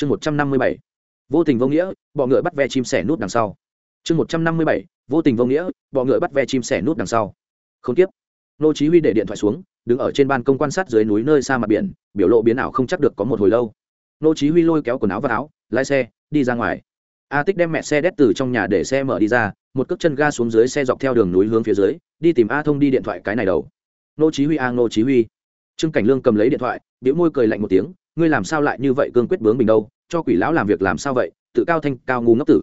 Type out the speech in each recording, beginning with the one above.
chương một trăm năm mươi bảy, vô tình vô nghĩa, bọ ngựa bắt ve chim sẻ nút đằng sau. Chương một trăm năm mươi bảy, vô tình vô nghĩa, bọ ngựa bắt ve chim sẻ nút đằng sau. Không tiếp. Nô chí huy để điện thoại xuống, đứng ở trên ban công quan sát dưới núi nơi xa mặt biển, biểu lộ biến ảo không chắc được có một hồi lâu. Nô chí huy lôi kéo quần áo và áo, lái xe, đi ra ngoài. A tích đem mẹ xe đét từ trong nhà để xe mở đi ra, một cước chân ga xuống dưới xe dọc theo đường núi hướng phía dưới, đi tìm a thông đi điện thoại cái này đầu. Nô chí huy a, nô chí huy. Trương cảnh lương cầm lấy điện thoại biểu môi cười lạnh một tiếng ngươi làm sao lại như vậy cương quyết bướng mình đâu, cho quỷ lão làm việc làm sao vậy, tự cao thanh, cao ngu ngốc tử.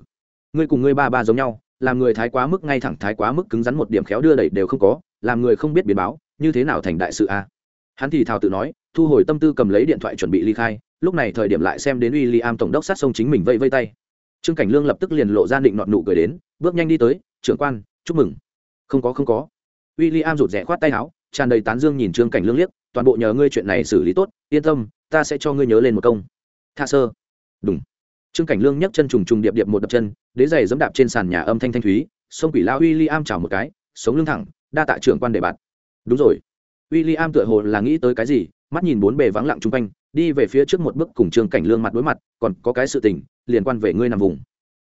Ngươi cùng ngươi ba ba giống nhau, làm người thái quá mức ngay thẳng thái quá mức cứng rắn một điểm khéo đưa đẩy đều không có, làm người không biết biến báo, như thế nào thành đại sự a? Hắn thì thào tự nói, thu hồi tâm tư cầm lấy điện thoại chuẩn bị ly khai, lúc này thời điểm lại xem đến uy am tổng đốc sát sông chính mình vây vây tay. Trương cảnh lương lập tức liền lộ ra định nọt nụ cười đến, bước nhanh đi tới, trưởng quan, chúc mừng. Không có không có. Uy am rụt rẽ khoát tay áo, tràn đầy tán dương nhìn trương cảnh lương liếc, toàn bộ nhờ ngươi chuyện này xử lý tốt, yên tâm ta sẽ cho ngươi nhớ lên một công. Tha sơ. Đúng trương cảnh lương nhấc chân trùng trùng điệp điệp một đập chân, đế giày dẫm đạp trên sàn nhà âm thanh thanh thúy, sông quỷ lao w i am chào một cái, sống lưng thẳng, đa tạ trưởng quan đề bạt. Đúng rồi. W i l l i am tựa hồ là nghĩ tới cái gì, mắt nhìn bốn bề vắng lặng chung quanh, đi về phía trước một bước cùng trương cảnh lương mặt đối mặt, còn có cái sự tình, liên quan về ngươi nằm vùng.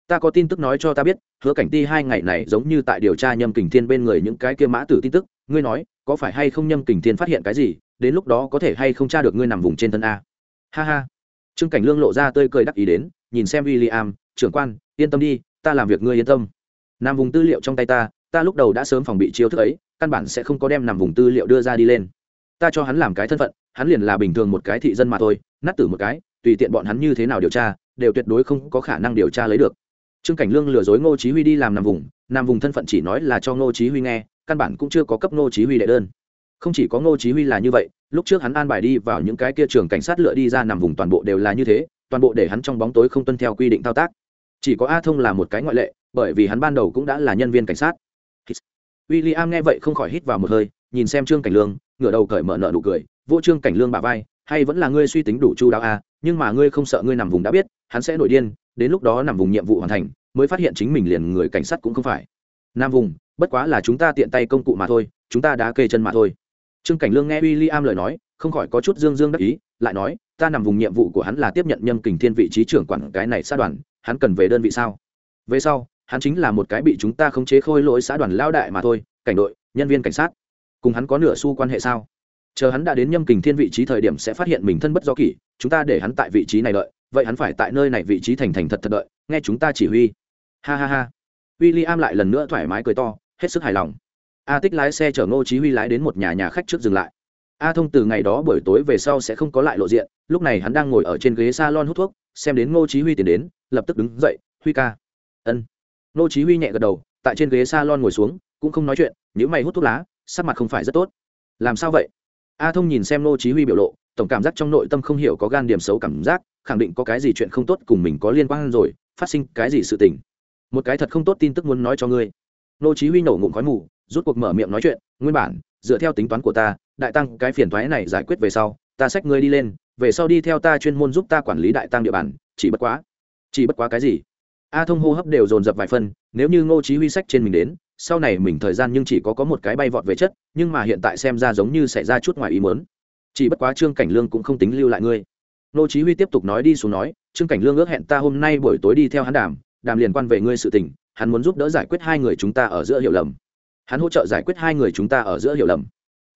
Ta có tin tức nói cho ta biết, hứa cảnh ti hai ngày này giống như tại điều tra nhâm kình thiên bên người những cái kia mã tử tin tức ngươi nói, có phải hay không nhâm kình thiên phát hiện cái gì, đến lúc đó có thể hay không tra được ngươi nằm vùng trên thân a? Ha ha. Trương cảnh lương lộ ra tơi cười đắc ý đến, nhìn xem w i l l i am trưởng quan, yên tâm đi, ta làm việc ngươi yên tâm. Nằm vùng tư liệu trong tay ta ta lúc đầu đã sớm phòng bị chiêu thức ấy, căn bản sẽ không có đem nằm vùng tư liệu đưa ra đi lên. Ta cho hắn làm cái thân phận, hắn liền là bình thường một cái thị dân mà thôi, nát tử một cái, tùy tiện bọn hắn như thế nào điều tra, đều tuyệt đối không có khả năng điều tra lấy được. Trương cảnh lương lừa dối ngô chí huy đi làm nằm vùng nằm vùng thân phận chỉ nói là cho ngô chí huy nghe căn bản cũng chưa có cấp ngô chí huy đệ đơn. Không chỉ có ngô chí huy là như vậy lúc trước hắn an bài đi vào những cái kia trường cảnh sát lựa đi ra nằm vùng toàn bộ đều là như thế toàn bộ để hắn trong bóng tối không tuân theo quy định thao tác. Chỉ có a thông là một cái ngoại lệ bởi vì hắn ban đầu cũng đã là nhân viên cảnh sát. William nghe vậy không khỏi hít vào một hơi nhìn xem trương cảnh lương ngửa đầu cởi mở nợ nụ cười vô trương cảnh lương bả vai hay vẫn là ngươi suy tính đủ chu đáo a à, nhưng mà ngươi không sợ ngươi nằm vùng đã biết hắn sẽ nổi điên đến lúc đó nằm vùng nhiệm vụ hoàn thành mới phát hiện chính mình liền người cảnh sát cũng không phải. Nam vùng bất quá là chúng ta tiện tay công cụ mà thôi, chúng ta đã kê chân mà thôi. Trương cảnh lương nghe William lời nói, không khỏi có chút dương dương đắc ý, lại nói, ta nằm vùng nhiệm vụ của hắn là tiếp nhận nhâm kình thiên vị trí trưởng quản cái này xã đoàn, hắn cần về đơn vị sao? Về sau, hắn chính là một cái bị chúng ta khống chế khôi lỗi xã đoàn lao đại mà thôi, cảnh đội, nhân viên cảnh sát. Cùng hắn có nửa xu quan hệ sao? Chờ hắn đã đến nhâm kình thiên vị trí thời điểm sẽ phát hiện mình thân bất do kỷ, chúng ta để hắn tại vị trí này đợi, vậy hắn phải tại nơi này vị trí thành thành thật thật đợi, nghe chúng ta chỉ huy. Ha ha ha. W i l l i am lại lần nữa thoải mái cười to hết sức hài lòng. A tích lái xe chở ngô chí huy lái đến một nhà nhà khách trước dừng lại. A thông từ ngày đó buổi tối về sau sẽ không có lại lộ diện, lúc này hắn đang ngồi ở trên ghế salon hút thuốc, xem đến ngô chí huy tiến đến, lập tức đứng dậy, huy ca. Ân. Ngô chí huy nhẹ gật đầu, tại trên ghế salon ngồi xuống, cũng không nói chuyện nếu mày hút thuốc lá, sắc mặt không phải rất tốt. Làm sao vậy? A thông nhìn xem ngô chí huy biểu lộ, tổng cảm giác trong nội tâm không hiểu có gan điểm xấu cảm giác, khẳng định có cái gì chuyện không tốt cùng mình có liên quan rồi, phát sinh cái gì sự tình. Một cái thật không tốt tin tức muốn nói cho ngươi. Nô chí huy nổ ngụm khói mù, rút cuộc mở miệng nói chuyện, nguyên bản, dựa theo tính toán của ta, đại tăng cái phiền toái này giải quyết về sau, ta xách ngươi đi lên, về sau đi theo ta chuyên môn giúp ta quản lý đại tăng địa bàn, chỉ bất quá, chỉ bất quá cái gì? A thông hô hấp đều dồn dập vài phân, nếu như ngô chí huy sách trên mình đến, sau này mình thời gian nhưng chỉ có có một cái bay vọt về chất, nhưng mà hiện tại xem ra giống như xảy ra chút ngoài ý muốn. Chỉ bất quá trương cảnh lương cũng không tính lưu lại ngươi. Ngô chí huy tiếp tục nói đi xuống nói, trương cảnh lương ước hẹn ta hôm nay buổi tối đi theo hắn đàm đàm liền quan về ngươi sự tình hắn muốn giúp đỡ giải quyết hai người chúng ta ở giữa hiểu lầm. Hắn hỗ trợ giải quyết hai người chúng ta ở giữa hiểu lầm.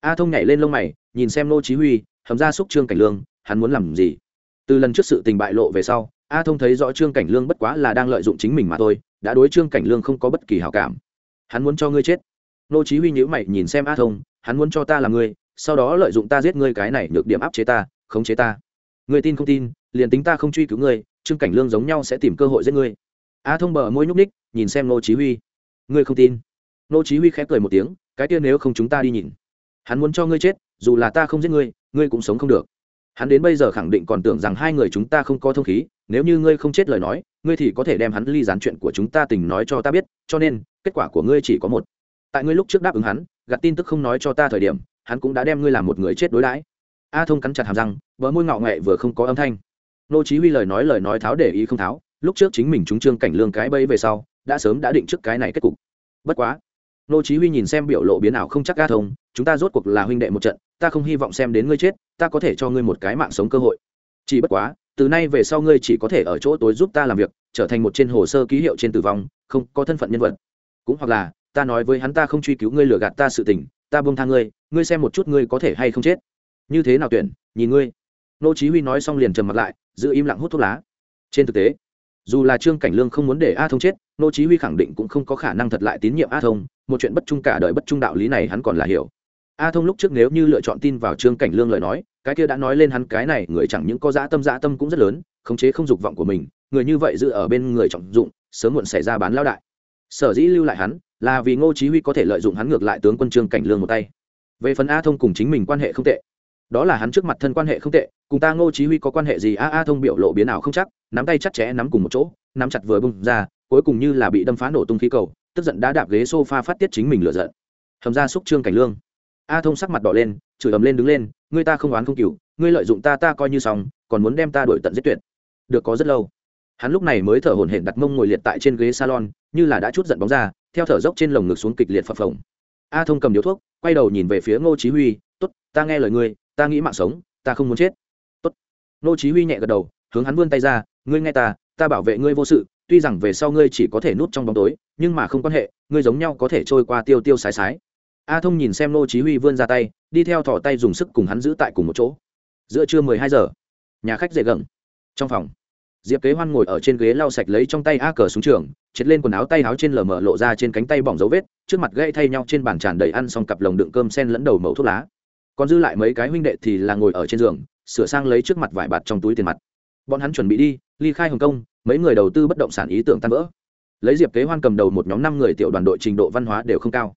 A thông nhảy lên lông mày, nhìn xem nô chí huy, hầm ra xúc trương cảnh lương, hắn muốn làm gì? Từ lần trước sự tình bại lộ về sau, a thông thấy rõ trương cảnh lương bất quá là đang lợi dụng chính mình mà thôi, đã đối trương cảnh lương không có bất kỳ hảo cảm. Hắn muốn cho ngươi chết. Nô chí huy nhíu mày nhìn xem a thông, hắn muốn cho ta là ngươi, sau đó lợi dụng ta giết ngươi cái này nhược điểm áp chế ta, khống chế ta. Ngươi tin không tin, liền tính ta không truy cứu ngươi, trương cảnh lương giống nhau sẽ tìm cơ hội giết ngươi a thông bờ môi nhúc ních nhìn xem nô chí huy. Ngươi không tin? Nô chí huy khẽ cười một tiếng, cái kia nếu không chúng ta đi nhìn. Hắn muốn cho ngươi chết, dù là ta không giết ngươi ngươi cũng sống không được. Hắn đến bây giờ khẳng định còn tưởng rằng hai người chúng ta không có thông khí, nếu như ngươi không chết lời nói, ngươi thì có thể đem hắn ly gián chuyện của chúng ta tình nói cho ta biết, cho nên, kết quả của ngươi chỉ có một. Tại ngươi lúc trước đáp ứng hắn, gạt tin tức không nói cho ta thời điểm, hắn cũng đã đem ngươi làm một người chết đối đãi. A thông cắn chặt hàm răng vỡ môi ngạo nghệ vừa không có âm thanh. Nô chí huy lời nói lời nói tháo để ý không tháo lúc trước chính mình chúng trương cảnh lương cái bẫy về sau, đã sớm đã định trước cái này kết cục. Bất quá, nô chí huy nhìn xem biểu lộ biến ảo không chắc ga thông, chúng ta rốt cuộc là huynh đệ một trận, ta không hy vọng xem đến ngươi chết, ta có thể cho ngươi một cái mạng sống cơ hội. Chỉ bất quá, từ nay về sau ngươi chỉ có thể ở chỗ tối giúp ta làm việc, trở thành một trên hồ sơ ký hiệu trên tử vong, không có thân phận nhân vật. Cũng hoặc là, ta nói với hắn ta không truy cứu ngươi lừa gạt ta sự tình, ta buông tha ngươi ngươi xem một chút ngươi có thể hay không chết. Như thế nào tuyển, nhìn ngươi. Nô chí huy nói xong liền trầm mặt lại, giữ im lặng hút thuốc lá. Trên thực tế dù là trương cảnh lương không muốn để a thông chết, nô chí huy khẳng định cũng không có khả năng thật lại tín nhiệm a thông, một chuyện bất trung cả đời bất trung đạo lý này hắn còn là hiểu. A thông lúc trước nếu như lựa chọn tin vào trương cảnh lương lời nói, cái kia đã nói lên hắn cái này, người chẳng những có dã tâm dã tâm cũng rất lớn, khống chế không dục vọng của mình, người như vậy giữ ở bên người trọng dụng, sớm muộn xảy ra bán lao đại. Sở dĩ lưu lại hắn, là vì ngô chí huy có thể lợi dụng hắn ngược lại tướng quân trương cảnh lương một tay. Về phần a thông cùng chính mình quan hệ không tệ, đó là hắn trước mặt thân quan hệ không tệ, cùng ta ngô chí huy có quan hệ gì, a a thông biểu lộ biến nào không chắc nắm tay chặt chẽ nắm cùng một chỗ, nắm chặt vừa bung ra, cuối cùng như là bị đâm phá nổ tung khí cầu, tức giận đã đạp ghế sofa phát tiết chính mình lửa giận. Hầm ra xúc trương cảnh lương. A thông sắc mặt đỏ lên, chửi ầm lên đứng lên, ngươi ta không oán không cừu ngươi lợi dụng ta ta coi như xong, còn muốn đem ta đuổi tận giết tuyệt. Được có rất lâu. Hắn lúc này mới thở hổn hển đặt mông ngồi liệt tại trên ghế salon, như là đã chút giận bóng ra, theo thở dốc trên lồng ngực xuống kịch liệt phập phồng. A thông cầm điếu thuốc, quay đầu nhìn về phía ngô chí huy, tốt, ta nghe lời ngươi, ta nghĩ mạng sống, ta không muốn chết. Tốt. Ngô chí huy nhẹ gật đầu, hướng hắn vươn tay ra ngươi nghe ta ta bảo vệ ngươi vô sự tuy rằng về sau ngươi chỉ có thể nút trong bóng tối nhưng mà không quan hệ ngươi giống nhau có thể trôi qua tiêu tiêu sái sái. A thông nhìn xem nô chí huy vươn ra tay đi theo thò tay dùng sức cùng hắn giữ tại cùng một chỗ. Giữa trưa 12 giờ nhà khách dễ gần, trong phòng diệp kế hoan ngồi ở trên ghế lau sạch lấy trong tay a cờ xuống trường chết lên quần áo tay áo trên lờ mờ lộ ra trên cánh tay bỏng dấu vết trước mặt gãy thay nhau trên bàn tràn đầy ăn xong cặp lồng đựng cơm sen lẫn đầu mẩu thuốc lá. Còn dư lại mấy cái huynh đệ thì là ngồi ở trên giường sửa sang lấy trước mặt vải bạt trong túi tiền mặt bọn hắn chuẩn bị đi, ly khai hồng kông, mấy người đầu tư bất động sản ý tưởng tan vỡ. Lấy diệp kế hoan cầm đầu một nhóm năm người tiểu đoàn đội trình độ văn hóa đều không cao.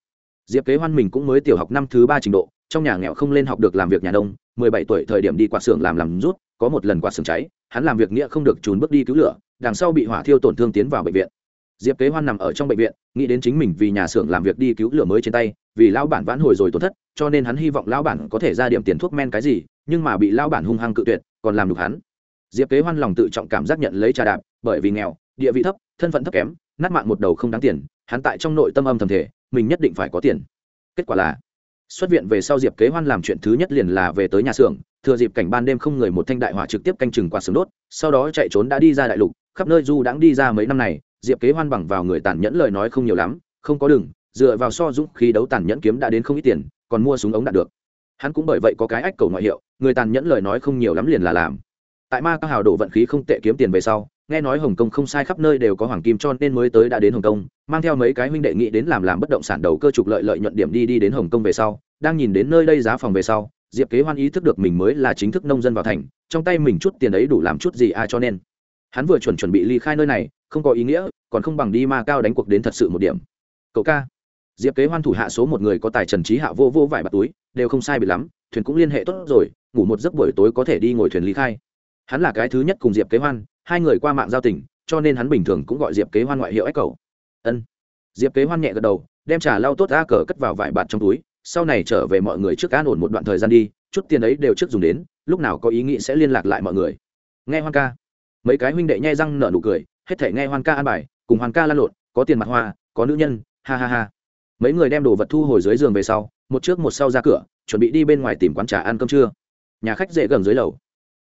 Diệp kế hoan mình cũng mới tiểu học năm thứ ba trình độ, trong nhà nghèo không lên học được làm việc nhà đông mười bảy tuổi thời điểm đi quạt xưởng làm làm rút, có một lần quạt xưởng cháy, hắn làm việc nghĩa không được trốn bước đi cứu lửa, đằng sau bị hỏa thiêu tổn thương tiến vào bệnh viện. Diệp kế hoan nằm ở trong bệnh viện, nghĩ đến chính mình vì nhà xưởng làm việc đi cứu lửa mới trên tay, vì lão bản vãn hồi rồi tổn thất, cho nên hắn hy vọng lão bản có thể ra điểm tiền thuốc men cái gì, nhưng mà bị lão bản hung hăng cự tuyệt, còn làm được hắn diệp kế hoan lòng tự trọng cảm giác nhận lấy trà đạp bởi vì nghèo địa vị thấp thân phận thấp kém nát mạng một đầu không đáng tiền hắn tại trong nội tâm âm thầm thể mình nhất định phải có tiền. Kết quả là xuất viện về sau diệp kế hoan làm chuyện thứ nhất liền là về tới nhà xưởng thừa dịp cảnh ban đêm không người một thanh đại hỏa trực tiếp canh chừng qua xưởng đốt sau đó chạy trốn đã đi ra đại lục khắp nơi du đãng đi ra mấy năm này diệp kế hoan bằng vào người tàn nhẫn lời nói không nhiều lắm không có đường, dựa vào so dũng khí đấu tàn nhẫn kiếm đã đến không ít tiền còn mua súng ống đạt được. Hắn cũng bởi vậy có cái ách cầu ngoại hiệu người tàn nhẫn lời nói không nhiều lắm liền là làm tại ma cao hào đổ vận khí không tệ kiếm tiền về sau, nghe nói hồng kông không sai khắp nơi đều có hoàng kim cho nên mới tới đã đến hồng kông, mang theo mấy cái huynh đệ nghĩ đến làm làm bất động sản đầu cơ trục lợi lợi nhuận điểm đi đi đến hồng kông về sau, đang nhìn đến nơi đây giá phòng về sau, diệp kế hoan ý thức được mình mới là chính thức nông dân vào thành, trong tay mình chút tiền ấy đủ làm chút gì ai cho nên. Hắn vừa chuẩn chuẩn bị ly khai nơi này, không có ý nghĩa, còn không bằng đi ma cao đánh cuộc đến thật sự một điểm. Cậu ca. Diệp kế hoan thủ hạ số một người có tài trần trí hạ vô vô vải bạc túi, đều không sai bị lắm, thuyền cũng liên hệ tốt rồi, ngủ một giấc buổi tối có thể đi ngồi thuyền ly khai hắn là cái thứ nhất cùng diệp kế hoan, hai người qua mạng giao tình, cho nên hắn bình thường cũng gọi diệp kế hoan ngoại hiệu ếch cầu ân. Diệp kế hoan nhẹ gật đầu, đem trà lau tốt a cờ cất vào vải bạt trong túi, sau này trở về mọi người trước an ổn một đoạn thời gian đi, chút tiền ấy đều trước dùng đến, lúc nào có ý nghĩ sẽ liên lạc lại mọi người. Nghe hoan ca. Mấy cái huynh đệ nhai răng nở nụ cười, hết thể nghe hoan ca an bài, cùng hoan ca lan lộn, có tiền mặt hoa, có nữ nhân, ha ha ha. Mấy người đem đồ vật thu hồi dưới giường về sau, một trước một sau ra cửa, chuẩn bị đi bên ngoài tìm quán trà ăn cơm trưa. Nhà khách dễ gần dưới lầu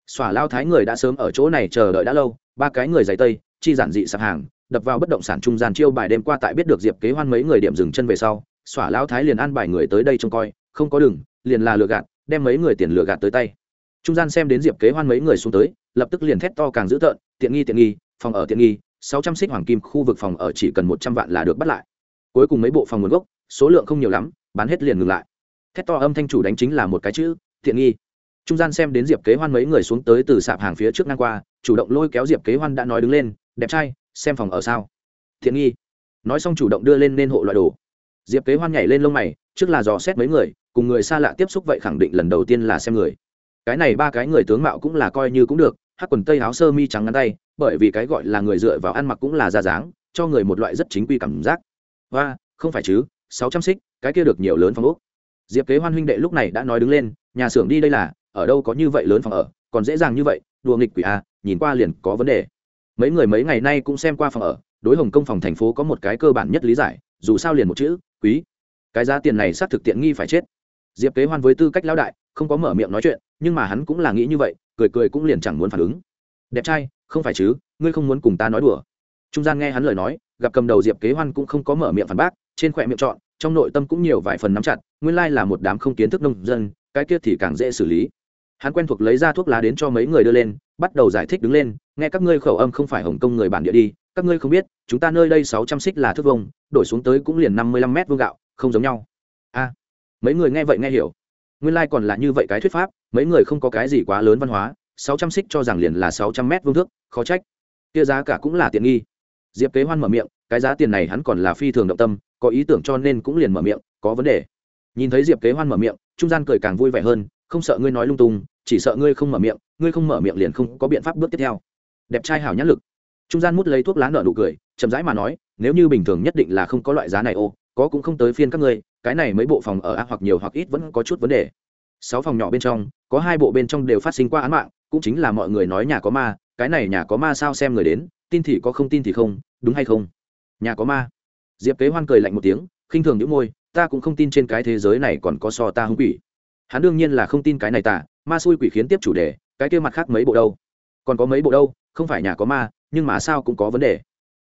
xỏa lao thái người đã sớm ở chỗ này chờ đợi đã lâu, ba cái người giày tây, chi giản dị sạp hàng, đập vào bất động sản trung gian chiêu bài đêm qua tại biết được diệp kế hoan mấy người điểm dừng chân về sau xỏa lao thái liền an bài người tới đây trông coi, không có đường, liền là lừa gạt, đem mấy người tiền lừa gạt tới tay. Trung gian xem đến diệp kế hoan mấy người xuống tới, lập tức liền thét to càng dữ tợn, tiện nghi tiện nghi, phòng ở tiện nghi, sáu trăm xích hoàng kim, khu vực phòng ở chỉ cần một trăm vạn là được bắt lại. Cuối cùng mấy bộ phòng nguồn gốc, số lượng không nhiều lắm, bán hết liền ngừng lại. Thét to âm thanh chủ đánh chính là một cái chữ, tiện nghi trung gian xem đến diệp kế hoan mấy người xuống tới từ sạp hàng phía trước ngang qua, chủ động lôi kéo diệp kế hoan đã nói đứng lên, đẹp trai, xem phòng ở sao? Thiện nghi. Nói xong chủ động đưa lên nên hộ loại đồ. Diệp kế hoan nhảy lên lông mày, trước là dò xét mấy người, cùng người xa lạ tiếp xúc vậy khẳng định lần đầu tiên là xem người. Cái này ba cái người tướng mạo cũng là coi như cũng được, hắc quần tây áo sơ mi trắng ngắn tay, bởi vì cái gọi là người dựa vào ăn mặc cũng là ra dáng, cho người một loại rất chính quy cảm giác. Và không phải chứ, sáu trăm xích, cái kia được nhiều lớn phong úc diệp kế hoan huynh đệ lúc này đã nói đứng lên, nhà xưởng đi đây là ở đâu có như vậy lớn phòng ở, còn dễ dàng như vậy, đùa nghịch quỷ a nhìn qua liền có vấn đề. Mấy người mấy ngày nay cũng xem qua phòng ở, đối hồng công phòng thành phố có một cái cơ bản nhất lý giải, dù sao liền một chữ, quý. Cái giá tiền này xác thực tiện nghi phải chết. Diệp kế hoan với tư cách lão đại, không có mở miệng nói chuyện, nhưng mà hắn cũng là nghĩ như vậy, cười cười cũng liền chẳng muốn phản ứng. Đẹp trai, không phải chứ, ngươi không muốn cùng ta nói đùa. Trung gian nghe hắn lời nói, gặp cầm đầu diệp kế hoan cũng không có mở miệng phản bác, trên khỏe miệng chọn, trong nội tâm cũng nhiều vài phần nắm chặt, nguyên lai là một đám không kiến thức nông dân, cái kia thì càng dễ xử lý hắn quen thuộc lấy ra thuốc lá đến cho mấy người đưa lên, bắt đầu giải thích đứng lên, nghe các ngươi khẩu âm không phải hồng kông người bản địa đi, các ngươi không biết, chúng ta nơi đây sáu trăm xích là thước vông đổi xuống tới cũng liền năm mươi lăm mét vương gạo, không giống nhau. A. Mấy người nghe vậy nghe hiểu. Nguyên lai、like、còn là như vậy cái thuyết pháp, mấy người không có cái gì quá lớn văn hóa, sáu trăm xích cho rằng liền là sáu trăm mét vương thước, khó trách. Kia giá cả cũng là tiện nghi. Diệp kế hoan mở miệng, cái giá tiền này hắn còn là phi thường động tâm, có ý tưởng cho nên cũng liền mở miệng, có vấn đề. Nhìn thấy diệp kế hoan mở miệng, trung gian cười càng vui vẻ hơn không sợ ngươi nói lung tung, chỉ sợ ngươi không mở miệng, ngươi không mở miệng liền không có biện pháp bước tiếp theo. Đẹp trai hảo nhãn lực. Trung gian mút lấy thuốc lá nợ nụ cười, chậm rãi mà nói, nếu như bình thường nhất định là không có loại giá này ô, có cũng không tới phiên các ngươi, cái này mấy bộ phòng ở a hoặc nhiều hoặc ít vẫn có chút vấn đề. Sáu phòng nhỏ bên trong, có hai bộ bên trong đều phát sinh qua án mạng, cũng chính là mọi người nói nhà có ma, cái này nhà có ma sao xem người đến, tin thì có không tin thì không, đúng hay không? Nhà có ma. Diệp kế hoan cười lạnh một tiếng, khinh thường những môi, ta cũng không tin trên cái thế giới này còn có so ta hung quỷ hắn đương nhiên là không tin cái này tả ma xui quỷ khiến tiếp chủ đề, cái kia mặt khác mấy bộ đâu? Còn có mấy bộ đâu? Không phải nhà có ma, nhưng mà sao cũng có vấn đề.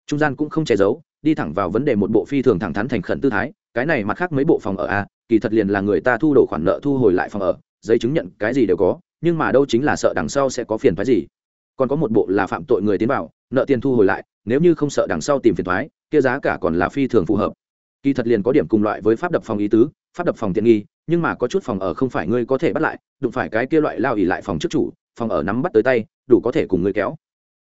Trung gian cũng không che giấu, đi thẳng vào vấn đề một bộ phi thường thẳng thắn thành khẩn tư thái, cái này mặt khác mấy bộ phòng ở a kỳ thật liền là người ta thu đổ khoản nợ thu hồi lại phòng ở, giấy chứng nhận cái gì đều có, nhưng mà đâu chính là sợ đằng sau sẽ có phiền phái gì. Còn có một bộ là phạm tội người tiến vào, nợ tiền thu hồi lại, nếu như không sợ đằng sau tìm phiền thoái kia giá cả còn là phi thường phù hợp kỳ thật liền có điểm cùng loại với pháp đập phòng ý tứ, pháp đập phòng tiện nghi, nhưng mà có chút phòng ở không phải ngươi có thể bắt lại, đụng phải cái kia loại lao ỉ lại phòng trước chủ, phòng ở nắm bắt tới tay, đủ có thể cùng ngươi kéo.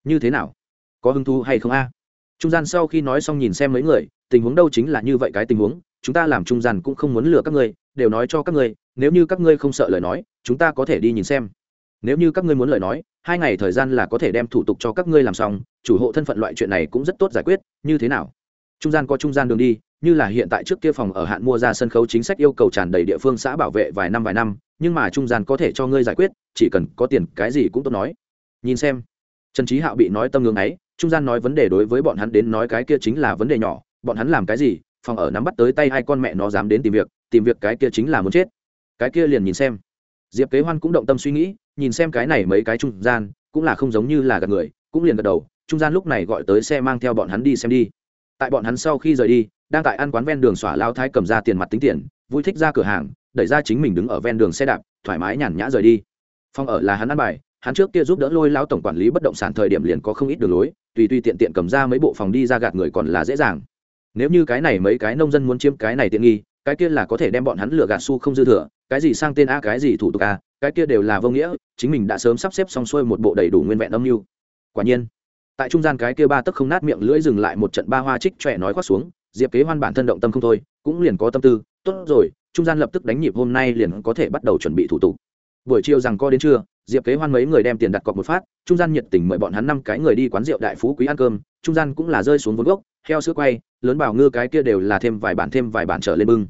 Như thế nào? Có hứng thú hay không a? Trung gian sau khi nói xong nhìn xem mấy người, tình huống đâu chính là như vậy cái tình huống, chúng ta làm trung gian cũng không muốn lừa các ngươi, đều nói cho các ngươi, nếu như các ngươi không sợ lời nói, chúng ta có thể đi nhìn xem. Nếu như các ngươi muốn lời nói, hai ngày thời gian là có thể đem thủ tục cho các ngươi làm xong, chủ hộ thân phận loại chuyện này cũng rất tốt giải quyết, như thế nào? Trung gian có trung gian đường đi như là hiện tại trước kia phòng ở hạn mua ra sân khấu chính sách yêu cầu tràn đầy địa phương xã bảo vệ vài năm vài năm, nhưng mà trung gian có thể cho ngươi giải quyết, chỉ cần có tiền, cái gì cũng tốt nói. Nhìn xem. Trần trí hạo bị nói tâm ngưỡng ấy, trung gian nói vấn đề đối với bọn hắn đến nói cái kia chính là vấn đề nhỏ, bọn hắn làm cái gì, phòng ở nắm bắt tới tay hai con mẹ nó dám đến tìm việc tìm việc cái kia chính là muốn chết. Cái kia liền nhìn xem. Diệp kế hoan cũng động tâm suy nghĩ, nhìn xem cái này mấy cái trung gian, cũng là không giống như là gạt người, cũng liền gật đầu, trung gian lúc này gọi tới xe mang theo bọn hắn đi xem đi. Tại bọn hắn sau khi rời đi đang tại ăn quán ven đường xỏa lao thái cầm ra tiền mặt tính tiền, vui thích ra cửa hàng, đẩy ra chính mình đứng ở ven đường xe đạp, thoải mái nhàn nhã rời đi. Phòng ở là hắn ăn bài, hắn trước kia giúp đỡ lôi lao tổng quản lý bất động sản thời điểm liền có không ít đường lối, tùy tùy tiện tiện cầm ra mấy bộ phòng đi ra gạt người còn là dễ dàng. Nếu như cái này mấy cái nông dân muốn chiếm cái này tiện nghi, cái kia là có thể đem bọn hắn lừa gạt su không dư thừa, cái gì sang tên a, cái gì thủ tục a, cái kia đều là vô nghĩa, chính mình đã sớm sắp xếp xong xuôi một bộ đầy đủ nguyên vẹn âm mưu. Quả nhiên, tại trung gian cái kia ba tấc không nát miệng lưỡi dừng lại một trận ba hoa trích trẻ nói khoác xuống diệp kế hoan bản thân động tâm không thôi, cũng liền có tâm tư, tốt rồi, trung gian lập tức đánh nhịp hôm nay liền có thể bắt đầu chuẩn bị thủ tục. Buổi chiều rằng co đến trưa, diệp kế hoan mấy người đem tiền đặt cọc một phát, trung gian nhiệt tình mời bọn hắn năm cái người đi quán rượu đại phú quý ăn cơm, trung gian cũng là rơi xuống vốn gốc, heo sữa quay, lớn bảo ngư cái kia đều là thêm vài bản thêm vài bản trở lên bưng.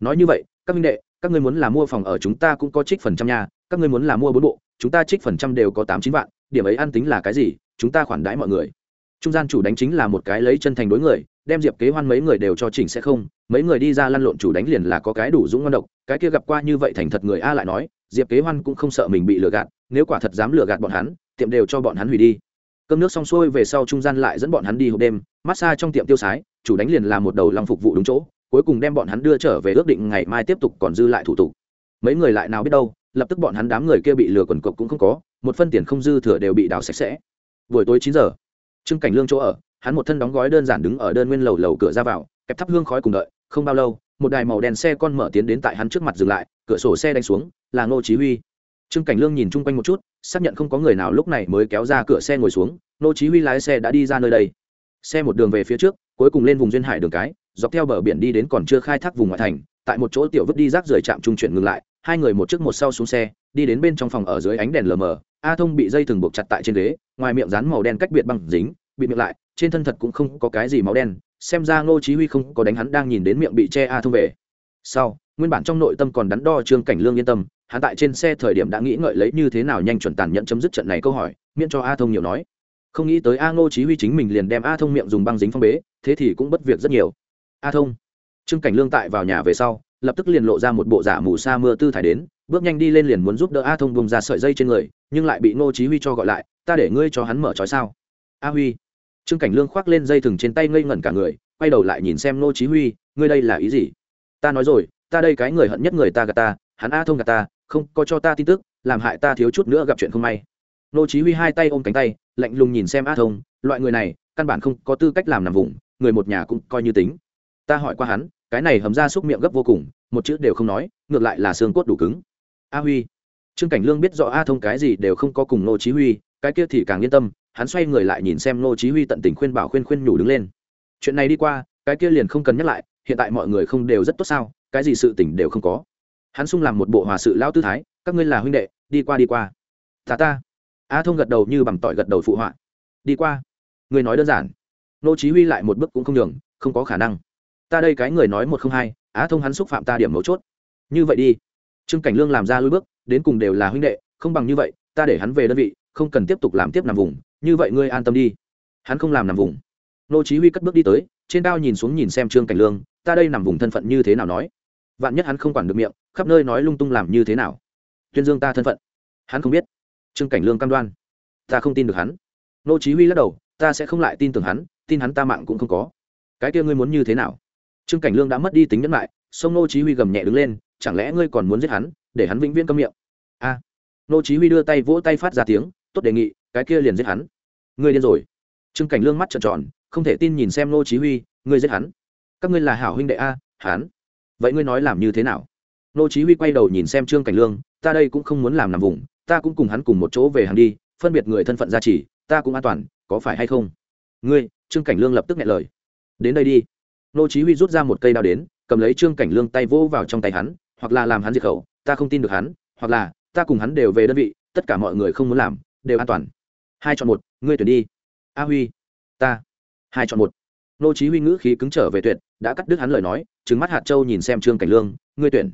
Nói như vậy, các minh đệ, các ngươi muốn là mua phòng ở chúng ta cũng có trích phần trăm nha, các ngươi muốn là mua bốn bộ, chúng ta trích phần trăm đều có tám chín vạn, điểm ấy ăn tính là cái gì, chúng ta khoản đãi mọi người trung gian chủ đánh chính là một cái lấy chân thành đối người, đem diệp kế hoan mấy người đều cho chỉnh sẽ không, mấy người đi ra lăn lộn chủ đánh liền là có cái đủ dũng ngon độc, cái kia gặp qua như vậy thành thật người a lại nói, diệp kế hoan cũng không sợ mình bị lừa gạt, nếu quả thật dám lừa gạt bọn hắn, tiệm đều cho bọn hắn hủy đi. Cơm nước xong xuôi về sau trung gian lại dẫn bọn hắn đi hộp đêm massage trong tiệm tiêu sái, chủ đánh liền là một đầu lòng phục vụ đúng chỗ, cuối cùng đem bọn hắn đưa trở về ước định ngày mai tiếp tục còn dư lại thủ tục. Mấy người lại nào biết đâu, lập tức bọn hắn đám người kia bị lừa quần cộc cũng không có, một phân tiền không dư thừa đều bị đào sạch sẽ. Buổi tối chín giờ Trương cảnh lương chỗ ở, hắn một thân đóng gói đơn giản đứng ở đơn nguyên lầu lầu cửa ra vào, kẹp thắp hương khói cùng đợi, không bao lâu, một đài màu đen xe con mở tiến đến tại hắn trước mặt dừng lại, cửa sổ xe đánh xuống, là ngô chí huy. Trương cảnh lương nhìn chung quanh một chút, xác nhận không có người nào lúc này mới kéo ra cửa xe ngồi xuống, ngô chí huy lái xe đã đi ra nơi đây. Xe một đường về phía trước, cuối cùng lên vùng duyên hải đường cái, dọc theo bờ biển đi đến còn chưa khai thác vùng ngoại thành, tại một chỗ tiểu vứt đi rác rời trạm trung chuyển ngừng lại, hai người một trước một sau xuống xe, đi đến bên trong phòng ở dưới ánh đèn lờ mờ a thông bị dây thừng buộc chặt tại trên ghế, ngoài miệng dán màu đen cách biệt bằng dính, bị miệng lại, trên thân thật cũng không có cái gì máu đen, xem ra ngô chí huy không có đánh hắn đang nhìn đến miệng bị che a thông về. Sau, nguyên bản trong nội tâm còn đắn đo trương cảnh lương yên tâm, hắn tại trên xe thời điểm đã nghĩ ngợi lấy như thế nào nhanh chuẩn tàn nhận chấm dứt trận này câu hỏi, miễn cho a thông nhiều nói. Không nghĩ tới a ngô chí huy chính mình liền đem a thông miệng dùng băng dính phong bế, thế thì cũng bất việc rất nhiều. A thông. Trương cảnh lương tại vào nhà về sau lập tức liền lộ ra một bộ giả mù sa mưa tư thải đến, bước nhanh đi lên liền muốn giúp đỡ a thông bông ra sợi dây trên người, nhưng lại bị ngô chí huy cho gọi lại, ta để ngươi cho hắn mở trói sao? A huy. Trương cảnh lương khoác lên dây thừng trên tay ngây ngẩn cả người, quay đầu lại nhìn xem nô chí huy, ngươi đây là ý gì? Ta nói rồi, ta đây cái người hận nhất người ta gạt ta, hắn a thông gạt ta, không có cho ta tin tức, làm hại ta thiếu chút nữa gặp chuyện không may. Nô chí huy hai tay ôm cánh tay, lạnh lùng nhìn xem a thông, loại người này, căn bản không có tư cách làm nằm vùng, người một nhà cũng coi như tính. Ta hỏi qua hắn cái này hầm ra xúc miệng gấp vô cùng một chữ đều không nói ngược lại là xương cốt đủ cứng. A huy. Trương cảnh lương biết rõ a thông cái gì đều không có cùng nô chí huy cái kia thì càng yên tâm hắn xoay người lại nhìn xem nô chí huy tận tình khuyên bảo khuyên khuyên nhủ đứng lên. Chuyện này đi qua cái kia liền không cần nhắc lại hiện tại mọi người không đều rất tốt sao cái gì sự tình đều không có. Hắn sung làm một bộ hòa sự lao tư thái các ngươi là huynh đệ đi qua đi qua. Ta ta. A thông gật đầu như bằng tỏi gật đầu phụ họa. Đi qua. Người nói đơn giản. Nô chí huy lại một bước cũng không nhường, không có khả năng ta đây cái người nói một không hai, á thông hắn xúc phạm ta điểm mấu chốt. Như vậy đi. Trương cảnh lương làm ra lui bước, đến cùng đều là huynh đệ, không bằng như vậy, ta để hắn về đơn vị, không cần tiếp tục làm tiếp nằm vùng, như vậy ngươi an tâm đi. Hắn không làm nằm vùng. Nô chí huy cất bước đi tới, trên cao nhìn xuống nhìn xem trương cảnh lương, ta đây nằm vùng thân phận như thế nào nói? Vạn nhất hắn không quản được miệng, khắp nơi nói lung tung làm như thế nào? Tuyên dương ta thân phận. Hắn không biết. Trương cảnh lương cam đoan. Ta không tin được hắn. Nô chí huy lắc đầu, ta sẽ không lại tin tưởng hắn, tin hắn ta mạng cũng không có. Cái kia ngươi muốn như thế nào? Trương cảnh lương đã mất đi tính nhẫn lại sông nô chí huy gầm nhẹ đứng lên, chẳng lẽ ngươi còn muốn giết hắn, để hắn vĩnh viễn câm miệng? A. Nô chí huy đưa tay vỗ tay phát ra tiếng, tốt đề nghị, cái kia liền giết hắn. Ngươi điên rồi. Trương cảnh lương mắt trợn tròn, không thể tin nhìn xem nô chí huy, ngươi giết hắn? Các ngươi là hảo huynh đệ a, hắn? Vậy ngươi nói làm như thế nào? Nô chí huy quay đầu nhìn xem trương cảnh lương, ta đây cũng không muốn làm nằm vùng, ta cũng cùng hắn cùng một chỗ về hàng đi, phân biệt người thân phận gia trì, ta cũng an toàn, có phải hay không? Ngươi, trương cảnh lương lập tức nhẹ lời. Đến đây đi nô chí huy rút ra một cây đao đến, cầm lấy trương cảnh lương tay vỗ vào trong tay hắn, hoặc là làm hắn diệt khẩu, ta không tin được hắn, hoặc là, ta cùng hắn đều về đơn vị, tất cả mọi người không muốn làm, đều an toàn. Hai chọn một, ngươi tuyển đi. A huy, ta. Hai chọn một. Nô chí huy ngữ khí cứng trở về tuyệt, đã cắt đứt hắn lời nói, trừng mắt hạt châu nhìn xem trương cảnh lương, ngươi tuyển.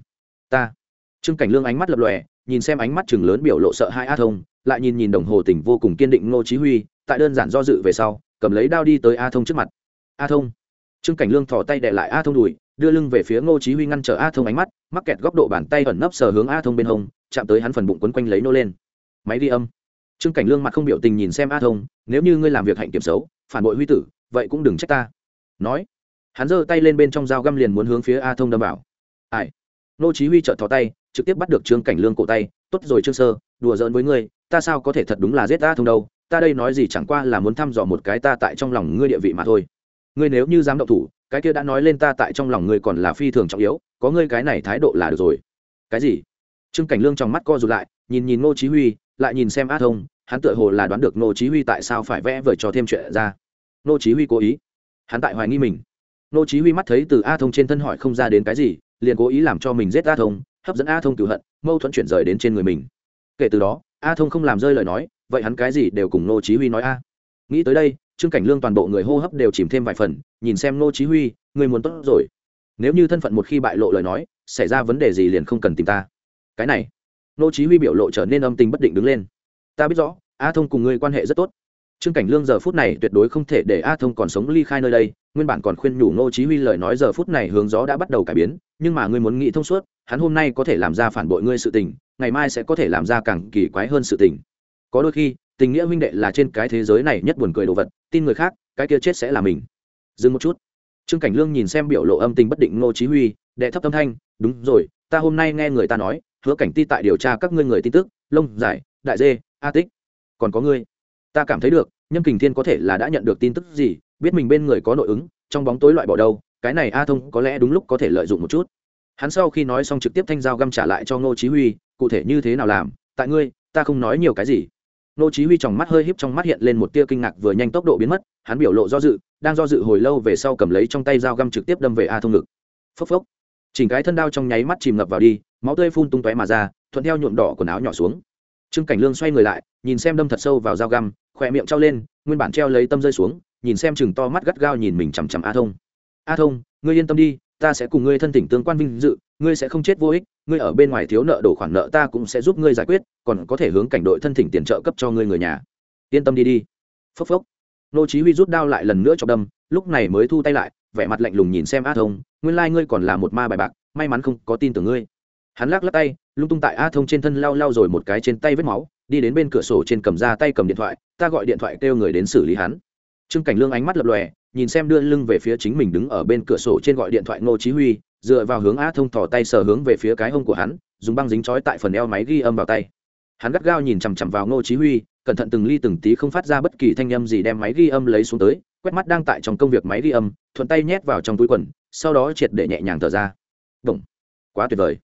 Ta. Trương cảnh lương ánh mắt lập lòe, nhìn xem ánh mắt chừng lớn biểu lộ sợ hai a thông, lại nhìn nhìn đồng hồ tỉnh vô cùng kiên định nô chí huy, tại đơn giản do dự về sau, cầm lấy đao đi tới a thông trước mặt. A thông trương cảnh lương thò tay đè lại a thông đùi, đưa lưng về phía ngô chí huy ngăn trở a thông ánh mắt, mắc kẹt góc độ bàn tay ẩn nấp sờ hướng a thông bên hông, chạm tới hắn phần bụng quấn quanh lấy nô lên. Máy đi âm. Trương cảnh lương mặt không biểu tình nhìn xem a thông, nếu như ngươi làm việc hạnh kiểm xấu, phản bội huy tử, vậy cũng đừng trách ta. Nói, hắn giơ tay lên bên trong dao găm liền muốn hướng phía a thông đâm vào. Ai? Ngô chí huy chợt thò tay, trực tiếp bắt được trương cảnh lương cổ tay, tốt rồi trương sơ, đùa giỡn với ngươi, ta sao có thể thật đúng là giết a thông đâu, ta đây nói gì chẳng qua là muốn thăm dò một cái ta tại trong lòng ngươi địa vị mà thôi ngươi nếu như dám động thủ, cái kia đã nói lên ta tại trong lòng ngươi còn là phi thường trọng yếu, có ngươi cái này thái độ là được rồi. Cái gì? Trương cảnh lương trong mắt co rụt lại, nhìn nhìn ngô chí huy, lại nhìn xem a thông, hắn tựa hồ là đoán được ngô chí huy tại sao phải vẽ vời cho thêm chuyện ra. Ngô chí huy cố ý. Hắn tại hoài nghi mình. Ngô chí huy mắt thấy từ a thông trên thân hỏi không ra đến cái gì, liền cố ý làm cho mình giết a thông, hấp dẫn a thông cửu hận, mâu thuẫn chuyển rời đến trên người mình. Kể từ đó, a thông không làm rơi lời nói, vậy hắn cái gì đều cùng ngô chí huy nói a. Nghĩ tới đây trương cảnh lương toàn bộ người hô hấp đều chìm thêm vài phần, nhìn xem Nô chí huy người muốn tốt rồi. Nếu như thân phận một khi bại lộ lời nói, xảy ra vấn đề gì liền không cần tìm ta. Cái này Nô chí huy biểu lộ trở nên âm tình bất định đứng lên. Ta biết rõ, a thông cùng ngươi quan hệ rất tốt. Trương cảnh lương giờ phút này tuyệt đối không thể để a thông còn sống ly khai nơi đây, nguyên bản còn khuyên nhủ Nô chí huy lời nói giờ phút này hướng gió đã bắt đầu cải biến, nhưng mà ngươi muốn nghĩ thông suốt, hắn hôm nay có thể làm ra phản bội ngươi sự tình, ngày mai sẽ có thể làm ra càng kỳ quái hơn sự tình. Có đôi khi tình nghĩa huynh đệ là trên cái thế giới này nhất buồn cười đồ vật, tin người khác, cái kia chết sẽ là mình. Dừng một chút. Trương cảnh lương nhìn xem biểu lộ âm tình bất định ngô chí huy, đệ thấp âm thanh, đúng rồi, ta hôm nay nghe người ta nói, hứa cảnh ti tại điều tra các ngươi người tin tức, lông giải đại dê, a tích. Còn có ngươi. Ta cảm thấy được, nhâm kình thiên có thể là đã nhận được tin tức gì, biết mình bên người có nội ứng, trong bóng tối loại bỏ đâu, cái này a thông có lẽ đúng lúc có thể lợi dụng một chút. Hắn sau khi nói xong trực tiếp thanh dao găm trả lại cho ngô chí huy, cụ thể như thế nào làm? Tại ngươi, ta không nói nhiều cái gì nô chí huy trong mắt hơi híp trong mắt hiện lên một tia kinh ngạc vừa nhanh tốc độ biến mất, hắn biểu lộ do dự, đang do dự hồi lâu về sau cầm lấy trong tay dao găm trực tiếp đâm về a thông ngực. Phốc phốc. Chỉnh cái thân đao trong nháy mắt chìm ngập vào đi, máu tươi phun tung tóe mà ra, thuận theo nhuộm đỏ quần áo nhỏ xuống. Trương cảnh lương xoay người lại, nhìn xem đâm thật sâu vào dao găm, khỏe miệng trao lên, nguyên bản treo lấy tâm rơi xuống, nhìn xem chừng to mắt gắt gao nhìn mình chằm chằm a thông. A thông, ngươi yên tâm đi, ta sẽ cùng ngươi thân tỉnh tương quan vinh dự ngươi sẽ không chết vô ích, ngươi ở bên ngoài thiếu nợ đổ khoản nợ ta cũng sẽ giúp ngươi giải quyết, còn có thể hướng cảnh đội thân thỉnh tiền trợ cấp cho ngươi người nhà. Yên tâm đi đi. Phốc phốc. Nô chí huy rút đao lại lần nữa cho đâm, lúc này mới thu tay lại, vẻ mặt lạnh lùng nhìn xem a thông, nguyên lai ngươi còn là một ma bài bạc, may mắn không có tin tưởng ngươi. Hắn lắc lắc tay, lung tung tại a thông trên thân lao lao rồi một cái trên tay vết máu, đi đến bên cửa sổ trên cầm ra tay cầm điện thoại, ta gọi điện thoại kêu người đến xử lý hắn. Trương cảnh lương ánh mắt lập lòe, nhìn xem đưa lưng về phía chính mình đứng ở bên cửa sổ trên gọi điện thoại ngô chí huy dựa vào hướng a thông thò tay sờ hướng về phía cái hông của hắn, dùng băng dính trói tại phần eo máy ghi âm vào tay. Hắn gắt gao nhìn chằm chằm vào ngô chí huy, cẩn thận từng ly từng tí không phát ra bất kỳ thanh âm gì đem máy ghi âm lấy xuống tới, quét mắt đang tại trong công việc máy ghi âm, thuận tay nhét vào trong túi quần, sau đó triệt để nhẹ nhàng thở ra. Động. quá tuyệt vời.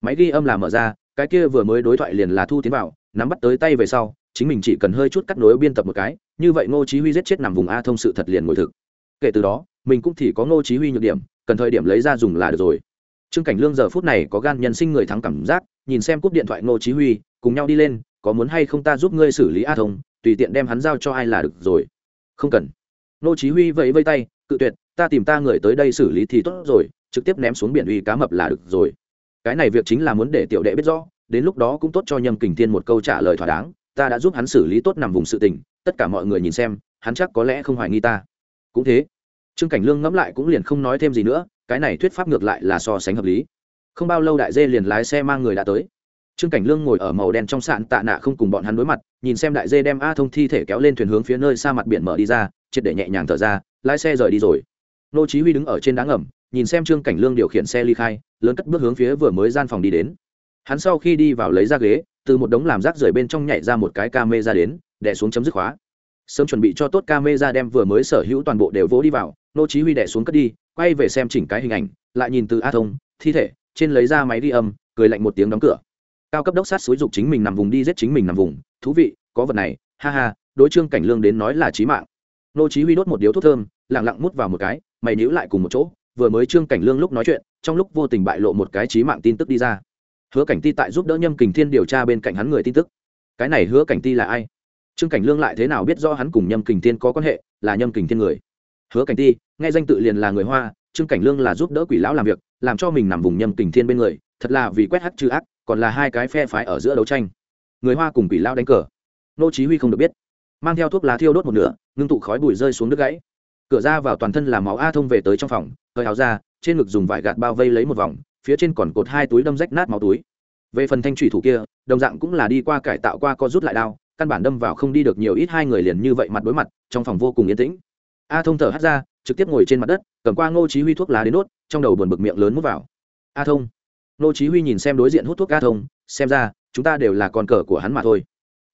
Máy ghi âm là mở ra, cái kia vừa mới đối thoại liền là thu tiến vào nắm bắt tới tay về sau, chính mình chỉ cần hơi chút cắt nối biên tập một cái, như vậy ngô chí huy giết chết nằm vùng a thông sự thật liền ngồi thực. Kể từ đó, mình cũng thì có ngô chí huy nhược điểm cần thời điểm lấy ra dùng là được rồi. Trương cảnh lương giờ phút này có gan nhân sinh người thắng cảm giác, nhìn xem cúp điện thoại ngô chí huy, cùng nhau đi lên, có muốn hay không ta giúp ngươi xử lý a thông, tùy tiện đem hắn giao cho ai là được rồi. Không cần. Ngô chí huy vẫy vẫy tay, cự tuyệt, ta tìm ta người tới đây xử lý thì tốt rồi, trực tiếp ném xuống biển uy cá mập là được rồi. Cái này việc chính là muốn để tiểu đệ biết rõ, đến lúc đó cũng tốt cho nhâm kình thiên một câu trả lời thỏa đáng, ta đã giúp hắn xử lý tốt nằm vùng sự tình, tất cả mọi người nhìn xem, hắn chắc có lẽ không hoài nghi ta. Cũng thế trương cảnh lương ngẫm lại cũng liền không nói thêm gì nữa, cái này thuyết pháp ngược lại là so sánh hợp lý. Không bao lâu đại dê liền lái xe mang người đã tới. Trương cảnh lương ngồi ở màu đen trong sạn tạ nạ không cùng bọn hắn đối mặt, nhìn xem đại dê đem a thông thi thể kéo lên thuyền hướng phía nơi xa mặt biển mở đi ra, triệt để nhẹ nhàng thở ra, lái xe rời đi rồi. Nô chí huy đứng ở trên đá ngầm, nhìn xem trương cảnh lương điều khiển xe ly khai, lớn cất bước hướng phía vừa mới gian phòng đi đến. Hắn sau khi đi vào lấy ra ghế, từ một đống làm rác rưởi bên trong nhảy ra một cái ca mê ra đến, đè xuống chấm dứt khóa sớm chuẩn bị cho tốt ca mê ra đem vừa mới sở hữu toàn bộ đều vỗ đi vào, nô chí huy đè xuống cất đi, quay về xem chỉnh cái hình ảnh, lại nhìn từ a thông, thi thể, trên lấy ra máy đi âm, cười lạnh một tiếng đóng cửa. Cao cấp đốc sát xúi dục chính mình nằm vùng đi giết chính mình nằm vùng, thú vị, có vật này, ha ha, đối trương cảnh lương đến nói là chí mạng. Nô chí huy đốt một điếu thuốc thơm, lặng lặng mút vào một cái, mày nhíu lại cùng một chỗ, vừa mới trương cảnh lương lúc nói chuyện, trong lúc vô tình bại lộ một cái chí mạng tin tức đi ra. Hứa cảnh ti tại giúp đỡ nhâm kình thiên điều tra bên cạnh hắn người tin tức. Cái này hứa cảnh ti là ai? Trương cảnh lương lại thế nào biết do hắn cùng nhâm kình thiên có quan hệ, là nhâm kình thiên người? Hứa cảnh ti, nghe danh tự liền là người hoa, trương cảnh lương là giúp đỡ quỷ lão làm việc, làm cho mình nằm vùng nhâm kình thiên bên người, thật là vì quét hắc trừ ác, còn là hai cái phe phái ở giữa đấu tranh. Người hoa cùng quỷ lão đánh cờ. Nô chí huy không được biết. Mang theo thuốc lá thiêu đốt một nửa, ngưng tụ khói bụi rơi xuống nước gãy. Cửa ra vào toàn thân là máu a thông về tới trong phòng, hơi áo ra, trên ngực dùng vải gạt bao vây lấy một vòng, phía trên còn cột hai túi đâm rách nát máu túi. Về phần thanh thủy thủ kia, đồng dạng cũng là đi qua cải tạo qua co rút lại đao căn bản đâm vào không đi được nhiều ít hai người liền như vậy mặt đối mặt, trong phòng vô cùng yên tĩnh. A thông thở hắt ra, trực tiếp ngồi trên mặt đất, cầm qua ngô chí huy thuốc lá đến nốt, trong đầu buồn bực miệng lớn mút vào. A thông. Ngô chí huy nhìn xem đối diện hút thuốc a thông, xem ra, chúng ta đều là con cờ của hắn mà thôi.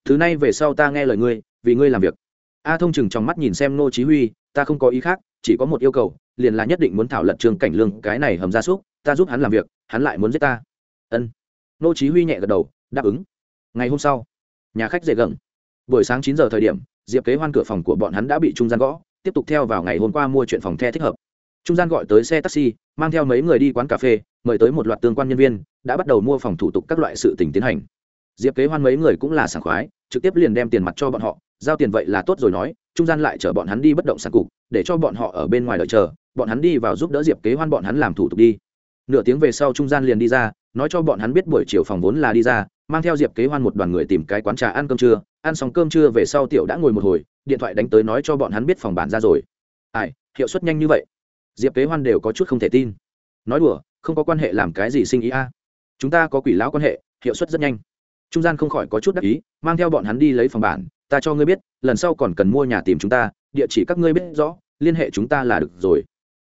Thứ này về sau ta nghe lời ngươi, vì ngươi làm việc. A thông chừng trong mắt nhìn xem ngô chí huy, ta không có ý khác, chỉ có một yêu cầu, liền là nhất định muốn thảo luận trường cảnh lương, cái này hầm ra súc, ta giúp hắn làm việc, hắn lại muốn giết ta. Ân. Ngô chí huy nhẹ gật đầu, đáp ứng. Ngày hôm sau nhà khách dễ gần. buổi sáng chín giờ thời điểm, diệp kế hoan cửa phòng của bọn hắn đã bị trung gian gõ, tiếp tục theo vào ngày hôm qua mua chuyện phòng the thích hợp. Trung gian gọi tới xe taxi, mang theo mấy người đi quán cà phê, mời tới một loạt tương quan nhân viên, đã bắt đầu mua phòng thủ tục các loại sự tình tiến hành. Diệp kế hoan mấy người cũng là sảng khoái, trực tiếp liền đem tiền mặt cho bọn họ, giao tiền vậy là tốt rồi nói, trung gian lại chở bọn hắn đi bất động sản cục, để cho bọn họ ở bên ngoài đợi chờ, bọn hắn đi vào giúp đỡ diệp kế hoan bọn hắn làm thủ tục đi. Nửa tiếng về sau trung gian liền đi ra, nói cho bọn hắn biết buổi chiều phòng vốn là đi ra mang theo diệp kế hoan một đoàn người tìm cái quán trà ăn cơm trưa. Ăn xong cơm trưa về sau tiểu đã ngồi một hồi, điện thoại đánh tới nói cho bọn hắn biết phòng bản ra rồi. Ai, hiệu suất nhanh như vậy? Diệp kế hoan đều có chút không thể tin. Nói đùa, không có quan hệ làm cái gì sinh ý a. Chúng ta có quỷ lão quan hệ, hiệu suất rất nhanh. Trung gian không khỏi có chút đắc ý, mang theo bọn hắn đi lấy phòng bản ta cho ngươi biết, lần sau còn cần mua nhà tìm chúng ta, địa chỉ các ngươi biết rõ, liên hệ chúng ta là được rồi.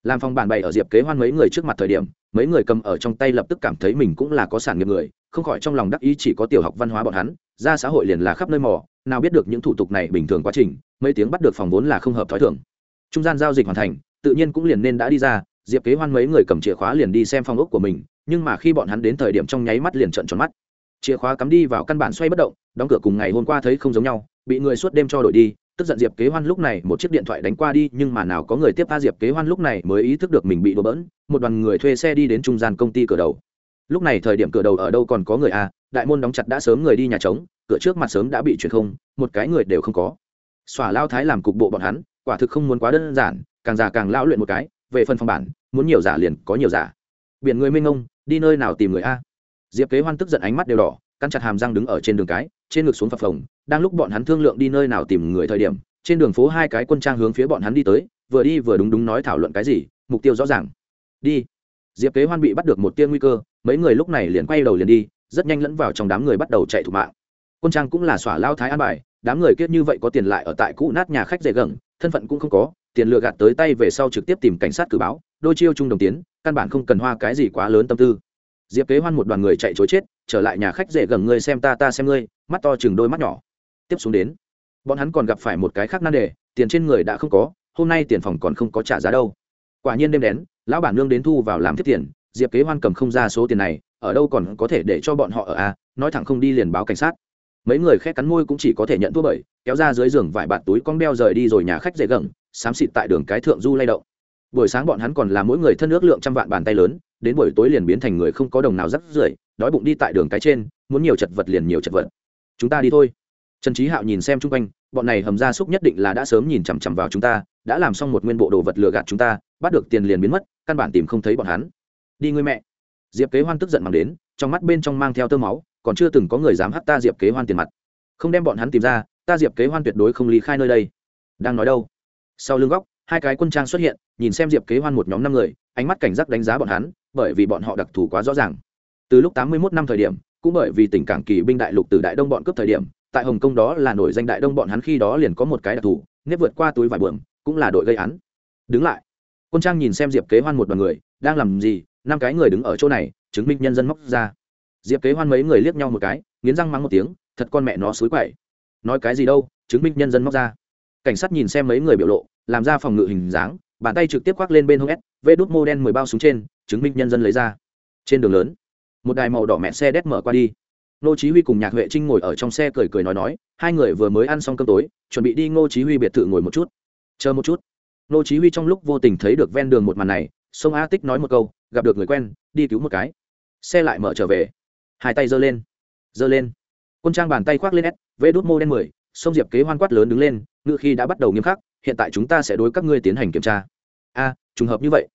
Làm phòng bản bày ở diệp kế hoan mấy người trước mặt thời điểm mấy người cầm ở trong tay lập tức cảm thấy mình cũng là có sản nghiệp người, không khỏi trong lòng đắc ý chỉ có tiểu học văn hóa bọn hắn, ra xã hội liền là khắp nơi mò, nào biết được những thủ tục này bình thường quá trình, mấy tiếng bắt được phòng vốn là không hợp thói thường. Trung gian giao dịch hoàn thành, tự nhiên cũng liền nên đã đi ra, diệp kế hoan mấy người cầm chìa khóa liền đi xem phòng ốc của mình, nhưng mà khi bọn hắn đến thời điểm trong nháy mắt liền trận tròn mắt. Chìa khóa cắm đi vào căn bản xoay bất động, đóng cửa cùng ngày hôm qua thấy không giống nhau, bị người suốt đêm cho đổi đi tức giận diệp kế hoan lúc này, một chiếc điện thoại đánh qua đi, nhưng mà nào có người tiếp ta diệp kế hoan lúc này mới ý thức được mình bị đổ bỡn, một đoàn người thuê xe đi đến trung gian công ty cửa đầu. Lúc này thời điểm cửa đầu ở đâu còn có người à đại môn đóng chặt đã sớm người đi nhà trống, cửa trước mặt sớm đã bị chuyển không, một cái người đều không có. Xỏa lao thái làm cục bộ bọn hắn, quả thực không muốn quá đơn giản, càng già càng lão luyện một cái, về phần phòng bản, muốn nhiều giả liền có nhiều giả. Biển người minh ông đi nơi nào tìm người a? Diệp kế hoan tức giận ánh mắt đều đỏ căn chặt hàm răng đứng ở trên đường cái trên ngực xuống phập phồng đang lúc bọn hắn thương lượng đi nơi nào tìm người thời điểm trên đường phố hai cái quân trang hướng phía bọn hắn đi tới vừa đi vừa đúng đúng nói thảo luận cái gì mục tiêu rõ ràng. Đi. Diệp kế hoan bị bắt được một tiên nguy cơ mấy người lúc này liền quay đầu liền đi rất nhanh lẫn vào trong đám người bắt đầu chạy thủ mạng. Quân trang cũng là xỏa lao thái an bài đám người kiết như vậy có tiền lại ở tại cũ nát nhà khách dễ gần, thân phận cũng không có tiền lừa gạt tới tay về sau trực tiếp tìm cảnh sát cử báo đôi chiêu chung đồng tiến căn bản không cần hoa cái gì quá lớn tâm tư. Diệp kế hoan một đoàn người chạy chối chết trở lại nhà khách dễ gần ngươi xem ta ta xem ngươi mắt to chừng đôi mắt nhỏ. Tiếp xuống đến, bọn hắn còn gặp phải một cái khác nan đề, tiền trên người đã không có, hôm nay tiền phòng còn không có trả giá đâu. Quả nhiên đêm đến, lão bản nương đến thu vào làm tiếp tiền, diệp kế hoan cầm không ra số tiền này, ở đâu còn có thể để cho bọn họ ở a nói thẳng không đi liền báo cảnh sát. Mấy người khét cắn môi cũng chỉ có thể nhận thua bởi, kéo ra dưới giường vải bạt túi con đeo rời đi rồi nhà khách dễ gẳng xám xịt tại đường cái thượng du lay động. Buổi sáng bọn hắn còn là mỗi người thân ước lượng trăm vạn bàn tay lớn, đến buổi tối liền biến thành người không có đồng nào rắc rưởi, đói bụng đi tại đường cái trên, muốn nhiều chật vật liền nhiều chật vật chúng ta đi thôi. Trần trí hạo nhìn xem chung quanh, bọn này hầm gia súc nhất định là đã sớm nhìn chằm chằm vào chúng ta, đã làm xong một nguyên bộ đồ vật lừa gạt chúng ta, bắt được tiền liền biến mất, căn bản tìm không thấy bọn hắn. Đi ngươi mẹ. Diệp kế hoan tức giận mang đến, trong mắt bên trong mang theo tơ máu, còn chưa từng có người dám hắt ta diệp kế hoan tiền mặt. Không đem bọn hắn tìm ra, ta diệp kế hoan tuyệt đối không lý khai nơi đây. Đang nói đâu? Sau lưng góc, hai cái quân trang xuất hiện, nhìn xem diệp kế hoan một nhóm năm người, ánh mắt cảnh giác đánh giá bọn hắn, bởi vì bọn họ đặc thù quá rõ ràng. Từ lúc tám mươi một năm thời điểm cũng bởi vì tỉnh cảng kỳ binh đại lục từ đại đông bọn cướp thời điểm, tại hồng kông đó là nổi danh đại đông bọn hắn khi đó liền có một cái đặc thù, nếp vượt qua túi vải bượm, cũng là đội gây án. Đứng lại. Quân trang nhìn xem diệp kế hoan một đoàn người, đang làm gì, năm cái người đứng ở chỗ này, chứng minh nhân dân móc ra. Diệp kế hoan mấy người liếc nhau một cái, nghiến răng mắng một tiếng, thật con mẹ nó xối quậy. Nói cái gì đâu, chứng minh nhân dân móc ra. Cảnh sát nhìn xem mấy người biểu lộ, làm ra phòng ngự hình dáng, bàn tay trực tiếp khoác lên bên hông s, vê đút mô đen mười bao súng trên, chứng minh nhân dân lấy ra. Trên đường lớn một đài màu đỏ mẹ xe đét mở qua đi. Nô chí huy cùng nhạc huệ trinh ngồi ở trong xe cười cười nói nói, hai người vừa mới ăn xong cơm tối, chuẩn bị đi ngô chí huy biệt thự ngồi một chút. Chờ một chút. Nô chí huy trong lúc vô tình thấy được ven đường một màn này, sông a tích nói một câu, gặp được người quen, đi cứu một cái. Xe lại mở trở về. Hai tay giơ lên. Giơ lên. Quân trang bàn tay khoác lên s, vê đút mô đen mười, sông diệp kế hoan quát lớn đứng lên, ngựa khi đã bắt đầu nghiêm khắc, hiện tại chúng ta sẽ đối các ngươi tiến hành kiểm tra. A, trùng hợp như vậy.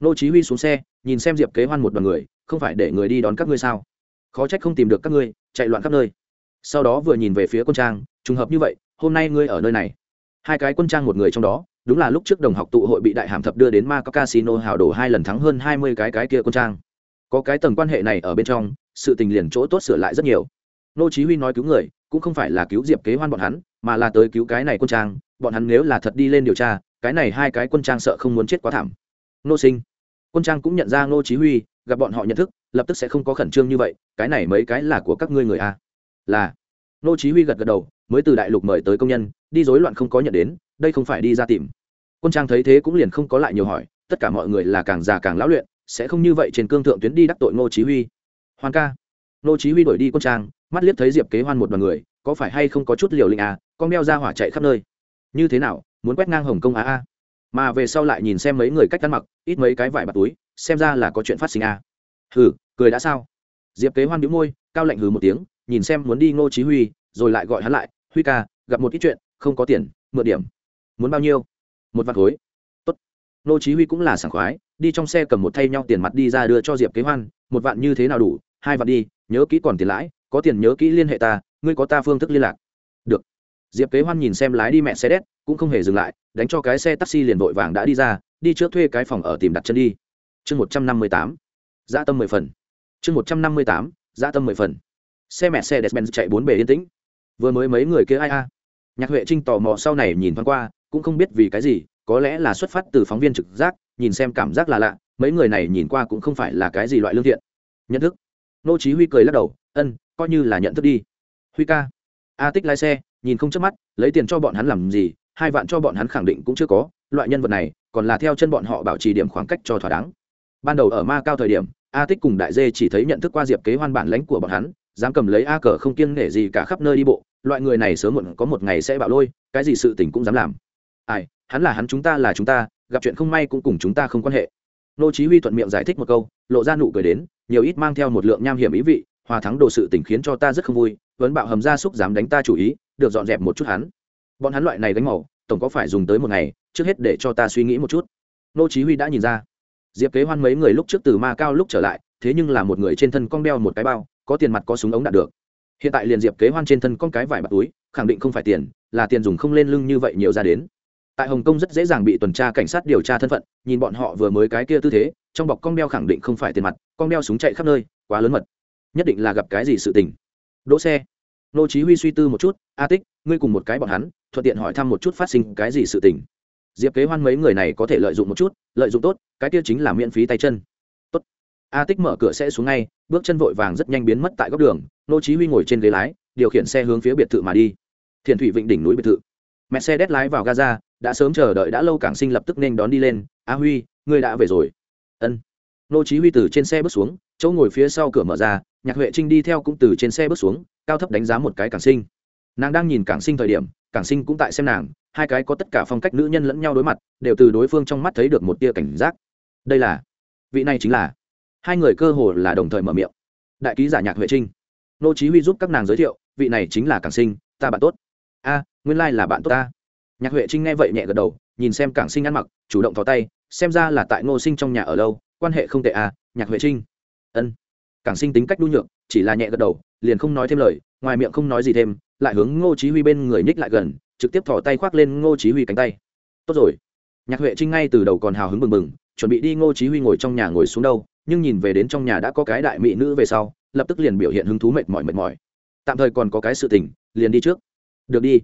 Nô chí huy xuống xe, nhìn xem diệp kế hoan một đoàn người không phải để người đi đón các ngươi sao? Khó trách không tìm được các ngươi, chạy loạn khắp nơi. Sau đó vừa nhìn về phía quân trang, trùng hợp như vậy, hôm nay ngươi ở nơi này. Hai cái quân trang một người trong đó, đúng là lúc trước đồng học tụ hội bị đại hàm thập đưa đến ma casino hào đổ hai lần thắng hơn hai mươi cái cái kia quân trang. Có cái tầng quan hệ này ở bên trong, sự tình liền chỗ tốt sửa lại rất nhiều. Nô chí huy nói cứu người, cũng không phải là cứu diệp kế hoan bọn hắn, mà là tới cứu cái này quân trang. Bọn hắn nếu là thật đi lên điều tra, cái này hai cái quân trang sợ không muốn chết quá thảm. Nô sinh. Quân trang cũng nhận ra nô chí huy gặp bọn họ nhận thức, lập tức sẽ không có khẩn trương như vậy, cái này mấy cái là của các ngươi người a. Là. Nô chí huy gật gật đầu, mới từ đại lục mời tới công nhân, đi rối loạn không có nhận đến, đây không phải đi ra tìm. Quân trang thấy thế cũng liền không có lại nhiều hỏi, tất cả mọi người là càng già càng lão luyện, sẽ không như vậy trên cương thượng tuyến đi đắc tội nô chí huy. Hoan ca. Nô chí huy đuổi đi quân trang, mắt liếc thấy diệp kế hoan một đoàn người, có phải hay không có chút liều lĩnh à con đeo ra hỏa chạy khắp nơi. Như thế nào, muốn quét ngang hồng công à a? Mà về sau lại nhìn xem mấy người cách ăn mặc, ít mấy cái vải bạt túi, xem ra là có chuyện phát sinh à. Hừ, cười đã sao? Diệp kế hoan đĩu môi, cao lạnh hừ một tiếng, nhìn xem muốn đi ngô chí huy, rồi lại gọi hắn lại, huy ca, gặp một ít chuyện, không có tiền, mượn điểm. Muốn bao nhiêu? Một vạn khối. Tốt. Ngô chí huy cũng là sảng khoái, đi trong xe cầm một thay nhau tiền mặt đi ra đưa cho diệp kế hoan, một vạn như thế nào đủ? Hai vạn đi, nhớ kỹ còn tiền lãi, có tiền nhớ kỹ liên hệ ta, ngươi có ta phương thức liên lạc. Được diệp kế hoan nhìn xem lái đi mẹ xe đét, cũng không hề dừng lại, đánh cho cái xe taxi liền vội vàng đã đi ra, đi trước thuê cái phòng ở tìm đặt chân đi. Chương một trăm năm mươi tám, dã tâm mười phần. Chương một trăm năm mươi tám, dã tâm mười phần. Xe mẹ xe despen chạy bốn bề yên tĩnh. Vừa mới mấy người kia ai a? Nhạc huệ trinh tò mò sau này nhìn thoáng qua, cũng không biết vì cái gì, có lẽ là xuất phát từ phóng viên trực giác, nhìn xem cảm giác là lạ, mấy người này nhìn qua cũng không phải là cái gì loại lương thiện. Nhận thức. Nô chí huy cười lắc đầu, ân, coi như là nhận thức đi. Huy ca. A tích lái xe nhìn không chớp mắt, lấy tiền cho bọn hắn làm gì, hai vạn cho bọn hắn khẳng định cũng chưa có, loại nhân vật này, còn là theo chân bọn họ bảo trì điểm khoảng cách cho thỏa đáng. Ban đầu ở ma cao thời điểm, a tích cùng đại dê chỉ thấy nhận thức qua diệp kế hoan bản lãnh của bọn hắn, dám cầm lấy a cờ không kiêng nể gì cả khắp nơi đi bộ, loại người này sớm muộn có một ngày sẽ bạo lôi, cái gì sự tình cũng dám làm. Ai, hắn là hắn chúng ta là chúng ta, gặp chuyện không may cũng cùng chúng ta không quan hệ. Nô chí huy thuận miệng giải thích một câu, lộ ra nụ cười đến, nhiều ít mang theo một lượng nham hiểm ý vị, hòa thắng đồ sự tình khiến cho ta rất không vui vấn bạo hầm ra xúc dám đánh ta chủ ý được dọn dẹp một chút hắn. Bọn hắn loại này đánh màu, tổng có phải dùng tới một ngày, trước hết để cho ta suy nghĩ một chút. Nô chí huy đã nhìn ra. Diệp kế hoan mấy người lúc trước từ ma cao lúc trở lại, thế nhưng là một người trên thân cong đeo một cái bao, có tiền mặt có súng ống đạt được. Hiện tại liền diệp kế hoan trên thân con cái vải bạc túi, khẳng định không phải tiền, là tiền dùng không lên lưng như vậy nhiều ra đến. Tại hồng kông rất dễ dàng bị tuần tra cảnh sát điều tra thân phận, nhìn bọn họ vừa mới cái kia tư thế, trong bọc con đeo khẳng định không phải tiền mặt, con đeo súng chạy khắp nơi, quá lớn mật. Nhất định là gặp cái gì sự tình. Đỗ xe nô chí huy suy tư một chút, a tích, ngươi cùng một cái bọn hắn, thuận tiện hỏi thăm một chút phát sinh cái gì sự tình. Diệp kế hoan mấy người này có thể lợi dụng một chút, lợi dụng tốt, cái kia chính là miễn phí tay chân. Tốt. A tích mở cửa xe xuống ngay, bước chân vội vàng rất nhanh biến mất tại góc đường, nô chí huy ngồi trên ghế lái, điều khiển xe hướng phía biệt thự mà đi. Thiền thủy vịnh đỉnh núi biệt thự. Mẹ xe đét lái vào gaza, đã sớm chờ đợi đã lâu cảng sinh lập tức nên đón đi lên. A huy, ngươi đã về rồi. Ân. Nô chí huy từ trên xe bước xuống, chỗ ngồi phía sau cửa mở ra, nhạc huệ trinh đi theo cũng từ trên xe bước xuống cao thấp đánh giá một cái cảng sinh. Nàng đang nhìn cảng sinh thời điểm, cảng sinh cũng tại xem nàng, hai cái có tất cả phong cách nữ nhân lẫn nhau đối mặt, đều từ đối phương trong mắt thấy được một tia cảnh giác. Đây là, vị này chính là, hai người cơ hồ là đồng thời mở miệng. Đại ký giả nhạc huệ trinh. Nô chí huy giúp các nàng giới thiệu, vị này chính là cảng sinh, ta bạn tốt. A, nguyên lai like là bạn tốt ta. Nhạc huệ trinh nghe vậy nhẹ gật đầu, nhìn xem cảng sinh ăn mặc, chủ động thò tay, xem ra là tại ngô sinh trong nhà ở lâu, quan hệ không tệ à nhạc huệ trinh. Ân. Cảng sinh tính cách nhu nhược chỉ là nhẹ gật đầu, liền không nói thêm lời, ngoài miệng không nói gì thêm, lại hướng ngô chí huy bên người nhích lại gần, trực tiếp thò tay khoác lên ngô chí huy cánh tay. Tốt rồi. Nhạc huệ trinh ngay từ đầu còn hào hứng bừng bừng, chuẩn bị đi ngô chí huy ngồi trong nhà ngồi xuống đâu, nhưng nhìn về đến trong nhà đã có cái đại mỹ nữ về sau, lập tức liền biểu hiện hứng thú mệt mỏi mệt mỏi. Tạm thời còn có cái sự tình, liền đi trước. Được đi.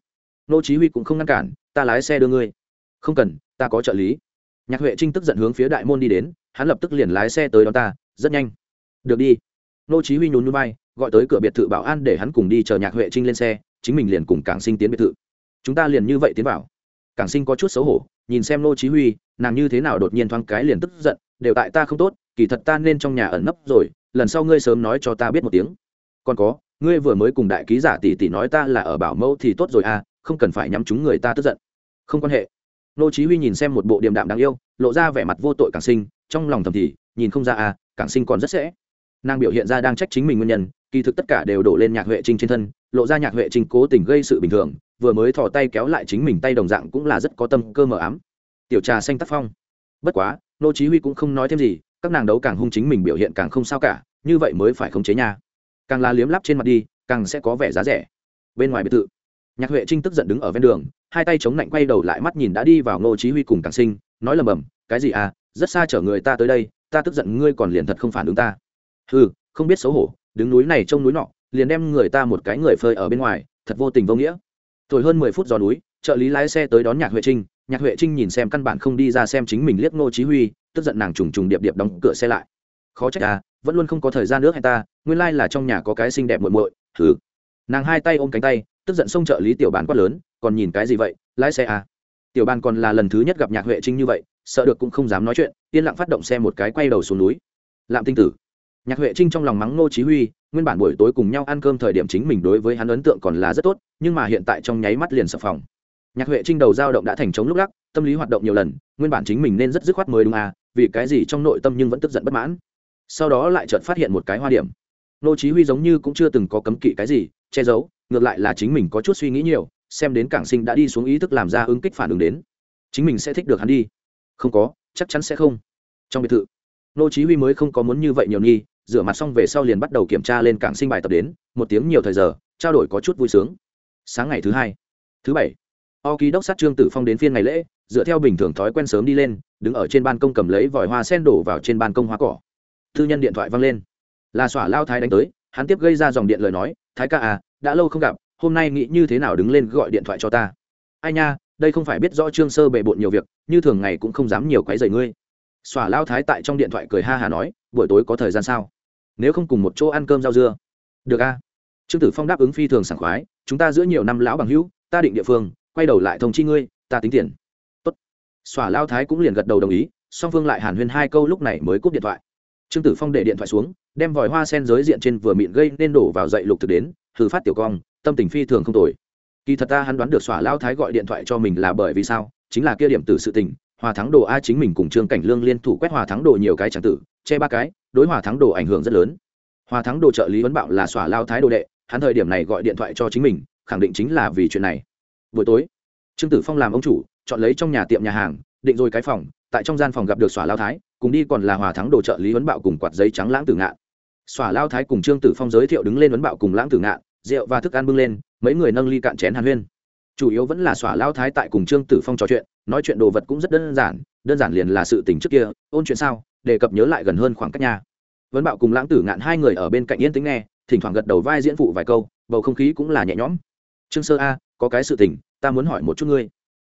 Ngô chí huy cũng không ngăn cản, ta lái xe đưa ngươi. Không cần, ta có trợ lý. Nhạc huệ trinh tức giận hướng phía đại môn đi đến, hắn lập tức liền lái xe tới đón ta, rất nhanh. Được đi. Nô chí huy nhún nhún vai, gọi tới cửa biệt thự bảo an để hắn cùng đi chờ nhạc huệ trinh lên xe, chính mình liền cùng cảng sinh tiến biệt thự. Chúng ta liền như vậy tiến vào. Cảng sinh có chút xấu hổ, nhìn xem nô chí huy, nàng như thế nào đột nhiên thoáng cái liền tức giận, đều tại ta không tốt, kỳ thật ta nên trong nhà ẩn nấp rồi, lần sau ngươi sớm nói cho ta biết một tiếng. Còn có, ngươi vừa mới cùng đại ký giả tỷ tỷ nói ta là ở bảo mẫu thì tốt rồi à không cần phải nhắm chúng người ta tức giận. Không quan hệ. Nô chí huy nhìn xem một bộ điềm đạm đáng yêu, lộ ra vẻ mặt vô tội cảng sinh, trong lòng thầm thì, nhìn không ra à cảng sinh còn rất sẽ nàng biểu hiện ra đang trách chính mình nguyên nhân, kỳ thực tất cả đều đổ lên nhạc huệ trinh trên thân, lộ ra nhạc huệ trinh cố tình gây sự bình thường, vừa mới thò tay kéo lại chính mình tay đồng dạng cũng là rất có tâm cơ mờ ám. Tiểu trà xanh tác phong. Bất quá, nô chí huy cũng không nói thêm gì, các nàng đấu càng hung chính mình biểu hiện càng không sao cả, như vậy mới phải khống chế nha. Càng là liếm lắp trên mặt đi, càng sẽ có vẻ giá rẻ. Bên ngoài biệt thự, nhạc huệ trinh tức giận đứng ở ven đường, hai tay chống lạnh quay đầu lại mắt nhìn đã đi vào nô chí huy cùng càng sinh, nói lầm bầm, cái gì à rất xa chở người ta tới đây, ta tức giận ngươi còn liền thật không phản ứng ta hừ, không biết xấu hổ, đứng núi này trông núi nọ, liền đem người ta một cái người phơi ở bên ngoài, thật vô tình vô nghĩa. Thổi hơn mười phút gió núi, trợ lý lái xe tới đón nhạc huệ trinh. Nhạc huệ trinh nhìn xem căn bản không đi ra xem chính mình liếc ngô chí huy, tức giận nàng trùng trùng điệp điệp đóng cửa xe lại. Khó trách à vẫn luôn không có thời gian nước hay ta, nguyên lai like là trong nhà có cái xinh đẹp muội muội thử nàng hai tay ôm cánh tay, tức giận xông trợ lý tiểu bàn quát lớn, còn nhìn cái gì vậy, lái xe à? Tiểu bàn còn là lần thứ nhất gặp nhạc huệ trinh như vậy, sợ được cũng không dám nói chuyện, yên lặng phát động xe một cái quay đầu xuống núi. Lạm tinh tử nhạc huệ trinh trong lòng mắng ngô chí huy, nguyên bản buổi tối cùng nhau ăn cơm thời điểm chính mình đối với hắn ấn tượng còn là rất tốt, nhưng mà hiện tại trong nháy mắt liền sập phòng. Nhạc huệ trinh đầu dao động đã thành chống lúc lắc, tâm lý hoạt động nhiều lần, nguyên bản chính mình nên rất dứt khoát mới đúng à vì cái gì trong nội tâm nhưng vẫn tức giận bất mãn. Sau đó lại chợt phát hiện một cái hoa điểm. Ngô chí huy giống như cũng chưa từng có cấm kỵ cái gì, che giấu, ngược lại là chính mình có chút suy nghĩ nhiều, xem đến cảng sinh đã đi xuống ý thức làm ra ứng kích phản ứng đến. Chính mình sẽ thích được hắn đi. Không có, chắc chắn sẽ không. Trong biệt thự nô chí huy mới không có muốn như vậy nhiều nghi rửa mặt xong về sau liền bắt đầu kiểm tra lên cảng sinh bài tập đến, một tiếng nhiều thời giờ, trao đổi có chút vui sướng. Sáng ngày thứ hai, thứ bảy o ký đốc sát trương tử phong đến phiên ngày lễ, dựa theo bình thường thói quen sớm đi lên, đứng ở trên ban công cầm lấy vòi hoa sen đổ vào trên ban công hoa cỏ. Thư nhân điện thoại văng lên. Là xỏa lao thái đánh tới, hắn tiếp gây ra dòng điện lời nói, thái ca à đã lâu không gặp, hôm nay nghĩ như thế nào đứng lên gọi điện thoại cho ta? Ai nha, đây không phải biết rõ trương sơ bề bộn nhiều việc, như thường ngày cũng không dám nhiều quấy rầy ngươi xỏa lao thái tại trong điện thoại cười ha hà nói, buổi tối có thời gian sao? Nếu không cùng một chỗ ăn cơm rau dưa. Được a. Trương tử phong đáp ứng phi thường sảng khoái, chúng ta giữa nhiều năm lão bằng hữu, ta định địa phương, quay đầu lại thông chi ngươi, ta tính tiền. Tốt. Xỏa lao thái cũng liền gật đầu đồng ý, song phương lại hàn huyên hai câu lúc này mới cúp điện thoại. Trương tử phong để điện thoại xuống, đem vòi hoa sen giới diện trên vừa mịn gây nên đổ vào dậy lục thực đến thử phát tiểu cong, tâm tình phi thường không tồi. Kỳ thật ta hắn đoán được xỏa lao thái gọi điện thoại cho mình là bởi vì sao, chính là kia điểm từ sự tình hòa thắng đồ a chính mình cùng trương cảnh lương liên thủ quét hòa thắng đồ nhiều cái tràng tử, che ba cái, đối hòa thắng đồ ảnh hưởng rất lớn. Hòa thắng đồ trợ lý vấn bạo là xỏa lao thái đồ đệ, hắn thời điểm này gọi điện thoại cho chính mình, khẳng định chính là vì chuyện này. Buổi tối, trương tử phong làm ông chủ, chọn lấy trong nhà tiệm nhà hàng, định rồi cái phòng, tại trong gian phòng gặp được xỏa lao thái, cùng đi còn là hòa thắng đồ trợ lý vấn bạo cùng quạt giấy trắng lãng tử ngạn. Xỏa lao thái cùng trương tử phong giới thiệu đứng lên vấn bạo cùng lãng tử ngạn, rượu và thức ăn bưng lên, mấy người nâng ly cạn chén hàn huyên chủ yếu vẫn là xỏa lao thái tại cùng trương tử phong trò chuyện, nói chuyện đồ vật cũng rất đơn giản đơn giản liền là sự tình trước kia, ôn chuyện sao, đề cập nhớ lại gần hơn khoảng cách nhà vấn bạo cùng lãng tử ngạn hai người ở bên cạnh yên tĩnh nghe, thỉnh thoảng gật đầu vai diễn phụ vài câu, bầu không khí cũng là nhẹ nhõm. Trương sơ a, có cái sự tình, ta muốn hỏi một chút ngươi.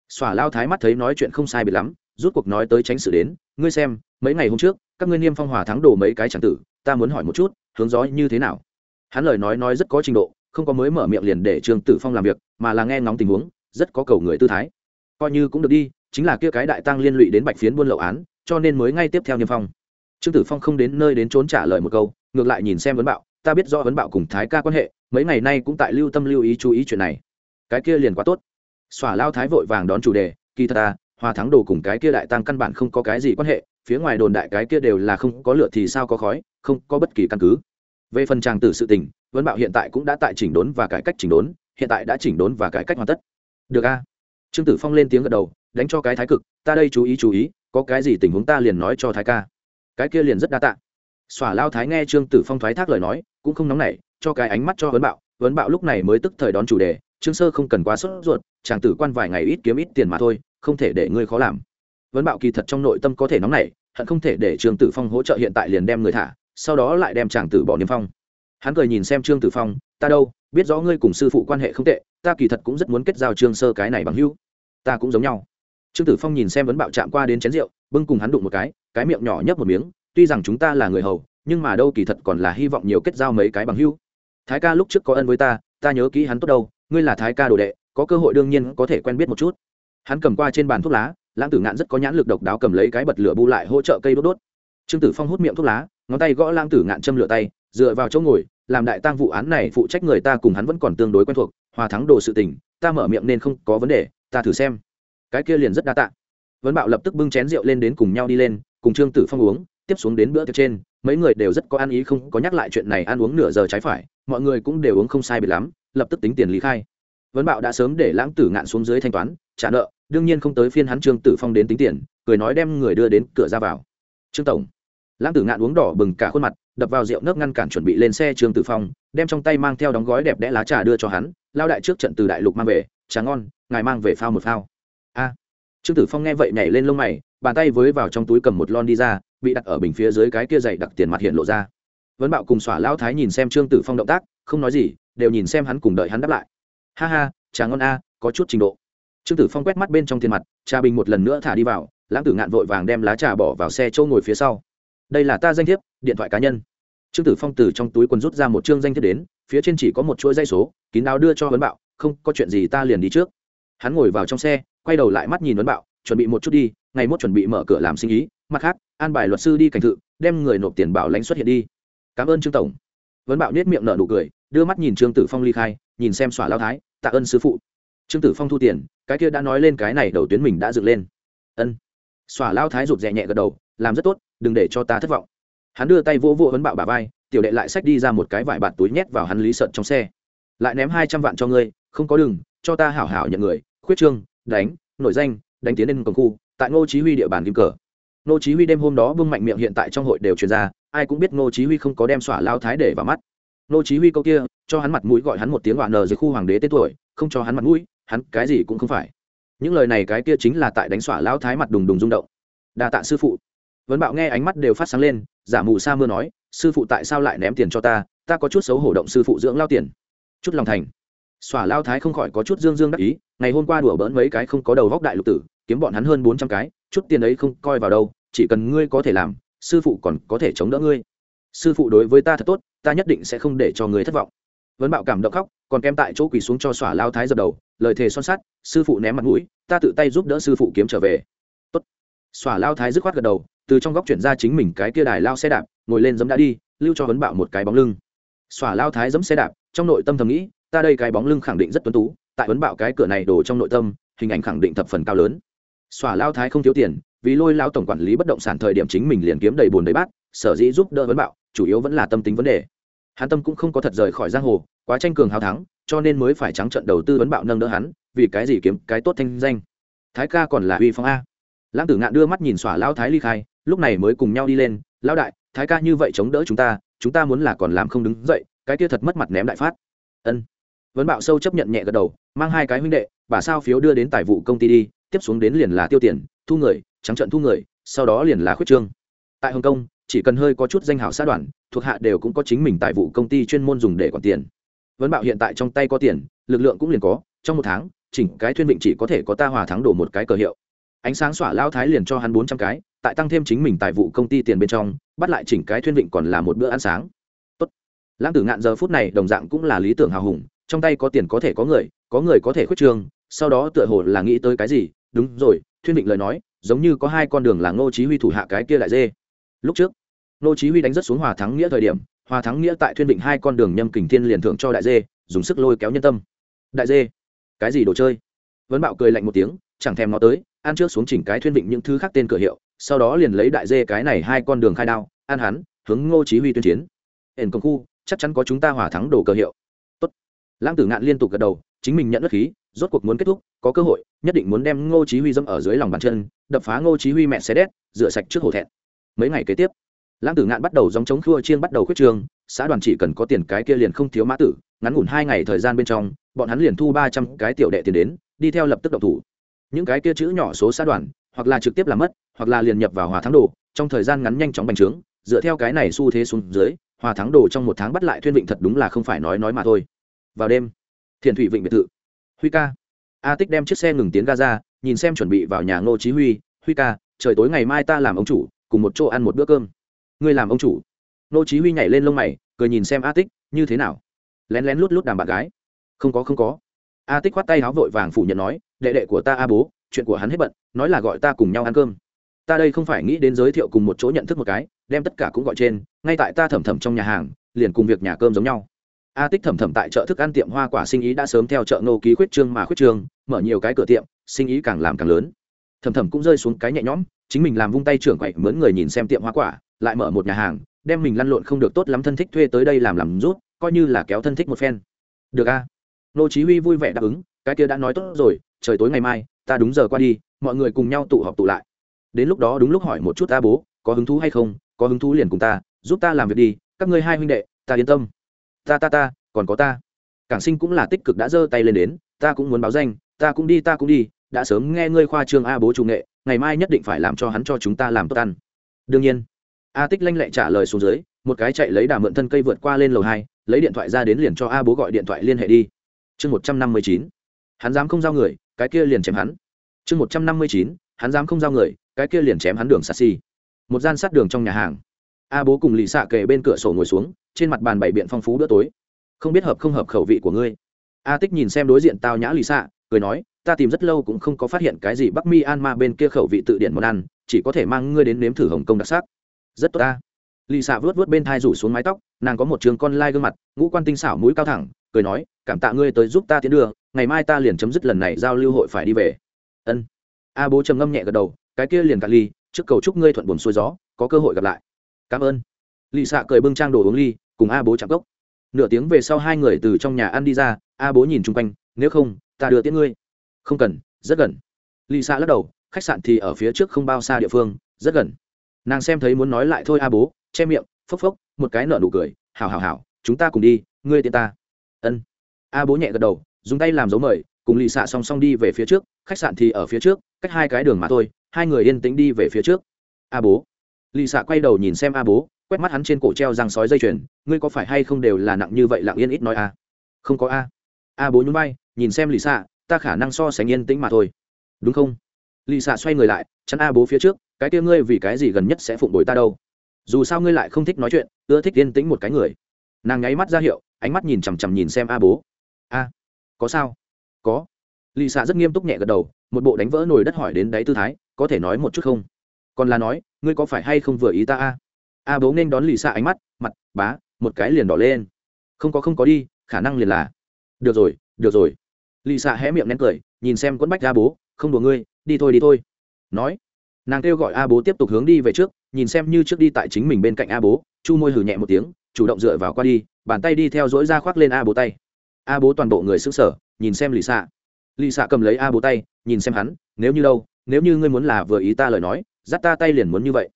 Xòa lao thái mắt thấy nói chuyện không sai biệt lắm, rút cuộc nói tới tránh sự đến, ngươi xem, mấy ngày hôm trước, các ngươi niêm phong hòa thắng đổ mấy cái tràng tử, ta muốn hỏi một chút, hướng gió như thế nào? Hắn lời nói nói rất có trình độ không có mới mở miệng liền để trương tử phong làm việc, mà là nghe ngóng tình huống, rất có cầu người tư thái. Coi như cũng được đi, chính là kia cái đại tăng liên lụy đến bạch phiến buôn lậu án, cho nên mới ngay tiếp theo niêm phong. Trương tử phong không đến nơi đến trốn trả lời một câu, ngược lại nhìn xem vấn bạo, ta biết do vấn bạo cùng thái ca quan hệ, mấy ngày nay cũng tại lưu tâm lưu ý chú ý chuyện này. Cái kia liền quá tốt. Xỏa lao thái vội vàng đón chủ đề, kỳ thật ta, hòa thắng đồ cùng cái kia đại tăng căn bản không có cái gì quan hệ, phía ngoài đồn đại cái kia đều là không có lửa thì sao có khói, không có bất kỳ căn cứ. Về phần tràng tử sự tình vấn bạo hiện tại cũng đã tại chỉnh đốn và cải cách chỉnh đốn, hiện tại đã chỉnh đốn và cải cách hoàn tất. Được a? Trương tử phong lên tiếng gật đầu, đánh cho cái thái cực, ta đây chú ý chú ý, có cái gì tình huống ta liền nói cho thái ca. Cái kia liền rất đa tạ. Xỏa lao thái nghe trương tử phong thoái thác lời nói, cũng không nóng nảy, cho cái ánh mắt cho vấn bạo vấn bạo lúc này mới tức thời đón chủ đề, trương sơ không cần quá sốt ruột, chàng tử quan vài ngày ít kiếm ít tiền mà thôi, không thể để ngươi khó làm. Vấn bạo kỳ thật trong nội tâm có thể nóng nảy, hận không thể để trương tử phong hỗ trợ hiện tại liền đem người thả, sau đó lại đem chàng tử bỏ niêm phong hắn cười nhìn xem trương tử phong, ta đâu, biết rõ ngươi cùng sư phụ quan hệ không tệ, ta kỳ thật cũng rất muốn kết giao trương sơ cái này bằng hữu. Ta cũng giống nhau. Trương tử phong nhìn xem vấn bạo chạm qua đến chén rượu, bưng cùng hắn đụng một cái cái miệng nhỏ nhấp một miếng, tuy rằng chúng ta là người hầu, nhưng mà đâu kỳ thật còn là hy vọng nhiều kết giao mấy cái bằng hữu. Thái ca lúc trước có ân với ta ta nhớ kỹ hắn tốt đâu, ngươi là thái ca đồ đệ, có cơ hội đương nhiên có thể quen biết một chút. Hắn cầm qua trên bàn thuốc lá, lãng tử ngạn rất có nhãn lực độc đáo cầm lấy cái bật lửa bu lại hỗ trợ cây đốt đốt. Trương tử phong hút miệng thuốc lá, ngón tay gõ lãng tử ngạn châm lửa tay dựa vào chỗ ngồi, làm đại tang vụ án này phụ trách người ta cùng hắn vẫn còn tương đối quen thuộc, hòa thắng đồ sự tình, ta mở miệng nên không có vấn đề, ta thử xem. Cái kia liền rất đa tạ. Vấn bạo lập tức bưng chén rượu lên đến cùng nhau đi lên, cùng trương tử phong uống, tiếp xuống đến bữa tiệc trên, mấy người đều rất có ăn ý không có nhắc lại chuyện này ăn uống nửa giờ trái phải, mọi người cũng đều uống không sai biệt lắm, lập tức tính tiền lý khai. Vấn bạo đã sớm để lãng tử ngạn xuống dưới thanh toán, trả nợ, đương nhiên không tới phiên hắn trương tử phong đến tính tiền, cười nói đem người đưa đến cửa ra vào. Trương tổng lãng tử ngạn uống đỏ bừng cả khuôn mặt, đập vào rượu nước ngăn cản chuẩn bị lên xe trương tử phong, đem trong tay mang theo đóng gói đẹp đẽ lá trà đưa cho hắn, lao đại trước trận từ đại lục mang về, trà ngon, ngài mang về phao một phao. A. Trương tử phong nghe vậy nhảy lên lông mày, bàn tay với vào trong túi cầm một lon đi ra, bị đặt ở bình phía dưới cái kia dày đặc tiền mặt hiện lộ ra. Vấn bạo cùng xỏa lão thái nhìn xem trương tử phong động tác, không nói gì, đều nhìn xem hắn cùng đợi hắn đáp lại. Ha ha, trà ngon a, có chút trình độ. Trương tử phong quét mắt bên trong tiền mặt, trà bình một lần nữa thả đi vào, lãng tử ngạn vội vàng đem lá trà bỏ vào xe châu ngồi phía sau đây là ta danh thiếp, điện thoại cá nhân. Trương tử phong từ trong túi quần rút ra một chương danh thiếp đến, phía trên chỉ có một chuỗi dây số, kín đáo đưa cho vấn bạo, không, có chuyện gì ta liền đi trước. Hắn ngồi vào trong xe, quay đầu lại mắt nhìn vấn bạo, chuẩn bị một chút đi, ngày mốt chuẩn bị mở cửa làm sinh ý, mặt khác, an bài luật sư đi cảnh thự, đem người nộp tiền bảo lãnh xuất hiện đi. Cảm ơn trương tổng. Vấn bạo nết miệng nở nụ cười, đưa mắt nhìn trương tử phong ly khai, nhìn xem xỏa lao thái, tạ ơn sư phụ. Trương tử phong thu tiền, cái kia đã nói lên cái này đầu tuyến mình đã dựng lên. Ân. Xỏa lao thái rụt rè nhẹ gật đầu, làm rất tốt đừng để cho ta thất vọng. Hắn đưa tay vỗ vỗ hấn bạo bà vai, tiểu đệ lại xách đi ra một cái vải bạt túi nhét vào hắn lý sợn trong xe. Lại ném hai trăm vạn cho ngươi, không có đừng cho ta hảo hảo nhận người, khuyết trương, đánh, nổi danh, đánh tiến lên cầm khu, tại ngô chí huy địa bàn kim cờ. Ngô chí huy đêm hôm đó bưng mạnh miệng hiện tại trong hội đều truyền ra, ai cũng biết ngô chí huy không có đem xỏa lao thái để vào mắt. Ngô chí huy câu kia, cho hắn mặt mũi gọi hắn một tiếng loạn nờ dưới khu hoàng đế tên tuổi, không cho hắn mặt mũi, hắn cái gì cũng không phải. Những lời này cái kia chính là tại đánh xỏa lao thái mặt đùng đùng rung động. Đa tạ sư phụ vấn bạo nghe ánh mắt đều phát sáng lên, giả mù sa mưa nói, sư phụ tại sao lại ném tiền cho ta? Ta có chút xấu hổ động sư phụ dưỡng lao tiền. Chút lòng thành. Xỏa lao thái không khỏi có chút dương dương đắc ý, ngày hôm qua đùa bỡn mấy cái không có đầu góc đại lục tử, kiếm bọn hắn hơn bốn trăm cái, chút tiền ấy không coi vào đâu, chỉ cần ngươi có thể làm, sư phụ còn có thể chống đỡ ngươi. Sư phụ đối với ta thật tốt, ta nhất định sẽ không để cho ngươi thất vọng. Vấn bạo cảm động khóc, còn kem tại chỗ quỳ xuống cho xỏa lao thái dập đầu, lời thề son sắt, sư phụ ném mặt mũi, ta tự tay giúp đỡ sư phụ kiếm trở về. Tốt. Xỏa lao thái dứt khoát gật đầu từ trong góc chuyển ra chính mình cái kia đài lao xe đạp, ngồi lên giấm đã đi, lưu cho huấn bạo một cái bóng lưng. Xỏa lao thái giấm xe đạp, trong nội tâm thầm nghĩ, ta đây cái bóng lưng khẳng định rất tuấn tú, tại huấn bạo cái cửa này đổ trong nội tâm, hình ảnh khẳng định thập phần cao lớn. Xỏa lao thái không thiếu tiền, vì lôi lao tổng quản lý bất động sản thời điểm chính mình liền kiếm đầy bồn đầy bát, sở dĩ giúp đỡ huấn bạo, chủ yếu vẫn là tâm tính vấn đề. Hắn tâm cũng không có thật rời khỏi giang hồ, quá tranh cường hào thắng, cho nên mới phải trắng trận đầu tư vấn bạo nâng đỡ hắn, vì cái gì kiếm cái tốt thanh danh. Thái ca còn là uy phong a. Lãng tử ngạn đưa mắt nhìn xỏa lao thái ly khai lúc này mới cùng nhau đi lên, lão đại, thái ca như vậy chống đỡ chúng ta chúng ta muốn là còn làm không đứng dậy, cái kia thật mất mặt ném đại phát. Ân. Vấn bạo sâu chấp nhận nhẹ gật đầu, mang hai cái huynh đệ, bà sao phiếu đưa đến tài vụ công ty đi, tiếp xuống đến liền là tiêu tiền, thu người, trắng trận thu người, sau đó liền là khuyết trương. Tại hồng kông, chỉ cần hơi có chút danh hảo xã đoàn, thuộc hạ đều cũng có chính mình tài vụ công ty chuyên môn dùng để quản tiền. Vấn bạo hiện tại trong tay có tiền, lực lượng cũng liền có, trong một tháng, chỉnh cái thuyên vịnh chỉ có thể có ta hòa thắng đổ một cái cờ hiệu. Ánh sáng xỏa lao thái liền cho hắn bốn trăm cái tại tăng thêm chính mình tài vụ công ty tiền bên trong, bắt lại chỉnh cái thuyên vịnh còn là một bữa ăn sáng. Tốt. lãng tử ngạn giờ phút này đồng dạng cũng là lý tưởng hào hùng, trong tay có tiền có thể có người có người có thể khuyết trương, sau đó tựa hồ là nghĩ tới cái gì, đúng rồi, thuyên vịnh lời nói, giống như có hai con đường là ngô chí huy thủ hạ cái kia lại dê. Lúc trước, ngô chí huy đánh rất xuống hòa thắng nghĩa thời điểm, hòa thắng nghĩa tại thuyên vịnh hai con đường nhâm kình thiên liền thượng cho đại dê, dùng sức lôi kéo nhân tâm. Đại dê, cái gì đồ chơi? Vấn bạo cười lạnh một tiếng, chẳng thèm nó tới, ăn trước xuống chỉnh cái thuyên vịnh những thứ khác tên cửa hiệu sau đó liền lấy đại dê cái này hai con đường khai đao an hắn, hướng ngô chí huy tuyên chiến. Ẩn công khu, chắc chắn có chúng ta hòa thắng đồ cờ hiệu. Tốt. Lãng tử ngạn liên tục gật đầu, chính mình nhận đất khí, rốt cuộc muốn kết thúc, có cơ hội, nhất định muốn đem ngô chí huy dâm ở dưới lòng bàn chân, đập phá ngô chí huy mẹ xe đét, rửa sạch trước hổ thẹn. Mấy ngày kế tiếp, lãng tử ngạn bắt đầu dòng chống khua chiên bắt đầu khuyết trường, xã đoàn chỉ cần có tiền cái kia liền không thiếu mã tử, ngắn ngủn hai ngày thời gian bên trong, bọn hắn liền thu ba trăm cái tiểu đệ tiền đến, đi theo lập tức động thủ. Những cái kia chữ nhỏ số xã đoàn hoặc là trực tiếp làm mất, hoặc là liền nhập vào hòa thắng đồ, trong thời gian ngắn nhanh chóng bành trướng, dựa theo cái này xu thế xuống dưới, hòa thắng đồ trong một tháng bắt lại thuyên vịnh thật đúng là không phải nói nói mà thôi. Vào đêm thiền thủy vịnh biệt thự. Huy ca. A tích đem chiếc xe ngừng tiến gaza nhìn xem chuẩn bị vào nhà ngô chí huy. Huy ca, trời tối ngày mai ta làm ông chủ, cùng một chỗ ăn một bữa cơm. Ngươi làm ông chủ. Ngô chí huy nhảy lên lông mày, cười nhìn xem a tích, như thế nào? Lén lén lút lút đàm bạn gái. Không có không có. A tích khoát tay háo vội vàng phủ nhận nói, đệ đệ của ta a bố chuyện của hắn hết bận, nói là gọi ta cùng nhau ăn cơm. Ta đây không phải nghĩ đến giới thiệu cùng một chỗ nhận thức một cái, đem tất cả cũng gọi trên, ngay tại ta thẩm thẩm trong nhà hàng, liền cùng việc nhà cơm giống nhau. A tích thẩm thẩm tại chợ thức ăn tiệm hoa quả sinh ý đã sớm theo chợ nô ký khuyết trương mà khuyết trương, mở nhiều cái cửa tiệm, sinh ý càng làm càng lớn. Thẩm thẩm cũng rơi xuống cái nhẹ nhõm, chính mình làm vung tay trưởng quậy mướn người nhìn xem tiệm hoa quả, lại mở một nhà hàng, đem mình lăn lộn không được tốt lắm thân thích thuê tới đây làm làm rút coi như là kéo thân thích một phen. Được a. Nô chí huy vui vẻ đáp ứng, cái kia đã nói tốt rồi trời tối ngày mai, ta đúng giờ qua đi, mọi người cùng nhau tụ họp tụ lại. Đến lúc đó đúng lúc hỏi một chút ta bố, có hứng thú hay không, có hứng thú liền cùng ta, giúp ta làm việc đi, các ngươi hai huynh đệ, ta yên tâm. Ta ta ta, còn có ta. Cảng sinh cũng là tích cực đã giơ tay lên đến, ta cũng muốn báo danh, ta cũng đi, ta cũng đi, đã sớm nghe ngươi khoa trương a bố chủ nghệ, ngày mai nhất định phải làm cho hắn cho chúng ta làm tốt ăn. Đương nhiên, a tích lanh lẹ trả lời xuống dưới, một cái chạy lấy đà mượn thân cây vượt qua lên lầu hai, lấy điện thoại ra đến liền cho a bố gọi điện thoại liên hệ đi. Chương một trăm năm mươi chín, hắn dám không giao người cái kia liền chém hắn. Chương một trăm năm mươi chín, hắn dám không giao người, cái kia liền chém hắn đường sạt xi một gian sát đường trong nhà hàng. A bố cùng lì xạ kề bên cửa sổ ngồi xuống, trên mặt bàn bày biện phong phú bữa tối. Không biết hợp không hợp khẩu vị của ngươi. A tích nhìn xem đối diện tao nhã lì xạ cười nói, ta tìm rất lâu cũng không có phát hiện cái gì bắc mi an ma bên kia khẩu vị tự điển món ăn, chỉ có thể mang ngươi đến nếm thử hồng công đặc sắc. Rất tốt ta. Lì xạ vớt vớt bên thai rủ xuống mái tóc, nàng có một trường con lai gương mặt, ngũ quan tinh xảo, mũi cao thẳng cười nói, cảm tạ ngươi tới giúp ta tiến đưa, ngày mai ta liền chấm dứt lần này giao lưu hội phải đi về. Ân. A bố trầm ngâm nhẹ gật đầu, cái kia liền cạn ly, trước cầu chúc ngươi thuận buồn xuôi gió, có cơ hội gặp lại. Cảm ơn. Lì xạ cười bưng trang đồ uống ly, cùng a bố chạm cốc. Nửa tiếng về sau hai người từ trong nhà ăn đi ra, a bố nhìn chung quanh, nếu không, ta đưa tiễn ngươi. Không cần, rất gần. Lì xạ lắc đầu, khách sạn thì ở phía trước không bao xa địa phương, rất gần. Nàng xem thấy muốn nói lại thôi a bố, che miệng, phốc phốc, một cái nở nụ cười, hảo hảo hảo, chúng ta cùng đi, ngươi tiễn ta ân. A bố nhẹ gật đầu, dùng tay làm dấu mời, cùng lì xạ song song đi về phía trước, khách sạn thì ở phía trước, cách hai cái đường mà thôi, hai người yên tĩnh đi về phía trước. A bố. Lì xạ quay đầu nhìn xem a bố, quét mắt hắn trên cổ treo răng sói dây chuyền, ngươi có phải hay không đều là nặng như vậy lặng yên ít nói a không có a. A bố nhún bay nhìn xem lì xạ ta khả năng so sánh yên tĩnh mà thôi. Đúng không? Lì xạ xoay người lại, chắn a bố phía trước, cái kia ngươi vì cái gì gần nhất sẽ phụng đổi ta đâu? Dù sao ngươi lại không thích nói chuyện, ưa thích yên tĩnh một cái người. Nàng nháy mắt ra hiệu ánh mắt nhìn chằm chằm nhìn xem a bố. A, có sao? Có. Lì xạ rất nghiêm túc nhẹ gật đầu, một bộ đánh vỡ nồi đất hỏi đến đáy tư thái, có thể nói một chút không? Còn là nói, ngươi có phải hay không vừa ý ta a? A bố nên đón lì xạ ánh mắt, mặt, bá, một cái liền đỏ lên. Không có không có đi, khả năng liền là. Được rồi được rồi. Lì xạ hé miệng nén cười, nhìn xem quẫn bách a bố, không đùa ngươi, đi thôi đi thôi. Nói, nàng kêu gọi a bố tiếp tục hướng đi về trước, nhìn xem như trước đi tại chính mình bên cạnh a bố, chu môi hử nhẹ một tiếng, chủ động dựa vào qua đi bàn tay đi theo dỗi ra khoác lên a bố tay. A bố toàn bộ người xứng sở nhìn xem lì xạ lì xạ cầm lấy a bố tay, nhìn xem hắn, nếu như đâu, nếu như ngươi muốn là vừa ý ta lời nói, dắt ta tay liền muốn như vậy.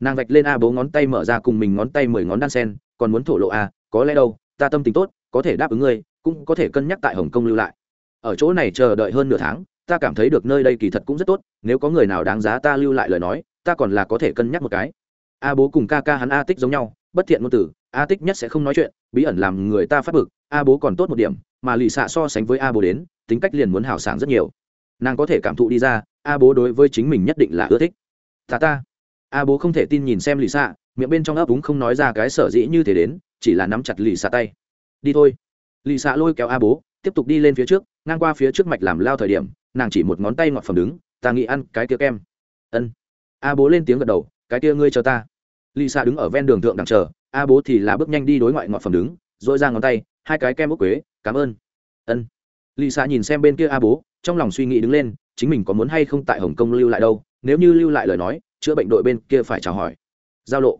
Nàng vạch lên a bố ngón tay mở ra cùng mình ngón tay mười ngón đan sen, còn muốn thổ lộ a, có lẽ đâu, ta tâm tình tốt, có thể đáp ứng ngươi, cũng có thể cân nhắc tại hồng kông lưu lại. Ở chỗ này chờ đợi hơn nửa tháng, ta cảm thấy được nơi đây kỳ thật cũng rất tốt, nếu có người nào đáng giá ta lưu lại lời nói, ta còn là có thể cân nhắc một cái. A bố cùng ca ca hắn a tích giống nhau bất thiện ngôn từ, a tích nhất sẽ không nói chuyện bí ẩn làm người ta phát bực a bố còn tốt một điểm mà lì xạ so sánh với a bố đến tính cách liền muốn hào sảng rất nhiều. Nàng có thể cảm thụ đi ra a bố đối với chính mình nhất định là ưa thích. Ta ta. A bố không thể tin nhìn xem lì xạ miệng bên trong ấp úng không nói ra cái sở dĩ như thế đến chỉ là nắm chặt lì xạ tay. Đi thôi. Lì xạ lôi kéo a bố tiếp tục đi lên phía trước ngang qua phía trước mạch làm lao thời điểm nàng chỉ một ngón tay ngọt phẩm đứng ta nghĩ ăn cái kia kem. Ân. A bố lên tiếng gật đầu cái kia ngươi chờ ta lisa đứng ở ven đường thượng đằng chờ, a bố thì là bước nhanh đi đối ngoại ngọt phẩm đứng dội ra ngón tay, hai cái kem ốc quế, cảm ơn. Ân. Lisa nhìn xem bên kia a bố, trong lòng suy nghĩ đứng lên, chính mình có muốn hay không tại hồng kông lưu lại đâu, nếu như lưu lại lời nói, chữa bệnh đội bên kia phải chào hỏi. Giao lộ.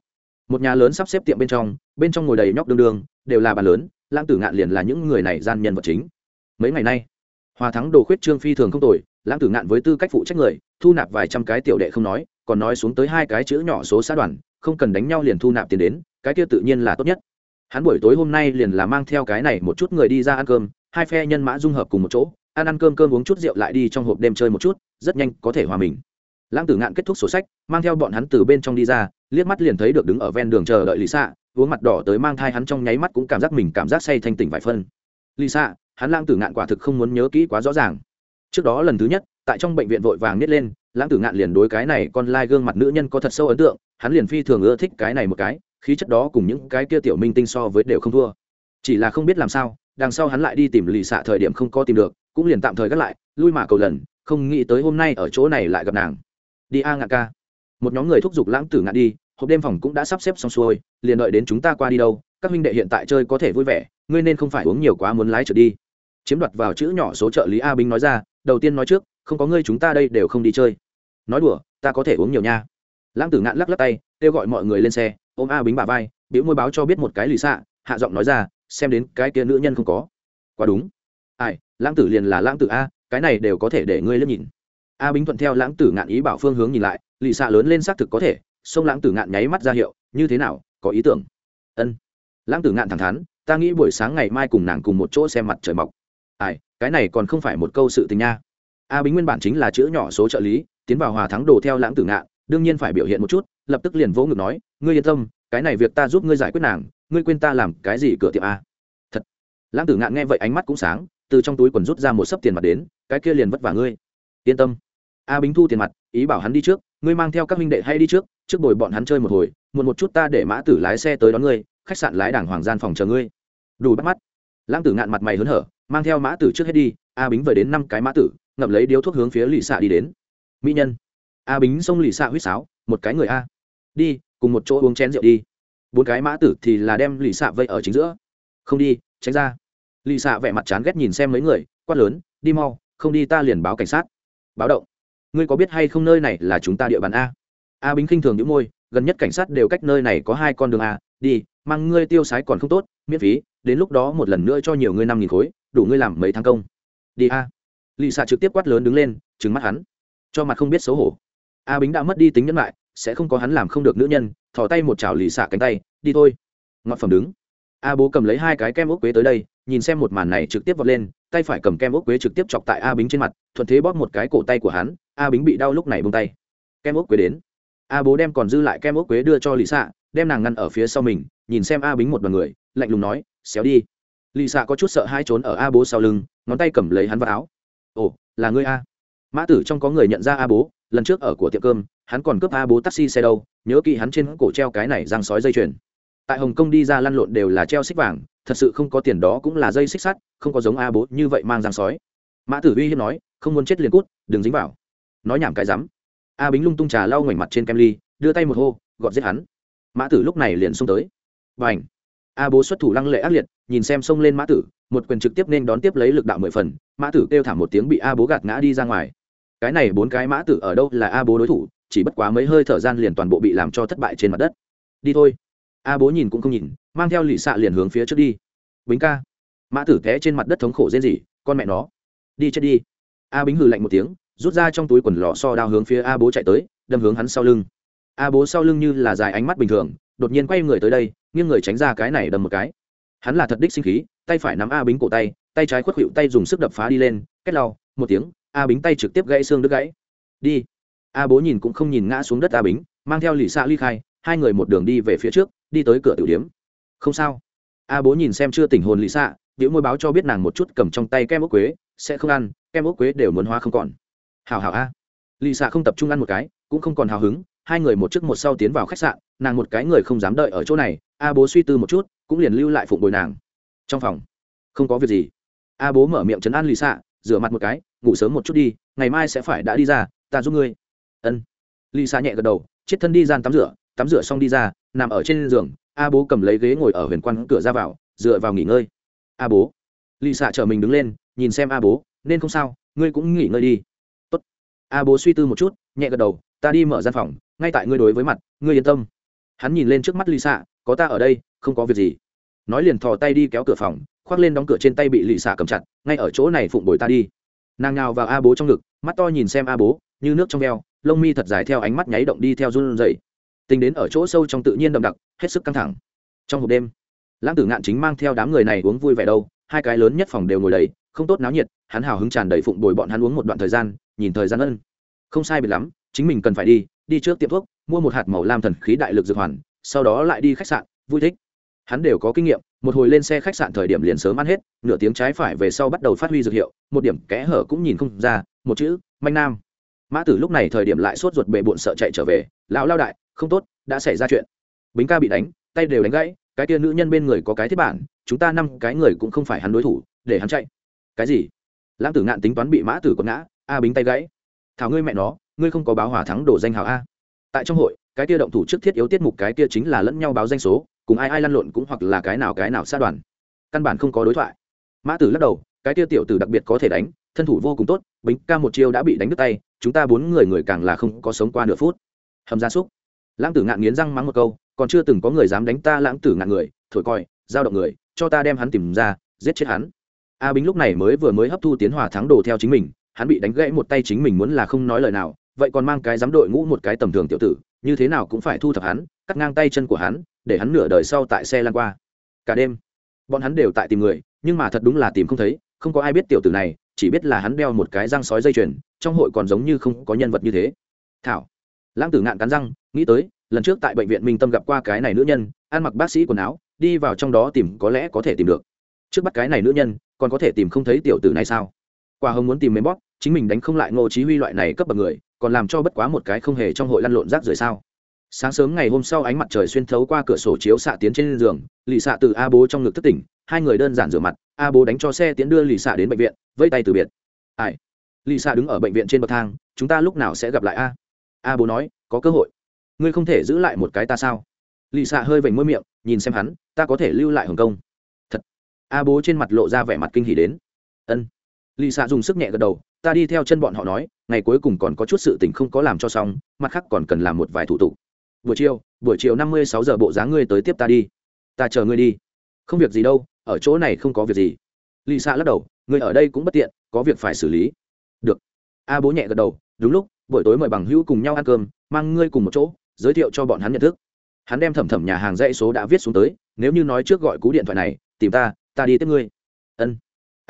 Một nhà lớn sắp xếp tiệm bên trong bên trong ngồi đầy nhóc đương đương, đều là bàn lớn, lãng tử ngạn liền là những người này gian nhân vật chính. Mấy ngày nay, hòa thắng đồ khuyết trương phi thường không tồi, lãng tử ngạn với tư cách phụ trách người, thu nạp vài trăm cái tiểu đệ không nói, còn nói xuống tới hai cái chữ nhỏ số xã đoàn không cần đánh nhau liền thu nạp tiền đến, cái kia tự nhiên là tốt nhất. Hắn buổi tối hôm nay liền là mang theo cái này một chút người đi ra ăn cơm, hai phe nhân mã dung hợp cùng một chỗ, ăn ăn cơm cơm uống chút rượu lại đi trong hộp đêm chơi một chút, rất nhanh có thể hòa mình. Lãng tử ngạn kết thúc sổ sách, mang theo bọn hắn từ bên trong đi ra, liếc mắt liền thấy được đứng ở ven đường chờ đợi lì xạ uống mặt đỏ tới mang thai hắn trong nháy mắt cũng cảm giác mình cảm giác say thanh tỉnh vài phân. Lì xạ hắn lãng tử ngạn quả thực không muốn nhớ kỹ quá rõ ràng. Trước đó lần thứ nhất, tại trong bệnh viện vội vàng nít lên lãng tử ngạn liền đối cái này con lai gương mặt nữ nhân có thật sâu ấn tượng, hắn liền phi thường ưa thích cái này một cái, khí chất đó cùng những cái kia tiểu minh tinh so với đều không thua. Chỉ là không biết làm sao, đằng sau hắn lại đi tìm lì xạ thời điểm không có tìm được, cũng liền tạm thời gác lại, lui mà cầu lần, không nghĩ tới hôm nay ở chỗ này lại gặp nàng. Đi a ngạn ca. Một nhóm người thúc giục lãng tử ngạn đi, hộp đêm phòng cũng đã sắp xếp xong xuôi, liền đợi đến chúng ta qua đi đâu, các huynh đệ hiện tại chơi có thể vui vẻ, ngươi nên không phải uống nhiều quá muốn lái trở đi. Chiếm đoạt vào chữ nhỏ số trợ lý a binh nói ra, đầu tiên nói trước không có ngươi chúng ta đây đều không đi chơi. Nói đùa, ta có thể uống nhiều nha. Lãng tử ngạn lắc lắc tay, kêu gọi mọi người lên xe, ôm a bính bà vai, biểu môi báo cho biết một cái lì xạ, hạ giọng nói ra, xem đến cái kia nữ nhân không có. Quá đúng. Ai, lãng tử liền là lãng tử a, cái này đều có thể để ngươi lên nhìn. A bính thuận theo lãng tử ngạn ý bảo phương hướng nhìn lại, lì xạ lớn lên xác thực có thể, sông lãng tử ngạn nháy mắt ra hiệu, như thế nào, có ý tưởng. Ân. Lãng tử ngạn thẳng thắn, ta nghĩ buổi sáng ngày mai cùng nàng cùng một chỗ xem mặt trời mọc. Ai, cái này còn không phải một câu sự tình nha a bính nguyên bản chính là chữ nhỏ số trợ lý, tiến vào hòa thắng đồ theo lãng tử ngạn, đương nhiên phải biểu hiện một chút, lập tức liền vỗ ngực nói, ngươi yên tâm, cái này việc ta giúp ngươi giải quyết nàng, ngươi quên ta làm cái gì cửa tiệm a. Thật. Lãng tử ngạn nghe vậy ánh mắt cũng sáng, từ trong túi quần rút ra một sấp tiền mặt đến, cái kia liền vất vả ngươi. Yên tâm. A bính thu tiền mặt, ý bảo hắn đi trước, ngươi mang theo các minh đệ hay đi trước trước bồi bọn hắn chơi một hồi, muộn một chút ta để mã tử lái xe tới đón ngươi, khách sạn lái đảng hoàng gian phòng chờ ngươi. Đủ bắt mắt. Lãng tử ngạn mặt mày hớn hở, mang theo mã tử trước hết đi, a bính về đến năm cái mã tử ngậm lấy điếu thuốc hướng phía lì xạ đi đến. Mỹ nhân. A bính xông lì xạ huýt sáo, một cái người a. Đi, cùng một chỗ uống chén rượu đi. Bốn cái mã tử thì là đem lì xạ vây ở chính giữa. Không đi, tránh ra. Lì xạ vẻ mặt chán ghét nhìn xem mấy người, quát lớn, đi mau, không đi ta liền báo cảnh sát. Báo động. Ngươi có biết hay không nơi này là chúng ta địa bàn a? A bính khinh thường những môi, gần nhất cảnh sát đều cách nơi này có hai con đường a. Đi, mang ngươi tiêu sái còn không tốt, miễn phí, đến lúc đó một lần nữa cho nhiều ngươi năm nghìn khối, đủ ngươi làm mấy tháng công. Đi a lì xạ trực tiếp quát lớn đứng lên trứng mắt hắn. Cho mặt không biết xấu hổ. A bính đã mất đi tính nhân lại sẽ không có hắn làm không được nữ nhân, thò tay một chảo lì xạ cánh tay, đi thôi. Ngọt phẩm đứng. A bố cầm lấy hai cái kem ốc quế tới đây, nhìn xem một màn này trực tiếp vọt lên, tay phải cầm kem ốc quế trực tiếp chọc tại a bính trên mặt, thuận thế bóp một cái cổ tay của hắn, a bính bị đau lúc này bông tay. Kem ốc quế đến. A bố đem còn dư lại kem ốc quế đưa cho lì xạ đem nàng ngăn ở phía sau mình, nhìn xem a bính một đ o n người, lạnh lùng nói, xéo đi. Lì xạ có chút sợ hai trốn ở a bố sau lưng, ngón tay cầm lấy hắn vào áo ồ, là ngươi a. Mã tử trong có người nhận ra a bố, lần trước ở của tiệm cơm, hắn còn cướp a bố taxi xe đâu, nhớ kỹ hắn trên cổ treo cái này răng sói dây chuyền. Tại hồng kông đi ra lăn lộn đều là treo xích vàng, thật sự không có tiền đó cũng là dây xích sắt, không có giống a bố như vậy mang răng sói. Mã tử uy hiếp nói, không muốn chết liền cút, đừng dính vào. Nói nhảm cái rắm. A bính lung tung trà lau ngoảnh mặt trên kem ly, đưa tay một hô, gọt giết hắn. Mã tử lúc này liền xông tới. Và ảnh a bố xuất thủ lăng lệ ác liệt, nhìn xem xông lên mã tử, một quyền trực tiếp nên đón tiếp lấy lực đạo mười phần, mã tử kêu thảm một tiếng bị a bố gạt ngã đi ra ngoài. Cái này bốn cái mã tử ở đâu là a bố đối thủ, chỉ bất quá mấy hơi thở gian liền toàn bộ bị làm cho thất bại trên mặt đất. Đi thôi. A bố nhìn cũng không nhìn, mang theo lì xạ liền hướng phía trước đi. Bính ca. Mã tử té trên mặt đất thống khổ rên rỉ, con mẹ nó, đi chết đi. A bính hừ lạnh một tiếng, rút ra trong túi quần lọ so đao hướng phía a bố chạy tới, đâm hướng hắn sau lưng. A bố sau lưng như là dài ánh mắt bình thường, đột nhiên quay người tới đây nghiêng người tránh ra cái này đâm một cái. Hắn là thật đích sinh khí, tay phải nắm a bính cổ tay tay trái khuất hiệu tay dùng sức đập phá đi lên kết lau, một tiếng, a bính tay trực tiếp gãy xương đứt gãy. Đi. A bố nhìn cũng không nhìn ngã xuống đất a bính, mang theo lì xạ ly khai, hai người một đường đi về phía trước, đi tới cửa tiểu điếm không sao. A bố nhìn xem chưa tỉnh hồn lì xạ biểu môi báo cho biết nàng một chút cầm trong tay kem ốc quế, sẽ không ăn, kem ốc quế đều muốn hoa không còn. Hào hào a. Lì xạ không tập trung ăn một cái, cũng không còn hào hứng, hai người một trước một sau tiến vào khách sạn, nàng một cái người không dám đợi ở chỗ này a bố suy tư một chút, cũng liền lưu lại phụng bồi nàng. Trong phòng, không có việc gì. A bố mở miệng chấn an lì xạ rửa mặt một cái, ngủ sớm một chút đi, ngày mai sẽ phải đã đi ra, ta giúp ngươi. Ân. Lì xạ nhẹ gật đầu, chết thân đi gian tắm rửa tắm rửa xong đi ra, nằm ở trên giường, a bố cầm lấy ghế ngồi ở huyền quan cửa ra vào, dựa vào nghỉ ngơi. A bố. Lì xạ chở mình đứng lên, nhìn xem a bố, nên không sao, ngươi cũng nghỉ ngơi đi. Tốt. a bố suy tư một chút, nhẹ gật đầu, ta đi mở gian phòng, ngay tại ngươi đối với mặt, ngươi yên tâm. Hắn nhìn lên trước mắt lì xạ có ta ở đây, không có việc gì. Nói liền thò tay đi kéo cửa phòng, khoác lên đóng cửa trên tay bị lì xả cầm chặt, ngay ở chỗ này phụng bồi ta đi. Nàng nào vào a bố trong ngực, mắt to nhìn xem a bố, như nước trong veo, lông mi thật dài theo ánh mắt nháy động đi theo run dậy tính đến ở chỗ sâu trong tự nhiên đậm đặc, hết sức căng thẳng. Trong hộp đêm, lãng tử ngạn chính mang theo đám người này uống vui vẻ đâu, hai cái lớn nhất phòng đều ngồi đầy, không tốt náo nhiệt, hắn hào hứng tràn đầy phụng bồi bọn hắn uống một đoạn thời gian, nhìn thời gian ân. Không sai biệt lắm, chính mình cần phải đi đi trước tiệm thuốc, mua một hạt màu lam thần khí đại lực dược hoàn sau đó lại đi khách sạn, vui thích. Hắn đều có kinh nghiệm, một hồi lên xe khách sạn thời điểm liền sớm ăn hết, nửa tiếng trái phải về sau bắt đầu phát huy dược hiệu, một điểm kẽ hở cũng nhìn không ra, một chữ, manh nam. Mã tử lúc này thời điểm lại sốt ruột bệ bộn sợ chạy trở về, lão lao đại, không tốt, đã xảy ra chuyện. Bính ca bị đánh, tay đều đánh gãy, cái tia nữ nhân bên người có cái thiết bản, chúng ta năm cái người cũng không phải hắn đối thủ, để hắn chạy. Cái gì? Lãng tử ngạn tính toán bị mã tử quật ngã, a, bính tay gãy. Thảo ngươi mẹ nó, ngươi không có báo hòa thắng đổ danh hào a. Tại trong hội cái tia động thủ trước thiết yếu tiết mục cái tia chính là lẫn nhau báo danh số, cùng ai ai lăn lộn cũng hoặc là cái nào cái nào xa đoàn. Căn bản không có đối thoại. Mã tử lắc đầu, cái tia tiểu tử đặc biệt có thể đánh, thân thủ vô cùng tốt bính ca một chiêu đã bị đánh đứt tay, chúng ta bốn người người càng là không có sống qua nửa phút. Hầm gia súc. Lãng tử ngạn nghiến răng mắng một câu, còn chưa từng có người dám đánh ta lãng tử ngạn người, thổi coi, giao động người, cho ta đem hắn tìm ra, giết chết hắn. A bính lúc này mới vừa mới hấp thu tiến hòa thắng đồ theo chính mình, hắn bị đánh gãy một tay chính mình muốn là không nói lời nào, vậy còn mang cái dám đội ngũ một cái tầm thường tiểu tử như thế nào cũng phải thu thập hắn, cắt ngang tay chân của hắn, để hắn nửa đời sau tại xe lan qua. Cả đêm, bọn hắn đều tại tìm người, nhưng mà thật đúng là tìm không thấy, không có ai biết tiểu tử này, chỉ biết là hắn đeo một cái răng sói dây chuyền, trong hội còn giống như không có nhân vật như thế. Thảo, lãng tử ngạn cắn răng, nghĩ tới, lần trước tại bệnh viện minh tâm gặp qua cái này nữ nhân, ăn mặc bác sĩ quần áo, đi vào trong đó tìm có lẽ có thể tìm được. Trước bắt cái này nữ nhân, còn có thể tìm không thấy tiểu tử này sao? Quả hồng muốn tìm mấy bóp, chính mình đánh không lại ngô chí huy loại này cấp bậc người còn làm cho bất quá một cái không hề trong hội lăn lộn rác rưởi sao? Sáng sớm ngày hôm sau ánh mặt trời xuyên thấu qua cửa sổ chiếu xạ tiến trên giường, lì xạ từ a bố trong ngực thất tỉnh, hai người đơn giản rửa mặt, a bố đánh cho xe tiến đưa lì xạ đến bệnh viện vây tay từ biệt. Ai? Lì xạ đứng ở bệnh viện trên bậc thang, chúng ta lúc nào sẽ gặp lại a? A bố nói, có cơ hội. Ngươi không thể giữ lại một cái ta sao? Lì xạ hơi vểnh môi miệng, nhìn xem hắn, ta có thể lưu lại hồng kông. Thật. A bố trên mặt lộ ra vẻ mặt kinh hỉ đến. Ân. Lì xạ dùng sức nhẹ gật đầu ta đi theo chân bọn họ nói, ngày cuối cùng còn có chút sự tình không có làm cho xong, mặt khác còn cần làm một vài thủ tục. Buổi chiều buổi chiều năm mươi sáu giờ bộ dáng ngươi tới tiếp ta đi. Ta chờ ngươi đi. Không việc gì đâu, ở chỗ này không có việc gì. Lì xạ lắc đầu, ngươi ở đây cũng bất tiện, có việc phải xử lý. Được. A bố nhẹ gật đầu, đúng lúc, buổi tối mời bằng hữu cùng nhau ăn cơm, mang ngươi cùng một chỗ, giới thiệu cho bọn hắn nhận thức. Hắn đem thẩm thẩm nhà hàng dãy số đã viết xuống tới, nếu như nói trước gọi cú điện thoại này, tìm ta ta đi tiếp ngươi. Ân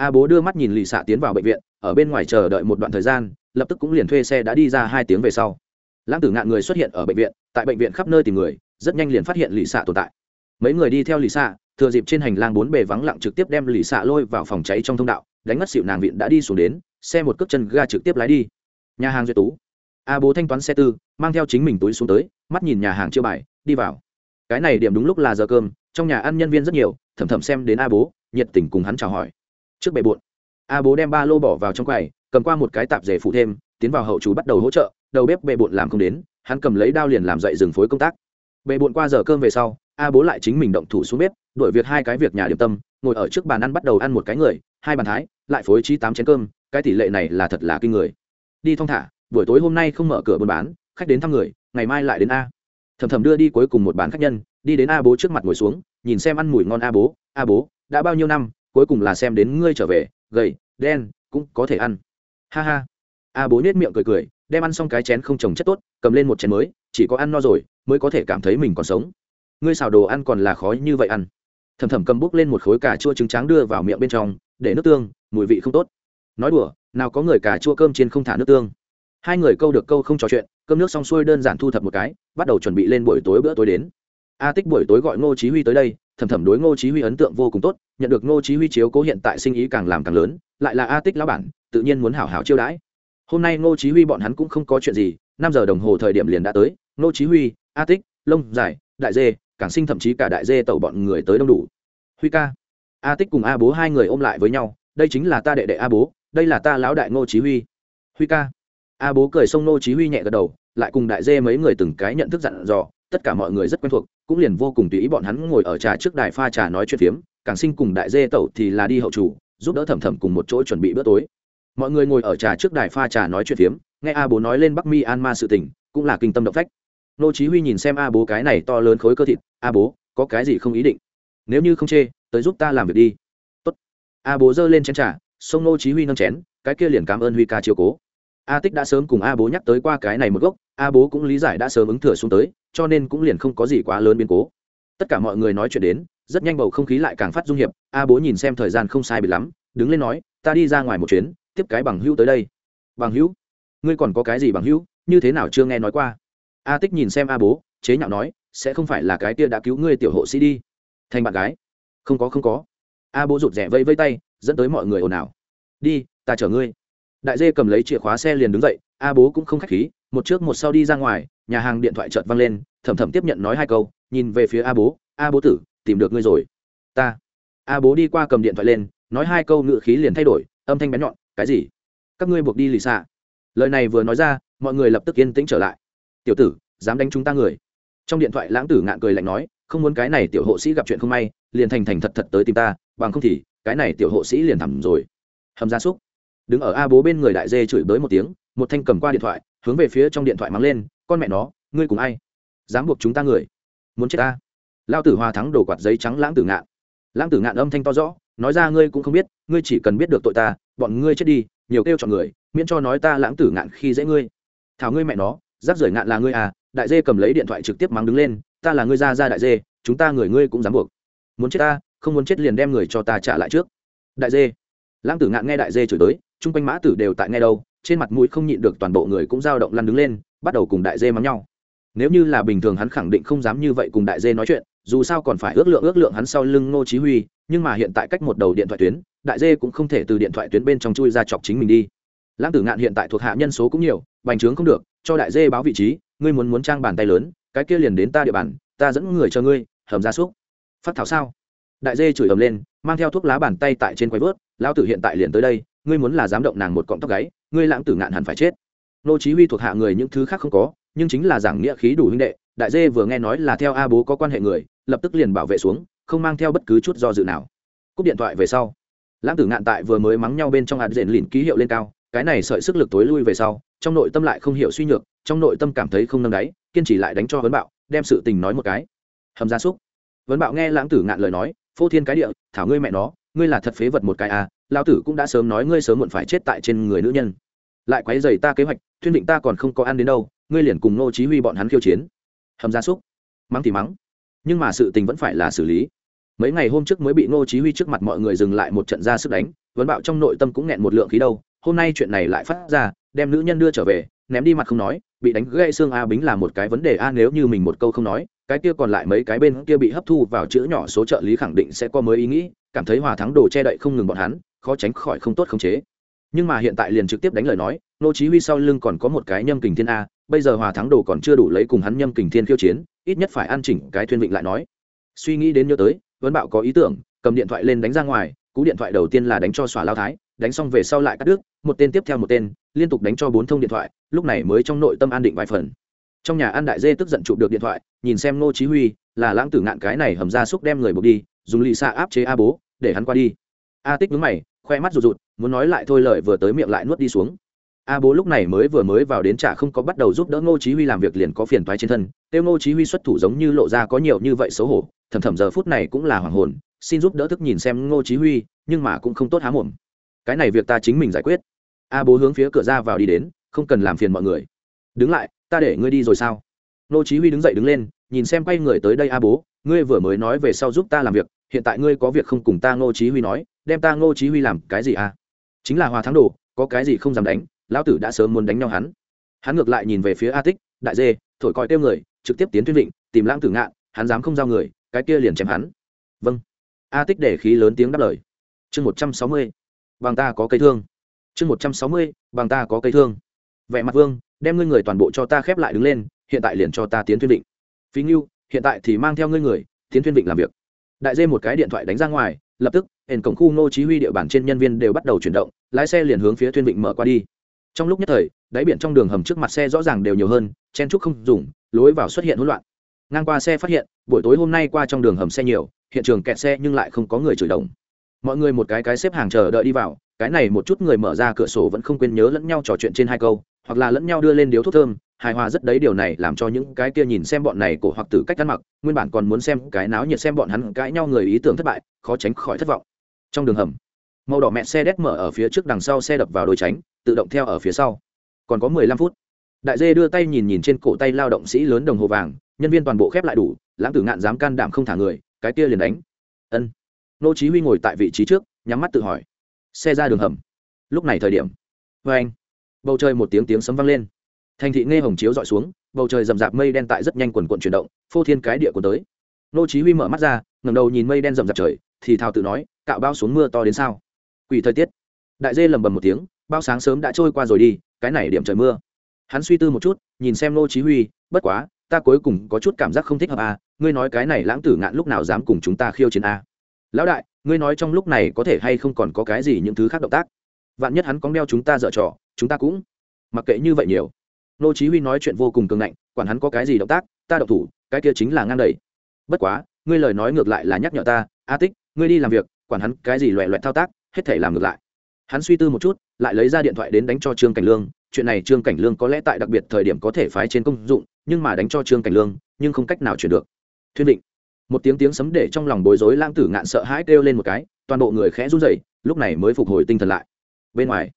a bố đưa mắt nhìn lì xạ tiến vào bệnh viện, ở bên ngoài chờ đợi một đoạn thời gian, lập tức cũng liền thuê xe đã đi ra hai tiếng về sau. Lãng tử ngạn người xuất hiện ở bệnh viện, tại bệnh viện khắp nơi tìm người, rất nhanh liền phát hiện lì xạ tồn tại. Mấy người đi theo lì xạ thừa dịp trên hành lang bốn bề vắng lặng trực tiếp đem lì xạ lôi vào phòng cháy trong thông đạo, đánh ngất xịu nàng viện đã đi xuống đến, xe một cước chân ga trực tiếp lái đi. Nhà hàng duyệt tú. A bố thanh toán xe tư, mang theo chính mình túi xuống tới, mắt nhìn nhà hàng chiêu bài, đi vào. Cái này điểm đúng lúc là giờ cơm, trong nhà ăn nhân viên rất nhiều, thầm thầm xem đến a bố, nhiệt tình cùng hắn chào hỏi trước bệ bộn. A bố đem ba lô bỏ vào trong quầy, cầm qua một cái tạp dề phụ thêm, tiến vào hậu chú bắt đầu hỗ trợ, đầu bếp bệ bộn làm không đến, hắn cầm lấy đao liền làm dậy dừng phối công tác. Bệ bộn qua giờ cơm về sau, a bố lại chính mình động thủ xuống bếp đổi việc hai cái việc nhà điểm tâm, ngồi ở trước bàn ăn bắt đầu ăn một cái người, hai bàn thái, lại phối trí tám chén cơm, cái tỷ lệ này là thật là kinh người. Đi thong thả, buổi tối hôm nay không mở cửa buôn bán, khách đến thăm người, ngày mai lại đến a. Thầm thầm đưa đi cuối cùng một bán khách nhân, đi đến a bố trước mặt ngồi xuống, nhìn xem ăn mùi ngon a bố a bố, đã bao nhiêu năm cuối cùng là xem đến ngươi trở về, gầy, đen, cũng có thể ăn. Ha ha. A bố nhét miệng cười cười, đem ăn xong cái chén không trồng chất tốt, cầm lên một chén mới, chỉ có ăn no rồi, mới có thể cảm thấy mình còn sống. Ngươi xào đồ ăn còn là khó như vậy ăn. Thầm thầm cầm bút lên một khối cà chua trứng tráng đưa vào miệng bên trong, để nước tương, mùi vị không tốt. Nói đùa, nào có người cà chua cơm trên không thả nước tương. Hai người câu được câu không trò chuyện, cơm nước xong xuôi đơn giản thu thập một cái, bắt đầu chuẩn bị lên buổi tối bữa tối đến. A tích buổi tối gọi ngô chí huy tới đây, thầm thầm đối ngô chí huy ấn tượng vô cùng tốt nhận được ngô chí huy chiếu cố hiện tại sinh ý càng làm càng lớn, lại là a tích lão bản, tự nhiên muốn hảo hảo chiêu đãi. Hôm nay ngô chí huy bọn hắn cũng không có chuyện gì, năm giờ đồng hồ thời điểm liền đã tới, ngô chí huy, a tích lông dài đại dê, cảng sinh thậm chí cả đại dê tẩu bọn người tới đông đủ. Huy ca, a tích cùng a bố hai người ôm lại với nhau, đây chính là ta đệ đệ a bố, đây là ta lão đại ngô chí huy. Huy ca, a bố cười xông ngô chí huy nhẹ gật đầu, lại cùng đại dê mấy người từng cái nhận thức dặn dò tất cả mọi người rất quen thuộc, cũng liền vô cùng tùy ý bọn hắn ngồi ở trà trước đài pha trà nói chuyện phiếm, càng sinh cùng đại dê tẩu thì là đi hậu chủ, giúp đỡ thẩm thẩm cùng một chỗ chuẩn bị bữa tối. Mọi người ngồi ở trà trước đài pha trà nói chuyện phiếm, nghe a bố nói lên bắc mi an ma sự tình, cũng là kinh tâm động phách. Nô chí huy nhìn xem a bố cái này to lớn khối cơ thịt, a bố, có cái gì không ý định? Nếu như không chê, tới giúp ta làm việc đi. Tốt. A bố giơ lên chén trà, xông nô chí huy nâng chén, cái kia liền cảm ơn huy ca chiếu cố a tích đã sớm cùng a bố nhắc tới qua cái này một gốc, a bố cũng lý giải đã sớm ứng thừa xuống tới, cho nên cũng liền không có gì quá lớn biến cố. Tất cả mọi người nói chuyện đến, rất nhanh bầu không khí lại càng phát dung hiệp, a bố nhìn xem thời gian không sai bị lắm, đứng lên nói, ta đi ra ngoài một chuyến, tiếp cái bằng hữu tới đây. Bằng hữu? Ngươi còn có cái gì bằng hữu? Như thế nào chưa nghe nói qua? A tích nhìn xem a bố, chế nhạo nói, sẽ không phải là cái kia đã cứu ngươi tiểu hộ sĩ đi. Thành bạn gái? Không có không có. A bố rụt rẻ vây vây tay, dẫn tới mọi người ồn ào. Đi, ta chở ngươi đại dê cầm lấy chìa khóa xe liền đứng dậy, a bố cũng không k h á c h khí, một trước một sau đi ra ngoài, nhà hàng điện thoại chợt văng lên, thầm thầm tiếp nhận nói hai câu, nhìn về phía a bố a bố tử, tìm được ngươi rồi. Ta. A bố đi qua cầm điện thoại lên, nói hai câu ngự khí liền thay đổi, âm thanh bén nhọn, cái gì? Các ngươi buộc đi lì xạ. Lời này vừa nói ra, mọi người lập tức yên tĩnh trở lại. Tiểu tử, dám đánh chúng ta người. Trong điện thoại lãng tử ngạn cười lạnh nói, không muốn cái này tiểu hộ sĩ gặp chuyện không may, liền thành thành thật thật tới tìm ta, bằng không thì cái này tiểu hộ sĩ liền thẳm rồi. Hầm gia súc đứng ở a bố bên người đại dê chửi bới một tiếng, một thanh cầm qua điện thoại, hướng về phía trong điện thoại mắng lên, con mẹ nó, ngươi cùng ai? Dám buộc chúng ta người? Muốn chết ta? Lao tử hòa thắng đổ quạt giấy trắng lãng tử ngạn. Lãng tử ngạn âm thanh to rõ, nói ra ngươi cũng không biết, ngươi chỉ cần biết được tội ta, bọn ngươi chết đi, nhiều kêu chọn người, miễn cho nói ta lãng tử ngạn khi dễ ngươi. Thảo ngươi mẹ nó, rác rưởi ngạn là ngươi à? Đại dê cầm lấy điện thoại trực tiếp mắng đứng lên, ta là ngươi ra ra đại dê, chúng ta người ngươi cũng dám buộc. Muốn chết ta, không muốn chết liền đem người cho ta trả lại trước. Đại dê lãng tử ngạn nghe đại dê chửi tới, chung quanh mã tử đều tại nghe đâu, trên mặt mũi không nhịn được toàn bộ người cũng dao động lăn đứng lên, bắt đầu cùng đại dê mắng nhau. Nếu như là bình thường hắn khẳng định không dám như vậy cùng đại dê nói chuyện, dù sao còn phải ước lượng ước lượng hắn sau lưng ngô chí huy, nhưng mà hiện tại cách một đầu điện thoại tuyến, đại dê cũng không thể từ điện thoại tuyến bên trong chui ra chọc chính mình đi. Lãng tử ngạn hiện tại thuộc hạ nhân số cũng nhiều, bành trướng không được, cho đại dê báo vị trí, ngươi muốn muốn trang bàn tay lớn, cái kia liền đến ta địa bàn, ta dẫn người cho ngươi, hầm ra súc. Phát thảo sao? Đại dê chửi ầm lên, mang theo thuốc lá bàn tay tại trên quay vớt, lão tử hiện tại liền tới đây, ngươi muốn là dám động nàng một cọng tóc gáy, ngươi lãng tử ngạn hẳn phải chết. Nô chí huy thuộc hạ người những thứ khác không có, nhưng chính là giảng nghĩa khí đủ huynh đệ, đại dê vừa nghe nói là theo a bố có quan hệ người, lập tức liền bảo vệ xuống, không mang theo bất cứ chút do dự nào. Cúp điện thoại về sau, lãng tử ngạn tại vừa mới mắng nhau bên trong hạt rền lìn ký hiệu lên cao, cái này sợi sức lực tối lui về sau, trong nội tâm lại không hiểu suy nhược, trong nội tâm cảm thấy không nâng đáy, kiên trì lại đánh cho vấn bạo, đem sự tình nói một cái. Hầm gia súc. Vấn bạo nghe lãng tử ngạn lời nói phô thiên cái địa, thảo ngươi mẹ nó, ngươi là thật phế vật một cái à lao tử cũng đã sớm nói ngươi sớm muộn phải chết tại trên người nữ nhân. Lại quấy dày ta kế hoạch, thuyên định ta còn không có ăn đến đâu, ngươi liền cùng nô chí huy bọn hắn khiêu chiến. Hầm gia súc. Mắng thì mắng. Nhưng mà sự tình vẫn phải là xử lý. Mấy ngày hôm trước mới bị nô chí huy trước mặt mọi người dừng lại một trận ra sức đánh vấn bạo trong nội tâm cũng nghẹn một lượng khí đâu, hôm nay chuyện này lại phát ra, đem nữ nhân đưa trở về, ném đi mặt không nói, bị đánh gãy xương a bính là một cái vấn đề a nếu như mình một câu không nói cái kia còn lại mấy cái bên kia bị hấp thu vào chữ nhỏ số trợ lý khẳng định sẽ có mới ý nghĩ, cảm thấy hòa thắng đồ che đậy không ngừng bọn hắn, khó tránh khỏi không tốt khống chế. Nhưng mà hiện tại liền trực tiếp đánh lời nói nô chí huy sau lưng còn có một cái nhâm kình thiên a, bây giờ hòa thắng đồ còn chưa đủ lấy cùng hắn nhâm kình thiên khiêu chiến, ít nhất phải ăn chỉnh cái thuyên vịnh lại nói. Suy nghĩ đến nhớ tới vấn bạo có ý tưởng, cầm điện thoại lên đánh ra ngoài, cú điện thoại đầu tiên là đánh cho xòa lao thái, đánh xong về sau lại cắt đứt, một tên tiếp theo một tên, liên tục đánh cho bốn thông điện thoại, lúc này mới trong nội tâm an định vài phần trong nhà an đại dê tức giận chụp được điện thoại, nhìn xem Ngô chí huy, là lãng tử ngạn cái này hầm ra xúc đem người buộc đi, dùng lì xa áp chế a bố, để hắn qua đi. A tích nhướng mày, khoe mắt rụt rụt, muốn nói lại thôi lời vừa tới miệng lại nuốt đi xuống. A bố lúc này mới vừa mới vào đến trả không có bắt đầu giúp đỡ ngô chí huy làm việc liền có phiền toái trên thân tiêu ngô chí huy xuất thủ giống như lộ ra có nhiều như vậy xấu hổ, thầm thầm giờ phút này cũng là hoàng hồn, xin giúp đỡ thức nhìn xem ngô chí huy, nhưng mà cũng không tốt há mồm. Cái này việc ta chính mình giải quyết. A bố hướng phía cửa ra vào đi đến, không cần làm phiền mọi người. Đứng lại ta để ngươi đi rồi sao? Ngô chí huy đứng dậy đứng lên, nhìn xem quay người tới đây a bố, ngươi vừa mới nói về sau giúp ta làm việc, hiện tại ngươi có việc không cùng ta ngô chí huy nói, đem ta ngô chí huy làm cái gì a chính là hòa thắng đồ, có cái gì không dám đánh, lão tử đã sớm muốn đánh nhau hắn. Hắn ngược lại nhìn về phía a tích, đại dê, thổi còi tiêu người, trực tiếp tiến tuyên định tìm lãng tử ngạn, hắn dám không giao người, cái kia liền chém hắn. Vâng. A tích để khí lớn tiếng đáp lời. Chương một trăm sáu mươi, bằng ta có cây thương. Chương một trăm sáu mươi, bằng ta có cây thương vẻ mặt vương, đem ngươi người toàn bộ cho ta khép lại đứng lên, hiện tại liền cho ta tiến thuyên vịnh. Phí ngưu, hiện tại thì mang theo ngươi người, tiến thuyên vịnh làm việc. Đại dê một cái điện thoại đánh ra ngoài, lập tức hển cổng khu nô chí huy địa bàn trên nhân viên đều bắt đầu chuyển động, lái xe liền hướng phía thuyên vịnh mở qua đi. Trong lúc nhất thời, đáy biển trong đường hầm trước mặt xe rõ ràng đều nhiều hơn, chen trúc không dùng, lối vào xuất hiện hỗn loạn. Ngang qua xe phát hiện, buổi tối hôm nay qua trong đường hầm xe nhiều, hiện trường kẹt xe nhưng lại không có người chửi động. Mọi người một cái cái xếp hàng chờ đợi đi vào, cái này một chút người mở ra cửa sổ vẫn không quên nhớ lẫn nhau trò chuyện trên hai câu hoặc là lẫn nhau đưa lên điếu thuốc thơm, hài hòa rất đấy, điều này làm cho những cái kia nhìn xem bọn này cổ hoặc tử cách ăn mặc, nguyên bản còn muốn xem cái náo nhiệt xem bọn hắn cãi nhau người ý tưởng thất bại, khó tránh khỏi thất vọng. Trong đường hầm, màu đỏ mẹ xe đét mở ở phía trước đằng sau xe đập vào đôi tránh, tự động theo ở phía sau. Còn có mười lăm phút. Đại dê đưa tay nhìn nhìn trên cổ tay lao động sĩ lớn đồng hồ vàng, nhân viên toàn bộ khép lại đủ, lãng tử ngạn dám can đảm không thả người, cái kia liền đánh. Ân. Nô chí huy ngồi tại vị trí trước, nhắm mắt tự hỏi. Xe ra đường hầm. Lúc này thời điểm. Với anh bầu trời một tiếng tiếng sấm vang lên. Thành thị nghe hồng chiếu dọi xuống, bầu trời rậm rạp mây đen tại rất nhanh quần quận chuyển động, phô thiên cái địa của tới. Nô chí huy mở mắt ra, ngẩng đầu nhìn mây đen rậm rạp trời, thì thào tự nói, cạo bao xuống mưa to đến sao? Quỷ thời tiết. Đại dê lầm bầm một tiếng, bao sáng sớm đã trôi qua rồi đi, cái này điểm trời mưa. Hắn suy tư một chút, nhìn xem nô chí huy, bất quá, ta cuối cùng có chút cảm giác không thích hợp à ngươi nói cái này lãng tử ngạn lúc nào dám cùng chúng ta khiêu chiến à? Lão đại, ngươi nói trong lúc này có thể hay không còn có cái gì những thứ khác động tác? Vạn nhất hắn có đeo chúng ta dở trò chúng ta cũng mặc kệ như vậy nhiều. Nô chí huy nói chuyện vô cùng cường ngạnh, quản hắn có cái gì động tác, ta động thủ, cái kia chính là ngang đẩy bất quá, ngươi lời nói ngược lại là nhắc nhở ta, a tích, ngươi đi làm việc, quản hắn cái gì loẹ loẹt thao tác, hết thể làm ngược lại. Hắn suy tư một chút, lại lấy ra điện thoại đến đánh cho trương cảnh lương, chuyện này trương cảnh lương có lẽ tại đặc biệt thời điểm có thể phái trên công dụng, nhưng mà đánh cho trương cảnh lương, nhưng không cách nào chuyển được. Thuyên định, một tiếng tiếng sấm để trong lòng bối rối lãng tử ngạn sợ hãi kêu lên một cái, toàn bộ người khẽ run rẩy, lúc này mới phục hồi tinh thần lại. Bên ngoài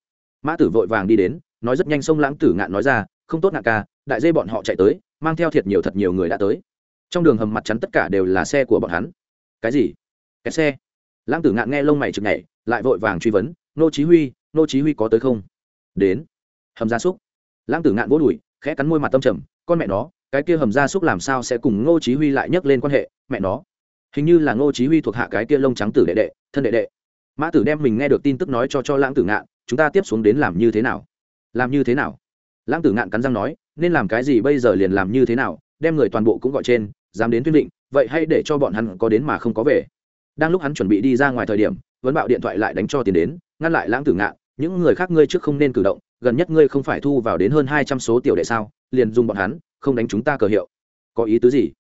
mã tử vội vàng đi đến, nói rất nhanh sông lãng tử ngạn nói ra, không tốt ngạn ca, đại dê bọn họ chạy tới, mang theo thiệt nhiều thật nhiều người đã tới. Trong đường hầm mặt chắn tất cả đều là xe của bọn hắn. Cái gì? Cái xe? Lãng tử ngạn nghe lông mày chực nhảy, lại vội vàng truy vấn, nô chí huy, nô chí huy có tới không? Đến. Hầm gia súc. Lãng tử ngạn vỗ đùi, khẽ cắn môi mặt tâm trầm, con mẹ nó, cái kia hầm gia súc làm sao sẽ cùng ngô chí huy lại nhắc lên quan hệ, mẹ nó? Hình như là ngô chí huy thuộc hạ cái kia lông trắng tử đệ đệ, thân đệ đệ. Mã tử đem mình nghe được tin tức nói cho cho lãng tử ngạn chúng ta tiếp xuống đến làm như thế nào? Làm như thế nào? Lãng tử ngạn cắn răng nói, nên làm cái gì bây giờ liền làm như thế nào, đem người toàn bộ cũng gọi trên, dám đến tuyên định, vậy hay để cho bọn hắn có đến mà không có về. Đang lúc hắn chuẩn bị đi ra ngoài thời điểm, vấn bạo điện thoại lại đánh cho tiền đến, ngăn lại lãng tử ngạn, những người khác ngươi trước không nên cử động, gần nhất ngươi không phải thu vào đến hơn hai trăm số tiểu đệ sao, liền dùng bọn hắn, không đánh chúng ta cờ hiệu. Có ý tứ gì?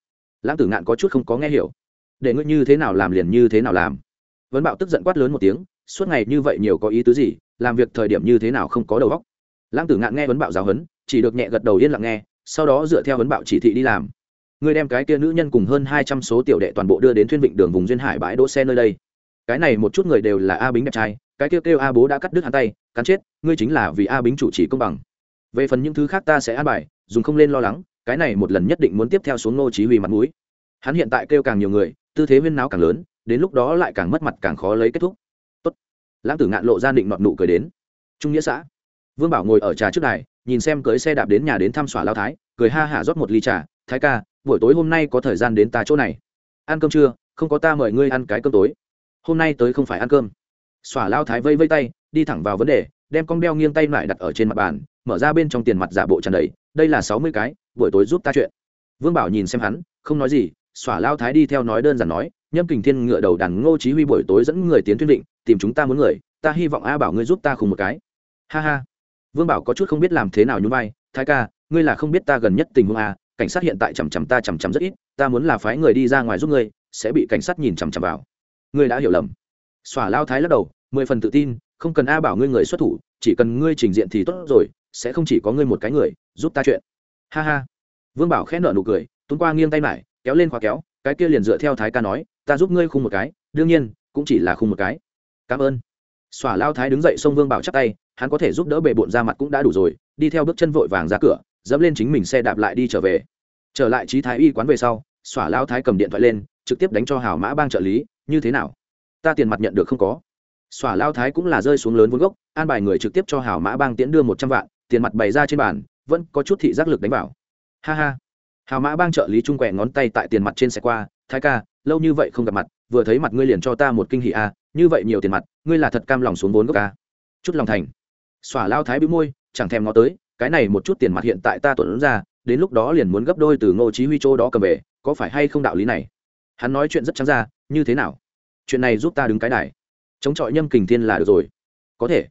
Lãng tử ngạn có chút không có nghe hiểu. Để ngươi như thế nào làm liền như thế nào làm. Vấn bạo tức giận quát lớn một tiếng, suốt ngày như vậy nhiều có ý tứ gì làm việc thời điểm như thế nào không có đầu óc. Lãng tử ngạn nghe vấn bạo giáo huấn, chỉ được nhẹ gật đầu yên lặng nghe, sau đó dựa theo vấn bạo chỉ thị đi làm. Ngươi đem cái kia nữ nhân cùng hơn hai trăm số tiểu đệ toàn bộ đưa đến thuyên vịnh đường vùng duyên hải bãi đỗ xe nơi đây. Cái này một chút người đều là a bính đẹp trai, cái kia kêu a bố đã cắt đứt hắn tay, cắn chết, ngươi chính là vì a bính chủ trì công bằng. Về phần những thứ khác ta sẽ an bài, dùng không lên lo lắng, cái này một lần nhất định muốn tiếp theo xuống nô chí huy mặt mũi. Hắn hiện tại kêu càng nhiều người, tư thế huyên náo càng lớn, đến lúc đó lại càng mất mặt càng khó lấy kết thúc lãng tử ngạn lộ ra định nọt nụ cười đến. Trung nghĩa xã. Vương bảo ngồi ở trà trước đài, nhìn xem cưới xe đạp đến nhà đến thăm xỏa lao thái, cười ha hả rót một ly trà, thái ca, buổi tối hôm nay có thời gian đến ta chỗ này. Ăn cơm trưa không có ta mời ngươi ăn cái cơm tối. Hôm nay tới không phải ăn cơm. Xỏa lao thái vây vây tay, đi thẳng vào vấn đề, đem con đeo nghiêng tay lại đặt ở trên mặt bàn, mở ra bên trong tiền mặt giả bộ tràn đầy, đây là sáu mươi cái, buổi tối giúp ta chuyện. Vương bảo nhìn xem hắn, không nói gì, xỏa lao thái đi theo nói đơn giản nói nhâm kình thiên ngựa đầu đàn ngô chí huy buổi tối dẫn người tiến tuyên định, tìm chúng ta muốn người, ta hy vọng a bảo ngươi giúp ta cùng một cái. Ha ha. Vương bảo có chút không biết làm thế nào nhún vai, thái ca, ngươi là không biết ta gần nhất tình huống a cảnh sát hiện tại chằm chằm ta chằm chằm rất ít, ta muốn là phái người đi ra ngoài giúp ngươi, sẽ bị cảnh sát nhìn chằm chằm vào. Ngươi đã hiểu lầm. Xòa lao thái lắc đầu, mười phần tự tin, không cần a bảo ngươi người xuất thủ, chỉ cần ngươi trình diện thì tốt rồi, sẽ không chỉ có ngươi một cái người, giúp ta chuyện. Ha ha. Vương bảo khẽ nợ nụ cười tuấn qua nghiêng tay mải, kéo lên khóa kéo cái kia liền dựa theo thái ca nói, ta giúp ngươi khung một cái, đương nhiên, cũng chỉ là khung một cái. Cảm ơn. Xỏa lao thái đứng dậy xông vương bảo chắp tay, hắn có thể giúp đỡ bề bộn ra mặt cũng đã đủ rồi, đi theo bước chân vội vàng ra cửa, dẫm lên chính mình xe đạp lại đi trở về. Trở lại trí thái y quán về sau, xỏa lao thái cầm điện thoại lên, trực tiếp đánh cho hảo mã bang trợ lý, như thế nào? Ta tiền mặt nhận được không có. Xỏa lao thái cũng là rơi xuống lớn vốn gốc, an bài người trực tiếp cho hảo mã bang tiễn đưa một trăm vạn, tiền mặt bày ra trên bàn, vẫn có chút thị giác lực đánh vào. Ha ha hào mã bang trợ lý trung quẹ ngón tay tại tiền mặt trên xe qua, thái ca, lâu như vậy không gặp mặt, vừa thấy mặt ngươi liền cho ta một kinh hỷ a, như vậy nhiều tiền mặt, ngươi là thật cam lòng xuống vốn gốc a. Chút lòng thành. Xỏa lao thái bị môi, chẳng thèm ngó tới, cái này một chút tiền mặt hiện tại ta tuần ra, đến lúc đó liền muốn gấp đôi từ ngô chí huy châu đó cầm về, có phải hay không đạo lý này? Hắn nói chuyện rất trắng ra, như thế nào? Chuyện này giúp ta đứng cái đài. Chống chọi nhâm kình thiên là được rồi. Có thể.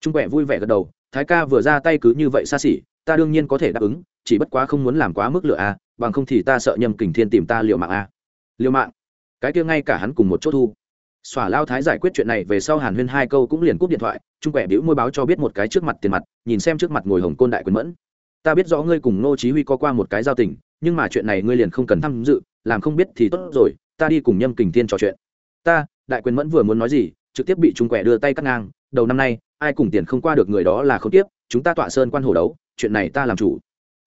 Trung quẹ vui vẻ gật đầu, thái ca vừa ra tay cứ như vậy xa xỉ, ta đương nhiên có thể đáp ứng chỉ bất quá không muốn làm quá mức lựa a, bằng không thì ta sợ nhâm kình thiên tìm ta liệu mạng a. Liệu mạng? Cái kia ngay cả hắn cùng một chỗ thu. Xỏa lao thái giải quyết chuyện này về sau hàn huyên hai câu cũng liền cúp điện thoại, trung quẹ biểu môi báo cho biết một cái trước mặt tiền mặt, nhìn xem trước mặt ngồi hồng côn đại quyền mẫn. Ta biết rõ ngươi cùng ngô chí huy có qua một cái giao tình, nhưng mà chuyện này ngươi liền không cần tham dự, làm không biết thì tốt rồi, ta đi cùng nhâm kình thiên trò chuyện. Ta, đại quyền mẫn vừa muốn nói gì, trực tiếp bị trung quẹ đưa tay cắt ngang, đầu năm nay, ai cùng tiền không qua được người đó là không tiếp, chúng ta tọa sơn quan hồ đấu, chuyện này ta làm chủ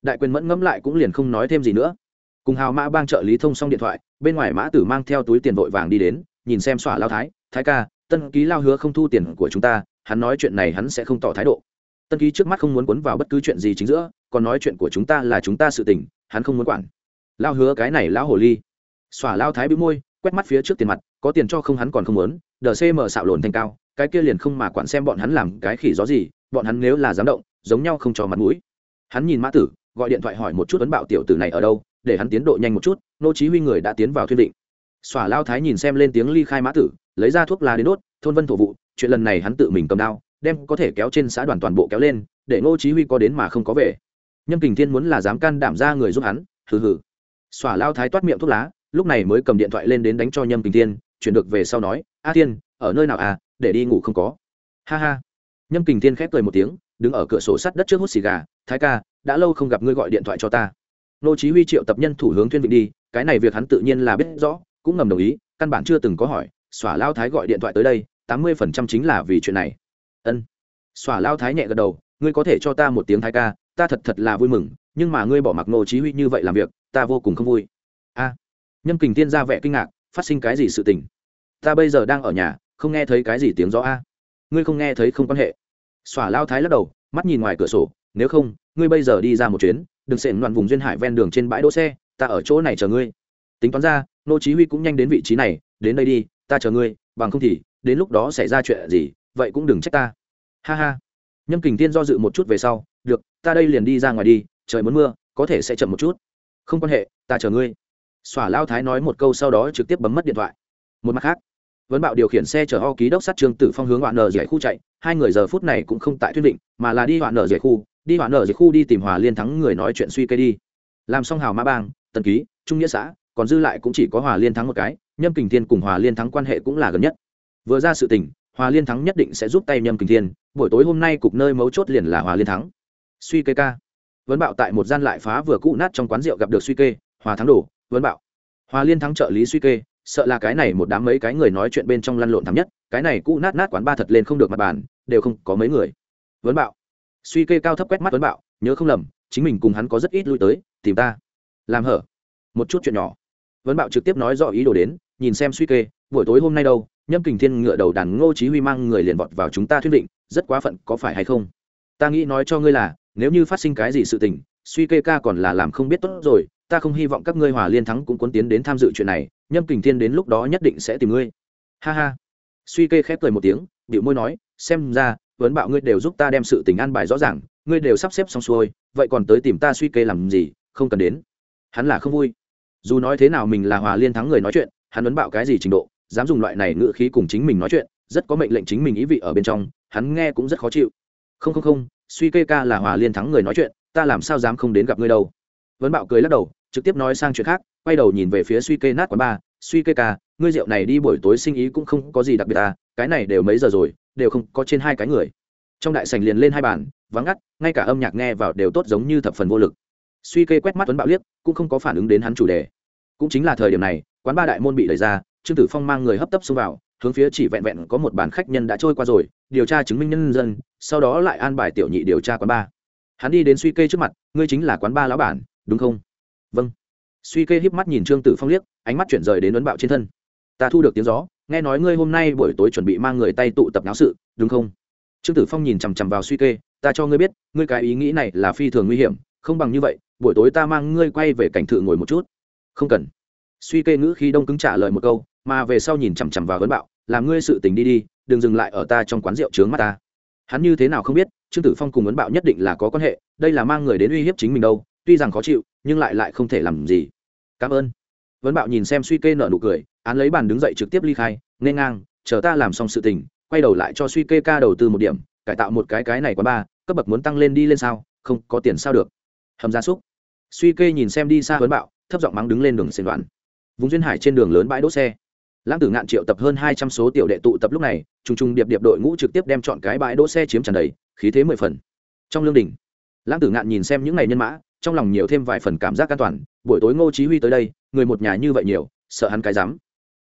đại quyền mẫn ngẫm lại cũng liền không nói thêm gì nữa. Cùng hào mã bang trợ lý thông xong điện thoại, bên ngoài mã tử mang theo túi tiền vội vàng đi đến, nhìn xem xỏa lao thái thái ca, tân ký lao hứa không thu tiền của chúng ta, hắn nói chuyện này hắn sẽ không tỏ thái độ. Tân ký trước mắt không muốn quấn vào bất cứ chuyện gì chính giữa, còn nói chuyện của chúng ta là chúng ta sự tình, hắn không muốn quản. Lao hứa cái này lão hồ ly. Xỏa lao thái bị môi, quét mắt phía trước tiền mặt, có tiền cho không hắn còn không muốn, đờ cm xạo lồn thành cao, cái kia liền không mà quản xem bọn hắn làm cái khỉ gió gì, bọn hắn nếu là dám động, giống nhau không cho mặt mũi. Hắn nhìn mã tử gọi điện thoại hỏi một chút ấn bạo tiểu tử này ở đâu, để hắn tiến độ nhanh một chút, nô chí huy người đã tiến vào thiên định. Xòa lao thái nhìn xem lên tiếng ly khai mã tử, lấy ra thuốc lá đến đốt, thôn vân thổ vụ, chuyện lần này hắn tự mình cầm đao, đem có thể kéo trên xã đoàn toàn bộ kéo lên, để ngô chí huy có đến mà không có về. Nhâm kình thiên muốn là dám can đảm ra người giúp hắn, hừ hừ. Xòa lao thái toát miệng thuốc lá, lúc này mới cầm điện thoại lên đến đánh cho nhâm kình thiên, chuyển được về sau nói, a thiên, ở nơi nào à để đi ngủ không có? Ha ha. Nhâm kình thiên khép cười một tiếng đứng ở cửa sổ sắt đất trước hút xì gà, thái ca, đã lâu không gặp ngươi gọi điện thoại cho ta. Nô chí huy triệu tập nhân thủ hướng thuyên vịnh đi, cái này việc hắn tự nhiên là biết rõ, cũng ngầm đồng ý, căn bản chưa từng có hỏi xòa lao thái gọi điện thoại tới đây, tám mươi phần trăm chính là vì chuyện này. Ân. Xòa lao thái nhẹ gật đầu, ngươi có thể cho ta một tiếng thái ca, ta thật thật là vui mừng, nhưng mà ngươi bỏ mặc nô chí huy như vậy làm việc, ta vô cùng không vui. A. Nhâm kình tiên ra vẻ kinh ngạc, phát sinh cái gì sự tình? Ta bây giờ đang ở nhà, không nghe thấy cái gì tiếng rõ a. Ngươi không nghe thấy không quan hệ xỏa lao thái lắc đầu, mắt nhìn ngoài cửa sổ, nếu không, ngươi bây giờ đi ra một chuyến, đừng xện loạn vùng duyên hải ven đường trên bãi đỗ xe, ta ở chỗ này chờ ngươi. Tính toán ra, nô chí huy cũng nhanh đến vị trí này, đến đây đi, ta chờ ngươi, bằng không thì, đến lúc đó xảy ra chuyện gì, vậy cũng đừng trách ta. Ha ha. Nhâm kình tiên do dự một chút về sau, được, ta đây liền đi ra ngoài đi, trời muốn mưa, có thể sẽ chậm một chút. Không quan hệ, ta chờ ngươi. Xỏa lao thái nói một câu sau đó trực tiếp bấm mất điện thoại. Một mặt khác vấn bạo điều khiển xe chở ho ký đốc sát trương tử phong hướng hoạn nở giải khu chạy. Hai người giờ phút này cũng không tại thuyết định, mà là đi hoạn nở giải khu. Đi hoạn nở giải khu đi tìm hòa liên thắng người nói chuyện suy cây đi. Làm xong hào mã bang, tần ký, trung nghĩa xã, còn dư lại cũng chỉ có hòa liên thắng một cái, nhâm kình thiên cùng hòa liên thắng quan hệ cũng là gần nhất. Vừa ra sự tình, hòa liên thắng nhất định sẽ giúp tay nhâm kình thiên, buổi tối hôm nay cục nơi mấu chốt liền là hòa liên thắng. Suy kê ca. Vấn bạo tại một gian lại phá vừa cũ nát trong quán rượu gặp được suy kê, hòa thắng đổ, vấn bạo. Hòa liên thắng trợ lý suy kê sợ là cái này một đám mấy cái người nói chuyện bên trong lăn lộn thắm nhất, cái này cũ nát nát quán ba thật lên không được mặt bàn, đều không có mấy người. Vấn bạo. Suy kê cao thấp quét mắt vấn bạo, nhớ không lầm, chính mình cùng hắn có rất ít lui tới, tìm ta. Làm hở. Một chút chuyện nhỏ. Vấn bạo trực tiếp nói rõ ý đồ đến, nhìn xem suy kê, buổi tối hôm nay đâu, nhâm kình thiên ngựa đầu đàn ngô chí huy mang người liền vọt vào chúng ta thuyết định, rất quá phận, có phải hay không? Ta nghĩ nói cho ngươi là, nếu như phát sinh cái gì sự tình, suy kê ca còn là làm không biết tốt rồi, ta không hy vọng các ngươi hòa liên thắng cũng cuốn tiến đến tham dự chuyện này nhâm kình thiên đến lúc đó nhất định sẽ tìm ngươi. Ha ha. Suy kê khép cười một tiếng điệu môi nói, xem ra vấn bạo ngươi đều giúp ta đem sự tình an bài rõ ràng, ngươi đều sắp xếp xong xuôi, vậy còn tới tìm ta suy kê làm gì, không cần đến. Hắn là không vui. Dù nói thế nào mình là hòa liên thắng người nói chuyện, hắn vấn bạo cái gì trình độ, dám dùng loại này ngữ khí cùng chính mình nói chuyện, rất có mệnh lệnh chính mình ý vị ở bên trong, hắn nghe cũng rất khó chịu. Không không không, suy kê ca là hòa liên thắng người nói chuyện, ta làm sao dám không đến gặp ngươi đâu. Vấn bạo cười lắc đầu, trực tiếp nói sang chuyện khác quay đầu nhìn về phía suy kê nát quán ba suy kê ca, ngươi rượu này đi buổi tối sinh ý cũng không có gì đặc biệt à cái này đều mấy giờ rồi, đều không có trên hai cái người. Trong đại sảnh liền lên hai bàn, vắng ngắt, ngay cả âm nhạc nghe vào đều tốt giống như thập phần vô lực. Suy kê quét mắt tuấn bạo liếc, cũng không có phản ứng đến hắn chủ đề. Cũng chính là thời điểm này, quán ba đại môn bị đẩy ra, trương tử phong mang người hấp tấp xông vào, hướng phía chỉ vẹn vẹn có một bàn khách nhân đã trôi qua rồi, điều tra chứng minh nhân dân, sau đó lại an bài tiểu nhị điều tra quán ba hắn đi đến suy kê trước mặt, ngươi chính là quán ba lão bản, đúng không? Vâng suy kê híp mắt nhìn trương tử phong liếc, ánh mắt chuyển rời đến ấn bạo trên thân. Ta thu được tiếng gió, nghe nói ngươi hôm nay buổi tối chuẩn bị mang người tay tụ tập náo sự, đúng không? Trương tử phong nhìn chằm chằm vào suy kê, ta cho ngươi biết, ngươi cái ý nghĩ này là phi thường nguy hiểm, không bằng như vậy, buổi tối ta mang ngươi quay về cảnh thự ngồi một chút. Không cần. Suy kê ngữ khi đông cứng trả lời một câu, mà về sau nhìn chằm chằm vào ấn bạo, làm ngươi sự tình đi đi, đừng dừng lại ở ta trong quán rượu trướng mắt ta. Hắn như thế nào không biết, trương tử phong cùng ấn bạo nhất định là có quan hệ, đây là mang người đến uy hiếp chính mình đâu tuy rằng khó chịu, nhưng lại lại không thể làm gì. Cảm ơn. Vấn bạo nhìn xem suy kê nợ nụ cười, án lấy bàn đứng dậy trực tiếp ly khai nên ngang, chờ ta làm xong sự tình, quay đầu lại cho suy kê ca đầu tư một điểm, cải tạo một cái cái này quá ba cấp bậc muốn tăng lên đi lên sao, không có tiền sao được. Hầm gia súc. Suy kê nhìn xem đi xa vấn bạo, thấp giọng mắng đứng lên đường xen đoạn. Vùng duyên hải trên đường lớn bãi đỗ xe. Lãng tử ngạn triệu tập hơn hai trăm số tiểu đệ tụ tập lúc này t r ù n g t r ù n g điệp điệp đội ngũ trực tiếp đem chọn cái bãi đỗ xe chiếm tràn đầy, khí thế mười phần. Trong lương đình lãng tử ngạn nhìn xem những ngày nhân mã trong lòng nhiều thêm vài phần cảm giác an toàn, buổi tối ngô chí huy tới đây, người một nhà như vậy nhiều, sợ hắn cái dám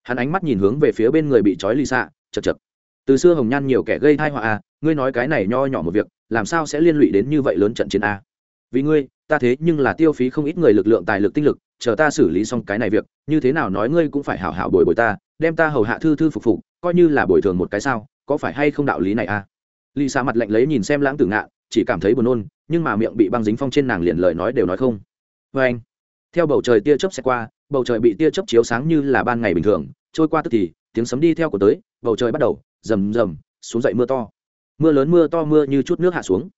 hắn ánh mắt nhìn hướng về phía bên người bị trói ly xạ, chật chật. Từ xưa hồng nhan nhiều kẻ gây tai họa a ngươi nói cái này nho nhỏ một việc, làm sao sẽ liên lụy đến như vậy lớn trận chiến a vì ngươi, ta thế nhưng là tiêu phí không ít người lực lượng tài lực tinh lực, chờ ta xử lý xong cái này việc, như thế nào nói ngươi cũng phải hảo hảo bồi bồi ta, đem ta hầu hạ thư thư phục phục, coi như là bồi thường một cái sao, có phải hay không đạo lý này à? Lì xa mặt lạnh lấy nhìn xem lãng tử ngạn chỉ cảm thấy buồn nôn, nhưng mà miệng bị băng dính phong trên nàng liền lời nói đều nói không. Vê anh, theo bầu trời tia chớp xe qua, bầu trời bị tia chớp chiếu sáng như là ban ngày bình thường, trôi qua tức thì, tiếng sấm đi theo của tới, bầu trời bắt đầu, rầm rầm, xuống dậy mưa to. Mưa lớn mưa to mưa như chút nước hạ xuống.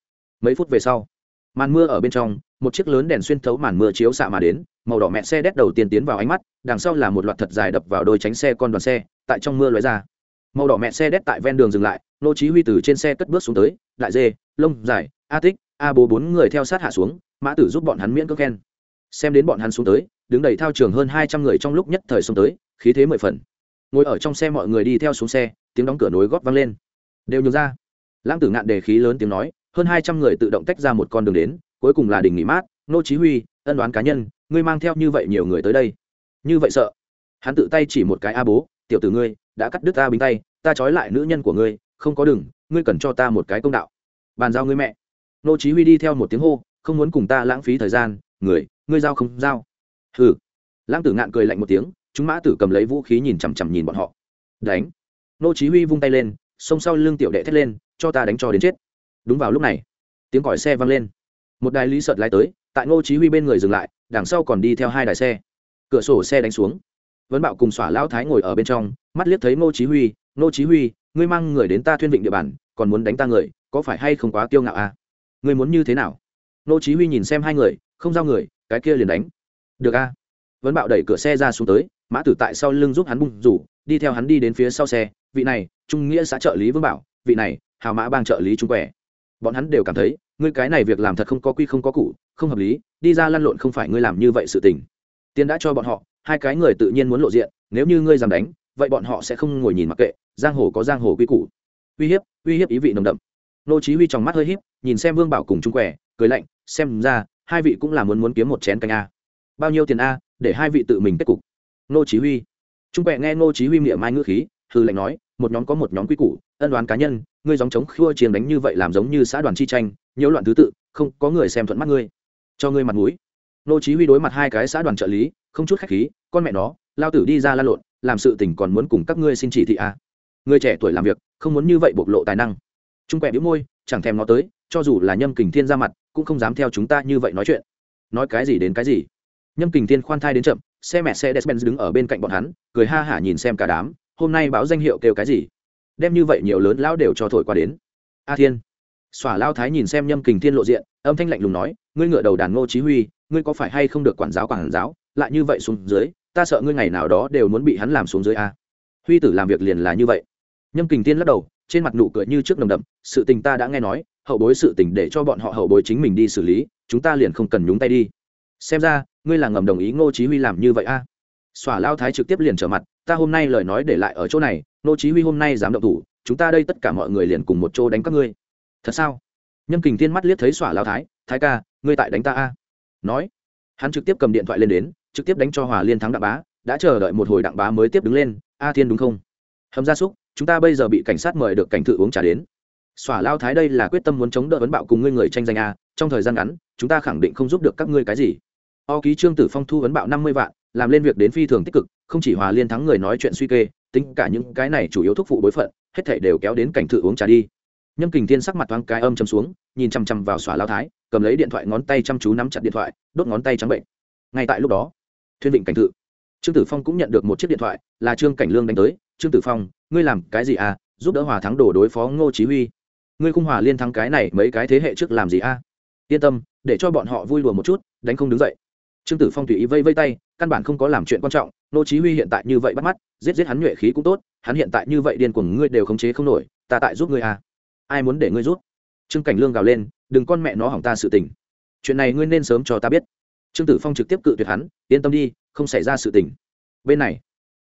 Mấy phút về sau, màn mưa ở bên trong, một chiếc lớn đèn xuyên thấu màn mưa chiếu xạ mà đến, màu đỏ mẹ xe đét đầu tiên tiến vào ánh mắt, đằng sau là một loạt thật dài đập vào đôi tránh xe con đoàn xe, tại trong mưa lóe ra. Màu đỏ mẹ xe đét tại ven đường dừng lại, nô chí huy từ trên xe cất bước xuống tới, đại dê lông dài, a tích, a bố bốn người theo sát hạ xuống, mã tử giúp bọn hắn miễn cưỡng khen. Xem đến bọn hắn xuống tới, đứng đầy thao trường hơn 200 người trong lúc nhất thời xuống tới, khí thế mười phần. Ngồi ở trong xe mọi người đi theo xuống xe, tiếng đóng cửa nối góp vang lên. Đều nhường ra. Lãng tử ngạn đề khí lớn tiếng nói, hơn 200 người tự động tách ra một con đường đến, cuối cùng là đình nghỉ mát, nô chí huy, ân đoán cá nhân, ngươi mang theo như vậy nhiều người tới đây. Như vậy sợ. Hắn tự tay chỉ một cái a bố, tiểu tử ngươi, đã cắt đứt ta bính tay, ta trói lại nữ nhân của ngươi, không có đừng ngươi cần cho ta một cái công đạo bàn giao ngươi mẹ. Nô chí huy đi theo một tiếng hô, không muốn cùng ta lãng phí thời gian. Người, ngươi giao không giao? Hừ. Lãng tử ngạn cười lạnh một tiếng, chúng mã tử cầm lấy vũ khí nhìn chằm chằm nhìn bọn họ. Đánh. Nô chí huy vung tay lên, xông sau lưng tiểu đệ thét lên, cho ta đánh cho đến chết. Đúng vào lúc này, tiếng còi xe vang lên. Một đài lý sợt lái tới, tại nô chí huy bên người dừng lại, đằng sau còn đi theo hai đài xe. Cửa sổ xe đánh xuống. Vấn bạo cùng xỏa lão thái ngồi ở bên trong, mắt liếc thấy nô chí huy, nô chí huy, ngươi mang người đến ta thuyên vịnh địa bàn, còn muốn đánh ta người có phải hay không quá kiêu ngạo à? Ngươi muốn như thế nào? Nô chí huy nhìn xem hai người, không giao người, cái kia liền đánh. Được a à? vấn bạo đẩy cửa xe ra xuống tới, mã tử tại sau lưng giúp hắn bung rủ, đi theo hắn đi đến phía sau xe, vị này, trung nghĩa xã trợ lý vương bảo, vị này, hào mã bang trợ lý trung quẻ. Bọn hắn đều cảm thấy, ngươi cái này việc làm thật không có quy không có cụ không hợp lý, đi ra lăn lộn không phải ngươi làm như vậy sự tình. Tiền đã cho bọn họ, hai cái người tự nhiên muốn lộ diện, nếu như ngươi dám đánh, vậy bọn họ sẽ không ngồi nhìn mặc kệ, giang hồ có giang hồ quy củ. Uy hiếp uy hiếp ý vị nồng đậm nô chí huy trong mắt hơi híp, nhìn xem vương bảo cùng trung quẻ cười lạnh xem ra hai vị cũng là muốn muốn kiếm một chén canh a. Bao nhiêu tiền a để hai vị tự mình kết cục? Nô chí huy. Trung quẻ nghe nô chí huy miệng mai ngữ khí hư lệnh nói một nhóm có một nhóm quy củ ân đoán cá nhân ngươi giống chống khua chiến đánh như vậy làm giống như xã đoàn chi tranh nhiễu loạn thứ tự không có người xem thuận mắt ngươi. Cho ngươi mặt mũi. Nô chí huy đối mặt hai cái xã đoàn trợ lý không chút khách khí con mẹ nó lao tử đi ra la lộn làm sự tình còn muốn cùng các ngươi xin chỉ thị à người trẻ tuổi làm việc không muốn như vậy bộc lộ tài năng trung quẻ bĩu môi, chẳng thèm nó tới, cho dù là nhâm kình thiên ra mặt, cũng không dám theo chúng ta như vậy nói chuyện. Nói cái gì đến cái gì? Nhâm kình thiên khoan thai đến chậm, xe mẹ xe despen đứng ở bên cạnh bọn hắn, cười ha hả nhìn xem cả đám, hôm nay báo danh hiệu kêu cái gì? Đem như vậy nhiều lớn lão đều cho thổi qua đến. A thiên. Xỏa lao thái nhìn xem nhâm kình thiên lộ diện, âm thanh lạnh lùng nói, ngươi ngựa đầu đàn ngô chí huy, ngươi có phải hay không được quản giáo quản giáo, lại như vậy xuống dưới, ta sợ ngươi ngày nào đó đều muốn bị hắn làm xuống dưới a. Huy tử làm việc liền là như vậy. Nhâm kình thiên lắc đầu trên mặt nụ cười như trước nồng đậm, sự tình ta đã nghe nói, hậu bối sự tình để cho bọn họ hậu bối chính mình đi xử lý, chúng ta liền không cần nhúng tay đi. Xem ra, ngươi là ngầm đồng ý ngô chí huy làm như vậy a. Xòa lao thái trực tiếp liền trở mặt, ta hôm nay lời nói để lại ở chỗ này, ngô chí huy hôm nay dám động thủ, chúng ta đây tất cả mọi người liền cùng một chỗ đánh các ngươi. Thật sao? Nhâm kình thiên mắt liếc thấy xòa lao thái thái ca, ngươi tại đánh ta a? Nói. Hắn trực tiếp cầm điện thoại lên đến, trực tiếp đánh cho hòa liên thắng đặng bá, đã chờ đợi một hồi đặng bá mới tiếp đứng lên, a thiên đúng không? Hầm gia súc chúng ta bây giờ bị cảnh sát mời được cảnh thự uống trà đến. Xỏa lao thái đây là quyết tâm muốn chống đỡ vấn bạo cùng ngươi người tranh giành a, trong thời gian ngắn, chúng ta khẳng định không giúp được các ngươi cái gì. O ký trương tử phong thu vấn bạo năm mươi vạn, làm lên việc đến phi thường tích cực, không chỉ hòa liên thắng người nói chuyện suy kê, tính cả những cái này chủ yếu thúc phụ bối phận, hết thảy đều kéo đến cảnh thự uống trà đi. Nhâm kình thiên sắc mặt thoáng cái âm chấm xuống, nhìn chằm chằm vào xỏa lao thái, cầm lấy điện thoại ngón tay chăm chú nắm chặt điện thoại, đốt ngón tay trắng bệnh. Ngay tại lúc đó thuyên vịnh cảnh thự. Trương tử phong cũng nhận được một chiếc điện thoại, là trương cảnh lương đánh tới trương tử phong, ngươi làm cái gì à? Giúp đỡ hòa thắng đổ đối phó ngô chí huy. Ngươi khung hòa liên thắng cái này mấy cái thế hệ trước làm gì à? yên tâm, để cho bọn họ vui đùa một chút, đánh không đứng dậy. Trương tử phong tùy ý vây vây tay, căn bản không có làm chuyện quan trọng. Ngô chí huy hiện tại như vậy bắt mắt, giết giết hắn nhuệ khí cũng tốt, hắn hiện tại như vậy điên cuồng ngươi đều khống chế không nổi, ta tại giúp ngươi à? Ai muốn để ngươi giúp? Trương cảnh lương gào lên, đừng con mẹ nó hỏng ta sự tình. Chuyện này ngươi nên sớm cho ta biết. Trương tử phong trực tiếp cự tuyệt hắn, yên tâm đi, không xảy ra sự tình. Bên này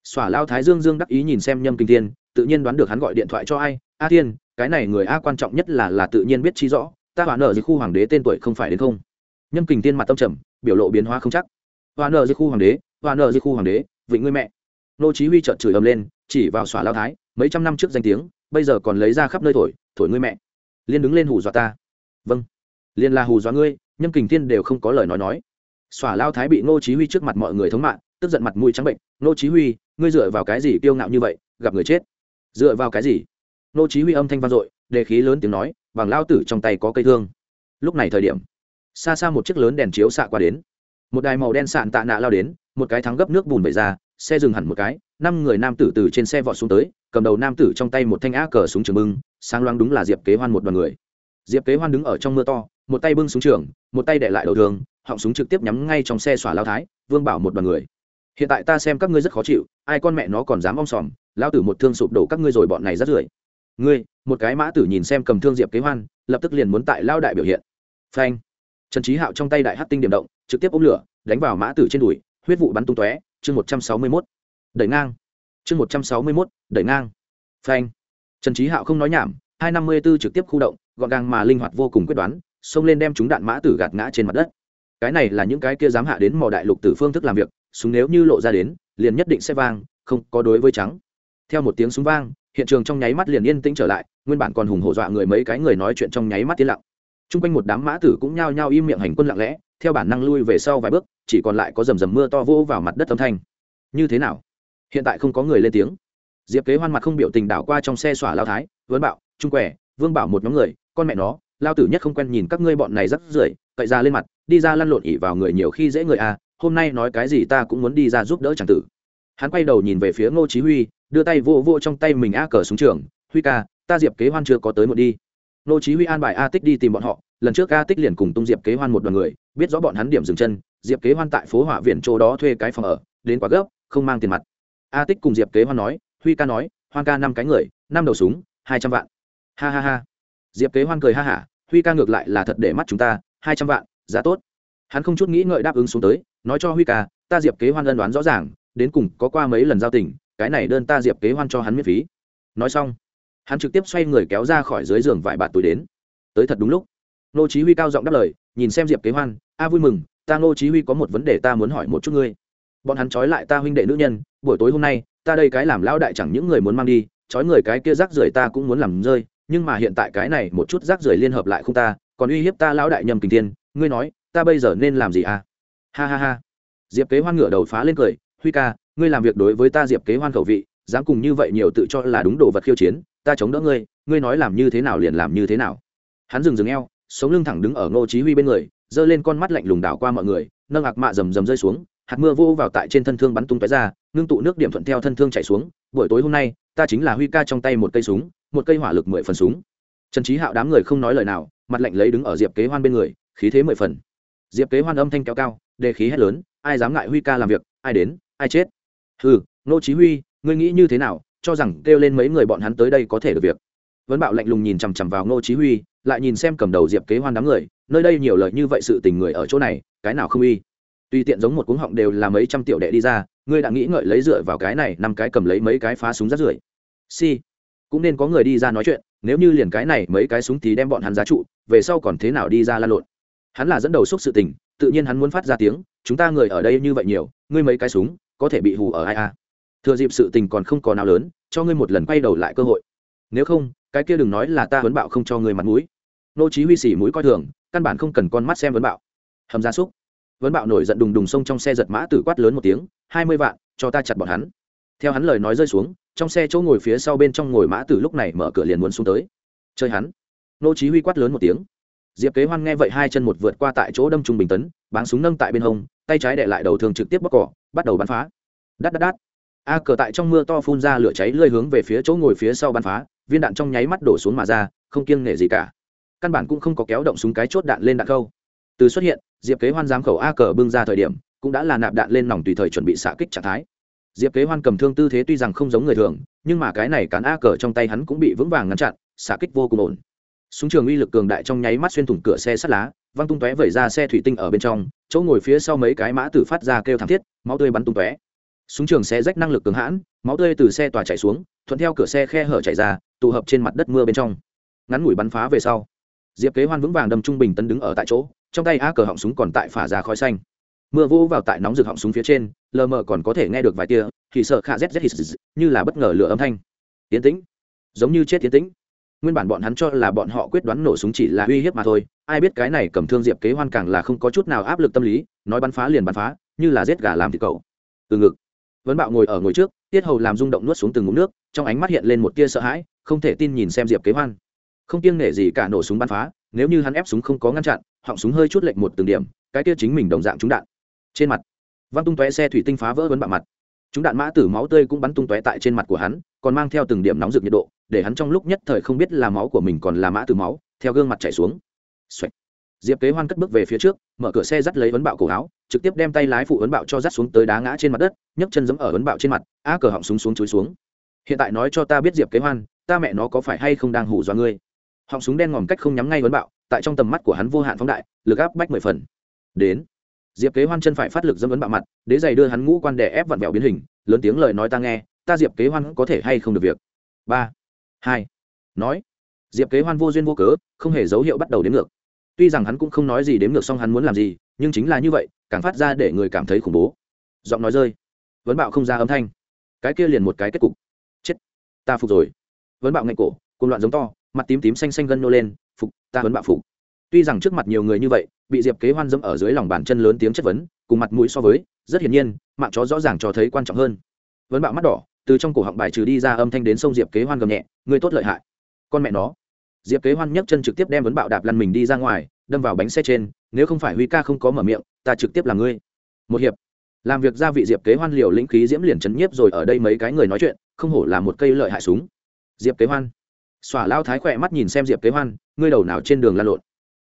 xỏa lao thái dương dương đắc ý nhìn xem nhâm kinh thiên, tự nhiên đoán được hắn gọi điện thoại cho ai. A thiên, cái này người a quan trọng nhất là là tự nhiên biết chi rõ, ta hoàn nợ dưới khu hoàng đế tên tuổi không phải đến không? Nhâm kình thiên mặt tâm trầm, biểu lộ biến hóa không chắc. Hoàn nợ dưới khu hoàng đế hoàn nợ dưới khu hoàng đế vịnh ngươi mẹ. Nô chí huy trợn chửi ầm lên, chỉ vào xỏa lao thái, mấy trăm năm trước danh tiếng, bây giờ còn lấy ra khắp nơi thổi thổi ngươi mẹ. Liên đứng lên hù dọa ta. Vâng. Liên là hù dọa ngươi, nhâm kình thiên đều không có lời nói nói. Xỏa lao thái bị nô chí huy trước mặt mọi người thống mạng tức giận mặt mũi trắng bệnh, nô chí huy, ngươi dựa vào cái gì kiêu ngạo như vậy, gặp người chết? Dựa vào cái gì? Nô chí huy âm thanh vang dội, đề khí lớn tiếng nói bằng lao tử trong tay có cây thương. Lúc này thời điểm, xa xa một chiếc lớn đèn chiếu xạ qua đến. Một đài màu đen sạn tạ nạ lao đến, một cái thắng gấp nước bùn vẩy ra, xe dừng hẳn một cái, năm người nam tử từ trên xe vọt xuống tới, cầm đầu nam tử trong tay một thanh á cờ súng trường bưng, sáng loáng đúng là diệp kế hoan một đoàn người. Diệp kế hoan đứng ở trong mưa to, một tay bưng súng trường, một tay để lại đầu thường họng súng trực tiếp nhắm ngay trong xe xỏa lao thái, vương bảo một đoàn người hiện tại ta xem các ngươi rất khó chịu, ai con mẹ nó còn dám om sòm lao tử một thương sụp đổ các ngươi rồi bọn này rất rưởi. Ngươi, một cái mã tử nhìn xem cầm thương diệp kế hoan, lập tức liền muốn tại lao đại biểu hiện. Phanh. Trần trí hạo trong tay đại hát tinh điểm động, trực tiếp ôm lửa, đánh vào mã tử trên đùi, huyết vụ bắn tung tóe, chương một trăm sáu mươi mốt. Đẩy ngang. Chương một trăm sáu mươi mốt, đẩy ngang. Phanh. Trần trí hạo không nói nhảm, hai năm mươi b ố trực tiếp khu động, gọn gàng mà linh hoạt vô cùng quyết đoán, xông lên đem chúng đạn mã tử gạt ngã trên mặt đất. Cái này là những cái kia dám hạ đến mò đại lục tử phương thức làm việc súng nếu như lộ ra đến, liền nhất định sẽ vang, không có đối với trắng. Theo một tiếng súng vang, hiện trường trong nháy mắt liền yên tĩnh trở lại, nguyên bản còn hùng hổ dọa người mấy cái người nói chuyện trong nháy mắt tiến lặng. T r u n g quanh một đám mã tử cũng nhao nhao im miệng hành quân lặng lẽ, theo bản năng lui về sau vài bước, chỉ còn lại có rầm rầm mưa to vỗ vào mặt đất âm thanh. Như thế nào? Hiện tại không có người lên tiếng. Diệp kế hoan mặt không biểu tình đảo qua trong xe xỏa lao thái vấn bạo trung quẻ, vương bảo một nhóm người, con mẹ nó, lao tử nhất không quen nhìn các ngươi bọn này rắc rưởi, cậy ra lên mặt, đi ra lăn lộn ỉ vào người nhiều khi dễ người à hôm nay nói cái gì ta cũng muốn đi ra giúp đỡ chàng tử. Hắn quay đầu nhìn về phía ngô chí huy, đưa tay vô vô trong tay mình a cờ xuống trường. Huy ca, ta diệp kế hoan chưa có tới một đi. Ngô chí huy an bài a tích đi tìm bọn họ. Lần trước a tích liền cùng tung diệp kế hoan một đoàn người, biết rõ bọn hắn điểm dừng chân, diệp kế hoan tại phố hỏa viện chỗ đó thuê cái phòng ở, đến quá gấp, không mang tiền mặt. A tích cùng diệp kế hoan nói, huy ca nói, hoan ca năm cái người, năm đầu súng, hai trăm vạn. Ha ha ha. Diệp kế hoan cười ha hả, huy ca ngược lại là thật để mắt chúng ta, hai trăm vạn, giá tốt. Hắn không chút nghĩ ngợi đáp ứng xuống tới nói cho huy ca, ta diệp kế hoan ân đoán rõ ràng, đến cùng có qua mấy lần giao tình, cái này đơn ta diệp kế hoan cho hắn miễn phí. Nói xong, hắn trực tiếp xoay người kéo ra khỏi dưới giường vải bạt túi đến. Tới thật đúng lúc nô chí huy cao giọng đáp lời, nhìn xem diệp kế hoan, a, vui mừng, ta nô chí huy có một vấn đề ta muốn hỏi một chút ngươi. Bọn hắn trói lại ta huynh đệ nữ nhân, buổi tối hôm nay, ta đây cái làm lão đại chẳng những người muốn mang đi, trói người cái kia rác rưởi ta cũng muốn làm rơi, nhưng mà hiện tại cái này một chút rác rưởi liên hợp lại không ta, còn uy hiếp ta lão đại nhầm kình thiên, ngươi nói, ta bây giờ nên làm gì à? Ha ha ha. Diệp kế hoan ngửa đầu phá lên cười, huy ca, ngươi làm việc đối với ta diệp kế hoan khẩu vị, dám cùng như vậy nhiều tự cho là đúng đồ vật khiêu chiến, ta chống đỡ ngươi ngươi nói làm như thế nào liền làm như thế nào. Hắn dừng dừng eo, sống lưng thẳng đứng ở ngô chí huy bên người, giơ lên con mắt lạnh lùng đảo qua mọi người, nâng hạc mạ rầm rầm rơi xuống, hạt mưa vô vào tại trên thân thương bắn tung tóe ra, ngưng tụ nước điểm thuận theo thân thương chảy xuống, buổi tối hôm nay, ta chính là huy ca trong tay một cây súng, một cây hỏa lực mười phần súng. Trần trí hạo đám người không nói lời nào, mặt lạnh lấy đứng ở diệp kế hoan bên người, khí thế mười phần diệp kế hoan âm thanh kéo cao, đề khí hét lớn, ai dám ngại huy ca làm việc, ai đến, ai chết. Ừ nô chí huy, ngươi nghĩ như thế nào, cho rằng kêu lên mấy người bọn hắn tới đây có thể được việc. Vấn bạo lạnh lùng nhìn chằm chằm vào nô chí huy, lại nhìn xem cầm đầu diệp kế hoan đám người, nơi đây nhiều lời như vậy sự tình người ở chỗ này, cái nào không uy. Tuy tiện giống một cuống họng đều là mấy trăm triệu đệ đi ra, ngươi đã nghĩ ngợi lấy dựa vào cái này, năm cái cầm lấy mấy cái phá súng rát rưởi. Si. Cũng nên có người đi ra nói chuyện, nếu như liền cái này, mấy cái súng thì đem bọn hắn giá trụ, về sau còn thế nào đi ra la lộn hắn là dẫn đầu xúc sự tình, tự nhiên hắn muốn phát ra tiếng, chúng ta người ở đây như vậy nhiều, ngươi mấy cái súng, có thể bị hù ở ai a thừa dịp sự tình còn không có nào lớn, cho ngươi một lần quay đầu lại cơ hội. Nếu không, cái kia đừng nói là ta vấn bạo không cho ngươi mặt mũi. Nô chí huy xỉ mũi coi thường, căn bản không cần con mắt xem vấn bạo. Hầm gia súc vấn bạo nổi giận đùng đùng xông trong xe giật mã tử quát lớn một tiếng, hai mươi vạn, cho ta chặt bọn hắn. Theo hắn lời nói rơi xuống, trong xe chỗ ngồi phía sau bên trong ngồi mã tử lúc này mở cửa liền muốn xuống tới. Chơi hắn. Nô chí huy quát lớn một tiếng diệp kế hoan nghe vậy hai chân một vượt qua tại chỗ đâm trung bình tấn, báng súng nâng tại bên hông, tay trái đệ lại đầu thường trực tiếp bóc cỏ, bắt đầu bắn phá. Đắt đắt đắt a cờ tại trong mưa to phun ra lửa cháy lơi hướng về phía chỗ ngồi phía sau bắn phá, viên đạn trong nháy mắt đổ xuống mà ra, không kiêng nể gì cả. Căn bản cũng không có kéo động súng cái chốt đạn lên đạn khâu. Từ xuất hiện, diệp kế hoan giám khẩu a cờ bưng ra thời điểm, cũng đã là nạp đạn lên nòng tùy thời chuẩn bị xạ kích trạng thái. Diệp kế hoan cầm thương tư thế tuy rằng không giống người thường, nhưng mà cái này cán a cờ trong tay hắn cũng bị vững vàng ngăn chặn, xạ kích vô cùng ổn súng trường uy lực cường đại trong nháy mắt xuyên thủng cửa xe sắt lá, văng tung tóe vẩy ra xe thủy tinh ở bên trong, chỗ ngồi phía sau mấy cái mã tử phát ra kêu thảm thiết, máu tươi bắn tung tóe. Súng trường xe rách năng lực cường hãn, máu tươi từ xe tòa chạy xuống, thuận theo cửa xe khe hở chạy ra, tụ hợp trên mặt đất mưa bên trong. Ngắn ngủi bắn phá về sau, diệp kế hoan vững vàng đâm trung bình tấn đứng ở tại chỗ, trong tay a cờ họng súng còn tại phả ra khói xanh. Mưa vô vào tại nóng rực họng súng phía trên, lờ mờ còn có thể nghe được vài tia, thì sợ khạ zz như là bất ngờ lửa âm thanh. Tiến tĩnh. Giống như chết tiến tĩnh nguyên bản bọn hắn cho là bọn họ quyết đoán nổ súng chỉ là uy hiếp mà thôi, ai biết cái này cầm thương diệp kế hoan càng là không có chút nào áp lực tâm lý, nói bắn phá liền bắn phá, như là giết gà làm thịt cậu. Từ ngực vấn bạo ngồi ở ngồi trước, tiết hầu làm rung động nuốt xuống từng ngụm nước, trong ánh mắt hiện lên một tia sợ hãi, không thể tin nhìn xem diệp kế hoan. Không kiêng nể gì cả nổ súng bắn phá, nếu như hắn ép súng không có ngăn chặn, họng súng hơi chút lệnh một từng điểm, cái tia chính mình đồng dạng trúng đạn. Trên mặt, văng tung tóe xe thủy tinh phá vỡ vấn bạo mặt. Chúng đạn mã tử máu tươi cũng bắn tung tóe tại trên mặt của hắn, còn mang theo từng điểm nóng rực nhiệt độ để hắn trong lúc nhất thời không biết là máu của mình còn là mã từ máu, theo gương mặt chảy xuống、Xoạch. Diệp kế hoan cất bước về phía trước, mở cửa xe dắt lấy vấn bạo cổ áo, trực tiếp đem tay lái phụ vấn bạo cho dắt xuống tới đá ngã trên mặt đất, nhấc chân giẫm ở vấn bạo trên mặt á cờ họng súng xuống chúi xuống. Hiện tại nói cho ta biết diệp kế hoan, ta mẹ nó có phải hay không đang hù dọa ngươi? Họng súng đen ngòm cách không nhắm ngay vấn bạo, tại trong tầm mắt của hắn vô hạn phóng đại, lực áp bách mười phần. Đến. Diệp kế hoan chân phải phát lực dâm vấn bạo mặt, đế giày đưa hắn ngũ quan đè ép vặn vẹo biến hình, lớn tiếng lời nói ta nghe, ta diệp kế hoan có thể hay không được việc? Ba hai. Nói, diệp kế hoan vô duyên vô cớ, không hề dấu hiệu bắt đầu đến ngược. Tuy rằng hắn cũng không nói gì đến ngược xong hắn muốn làm gì, nhưng chính là như vậy, càng phát ra để người cảm thấy khủng bố. Giọng nói rơi. Vấn bạo không ra âm thanh. Cái kia liền một cái kết cục. Chết. Ta phục rồi. Vấn bạo ngạnh cổ cùng loạn giống to, mặt tím tím xanh xanh gân nô lên, phục, ta vấn bạo phục. Tuy rằng trước mặt nhiều người như vậy, bị diệp kế hoan dẫm ở dưới lòng bàn chân lớn tiếng chất vấn, cùng mặt mũi so với, rất hiển nhiên, mạng chó rõ ràng cho thấy quan trọng hơn. Vấn bạo mắt đỏ từ trong cổ họng bài trừ đi ra âm thanh đến sông diệp kế hoan gầm nhẹ người tốt lợi hại. Con mẹ nó. Diệp kế hoan nhấc chân trực tiếp đem vấn bạo đạp lăn mình đi ra ngoài, đâm vào bánh xe trên, nếu không phải huy ca không có mở miệng, ta trực tiếp là ngươi. Một hiệp. Làm việc gia vị diệp kế hoan liều lĩnh khí diễm liền chấn nhiếp rồi ở đây mấy cái người nói chuyện, không hổ là một cây lợi hại súng. Diệp kế hoan. Xỏa lao thái khỏe mắt nhìn xem diệp kế hoan, ngươi đầu nào trên đường lan lộn?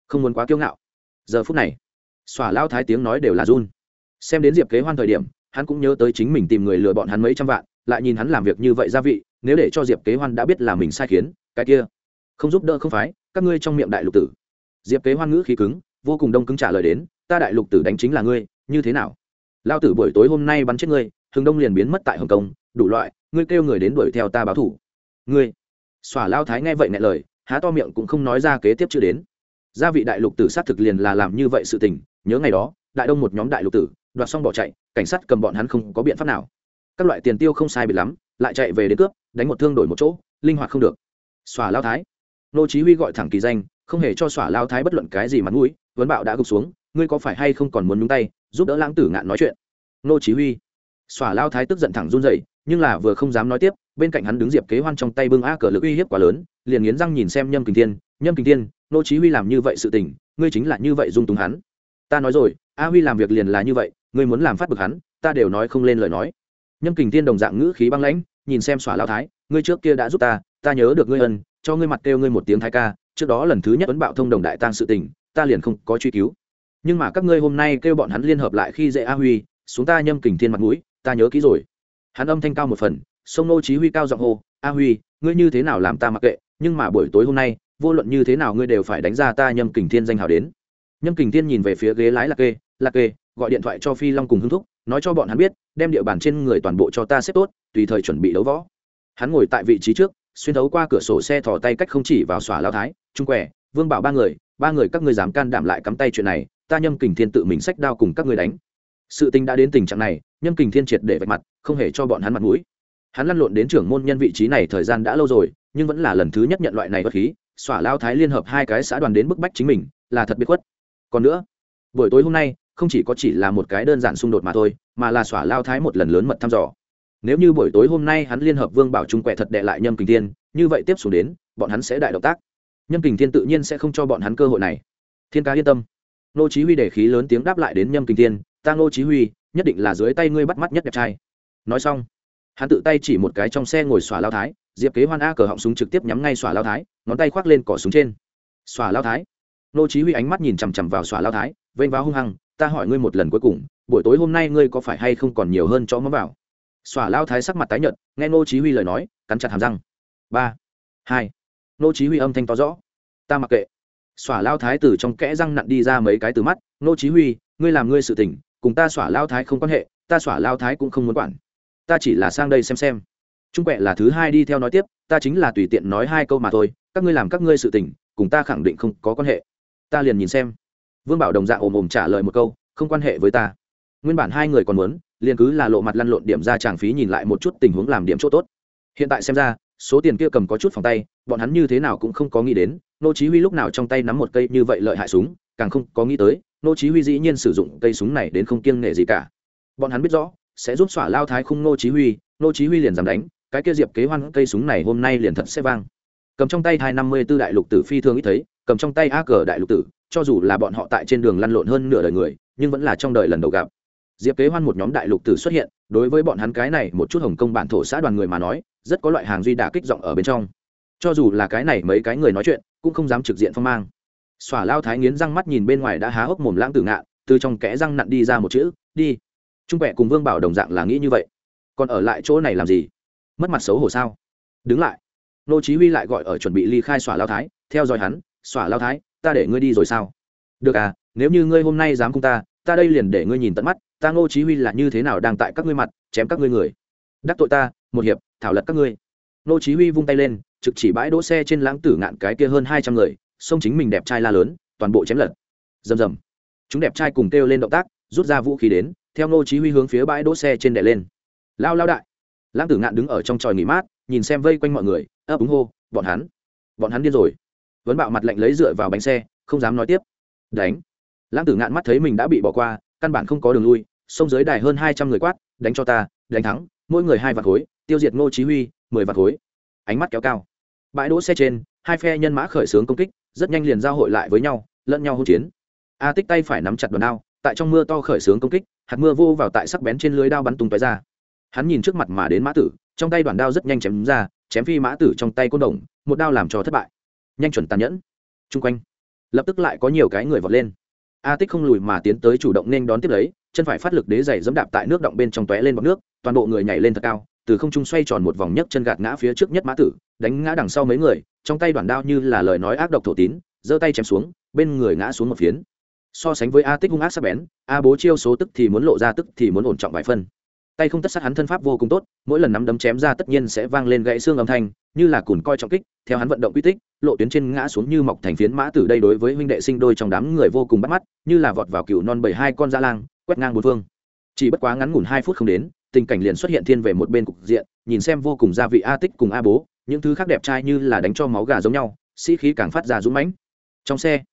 Không muốn quá kiêu ngạo. Giờ phút này xỏa lao thái tiếng nói đều là run. Xem đến diệp kế hoan thời điểm, hắn cũng nhớ tới chính mình tìm người lừa bọn hắn mấy trăm vạn lại nhìn hắn làm việc như vậy gia vị, nếu để cho diệp kế hoan đã biết là mình sai khiến, cái kia, không giúp đỡ không phái các ngươi trong miệng đại lục tử. Diệp kế hoan ngữ khí cứng, vô cùng đông cứng trả lời đến, ta đại lục tử đánh chính là ngươi, như thế nào? Lao tử buổi tối hôm nay bắn chết ngươi hừng đông liền biến mất tại hồng kông, đủ loại, ngươi kêu người đến đuổi theo ta báo thủ. Ngươi xỏa lao thái nghe vậy nghe lời, há to miệng cũng không nói ra kế tiếp chưa đến. Gia vị đại lục tử sát thực liền là làm như vậy sự tình, nhớ ngày đó, đại đông một nhóm đại lục tử, đoạt xong bỏ chạy, cảnh sát cầm bọn hắn không có biện pháp nào các loại tiền tiêu không sai biệt lắm, lại chạy về đến cướp, đánh một thương đổi một chỗ, linh hoạt không được. Xòa lao thái. Nô chí huy gọi thẳng kỳ danh, không hề cho xòa lao thái bất luận cái gì mặt mũi vấn bạo đã gục xuống, ngươi có phải hay không còn muốn nhúng tay, giúp đỡ lãng tử ngạn nói chuyện. Nô chí huy. Xòa lao thái tức giận thẳng run rẩy, nhưng là vừa không dám nói tiếp, bên cạnh hắn đứng diệp kế hoan trong tay bưng a cờ lực uy hiếp quá lớn, liền nghiến răng nhìn xem nhâm kình thiên, nhâm kình thiên, nô chí huy làm như vậy sự tình, ngươi chính là như vậy dung túng hắn. Ta nói rồi, a huy làm việc liền là như vậy, ngươi muốn làm phát bực hắn, ta đều nói không lên lời nói nhâm kình thiên đồng dạng ngữ khí băng lãnh, nhìn xem xỏa lao thái, ngươi trước kia đã giúp ta ta nhớ được ngươi ân, cho ngươi mặt kêu ngươi một tiếng thái ca, trước đó lần thứ nhất ấn bạo thông đồng đại tang sự tình, ta liền không có truy cứu. Nhưng mà các ngươi hôm nay kêu bọn hắn liên hợp lại khi dễ a huy, xuống ta nhâm kình thiên mặt mũi, ta nhớ kỹ rồi. Hắn âm thanh cao một phần, sông nô chí huy cao giọng hô, a huy, ngươi như thế nào làm ta mặc kệ, nhưng mà buổi tối hôm nay, vô luận như thế nào ngươi đều phải đánh ra ta nhâm kình thiên danh hào đến. Nhâm kình thiên nhìn về phía ghế lái lạc kê lạc kê gọi điện thoại cho phi long cùng hưng thúc, nói cho bọn hắn biết, đem địa bàn trên người toàn bộ cho ta xếp tốt, tùy thời chuẩn bị đấu võ. Hắn ngồi tại vị trí trước, xuyên thấu qua cửa sổ xe thò tay cách không chỉ vào xòa lao thái, trung quẻ, vương bảo ba người ba người các ngươi dám can đảm lại cắm tay chuyện này, ta nhâm kình thiên tự mình sách đao cùng các ngươi đánh. Sự tình đã đến tình trạng này, nhâm kình thiên triệt để vạch mặt, không hề cho bọn hắn mặt mũi. Hắn lăn lộn đến trưởng môn nhân vị trí này thời gian đã lâu rồi, nhưng vẫn là lần thứ nhất nhận loại này bất khí xỏa lao thái liên hợp hai cái xã đoàn đến bức bách chính mình, là thật biết khuất. Còn nữa, buổi tối hôm nay không chỉ có chỉ là một cái đơn giản xung đột mà thôi, mà là xỏa lao thái một lần lớn mật thăm dò. Nếu như buổi tối hôm nay hắn liên hợp vương bảo trung quẹ thật đệ lại nhâm kình thiên, như vậy tiếp xuống đến, bọn hắn sẽ đại động tác. Nhâm kình thiên tự nhiên sẽ không cho bọn hắn cơ hội này. Thiên cá yên tâm. Nô chí huy để khí lớn tiếng đáp lại đến nhâm kình thiên, ta nô chí huy, nhất định là dưới tay ngươi bắt mắt nhất đẹp trai. Nói xong, hắn tự tay chỉ một cái trong xe ngồi xỏa lao thái, diệp kế hoan a cờ họng súng trực tiếp nhắm ngay xỏa lao thái, ngón tay khoác lên cỏ súng trên. Xỏa lao thái. Nô chí huy ánh mắt nhìn chằm chằm vào xỏa lao thái, vênh váo hung hăng ta hỏi ngươi một lần cuối cùng, buổi tối hôm nay ngươi có phải hay không còn nhiều hơn cho mắm vào? Xỏa lao thái sắc mặt tái nhợt, nghe nô chí huy lời nói, cắn chặt hàm răng. Ba, hai. Nô chí huy âm thanh to rõ. Ta mặc kệ. Xỏa lao thái từ trong kẽ răng nặn đi ra mấy cái từ mắt nô chí huy, ngươi làm ngươi sự tình, cùng ta xỏa lao thái không quan hệ, ta xỏa lao thái cũng không muốn quản. Ta chỉ là sang đây xem xem. Trung quẹ là thứ hai đi theo nói tiếp, ta chính là tùy tiện nói hai câu mà thôi, các ngươi làm các ngươi sự tình, cùng ta khẳng định không có quan hệ. Ta liền nhìn xem vương bảo đồng dạng ồm ồm trả lời một câu, không quan hệ với ta. Nguyên bản hai người còn muốn, liền cứ là lộ mặt lăn lộn điểm ra tràng phí nhìn lại một chút tình huống làm điểm chỗ tốt. Hiện tại xem ra, số tiền kia cầm có chút phòng tay, bọn hắn như thế nào cũng không có nghĩ đến, nô chí huy lúc nào trong tay nắm một cây như vậy lợi hại súng, càng không có nghĩ tới, nô chí huy dĩ nhiên sử dụng cây súng này đến không kiêng nể gì cả. Bọn hắn biết rõ, sẽ giúp xỏa lao thái khung nô chí huy, nô chí huy liền dám đánh, cái kia diệp kế hoan cây súng này hôm nay liền thật sẽ vang. Cầm trong tay hai năm mươi tư đại lục tử phi thường ít thấy, cầm trong tay a cờ đại lục tử cho dù là bọn họ tại trên đường lăn lộn hơn nửa đời người, nhưng vẫn là trong đời lần đầu gặp. Diệp kế hoan một nhóm đại lục tử xuất hiện, đối với bọn hắn cái này một chút hồng công bản thổ xã đoàn người mà nói, rất có loại hàng duy đả kích giọng ở bên trong. Cho dù là cái này mấy cái người nói chuyện, cũng không dám trực diện phong mang. Xỏa lao thái nghiến răng mắt nhìn bên ngoài đã há hốc mồm lãng tử ngạn, từ trong kẽ răng nặn đi ra một chữ, đi. Trung quẹ cùng vương bảo đồng dạng là nghĩ như vậy. Còn ở lại chỗ này làm gì? Mất mặt xấu hổ sao? Đứng lại. Nô chí huy lại gọi ở chuẩn bị ly khai xỏa lao thái, theo dõi hắn xỏa lao thái ta để ngươi đi rồi sao? Được à nếu như ngươi hôm nay dám không ta ta đây liền để ngươi nhìn tận mắt, ta ngô chí huy là như thế nào đang tại các ngươi mặt, chém các ngươi người? Đắc tội ta, một hiệp, thảo lật các ngươi. Ngô chí huy vung tay lên, trực chỉ bãi đỗ xe trên lãng tử ngạn cái kia hơn 200 người xông chính mình đẹp trai la lớn, toàn bộ chém lật. Rầm rầm. Chúng đẹp trai cùng kêu lên động tác, rút ra vũ khí đến, theo ngô chí huy hướng phía bãi đỗ xe trên đè lên. Lao lao đại. Lãng tử ngạn đứng ở trong tròi nghỉ mát, nhìn xem vây quanh mọi người, ấp úng hô, bọn hắn bọn hắn điên rồi vấn bạo mặt lạnh lấy dựa vào bánh xe, không dám nói tiếp. Đánh. Lãng tử ngạn mắt thấy mình đã bị bỏ qua, căn bản không có đường lui xông dưới đài hơn hai trăm người quát, đánh cho ta, đánh thắng, mỗi người hai vạt khối, tiêu diệt ngô chí huy, mười vạt khối. Ánh mắt kéo cao. Bãi đỗ xe trên, hai phe nhân mã khởi xướng công kích, rất nhanh liền giao hội lại với nhau, lẫn nhau hỗn chiến. A tích tay phải nắm chặt đòn đao, tại trong mưa to khởi xướng công kích, hạt mưa vô vào tại sắc bén trên lưới đao bắn tung tóe ra. Hắn nhìn trước mặt mà đến mã tử, trong tay đoàn đao rất nhanh chém ra, chém phi mã tử trong tay côn đồng, một đao làm cho thất bại nhanh chuẩn tàn nhẫn. Chung quanh, lập tức lại có nhiều cái người vọt lên. A tích không lùi mà tiến tới chủ động nên đón tiếp lấy, chân phải phát lực đế dày dẫm đạp tại nước động bên trong tóe lên bọc nước, toàn bộ người nhảy lên thật cao, từ không trung xoay tròn một vòng nhấc chân gạt ngã phía trước nhất mã tử, đánh ngã đằng sau mấy người, trong tay đoàn đao như là lời nói ác độc thổ tín, giơ tay chém xuống, bên người ngã xuống một phiến. So sánh với a tích hung ác sắc bén, a bố chiêu số tức thì muốn lộ ra tức thì muốn ổn trọng vài phân tay không tất sát hắn thân pháp vô cùng tốt, mỗi lần nắm đấm chém ra tất nhiên sẽ vang lên gãy xương âm thanh, như là cùn coi trọng kích, theo hắn vận động quy tích, lộ tuyến trên ngã xuống như mọc thành phiến mã tử đây đối với huynh đệ sinh đôi trong đám người vô cùng bắt mắt, như là vọt vào cựu non bảy hai con da lang, quét ngang một phương. Chỉ bất quá ngắn ngủn hai phút không đến, tình cảnh liền xuất hiện thiên về một bên cục diện, nhìn xem vô cùng gia vị a tích cùng a bố, những thứ khác đẹp trai như là đánh cho máu gà giống nhau, sĩ khí càng phát ra dũng mãnh. Trong xe,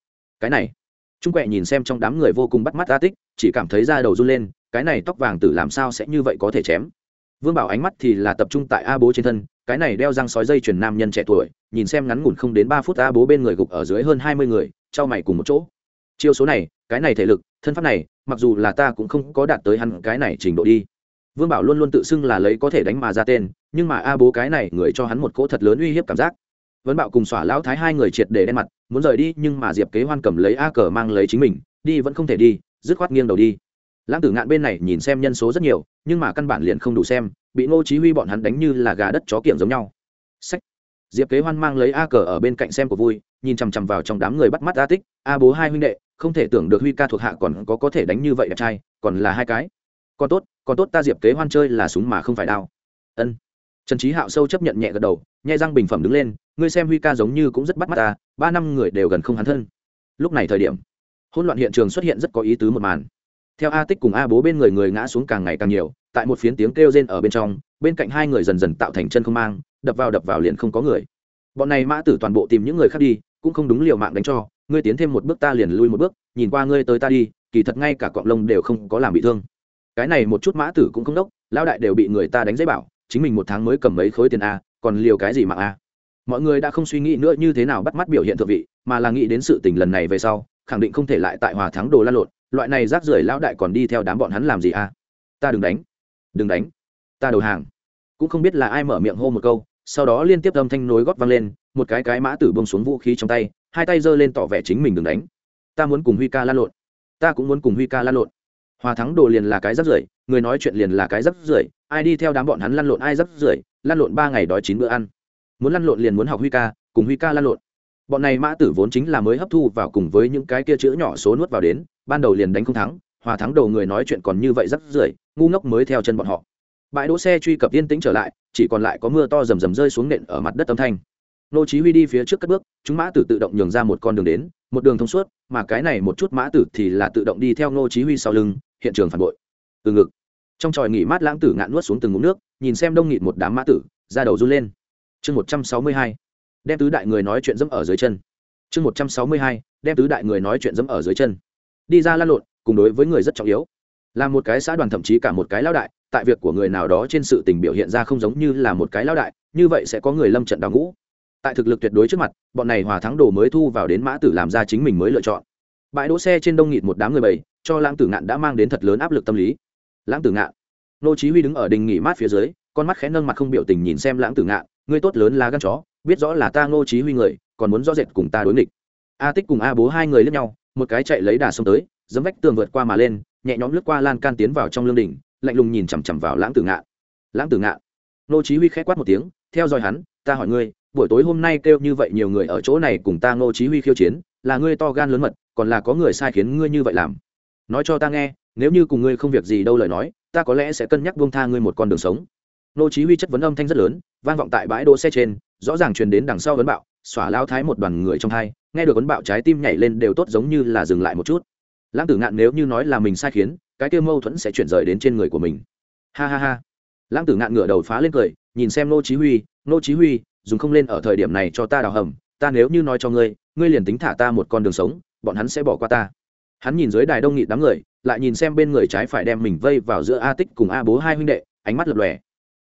cái này, trung quẹ nhìn xem trong đám người vô cùng bắt mắt a tích, chỉ cảm thấy da đầu run lên cái này tóc vàng tử làm sao sẽ như vậy có thể chém? Vương bảo ánh mắt thì là tập trung tại a bố trên thân, cái này đeo răng sói dây chuyền nam nhân trẻ tuổi, nhìn xem ngắn ngủn không đến ba phút a bố bên người gục ở dưới hơn hai mươi người, trao mày cùng một chỗ. Chiêu số này, cái này thể lực, thân pháp này, mặc dù là ta cũng không có đạt tới hắn cái này trình độ đi. Vương bảo luôn luôn tự xưng là lấy có thể đánh mà ra tên, nhưng mà a bố cái này người cho hắn một cỗ thật lớn uy hiếp cảm giác. Vấn bảo cùng xỏa lão thái hai người triệt để đen mặt, muốn rời đi nhưng mà diệp kế hoan cầm lấy a cờ mang lấy chính mình, đi vẫn không thể đi, dứt khoát nghiêng đầu đi lãng tử ngạn bên này nhìn xem nhân số rất nhiều, nhưng mà căn bản liền không đủ xem, bị ngô chí huy bọn hắn đánh như là gà đất chó kiểng giống nhau. Sách. Diệp kế hoan mang lấy a cờ ở bên cạnh xem của vui, nhìn chằm chằm vào trong đám người bắt mắt a tích, a bố hai huynh đệ, không thể tưởng được huy ca thuộc hạ còn có có thể đánh như vậy đẹp trai, còn là hai cái. Còn tốt còn tốt ta diệp kế hoan chơi là súng mà không phải đao. Ân. Trần trí hạo sâu chấp nhận nhẹ gật đầu nhẹ răng bình phẩm đứng lên, ngươi xem huy ca giống như cũng rất bắt mắt ta, ba năm người đều gần không hắn thân. Lúc này thời điểm, hỗn loạn hiện trường xuất hiện rất có ý tứ một màn theo a tích cùng a bố bên người người ngã xuống càng ngày càng nhiều, tại một phiến tiếng kêu rên ở bên trong, bên cạnh hai người dần dần tạo thành chân không mang, đập vào đập vào liền không có người. Bọn này mã tử toàn bộ tìm những người khác đi, cũng không đúng liều mạng đánh cho, ngươi tiến thêm một bước ta liền lui một bước, nhìn qua ngươi tới ta đi, kỳ thật ngay cả cọng lông đều không có làm bị thương. Cái này một chút mã tử cũng không đốc, lão đại đều bị người ta đánh giấy bảo, chính mình một tháng mới cầm mấy khối tiền a, còn liều cái gì mạng a? Mọi người đã không suy nghĩ nữa như thế nào bắt mắt biểu hiện thượng vị, mà là nghĩ đến sự tình lần này về sau khẳng định không thể lại tại hòa thắng đồ la lộn, loại này rác rưởi lão đại còn đi theo đám bọn hắn làm gì à? Ta đừng đánh. Đừng đánh. Ta đầu hàng. Cũng không biết là ai mở miệng hô một câu, sau đó liên tiếp âm thanh nối gót vang lên, một cái cái mã tử bông xuống vũ khí trong tay, hai tay giơ lên tỏ vẻ chính mình đừng đánh. Ta muốn cùng huy ca la lộn. Ta cũng muốn cùng huy ca la lộn. Hòa thắng đồ liền là cái rắc rưởi, người nói chuyện liền là cái rắc rưởi, ai đi theo đám bọn hắn lăn lộn ai rắc rưởi, lăn lộn ba ngày đói chín bữa ăn. Muốn lăn lộn liền muốn học huy ca, cùng huy ca lăn lộn bọn này mã tử vốn chính là mới hấp thu vào cùng với những cái kia chữ nhỏ số nuốt vào đến, ban đầu liền đánh không thắng, hòa thắng đầu người nói chuyện còn như vậy rắc rưởi, ngu ngốc mới theo chân bọn họ. Bãi đỗ xe truy cập yên tĩnh trở lại, chỉ còn lại có mưa to rầm rầm rơi xuống nện ở mặt đất âm thanh. Nô chí huy đi phía trước cất bước, chúng mã tử tự động nhường ra một con đường đến, một đường thông suốt, mà cái này một chút mã tử thì là tự động đi theo nô chí huy sau lưng, hiện trường phản bội. Từ ngực, trong tròi nghỉ mát lãng tử ngạn nuốt xuống từng ngụm nước, nhìn xem đông nghịt một đám mã tử ra đầu run lên. Chương 162 đem tứ đại người nói chuyện dẫm ở dưới chân. Chương 162 đem tứ đại người nói chuyện dẫm ở dưới chân. Đi ra lan lộn, cùng đối với người rất trọng yếu. Là một cái xã đoàn thậm chí cả một cái lão đại, tại việc của người nào đó trên sự tình biểu hiện ra không giống như là một cái lão đại, như vậy sẽ có người lâm trận đào ngũ. Tại thực lực tuyệt đối trước mặt, bọn này hòa thắng đồ mới thu vào đến mã tử làm ra chính mình mới lựa chọn. Bãi đỗ xe trên đông nghịt một đám người bầy, cho lãng tử ngạn đã mang đến thật lớn áp lực tâm lý. Lãng tử ngạn. Nô chí huy đứng ở đình nghỉ mát phía dưới, con mắt khẽ nâng mặt không biểu tình nhìn xem lãng tử ngạn, ngươi tốt lớn là gan chó biết rõ là ta Ngô chí huy người, còn muốn rõ rệt cùng ta đối nghịch. A tích cùng a bố hai người lướt nhau, một cái chạy lấy đà xông tới dấm vách tường vượt qua mà lên, nhẹ nhõm lướt qua lan can tiến vào trong lương đỉnh, lạnh lùng nhìn chằm chằm vào lãng tử ngạn. Lãng tử ngạn? Ngô chí huy khẽ quát một tiếng, theo dõi hắn, ta hỏi ngươi, buổi tối hôm nay kêu như vậy nhiều người ở chỗ này cùng ta Ngô chí huy khiêu chiến, là ngươi to gan lớn mật, còn là có người sai khiến ngươi như vậy làm? Nói cho ta nghe, nếu như cùng ngươi không việc gì đâu lời nói, ta có lẽ sẽ cân nhắc buông tha ngươi một con đường sống nô chí huy chất vấn âm thanh rất lớn, vang vọng tại bãi đỗ xe trên, rõ ràng truyền đến đằng sau vấn bạo xóa lao thái một đoàn người trong hai, nghe được vấn bạo trái tim nhảy lên đều tốt giống như là dừng lại một chút. Lãng tử ngạn nếu như nói là mình sai khiến, cái kia mâu thuẫn sẽ chuyển rời đến trên người của mình. Ha ha ha. Lãng tử ngạn ngửa đầu phá lên cười, nhìn xem nô chí huy, nô chí huy, dùng không lên ở thời điểm này cho ta đào hầm, ta nếu như nói cho ngươi ngươi liền tính thả ta một con đường sống, bọn hắn sẽ bỏ qua ta. Hắn nhìn dưới đài đông nghị đám người, lại nhìn xem bên người trái phải đem mình vây vào giữa a tích cùng a bố hai huynh đệ, ánh mắt lập lòe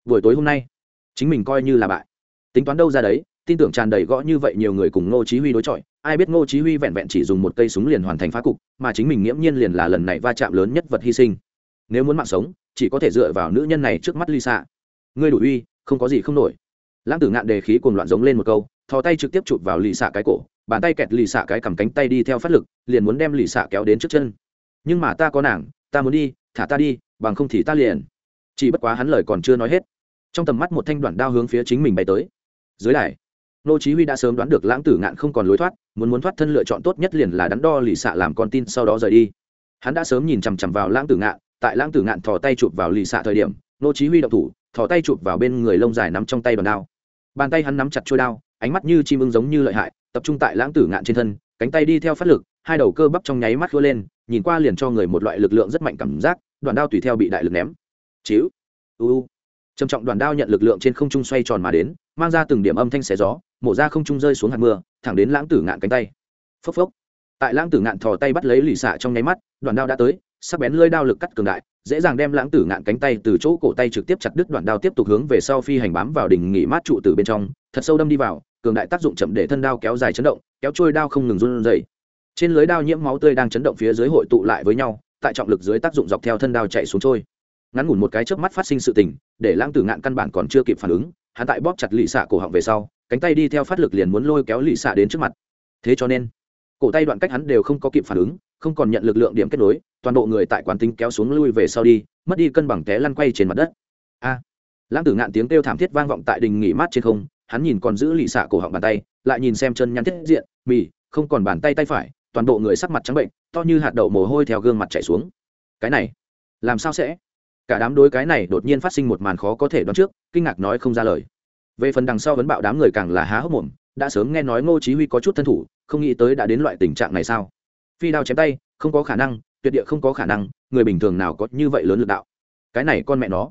buổi tối hôm nay, chính mình coi như là bại. Tính toán đâu ra đấy, tin tưởng tràn đầy gõ như vậy nhiều người cùng ngô chí huy đối chọi, ai biết ngô chí huy vẹn vẹn chỉ dùng một cây súng liền hoàn thành phá cục, mà chính mình nghiễm nhiên liền là lần này va chạm lớn nhất vật hy sinh. Nếu muốn mạng sống, chỉ có thể dựa vào nữ nhân này trước mắt lisa. Ngươi đủ uy, không có gì không nổi. Lãng tử ngạn đề khí cuồng loạn giống lên một câu, thò tay trực tiếp chụp vào lì xạ cái cổ, bàn tay kẹt lì xạ cái cầm cánh tay đi theo phát lực, liền muốn đem lì xạ kéo đến trước chân. Nhưng mà ta có nàng, ta muốn đi, thả ta đi, bằng không thì ta liền. Chỉ bất quá hắn lời còn chưa nói hết trong tầm mắt một thanh đoạn đao hướng phía chính mình bay tới. Dưới đài nô chí huy đã sớm đoán được lãng tử ngạn không còn lối thoát, muốn muốn thoát thân lựa chọn tốt nhất liền là đắn đo lì xạ làm con tin sau đó rời đi. Hắn đã sớm nhìn chằm chằm vào lãng tử ngạn, tại lãng tử ngạn thò tay chụp vào lì xạ thời điểm nô chí huy động thủ, thò tay chụp vào bên người lông dài nắm trong tay đoạn đao. Bàn tay hắn nắm chặt chuôi đao, ánh mắt như chim ưng giống như lợi hại, tập trung tại lãng tử ngạn trên thân, cánh tay đi theo phát lực, hai đầu cơ bắp trong nháy mắt khua lên, nhìn qua liền cho người một loại lực lượng rất mạnh cảm giác, đoạn đao tùy theo bị đại lực ném. Chiếu u trầm trọng đoàn đao nhận lực lượng trên không trung xoay tròn mà đến, mang ra từng điểm âm thanh xé gió, mổ ra không trung rơi xuống hạt mưa, thẳng đến lãng tử ngạn cánh tay. Phốc phốc. Tại lãng tử ngạn thò tay bắt lấy lì xạ trong nháy mắt, đoàn đao đã tới, sắc bén lưỡi đao lực cắt cường đại, dễ dàng đem lãng tử ngạn cánh tay từ chỗ cổ tay trực tiếp chặt đứt đoạn đao tiếp tục hướng về sau phi hành bám vào đỉnh nghỉ mát trụ từ bên trong, thật sâu đâm đi vào, cường đại tác dụng chậm để thân đao kéo dài chấn động, kéo trôi đao không ngừng run rẩy. Trên lưới đao nhiễm máu tươi đang chấn động phía dưới hội tụ lại với nhau, tại trọng lực dưới tác dụng dọc theo thân đao chạy xuống trôi ngắn ngủn một cái chớp mắt phát sinh sự tình, để lãng tử ngạn căn bản còn chưa kịp phản ứng, hắn tại bóp chặt lì xạ cổ họng về sau, cánh tay đi theo phát lực liền muốn lôi kéo lì xạ đến trước mặt. Thế cho nên, cổ tay đoạn cách hắn đều không có kịp phản ứng, không còn nhận lực lượng điểm kết nối, toàn bộ người tại quán tính kéo xuống lui về sau đi, mất đi cân bằng té lăn quay trên mặt đất. A! Lãng tử ngạn tiếng kêu thảm thiết vang vọng tại đình nghỉ mát trên không, hắn nhìn còn giữ lì xạ cổ họng bàn tay, lại nhìn xem chân nhăn thiết diện, mì, không còn bàn tay tay phải, toàn bộ người sắc mặt trắng bệnh, to như hạt đậu mồ hôi theo gương mặt chảy xuống. Cái này, làm sao sẽ? Cả đám đối cái này đột nhiên phát sinh một màn khó có thể đoán trước, kinh ngạc nói không ra lời. Về phần đằng sau vấn bạo đám người càng là há hốc mồm, đã sớm nghe nói ngô chí huy có chút thân thủ, không nghĩ tới đã đến loại tình trạng này sao? Phi đao chém tay, không có khả năng, tuyệt địa không có khả năng, người bình thường nào có như vậy lớn lực đạo. Cái này con mẹ nó.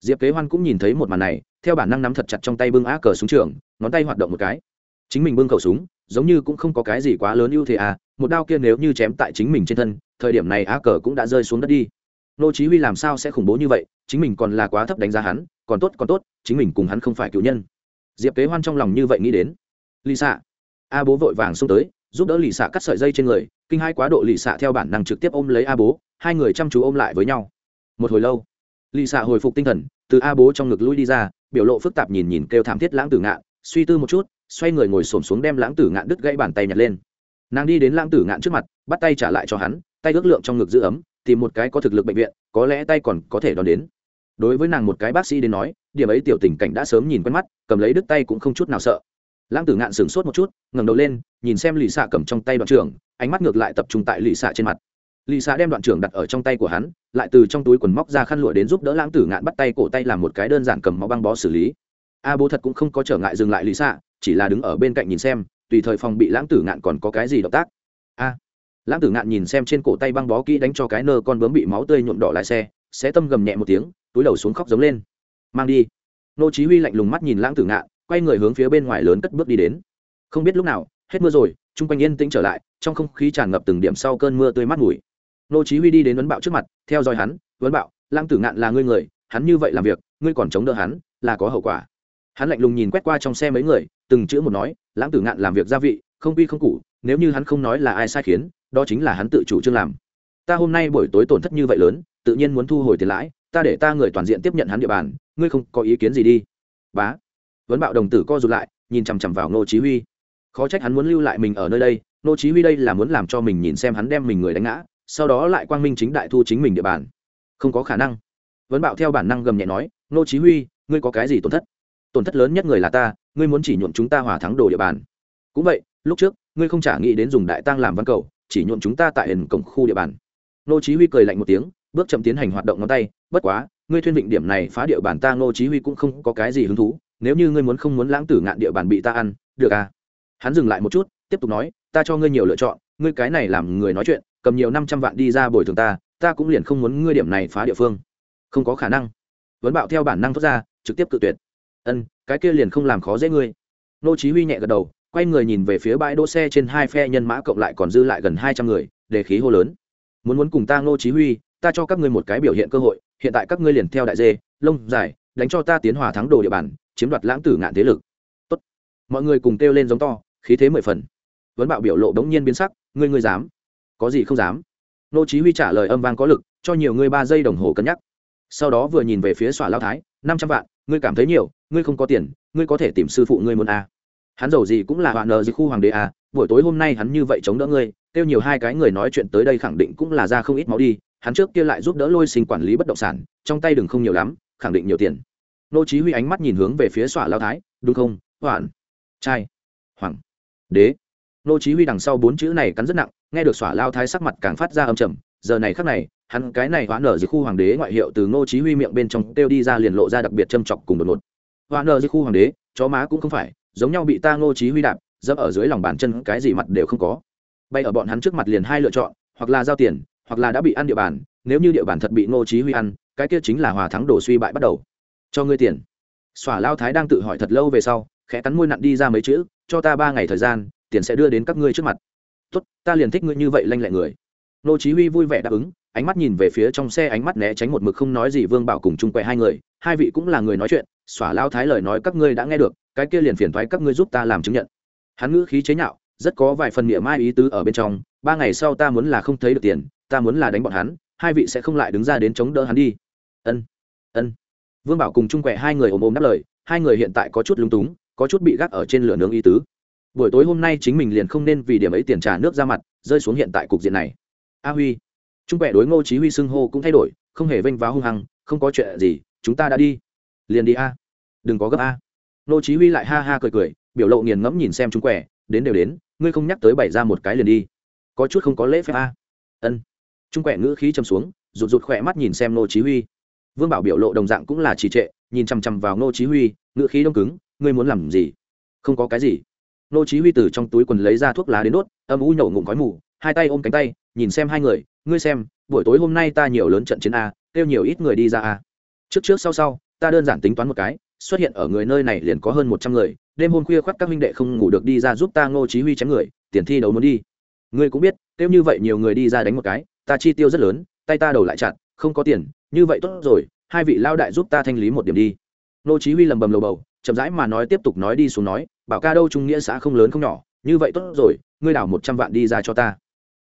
Diệp kế hoan cũng nhìn thấy một màn này, theo bản năng nắm thật chặt trong tay bưng á cờ súng trường, ngón tay hoạt động một cái. Chính mình bưng khẩu súng, giống như cũng không có cái gì quá lớn ưu thế à một đao kia nếu như chém tại chính mình trên thân, thời điểm này á cờ cũng đã rơi xuống đất đi nô chí huy làm sao sẽ khủng bố như vậy, chính mình còn là quá thấp đánh giá hắn, còn tốt còn tốt, chính mình cùng hắn không phải cựu nhân. Diệp kế hoan trong lòng như vậy nghĩ đến. Lì xạ a bố vội vàng xông tới, giúp đỡ lì xạ cắt sợi dây trên người, kinh hai quá độ lì xạ theo bản năng trực tiếp ôm lấy a bố, hai người chăm chú ôm lại với nhau. Một hồi lâu, lì xạ hồi phục tinh thần, từ a bố trong ngực lui đi ra, biểu lộ phức tạp nhìn nhìn kêu thảm thiết lãng tử ngạn, suy tư một chút, xoay người ngồi xổm xuống đem lãng tử ngạn đứt gãy bàn tay nhặt lên. Nàng đi đến lãng tử ngạn trước mặt, bắt tay trả lại cho hắn, tay ước lượng trong ngực giữ ấm tìm một cái có thực lực bệnh viện, có lẽ tay còn có thể đón đến. Đối với nàng một cái bác sĩ đến nói, điểm ấy tiểu tình cảnh đã sớm nhìn quen mắt, cầm lấy đứt tay cũng không chút nào sợ. Lãng tử ngạn sửng sốt một chút, ngẩng đầu lên, nhìn xem lì xạ cầm trong tay đoạn trưởng, ánh mắt ngược lại tập trung tại lì xạ trên mặt. Lì xạ đem đoạn trưởng đặt ở trong tay của hắn, lại từ trong túi quần móc ra khăn lụa đến giúp đỡ lãng tử ngạn bắt tay cổ tay làm một cái đơn giản cầm máu băng bó xử lý. A bố thật cũng không có trở ngại dừng lại lì xạ chỉ là đứng ở bên cạnh nhìn xem, tùy thời phòng bị lãng tử ngạn còn có cái gì động tác. A lãng tử ngạn nhìn xem trên cổ tay băng bó kỹ đánh cho cái nơ con bướm bị máu tươi nhuộm đỏ lái xe sẽ tâm gầm nhẹ một tiếng, túi đầu xuống khóc giống lên. Mang đi. Nô chí huy lạnh lùng mắt nhìn lãng tử ngạn, quay người hướng phía bên ngoài lớn cất bước đi đến. Không biết lúc nào, hết mưa rồi trung quanh yên tĩnh trở lại, trong không khí tràn ngập từng điểm sau cơn mưa tươi mát mùi. Nô chí huy đi đến vấn bạo trước mặt, theo dõi hắn vấn bạo, lãng tử ngạn là ngươi người, hắn như vậy làm việc, ngươi còn chống đỡ hắn, là có hậu quả. Hắn lạnh lùng nhìn quét qua trong xe mấy người, từng chữ một nói, lãng tử ngạn làm việc gia vị, không quy không củ nếu như hắn không nói là ai sai khiến đó chính là hắn tự chủ trương làm. Ta hôm nay buổi tối tổn thất như vậy lớn, tự nhiên muốn thu hồi tiền lãi, ta để ta người toàn diện tiếp nhận hắn địa bàn, ngươi không có ý kiến gì đi. Bá. Vấn bạo đồng tử co rụt lại, nhìn chằm chằm vào nô chí huy. Khó trách hắn muốn lưu lại mình ở nơi đây nô chí huy đây là muốn làm cho mình nhìn xem hắn đem mình người đánh ngã, sau đó lại quang minh chính đại thu chính mình địa bàn. Không có khả năng. Vấn bạo theo bản năng gầm nhẹ nói nô chí huy, ngươi có cái gì tổn thất? Tổn thất lớn nhất người là ta, ngươi muốn chỉ nhuộm chúng ta hòa thắng đồ địa bàn. Cũng vậy, lúc trước, ngươi không trả nghĩ đến dùng đại tăng làm văn cầu chỉ nhuộm chúng ta tại hình cổng khu địa bàn. Nô chí huy cười lạnh một tiếng, bước chậm tiến hành hoạt động ngón tay, bất quá, ngươi thuyên định điểm này phá địa bàn ta nô chí huy cũng không có cái gì hứng thú, nếu như ngươi muốn không muốn lãng tử ngạn địa bàn bị ta ăn, được à? Hắn dừng lại một chút, tiếp tục nói, ta cho ngươi nhiều lựa chọn, ngươi cái này làm người nói chuyện, cầm nhiều năm trăm vạn đi ra bồi thường ta ta cũng liền không muốn ngươi điểm này phá địa phương. Không có khả năng. Vấn bạo theo bản năng thoát ra, trực tiếp cự tuyệt. Ân, cái kia liền không làm khó dễ ngươi. Nô chí huy nhẹ gật đầu quay người nhìn về phía bãi đỗ xe trên hai phe nhân mã cộng lại còn dư lại gần hai trăm người, để khí hô lớn. Muốn muốn cùng ta nô chí huy, ta cho các ngươi một cái biểu hiện cơ hội, hiện tại các ngươi liền theo đại dê, lông dài, đánh cho ta tiến hòa thắng đồ địa bàn, chiếm đoạt lãng tử ngạn thế lực. Tốt. Mọi người cùng kêu lên giống to, khí thế mười phần. Vấn bạo biểu lộ đống nhiên biến sắc, ngươi ngươi dám? Có gì không dám? Nô chí huy trả lời âm vang có lực, cho nhiều người ba giây đồng hồ cân nhắc. Sau đó vừa nhìn về phía xòa lao thái, năm trăm vạn, ngươi cảm thấy nhiều, ngươi không có tiền, ngươi có thể tìm sư phụ ngươi muốn a hắn giàu gì cũng là hoạn nợ dưới khu hoàng đế à? buổi tối hôm nay hắn như vậy chống đỡ ngươi, kêu nhiều hai cái người nói chuyện tới đây khẳng định cũng là ra không ít máu đi, hắn trước kia lại giúp đỡ lôi sinh quản lý bất động sản, trong tay đừng không nhiều lắm, khẳng định nhiều tiền. Nô chí huy ánh mắt nhìn hướng về phía xòa lao thái, đúng không, hoạn? Trai hoàng đế. Nô chí huy đằng sau bốn chữ này cắn rất nặng, nghe được xòa lao thái sắc mặt càng phát ra âm trầm, giờ này khắc này, hắn cái này hoãn nợ dưới khu hoàng đế ngoại hiệu từ nô chí huy miệng bên trong tiêu đi ra liền lộ ra đặc biệt châm chọc cùng đột ngột. Hoãn nợ dưới khu hoàng đế, chó má cũng không phải giống nhau bị ta Ngô chí huy đạp, dẫm ở dưới lòng bàn chân, cái gì mặt đều không có. Bay ở bọn hắn trước mặt liền hai lựa chọn, hoặc là giao tiền, hoặc là đã bị ăn địa bàn, nếu như địa bàn thật bị Ngô chí huy ăn, cái kia chính là hòa thắng đổ suy bại bắt đầu. Cho ngươi tiền. Xòa lao thái đang tự hỏi thật lâu về sau, khẽ cắn môi nặn đi ra mấy chữ, cho ta ba ngày thời gian, tiền sẽ đưa đến các ngươi trước mặt. Tốt, ta liền thích ngươi như vậy lanh lẹ người. Ngô chí huy vui vẻ đáp ứng, ánh mắt nhìn về phía trong xe ánh mắt né tránh một mực không nói gì vương bảo cùng chung quẹ hai người, hai vị cũng là người nói chuyện xỏa lao thái lời nói các ngươi đã nghe được cái kia liền phiền thoái các ngươi giúp ta làm chứng nhận. Hắn ngữ khí chế nhạo, rất có vài phần niệm mai ý tứ ở bên trong, ba ngày sau ta muốn là không thấy được tiền, ta muốn là đánh bọn hắn, hai vị sẽ không lại đứng ra đến chống đỡ hắn đi. Ân ân. Vương bảo cùng chung quẹ hai người ôm ôm đáp lời, hai người hiện tại có chút lung túng, có chút bị gác ở trên lửa nướng ý tứ. Buổi tối hôm nay chính mình liền không nên vì điểm ấy tiền trả nước ra mặt, rơi xuống hiện tại cục diện này. A huy. Trung quẹ đối ngô chí huy xưng hô cũng thay đổi, không hề vênh váo hung hăng, không có chuyện gì, chúng ta đã đi. Liền đi a. Đừng có gấp a. Nô chí huy lại ha ha cười cười, biểu lộ nghiền ngẫm nhìn xem chúng quẻ, đến đều đến, ngươi không nhắc tới bày ra một cái liền đi. Có chút không có lễ phép a. Ân. Trung quẻ ngữ khí trầm xuống, rụt rụt khỏe mắt nhìn xem nô chí huy. Vương bảo biểu lộ đồng dạng cũng là trì trệ, nhìn chăm chăm vào nô chí huy, ngữ khí đông cứng, ngươi muốn làm gì? Không có cái gì. Nô chí huy từ trong túi quần lấy ra thuốc lá đến đốt, âm u nhổ ngụm khói mù, hai tay ôm cánh tay, nhìn xem hai người, ngươi xem, buổi tối hôm nay ta nhiều lớn trận chiến a, kêu nhiều ít người đi ra a. Trước trước sau sau, ta đơn giản tính toán một cái xuất hiện ở người nơi này liền có hơn một trăm người, đêm hôm khuya khoác các minh đệ không ngủ được đi ra giúp ta ngô chí huy chém người, tiền thi đấu muốn đi. Ngươi cũng biết, kêu như vậy nhiều người đi ra đánh một cái, ta chi tiêu rất lớn, tay ta đầu lại chặn không có tiền, như vậy tốt rồi, hai vị lao đại giúp ta thanh lý một điểm đi. Ngô chí huy lầm bầm lầu bầu, chậm rãi mà nói tiếp tục nói đi xuống nói, bảo ca đâu trung nghĩa xã không lớn không nhỏ, như vậy tốt rồi, ngươi đảo một trăm vạn đi ra cho ta.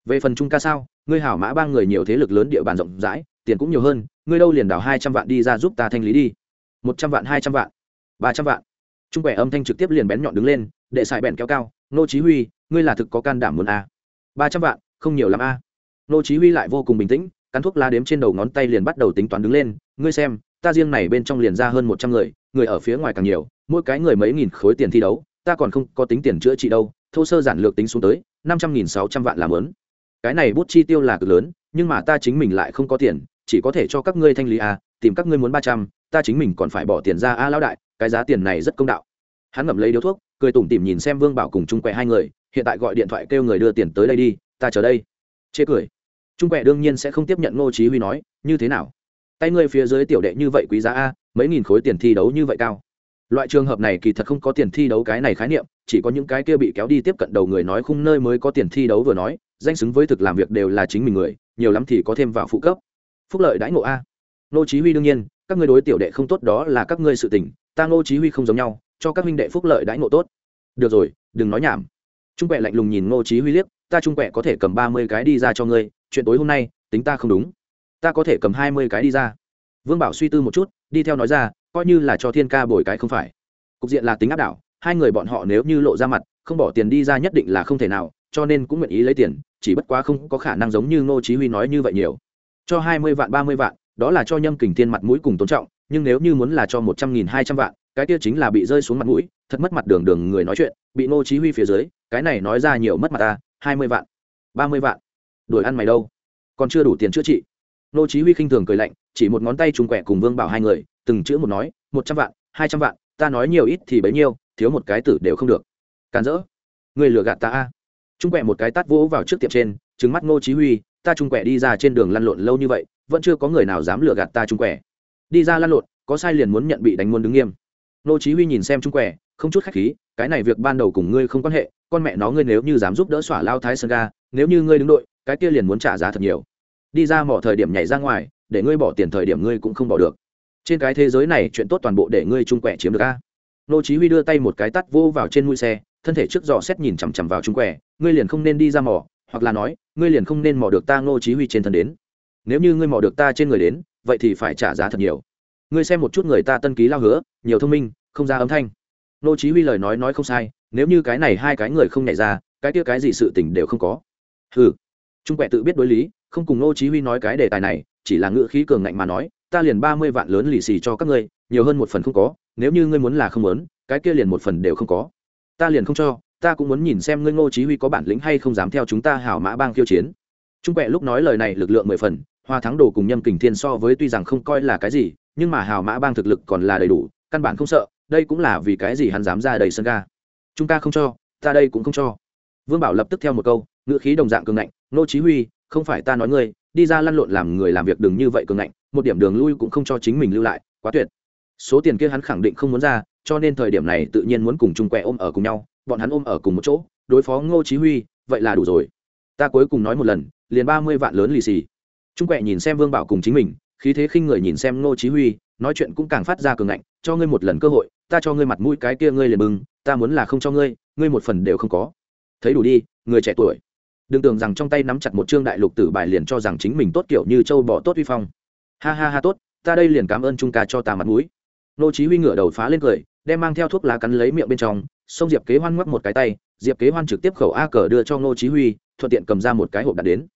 Về phần trung ca sao, ngươi hảo mã ba người nhiều thế lực lớn địa bàn rộng rãi, tiền cũng nhiều hơn, ngươi đâu liền đảo hai trăm vạn đi ra giúp ta thanh lý đi một trăm vạn, hai trăm vạn, ba trăm vạn. Trung quẻ âm thanh trực tiếp liền bén nhọn đứng lên để xài bèn kéo cao, nô chí huy, ngươi là thực có can đảm muốn a? Ba trăm vạn, không nhiều lắm a. Nô chí huy lại vô cùng bình tĩnh, cắn thuốc lá đếm trên đầu ngón tay liền bắt đầu tính toán đứng lên, ngươi xem, ta riêng này bên trong liền ra hơn một trăm người người ở phía ngoài càng nhiều, mỗi cái người mấy nghìn khối tiền thi đấu, ta còn không có tính tiền chữa trị đâu, thô sơ giản lược tính xuống tới, năm trăm nghìn sáu trăm vạn làm lớn cái này bút chi tiêu là cực lớn, nhưng mà ta chính mình lại không có tiền, chỉ có thể cho các ngươi thanh lý a, tìm các ngươi muốn ba trăm ta chính mình còn phải bỏ tiền ra a lão đại, cái giá tiền này rất công đạo. Hắn ngậm lấy điếu thuốc, cười tủm tỉm nhìn xem vương bảo cùng trung quẹ hai người, hiện tại gọi điện thoại kêu người đưa tiền tới đây đi, ta chờ đây. Chê cười. Trung quẹ đương nhiên sẽ không tiếp nhận ngô chí huy nói, như thế nào? Tay ngươi phía dưới tiểu đệ như vậy quý giá a, mấy nghìn khối tiền thi đấu như vậy cao. Loại trường hợp này kỳ thật không có tiền thi đấu cái này khái niệm, chỉ có những cái kia bị kéo đi tiếp cận đầu người nói khung nơi mới có tiền thi đấu vừa nói, danh xứng với thực làm việc đều là chính mình người, nhiều lắm thì có thêm vào phụ cấp. Phúc lợi đãi ngộ a. Nô chí huy đương nhiên các ngươi đối tiểu đệ không tốt đó là các ngươi sự tình, ta Ngô chí huy không giống nhau, cho các huynh đệ phúc lợi đãi ngộ tốt. Được rồi, đừng nói nhảm. Trung quẹ lạnh lùng nhìn Ngô chí huy liếc, ta trung quẹ có thể cầm 30 cái đi ra cho ngươi, chuyện tối hôm nay, tính ta không đúng. Ta có thể cầm 20 cái đi ra. Vương bảo suy tư một chút, đi theo nói ra, coi như là cho thiên ca bồi cái không phải. Cục diện là tính áp đảo, hai người bọn họ nếu như lộ ra mặt, không bỏ tiền đi ra nhất định là không thể nào, cho nên cũng nguyện ý lấy tiền, chỉ bất quá không có khả năng giống như ngô chí huy nói như vậy nhiều. Cho hai mươi vạn, ba mươi vạn đó là cho nhâm kình thiên mặt mũi cùng tôn trọng, nhưng nếu như muốn là cho một trăm nghìn hai trăm vạn, cái kia chính là bị rơi xuống mặt mũi, thật mất mặt đường đường người nói chuyện, bị ngô chí huy phía dưới, cái này nói ra nhiều mất mặt ta, hai mươi vạn, ba mươi vạn. Đuổi ăn mày đâu? Còn chưa đủ tiền chữa trị. Ngô chí huy khinh thường cười lạnh, chỉ một ngón tay trùng quẹ cùng vương bảo hai người, từng chữ một nói, một trăm vạn, hai trăm vạn, ta nói nhiều ít thì bấy nhiêu, thiếu một cái tử đều không được. Càn rỡ. Người lừa gạt ta a. Trung quẹ một cái tát vỗ vào trước tiệm trên trứng mắt ngô chí huy, ta trung quẹ đi ra trên đường lăn lộn lâu như vậy vẫn chưa có người nào dám lừa gạt ta trung quẻ. Đi ra lan lộn, có sai liền muốn nhận bị đánh muôn đứng nghiêm. Nô chí huy nhìn xem trung quẻ, không chút khách khí, cái này việc ban đầu cùng ngươi không quan hệ, con mẹ nó ngươi nếu như dám giúp đỡ xỏa lao thái sơn ga, nếu như ngươi đứng đội, cái kia liền muốn trả giá thật nhiều. Đi ra mỏ thời điểm nhảy ra ngoài, để ngươi bỏ tiền thời điểm ngươi cũng không bỏ được. Trên cái thế giới này chuyện tốt toàn bộ để ngươi trung quẻ chiếm được a. Nô chí huy đưa tay một cái tát vô vào trên mũi xe, thân thể trước dò xét nhìn chằm chằm vào trung quẻ, ngươi liền không nên đi ra mỏ, hoặc là nói, ngươi liền không nên mò được ta nô chí huy trên thân đến nếu như ngươi mò được ta trên người đến, vậy thì phải trả giá thật nhiều. Ngươi xem một chút người ta tân ký lao hứa, nhiều thông minh, không ra âm thanh. Nô chí huy lời nói nói không sai, nếu như cái này hai cái người không nhảy ra, cái kia cái gì sự tình đều không có. Hừ. Trung quẹ tự biết đối lý, không cùng nô chí huy nói cái đề tài này, chỉ là ngựa khí cường ngạnh mà nói, ta liền ba mươi vạn lớn lì xì cho các ngươi, nhiều hơn một phần không có, nếu như ngươi muốn là không muốn, cái kia liền một phần đều không có. Ta liền không cho, ta cũng muốn nhìn xem ngươi ngô chí huy có bản lĩnh hay không dám theo chúng ta hảo mã bang khiêu chiến. Trung quẹ lúc nói lời này lực lượng mười phần hoa thắng đồ cùng nhâm kình thiên so với tuy rằng không coi là cái gì, nhưng mà hào mã bang thực lực còn là đầy đủ, căn bản không sợ, đây cũng là vì cái gì hắn dám ra đầy sân ga. Chúng ta không cho, ta đây cũng không cho. Vương bảo lập tức theo một câu, ngữ khí đồng dạng cường ngạnh ngô chí huy, không phải ta nói ngươi, đi ra lăn lộn làm người làm việc đừng như vậy cường ngạnh, một điểm đường lui cũng không cho chính mình lưu lại, quá tuyệt. Số tiền kia hắn khẳng định không muốn ra, cho nên thời điểm này tự nhiên muốn cùng chung quẹ ôm ở cùng nhau, bọn hắn ôm ở cùng một chỗ, đối phó ngô chí huy, vậy là đủ rồi. Ta cuối cùng nói một lần, liền ba mươi vạn lớn lì xì trung quẹ nhìn xem vương bảo cùng chính mình, khí thế khinh người nhìn xem ngô chí huy, nói chuyện cũng càng phát ra cường ngạnh, cho ngươi một lần cơ hội, ta cho ngươi mặt mũi cái kia ngươi liền bừng ta muốn là không cho ngươi ngươi một phần đều không có. Thấy đủ đi, người trẻ tuổi. Đừng tưởng rằng trong tay nắm chặt một trương đại lục tử bài liền cho rằng chính mình tốt kiểu như châu bò tốt uy phong. Ha ha ha, tốt, ta đây liền cảm ơn trung ca cho ta mặt mũi. Nô chí huy ngửa đầu phá lên cười, đem mang theo thuốc lá cắn lấy miệng bên trong, xông diệp kế hoan ngoắc một cái tay, diệp kế hoan trực tiếp khẩu a cờ đưa cho nô chí huy, thuận tiện cầm ra một cái hộp đạn đến.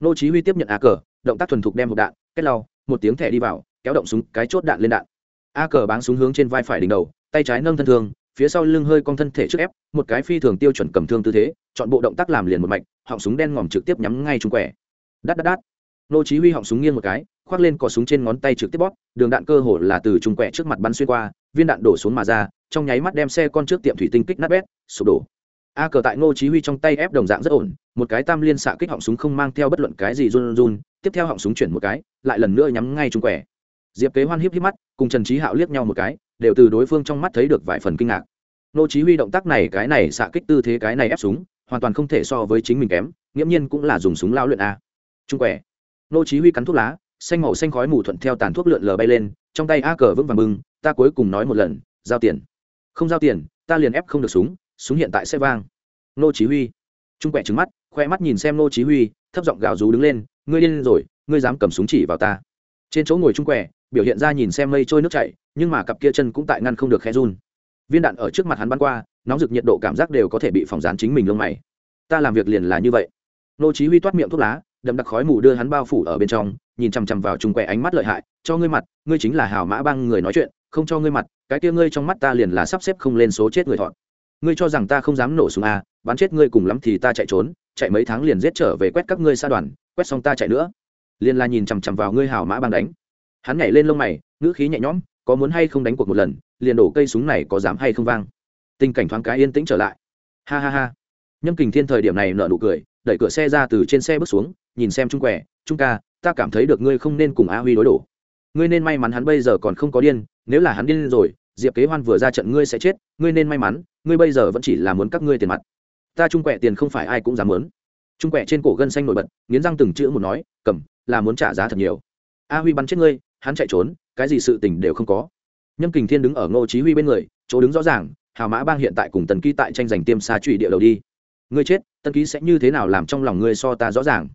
Nô chí huy tiếp nhận a cờ động tác thuần thục đem hộp đạn, kết lau, một tiếng thẻ đi vào, kéo động súng, cái chốt đạn lên đạn. A cờ báng súng hướng trên vai phải đỉnh đầu, tay trái nâng thân thương, phía sau lưng hơi cong thân thể trước ép, một cái phi thường tiêu chuẩn cầm thương tư thế, chọn bộ động tác làm liền một mạch, họng súng đen ngòm trực tiếp nhắm ngay trung quẻ. Đát đát đát. Nô chí huy họng súng nghiêng một cái, khoác lên cò súng trên ngón tay trực tiếp bóp, đường đạn cơ hồ là từ trung quẻ trước mặt bắn xuyên qua, viên đạn đổ xuống mà ra, trong nháy mắt đem xe con trước tiệm thủy tinh kích nát bét, sụp đổ a cờ tại ngô chí huy trong tay ép đồng dạng rất ổn, một cái tam liên xạ kích họng súng không mang theo bất luận cái gì run run, tiếp theo họng súng chuyển một cái, lại lần nữa nhắm ngay trung quẻ. Diệp kế hoan híp híp mắt, cùng trần trí hạo liếc nhau một cái, đều từ đối phương trong mắt thấy được vài phần kinh ngạc. Ngô chí huy động tác này, cái này xạ kích tư thế, cái này ép súng, hoàn toàn không thể so với chính mình kém, nghiễm nhiên cũng là dùng súng lao luyện a. Trung quẻ. Ngô chí huy cắn thuốc lá, xanh màu xanh khói mù thuận theo tàn thuốc lượn lờ bay lên, trong tay a cờ vững vàng bưng ta cuối cùng nói một lần, giao tiền. Không giao tiền, ta liền ép không được súng súng hiện tại sẽ vang. Nô chí huy. Trung quẹ trừng mắt, khoe mắt nhìn xem nô chí huy, thấp giọng gào rú đứng lên, ngươi điên rồi, ngươi dám cầm súng chỉ vào ta. Trên chỗ ngồi trung quẻ, biểu hiện ra nhìn xem mây trôi nước chảy, nhưng mà cặp kia chân cũng tại ngăn không được khẽ run. Viên đạn ở trước mặt hắn bắn qua, nóng rực nhiệt độ cảm giác đều có thể bị phòng dán chính mình lông mày. Ta làm việc liền là như vậy. Nô chí huy toát miệng thuốc lá, đậm đặc khói mù đưa hắn bao phủ ở bên trong, nhìn chăm chăm vào trung quẻ ánh mắt lợi hại, cho ngươi mặt, ngươi chính là hào mã băng người nói chuyện, không cho ngươi mặt, cái kia ngươi trong mắt ta liền là sắp xếp không lên số chết người thọn ngươi cho rằng ta không dám nổ súng à bắn chết ngươi cùng lắm thì ta chạy trốn, chạy mấy tháng liền giết trở về quét các ngươi xa đoàn, quét xong ta chạy nữa. Liền là nhìn chằm chằm vào ngươi hào mã băng đánh. Hắn nhảy lên lông mày, ngữ khí nhẹ nhõm, có muốn hay không đánh cuộc một lần, liền đổ cây súng này có dám hay không vang. Tình cảnh thoáng cái yên tĩnh trở lại. Ha ha ha. Nhâm kình thiên thời điểm này nở nụ cười, đẩy cửa xe ra từ trên xe bước xuống, nhìn xem trung quẻ, trung ca, ta cảm thấy được ngươi không nên cùng a huy đối đổ. Ngươi nên may mắn hắn bây giờ còn không có điên, nếu là hắn điên rồi diệp kế hoan vừa ra trận ngươi sẽ chết, ngươi nên may mắn, ngươi bây giờ vẫn chỉ là muốn các ngươi tiền mặt. Ta trung quẹ tiền không phải ai cũng dám muốn. Trung quẹ trên cổ gân xanh nổi bật, nghiến răng từng chữ một nói, cầm, là muốn trả giá thật nhiều. A huy bắn chết ngươi, hắn chạy trốn, cái gì sự tình đều không có. Nhâm kình thiên đứng ở ngô chí huy bên người, chỗ đứng rõ ràng, hào mã bang hiện tại cùng tần ký tại tranh giành tiêm xa trụy địa đầu đi. Ngươi chết, tần ký sẽ như thế nào làm trong lòng ngươi so ta rõ ràng?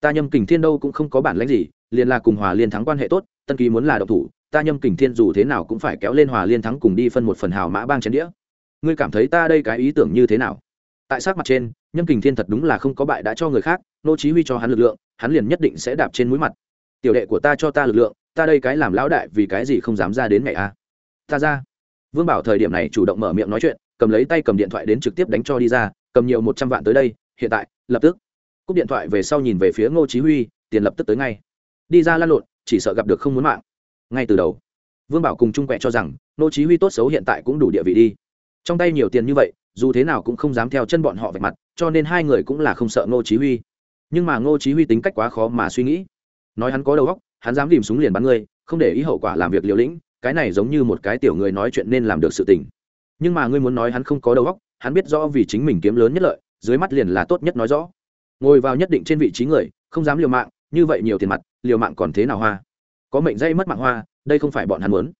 Ta nhâm kình thiên đâu cũng không có bản lãnh gì, liền là cùng hòa liên thắng quan hệ tốt, tần ký muốn là độc thủ ta nhâm kình thiên dù thế nào cũng phải kéo lên hòa liên thắng cùng đi phân một phần hào mã bang chén đĩa. Ngươi cảm thấy ta đây cái ý tưởng như thế nào? Tại sát mặt trên, nhâm kình thiên thật đúng là không có bại đã cho người khác, nô chí huy cho hắn lực lượng, hắn liền nhất định sẽ đạp trên mũi mặt. Tiểu đệ của ta cho ta lực lượng, ta đây cái làm lão đại vì cái gì không dám ra đến ngày a? Ta ra. Vương bảo thời điểm này chủ động mở miệng nói chuyện, cầm lấy tay cầm điện thoại đến trực tiếp đánh cho đi ra, cầm nhiều một trăm vạn tới đây, hiện tại, lập tức. Cúp điện thoại về sau nhìn về phía ngô chí huy, tiền lập tức tới ngay. Đi ra lan lộn, chỉ sợ gặp được không muốn mạng ngay từ đầu. Vương bảo cùng trung quẹ cho rằng ngô chí huy tốt xấu hiện tại cũng đủ địa vị đi. Trong tay nhiều tiền như vậy, dù thế nào cũng không dám theo chân bọn họ vạch mặt, cho nên hai người cũng là không sợ ngô chí huy. Nhưng mà ngô chí huy tính cách quá khó mà suy nghĩ. Nói hắn có đầu óc, hắn dám tìm súng liền bắn ngươi không để ý hậu quả làm việc liều lĩnh, cái này giống như một cái tiểu người nói chuyện nên làm được sự tình. Nhưng mà ngươi muốn nói hắn không có đầu óc, hắn biết rõ vì chính mình kiếm lớn nhất lợi, dưới mắt liền là tốt nhất nói rõ. Ngồi vào nhất định trên vị trí người, không dám liều mạng, như vậy nhiều tiền mặt, liều mạng còn thế nào hoa? Có mệnh dây mất mạng hoa, đây không phải bọn hắn muốn.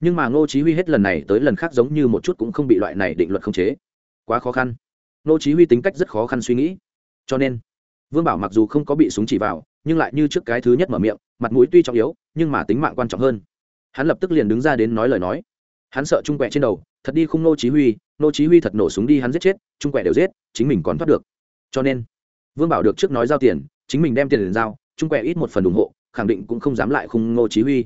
Nhưng mà ngô chí huy hết lần này tới lần khác giống như một chút cũng không bị loại này định luật khống chế. Quá khó khăn. Ngô chí huy tính cách rất khó khăn suy nghĩ. Cho nên, vương bảo mặc dù không có bị súng chỉ vào, nhưng lại như trước cái thứ nhất mở miệng, mặt mũi tuy trọng yếu, nhưng mà tính mạng quan trọng hơn. Hắn lập tức liền đứng ra đến nói lời nói. Hắn sợ trung quẹ trên đầu, thật đi khung Ngô chí huy, Ngô chí huy thật nổ súng đi hắn giết chết, trung quẹ đều giết, chính mình còn thoát được. Cho nên, vương bảo được trước nói giao tiền, chính mình đem tiền đến giao, trung quẹ ít một phần ủng hộ khẳng định cũng không dám lại khung Ngô chí huy.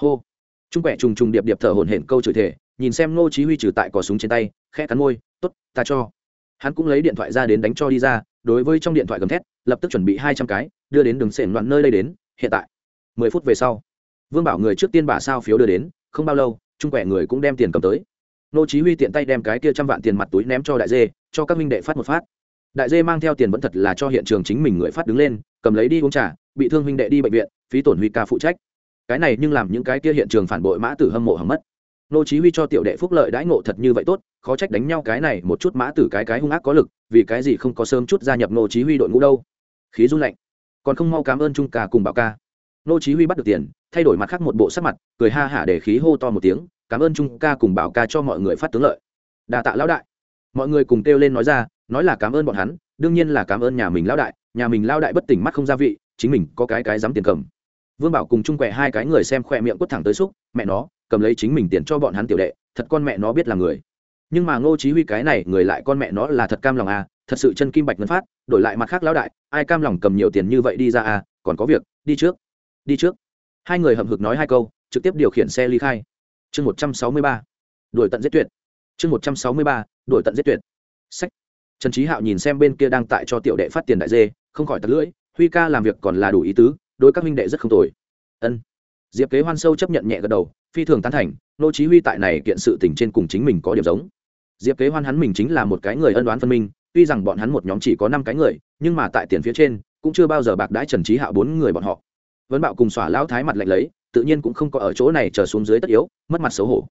Hô. Trung quẻ trùng trùng điệp điệp thở hổn hển câu chửi thể nhìn xem Ngô chí huy trừ tại cò súng trên tay, khẽ cắn môi, tốt, ta cho. Hắn cũng lấy điện thoại ra đến đánh cho đi ra, đối với trong điện thoại gầm thét, lập tức chuẩn bị hai trăm cái, đưa đến đường sển loạn nơi đây đến, hiện tại. Mười phút về sau, vương bảo người trước tiên bà sao phiếu đưa đến, không bao lâu, trung quẻ người cũng đem tiền cầm tới. Ngô chí huy tiện tay đem cái kia trăm vạn tiền mặt túi ném cho đại dê, cho các minh đệ phát một phát. Đại dê mang theo tiền vẫn thật là cho hiện trường chính mình người phát đứng lên, cầm lấy đi uống trà, bị thương minh đệ đi bệnh viện phí tổn huy ca phụ trách. Cái này nhưng làm những cái kia hiện trường phản bội mã tử hâm mộ hầm mất. Nô chí huy cho tiểu đệ phúc lợi đãi ngộ thật như vậy tốt, khó trách đánh nhau cái này một chút mã tử cái cái hung ác có lực, vì cái gì không có sớm chút gia nhập nô chí huy đội ngũ đâu. Khí run lạnh. Còn không mau cảm ơn trung ca cùng bảo ca. Nô chí huy bắt được tiền, thay đổi mặt khác một bộ sắc mặt, cười ha hả để khí hô to một tiếng, cảm ơn trung ca cùng bảo ca cho mọi người phát tướng lợi. Đa tạ lão đại. Mọi người cùng kêu lên nói ra, nói là cảm ơn bọn hắn, đương nhiên là cảm ơn nhà mình lão đại, nhà mình lão đại bất tỉnh mắt không gia vị, chính mình có cái cái dám tiền cầm vương bảo cùng chung quẹ hai cái người xem khoe miệng quất thẳng tới xúc, mẹ nó, cầm lấy chính mình tiền cho bọn hắn tiểu đệ, thật con mẹ nó biết là người. Nhưng mà ngô chí huy cái này, người lại con mẹ nó là thật cam lòng à thật sự chân kim bạch ngân phát, đổi lại mặt khác lão đại, ai cam lòng cầm nhiều tiền như vậy đi ra à còn có việc, đi trước đi trước. Hai người hậm hực nói hai câu, trực tiếp điều khiển xe ly khai. Chương một trăm sáu mươi ba, đuổi tận giết tuyệt. Chương một trăm sáu mươi ba, đuổi tận giết tuyệt. Sách. Trần trí hạo nhìn xem bên kia đang tại cho tiểu đệ phát tiền đại dê, không khỏi tật lưỡi, huy ca làm việc còn là đủ ý tứ đối các minh đệ rất không tồi. Ân. Diệp kế hoan sâu chấp nhận nhẹ gật đầu, phi thường tán thành, nô chí huy tại này kiện sự tình trên cùng chính mình có điểm giống. Diệp kế hoan hắn mình chính là một cái người ân đoán phân minh, tuy rằng bọn hắn một nhóm chỉ có năm cái người, nhưng mà tại tiền phía trên, cũng chưa bao giờ bạc đãi trần trí hạo bốn người bọn họ. Vấn bạo cùng xỏa lão thái mặt lạnh lấy, tự nhiên cũng không có ở chỗ này chờ xuống dưới tất yếu, mất mặt xấu hổ.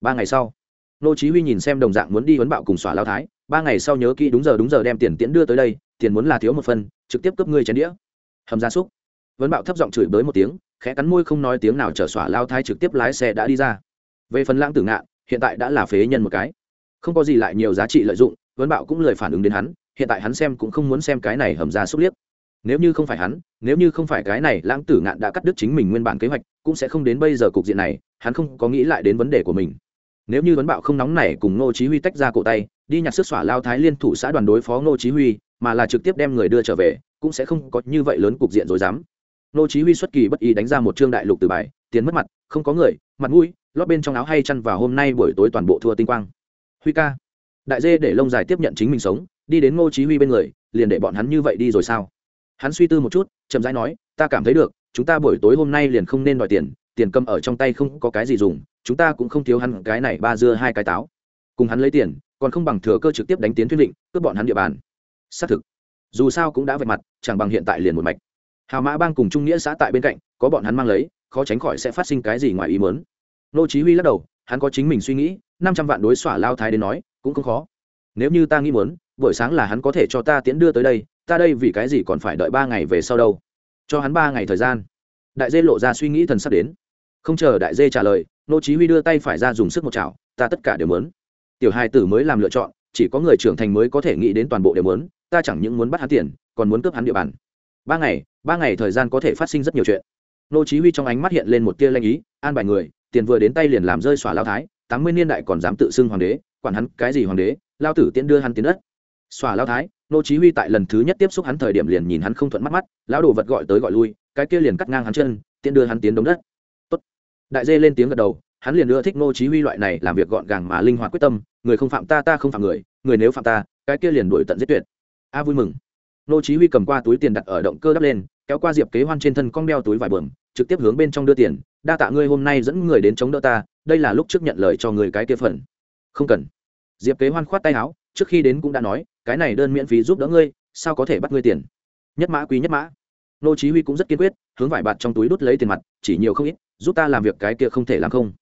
Ba ngày sau, nô chí huy nhìn xem đồng dạng muốn đi vấn bạo cùng xỏa lão thái, ba ngày sau nhớ kỹ đúng giờ đúng giờ đem tiền tiễn đưa tới đây, tiền muốn là thiếu một phần, trực tiếp cướp ngươi chén đĩa. Hầm gia súc vấn bạo thấp giọng chửi bới một tiếng, khẽ cắn môi không nói tiếng nào trở xỏa lao thái trực tiếp lái xe đã đi ra. Về phần lãng tử ngạn, hiện tại đã là phế nhân một cái. Không có gì lại nhiều giá trị lợi dụng, vấn bạo cũng lời phản ứng đến hắn, hiện tại hắn xem cũng không muốn xem cái này hầm ra xúc liếc. Nếu như không phải hắn, nếu như không phải cái này lãng tử ngạn đã cắt đứt chính mình nguyên bản kế hoạch, cũng sẽ không đến bây giờ cục diện này, hắn không có nghĩ lại đến vấn đề của mình. Nếu như vấn bạo không nóng này cùng ngô chí huy tách ra cổ tay, đi nhặt sức xỏa lao thái liên thủ xã đoàn đối phó ngô chí huy, mà là trực tiếp đem người đưa trở về, cũng sẽ không có như vậy lớn cục diện rồi dám. Nô chí huy xuất kỳ bất ý đánh ra một trương đại lục từ bài, tiền mất mặt, không có người, mặt mũi, lót bên trong áo hay chăn vào hôm nay buổi tối toàn bộ thua tinh quang. Huy ca, đại dê để lông dài tiếp nhận chính mình sống, đi đến ngô chí huy bên người, liền để bọn hắn như vậy đi rồi sao? Hắn suy tư một chút, chậm rãi nói, ta cảm thấy được, chúng ta buổi tối hôm nay liền không nên đòi tiền tiền cầm ở trong tay không có cái gì dùng, chúng ta cũng không thiếu hắn cái này ba dưa hai cái táo. Cùng hắn lấy tiền, còn không bằng thừa cơ trực tiếp đánh tiến thuyết định, cướp bọn hắn địa bàn. Xác thực, dù sao cũng đã vạch mặt, chẳng bằng hiện tại liền một mạch hào mã bang cùng trung nghĩa xã tại bên cạnh, có bọn hắn mang lấy, khó tránh khỏi sẽ phát sinh cái gì ngoài ý mớn nô chí huy lắc đầu, hắn có chính mình suy nghĩ, năm trăm vạn đối xỏa lao thái đến nói, cũng không khó. Nếu như ta nghĩ muốn, buổi sáng là hắn có thể cho ta tiễn đưa tới đây, ta đây vì cái gì còn phải đợi ba ngày về sau đâu? Cho hắn ba ngày thời gian. Đại dê lộ ra suy nghĩ thần sắp đến. Không chờ đại dê trả lời, nô chí huy đưa tay phải ra dùng sức một chảo, ta tất cả đều muốn. Tiểu hai tử mới làm lựa chọn, chỉ có người trưởng thành mới có thể nghĩ đến toàn bộ đều muốn, ta chẳng những muốn bắt hắn tiền, còn muốn cướp hắn địa bàn ba ngày ba ngày thời gian có thể phát sinh rất nhiều chuyện. Nô chí huy trong ánh mắt hiện lên một tia lanh ý, an bài người, tiền vừa đến tay liền làm rơi xòa lao thái, tám mươi niên đại còn dám tự xưng hoàng đế, quản hắn cái gì hoàng đế, lao tử tiễn đưa hắn tiến đất. Xòa lao thái, nô chí huy tại lần thứ nhất tiếp xúc hắn thời điểm liền nhìn hắn không thuận mắt mắt, lão đồ vật gọi tới gọi lui, cái kia liền cắt ngang hắn chân, tiễn đưa hắn tiến đống đất. Tốt. Đại dê lên tiếng gật đầu, hắn liền ưa thích nô chí huy loại này làm việc gọn gàng mà linh hoạt quyết tâm, người không phạm ta ta không phạm người người nếu phạm ta, cái kia liền đuổi tận giết tuyệt. A vui mừng nô chí huy cầm qua túi tiền đặt ở động cơ đắp lên, kéo qua diệp kế hoan trên thân con đeo túi vải bờm trực tiếp hướng bên trong đưa tiền, đa tạ ngươi hôm nay dẫn người đến chống đỡ ta, đây là lúc trước nhận lời cho người cái kia phần. Không cần. Diệp kế hoan khoát tay áo, trước khi đến cũng đã nói, cái này đơn miễn phí giúp đỡ ngươi, sao có thể bắt ngươi tiền? Nhất mã quý nhất mã. Nô chí huy cũng rất kiên quyết, hướng vải bạt trong túi đút lấy tiền mặt, chỉ nhiều không ít, giúp ta làm việc cái kia không thể làm không.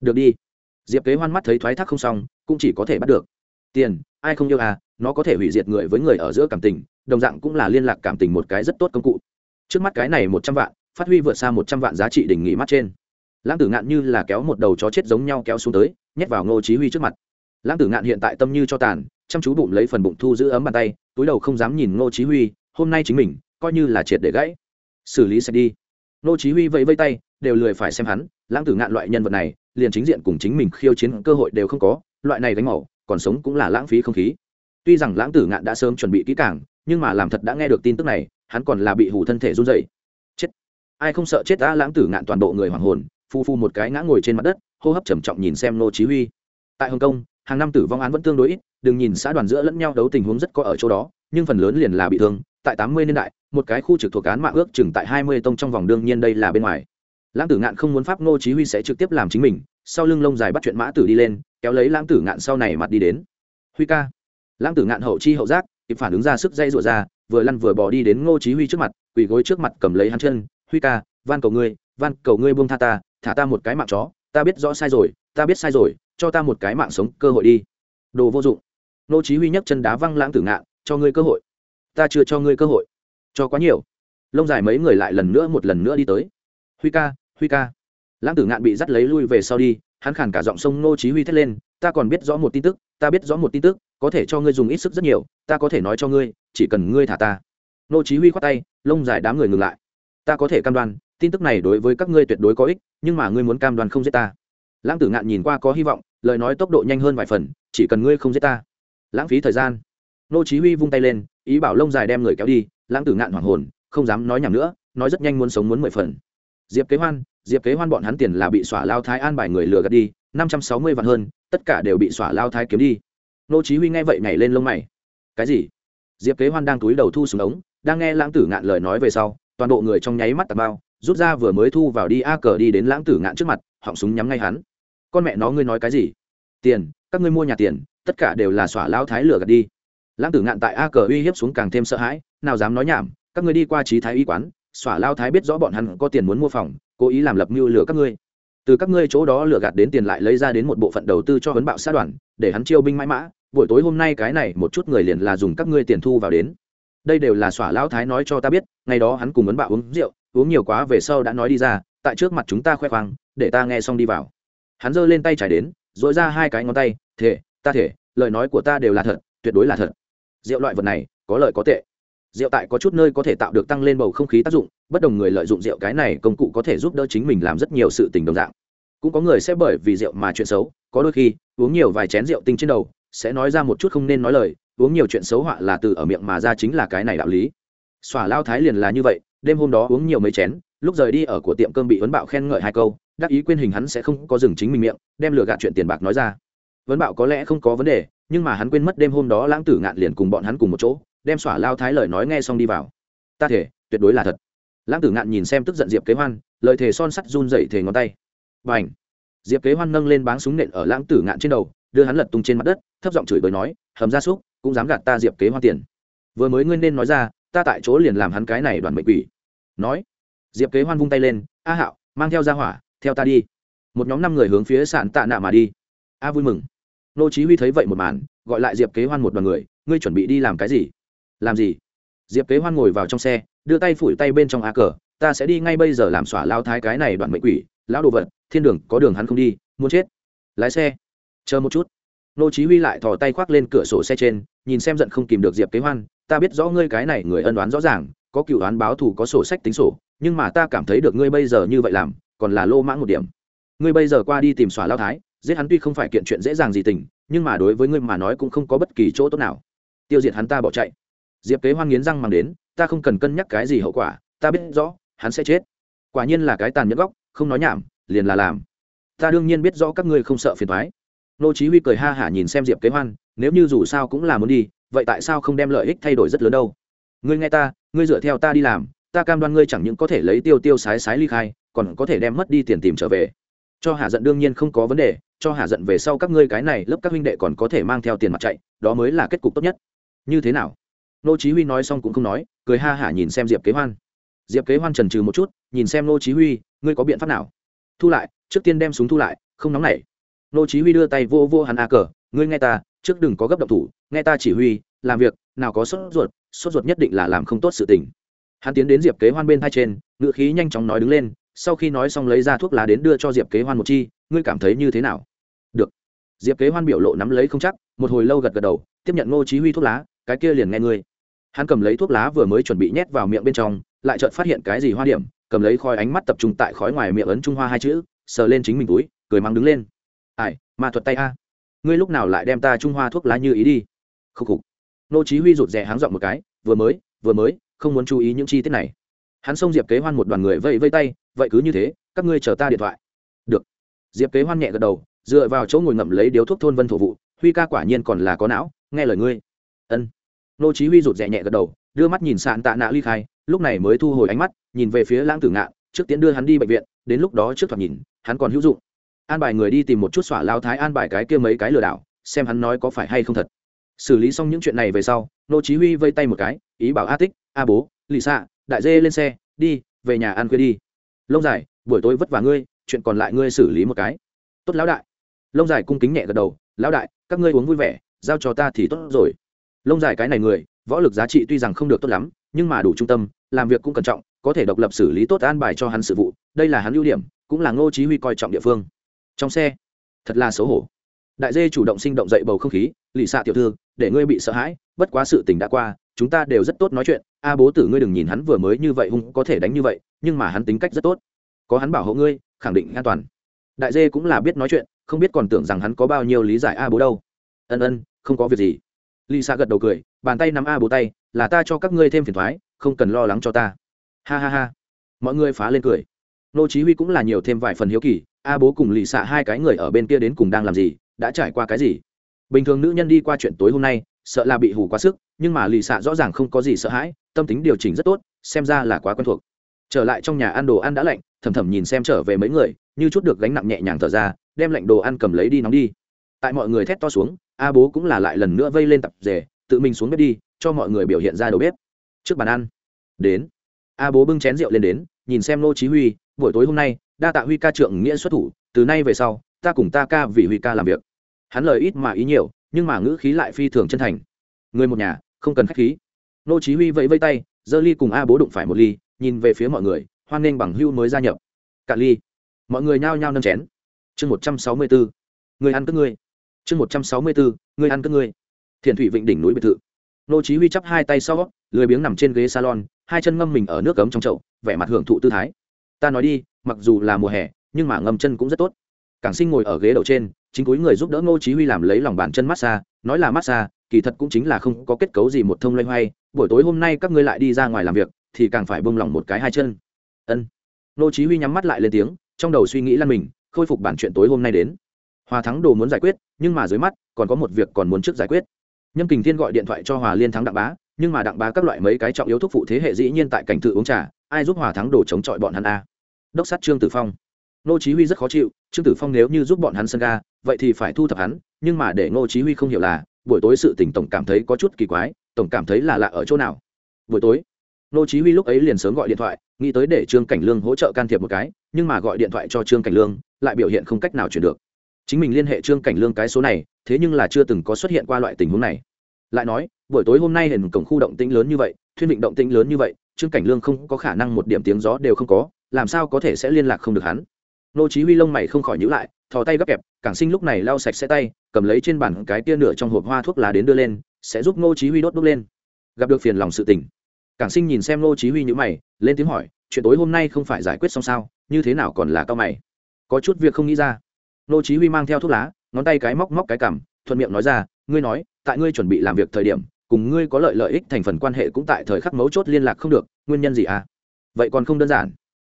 Được đi. Diệp kế hoan mắt thấy thoái thác không xong, cũng chỉ có thể bắt được. Tiền, ai không yêu à nó có thể hủy diệt người với người ở giữa cảm tình đồng dạng cũng là liên lạc cảm tình một cái rất tốt công cụ. Trước mắt cái này một trăm vạn, phát huy vượt xa một trăm vạn giá trị đỉnh nghỉ mắt trên. Lãng tử ngạn như là kéo một đầu chó chết giống nhau kéo xuống tới, nhét vào ngô chí huy trước mặt. Lãng tử ngạn hiện tại tâm như cho tàn, chăm chú bụng lấy phần bụng thu giữ ấm bàn tay, túi đầu không dám nhìn ngô chí huy, hôm nay chính mình, coi như là triệt để gãy. Xử lý sẽ đi. Ngô chí huy vẫy vẫy tay, đều lười phải xem hắn, lãng tử ngạn loại nhân vật này, liền chính diện cùng chính mình khiêu chiến cơ hội đều không có, loại này đánh màu, còn sống cũng là lãng phí không khí. Tuy rằng lãng tử ngạn đã sớm chuẩn bị kỹ càng nhưng mà làm thật đã nghe được tin tức này, hắn còn là bị hủ thân thể run rẩy. Chết. Ai không sợ chết đã lãng tử ngạn toàn bộ người hoàng hồn, phu phu một cái ngã ngồi trên mặt đất, hô hấp trầm trọng nhìn xem nô chí huy. Tại hồng kông, hàng năm tử vong án vẫn tương đối ít, đừng nhìn xã đoàn giữa lẫn nhau đấu tình huống rất có ở chỗ đó, nhưng phần lớn liền là bị thương. Tại 80 niên đại, một cái khu trực thuộc án mạng ước chừng tại 20 tông trong vòng đương nhiên đây là bên ngoài. Lãng tử ngạn không muốn pháp nô chí huy sẽ trực tiếp làm chính mình, sau lưng lông dài bắt chuyện mã tử đi lên, kéo lấy lãng tử ngạn sau này mặt đi đến. Huy ca. Lãng tử ngạn hậu chi hậu giác kịp phản ứng ra sức dây rụa ra, vừa lăn vừa bỏ đi đến ngô chí huy trước mặt, quỳ gối trước mặt cầm lấy hắn chân, huy ca, van cầu ngươi, van cầu ngươi buông tha ta, thả ta một cái mạng chó, ta biết rõ sai rồi, ta biết sai rồi, cho ta một cái mạng sống, cơ hội đi. Đồ vô dụng. Ngô chí huy nhấc chân đá văng lãng tử ngạn, cho ngươi cơ hội, ta chưa cho ngươi cơ hội, cho quá nhiều. Lông dài mấy người lại lần nữa một lần nữa đi tới. Huy ca huy ca. Lãng tử ngạn bị dắt lấy lui về sau đi, hắn khàn cả giọng sông ngô chí huy thét lên, ta còn biết rõ một tin tức, ta biết rõ một tin tức có thể cho ngươi dùng ít sức rất nhiều, ta có thể nói cho ngươi, chỉ cần ngươi thả ta. Nô chí huy khoát tay, lông dài đám người ngừng lại. Ta có thể cam đoan, tin tức này đối với các ngươi tuyệt đối có ích, nhưng mà ngươi muốn cam đoan không giết ta. Lãng tử ngạn nhìn qua có hy vọng, lời nói tốc độ nhanh hơn vài phần, chỉ cần ngươi không giết ta. Lãng phí thời gian. Nô chí huy vung tay lên, ý bảo lông dài đem người kéo đi, lãng tử ngạn hoảng hồn, không dám nói nhảm nữa, nói rất nhanh muốn sống muốn mười phần. Diệp kế hoan, diệp kế hoan bọn hắn tiền là bị xỏa lao thái an bài người lừa gạt đi, năm trăm sáu mươi vạn hơn, tất cả đều bị xỏa lao thái kiếm đi nô chí huy nghe vậy nhảy lên lông mày. Cái gì? Diệp kế hoan đang túi đầu thu súng ống, đang nghe lãng tử ngạn lời nói về sau, toàn bộ người trong nháy mắt tạt bao, rút ra vừa mới thu vào đi a cờ đi đến lãng tử ngạn trước mặt, họng súng nhắm ngay hắn. Con mẹ nó, ngươi nói cái gì? Tiền, các ngươi mua nhà tiền, tất cả đều là xỏa lao thái lửa gạt đi. Lãng tử ngạn tại a cờ uy hiếp xuống càng thêm sợ hãi, nào dám nói nhảm, các ngươi đi qua trí thái y quán, xỏa lao thái biết rõ bọn hắn có tiền muốn mua phòng, cố ý làm lập mưu lừa các ngươi từ các ngươi chỗ đó lừa gạt đến tiền lại lấy ra đến một bộ phận đầu tư cho huấn bạo sát đoàn, để hắn chiêu binh mãi mã, buổi tối hôm nay cái này một chút người liền là dùng các ngươi tiền thu vào đến. Đây đều là xỏa lão thái nói cho ta biết, ngày đó hắn cùng huấn bạo uống rượu, uống nhiều quá về sau đã nói đi ra, tại trước mặt chúng ta khoe khoang, để ta nghe xong đi vào. Hắn giơ lên tay trải đến dội ra hai cái ngón tay thể ta thể lời nói của ta đều là thật, tuyệt đối là thật. Rượu loại vật này, có lợi có tệ rượu tại có chút nơi có thể tạo được tăng lên bầu không khí tác dụng, bất đồng người lợi dụng rượu cái này công cụ có thể giúp đỡ chính mình làm rất nhiều sự tình đồng dạng. Cũng có người sẽ bởi vì rượu mà chuyện xấu, có đôi khi, uống nhiều vài chén rượu tinh trên đầu, sẽ nói ra một chút không nên nói lời, uống nhiều chuyện xấu họa là từ ở miệng mà ra chính là cái này đạo lý. Xòa lao thái liền là như vậy, đêm hôm đó uống nhiều mấy chén, lúc rời đi ở của tiệm cơm bị vấn bạo khen ngợi hai câu, đắc ý quên hình hắn sẽ không có dừng chính mình miệng, đem lừa gạt chuyện tiền bạc nói ra. Vấn bạo có lẽ không có vấn đề, nhưng mà hắn quên mất đêm hôm đó lãng tử ngạn liền cùng bọn hắn cùng một chỗ đem xỏa lao thái lời nói nghe xong đi vào. Ta thể, tuyệt đối là thật. Lãng tử ngạn nhìn xem tức giận diệp kế hoan, lời thề son sắt run dậy thề ngón tay. B à n h diệp kế hoan nâng lên báng súng nện ở lãng tử ngạn trên đầu, đưa hắn lật tung trên mặt đất, thấp giọng chửi bới nói, hầm ra súc, cũng dám gạt ta diệp kế hoan tiền. Vừa mới ngươi nên nói ra, ta tại chỗ liền làm hắn cái này đoàn mệnh quỷ. Nói, diệp kế hoan vung tay lên, a hạo, mang theo ra hỏa, theo ta đi. Một nhóm năm người hướng phía sạn tạ nạ mà đi. A vui mừng. Nô chí huy thấy vậy một màn, gọi lại diệp kế hoan một đoàn người, ngươi chuẩn bị đi làm cái gì? Làm gì? Diệp kế hoan ngồi vào trong xe, đưa tay phủi tay bên trong a cờ, ta sẽ đi ngay bây giờ làm xỏa lao thái cái này đoạn mệnh quỷ, lão đồ vật, thiên đường, có đường hắn không đi, muốn chết. Lái xe. Chờ một chút. Nô chí huy lại thò tay khoác lên cửa sổ xe trên, nhìn xem giận không kìm được diệp kế hoan, ta biết rõ ngươi cái này người ân đoán rõ ràng, có cựu đoán báo thù có sổ sách tính sổ, nhưng mà ta cảm thấy được ngươi bây giờ như vậy làm, còn là lô mãng một điểm. Ngươi bây giờ qua đi tìm xóa lao thái, giết hắn tuy không phải kiện chuyện dễ dàng gì tình, nhưng mà đối với ngươi mà nói cũng không có bất kỳ chỗ tốt nào. Tiêu diệt hắn ta bỏ chạy diệp kế hoan nghiến răng mang đến, ta không cần cân nhắc cái gì hậu quả, ta biết rõ, hắn sẽ chết. Quả nhiên là cái tàn nhẫn góc, không nói nhảm, liền là làm. Ta đương nhiên biết rõ các ngươi không sợ phiền thoái nô chí huy cười ha hả nhìn xem diệp kế hoan, nếu như dù sao cũng là muốn đi, vậy tại sao không đem lợi ích thay đổi rất lớn đâu? Ngươi nghe ta, ngươi dựa theo ta đi làm, ta cam đoan ngươi chẳng những có thể lấy tiêu tiêu sái sái ly khai, còn có thể đem mất đi tiền tìm trở về. Cho hà giận đương nhiên không có vấn đề, cho hà giận về sau các ngươi cái này lớp các huynh đệ còn có thể mang theo tiền mặt chạy, đó mới là kết cục tốt nhất. Như thế nào? Nô chí huy nói xong cũng không nói, cười ha hả nhìn xem diệp kế hoan. Diệp kế hoan chần chừ một chút, nhìn xem nô chí huy, ngươi có biện pháp nào? Thu lại, trước tiên đem súng thu lại, không nóng nảy. Nô chí huy đưa tay vô vô hắn a cờ, ngươi nghe ta, trước đừng có gấp động thủ, nghe ta chỉ huy, làm việc, nào có sốt ruột sốt ruột nhất định là làm không tốt sự tình. Hắn tiến đến diệp kế hoan bên hai trên ngựa khí nhanh chóng nói đứng lên, sau khi nói xong lấy ra thuốc lá đến đưa cho diệp kế hoan một chi, ngươi cảm thấy như thế nào? Được. Diệp kế hoan biểu lộ nắm lấy không chắc, một hồi lâu gật gật đầu, tiếp nhận ngô chí huy thuốc lá, cái kia liền nghe ngươi hắn cầm lấy thuốc lá vừa mới chuẩn bị nhét vào miệng bên trong, lại chợt phát hiện cái gì hoa điểm, cầm lấy khói ánh mắt tập trung tại khói ngoài miệng ấn trung hoa hai chữ, sờ lên chính mình túi, cười mắng đứng lên. Ai, ma thuật tay a. Ngươi lúc nào lại đem ta trung hoa thuốc lá như ý đi? Khúc khục. Nô chí huy rụt rè háng dọn một cái, vừa mới vừa mới, không muốn chú ý những chi tiết này. Hắn xông diệp kế hoan một đoàn người vây vây tay, vậy cứ như thế, các ngươi chờ ta điện thoại. Được. Diệp kế hoan nhẹ gật đầu, dựa vào chỗ ngồi ngậm lấy điếu thuốc thôn vân thổ vụ, huy ca quả nhiên còn là có não, nghe lời ngươi. Ân nô chí huy rụt rè nhẹ gật đầu, đưa mắt nhìn sạn tạ nạ ly khai, lúc này mới thu hồi ánh mắt, nhìn về phía lãng tử ngạ trước tiến đưa hắn đi bệnh viện, đến lúc đó trước thoạt nhìn, hắn còn hữu dụng. An bài người đi tìm một chút xỏa lao thái an bài cái kia mấy cái lừa đảo, xem hắn nói có phải hay không thật. Xử lý xong những chuyện này về sau, nô chí huy vây tay một cái, ý bảo a tích, a bố, lì xạ đại dê lên xe, đi, về nhà ăn khuya đi. Lông dài buổi tối vất vả ngươi, chuyện còn lại ngươi xử lý một cái. Tốt lão đại. Lông dài cung kính nhẹ gật đầu, lão đại, các ngươi uống vui vẻ, giao cho ta thì tốt rồi lông dài cái này người, võ lực giá trị tuy rằng không được tốt lắm, nhưng mà đủ trung tâm, làm việc cũng cẩn trọng, có thể độc lập xử lý tốt an bài cho hắn sự vụ, đây là hắn ưu điểm, cũng là ngô chí huy coi trọng địa phương. Trong xe, thật là xấu hổ. Đại dê chủ động sinh động dậy bầu không khí, lì xạ tiểu thư, để ngươi bị sợ hãi, bất quá sự tình đã qua, chúng ta đều rất tốt nói chuyện, a bố tử ngươi đừng nhìn hắn vừa mới như vậy hung, có thể đánh như vậy, nhưng mà hắn tính cách rất tốt. Có hắn bảo hộ ngươi, khẳng định an toàn. Đại dê cũng là biết nói chuyện, không biết còn tưởng rằng hắn có bao nhiêu lý giải a bố đâu. Ân ân, không có việc gì lì xạ gật đầu cười, bàn tay nắm a bố tay, là ta cho các ngươi thêm phiền thoái, không cần lo lắng cho ta. Ha ha ha. Mọi người phá lên cười. Nô chí huy cũng là nhiều thêm vài phần hiếu kỳ, a bố cùng lì xạ hai cái người ở bên kia đến cùng đang làm gì, đã trải qua cái gì? Bình thường nữ nhân đi qua chuyện tối hôm nay, sợ là bị hù quá sức, nhưng mà lì xạ rõ ràng không có gì sợ hãi, tâm tính điều chỉnh rất tốt, xem ra là quá quen thuộc. Trở lại trong nhà ăn đồ ăn đã lạnh, thầm thầm nhìn xem trở về mấy người, như chút được gánh nặng nhẹ nhàng thở ra, đem lạnh đồ ăn cầm lấy đi nóng đi. Tại mọi người thét to xuống a bố cũng là lại lần nữa vây lên tập rể, tự mình xuống bếp đi, cho mọi người biểu hiện ra đầu bếp. Trước bàn ăn. Đến. A bố bưng chén rượu lên đến, nhìn xem nô chí huy, buổi tối hôm nay, đa tạ huy ca trượng nghĩa xuất thủ, từ nay về sau, ta cùng ta ca vì huy ca làm việc. Hắn lời ít mà ý nhiều, nhưng mà ngữ khí lại phi thường chân thành. Người một nhà, không cần khách khí. Nô chí huy vẫy vẫy tay dơ ly cùng a bố đụng phải một ly, nhìn về phía mọi người, hoan nghênh bằng hưu mới gia nhập. Cả ly. Mọi người nhao nhao nâng chén. Chương một trăm sáu mươi bốn người ăn cất người chương một trăm sáu mươi bốn người ăn cất ngươi. Thiền thủy vịnh đỉnh núi biệt thự. Nô chí huy chắp hai tay sau, lười biếng nằm trên ghế salon, hai chân ngâm mình ở nước cấm trong chậu, vẻ mặt hưởng thụ tư thái. Ta nói đi, mặc dù là mùa hè, nhưng mà ngâm chân cũng rất tốt. Cảng sinh ngồi ở ghế đầu trên, chính cúi người giúp đỡ ngô chí huy làm lấy lòng bàn chân massage, nói là massage, kỳ thật cũng chính là không có kết cấu gì một thông loay hoay. Buổi tối hôm nay các ngươi lại đi ra ngoài làm việc, thì càng phải bông lòng một cái hai chân. Ân. Ngô chí huy nhắm mắt lại lên tiếng, trong đầu suy nghĩ lăn mình, khôi phục bản chuyện tối hôm nay đến hòa thắng đồ muốn giải quyết, nhưng mà dưới mắt, còn có một việc còn muốn trước giải quyết. Nhâm kình thiên gọi điện thoại cho hòa liên thắng đặng bá, nhưng mà đặng bá các loại mấy cái trọng yếu thuốc phụ thế hệ dĩ nhiên tại cảnh tự uống trà, ai giúp hòa thắng đồ chống chọi bọn hắn a? Đốc sát trương tử phong. Nô chí huy rất khó chịu, trương tử phong nếu như giúp bọn hắn sân ga, vậy thì phải thu thập hắn, nhưng mà để nô chí huy không hiểu là, buổi tối sự tình tổng cảm thấy có chút kỳ quái, tổng cảm thấy là lạ ở chỗ nào. Buổi tối nô chí huy lúc ấy liền sớm gọi điện thoại, nghĩ tới để trương cảnh lương hỗ trợ can thiệp một cái, nhưng mà gọi điện thoại cho trương cảnh lương, lại biểu hiện không cách nào chuyển được chính mình liên hệ trương cảnh lương cái số này, thế nhưng là chưa từng có xuất hiện qua loại tình huống này. Lại nói, buổi tối hôm nay hình cổng khu động tĩnh lớn như vậy, thuyên định động tĩnh lớn như vậy, trương cảnh lương không có khả năng một điểm tiếng gió đều không có, làm sao có thể sẽ liên lạc không được hắn? Nô chí huy lông mày không khỏi nhíu lại, thò tay gấp kẹp cảng sinh lúc này lau sạch sẽ tay, cầm lấy trên bàn cái tia nửa trong hộp hoa thuốc lá đến đưa lên, sẽ giúp nô chí huy đốt đốt lên. Gặp được phiền lòng sự tình. Cảng sinh nhìn xem nô chí huy nhíu mày, lên tiếng hỏi, chuyện tối hôm nay không phải giải quyết xong sao? Như thế nào còn là cao mày? Có chút việc không nghĩ ra nô chí huy mang theo thuốc lá, ngón tay cái móc móc cái cằm, thuận miệng nói ra, ngươi nói, tại ngươi chuẩn bị làm việc thời điểm, cùng ngươi có lợi lợi ích thành phần quan hệ cũng tại thời khắc mấu chốt liên lạc không được, nguyên nhân gì à? Vậy còn không đơn giản.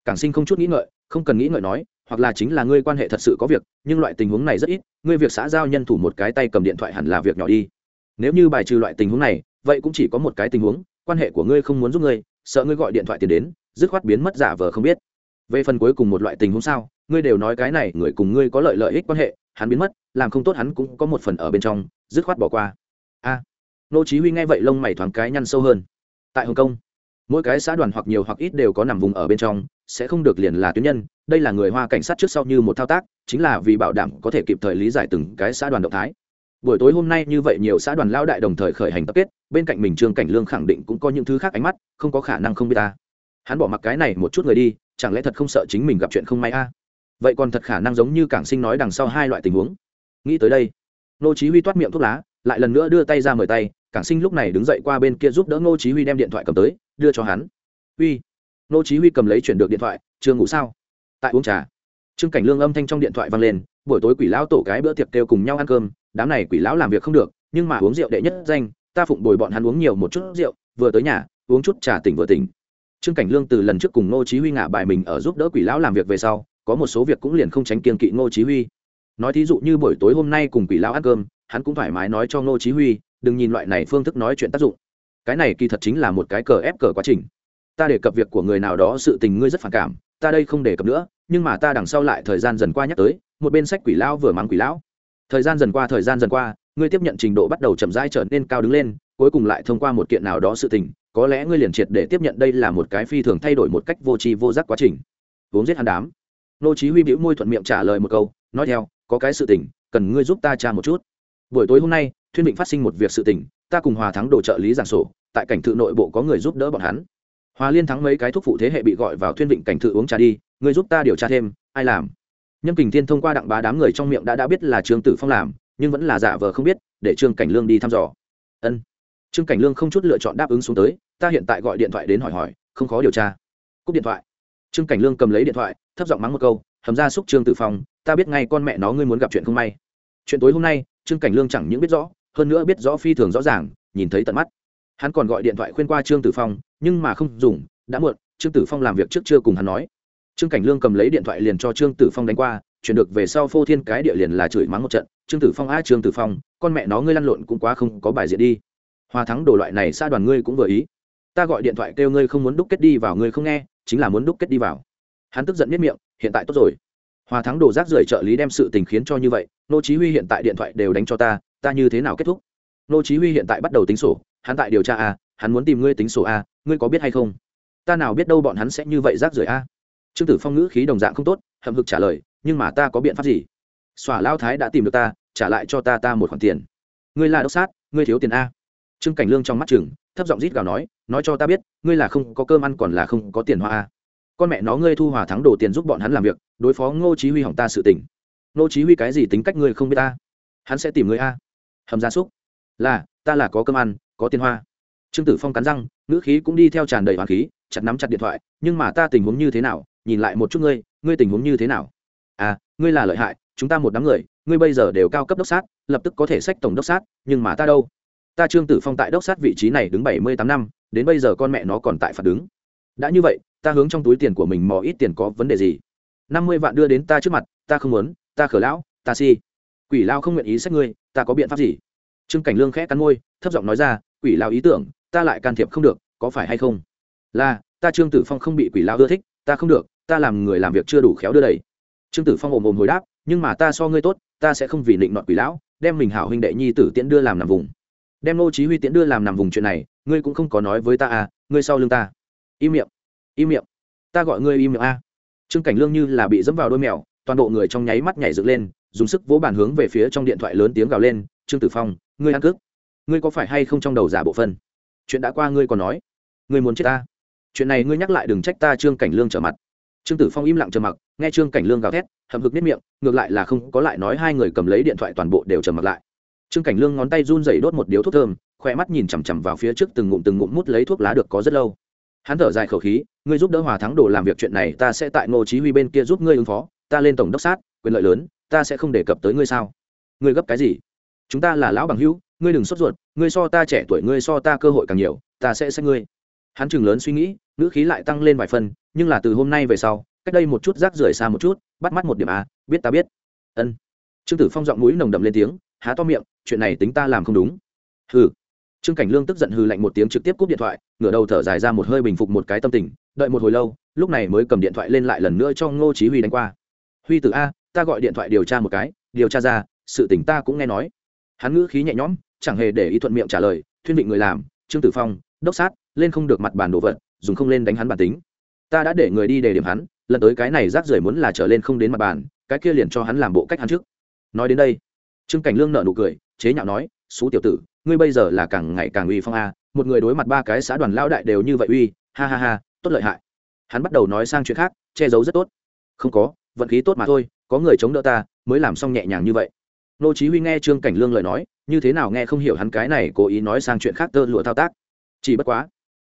Cảng sinh không chút nghĩ ngợi, không cần nghĩ ngợi nói, hoặc là chính là ngươi quan hệ thật sự có việc, nhưng loại tình huống này rất ít, ngươi việc xã giao nhân thủ một cái tay cầm điện thoại hẳn là việc nhỏ đi. Nếu như bài trừ loại tình huống này, vậy cũng chỉ có một cái tình huống, quan hệ của ngươi không muốn giúp ngươi, sợ ngươi gọi điện thoại tiền đến, dứt khoát biến mất giả vờ không biết về phần cuối cùng một loại tình huống sao, ngươi đều nói cái này, người cùng ngươi có lợi lợi ích quan hệ, hắn biến mất, làm không tốt hắn cũng có một phần ở bên trong, dứt khoát bỏ qua. A. Nô chí huy nghe vậy lông mày thoáng cái nhăn sâu hơn. Tại hồng kông, mỗi cái xã đoàn hoặc nhiều hoặc ít đều có nằm vùng ở bên trong, sẽ không được liền là tuyến nhân, đây là người hoa cảnh sát trước sau như một thao tác, chính là vì bảo đảm có thể kịp thời lý giải từng cái xã đoàn động thái. Buổi tối hôm nay như vậy nhiều xã đoàn lao đại đồng thời khởi hành tập kết, bên cạnh mình trương cảnh lương khẳng định cũng có những thứ khác ánh mắt, không có khả năng không biết ta. Hắn bỏ mặc cái này một chút người đi chẳng lẽ thật không sợ chính mình gặp chuyện không may a? Vậy còn thật khả năng giống như cảng sinh nói đằng sau hai loại tình huống. Nghĩ tới đây nô chí huy toát miệng thuốc lá, lại lần nữa đưa tay ra mời tay, cảng sinh lúc này đứng dậy qua bên kia giúp đỡ nô chí huy đem điện thoại cầm tới, đưa cho hắn. Huy nô chí huy cầm lấy chuyển được điện thoại, chưa ngủ sao? Tại uống trà. Trương cảnh lương âm thanh trong điện thoại vang lên, buổi tối quỷ lão tổ cái bữa tiệc kêu cùng nhau ăn cơm, đám này quỷ lão làm việc không được, nhưng mà uống rượu đệ nhất danh, ta phụng bồi bọn hắn uống nhiều một chút rượu, vừa tới nhà, uống chút trà tỉnh vừa tỉnh trương cảnh lương từ lần trước cùng Ngô chí huy ngả bài mình ở giúp đỡ quỷ lão làm việc về sau, có một số việc cũng liền không tránh kiêng kỵ ngô chí huy. Nói thí dụ như buổi tối hôm nay cùng quỷ lão ăn cơm, hắn cũng thoải mái nói cho ngô chí huy, đừng nhìn loại này phương thức nói chuyện tác dụng. Cái này kỳ thật chính là một cái cờ ép cờ quá trình. Ta đề cập việc của người nào đó sự tình ngươi rất phản cảm, ta đây không đề cập nữa, nhưng mà ta đằng sau lại thời gian dần qua nhắc tới, một bên sách quỷ lão vừa mắng quỷ lão. Thời gian dần qua, thời gian dần qua, ngươi tiếp nhận trình độ bắt đầu chậm rãi trở nên cao đứng lên cuối cùng lại thông qua một kiện nào đó sự tình, có lẽ ngươi liền triệt để tiếp nhận đây là một cái phi thường thay đổi một cách vô tri vô giác quá trình. Uống giết hắn đám. Nô chí huy bĩu môi thuận miệng trả lời một câu, nói theo, có cái sự tình, cần ngươi giúp ta tra một chút. Buổi tối hôm nay, thuyên định phát sinh một việc sự tình, ta cùng hòa thắng đồ trợ lý giảng sổ, tại cảnh thự nội bộ có người giúp đỡ bọn hắn. Hòa liên thắng mấy cái thuốc phụ thế hệ bị gọi vào thuyên định cảnh thự uống trà đi, ngươi giúp ta điều tra thêm, ai làm. Nhâm kình thiên thông qua đặng bá đám người trong miệng đã đã biết là trương tử phong làm, nhưng vẫn là giả vờ không biết, để trương cảnh lương đi thăm dò. Ân trương cảnh lương không chút lựa chọn đáp ứng xuống tới, ta hiện tại gọi điện thoại đến hỏi hỏi, không khó điều tra. Cúp điện thoại. Trương cảnh lương cầm lấy điện thoại, thấp giọng mắng một câu, hầm ra xúc trương tử phong, ta biết ngay con mẹ nó ngươi muốn gặp chuyện không may. Chuyện tối hôm nay, trương cảnh lương chẳng những biết rõ, hơn nữa biết rõ phi thường rõ ràng, nhìn thấy tận mắt. Hắn còn gọi điện thoại khuyên qua trương tử phong, nhưng mà không dùng, đã muộn, trương tử phong làm việc trước chưa cùng hắn nói. Trương cảnh lương cầm lấy điện thoại liền cho trương tử phong đánh qua, chuyển được về sau phô thiên cái địa liền là chửi mắng một trận, trương tử phong a, trương tử phong, con mẹ nó ngươi lăn lộn cũng quá không có bài diện đi hòa thắng đồ loại này xa đoàn ngươi cũng vừa ý. Ta gọi điện thoại kêu ngươi không muốn đúc kết đi vào ngươi không nghe, chính là muốn đúc kết đi vào. Hắn tức giận biết miệng, hiện tại tốt rồi. Hòa thắng đồ rác rưởi trợ lý đem sự tình khiến cho như vậy, nô chí huy hiện tại điện thoại đều đánh cho ta ta như thế nào kết thúc? Nô chí huy hiện tại bắt đầu tính sổ, hắn tại điều tra a, hắn muốn tìm ngươi tính sổ a, ngươi có biết hay không? Ta nào biết đâu bọn hắn sẽ như vậy rác rưởi a. Trương tử phong ngữ khí đồng dạng không tốt, hậm hực trả lời, nhưng mà ta có biện pháp gì? Xòa lao thái đã tìm được ta, trả lại cho ta ta một khoản tiền. Ngươi là đốc sát, ngươi thiếu tiền a trương cảnh lương trong mắt chừng, thấp giọng rít gào nói nói cho ta biết, ngươi là không có cơm ăn còn là không có tiền hoa a con mẹ nó, ngươi thu hòa thắng đổ tiền giúp bọn hắn làm việc, đối phó ngô chí huy hỏng ta sự tình. Ngô chí huy cái gì tính cách ngươi không biết ta? Hắn sẽ tìm ngươi a. Hầm gia súc, là, ta là có cơm ăn, có tiền hoa. Trương tử phong cắn răng, ngữ khí cũng đi theo tràn đầy hoàng khí, chặt nắm chặt điện thoại, nhưng mà ta tình huống như thế nào? Nhìn lại một chút ngươi ngươi tình huống như thế nào? À ngươi là lợi hại, chúng ta một đám người, ngươi bây giờ đều cao cấp đốc sát, lập tức có thể sách tổng đốc sát, nhưng mà ta đâu? Ta trương tử phong tại đốc sát vị trí này đứng bảy mươi tám năm, đến bây giờ con mẹ nó còn tại phạt đứng. Đã như vậy, ta hướng trong túi tiền của mình mò ít tiền có vấn đề gì? năm mươi vạn đưa đến ta trước mặt, ta không muốn, ta khở lão, ta si. Quỷ lao không nguyện ý xét ngươi, ta có biện pháp gì? Trương cảnh lương khẽ cắn môi, thấp giọng nói ra, quỷ lao ý tưởng, ta lại can thiệp không được, có phải hay không? Là, ta trương tử phong không bị quỷ lao ưa thích, ta không được, ta làm người làm việc chưa đủ khéo đưa đầy trương tử phong ồm ồm hồi đáp, nhưng mà ta so ngươi tốt, ta sẽ không vì định nọt quỷ lão, đem mình hảo huynh đệ nhi tử tiễn đưa làm nằm vùng đem nô chí huy tiễn đưa làm nằm vùng chuyện này, ngươi cũng không có nói với ta à ngươi sau lưng ta. Im miệng im miệng. Ta gọi ngươi im miệng a. Trương cảnh lương như là bị dẫm vào đôi mèo, toàn bộ người trong nháy mắt nhảy dựng lên, dùng sức vỗ bàn hướng về phía trong điện thoại lớn tiếng gào lên, trương tử phong, ngươi ăn cướp. Ngươi có phải hay không trong đầu giả bộ phân chuyện đã qua ngươi còn nói. Ngươi muốn chết ta. Chuyện này ngươi nhắc lại đừng trách ta. Trương cảnh lương trở mặt. Trương tử phong im lặng trầm mặc, nghe trương cảnh lương gào thét, hậm hực nếp miệng, ngược lại là không có lại nói hai người cầm lấy điện thoại toàn bộ đều trầm mặc lại trương cảnh lương ngón tay run rẩy đốt một điếu thuốc thơm khoe mắt nhìn chằm chằm vào phía trước từng ngụm từng ngụm mút lấy thuốc lá được có rất lâu. Hắn thở dài khẩu khí, ngươi giúp đỡ hòa thắng đồ làm việc chuyện này, ta sẽ tại ngô chí huy bên kia giúp ngươi ứng phó, ta lên tổng đốc sát, quyền lợi lớn, ta sẽ không đề cập tới ngươi sao? Ngươi gấp cái gì? Chúng ta là lão bằng hữu, ngươi đừng sốt ruột, ngươi so ta trẻ tuổi, ngươi so ta cơ hội càng nhiều, ta sẽ xét ngươi. Hắn chừng lớn suy nghĩ, ngữ khí lại tăng lên vài phần, nhưng là từ hôm nay về sau, cách đây một chút rác rưởi xa một chút, bắt mắt một điểm a, biết ta biết. Ân. Trương tử phong giọng mũi nồng đậm lên tiếng há to miệng, chuyện này tính ta làm không đúng. Hừ. Trương cảnh lương tức giận hừ lạnh một tiếng trực tiếp cúp điện thoại, ngửa đầu thở dài ra một hơi bình phục một cái tâm tình, đợi một hồi lâu, lúc này mới cầm điện thoại lên lại lần nữa cho ngô chí huy đánh qua. Huy tử a, ta gọi điện thoại điều tra một cái, điều tra ra, sự tình ta cũng nghe nói. Hắn ngữ khí nhẹ nhõm, chẳng hề để ý thuận miệng trả lời, thuyên định người làm, trương tử phong, đốc sát, lên không được mặt bàn đồ vật, dùng không lên đánh hắn bản tính. Ta đã để người đi đề điểm hắn, lần tới cái này rác rưởi muốn là trở lên không đến mặt bàn, cái kia liền cho hắn làm bộ cách hắn trước. Nói đến đây trương cảnh lương nợ nụ cười, chế nhạo nói xú tiểu tử, ngươi bây giờ là càng ngày càng uy phong a, một người đối mặt ba cái xã đoàn lao đại đều như vậy uy, ha ha ha, tốt lợi hại. Hắn bắt đầu nói sang chuyện khác, che giấu rất tốt. Không có, vận khí tốt mà thôi, có người chống đỡ ta, mới làm xong nhẹ nhàng như vậy. Nô chí huy nghe trương cảnh lương lời nói, như thế nào nghe không hiểu hắn cái này cố ý nói sang chuyện khác tơ lụa thao tác. Chỉ bất quá,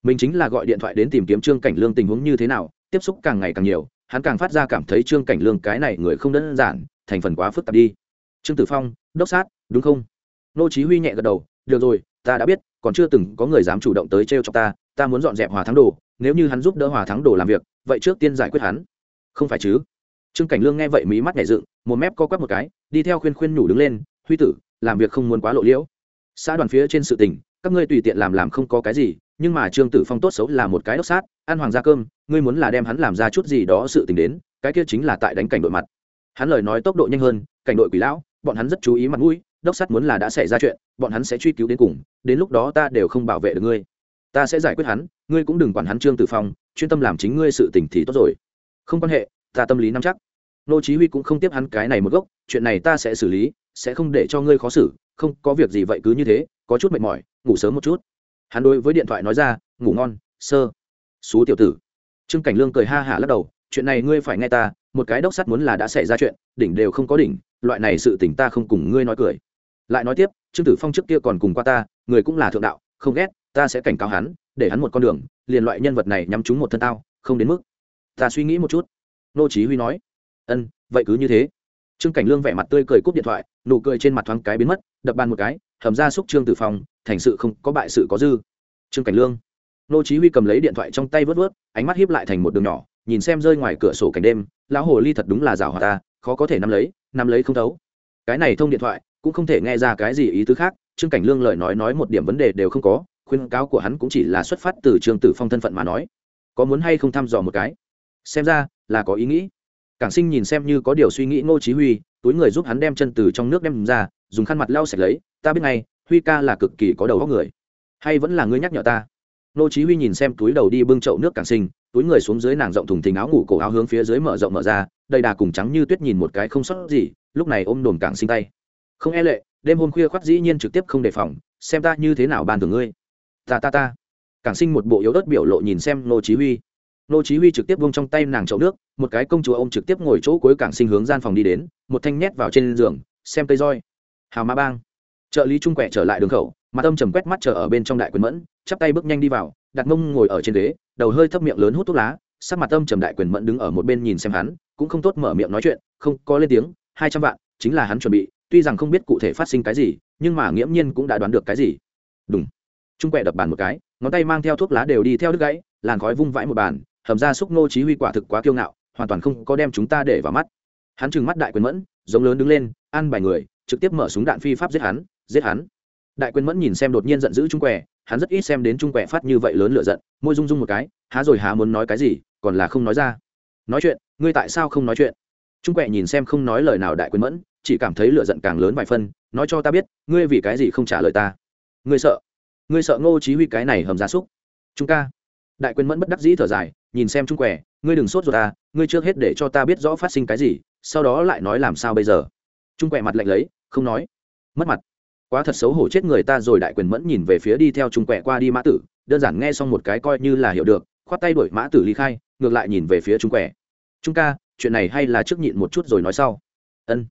mình chính là gọi điện thoại đến tìm kiếm trương cảnh lương tình huống như thế nào, tiếp xúc càng ngày càng nhiều, hắn càng phát ra cảm thấy trương cảnh lương cái này người không đơn giản, thành phần quá phức tạp đi. Trương tử phong đốc sát, đúng không? Nô chí huy nhẹ gật đầu, được rồi, ta đã biết, còn chưa từng có người dám chủ động tới treo cho ta ta muốn dọn dẹp hòa thắng đồ, nếu như hắn giúp đỡ hòa thắng đồ làm việc, vậy trước tiên giải quyết hắn. Không phải chứ? Trương cảnh lương nghe vậy mí mắt nhảy dựng, một mép co quắp một cái, đi theo khuyên khuyên nhủ đứng lên, huy tử, làm việc không muốn quá lộ liễu. Xã đoàn phía trên sự tình, các ngươi tùy tiện làm làm không có cái gì, nhưng mà trương tử phong tốt xấu là một cái đốc sát, ăn hoàng gia cơm, ngươi muốn là đem hắn làm ra chút gì đó sự tình đến, cái kia chính là tại đánh cảnh đội mặt. Hắn lời nói tốc độ nhanh hơn, cảnh đội quỷ lão bọn hắn rất chú ý mặt mũi, đốc sắt muốn là đã xảy ra chuyện, bọn hắn sẽ truy cứu đến cùng, đến lúc đó ta đều không bảo vệ được ngươi. Ta sẽ giải quyết hắn, ngươi cũng đừng quản hắn trương tử phong, chuyên tâm làm chính ngươi sự tình thì tốt rồi. Không quan hệ, ta tâm lý nắm chắc. Nô chí huy cũng không tiếp hắn cái này một gốc, chuyện này ta sẽ xử lý, sẽ không để cho ngươi khó xử, không có việc gì vậy cứ như thế, có chút mệt mỏi, ngủ sớm một chút. Hắn đối với điện thoại nói ra, ngủ ngon, sơ. Xú tiểu tử. Trương cảnh lương cười ha hả lắc đầu, chuyện này ngươi phải nghe ta, một cái đốc sắt muốn là đã xảy ra chuyện, đỉnh đều không có đỉnh loại này sự tình ta không cùng ngươi nói cười. Lại nói tiếp, trương tử phong trước kia còn cùng qua ta, người cũng là thượng đạo, không ghét, ta sẽ cảnh cáo hắn, để hắn một con đường, liền loại nhân vật này nhắm trúng một thân tao, không đến mức. Ta suy nghĩ một chút. Nô chí huy nói. Ân, vậy cứ như thế. Trương cảnh lương vẻ mặt tươi cười cúp điện thoại, nụ cười trên mặt thoáng cái biến mất, đập bàn một cái, hầm ra xúc trương tử phong, thành sự không có bại sự có dư. Trương cảnh lương. Nô chí huy cầm lấy điện thoại trong tay vớt vớt, ánh mắt hiếp lại thành một đường nhỏ, nhìn xem rơi ngoài cửa sổ cảnh đêm, lão hồ ly thật đúng là rào hòa ta khó có thể nắm lấy nắm lấy không thấu. Cái này thông điện thoại, cũng không thể nghe ra cái gì ý tứ khác, trương cảnh lương lời nói nói một điểm vấn đề đều không có, khuyên cáo của hắn cũng chỉ là xuất phát từ trương tử phong thân phận mà nói. Có muốn hay không thăm dò một cái? Xem ra, là có ý nghĩ. Cảng sinh nhìn xem như có điều suy nghĩ ngô chí huy, túi người giúp hắn đem chân từ trong nước đem ra, dùng khăn mặt lau sạch lấy, ta biết ngay, huy ca là cực kỳ có đầu óc người. Hay vẫn là ngươi nhắc nhở ta? Nô chí huy nhìn xem túi đầu đi bưng chậu nước cảng sinh túi người xuống dưới nàng rộng thùng thình áo ngủ cổ áo hướng phía dưới mở rộng mở ra, đầy đà cùng trắng như tuyết nhìn một cái không sót gì, lúc này ôm đồn cảng sinh tay. Không e lệ, đêm hôm khuya khoát dĩ nhiên trực tiếp không đề phòng, xem ta như thế nào ban thường ngươi. Ta ta ta. Cảng sinh một bộ yếu ớt biểu lộ nhìn xem nô chí huy. Nô chí huy trực tiếp buông trong tay nàng chậu nước, một cái công chúa ôm trực tiếp ngồi chỗ cuối cảng sinh hướng gian phòng đi đến, một thanh nhét vào trên giường, xem cây roi. Hào ma bang. Trợ lý trung quẹ trở lại đường khẩu, mặt âm trầm quét mắt chờ ở bên trong đại quyền mẫn chắp tay bước nhanh đi vào, đặt mông ngồi ở trên ghế, đầu hơi thấp miệng lớn hút thuốc lá, sắc mặt âm trầm đại quyền mẫn đứng ở một bên nhìn xem hắn, cũng không tốt mở miệng nói chuyện, không, có lên tiếng, hai trăm vạn, chính là hắn chuẩn bị, tuy rằng không biết cụ thể phát sinh cái gì, nhưng mà nghiễm nhiên cũng đã đoán được cái gì. Đúng trung quẹ đập bàn một cái, ngón tay mang theo thuốc lá đều đi theo đứt gãy, làn khói vung vãi một bàn, hầm ra xúc nô chí huy quả thực quá kiêu ngạo, hoàn toàn không có đem chúng ta để vào mắt. Hắn trừng mắt đại quyền mẫn, giống lớn đứng lên ăn bài người, trực tiếp mở súng đạn phi pháp giết hắn giết hắn. Đại quyền mẫn nhìn xem đột nhiên giận dữ trung quẻ hắn rất ít xem đến trung quẻ phát như vậy lớn lựa giận, môi rung rung một cái, há rồi há muốn nói cái gì, còn là không nói ra. Nói chuyện, ngươi tại sao không nói chuyện? Trung quẻ nhìn xem không nói lời nào đại quyến mẫn, chỉ cảm thấy lựa giận càng lớn vài phân nói cho ta biết, ngươi vì cái gì không trả lời ta? Ngươi sợ ngươi sợ ngô chí huy cái này hầm gia súc. Trung ca. Đại quyến mẫn bất đắc dĩ thở dài, nhìn xem trung quẻ, ngươi đừng sốt ruột ta, ngươi trước hết để cho ta biết rõ phát sinh cái gì, sau đó lại nói làm sao bây giờ? Trung quẹ mặt lạnh lấy, không nói. Mất mặt quá thật xấu hổ chết người ta rồi đại quyền mẫn nhìn về phía đi theo trung quẹ qua đi mã tử, đơn giản nghe xong một cái coi như là hiểu được, khoát tay đuổi mã tử ly khai, ngược lại nhìn về phía trung quẹ trung ca, chuyện này hay là trước nhịn một chút rồi nói sau. Ân.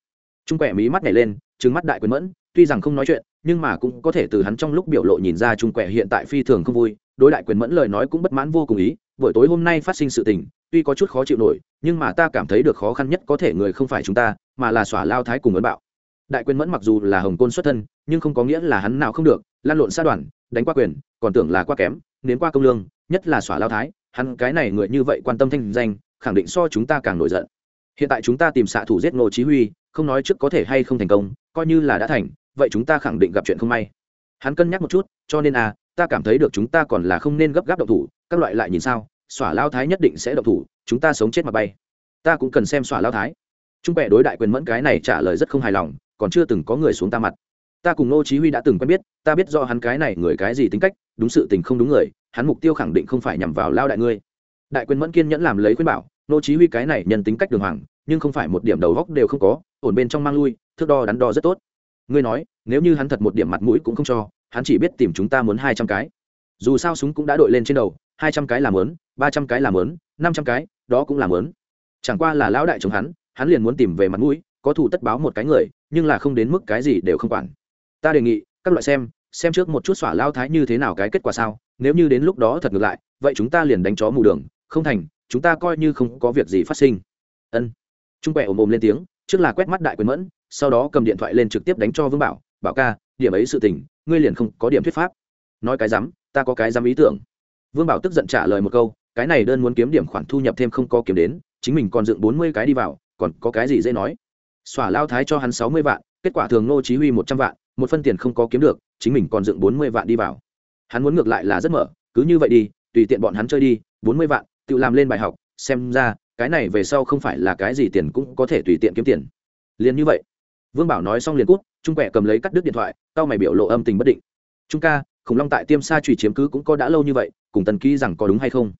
Trung quẹ mí mắt nhảy lên trứng mắt đại quyền mẫn, tuy rằng không nói chuyện, nhưng mà cũng có thể từ hắn trong lúc biểu lộ nhìn ra trung quẹ hiện tại phi thường không vui, đối đại quyền mẫn lời nói cũng bất mãn vô cùng ý, buổi tối hôm nay phát sinh sự tình, tuy có chút khó chịu nổi, nhưng mà ta cảm thấy được khó khăn nhất có thể người không phải chúng ta, mà là xỏa lao thái cùng ấn bạo đại quyền mẫn mặc dù là hồng côn xuất thân, nhưng không có nghĩa là hắn nào không được, lan lộn xa đoàn, đánh qua quyền, còn tưởng là qua kém đến qua công lương, nhất là xỏa lao thái, hắn cái này người như vậy quan tâm thanh danh, khẳng định so chúng ta càng nổi giận. Hiện tại chúng ta tìm xạ thủ giết ngô chí huy, không nói trước có thể hay không thành công, coi như là đã thành, vậy chúng ta khẳng định gặp chuyện không may. Hắn cân nhắc một chút, cho nên à ta cảm thấy được chúng ta còn là không nên gấp gáp động thủ, các loại lại nhìn sao, xỏa lao thái nhất định sẽ động thủ, chúng ta sống chết mà bay. Ta cũng cần xem xỏa lao thái. Trung Bệ đối đại quyền mẫn cái này trả lời rất không hài lòng còn chưa từng có người xuống ta mặt. Ta cùng nô chí huy đã từng quen biết ta biết do hắn cái này người cái gì tính cách đúng sự tình không đúng người hắn mục tiêu khẳng định không phải nhằm vào lao đại ngươi. Đại quyền mẫn kiên nhẫn làm lấy khuyên bảo nô chí huy cái này nhân tính cách đường hoàng nhưng không phải một điểm đầu góc đều không có ổn bên trong mang lui thước đo đắn đo rất tốt. Ngươi nói nếu như hắn thật một điểm mặt mũi cũng không cho hắn chỉ biết tìm chúng ta muốn hai trăm cái. Dù sao súng cũng đã đội lên trên đầu hai trăm cái làm muốn, ba trăm cái làm muốn, năm trăm cái đó cũng làm muốn. chẳng qua là lão đại chống hắn hắn liền muốn tìm về mặt mũi có thủ tất báo một cái người nhưng là không đến mức cái gì đều không quản. Ta đề nghị, các loại xem xem trước một chút xỏa lao thái như thế nào cái kết quả sao, nếu như đến lúc đó thật ngược lại, vậy chúng ta liền đánh chó mù đường, không thành, chúng ta coi như không có việc gì phát sinh. Ân. Trung quẹ ồm ồm lên tiếng, trước là quét mắt đại quyền mẫn, sau đó cầm điện thoại lên trực tiếp đánh cho vương bảo bảo ca, điểm ấy sự tình, ngươi liền không có điểm thuyết pháp. Nói cái dám, ta có cái dám ý tưởng. Vương bảo tức giận trả lời một câu, cái này đơn muốn kiếm điểm khoản thu nhập thêm không có kiếm đến, chính mình còn dựng bốn mươi cái đi vào, còn có cái gì dễ nói? Xỏa lao thái cho hắn sáu mươi vạn, kết quả thường Ngô chí huy một trăm vạn, một phân tiền không có kiếm được, chính mình còn dựng bốn mươi vạn đi vào. Hắn muốn ngược lại là rất mở, cứ như vậy đi, tùy tiện bọn hắn chơi đi, bốn mươi vạn, tự làm lên bài học, xem ra, cái này về sau không phải là cái gì tiền cũng có thể tùy tiện kiếm tiền. Liền như vậy, vương bảo nói xong liền cút, trung quẹ cầm lấy cắt đứt điện thoại tao mày biểu lộ âm tình bất định. Trung ca khủng long tại tiêm sa trùy chiếm cứ cũng có đã lâu như vậy, cùng tần ký rằng có đúng hay không?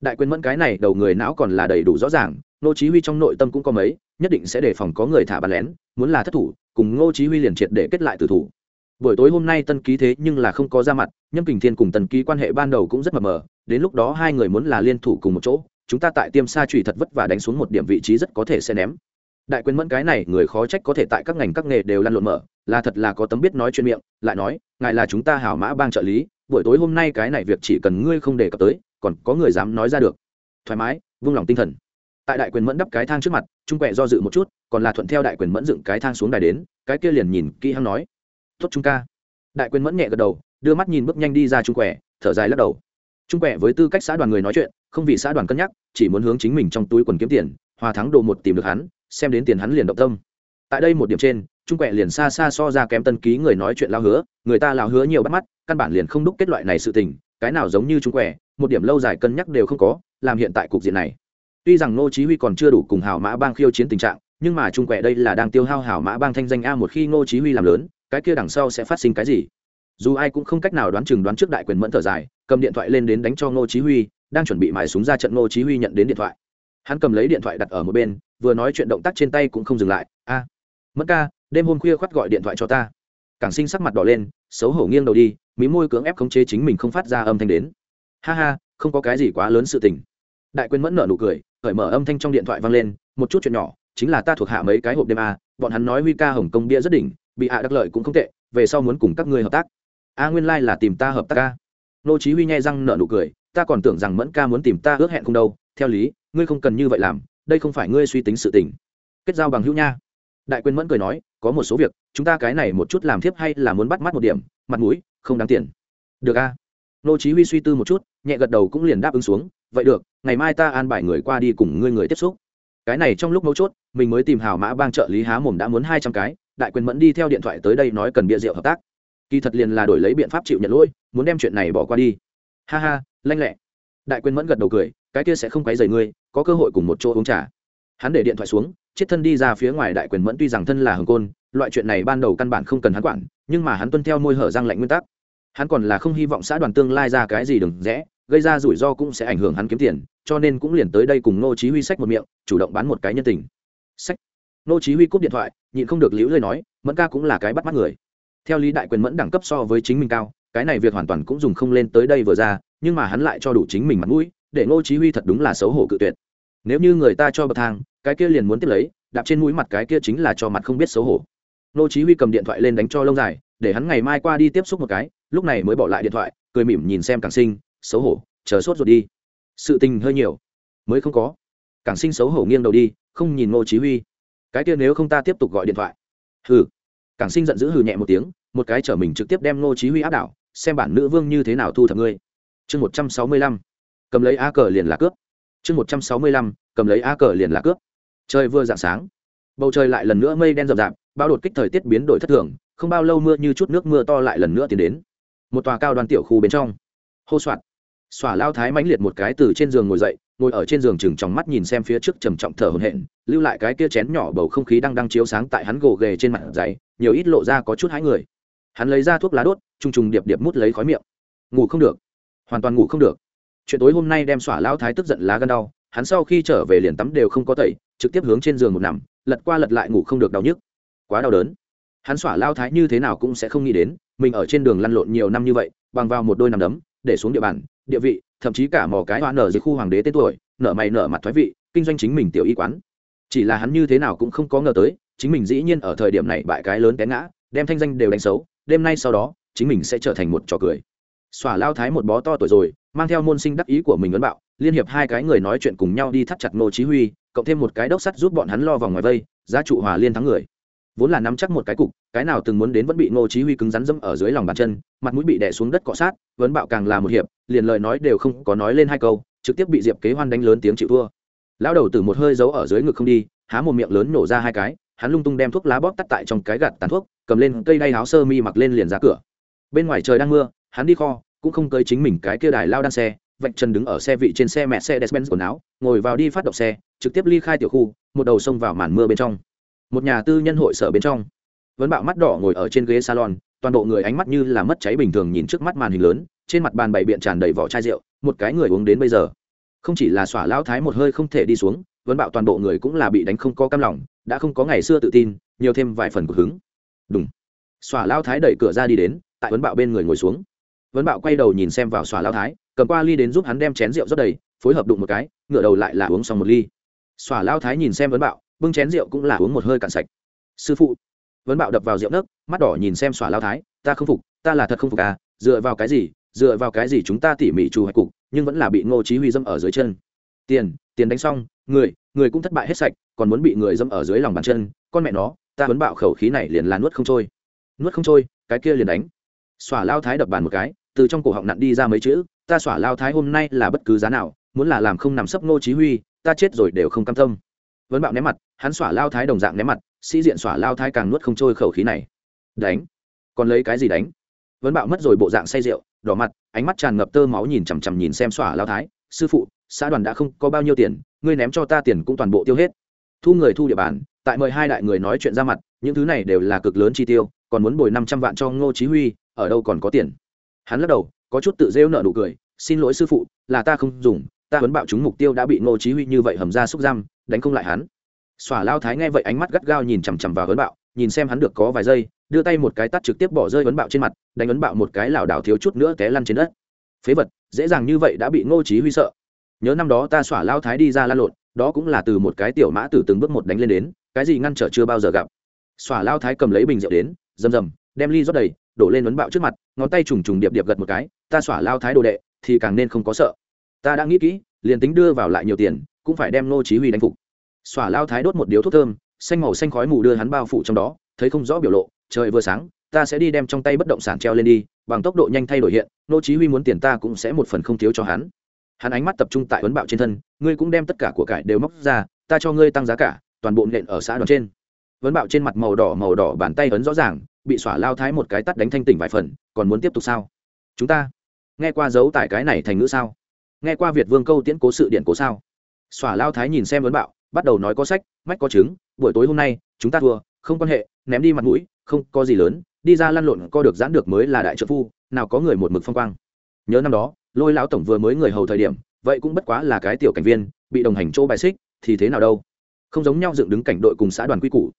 Đại quyền mẫn cái này đầu người não còn là đầy đủ rõ ràng nô chí huy trong nội tâm cũng có mấy, nhất định sẽ đề phòng có người thả bắn lén, muốn là thất thủ, cùng ngô chí huy liền triệt để kết lại tử thủ. Buổi tối hôm nay tân ký thế nhưng là không có ra mặt, nhâm kình thiên cùng tân ký quan hệ ban đầu cũng rất mờ mờ, đến lúc đó hai người muốn là liên thủ cùng một chỗ, chúng ta tại tiêm sa trùy thật vất vả đánh xuống một điểm vị trí rất có thể sẽ ném. Đại quyền mẫn cái này, người khó trách có thể tại các ngành các nghề đều lăn lộn mở, là thật là có tấm biết nói chuyên miệng, lại nói, ngài là chúng ta hảo mã bang trợ lý, buổi tối hôm nay cái này việc chỉ cần ngươi không đề cập tới, còn có người dám nói ra được. Thoải mái, vung lòng tinh thần tại đại quyền mẫn đắp cái thang trước mặt trung quẹ do dự một chút, còn là thuận theo đại quyền mẫn dựng cái thang xuống đài đến, cái kia liền nhìn kỹ hăng nói. Tốt trung ca. Đại quyền mẫn nhẹ gật đầu, đưa mắt nhìn bước nhanh đi ra trung quẹ thở dài lắc đầu. Trung quẹ với tư cách xã đoàn người nói chuyện, không vì xã đoàn cân nhắc, chỉ muốn hướng chính mình trong túi quần kiếm tiền, hòa thắng đồ một tìm được hắn, xem đến tiền hắn liền động tâm. Tại đây một điểm trên trung quẹ liền xa xa so ra kém tân ký người nói chuyện lao hứa, người ta lao hứa nhiều bắt mắt, căn bản liền không đúc kết loại này sự tình, cái nào giống như trung quẹ một điểm lâu dài cân nhắc đều không có, làm hiện tại cục diện này tuy rằng ngô chí huy còn chưa đủ cùng hảo mã bang khiêu chiến tình trạng, nhưng mà trung quẹ đây là đang tiêu hao hảo mã bang thanh danh a một khi ngô chí huy làm lớn, cái kia đằng sau sẽ phát sinh cái gì? Dù ai cũng không cách nào đoán chừng đoán trước đại quyền mẫn thở dài, cầm điện thoại lên đến đánh cho ngô chí huy, đang chuẩn bị mài súng ra trận ngô chí huy nhận đến điện thoại. Hắn cầm lấy điện thoại đặt ở một bên, vừa nói chuyện động tác trên tay cũng không dừng lại. A, mẫn ca, đêm hôm khuya khoắt gọi điện thoại cho ta. Cảng sinh sắc mặt đỏ lên, xấu hổ nghiêng đầu đi, mí môi cưỡng ép khống chế chính mình không phát ra âm thanh đến. Ha ha, không có cái gì quá lớn sự tình. Đại quyền mẫn nở nụ cười cởi mở âm thanh trong điện thoại vang lên, một chút chuyện nhỏ, chính là ta thuộc hạ mấy cái hộp đêm a, bọn hắn nói huy ca hồng công bia rất đỉnh, bị hạ đắc lợi cũng không tệ, về sau muốn cùng các ngươi hợp tác. A, nguyên lai、like、là tìm ta hợp tác ca nô chí huy nhai răng nở nụ cười, ta còn tưởng rằng mẫn ca muốn tìm ta ước hẹn không đâu, theo lý, ngươi không cần như vậy làm, đây không phải ngươi suy tính sự tình. Kết giao bằng hữu nha. Đại quyền mẫn cười nói, có một số việc, chúng ta cái này một chút làm thiếp hay là muốn bắt mắt một điểm, mặt mũi, không đáng tiền. Được a. Nô chí huy suy tư một chút, nhẹ gật đầu cũng liền đáp ứng xuống vậy được, ngày mai ta an bài người qua đi cùng ngươi người tiếp xúc. Cái này trong lúc mấu chốt, mình mới tìm hào mã bang trợ lý há mồm đã muốn hai trăm cái, đại quyền mẫn đi theo điện thoại tới đây nói cần bia rượu hợp tác. Kỳ thật liền là đổi lấy biện pháp chịu nhận lỗi, muốn đem chuyện này bỏ qua đi. Ha ha, lanh lẹ. Đại quyền mẫn gật đầu cười, cái kia sẽ không quấy rầy ngươi, có cơ hội cùng một chỗ uống trà. Hắn để điện thoại xuống chết thân đi ra phía ngoài đại quyền mẫn tuy rằng thân là hồng côn, loại chuyện này ban đầu căn bản không cần hắn quản, nhưng mà hắn tuân theo môi hở răng lạnh nguyên tắc. Hắn còn là không hy vọng xã đoàn tương lai ra cái gì đừng rẽ gây ra rủi ro cũng sẽ ảnh hưởng hắn kiếm tiền, cho nên cũng liền tới đây cùng Ngô chí huy sách một miệng, chủ động bán một cái nhân tình. Sách Ngô chí huy cúp điện thoại, nhịn không được liễu lời nói, mẫn ca cũng là cái bắt mắt người. Theo lý đại quyền mẫn đẳng cấp so với chính mình cao, cái này việc hoàn toàn cũng dùng không lên tới đây vừa ra, nhưng mà hắn lại cho đủ chính mình mặt mũi, để Ngô chí huy thật đúng là xấu hổ cự tuyệt. Nếu như người ta cho bậc thang, cái kia liền muốn tiếp lấy, đạp trên mũi mặt cái kia chính là cho mặt không biết xấu hổ. Ngô chí huy cầm điện thoại lên đánh cho lông dài, để hắn ngày mai qua đi tiếp xúc một cái, lúc này mới bỏ lại điện thoại, cười mỉm nhìn xem càng sinh xấu hổ, chờ sốt ruột đi. Sự tình hơi nhiều. Mới không có. Càng sinh xấu hổ nghiêng đầu đi, không nhìn Ngô chí huy. Cái kia nếu không ta tiếp tục gọi điện thoại. Hừ. Càng sinh giận dữ hừ nhẹ một tiếng, một cái chở mình trực tiếp đem Ngô chí huy áp đảo. Xem bản nữ vương như thế nào thu thập ngươi. Chương 165 cầm lấy a cờ liền là cướp. Chương 165 cầm lấy a cờ liền là cướp. Trời vừa dạng sáng. Bầu trời lại lần nữa mây đen rậm rạp bao đột kích thời tiết biến đổi thất thường, không bao lâu mưa như chút nước mưa to lại lần nữa tiến đến. Một tòa cao đoàn tiểu khu bên trong. Hô soạn xòa lao thái mãnh liệt một cái từ trên giường ngồi dậy, ngồi ở trên giường chừng trong mắt nhìn xem phía trước trầm trọng thở hổn hển, lưu lại cái kia chén nhỏ bầu không khí đang đang chiếu sáng tại hắn gồ ghề trên mặt giày, nhiều ít lộ ra có chút hãi người. Hắn lấy ra thuốc lá đốt t r u n g t r n g điệp điệp mút lấy khói miệng. Ngủ không được. Hoàn toàn ngủ không được. Chuyện tối hôm nay đem xỏa lao thái tức giận lá gân đau, hắn sau khi trở về liền tắm đều không có tẩy, trực tiếp hướng trên giường một nằm, lật qua lật lại ngủ không được đau nhức. Quá đau đớn. Hắn xỏa lao thái như thế nào cũng sẽ không nghĩ đến, mình ở trên đường lăn lộn nhiều năm như vậy, bằng vào một đôi nằm đấm, để xuống địa bàn địa vị, thậm chí cả mò cái hoa nở dưới khu hoàng đế tên tuổi, nở mày nở mặt thoái vị, kinh doanh chính mình tiểu y quán. Chỉ là hắn như thế nào cũng không có ngờ tới, chính mình dĩ nhiên ở thời điểm này bại cái lớn té ngã, đem thanh danh đều đánh xấu, đêm nay sau đó, chính mình sẽ trở thành một trò cười. Xòa lao thái một bó to tuổi rồi, mang theo môn sinh đắc ý của mình ấn bạo, liên hiệp hai cái người nói chuyện cùng nhau đi thắt chặt ngô chí huy, cộng thêm một cái đốc sắt giúp bọn hắn lo vòng ngoài vây, giá trụ hòa liên thắng người vốn là nắm chắc một cái cục, cái nào từng muốn đến vẫn bị ngô chí huy cứng rắn dẫm ở dưới lòng bàn chân, mặt mũi bị đè xuống đất cọ sát, vấn bạo càng là một hiệp, liền lời nói đều không có nói lên hai câu, trực tiếp bị diệp kế hoan đánh lớn tiếng chịu thua. Lão đầu tử một hơi giấu ở dưới ngực không đi, há một miệng lớn nổ ra hai cái, hắn lung tung đem thuốc lá bóp tắt tại trong cái gạt tàn thuốc, cầm lên cây đay áo sơ mi mặc lên liền ra cửa. Bên ngoài trời đang mưa, hắn đi kho, cũng không cơi chính mình cái kia đài lao đan xe, vạch chân đứng ở xe vị trên xe mẹ xe despenz quần áo, ngồi vào đi phát động xe, trực tiếp ly khai tiểu khu, một đầu xông vào màn mưa bên trong một nhà tư nhân hội sở bên trong. Vấn bạo mắt đỏ ngồi ở trên ghế salon, toàn bộ người ánh mắt như là mất cháy bình thường nhìn trước mắt màn hình lớn, trên mặt bàn bày biện tràn đầy vỏ chai rượu, một cái người uống đến bây giờ. Không chỉ là xỏa lão thái một hơi không thể đi xuống, vấn bạo toàn bộ người cũng là bị đánh không có cam lòng, đã không có ngày xưa tự tin, nhiều thêm vài phần của hứng. Đúng xỏa lão thái đẩy cửa ra đi đến, tại vấn bạo bên người ngồi xuống. Vấn bạo quay đầu nhìn xem vào xỏa lão thái, cầm qua ly đến giúp hắn đem chén rượu rót đầy, phối hợp đụng một cái ngựa đầu lại là uống xong một ly. Xỏa lão thái nhìn xem vấn bạo bưng chén rượu cũng là uống một hơi cạn sạch. Sư phụ, vấn bạo đập vào rượu nấc, mắt đỏ nhìn xem xỏa lao thái, ta không phục, ta là thật không phục à dựa vào cái gì, dựa vào cái gì chúng ta tỉ mỉ trù hạch cục, nhưng vẫn là bị ngô chí huy dâm ở dưới chân. Tiền tiền đánh xong, người người cũng thất bại hết sạch, còn muốn bị người dâm ở dưới lòng bàn chân, con mẹ nó, ta vấn bạo khẩu khí này liền là nuốt không trôi. Nuốt không trôi, cái kia liền đánh. Xỏa lao thái đập bàn một cái, từ trong cổ họng nặn đi ra mấy chữ, ta xỏa lao thái hôm nay là bất cứ giá nào, muốn là làm không nằm sấp ngô chí huy, ta chết rồi đều không cam tâm vấn bạo ném mặt, hắn xỏa lao thái đồng dạng ném mặt, sĩ diện xỏa lao thái càng nuốt không trôi khẩu khí này. Đánh. Còn lấy cái gì đánh? Vấn bạo mất rồi bộ dạng say rượu, đỏ mặt, ánh mắt tràn ngập tơ máu nhìn chằm chằm nhìn xem xỏa lao thái. Sư phụ, xã đoàn đã không có bao nhiêu tiền, ngươi ném cho ta tiền cũng toàn bộ tiêu hết. Thu người thu địa bàn, tại mời hai đại người nói chuyện ra mặt, những thứ này đều là cực lớn chi tiêu, còn muốn bồi năm trăm vạn cho ngô chí huy, ở đâu còn có tiền? Hắn lắc đầu, có chút tự rêu nợ nụ cười, xin lỗi sư phụ, là ta không dùng ta huấn bạo chúng mục tiêu đã bị ngô chí huy như vậy hầm ra xúc giam, đánh không lại hắn. Xỏa lao thái nghe vậy ánh mắt gắt gao nhìn chằm chằm vào huấn bạo, nhìn xem hắn được có vài giây, đưa tay một cái tát trực tiếp bỏ rơi huấn bạo trên mặt, đánh huấn bạo một cái lảo đảo thiếu chút nữa té lăn trên đất. Phế vật, dễ dàng như vậy đã bị ngô chí huy sợ. Nhớ năm đó ta xỏa lao thái đi ra lan lộn, đó cũng là từ một cái tiểu mã tử từng bước một đánh lên đến, cái gì ngăn trở chưa bao giờ gặp. Xỏa lao thái cầm lấy bình rượu đến, rầm rầm, đem ly rót đầy, đổ lên huấn bạo trước mặt, ngón tay trùng trùng điệp điệp gật một cái, ta xỏa lao thái đồ đệ, thì càng nên không có sợ ta đã nghĩ kỹ, liền tính đưa vào lại nhiều tiền, cũng phải đem nô chí huy đánh phục. Xòa lao thái đốt một điếu thuốc thơm, xanh màu xanh khói mù đưa hắn bao phủ trong đó, thấy không rõ biểu lộ, trời vừa sáng, ta sẽ đi đem trong tay bất động sản treo lên đi, bằng tốc độ nhanh thay đổi hiện nô chí huy muốn tiền ta cũng sẽ một phần không thiếu cho hắn. Hắn ánh mắt tập trung tại vấn bạo trên thân, ngươi cũng đem tất cả của cải đều móc ra, ta cho ngươi tăng giá cả, toàn bộ nện ở xã đoàn trên. Vấn bạo trên mặt màu đỏ màu đỏ bàn tay ấn rõ ràng, bị xỏa lao thái một cái tắt đánh thanh tỉnh vài phần, còn muốn tiếp tục sao? Chúng ta, nghe qua dấu tại cái này thành ngữ sao? Nghe qua việt vương câu tiễn cố sự điện cố sao? Xỏa lao thái nhìn xem vấn bạo, bắt đầu nói có sách, mách có chứng, buổi tối hôm nay, chúng ta thua, không quan hệ, ném đi mặt mũi, không có gì lớn, đi ra lăn lộn co được giãn được mới là đại trợ phu, nào có người một mực phong quang. Nhớ năm đó, lôi lão tổng vừa mới người hầu thời điểm, vậy cũng bất quá là cái tiểu cảnh viên, bị đồng hành chỗ bài xích, thì thế nào đâu? Không giống nhau dựng đứng cảnh đội cùng xã đoàn quy củ.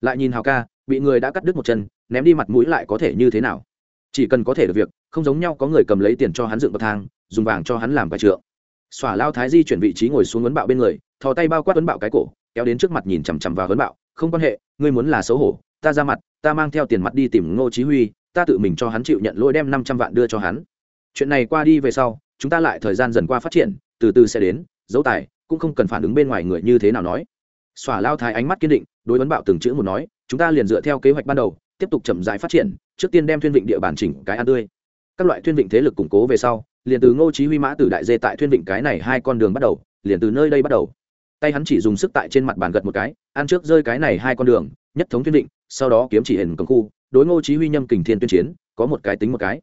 Lại nhìn hào ca, bị người đã cắt đứt một chân, ném đi mặt mũi lại có thể như thế nào? Chỉ cần có thể được việc, không giống nhau có người cầm lấy tiền cho hắn dựng bậc thang dùng vàng cho hắn làm bài trượng. Xỏa lao thái di chuyển vị trí ngồi xuống vấn bạo bên người, thò tay bao quát vấn bạo cái cổ, kéo đến trước mặt nhìn chằm chằm vào vấn bạo, không quan hệ, ngươi muốn là xấu hổ, ta ra mặt, ta mang theo tiền mặt đi tìm ngô chí huy, ta tự mình cho hắn chịu nhận lỗi đem năm trăm vạn đưa cho hắn. Chuyện này qua đi về sau, chúng ta lại thời gian dần qua phát triển, từ từ sẽ đến, dấu tài cũng không cần phản ứng bên ngoài người như thế nào nói. Xỏa lao thái ánh mắt kiên định, đối vấn bạo từng chữ một nói, chúng ta liền dựa theo kế hoạch ban đầu, tiếp tục chậm rãi phát triển, trước tiên đem thuyên vịnh địa bàn chỉnh cái ăn tươi. Các loại thuyên vịnh thế lực củng cố về sau liền từ ngô chí huy mã tử đại dê tại thuyên vịnh cái này hai con đường bắt đầu, liền từ nơi đây bắt đầu. Tay hắn chỉ dùng sức tại trên mặt bàn gật một cái, ăn trước rơi cái này hai con đường, nhất thống thuyên vịnh, sau đó kiếm chỉ hiển cầm khu, đối ngô chí huy nhâm kình thiên tuyên chiến, có một cái tính một cái.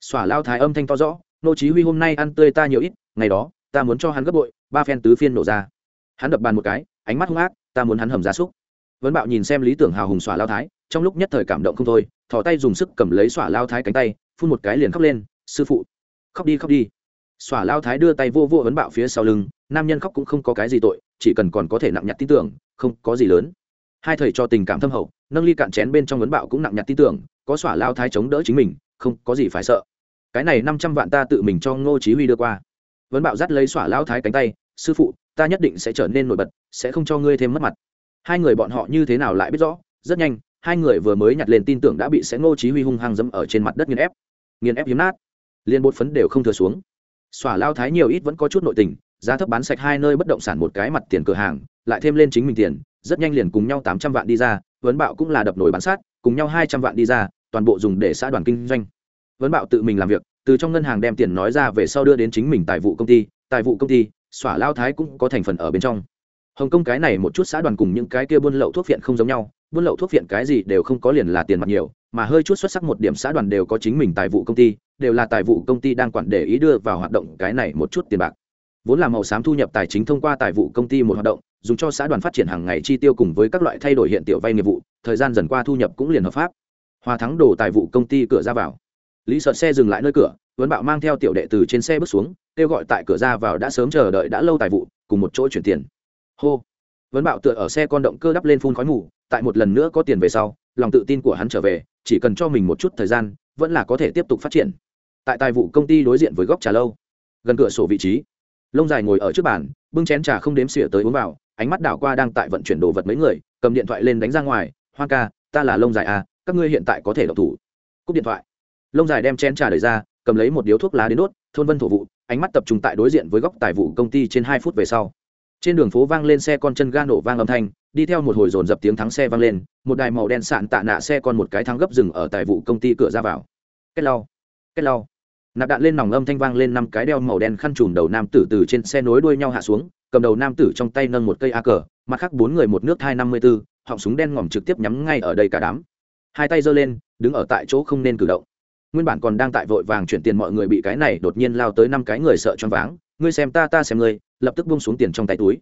Xỏa lao thái âm thanh to rõ, ngô chí huy hôm nay ăn tươi ta nhiều ít, ngày đó, ta muốn cho hắn gấp bội, ba phen tứ phiên nổ ra. Hắn đập bàn một cái, ánh mắt hung ác, ta muốn hắn hầm ra súc. Vấn bạo nhìn xem lý tưởng hào hùng xỏa lao thái, trong lúc nhất thời cảm động không thôi, thò tay dùng sức cầm lấy xỏa lao thái cánh tay, phun một cái liền khóc lên, sư phụ khóc đi khóc đi. Xỏa lao thái đưa tay vô vô ấn bạo phía sau lưng, nam nhân khóc cũng không có cái gì tội, chỉ cần còn có thể nặng nhặt tin tưởng, không có gì lớn. Hai thầy cho tình cảm thâm hậu, nâng ly cạn chén bên trong ấn bạo cũng nặng nhặt tin tưởng, có xỏa lao thái chống đỡ chính mình, không có gì phải sợ. Cái này năm trăm vạn ta tự mình cho ngô chí huy đưa qua. Vấn bạo dắt lấy xỏa lao thái cánh tay, sư phụ, ta nhất định sẽ trở nên nổi bật, sẽ không cho ngươi thêm mất mặt. Hai người bọn họ như thế nào lại biết rõ? Rất nhanh, hai người vừa mới nhặt lên tin tưởng đã bị sẽ ngô chí huy hung hăng dẫm ở trên mặt đất nghiền ép. Nghiền ép hiếm nát liên bột phấn đều không thừa xuống. Xỏa lao thái nhiều ít vẫn có chút nội tình, giá thấp bán sạch hai nơi bất động sản một cái mặt tiền cửa hàng, lại thêm lên chính mình tiền, rất nhanh liền cùng nhau tám trăm vạn đi ra vấn bạo cũng là đập nổi bán sát, cùng nhau hai trăm vạn đi ra, toàn bộ dùng để xã đoàn kinh doanh. Vấn bạo tự mình làm việc, từ trong ngân hàng đem tiền nói ra về sau đưa đến chính mình tài vụ công ty, tài vụ công ty, xỏa lao thái cũng có thành phần ở bên trong. Hồng kông cái này một chút xã đoàn cùng những cái kia buôn lậu thuốc viện không giống nhau, buôn lậu thuốc viện cái gì đều không có liền là tiền mặt nhiều mà hơi chút xuất sắc một điểm xã đoàn đều có chính mình tài vụ công ty, đều là tài vụ công ty đang quản để ý đưa vào hoạt động cái này một chút tiền bạc. Vốn là màu xám thu nhập tài chính thông qua tài vụ công ty một hoạt động, dùng cho xã đoàn phát triển hàng ngày chi tiêu cùng với các loại thay đổi hiện tiểu vay nghiệp vụ, thời gian dần qua thu nhập cũng liền hợp pháp. Hòa thắng đổ tài vụ công ty cửa ra vào. Lý sợ xe dừng lại nơi cửa vấn bạo mang theo tiểu đệ từ trên xe bước xuống, kêu gọi tại cửa ra vào đã sớm chờ đợi đã lâu tài vụ, cùng một chỗ chuyển tiền. Hô. Vấn bạo tựa ở xe con động cơ đắp lên phun khói mù, tại một lần nữa có tiền về sau, lòng tự tin của hắn trở về chỉ cần cho mình một chút thời gian, vẫn là có thể tiếp tục phát triển. Tại tài vụ công ty đối diện với góc trà lâu, gần cửa sổ vị trí, lông dài ngồi ở trước bàn, bưng chén trà không đếm xỉa tới uống vào, ánh mắt đảo qua đang tại vận chuyển đồ vật mấy người, cầm điện thoại lên đánh ra ngoài hoa ca, ta là lông dài à các ngươi hiện tại có thể độc thủ. Cúp điện thoại. Lông dài đem chén trà đẩy ra, cầm lấy một điếu thuốc lá đến đốt, thôn vân thổ vụ, ánh mắt tập trung tại đối diện với góc tài vụ công ty trên hai phút về sau trên đường phố vang lên xe con chân ga nổ vang âm thanh, đi theo một hồi dồn dập tiếng thắng xe vang lên, một đài màu đen sạn tạ nạ xe con một cái thắng gấp rừng ở tài vụ công ty cửa ra vào. Kết lau kết lau. Nạp đạn lên nòng âm thanh vang lên năm cái đeo màu đen khăn trùm đầu nam tử từ trên xe nối đuôi nhau hạ xuống, cầm đầu nam tử trong tay nâng một cây a cờ, mặt khác bốn người một nước hai năm mươi b ố họng súng đen ngòm trực tiếp nhắm ngay ở đây cả đám. Hai tay giơ lên, đứng ở tại chỗ không nên cử động. Nguyên bản còn đang tại vội vàng chuyển tiền mọi người bị cái này đột nhiên lao tới năm cái người sợ choáng váng ngươi xem ta ta xem ngươi, lập tức buông xuống tiền trong tay túi.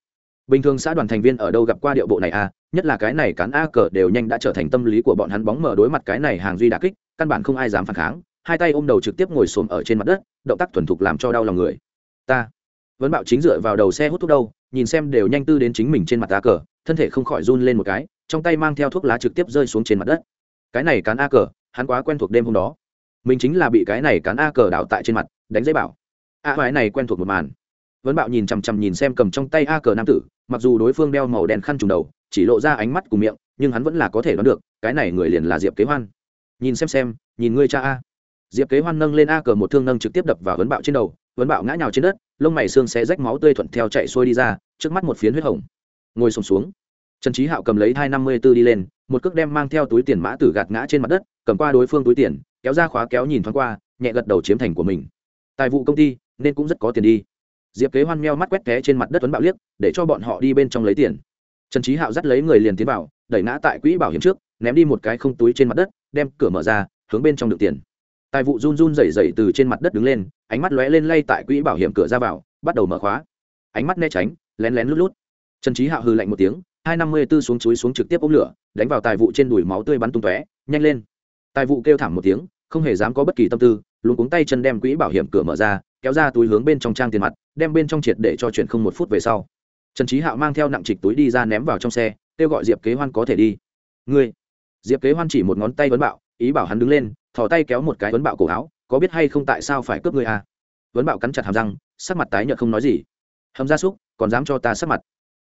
Bình thường xã đoàn thành viên ở đâu gặp qua điệu bộ này à? Nhất là cái này cán a cờ đều nhanh đã trở thành tâm lý của bọn hắn bóng mở đối mặt cái này hàng duy đà kích, căn bản không ai dám phản kháng. Hai tay ôm đầu trực tiếp ngồi xổm ở trên mặt đất, động tác thuần thục làm cho đau lòng người. Ta vẫn bạo chính dựa vào đầu xe hút thuốc đâu, nhìn xem đều nhanh tư đến chính mình trên mặt a cờ, thân thể không khỏi run lên một cái, trong tay mang theo thuốc lá trực tiếp rơi xuống trên mặt đất. Cái này cán a cờ, hắn quá quen thuộc đêm hôm đó. Mình chính là bị cái này cán a cờ đảo tại trên mặt, đánh giấy bảo a à, này quen thuộc một màn. Vấn bạo nhìn chằm chằm nhìn xem cầm trong tay a cờ nam tử mặc dù đối phương đeo màu đen khăn trùng đầu chỉ lộ ra ánh mắt cùng miệng nhưng hắn vẫn là có thể đoán được cái này người liền là diệp kế hoan. Nhìn xem xem nhìn ngươi cha a. Diệp kế hoan nâng lên a cờ một thương nâng trực tiếp đập vào vấn bạo trên đầu vấn bạo ngã nhào trên đất lông mày xương xé rách máu tươi thuận theo chạy xuôi đi ra trước mắt một phiến huyết hồng. Ngồi sùng xuống, xuống trần trí hạo cầm lấy hai năm mươi b ố đi lên một cước đem mang theo túi tiền mã tử gạt ngã trên mặt đất cầm qua đối phương túi tiền kéo ra khóa kéo nhìn thoáng qua nhẹ gật đầu chiếm thành của mình. Tài vụ công ty nên cũng rất có tiền đi. Diệp kế hoan meo mắt quét té trên mặt đất tuấn bạo liếc, để cho bọn họ đi bên trong lấy tiền. Trần trí hạo dắt lấy người liền tiến vào, đẩy ngã tại quỹ bảo hiểm trước, ném đi một cái không túi trên mặt đất, đem cửa mở ra, hướng bên trong đựng tiền. Tài vụ run run rẩy rẩy từ trên mặt đất đứng lên, ánh mắt lóe lên lay tại quỹ bảo hiểm cửa ra vào, bắt đầu mở khóa. Ánh mắt né tránh, lén lén lút lút. Trần trí hạo hư lạnh một tiếng, hai năm mươi b ố xuống chuối xuống trực tiếp ôm lửa, đánh vào tài vụ trên đùi máu tươi bắn tung tóe, nhanh lên. Tài vụ kêu thảm một tiếng, không hề dám có bất kỳ tâm tư luôn cuống tay chân đem quỹ bảo hiểm cửa mở ra kéo ra túi hướng bên trong trang tiền mặt, đem bên trong triệt để cho chuyển không một phút về sau. Trần trí hạo mang theo nặng trịch túi đi ra ném vào trong xe, kêu gọi diệp kế hoan có thể đi. Ngươi. Diệp kế hoan chỉ một ngón tay vấn bạo, ý bảo hắn đứng lên, thò tay kéo một cái vấn bạo cổ áo, có biết hay không tại sao phải cướp ngươi à? vấn bạo cắn chặt hàm răng, sắc mặt tái nhợt không nói gì. Hầm ra súc, còn dám cho ta sắc mặt?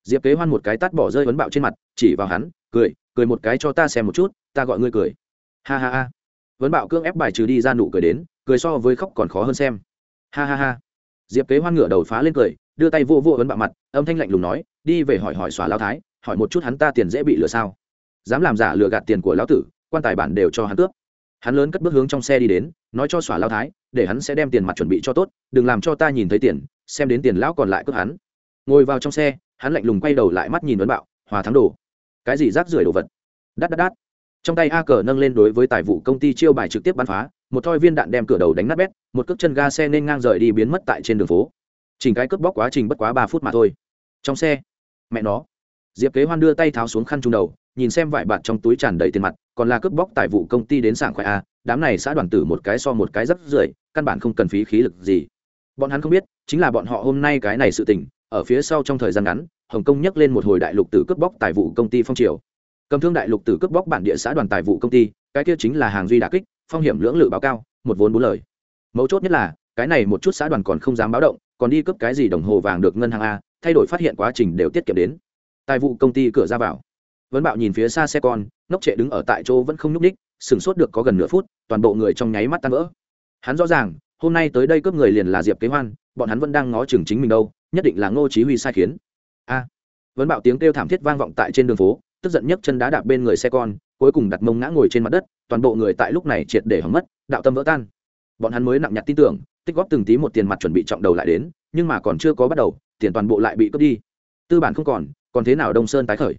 Diệp kế hoan một cái tát bỏ rơi vấn bạo trên mặt, chỉ vào hắn, cười cười một cái cho ta xem một chút, ta gọi ngươi cười. Ha ha ha. Vấn bạo cương ép bài trừ đi ra nụ cười đến, cười so với khóc còn khó hơn xem ha ha ha. Diệp kế hoan ngửa đầu phá lên cười, đưa tay vô vô ấn bạo mặt, âm thanh lạnh lùng nói, đi về hỏi hỏi xóa lao thái, hỏi một chút hắn ta tiền dễ bị lừa sao. Dám làm giả lừa gạt tiền của lão tử, quan tài bản đều cho hắn cướp hắn lớn cất bước hướng trong xe đi đến, nói cho xóa lao thái, để hắn sẽ đem tiền mặt chuẩn bị cho tốt, đừng làm cho ta nhìn thấy tiền, xem đến tiền lão còn lại cướp hắn. Ngồi vào trong xe, hắn lạnh lùng quay đầu lại mắt nhìn ấn bạo, hòa thắng đồ. Cái gì rác rưởi đồ vật? Đắt đắt đắt trong tay a cờ nâng lên đối với tài vụ công ty chiêu bài trực tiếp bắn phá một thoi viên đạn đem cửa đầu đánh nát bét, một cước chân ga xe nên ngang rời đi biến mất tại trên đường phố. Chỉnh cái cướp bóc quá trình bất quá ba phút mà thôi. Trong xe, mẹ nó. Diệp kế hoan đưa tay tháo xuống khăn trung đầu, nhìn xem vải bạt trong túi tràn đầy tiền mặt, còn là cướp bóc tại vụ công ty đến sảng khoai a à, đám này xã đoàn tử một cái so một cái rất rưởi, căn bản không cần phí khí lực gì. Bọn hắn không biết, chính là bọn họ hôm nay cái này sự tình, ở phía sau trong thời gian ngắn, hồng kông nhắc lên một hồi đại lục tử cướp bóc tài vụ công ty phong triều. Cầm thương đại lục tử cướp bóc bản địa xã đoàn tài vụ công ty, cái kia chính là hàng duy đà kích phong hiểm lưỡng lự báo cao, một vốn bốn lời. Mấu chốt nhất là, cái này một chút xã đoàn còn không dám báo động, còn đi cướp cái gì đồng hồ vàng được ngân hàng a, thay đổi phát hiện quá trình đều tiết kiệm đến. Tài vụ công ty cửa ra vào. Vấn bạo nhìn phía xa xe con, ngốc trệ đứng ở tại chỗ vẫn không nhúc ních sửng sốt được có gần nửa phút, toàn bộ người trong nháy mắt tan vỡ. Hắn rõ ràng, hôm nay tới đây cướp người liền là diệp kế hoan, bọn hắn vẫn đang ngó chừng chính mình đâu, nhất định là ngô chí huy sai khiến. A. Vấn bạo tiếng kêu thảm thiết vang vọng tại trên đường phố, tức giận nhấc chân đá đạp bên người xe con cuối cùng đặt mông ngã ngồi trên mặt đất, toàn bộ người tại lúc này triệt để hỏng mất, đạo tâm vỡ tan. Bọn hắn mới nặng nhặt tin tưởng, tích góp từng tí một tiền mặt chuẩn bị trọng đầu lại đến, nhưng mà còn chưa có bắt đầu, tiền toàn bộ lại bị cướp đi. Tư bản không còn còn thế nào đông sơn tái khởi?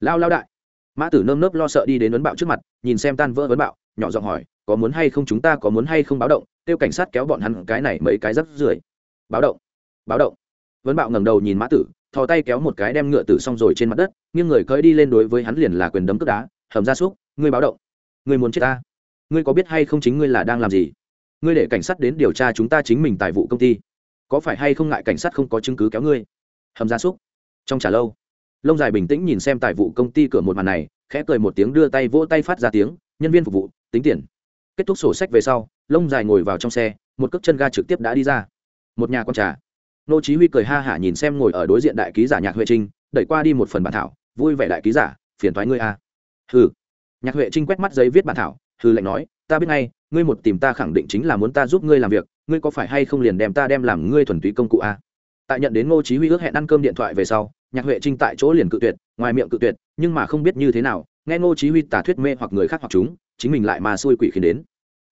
Lao lao đại! Mã tử nơm nớp lo sợ đi đến vấn bạo trước mặt, nhìn xem tan vỡ vấn bạo, nhỏ giọng hỏi, có muốn hay không chúng ta, có muốn hay không báo động? Kêu cảnh sát kéo bọn hắn cái này mấy cái rắp rưởi. Báo động báo động. Vấn bạo ngẩng đầu nhìn mã tử, thò tay kéo một cái đem ngựa tử xong rồi trên mặt đất nhưng người cơi đi lên đối với hắn liền là quyền đấm cướp đá hầm Gia súc, ngươi báo động. Ngươi muốn chết ta? Ngươi có biết hay không chính ngươi là đang làm gì? Ngươi để cảnh sát đến điều tra chúng ta chính mình tại vụ công ty. Có phải hay không ngại cảnh sát không có chứng cứ kéo ngươi? Hầm Gia súc. Trong trả lâu, lông dài bình tĩnh nhìn xem tài vụ công ty cửa một màn này, khẽ cười một tiếng đưa tay vỗ tay phát ra tiếng, nhân viên phục vụ, tính tiền. Kết thúc sổ sách về sau, lông dài ngồi vào trong xe, một cước chân ga trực tiếp đã đi ra. Một nhà con trà. Nô chí huy cười ha hả nhìn xem ngồi ở đối diện đại ký giả nhạc huệ trinh, đẩy qua đi một phần bản thảo, vui vẻ đại ký giả, phiền thoái ngươi a hừ. Nhạc huệ trinh quét mắt giấy viết bản thảo, hừ lạnh nói, ta biết ngay, ngươi một tìm ta khẳng định chính là muốn ta giúp ngươi làm việc, ngươi có phải hay không liền đem ta đem làm ngươi thuần túy công cụ a tại nhận đến ngô chí huy ước hẹn ăn cơm điện thoại về sau, nhạc huệ trinh tại chỗ liền cự tuyệt, ngoài miệng cự tuyệt, nhưng mà không biết như thế nào, nghe ngô chí huy tả thuyết mê hoặc người khác hoặc chúng, chính mình lại mà xui quỷ khiến đến.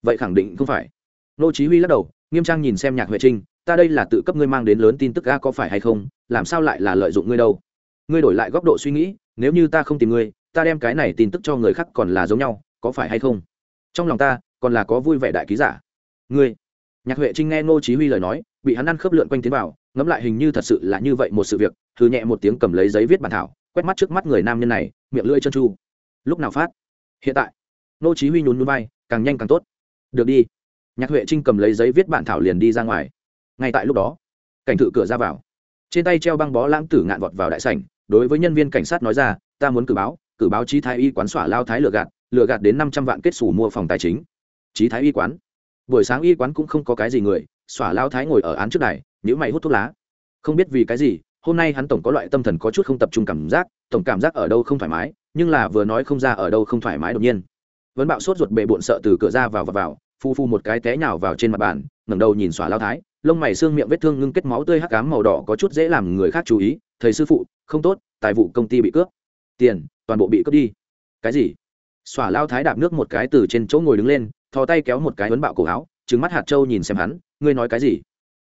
Vậy khẳng định không phải. Ngô chí huy lắc đầu, nghiêm trang nhìn xem nhạc huệ trinh, ta đây là tự cấp ngươi mang đến lớn tin tức ga có phải hay không? Làm sao lại là lợi dụng ngươi đâu? Ngươi đổi lại góc độ suy nghĩ, nếu như ta không tìm ngươi ta đem cái này tin tức cho người khác còn là giống nhau, có phải hay không? Trong lòng ta, còn là có vui vẻ đại ký giả. Ngươi, nhạc huệ trinh nghe ngô chí huy lời nói, bị hắn ăn khớp lượn quanh tiến vào, ngẫm lại hình như thật sự là như vậy một sự việc thư nhẹ một tiếng cầm lấy giấy viết bản thảo, quét mắt trước mắt người nam nhân này, miệng lưỡi chân chu lúc nào phát? Hiện tại. Ngô chí huy nhún nhún vai, càng nhanh càng tốt. Được đi. Nhạc huệ trinh cầm lấy giấy viết bản thảo liền đi ra ngoài. Ngay tại lúc đó, cảnh thự cửa ra vào. Trên tay treo băng bó lãng tử ngạn vọt vào đại sảnh, đối với nhân viên cảnh sát nói ra, ta muốn cử báo cử báo trí thái y quán xỏa lao thái lừa gạt lừa gạt đến năm trăm vạn kết xù mua phòng tài chính. Trí thái y quán. Buổi sáng y quán cũng không có cái gì người, xỏa lao thái ngồi ở án trước đài nhữ mày hút thuốc lá. Không biết vì cái gì, hôm nay hắn tổng có loại tâm thần có chút không tập trung cảm giác, tổng cảm giác ở đâu không thoải mái, nhưng là vừa nói không ra ở đâu không thoải mái đột nhiên. Vẫn bạo sốt ruột bệ bộn sợ từ cửa ra vào và vào, phu phu một cái té nhào vào trên mặt bàn, ngẩng đầu nhìn xỏa lao thái, lông mày xương miệng vết thương ngưng kết máu tươi hắc cám màu đỏ có chút dễ làm người khác chú ý, thầy sư phụ, không tốt, tài vụ công ty bị cướp. Tiền toàn bộ bị cướp đi. Cái gì? Xỏa lao thái đạp nước một cái từ trên chỗ ngồi đứng lên, thò tay kéo một cái vấn bạo cổ áo trứng mắt hạt châu nhìn xem hắn, ngươi nói cái gì?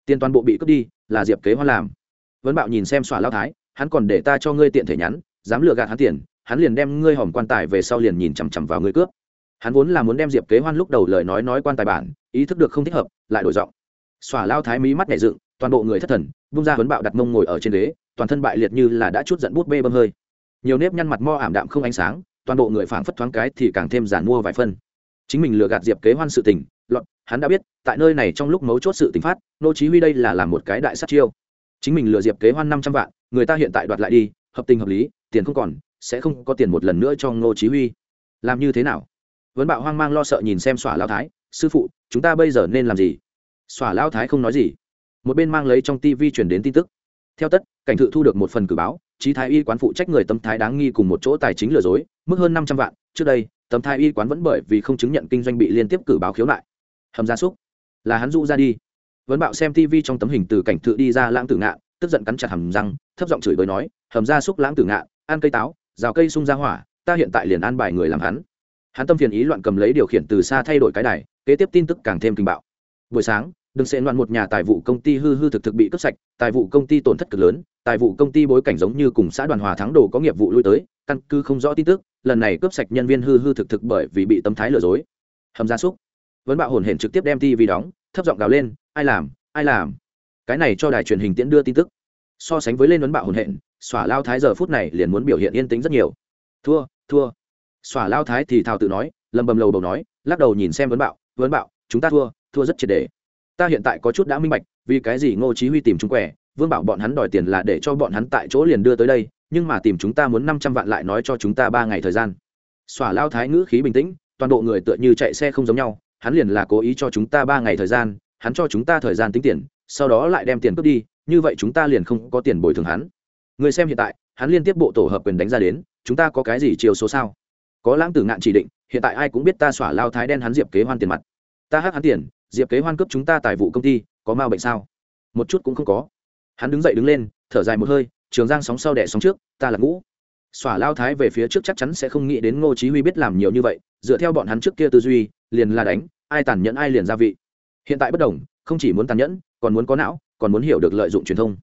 Tiền toàn bộ bị cướp đi, là diệp kế hoa làm. Vấn bạo nhìn xem xỏa lao thái, hắn còn để ta cho ngươi tiện thể nhắn, dám lừa gạt hắn tiền, hắn liền đem ngươi hòm quan tài về sau liền nhìn chằm chằm vào ngươi cướp. Hắn vốn là muốn đem diệp kế hoan lúc đầu lời nói nói quan tài bản, ý thức được không thích hợp, lại đổi giọng. Xỏa lao thái mí mắt nhảy dựng, toàn bộ người thất thần bung ra huấn bạo đặt mông ngồi ở trên đế toàn thân bại liệt như là đã chút giận bút bê bơm hơi nhiều nếp nhăn mặt mo ảm đạm không ánh sáng, toàn bộ người phảng phất thoáng cái thì càng thêm giản mua vài phân. Chính mình lừa gạt diệp kế hoan sự tình, lọt, hắn đã biết, tại nơi này trong lúc mấu chốt sự tình phát, nô chí huy đây là làm một cái đại sát chiêu. Chính mình lừa diệp kế hoan năm trăm vạn, người ta hiện tại đoạt lại đi, hợp tình hợp lý, tiền không còn, sẽ không có tiền một lần nữa cho nô chí huy. Làm như thế nào? Vấn bạo hoang mang lo sợ nhìn xem xỏa lão thái, sư phụ, chúng ta bây giờ nên làm gì? Xỏa lão thái không nói gì. Một bên mang lấy trong tivi chuyển đến tin tức theo tất, cảnh thự thu được một phần cử báo, trí thái y quán phụ trách người tâm thái đáng nghi cùng một chỗ tài chính lừa dối, mức hơn năm trăm vạn. Trước đây, tâm thái y quán vẫn bởi vì không chứng nhận kinh doanh bị liên tiếp cử báo khiếu nại. Hầm gia súc. Là hắn dụ ra đi. Vấn bạo xem tv trong tấm hình từ cảnh thự đi ra lãng tử ngạn, tức giận cắn chặt hầm răng, thấp giọng chửi bới nói, hầm gia súc lãng tử ngạn, ăn cây táo, rào cây sung ra hỏa, ta hiện tại liền an bài người làm hắn. Hắn tâm phiền ý loạn cầm lấy điều khiển từ xa thay đổi cái đài, kế tiếp tin tức càng thêm kinh bạo. Buổi sáng đừng xen loạn một nhà tài vụ công ty hư hư thực thực bị cướp sạch, tài vụ công ty tổn thất cực lớn, tài vụ công ty bối cảnh giống như cùng xã đoàn hòa thắng đồ có nghiệp vụ lui tới, căn cứ không rõ tin tức, lần này cướp sạch nhân viên hư hư thực thực bởi vì bị tâm thái lừa dối. Hầm gia súc. Vẫn bạo hồn hển trực tiếp đem tv đóng, thấp giọng gào lên, ai làm ai làm? Cái này cho đài truyền hình tiễn đưa tin tức. So sánh với lên vấn bạo hồn hển xỏa lao thái giờ phút này liền muốn biểu hiện yên tĩnh rất nhiều. Thua thua. Xỏa lao thái thì thào tự nói, lầm bầm lầu đầu nói, lắc đầu nhìn xem vấn bạo vấn bạo, chúng ta thua thua rất triệt đề ta hiện tại có chút đã minh bạch, vì cái gì ngô chí huy tìm chúng quẻ, vương bảo bọn hắn đòi tiền là để cho bọn hắn tại chỗ liền đưa tới đây, nhưng mà tìm chúng ta muốn 500 vạn lại nói cho chúng ta ba ngày thời gian. Xòa lao thái ngữ khí bình tĩnh, toàn bộ người tựa như chạy xe không giống nhau, hắn liền là cố ý cho chúng ta ba ngày thời gian, hắn cho chúng ta thời gian tính tiền, sau đó lại đem tiền cướp đi, như vậy chúng ta liền không có tiền bồi thường hắn. Người xem hiện tại, hắn liên tiếp bộ tổ hợp quyền đánh ra đến, chúng ta có cái gì chiều số sao? Có lãng tử ngạn chỉ định, hiện tại ai cũng biết ta xỏa lao thái đen hắn diệp kế hoan tiền mặt. Ta hắc hắn tiền diệp kế hoan cướp chúng ta tài vụ công ty, có ma bệnh sao? Một chút cũng không có. Hắn đứng dậy đứng lên, thở dài một hơi, trường giang sóng sau đẻ sóng trước, ta là ngũ. Xỏa lao thái về phía trước chắc chắn sẽ không nghĩ đến ngô chí huy biết làm nhiều như vậy, dựa theo bọn hắn trước kia tư duy, liền là đánh, ai tàn nhẫn ai liền gia vị. Hiện tại bất đồng, không chỉ muốn tàn nhẫn, còn muốn có não, còn muốn hiểu được lợi dụng truyền thông.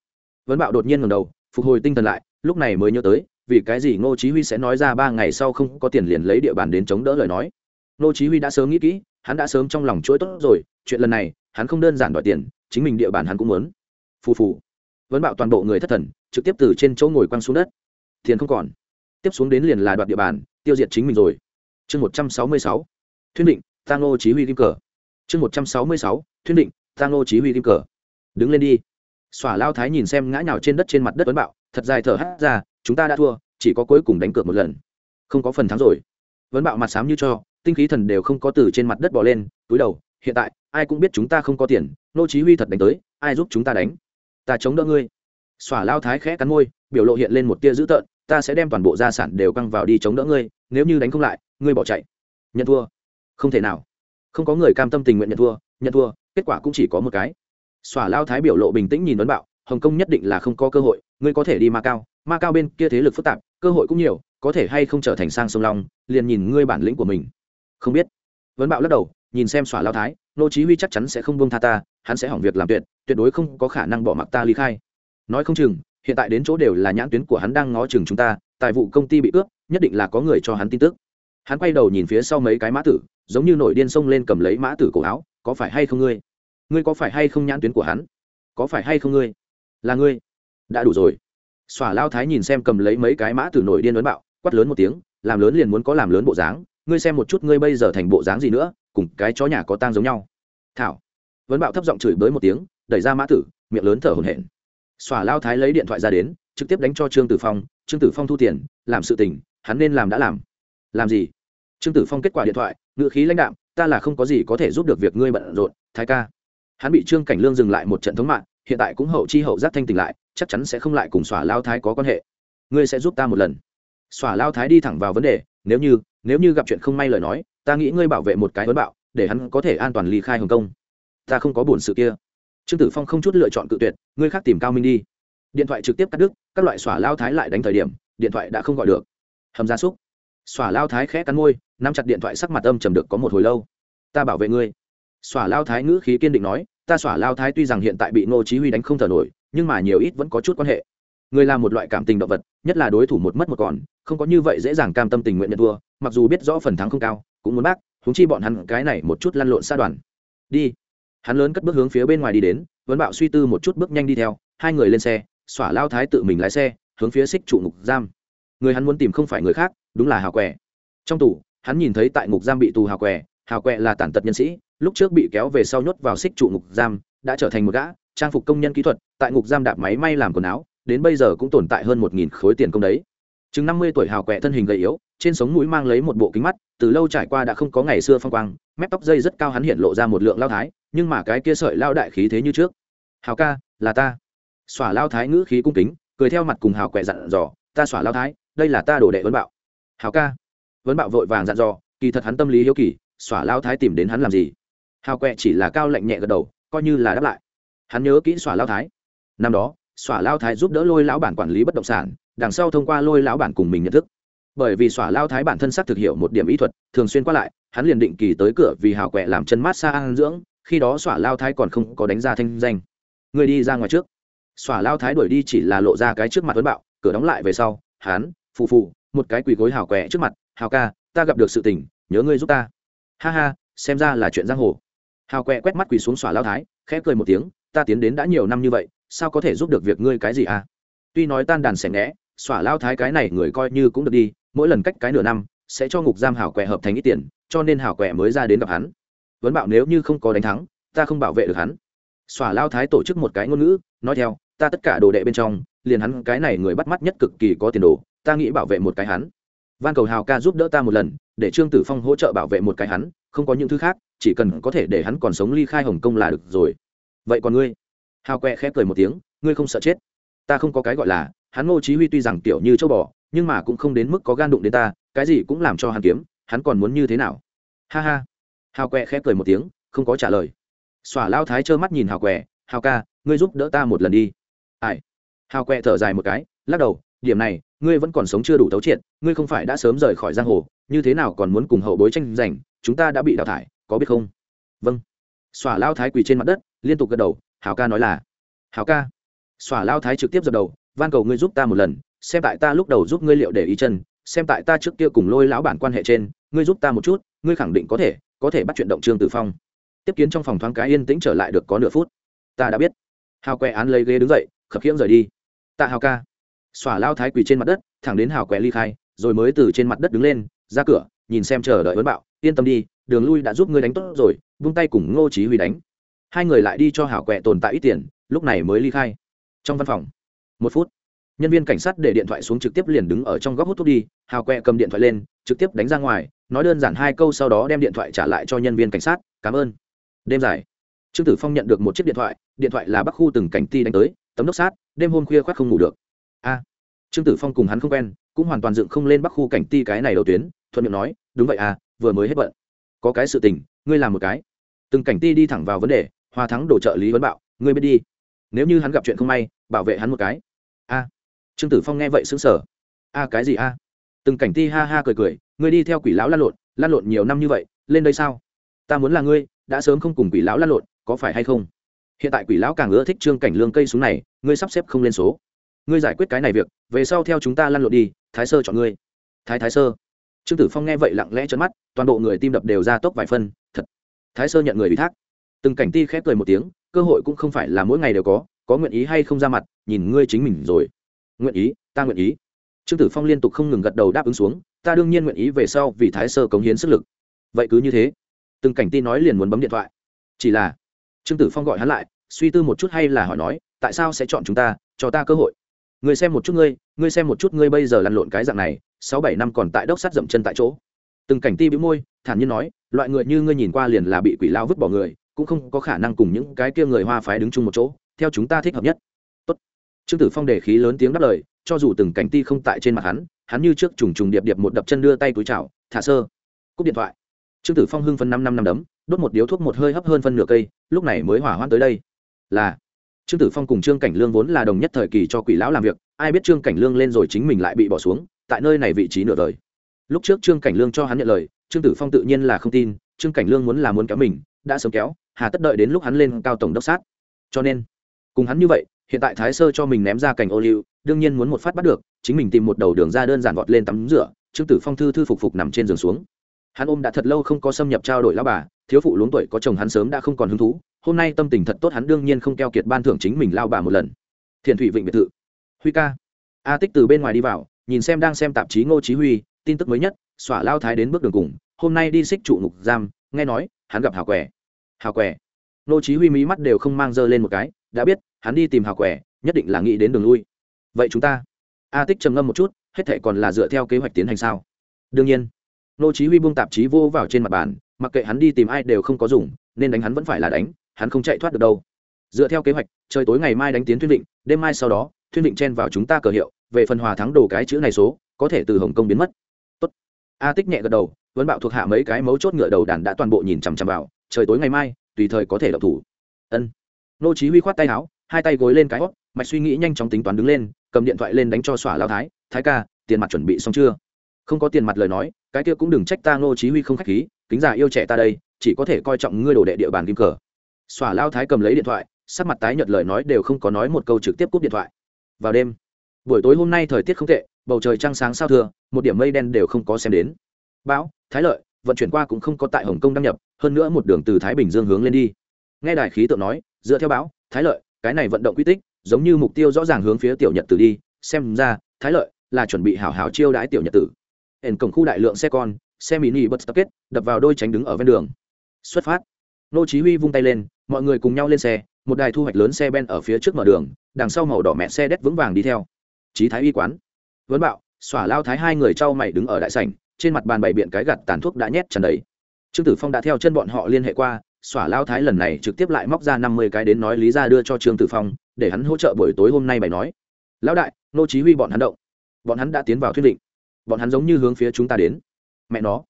Vấn bạo đột nhiên ngẩng đầu, phục hồi tinh thần lại, lúc này mới nhớ tới, vì cái gì ngô chí huy sẽ nói ra ba ngày sau không có tiền liền lấy địa bàn đến chống đỡ lời nói. Ngô chí huy đã sớm nghĩ kỹ, hắn đã sớm trong lòng chuỗi tốt rồi chuyện lần này, hắn không đơn giản đòi tiền, chính mình địa bàn hắn cũng muốn. Phù phù. Vấn bạo toàn bộ người thất thần, trực tiếp từ trên chỗ ngồi quăng xuống đất. Tiền không còn. Tiếp xuống đến liền là đoạt địa bàn, tiêu diệt chính mình rồi. Chương một trăm sáu mươi sáu. Thuyên định, tang ngô chí huy kim cờ. Chương một trăm sáu mươi sáu. Thuyên định, tang ngô chí huy kim cờ. Đứng lên đi. Xỏa lao thái nhìn xem ngã nhào trên đất trên mặt đất vấn bạo, thật dài thở hắt ra, chúng ta đã thua, chỉ có cuối cùng đánh cược một lần. Không có phần thắng rồi. Vấn bạo mặt sám như cho, tinh khí thần đều không có từ trên mặt đất bò lên, túi đầu hiện tại, ai cũng biết chúng ta không có tiền, nô chí huy thật đánh tới, ai giúp chúng ta đánh? Ta chống đỡ ngươi. Xòa lao thái khẽ cắn môi, biểu lộ hiện lên một tia dữ tợn, ta sẽ đem toàn bộ gia sản đều căng vào đi chống đỡ ngươi, nếu như đánh không lại, ngươi bỏ chạy. Nhận thua. Không thể nào. Không có người cam tâm tình nguyện nhận thua nhận thua, kết quả cũng chỉ có một cái. Xòa lao thái biểu lộ bình tĩnh nhìn vấn bạo, hồng kông nhất định là không có cơ hội, ngươi có thể đi ma cao ma cao bên kia thế lực phức tạp, cơ hội cũng nhiều, có thể hay không trở thành sang sông long, liền nhìn ngươi bản lĩnh của mình. Không biết. Vấn bạo lắc đầu nhìn xem xỏa lao thái nô chí huy chắc chắn sẽ không buông tha ta, hắn sẽ hỏng việc làm tuyệt tuyệt đối không có khả năng bỏ mặc ta ly khai. Nói không chừng, hiện tại đến chỗ đều là nhãn tuyến của hắn đang ngó chừng chúng ta, tài vụ công ty bị cướp, nhất định là có người cho hắn tin tức. Hắn quay đầu nhìn phía sau mấy cái mã tử, giống như nổi điên xông lên cầm lấy mã tử cổ áo, có phải hay không ngươi? Ngươi có phải hay không nhãn tuyến của hắn? Có phải hay không ngươi? Là ngươi? Đã đủ rồi. Xỏa lao thái nhìn xem cầm lấy mấy cái mã tử nổi điên lớn bạo, quát lớn một tiếng, làm lớn liền muốn có làm lớn bộ dáng, ngươi xem một chút ngươi bây giờ thành bộ dáng gì nữa cùng cái chó nhà có tang giống nhau. Thảo. Vấn bạo thấp giọng chửi bới một tiếng, đẩy ra mã tử, miệng lớn thở hổn hển. Xỏa lao thái lấy điện thoại ra đến, trực tiếp đánh cho trương tử phong, trương tử phong thu tiền, làm sự tình, hắn nên làm đã làm. Làm gì? Trương tử phong kết quả điện thoại ngự khí lãnh đạm, ta là không có gì có thể giúp được việc ngươi bận rộn, thái ca. Hắn bị trương cảnh lương dừng lại một trận thống mạng, hiện tại cũng hậu chi hậu giác thanh tỉnh lại, chắc chắn sẽ không lại cùng xỏa lao thái có quan hệ. Ngươi sẽ giúp ta một lần. Xỏa lao thái đi thẳng vào vấn đề, nếu như nếu như gặp chuyện không may lời nói ta nghĩ ngươi bảo vệ một cái huấn bạo, để hắn có thể an toàn ly khai hồng kông. Ta không có buồn sự kia. Trương tử phong không chút lựa chọn cự tuyệt, ngươi khác tìm cao minh đi. Điện thoại trực tiếp cắt đứt, các loại xỏa lao thái lại đánh thời điểm, điện thoại đã không gọi được. Hầm gia súc. Xỏa lao thái khẽ cắn môi, nắm chặt điện thoại sắc mặt âm trầm được có một hồi lâu. Ta bảo vệ ngươi. Xỏa lao thái ngữ khí kiên định nói, ta xỏa lao thái tuy rằng hiện tại bị ngô chí huy đánh không thở nổi, nhưng mà nhiều ít vẫn có chút quan hệ. Người là một loại cảm tình động vật, nhất là đối thủ một mất một còn, không có như vậy dễ dàng cam tâm tình nguyện nhận thua, mặc dù biết rõ phần thắng không cao cũng muốn bác húng chi bọn hắn cái này một chút lăn lộn xa đoàn. Đi. Hắn lớn cất bước hướng phía bên ngoài đi đến, vấn bạo suy tư một chút bước nhanh đi theo, hai người lên xe, xỏa lao thái tự mình lái xe, hướng phía xích trụ ngục giam. Người hắn muốn tìm không phải người khác, đúng là hào quẻ. Trong tủ hắn nhìn thấy tại ngục giam bị tù hào quẻ, hào quẹ là tàn tật nhân sĩ, lúc trước bị kéo về sau nhốt vào xích trụ ngục giam, đã trở thành một gã trang phục công nhân kỹ thuật, tại ngục giam đạp máy may làm quần áo, đến bây giờ cũng tồn tại hơn một nghìn khối tiền công đấy. Chừng năm mươi tuổi hào quẹ thân hình gầy yếu, trên sống mũi mang lấy một bộ kính mắt từ lâu trải qua đã không có ngày xưa phong quang, mép tóc dây rất cao hắn hiện lộ ra một lượng lao thái, nhưng mà cái kia sợi lao đại khí thế như trước. Hào ca, là ta. Xỏa lao thái ngữ khí cung kính, cười theo mặt cùng hào quẹ dặn dò, ta xỏa lao thái, đây là ta đổ đệ vấn bạo. Hào ca. Vấn bạo vội vàng dặn dò, kỳ thật hắn tâm lý hiếu kỳ, xỏa lao thái tìm đến hắn làm gì? Hào quẹ chỉ là cao lạnh nhẹ gật đầu, coi như là đáp lại. Hắn nhớ kỹ xỏa lao thái. Năm đó, xỏa lao thái giúp đỡ lôi lão bản quản lý bất động sản, đằng sau thông qua lôi lão bản cùng mình nhận thức bởi vì xỏa lao thái bản thân xác thực hiểu một điểm ý thuật, thường xuyên qua lại, hắn liền định kỳ tới cửa vì hào quẹ làm chân mát xa ăn dưỡng, khi đó xỏa lao thái còn không có đánh ra thanh danh. Người đi ra ngoài trước. Xỏa lao thái đuổi đi chỉ là lộ ra cái trước mặt tuấn bạo, cửa đóng lại về sau, hắn, phù phù, một cái quỳ gối hào quẹ trước mặt, hào ca, ta gặp được sự tình, nhớ ngươi giúp ta. Ha ha, xem ra là chuyện giang hồ. Hào quẹ quét mắt quỳ xuống xỏa lao thái, khẽ cười một tiếng, ta tiến đến đã nhiều năm như vậy, sao có thể giúp được việc ngươi cái gì à? Tuy nói tan đàn xẻ ngẽ xỏa lao thái cái này người coi như cũng được đi, mỗi lần cách cái nửa năm, sẽ cho ngục giam hảo quẹ hợp thành ít tiền, cho nên hảo quẹ mới ra đến gặp hắn. Vấn bảo nếu như không có đánh thắng, ta không bảo vệ được hắn. Xỏa lao thái tổ chức một cái ngôn ngữ, nói theo, ta tất cả đồ đệ bên trong, liền hắn cái này người bắt mắt nhất cực kỳ có tiền đồ, ta nghĩ bảo vệ một cái hắn. Van cầu hào ca giúp đỡ ta một lần, để trương tử phong hỗ trợ bảo vệ một cái hắn, không có những thứ khác, chỉ cần có thể để hắn còn sống ly khai hồng kông là được rồi. Vậy còn ngươi? Hào quẹ khẽ cười một tiếng, ngươi không sợ chết. Ta không có cái gọi là hắn ngô chí huy tuy rằng tiểu như châu bò, nhưng mà cũng không đến mức có gan đụng đến ta, cái gì cũng làm cho hắn kiếm, hắn còn muốn như thế nào? Ha ha. Hào quẹ khẽ cười một tiếng, không có trả lời. Xòa lao thái trơ mắt nhìn hào quẹ, hào ca, ngươi giúp đỡ ta một lần đi. Ai? Hào quẹ thở dài một cái, lắc đầu, điểm này, ngươi vẫn còn sống chưa đủ thấu triệt, ngươi không phải đã sớm rời khỏi giang hồ, như thế nào còn muốn cùng hậu bối tranh giành, chúng ta đã bị đào thải, có biết không? Vâng. Xòa lao thái quỳ trên mặt đất, liên tục gật đầu, hào ca nói là. Hào ca. Xòa lao thái trực tiếp dập đầu van cầu ngươi giúp ta một lần, xem tại ta lúc đầu giúp ngươi liệu để ý chân, xem tại ta trước kia cùng lôi lão bản quan hệ trên, ngươi giúp ta một chút, ngươi khẳng định có thể có thể bắt chuyện động trương tử phong. Tiếp kiến trong phòng thoáng cái yên tĩnh trở lại được có nửa phút. Ta đã biết. Hào que án lấy ghế đứng dậy, khập khiễng rời đi. Tạ hào ca. Xỏa lao thái quỳ trên mặt đất, thẳng đến hào quẹ ly khai, rồi mới từ trên mặt đất đứng lên, ra cửa, nhìn xem chờ đợi vấn bạo, yên tâm đi, đường lui đã giúp ngươi đánh tốt rồi, vung tay cùng ngô chí huy đánh. Hai người lại đi cho hảo quẹ tồn tại ít tiền, lúc này mới ly khai. Trong văn phòng một phút. Nhân viên cảnh sát để điện thoại xuống trực tiếp liền đứng ở trong góc hút thuốc đi, hào quẹ cầm điện thoại lên, trực tiếp đánh ra ngoài, nói đơn giản hai câu sau đó đem điện thoại trả lại cho nhân viên cảnh sát, cảm ơn. Đêm dài, trương tử phong nhận được một chiếc điện thoại điện thoại là bắc khu từng cảnh ti đánh tới, tấm đốc sát, đêm hôm khuya khoác không ngủ được. A, trương tử phong cùng hắn không quen, cũng hoàn toàn dựng không lên bắc khu cảnh ti cái này đầu tuyến, thuận miệng nói, đúng vậy à vừa mới hết bận. Có cái sự tình, ngươi làm một cái. Từng cảnh ti đi thẳng vào vấn đề, hòa thắng đổ trợ lý vấn bạo, ngươi biết đi. Nếu như hắn gặp chuyện không may, bảo vệ hắn một cái a. Trương tử phong nghe vậy xứng sở a, cái gì a? Từng cảnh ti ha ha cười cười, ngươi đi theo quỷ lão lan lộn lan lộn nhiều năm như vậy, lên đây sao? Ta muốn là ngươi, đã sớm không cùng quỷ lão lan lộn, có phải hay không? Hiện tại quỷ lão càng ưa thích trương cảnh lương cây súng này, ngươi sắp xếp không lên số. Ngươi giải quyết cái này việc, về sau theo chúng ta lăn lộn đi, thái sơ chọn ngươi. Thái thái sơ. Trương tử phong nghe vậy lặng lẽ trấn mắt, toàn bộ người tim đập đều ra tốc vài phân, thật. Thái sơ nhận người ủy thác. Từng cảnh ti khép cười một tiếng, cơ hội cũng không phải là mỗi ngày đều có có nguyện ý hay không ra mặt nhìn ngươi chính mình rồi. Nguyện ý, ta nguyện ý. Trương tử phong liên tục không ngừng gật đầu đáp ứng xuống, ta đương nhiên nguyện ý về sau vì thái sơ cống hiến sức lực. Vậy cứ như thế. Từng cảnh ti nói liền muốn bấm điện thoại. Chỉ là, trương tử phong gọi hắn lại, suy tư một chút hay là hỏi nói, tại sao sẽ chọn chúng ta, cho ta cơ hội. Ngươi xem một chút ngươi ngươi xem một chút ngươi bây giờ lăn lộn cái dạng này, sáu bảy năm còn tại đốc sát dậm chân tại chỗ. Từng cảnh ti bĩu môi, thản nhiên nói, loại người như ngươi nhìn qua liền là bị quỷ lao vứt bỏ người, cũng không có khả năng cùng những cái kia người hoa phái đứng chung một chỗ, theo chúng ta thích hợp nhất trương tử phong đề khí lớn tiếng đáp lời cho dù từng cảnh ti không tại trên mặt hắn hắn như trước trùng trùng điệp điệp một đập chân đưa tay túi chảo, thả sơ. Cúp điện thoại. Trương tử phong hưng phân năm năm năm đấm đốt một điếu thuốc một hơi hấp hơn phân nửa cây lúc này mới hỏa hoãn tới đây. Là. Trương tử phong cùng trương cảnh lương vốn là đồng nhất thời kỳ cho quỷ lão làm việc ai biết trương cảnh lương lên rồi chính mình lại bị bỏ xuống tại nơi này vị trí nửa đời. Lúc trước trương cảnh lương cho hắn nhận lời trương tử phong tự nhiên là không tin trương cảnh lương muốn là muốn kéo mình đã sớm kéo hà tất đợi đến lúc hắn lên cao tổng đốc sát. Cho nên cùng hắn như vậy hiện tại thái sơ cho mình ném ra cành ô liu, đương nhiên muốn một phát bắt được, chính mình tìm một đầu đường ra đơn giản vọt lên tắm rửa, trương tử phong thư thư phục phục nằm trên giường xuống. Hắn ôm đã thật lâu không có xâm nhập trao đổi lao bà, thiếu phụ luống tuổi có chồng hắn sớm đã không còn hứng thú, hôm nay tâm tình thật tốt, hắn đương nhiên không keo kiệt ban thưởng chính mình lao bà một lần. Thiền thủy vịnh biệt thự. Huy ca. A tích từ bên ngoài đi vào, nhìn xem đang xem tạp chí ngô chí huy, tin tức mới nhất, xỏa lao thái đến bước đường cùng, hôm nay đi xích trụ ngục giam, nghe nói, hắn gặp hào quẻ. Hào quẻ. Ngô chí huy mí mắt đều không mang dơ lên một cái đã biết, hắn đi tìm hào quẻ, nhất định là nghĩ đến đường lui. Vậy chúng ta? A tích trầm ngâm một chút, hết thảy còn là dựa theo kế hoạch tiến hành sao? Đương nhiên. Nô chí huy buông tạp chí vô vào trên mặt bàn, mặc kệ hắn đi tìm ai đều không có dùng, nên đánh hắn vẫn phải là đánh, hắn không chạy thoát được đâu. Dựa theo kế hoạch, trời tối ngày mai đánh tiến thuyên định đêm mai sau đó, thuyên định chen vào chúng ta cờ hiệu, về phần hòa thắng đồ cái chữ này số, có thể từ hồng kông biến mất. Tốt. a tích nhẹ gật đầu vẫn bạo thuộc hạ mấy cái mấu chốt ngựa đầu đàn đã toàn bộ nhìn chằm chằm vào, trời tối ngày mai, tùy thời có thể động thủ. Ân nô chí huy khoát tay áo, hai tay gối lên cái hót mạch suy nghĩ nhanh chóng tính toán đứng lên, cầm điện thoại lên đánh cho xỏa lao thái thái ca, tiền mặt chuẩn bị xong chưa? Không có tiền mặt lời nói, cái kia cũng đừng trách ta, nô chí huy không khách khí, kính già yêu trẻ ta đây, chỉ có thể coi trọng ngươi đồ đệ địa bàn kim cờ. Xỏa lao thái cầm lấy điện thoại, sắc mặt tái nhợt lời nói đều không có nói một câu trực tiếp cúp điện thoại. Vào đêm, buổi tối hôm nay thời tiết không tệ, bầu trời trăng sáng sao thưa một điểm mây đen đều không có xem đến. Bão, thái lợi, vận chuyển qua cũng không có tại hồng kông đăng nhập, hơn nữa một đường từ thái bình dương hướng lên đi. Nghe đài khí tượng nói dựa theo báo, thái lợi, cái này vận động quy tích, giống như mục tiêu rõ ràng hướng phía tiểu nhật tử đi. Xem ra, thái lợi là chuẩn bị hảo hảo chiêu đãi tiểu nhật tử. Ẩn cổng khu đại lượng xe con, xe mini bật tập kết, đập vào đôi tránh đứng ở ven đường. Xuất phát. Nô chí huy vung tay lên, mọi người cùng nhau lên xe, một đài thu hoạch lớn xe ben ở phía trước mở đường, đằng sau màu đỏ mẹ xe đét vững vàng đi theo. Chí thái y quán. Vấn bạo, xỏa lao thái hai người trao mày đứng ở đại sảnh, trên mặt bàn bày biện cái gặt tàn thuốc đã nhét tràn đầy. Trương tử phong đã theo chân bọn họ liên hệ qua xỏa lao thái lần này trực tiếp lại móc ra năm mươi cái đến nói lý ra đưa cho trương tử phong, để hắn hỗ trợ buổi tối hôm nay bày nói. Lão đại, nô chí huy bọn hắn động. Bọn hắn đã tiến vào thuyết định. Bọn hắn giống như hướng phía chúng ta đến. Mẹ nó.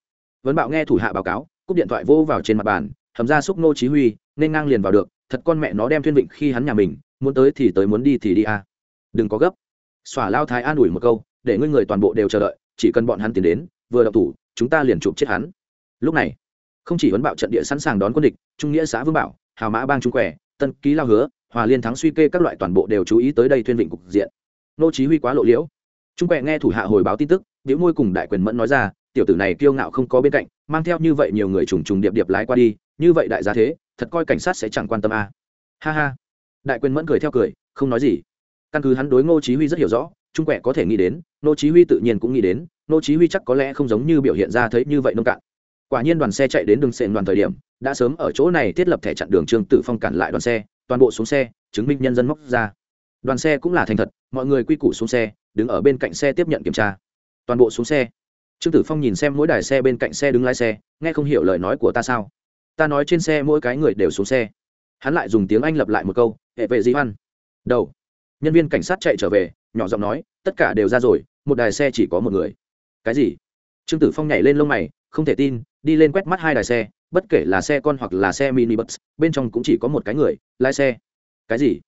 Vấn bạo nghe thủ hạ báo cáo, cúp điện thoại vô vào trên mặt bàn, hầm ra xúc nô chí huy, nên ngang liền vào được. Thật con mẹ nó đem thuyên vịnh khi hắn nhà mình, muốn tới thì tới, muốn đi thì đi à đừng có gấp. Xỏa lao thái an ủi một câu, để ngươi người toàn bộ đều chờ đợi, chỉ cần bọn hắn tiến đến, vừa đậu thủ, chúng ta liền chụp chết hắn. Lúc này không chỉ huấn bạo trận địa sẵn sàng đón quân địch, trung nghĩa xã vương bảo hào mã bang trung quẻ, tân ký lao hứa, hòa liên thắng suy kê các loại toàn bộ đều chú ý tới đây thuyên vịnh cục diện. Nô chí huy quá lộ liễu. Trung quẻ nghe thủ hạ hồi báo tin tức, biểu môi cùng đại quyền mẫn nói ra, tiểu tử này kiêu ngạo không có bên cạnh, mang theo như vậy nhiều người trùng trùng điệp điệp lái qua đi, như vậy đại gia thế, thật coi cảnh sát sẽ chẳng quan tâm a. À. ha ha. Đại quyền mẫn cười theo cười, không nói gì. Căn cứ hắn đối ngô chí huy rất hiểu rõ, trung quẻ có thể nghĩ đến nô chí huy tự nhiên cũng nghĩ đến nô chí huy chắc có lẽ không giống như biểu hiện ra thấy như vậy nông cạn quả nhiên đoàn xe chạy đến đường sện đoàn thời điểm, đã sớm ở chỗ này thiết lập thẻ chặn đường trương tử phong cản lại đoàn xe, toàn bộ xuống xe, chứng minh nhân dân móc ra. Đoàn xe cũng là thành thật, mọi người quy củ xuống xe, đứng ở bên cạnh xe tiếp nhận kiểm tra. Toàn bộ xuống xe. Trương tử phong nhìn xem mỗi đài xe bên cạnh xe đứng lái xe, nghe không hiểu lời nói của ta sao. Ta nói trên xe mỗi cái người đều xuống xe. Hắn lại dùng tiếng anh lập lại một câu, hệ vệ di văn. Đầu. Nhân viên cảnh sát chạy trở về, nhỏ giọng nói, tất cả đều ra rồi, một đài xe chỉ có một người. Cái gì? Trương tử phong nhảy lên lông mày không thể tin, đi lên quét mắt hai đài xe, bất kể là xe con hoặc là xe mini bus bên trong cũng chỉ có một cái người, lái xe. Cái gì?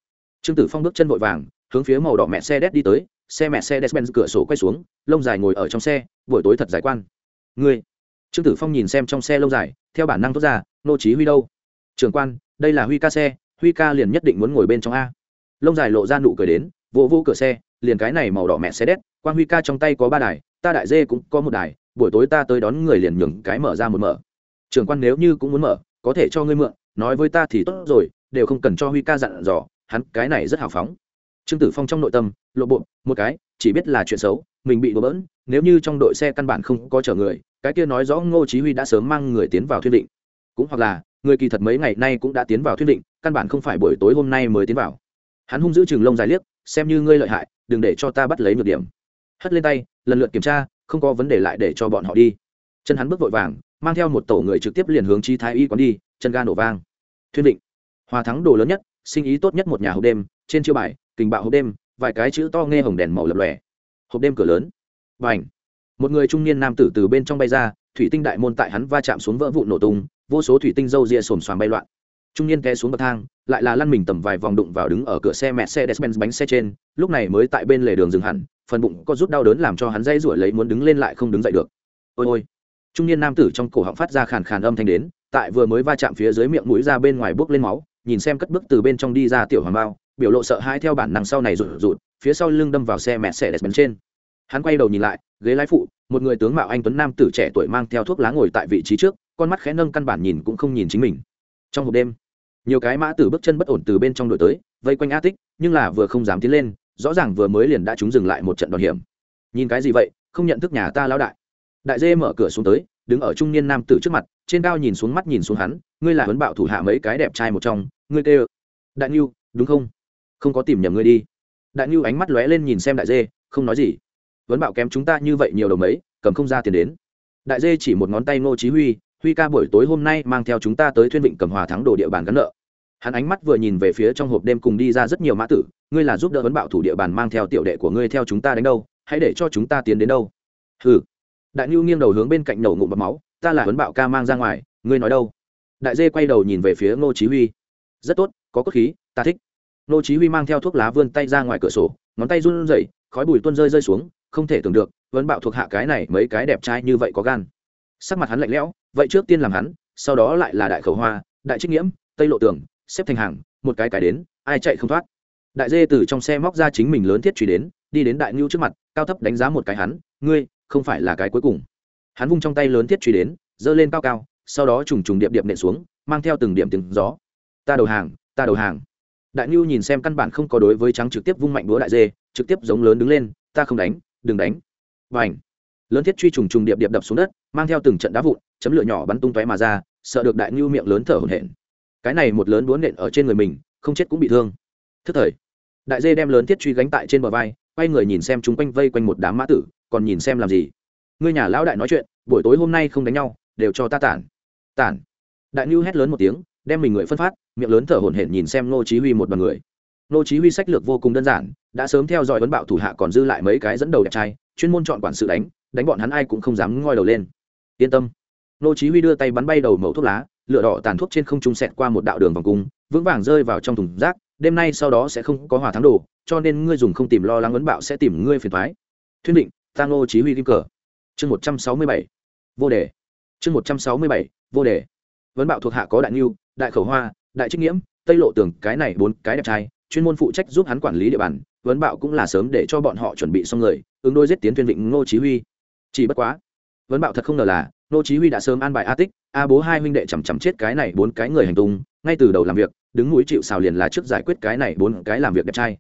Trương tử phong bước chân vội vàng, hướng phía màu đỏ mẹ xe đét đi tới, xe mẹ xe đét despen cửa sổ quay xuống, lông dài ngồi ở trong xe, buổi tối thật giải quan. Người trương tử phong nhìn xem trong xe lông dài, theo bản năng thốt ra, nô chí huy đâu? Trưởng quan, đây là huy ca xe, huy ca liền nhất định muốn ngồi bên trong a. Lông dài lộ ra nụ cười đến, vỗ vỗ cửa xe, liền cái này màu đỏ mẹ xe đét quan huy ca trong tay có ba đài, ta đại dê cũng có một đài buổi tối ta tới đón người liền nhường cái mở ra một mở. Trưởng quan nếu như cũng muốn mở, có thể cho ngươi mượn, nói với ta thì tốt rồi, đều không cần cho huy ca dặn dò, hắn cái này rất hào phóng. Trương tử phong trong nội tâm, lộ bộ, một cái, chỉ biết là chuyện xấu, mình bị đổ bỡn, nếu như trong đội xe căn bản không có chở người, cái kia nói rõ ngô chí huy đã sớm mang người tiến vào thuyết định. Cũng hoặc là, người kỳ thật mấy ngày nay cũng đã tiến vào thuyết định, căn bản không phải buổi tối hôm nay mới tiến vào. Hắn hung giữ trường lông dài liếc, xem như ngươi lợi hại, đừng để cho ta bắt lấy nhược điểm. Hất lên tay, lần lượt kiểm tra không có vấn đề lại để cho bọn họ đi. Chân hắn bước vội vàng, mang theo một tổ người trực tiếp liền hướng chi thái y quán đi, chân ga nổ vang. Thuyên định, hòa thắng đồ lớn nhất, sinh ý tốt nhất một nhà hộp đêm, trên chiêu bài, kình bạo hộp đêm, vài cái chữ to nghe hồng đèn màu lập lòe. Hộp đêm cửa lớn. Và ảnh một người trung niên nam tử từ bên trong bay ra, thủy tinh đại môn tại hắn va chạm xuống vỡ vụn nổ tung, vô số thủy tinh râu ria xồm xoàm bay loạn. Trung niên té xuống bậc thang, lại là lăn mình tầm vài vòng đụng vào đứng ở cửa xe mẹ xe despen bánh xe trên, lúc này mới tại bên lề đường dừng hẳn phần bụng có rút đau đớn làm cho hắn dây rủi lấy muốn đứng lên lại không đứng dậy được. Ôi ôi. Trung niên nam tử trong cổ họng phát ra khàn khàn âm thanh đến, tại vừa mới va chạm phía dưới miệng mũi ra bên ngoài bước lên máu, nhìn xem cất bước từ bên trong đi ra tiểu hoàng bao, biểu lộ sợ hãi theo bản năng sau này rụt rụt, phía sau lưng đâm vào xe mẹ xe bên trên. Hắn quay đầu nhìn lại, ghế lái phụ, một người tướng mạo anh tuấn nam tử trẻ tuổi mang theo thuốc lá ngồi tại vị trí trước, con mắt khẽ nâng căn bản nhìn cũng không nhìn chính mình. Trong hộp đêm, nhiều cái mã tử bước chân bất ổn từ bên trong đội tới, vây quanh a tích, nhưng là vừa không dám tiến lên rõ ràng vừa mới liền đã chúng dừng lại một trận đòn hiểm. Nhìn cái gì vậy, không nhận thức nhà ta lão đại. Đại dê mở cửa xuống tới, đứng ở trung niên nam tử trước mặt, trên cao nhìn xuống mắt nhìn xuống hắn, ngươi là huấn bạo thủ hạ mấy cái đẹp trai một trong, ngươi kêu. Đại nhu đúng không? Không có tìm nhầm ngươi đi. Đại nhu ánh mắt lóe lên nhìn xem đại dê, không nói gì. Huấn bạo kém chúng ta như vậy nhiều đầu mấy, cầm không ra tiền đến. Đại dê chỉ một ngón tay ngô chí huy huy ca buổi tối hôm nay mang theo chúng ta tới thuyên vịnh cầm hòa thắng đồ địa bàn gắn nợ hắn ánh mắt vừa nhìn về phía trong hộp đêm cùng đi ra rất nhiều mã tử, ngươi là giúp đỡ vấn bạo thủ địa bàn mang theo tiểu đệ của ngươi theo chúng ta đánh đâu, hãy để cho chúng ta tiến đến đâu. Hừ. Đại nhu nghiêng đầu hướng bên cạnh nổ ngụm bọc máu, ta là vấn bạo ca mang ra ngoài, ngươi nói đâu? Đại dê quay đầu nhìn về phía ngô chí huy. Rất tốt, có cốt khí, ta thích. Ngô chí huy mang theo thuốc lá vươn tay ra ngoài cửa sổ, ngón tay run rẩy, khói bụi tuôn rơi rơi xuống, không thể tưởng được vấn bạo thuộc hạ cái này mấy cái đẹp trai như vậy có gan. Sắc mặt hắn lạnh lẽo, vậy trước tiên làm hắn, sau đó lại là đại khẩu hoa, đại trích nhiễm tây lộ tường xếp thành hàng, một cái cái đến, ai chạy không thoát. Đại dê từ trong xe móc ra chính mình lớn thiết truy đến, đi đến đại ngưu trước mặt, cao thấp đánh giá một cái hắn, ngươi, không phải là cái cuối cùng. Hắn vung trong tay lớn thiết truy đến, giơ lên cao cao, sau đó trùng trùng điệp điệp nện xuống, mang theo từng điểm tiếng gió. Ta đầu hàng, ta đầu hàng. Đại ngưu nhìn xem căn bản không có đối với trắng trực tiếp vung mạnh đũa đại dê, trực tiếp giống lớn đứng lên, ta không đánh, đừng đánh. Và ảnh lớn thiết truy trùng trùng điệp điệp đập xuống đất, mang theo từng trận đá vụn, chấm lửa nhỏ bắn tung tóe mà ra, sợ được đại ngưu miệng lớn thở hổn hển cái này một lớn đũa nện ở trên người mình, không chết cũng bị thương. Thức thời, đại dê đem lớn thiết truy gánh tại trên bờ vai, quay người nhìn xem chúng quanh vây quanh một đám mã tử, còn nhìn xem làm gì. Ngươi nhà lão đại nói chuyện, buổi tối hôm nay không đánh nhau, đều cho ta tản. Tản. Đại ngưu hét lớn một tiếng, đem mình người phân phát, miệng lớn thở hổn hển nhìn xem nô chí huy một bằng người. Nô chí huy sách lược vô cùng đơn giản, đã sớm theo dõi vấn bạo thủ hạ còn dư lại mấy cái dẫn đầu đẹp trai, chuyên môn chọn quản sự đánh đánh bọn hắn ai cũng không dám ngoi đầu lên. Yên tâm. Nô chí huy đưa tay bắn bay đầu mẩu thuốc lá lửa đỏ tàn thuốc trên không trung xẹt qua một đạo đường vòng cung, vững vàng rơi vào trong thùng rác, đêm nay sau đó sẽ không có hòa thắng đồ, cho nên ngươi dùng không tìm lo lắng ấn bạo sẽ tìm ngươi phiền thoái thuyên định tang ô chí huy kim cờ. Chương 167 vô đề. Chương 167 vô đề. Vấn bạo thuộc hạ có đại lưu đại khẩu hoa, đại trích nghiễm, tây lộ tường, cái này bốn cái đẹp trai, chuyên môn phụ trách giúp hắn quản lý địa bàn, vấn bạo cũng là sớm để cho bọn họ chuẩn bị xong người, ứng đôi giết tiến tuyên vịnh ngô chí huy. Chỉ bất quá, vấn bạo thật không ngờ là Nô chí huy đã sớm an bài a tích, a bố hai huynh đệ chầm chầm chết cái này bốn cái người hành tung, ngay từ đầu làm việc, đứng mũi chịu xào liền là trước giải quyết cái này bốn cái làm việc đẹp trai.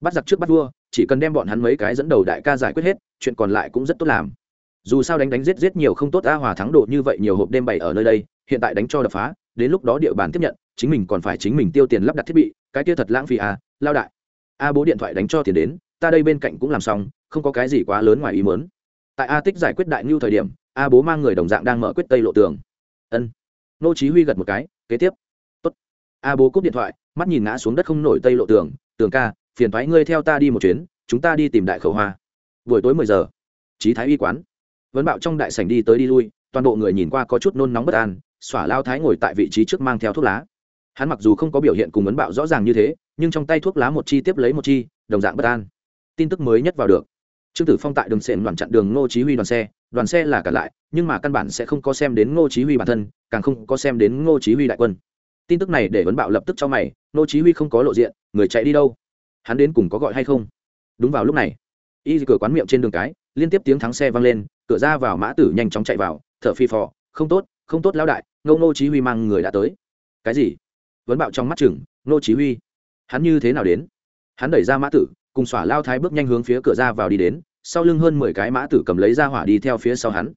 Bắt giặc trước bắt vua, chỉ cần đem bọn hắn mấy cái dẫn đầu đại ca giải quyết hết, chuyện còn lại cũng rất tốt làm. Dù sao đánh đánh giết giết nhiều không tốt, a hòa thắng độ như vậy nhiều hộp đêm bày ở nơi đây, hiện tại đánh cho đập phá, đến lúc đó địa bàn tiếp nhận, chính mình còn phải chính mình tiêu tiền lắp đặt thiết bị, cái kia thật lãng phí à lao đại. A bố điện thoại đánh cho tiền đến, ta đây bên cạnh cũng làm xong, không có cái gì quá lớn ngoài ý muốn. Tại a tích giải quyết đại ngưu thời điểm a bố mang người đồng dạng đang mở quyết tây lộ tường. Ân. Nô chí huy gật một cái, kế tiếp. Tốt. A bố cúp điện thoại, mắt nhìn ngã xuống đất không nổi tây lộ tường. Tường ca, phiền thoái ngươi theo ta đi một chuyến, chúng ta đi tìm đại khẩu hoa. Buổi tối 10 giờ. Trí thái y quán. Vấn bạo trong đại sảnh đi tới đi lui, toàn bộ người nhìn qua có chút nôn nóng bất an, xỏa lao thái ngồi tại vị trí trước mang theo thuốc lá. Hắn mặc dù không có biểu hiện cùng vấn bạo rõ ràng như thế, nhưng trong tay thuốc lá một chi tiếp lấy một chi, đồng dạng bất an. Tin tức mới nhất vào được trương tử phong tại đường sện đoàn chặn đường ngô chí huy đoàn xe đoàn xe là cả lại, nhưng mà căn bản sẽ không có xem đến ngô chí huy bản thân, càng không có xem đến ngô chí huy đại quân. Tin tức này để vấn bạo lập tức cho mày, ngô chí huy không có lộ diện, người chạy đi đâu? Hắn đến cùng có gọi hay không? Đúng vào lúc này, y cửa quán miệng trên đường cái, liên tiếp tiếng thắng xe vang lên, cửa ra vào mã tử nhanh chóng chạy vào, thở phi phò, không tốt không tốt lão đại, ngô ngô chí huy mang người đã tới. Cái gì? Vấn bạo trong mắt chừng, ngô chí huy, hắn như thế nào đến? Hắn đẩy ra mã tử cùng xỏa lao thái bước nhanh hướng phía cửa ra vào đi đến, sau lưng hơn mười cái mã tử cầm lấy ra hỏa đi theo phía sau hắn.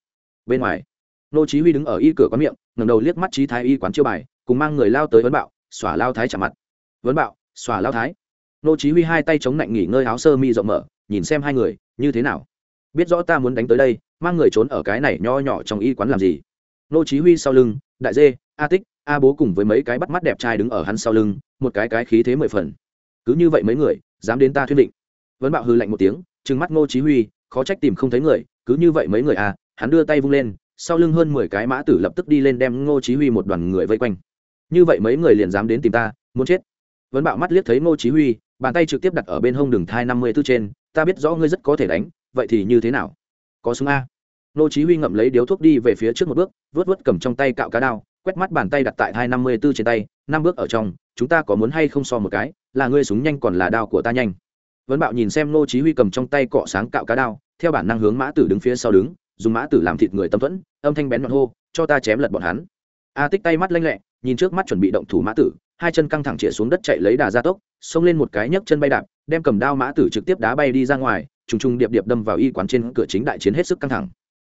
Bên ngoài, nô chí huy đứng ở y cửa quán miệng, ngẩng đầu liếc mắt trí thái y quán chiêu bài, cùng mang người lao tới vấn bạo, xỏa lao thái chạm mặt. Vấn bạo, xỏa lao thái. Nô chí huy hai tay chống nạnh nghỉ ngơi áo sơ mi rộng mở, nhìn xem hai người, như thế nào? Biết rõ ta muốn đánh tới đây, mang người trốn ở cái này nho nhỏ trong y quán làm gì? Nô chí huy sau lưng, đại dê, a tích, a bố cùng với mấy cái bắt mắt đẹp trai đứng ở hắn sau lưng, một cái cái khí thế mười phần. Cứ như vậy mấy người dám đến ta thuyết định vấn bạo hư lạnh một tiếng, trừng mắt ngô chí huy, khó trách tìm không thấy người, cứ như vậy mấy người à hắn đưa tay vung lên, sau lưng hơn mười cái mã tử lập tức đi lên đem ngô chí huy một đoàn người vây quanh. Như vậy mấy người liền dám đến tìm ta, muốn chết. Vấn bạo mắt liếc thấy ngô chí huy, bàn tay trực tiếp đặt ở bên hông đường thai năm mươi tư trên, ta biết rõ ngươi rất có thể đánh, vậy thì như thế nào? Có súng a. Ngô chí huy ngậm lấy điếu thuốc đi về phía trước một bước vớt vớt cầm trong tay cạo cá đao, quét mắt bàn tay đặt tại thai năm mươi tư trên tay, năm bước ở trong, chúng ta có muốn hay không so một cái? Là ngươi súng nhanh còn là đao của ta nhanh. Vấn bạo nhìn xem ngô chí huy cầm trong tay cọ sáng cạo cá đao, theo bản năng hướng mã tử đứng phía sau đứng, dùng mã tử làm thịt người tâm thuẫn, âm thanh bén nhọn hô, cho ta chém lật bọn hắn. A tích tay mắt lanh lẹ, nhìn trước mắt chuẩn bị động thủ mã tử, hai chân căng thẳng chĩa xuống đất chạy lấy đà gia tốc, xông lên một cái nhấc chân bay đạp, đem cầm đao mã tử trực tiếp đá bay đi ra ngoài, trùng trùng điệp điệp đâm vào y quán trên cửa chính đại chiến hết sức căng thẳng.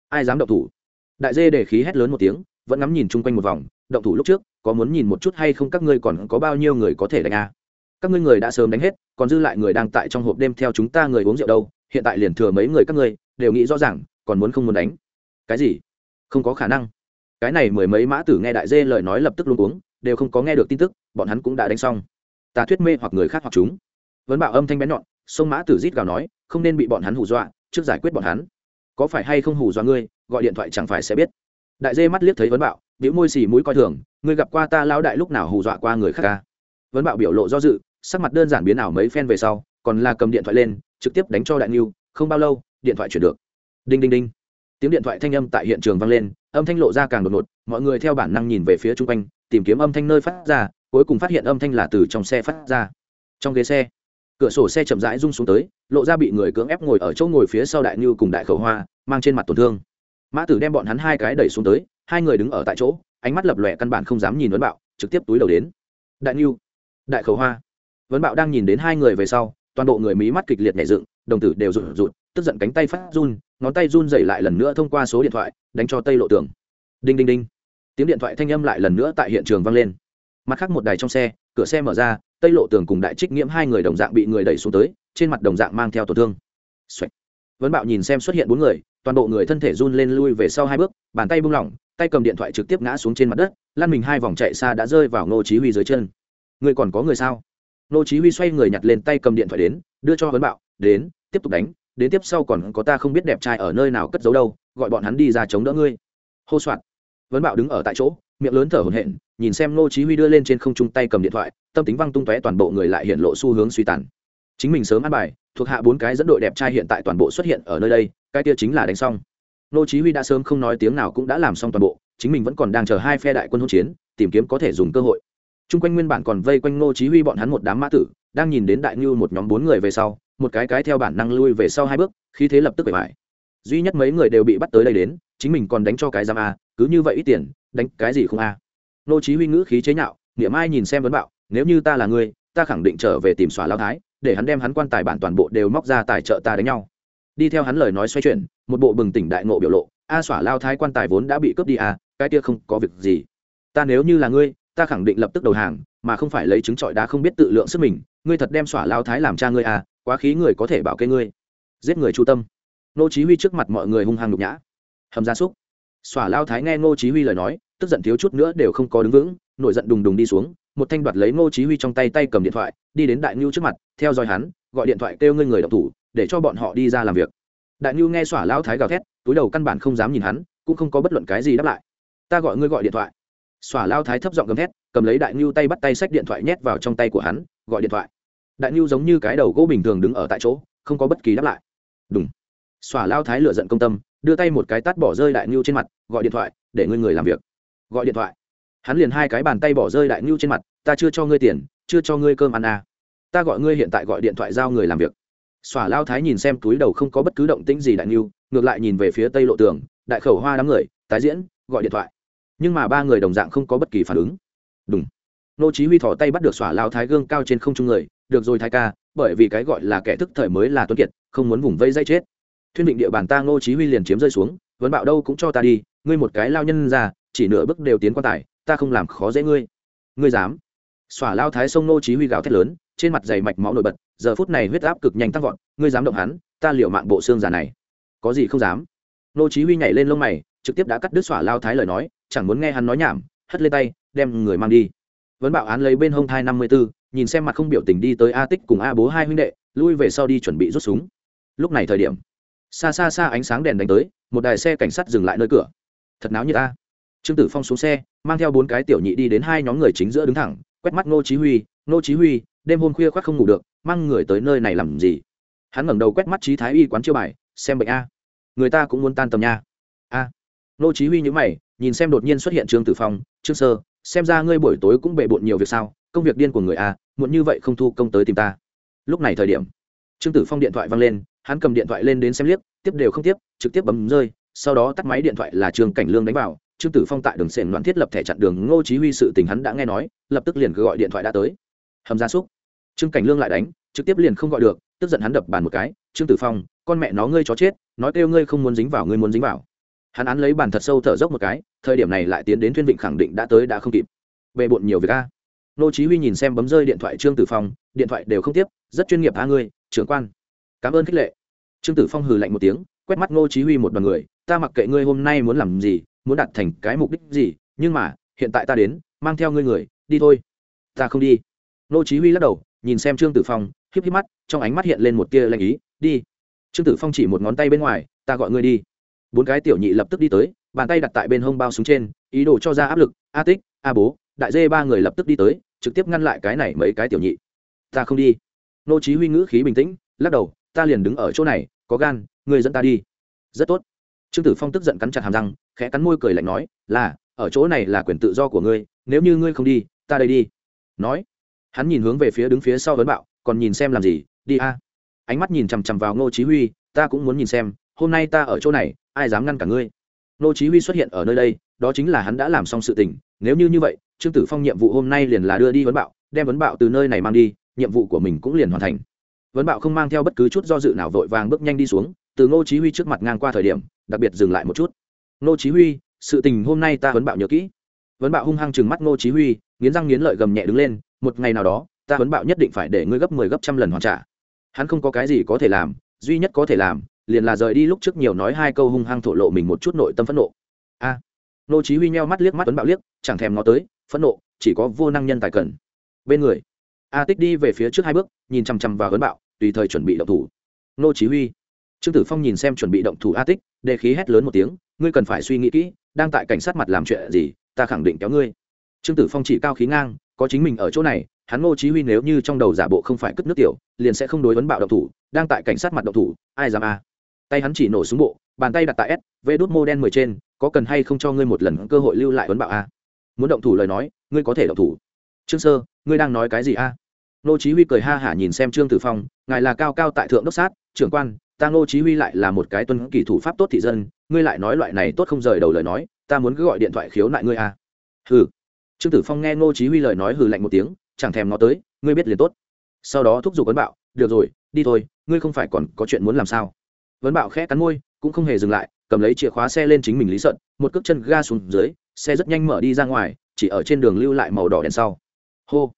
Ai dám động thủ? Đại dê để khí hét lớn một tiếng, vẫn ngắm nhìn chung quanh một vòng, động thủ lúc trước, có muốn nhìn một chút hay không các ngươi còn có bao nhiêu người có thể đánh a? Các ngươi người đã sớm đánh hết, còn dư lại người đang tại trong hộp đêm theo chúng ta người uống rượu đâu, hiện tại liền thừa mấy người các ngươi, đều nghĩ rõ ràng, còn muốn không muốn đánh. Cái gì? Không có khả năng. Cái này mười mấy mã tử nghe đại dê lời nói lập tức luôn uống đều không có nghe được tin tức, bọn hắn cũng đã đánh xong. Ta thuyết mê hoặc người khác hoặc chúng. Vấn bảo âm thanh bén nhọn, sông mã tử rít gào nói, không nên bị bọn hắn hù dọa, trước giải quyết bọn hắn. Có phải hay không hù dọa ngươi, gọi điện thoại chẳng phải sẽ biết. Đại dê mắt liếc thấy vấn bảo biểu môi xì mũi coi thường, ngươi gặp qua ta lao đại lúc nào hù dọa qua người khác à? ca vấn bảo biểu lộ do dự sắc mặt đơn giản biến ảo mấy phen về sau, còn là cầm điện thoại lên, trực tiếp đánh cho đại niu không bao lâu, điện thoại chuyển được. Đinh đinh đinh. Tiếng điện thoại thanh âm tại hiện trường vang lên, âm thanh lộ ra càng đột ngột, mọi người theo bản năng nhìn về phía chung quanh, tìm kiếm âm thanh nơi phát ra, cuối cùng phát hiện âm thanh là từ trong xe phát ra. Trong ghế xe, cửa sổ xe chậm rãi rung xuống tới, lộ ra bị người cưỡng ép ngồi ở chỗ ngồi phía sau đại niu cùng đại khẩu hoa, mang trên mặt tổn thương. Mã tử đem bọn hắn hai cái đẩy xuống tới, hai người đứng ở tại chỗ, ánh mắt lập lòe căn bản không dám nhìn vấn bạo, trực tiếp túi đầu đến. Đại niu đại khẩu hoa vấn bạo đang nhìn đến hai người về sau, toàn bộ người mí mắt kịch liệt nhảy dựng, đồng tử đều rụt rụt, tức giận cánh tay phát run, ngón tay run dày lại lần nữa thông qua số điện thoại, đánh cho tây lộ tường. Đinh đinh đinh. Tiếng điện thoại thanh âm lại lần nữa tại hiện trường vang lên. Mặt khác một đài trong xe, cửa xe mở ra, tây lộ tường cùng đại trích nghiễm hai người đồng dạng bị người đẩy xuống tới, trên mặt đồng dạng mang theo tổn thương、Xoạch. vấn bạo nhìn xem xuất hiện bốn người, toàn bộ người thân thể run lên lui về sau hai bước, bàn tay bung lỏng, tay cầm điện thoại trực tiếp ngã xuống trên mặt đất, lăn mình hai vòng chạy xa đã rơi vào ngô chí huy dưới chân. Người còn có người sao? Nô chí huy xoay người nhặt lên tay cầm điện thoại đến, đưa cho vấn bạo, đến, tiếp tục đánh, đến tiếp sau còn có ta không biết đẹp trai ở nơi nào cất giấu đâu, gọi bọn hắn đi ra chống đỡ ngươi. Hô soạn vấn bạo đứng ở tại chỗ, miệng lớn thở hổn hển, nhìn xem Nô chí huy đưa lên trên không trung tay cầm điện thoại, tâm tính văng tung tóe toàn bộ người lại hiện lộ xu hướng suy tàn. Chính mình sớm ăn bài, thuộc hạ bốn cái dẫn đội đẹp trai hiện tại toàn bộ xuất hiện ở nơi đây, cái kia chính là đánh xong. Nô chí huy đã sớm không nói tiếng nào cũng đã làm xong toàn bộ, chính mình vẫn còn đang chờ hai phe đại quân hỗn chiến, tìm kiếm có thể dùng cơ hội. Trung quanh nguyên bản còn vây quanh ngô chí huy bọn hắn một đám mã tử, đang nhìn đến đại ngưu một nhóm bốn người về sau, một cái cái theo bản năng lui về sau hai bước, khí thế lập tức bể bại. Duy nhất mấy người đều bị bắt tới đây đến, chính mình còn đánh cho cái giam a, cứ như vậy ít tiền, đánh cái gì không a. Ngô chí huy ngữ khí chế nhạo, niệm ai nhìn xem vấn bạo, nếu như ta là ngươi ta khẳng định trở về tìm xóa lao thái, để hắn đem hắn quan tài bản toàn bộ đều móc ra tài trợ ta đánh nhau. Đi theo hắn lời nói xoay chuyển, một bộ bừng tỉnh đại ngộ biểu lộ, a xóa lao thái quan tài vốn đã bị cướp đi a, cái kia không có việc gì. Ta nếu như là ngươi ta khẳng định lập tức đầu hàng mà không phải lấy chứng trọi đá không biết tự lượng sức mình ngươi thật đem xỏa lao thái làm cha ngươi à, quá khí người có thể bảo kê ngươi. Giết người chu tâm. Nô chí huy trước mặt mọi người hung hăng nhục nhã. Hầm gia súc. Xỏa lao thái nghe ngô chí huy lời nói tức giận thiếu chút nữa đều không có đứng vững nổi giận đùng đùng đi xuống một thanh đoạt lấy ngô chí huy trong tay tay cầm điện thoại đi đến đại nhu trước mặt theo dõi hắn gọi điện thoại kêu ngươi người động thủ để cho bọn họ đi ra làm việc. Đại nhu nghe xỏa lao thái gào thét túi đầu căn bản không dám nhìn hắn cũng không có bất luận cái gì đáp lại. Ta gọi ngươi gọi điện thoại xỏa lao thái thấp giọng gầm thét, cầm lấy đại ngưu tay bắt tay xách điện thoại nhét vào trong tay của hắn, gọi điện thoại. Đại ngưu giống như cái đầu gỗ bình thường đứng ở tại chỗ, không có bất kỳ đáp lại. Đúng xỏa lao thái lựa giận công tâm, đưa tay một cái tát bỏ rơi đại ngưu trên mặt, gọi điện thoại, để ngươi người làm việc. Gọi điện thoại. Hắn liền hai cái bàn tay bỏ rơi đại ngưu trên mặt, ta chưa cho ngươi tiền, chưa cho ngươi cơm ăn à. ta gọi ngươi hiện tại gọi điện thoại giao người làm việc. Xỏa lao thái nhìn xem túi đầu không có bất cứ động tĩnh gì đại ngưu ngược lại nhìn về phía tây lộ tường, đại khẩu hoa đám người, tái diễn, gọi điện thoại nhưng mà ba người đồng dạng không có bất kỳ phản ứng. Đúng nô chí huy thò tay bắt được xỏa lao thái gương cao trên không trung người, được rồi thái ca, bởi vì cái gọi là kẻ thức thời mới là tuấn kiệt, không muốn vùng vây dây chết. Thuyên định địa bàn ta nô chí huy liền chiếm rơi xuống vấn bạo đâu cũng cho ta đi, ngươi một cái lao nhân ra, chỉ nửa bước đều tiến quan tài, ta không làm khó dễ ngươi. Ngươi dám? Xỏa lao thái sông nô chí huy gào thét lớn, trên mặt dày mạch máu nổi bật, giờ phút này huyết áp cực nhanh tăng vọt, ngươi dám động hắn, ta liều mạng bộ xương già này. Có gì không dám? Nô chí huy nhảy lên lông mày, trực tiếp đã cắt đứt xỏa lao thái lời nói chẳng muốn nghe hắn nói nhảm hất lên tay đem người mang đi. Vấn bảo án lấy bên hông thai 54, nhìn xem mặt không biểu tình đi tới a tích cùng a bố hai huynh đệ lui về sau đi chuẩn bị rút súng. Lúc này thời điểm xa xa xa ánh sáng đèn đánh tới một đài xe cảnh sát dừng lại nơi cửa. Thật náo như ta. Trương tử phong xuống xe mang theo bốn cái tiểu nhị đi đến hai nhóm người chính giữa đứng thẳng quét mắt ngô chí huy ngô chí huy đêm hôm khuya khoác không ngủ được mang người tới nơi này làm gì? Hắn ngẩng đầu quét mắt trí thái y quán chiêu bài xem bệnh a. Người ta cũng muốn tan tầm nha. A. Ngô chí huy nhíu mày nhìn xem đột nhiên xuất hiện trương tử phong, trương sơ, xem ra ngươi buổi tối cũng bệ bội nhiều việc sao? Công việc điên của người a muộn như vậy không thu công tới tìm ta. Lúc này thời điểm, trương tử phong điện thoại văng lên, hắn cầm điện thoại lên đến xem liếc, tiếp đều không tiếp, trực tiếp bấm rơi, sau đó tắt máy điện thoại là trương cảnh lương đánh vào. Trương tử phong tại đường sền loạn thiết lập thẻ chặn đường ngô chí huy sự tình hắn đã nghe nói, lập tức liền gọi điện thoại đã tới. Hầm gia súc trương cảnh lương lại đánh, trực tiếp liền không gọi được, tức giận hắn đập bàn một cái. Trương tử phong, con mẹ nó ngươi chó chết, nói kêu ngươi không muốn dính vào, ngươi muốn dính vào hắn án lấy bàn thật sâu thở dốc một cái, thời điểm này lại tiến đến thuyên vịnh khẳng định đã tới đã không kịp. Bề bộn nhiều việc a. Nô chí huy nhìn xem bấm rơi điện thoại trương tử phong, điện thoại đều không tiếp, rất chuyên nghiệp a ngươi, trưởng quan. Cảm ơn khích lệ. Trương tử phong hừ lạnh một tiếng, quét mắt nô chí huy một đoàn người, ta mặc kệ ngươi hôm nay muốn làm gì, muốn đạt thành cái mục đích gì, nhưng mà, hiện tại ta đến, mang theo ngươi người, đi thôi. Ta không đi. Nô chí huy lắc đầu, nhìn xem trương tử phong, híp híp mắt, trong ánh mắt hiện lên một tia lạnh ý, đi. Trương tử phong chỉ một ngón tay bên ngoài, ta gọi ngươi đi bốn cái tiểu nhị lập tức đi tới, bàn tay đặt tại bên hông bao súng trên, ý đồ cho ra áp lực, a tích, a bố, đại dê ba người lập tức đi tới, trực tiếp ngăn lại cái này mấy cái tiểu nhị. Ta không đi. Nô chí huy ngữ khí bình tĩnh, lắc đầu, ta liền đứng ở chỗ này, có gan, người dẫn ta đi. Rất tốt. Trương tử phong tức giận cắn chặt hàm răng, khẽ cắn môi cười lạnh nói, là, ở chỗ này là quyền tự do của ngươi, nếu như ngươi không đi, ta đây đi. Nói, hắn nhìn hướng về phía đứng phía sau vấn bạo, còn nhìn xem làm gì? Đi a. Ánh mắt nhìn chằm chằm vào ngô chí huy, ta cũng muốn nhìn xem, hôm nay ta ở chỗ này ai dám ngăn cả ngươi? Ngô chí huy xuất hiện ở nơi đây, đó chính là hắn đã làm xong sự tình. Nếu như như vậy, trương tử phong nhiệm vụ hôm nay liền là đưa đi vấn bạo, đem vấn bạo từ nơi này mang đi, nhiệm vụ của mình cũng liền hoàn thành. Vấn bạo không mang theo bất cứ chút do dự nào vội vàng bước nhanh đi xuống, từ ngô chí huy trước mặt ngang qua thời điểm, đặc biệt dừng lại một chút. Ngô chí huy, sự tình hôm nay ta vấn bạo nhớ kỹ. Vấn bạo hung hăng chừng mắt ngô chí huy, nghiến răng nghiến lợi gầm nhẹ đứng lên, một ngày nào đó, ta vấn bạo nhất định phải để ngươi gấp 10 gấp trăm lần hoàn trả. Hắn không có cái gì có thể làm, duy nhất có thể làm liền là rời đi lúc trước nhiều nói hai câu hung hăng thổ lộ mình một chút nội tâm phẫn nộ. A. À, chí huy nheo mắt liếc mắt tuấn bạo liếc chẳng thèm ngó tới phẫn nộ chỉ có vô năng nhân tài cần. Bên người a tích đi về phía trước hai bước nhìn chăm chăm vào tuấn bạo tùy thời chuẩn bị động thủ. Nô chí huy. Trương tử phong nhìn xem chuẩn bị động thủ a tích đề khí hét lớn một tiếng ngươi cần phải suy nghĩ kỹ đang tại cảnh sát mặt làm chuyện gì ta khẳng định kéo ngươi. Trương tử phong chỉ cao khí ngang có chính mình ở chỗ này hắn ngô chí huy nếu như trong đầu giả bộ không phải cất nước tiểu liền sẽ không đối vấn bạo động thủ đang tại cảnh sát mặt động thủ ai dám a? Tay hắn chỉ nổ súng bộ, bàn tay đặt tại s vê đốt mô đen mười trên, có cần hay không cho ngươi một lần cơ hội lưu lại vấn bạo a? Muốn động thủ lời nói, ngươi có thể động thủ. Trương sơ, ngươi đang nói cái gì a? Nô chí huy cười ha hả nhìn xem trương tử phong, ngài là cao cao tại thượng đốc sát, trưởng quan, ta nô chí huy lại là một cái tuân kỳ thủ pháp tốt thị dân, ngươi lại nói loại này tốt không rời đầu lời nói, ta muốn cứ gọi điện thoại khiếu nại ngươi a. Hừ. Trương tử phong nghe nô chí huy lời nói hừ lạnh một tiếng, chẳng thèm nó tới, ngươi biết liền tốt. Sau đó thúc giục vấn bạo, được rồi, đi thôi, ngươi không phải còn có chuyện muốn làm sao? Vấn bạo khẽ cắn môi, cũng không hề dừng lại, cầm lấy chìa khóa xe lên chính mình lý sợn, một cước chân ga xuống dưới, xe rất nhanh mở đi ra ngoài, chỉ ở trên đường lưu lại màu đỏ đèn sau. Hô.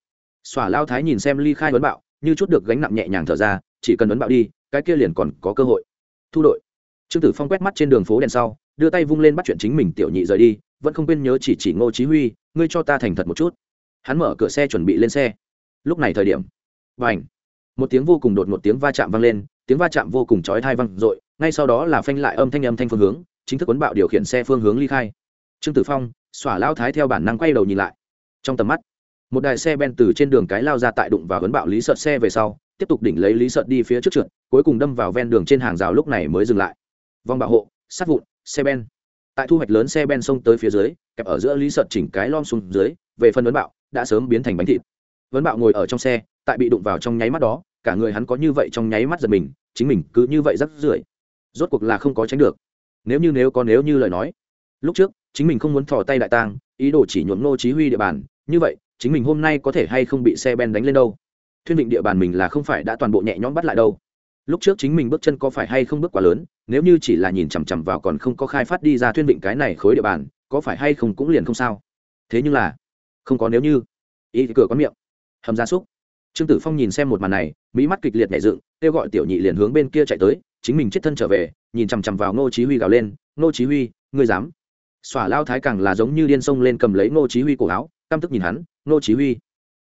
Xỏa lao thái nhìn xem ly khai vấn bạo, như chút được gánh nặng nhẹ nhàng thở ra, chỉ cần vấn bạo đi, cái kia liền còn có cơ hội. Thu đội. Trương tử phong quét mắt trên đường phố đèn sau, đưa tay vung lên bắt chuyện chính mình tiểu nhị rời đi, vẫn không quên nhớ chỉ chỉ ngô chí huy, ngươi cho ta thành thật một chút. Hắn mở cửa xe chuẩn bị lên xe. Lúc này thời điểm. Vành một tiếng vô cùng đột một tiếng va chạm vang lên tiếng va chạm vô cùng chói tai vang dội, ngay sau đó là phanh lại âm thanh âm thanh phương hướng, chính thức cuốn bạo điều khiển xe phương hướng ly khai. Trương tử phong, xỏa lao thái theo bản năng quay đầu nhìn lại. Trong tầm mắt, một đài xe ben từ trên đường cái lao ra tại đụng vào vấn bạo lý sợ xe về sau, tiếp tục đỉnh lấy lý sợ đi phía trước trượt, cuối cùng đâm vào ven đường trên hàng rào lúc này mới dừng lại. Vòng bảo hộ sát vụn, xe ben. Tại thu hoạch lớn xe ben xông tới phía dưới, kẹp ở giữa lý sợ chỉnh cái lom xuống dưới, về phần vấn bạo, đã sớm biến thành bánh thịt. Vấn bạo ngồi ở trong xe, tại bị đụng vào trong nháy mắt đó cả người hắn có như vậy trong nháy mắt giật mình, chính mình cứ như vậy rắc rưởi. Rốt cuộc là không có tránh được. Nếu như nếu có nếu như lời nói. Lúc trước, chính mình không muốn thò tay đại tang, ý đồ chỉ nhuộm nô chí huy địa bàn. Như vậy, chính mình hôm nay có thể hay không bị xe ben đánh lên đâu? Thuyên định địa bàn mình là không phải đã toàn bộ nhẹ nhõm bắt lại đâu. Lúc trước chính mình bước chân có phải hay không bước quá lớn, nếu như chỉ là nhìn chằm chằm vào còn không có khai phát đi ra thuyên định cái này khối địa bàn, có phải hay không cũng liền không sao. Thế nhưng là, không có nếu như. Ý cửa có miệng. Hầm gia súc trương tử phong nhìn xem một màn này, mỹ mắt kịch liệt nhảy dựng, kêu gọi tiểu nhị liền hướng bên kia chạy tới, chính mình chết thân trở về, nhìn chằm chằm vào ngô chí huy gào lên, ngô chí huy, ngươi dám? Xỏa lao thái càng là giống như điên sông lên cầm lấy ngô chí huy cổ áo, căm tức nhìn hắn, ngô chí huy,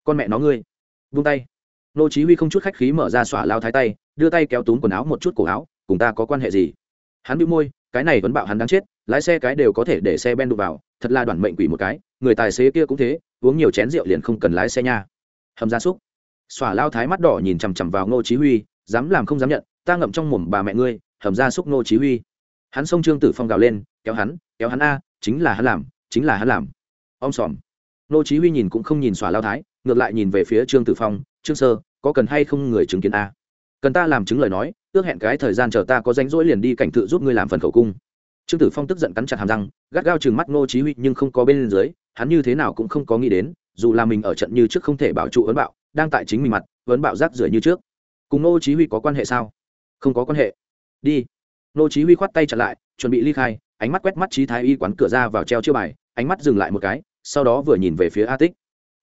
con mẹ nó ngươi. Vung tay. Ngô chí huy không chút khách khí mở ra xỏa lao thái tay, đưa tay kéo túm quần áo một chút cổ áo, cùng ta có quan hệ gì? Hắn bĩu môi, cái này vẫn bạo hắn đáng chết, lái xe cái đều có thể để xe ben đụng vào, thật là đoàn mệnh quỷ một cái, người tài xế kia cũng thế, uống nhiều chén rượu liền không cần lái xe nha. Hầm gia súc xỏa lao thái mắt đỏ nhìn chằm chằm vào ngô chí huy, dám làm không dám nhận, ta ngậm trong mồm bà mẹ ngươi, hầm ra xúc ngô chí huy. Hắn xông trương tử phong gào lên, kéo hắn kéo hắn a, chính là hắn làm, chính là hắn làm. Om sòm. Ngô chí huy nhìn cũng không nhìn xỏa lao thái, ngược lại nhìn về phía trương tử phong, trương sơ, có cần hay không người chứng kiến a? Cần ta làm chứng lời nói, ước hẹn cái thời gian chờ ta có danh rỗi liền đi cảnh tự giúp ngươi làm phần khẩu cung. Trương tử phong tức giận cắn chặt hàm răng, gắt gao chừng mắt ngô chí huy nhưng không có bên dưới, hắn như thế nào cũng không có nghĩ đến, dù là mình ở trận như trước không thể bảo trụ ấn bạo đang tại chính mình mặt vẫn bạo rác rưởi như trước. Cùng nô chí huy có quan hệ sao? Không có quan hệ. Đi. Nô chí huy khoát tay chặn lại, chuẩn bị ly khai, ánh mắt quét mắt trí thái y quán cửa ra vào treo chiêu bài, ánh mắt dừng lại một cái, sau đó vừa nhìn về phía a tích.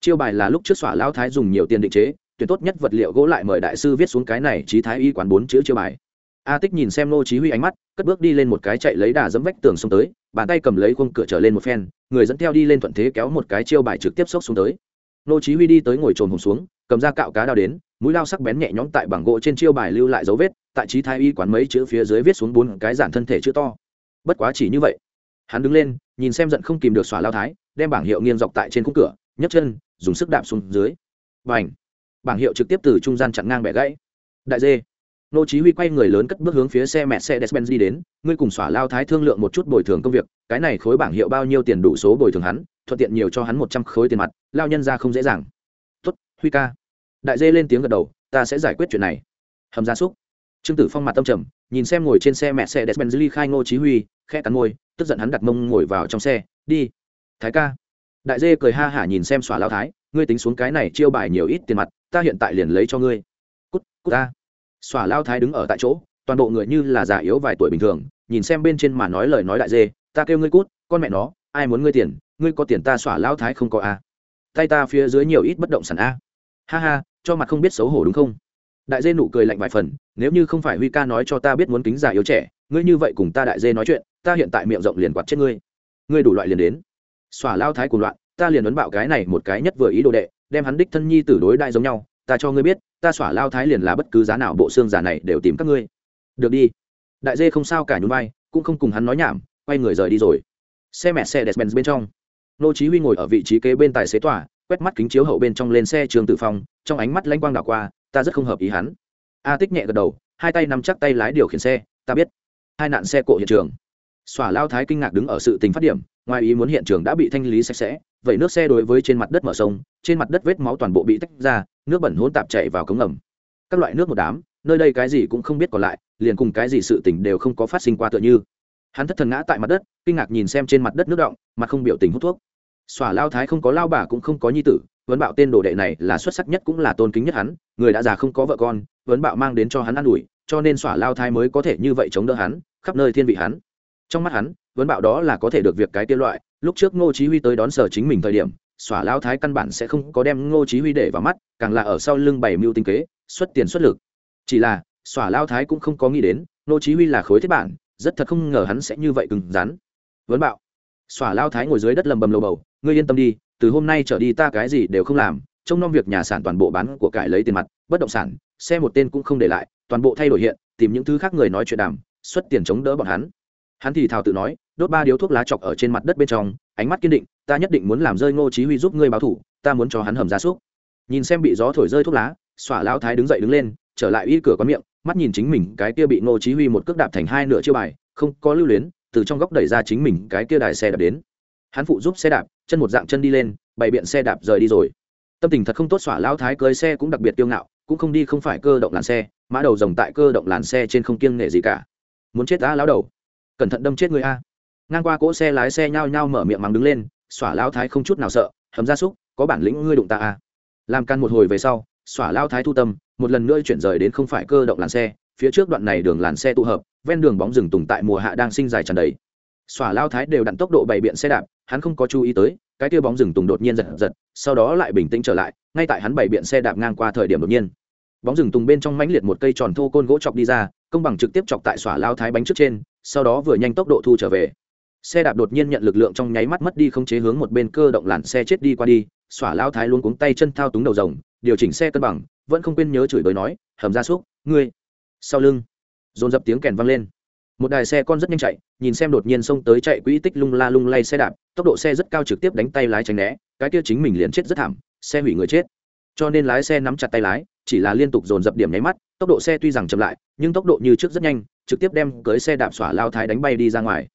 Chiêu bài là lúc trước xỏa lão thái dùng nhiều tiền định chế, tuyển tốt nhất vật liệu gỗ lại mời đại sư viết xuống cái này trí thái y quán bốn chữ chiêu bài. A tích nhìn xem nô chí huy ánh mắt, cất bước đi lên một cái chạy lấy đà dẫm vách tường xuống tới, bàn tay cầm lấy khung cửa trở lên một phen, người dẫn theo đi lên thuận thế kéo một cái chiêu bài trực tiếp xốc xuống tới nô chí huy đi tới ngồi trồn hùng xuống, cầm ra cạo cá đao đến, mũi lao sắc bén nhẹ nhõm tại bảng gỗ trên chiêu bài lưu lại dấu vết, tại trí thái y quán mấy chữ phía dưới viết xuống bốn cái giản thân thể chữ to. Bất quá chỉ như vậy. Hắn đứng lên, nhìn xem giận không kìm được xòa lao thái, đem bảng hiệu nghiêng dọc tại trên khung cửa, nhấc chân, dùng sức đạp xuống dưới. Bành! Bảng hiệu trực tiếp từ trung gian chặn ngang bẻ gãy. Đại dê! Nô chí huy quay người lớn cất bước hướng phía xe mẹ xe Mercedes-Benz đi đến, ngươi cùng xỏa lao thái thương lượng một chút bồi thường công việc, cái này khối bảng hiệu bao nhiêu tiền đủ số bồi thường hắn, thuận tiện nhiều cho hắn 100 khối tiền mặt, lao nhân ra không dễ dàng. Tốt, Huy ca. Đại dê lên tiếng gật đầu, ta sẽ giải quyết chuyện này. Hầm gia súc. Trương Tử Phong mặt tâm trầm, nhìn xem ngồi trên xe mẹ xe Mercedes-Benz ly khai Ngô Chí Huy, khẽ cắn môi, tức giận hắn đặt mông ngồi vào trong xe, đi. Thái ca. Đại dê cười ha hả nhìn xem xỏa lao thái, ngươi tính xuống cái này chiêu bài nhiều ít tiền mặt, ta hiện tại liền lấy cho ngươi. Cút, cút ta xòa lao thái đứng ở tại chỗ, toàn bộ người như là già yếu vài tuổi bình thường, nhìn xem bên trên mà nói lời nói đại dê, ta kêu ngươi cút, con mẹ nó, ai muốn ngươi tiền, ngươi có tiền ta xỏa lao thái không có a. Tay ta phía dưới nhiều ít bất động sản a. Ha ha, cho mặt không biết xấu hổ đúng không? Đại dê nụ cười lạnh vài phần, nếu như không phải huy ca nói cho ta biết muốn kính già yếu trẻ, ngươi như vậy cùng ta đại dê nói chuyện, ta hiện tại miệng rộng liền quạt chết ngươi. Ngươi đủ loại liền đến. Xỏa lao thái cùng loạn, ta liền ấn bạo cái này một cái nhất vừa ý đồ đệ, đem hắn đích thân nhi tử đối đại giống nhau, ta cho ngươi biết ta xỏa lao thái liền là bất cứ giá nào bộ xương giả này đều tìm các ngươi. Được đi. Đại dê không sao cả nhún vai, cũng không cùng hắn nói nhảm, quay người rời đi rồi. Xe mẹ xe despen bên trong. Nô chí huy ngồi ở vị trí kế bên tài xế tòa quét mắt kính chiếu hậu bên trong lên xe trường tử phong, trong ánh mắt lanh quang đảo qua, ta rất không hợp ý hắn. A tích nhẹ gật đầu, hai tay nắm chắc tay lái điều khiển xe, ta biết. Hai nạn xe cộ hiện trường. Xỏa lao thái kinh ngạc đứng ở sự tình phát điểm, ngoài ý muốn hiện trường đã bị thanh lý sạch sẽ, vậy nước xe đối với trên mặt đất mở sông, trên mặt đất vết máu toàn bộ bị tách ra nước bẩn hỗn tạp chảy vào cống ngầm. Các loại nước một đám, nơi đây cái gì cũng không biết còn lại, liền cùng cái gì sự tình đều không có phát sinh qua tựa như. Hắn thất thần ngã tại mặt đất, kinh ngạc nhìn xem trên mặt đất nước động mà không biểu tình hút thuốc. Xòa lao thái không có lao bà cũng không có nhi tử, vấn bạo tên đồ đệ này là xuất sắc nhất cũng là tôn kính nhất hắn, người đã già không có vợ con, vấn bạo mang đến cho hắn ă n ủi, cho nên xỏa lao thái mới có thể như vậy chống đỡ hắn, khắp nơi thiên vị hắn. Trong mắt hắn, vấn bạo đó là có thể được việc cái tiên loại, lúc trước ngô chí huy tới đón sở chính mình thời điểm xỏa lao thái căn bản sẽ không có đem ngô chí huy để vào mắt, càng là ở sau lưng bảy mưu tinh kế, xuất tiền xuất lực. Chỉ là, xỏa lao thái cũng không có nghĩ đến, ngô chí huy là khối thiết bản, rất thật không ngờ hắn sẽ như vậy cứng rắn. Vấn bạo. Xỏa lao thái ngồi dưới đất lầm bầm lầu bầu, ngươi yên tâm đi, từ hôm nay trở đi ta cái gì đều không làm, trông nom việc nhà sản toàn bộ bán của cải lấy tiền mặt, bất động sản, xe một tên cũng không để lại, toàn bộ thay đổi hiện, tìm những thứ khác người nói chuyện đàm, xuất tiền chống đỡ bọn hắn. Hắn thì thào tự nói, đốt ba điếu thuốc lá chọc ở trên mặt đất bên trong ánh mắt kiên định, ta nhất định muốn làm rơi ngô chí huy giúp ngươi báo thủ, ta muốn cho hắn hầm ra súc. Nhìn xem bị gió thổi rơi thuốc lá, xỏa lão thái đứng dậy đứng lên, trở lại y cửa quán miệng, mắt nhìn chính mình cái kia bị ngô chí huy một cước đạp thành hai nửa chiêu bài, không có lưu luyến, từ trong góc đẩy ra chính mình cái kia đài xe đạp đến. Hắn phụ giúp xe đạp, chân một dạng chân đi lên, bày biện xe đạp rời đi rồi. Tâm tình thật không tốt, xỏa lão thái cưới xe cũng đặc biệt tiêu ngạo, cũng không đi không phải cơ động làn xe, mã đầu rồng tại cơ động làn xe trên không kiêng nể gì cả. Muốn chết ta lão đầu, cẩn thận đâm chết người a ngang qua cỗ xe lái xe nhao nhao mở miệng mắng đứng lên, xỏa lao thái không chút nào sợ, hầm ra súc, có bản lĩnh ngươi đụng ta à? làm căn một hồi về sau, xỏa lao thái thu tâm, một lần nữa chuyển rời đến không phải cơ động làn xe, phía trước đoạn này đường làn xe tụ hợp, ven đường bóng rừng tùng tại mùa hạ đang sinh dài tràn đầy. Xỏa lao thái đều đặn tốc độ bày biện xe đạp, hắn không có chú ý tới, cái tia bóng rừng tùng đột nhiên giật giật, sau đó lại bình tĩnh trở lại, ngay tại hắn bày biện xe đạp ngang qua thời điểm đột nhiên. Bóng rừng tùng bên trong mãnh liệt một cây tròn thô côn gỗ chọc đi ra, công bằng trực tiếp chọc tại xỏa lao thái bánh trước trên, sau đó vừa nhanh tốc độ thu trở về xe đạp đột nhiên nhận lực lượng trong nháy mắt mất đi không chế hướng một bên cơ động làn xe chết đi qua đi, xỏa lao thái luôn cuống tay chân thao túng đầu rồng, điều chỉnh xe cân bằng, vẫn không quên nhớ chửi bới nói, hầm ra súc, ngươi. Sau lưng, dồn dập tiếng kèn vang lên. Một đài xe con rất nhanh chạy, nhìn xem đột nhiên xông tới chạy quỹ tích lung la lung lay xe đạp, tốc độ xe rất cao trực tiếp đánh tay lái tránh né, cái kia chính mình liền chết rất thảm, xe hủy người chết. Cho nên lái xe nắm chặt tay lái, chỉ là liên tục dồn dập điểm nháy mắt, tốc độ xe tuy rằng chậm lại, nhưng tốc độ như trước rất nhanh, trực tiếp đem cưới xe đạp xỏa lao thái đánh bay đi ra ngoài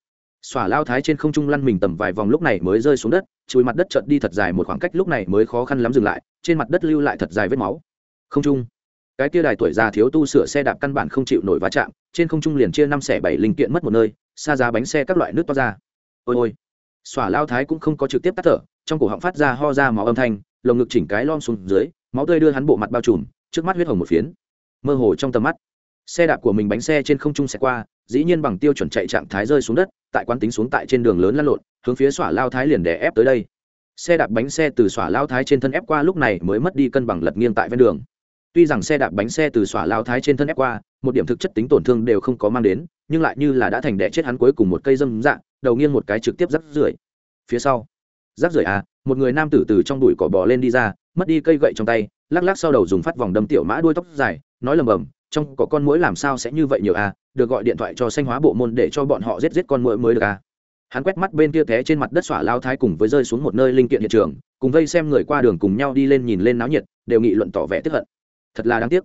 xỏa lao thái trên không trung lăn mình tầm vài vòng lúc này mới rơi xuống đất chùi mặt đất trợt đi thật dài một khoảng cách lúc này mới khó khăn lắm dừng lại, trên mặt đất lưu lại thật dài vết máu. Không trung. Cái kia đài tuổi già thiếu tu sửa xe đạp căn bản không chịu nổi va chạm, trên không trung liền chia năm xẻ bảy linh kiện mất một nơi, xa giá bánh xe các loại nước to ra. Ôi ôi. Xỏa lao thái cũng không có trực tiếp tắt thở, trong cổ họng phát ra ho ra máu âm thanh, lồng ngực chỉnh cái lom xuống dưới, máu tươi đưa hắn bộ mặt bao trùm, trước mắt huyết hồng một phiến. Mơ hồ trong tầm mắt, xe đạp của mình bánh xe trên không trung xẹt qua dĩ nhiên bằng tiêu chuẩn chạy trạng thái rơi xuống đất, tại quán tính xuống tại trên đường lớn lăn lộn, hướng phía xỏa lao thái liền đè ép tới đây. Xe đạp bánh xe từ xỏa lao thái trên thân ép qua lúc này mới mất đi cân bằng lật nghiêng tại ven đường. Tuy rằng xe đạp bánh xe từ xỏa lao thái trên thân ép qua, một điểm thực chất tính tổn thương đều không có mang đến, nhưng lại như là đã thành đẻ chết hắn cuối cùng một cây dâm dạng, đầu nghiêng một cái trực tiếp rắc rưởi. Phía sau, rắc rưởi à một người nam tử từ trong bụi cỏ bò lên đi ra, mất đi cây gậy trong tay, lắc lắc sau đầu dùng phát vòng đâm tiểu mã đuôi tóc dài, nói lầm bầm trong có con mũi làm sao sẽ như vậy nhiều à? Được gọi điện thoại cho xanh hóa bộ môn để cho bọn họ giết giết con mũi mới được à? Hắn quét mắt bên kia té trên mặt đất xỏa lao thái cùng với rơi xuống một nơi linh kiện hiện trường, cùng vây xem người qua đường cùng nhau đi lên nhìn lên náo nhiệt, đều nghị luận tỏ vẻ tức hận. Thật là đáng tiếc.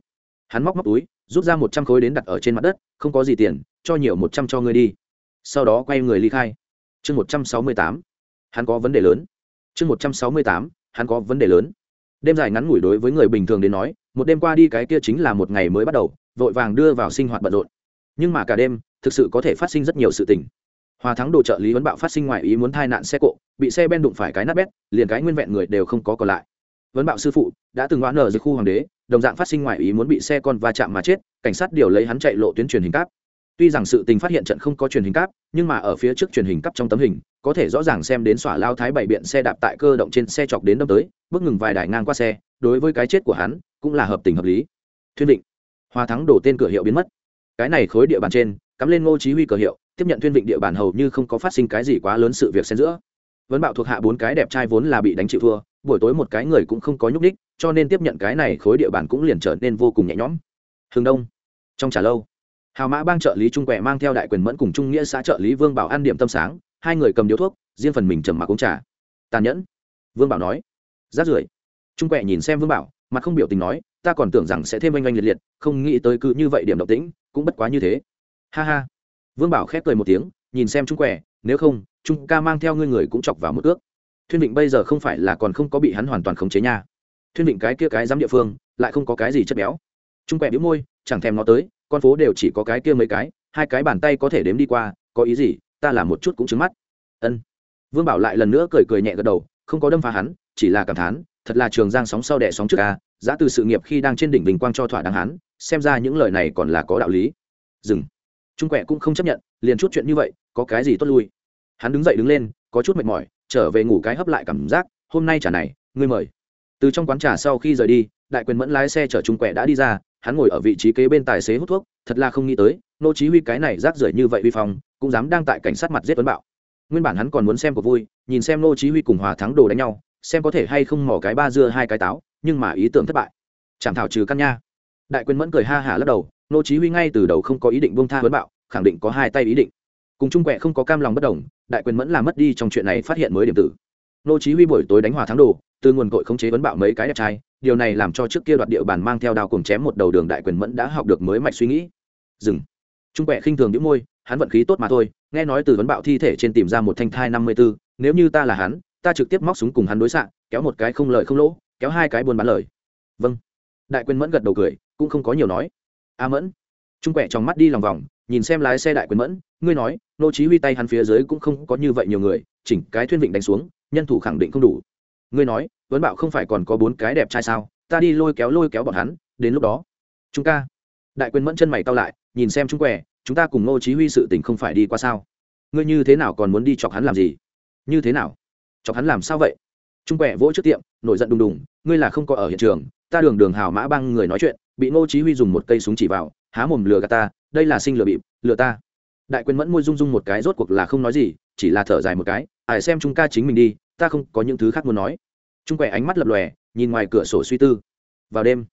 Hắn móc móc túi, rút ra một trăm khối đến đặt ở trên mặt đất, không có gì tiền, cho nhiều một trăm cho ngươi đi. Sau đó quay người ly khai. Chương một trăm sáu mươi tám. Hắn có vấn đề lớn. Chương một trăm sáu mươi tám. Hắn có vấn đề lớn đêm dài ngắn ngủi đối với người bình thường đến nói, một đêm qua đi cái kia chính là một ngày mới bắt đầu, vội vàng đưa vào sinh hoạt bận rộn. Nhưng mà cả đêm, thực sự có thể phát sinh rất nhiều sự tình. Hòa thắng đồ trợ lý vấn bạo phát sinh ngoài ý muốn thai nạn xe cộ, bị xe ben đụng phải cái nát bét, liền cái nguyên vẹn người đều không có còn lại. Vấn bạo sư phụ đã từng oán ở dưới khu hoàng đế, đồng dạng phát sinh ngoài ý muốn bị xe con va chạm mà chết, cảnh sát điều lấy hắn chạy lộ tuyến truyền hình cáp tuy rằng sự tình phát hiện trận không có truyền hình cáp, nhưng mà ở phía trước truyền hình cắp trong tấm hình, có thể rõ ràng xem đến xỏa lao thái bảy biện xe đạp tại cơ động trên xe chọc đến đâm tới, bước ngừng vài đài ngang qua xe, đối với cái chết của hắn, cũng là hợp tình hợp lý. Thuyên định hòa thắng đổ tên cửa hiệu biến mất. Cái này khối địa bàn trên, cắm lên ngô chí huy cửa hiệu, tiếp nhận thuyên vịnh địa bàn hầu như không có phát sinh cái gì quá lớn sự việc xen giữa. Vấn bạo thuộc hạ bốn cái đẹp trai vốn là bị đánh chịu thua, buổi tối một cái người cũng không có nhúc đích cho nên tiếp nhận cái này khối địa bàn cũng liền trở nên vô cùng nhẹ nhõm. Hướng đông, trong trả lâu hào mã bang trợ lý trung quẹ mang theo đại quyền mẫn cùng trung nghĩa xã trợ lý vương bảo ăn điểm tâm sáng, hai người cầm điếu thuốc, riêng phần mình trầm mặc uống trà. Tàn nhẫn, vương bảo nói. Rát rưởi. Trung quẹ nhìn xem vương bảo, mặt không biểu tình nói, ta còn tưởng rằng sẽ thêm oanh oanh liệt liệt, không nghĩ tới cứ như vậy điểm động tĩnh, cũng bất quá như thế. Ha ha. Vương bảo khép cười một tiếng, nhìn xem trung quẹ nếu không, trung ca mang theo ngươi người cũng chọc vào một ước thuyên định bây giờ không phải là còn không có bị hắn hoàn toàn khống chế nha. Thuyên định cái kia cái giám địa phương, lại không có cái gì chất béo. Trung quẹ biếu môi, chẳng thèm nó tới con phố đều chỉ có cái kia mấy cái, hai cái bàn tay có thể đếm đi qua, có ý gì, ta làm một chút cũng trứng mắt. Ân. Vương bảo lại lần nữa cười cười nhẹ gật đầu, không có đâm phá hắn, chỉ là cảm thán, thật là trường giang sóng sau đẻ sóng trước ca giá từ sự nghiệp khi đang trên đỉnh bình quang cho thỏa đáng hắn, xem ra những lời này còn là có đạo lý. Dừng. Trung quẹ cũng không chấp nhận, liền chút chuyện như vậy, có cái gì tốt lui? Hắn đứng dậy đứng lên, có chút mệt mỏi, trở về ngủ cái hấp lại cảm giác, hôm nay trả này, ngươi mời. Từ trong quán trà sau khi rời đi, đại quyền mẫn lái xe chở trung quẹ đã đi ra hắn ngồi ở vị trí kế bên tài xế hút thuốc, thật là không nghĩ tới, nô chí huy cái này rác rưởi như vậy vi phong, cũng dám đang tại cảnh sát mặt giết tuấn bạo. Nguyên bản hắn còn muốn xem cuộc vui, nhìn xem nô chí huy cùng hòa thắng đồ đánh nhau, xem có thể hay không mỏ cái ba dưa hai cái táo, nhưng mà ý tưởng thất bại. Chẳng thảo trừ căn nha. Đại quyền mẫn cười ha hả lắc đầu, nô chí huy ngay từ đầu không có ý định buông tha tuấn bạo, khẳng định có hai tay ý định. Cùng trung quẹ không có cam lòng bất đồng, đại quyền mẫn là mất đi trong chuyện này phát hiện mới điểm tử. Nô chí huy buổi tối đánh hòa thắng đồ từ nguồn cội khống chế vấn bạo mấy cái đẹp trai điều này làm cho trước kia đoạt địa bàn mang theo đao cùng chém một đầu đường đại quyền mẫn đã học được mới mạch suy nghĩ. Dừng. Trung quẹ khinh thường đĩu môi hắn vận khí tốt mà thôi nghe nói từ vấn bạo thi thể trên tìm ra một thanh thai năm mươi 54, nếu như ta là hắn ta trực tiếp móc súng cùng hắn đối xạ kéo một cái không lợi không lỗ kéo hai cái buôn bán lời. Vâng. Đại quyền mẫn gật đầu cười cũng không có nhiều nói. A mẫn. Trung quẹ trong mắt đi lòng vòng nhìn xem lái xe đại quyền mẫn ngươi nói nô chí huy tay hắn phía dưới cũng không có như vậy nhiều người chỉnh cái thuyên vịnh đánh xuống nhân thủ khẳng định không đủ ngươi nói vấn bạo không phải còn có bốn cái đẹp trai sao? Ta đi lôi kéo lôi kéo bọn hắn, đến lúc đó, chúng ta, đại quyền mẫn chân mày tao lại, nhìn xem chúng quẻ, chúng ta cùng ngô chí huy sự tình không phải đi qua sao? Ngươi như thế nào còn muốn đi chọc hắn làm gì? Như thế nào? Chọc hắn làm sao vậy? Trung quẻ vỗ trước tiệm, nổi giận đùng đùng, ngươi là không có ở hiện trường, ta đường đường hào mã băng người nói chuyện, bị ngô chí huy dùng một cây súng chỉ vào, há mồm lừa gạt ta, đây là sinh lừa bịp, lừa ta. Đại quyền mẫn môi rung rung một cái, rốt cuộc là không nói gì, chỉ là thở dài một cái, ai xem chúng ca chính mình đi ta không có những thứ khác muốn nói. Trung quẻ ánh mắt lập lòe, nhìn ngoài cửa sổ suy tư. Vào đêm,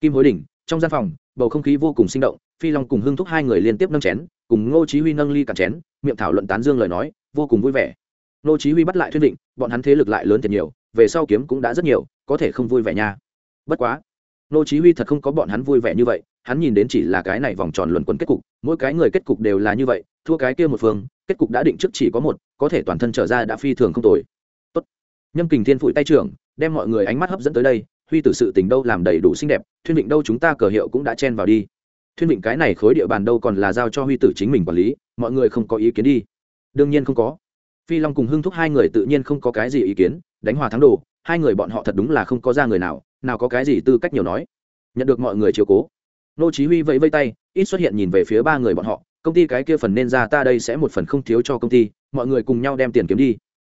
kim hối đỉnh, trong gian phòng, bầu không khí vô cùng sinh động, phi long cùng hưng thúc hai người liên tiếp nâng chén, cùng ngô chí huy nâng ly cạn chén, miệng thảo luận tán dương lời nói, vô cùng vui vẻ. Ngô chí huy bắt lại thuyết định, bọn hắn thế lực lại lớn thật nhiều, về sau kiếm cũng đã rất nhiều, có thể không vui vẻ nha. Bất quá, ngô chí huy thật không có bọn hắn vui vẻ như vậy, hắn nhìn đến chỉ là cái này vòng tròn luẩn quẩn kết cục, mỗi cái người kết cục đều là như vậy, thua cái kia một phương, kết cục đã định trước chỉ có một, có thể toàn thân trở ra đã phi thường không tồi nhâm kình thiên phủi tay trưởng, đem mọi người ánh mắt hấp dẫn tới đây, huy tử sự tình đâu làm đầy đủ xinh đẹp, thuyên định đâu chúng ta cờ hiệu cũng đã chen vào đi. Thuyên định cái này khối địa bàn đâu còn là giao cho huy tử chính mình quản lý, mọi người không có ý kiến đi. Đương nhiên không có. Phi long cùng hưng thúc hai người tự nhiên không có cái gì ý kiến, đánh hòa thắng đồ, hai người bọn họ thật đúng là không có ra người nào nào có cái gì tư cách nhiều nói. Nhận được mọi người chiều cố. Nô chí huy vẫy vẫy tay, ít xuất hiện nhìn về phía ba người bọn họ, công ty cái kia phần nên ra ta đây sẽ một phần không thiếu cho công ty, mọi người cùng nhau đem tiền kiếm đi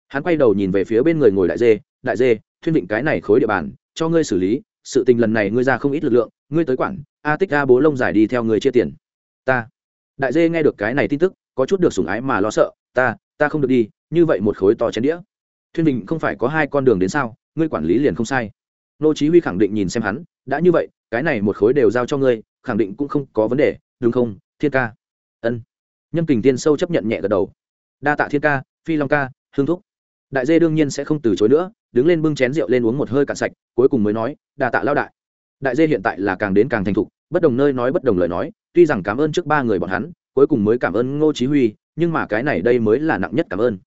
hắn quay đầu nhìn về phía bên người ngồi đại dê đại dê, thuyên định cái này khối địa bàn, cho ngươi xử lý, sự tình lần này ngươi ra không ít lực lượng, ngươi tới quản, a tích a bố lông giải đi theo người chia tiền. Ta. Đại dê nghe được cái này tin tức, có chút được sủng ái mà lo sợ, ta ta không được đi, như vậy một khối to chén đĩa. Thuyên định không phải có hai con đường đến sao, ngươi quản lý liền không sai. Nô chí huy khẳng định nhìn xem hắn, đã như vậy, cái này một khối đều giao cho ngươi, khẳng định cũng không có vấn đề, đúng không, thiên ca? Ân. Nhân kình tiên sâu chấp nhận nhẹ gật đầu. Đa tạ thiên ca, phi long ca, hương thúc đại dê đương nhiên sẽ không từ chối nữa, đứng lên bưng chén rượu lên uống một hơi cạn sạch, cuối cùng mới nói đa tạ lao đại. Đại dê hiện tại là càng đến càng thành thục, bất đồng nơi nói bất đồng lời nói, tuy rằng cảm ơn trước ba người bọn hắn, cuối cùng mới cảm ơn ngô chí huy, nhưng mà cái này đây mới là nặng nhất cảm ơn.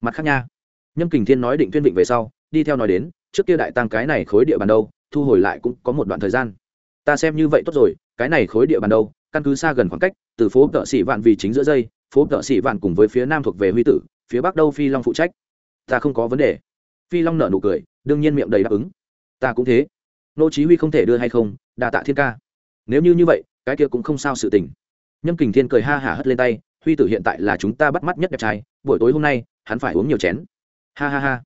Mặt khác nha, nhâm kình thiên nói định tuyên định về sau, đi theo nói đến, trước kia đại tăng cái này khối địa bàn đâu, thu hồi lại cũng có một đoạn thời gian. Ta xem như vậy tốt rồi, cái này khối địa bàn đâu, căn cứ xa gần khoảng cách, từ phố tợ sĩ vạn vì chính giữa dây, phố tợ sĩ vạn cùng với phía nam thuộc về huy tử, phía bắc đâu phi long phụ trách ta không có vấn đề. Phi long nở nụ cười, đương nhiên miệng đầy đáp ứng. Ta cũng thế. Nô chí huy không thể đưa hay không, đa tạ thiên ca. Nếu như như vậy, cái kia cũng không sao sự tình. Nhâm kình thiên cười ha hả hất lên tay, huy tử hiện tại là chúng ta bắt mắt nhất đẹp trai, buổi tối hôm nay, hắn phải uống nhiều chén. Ha ha ha.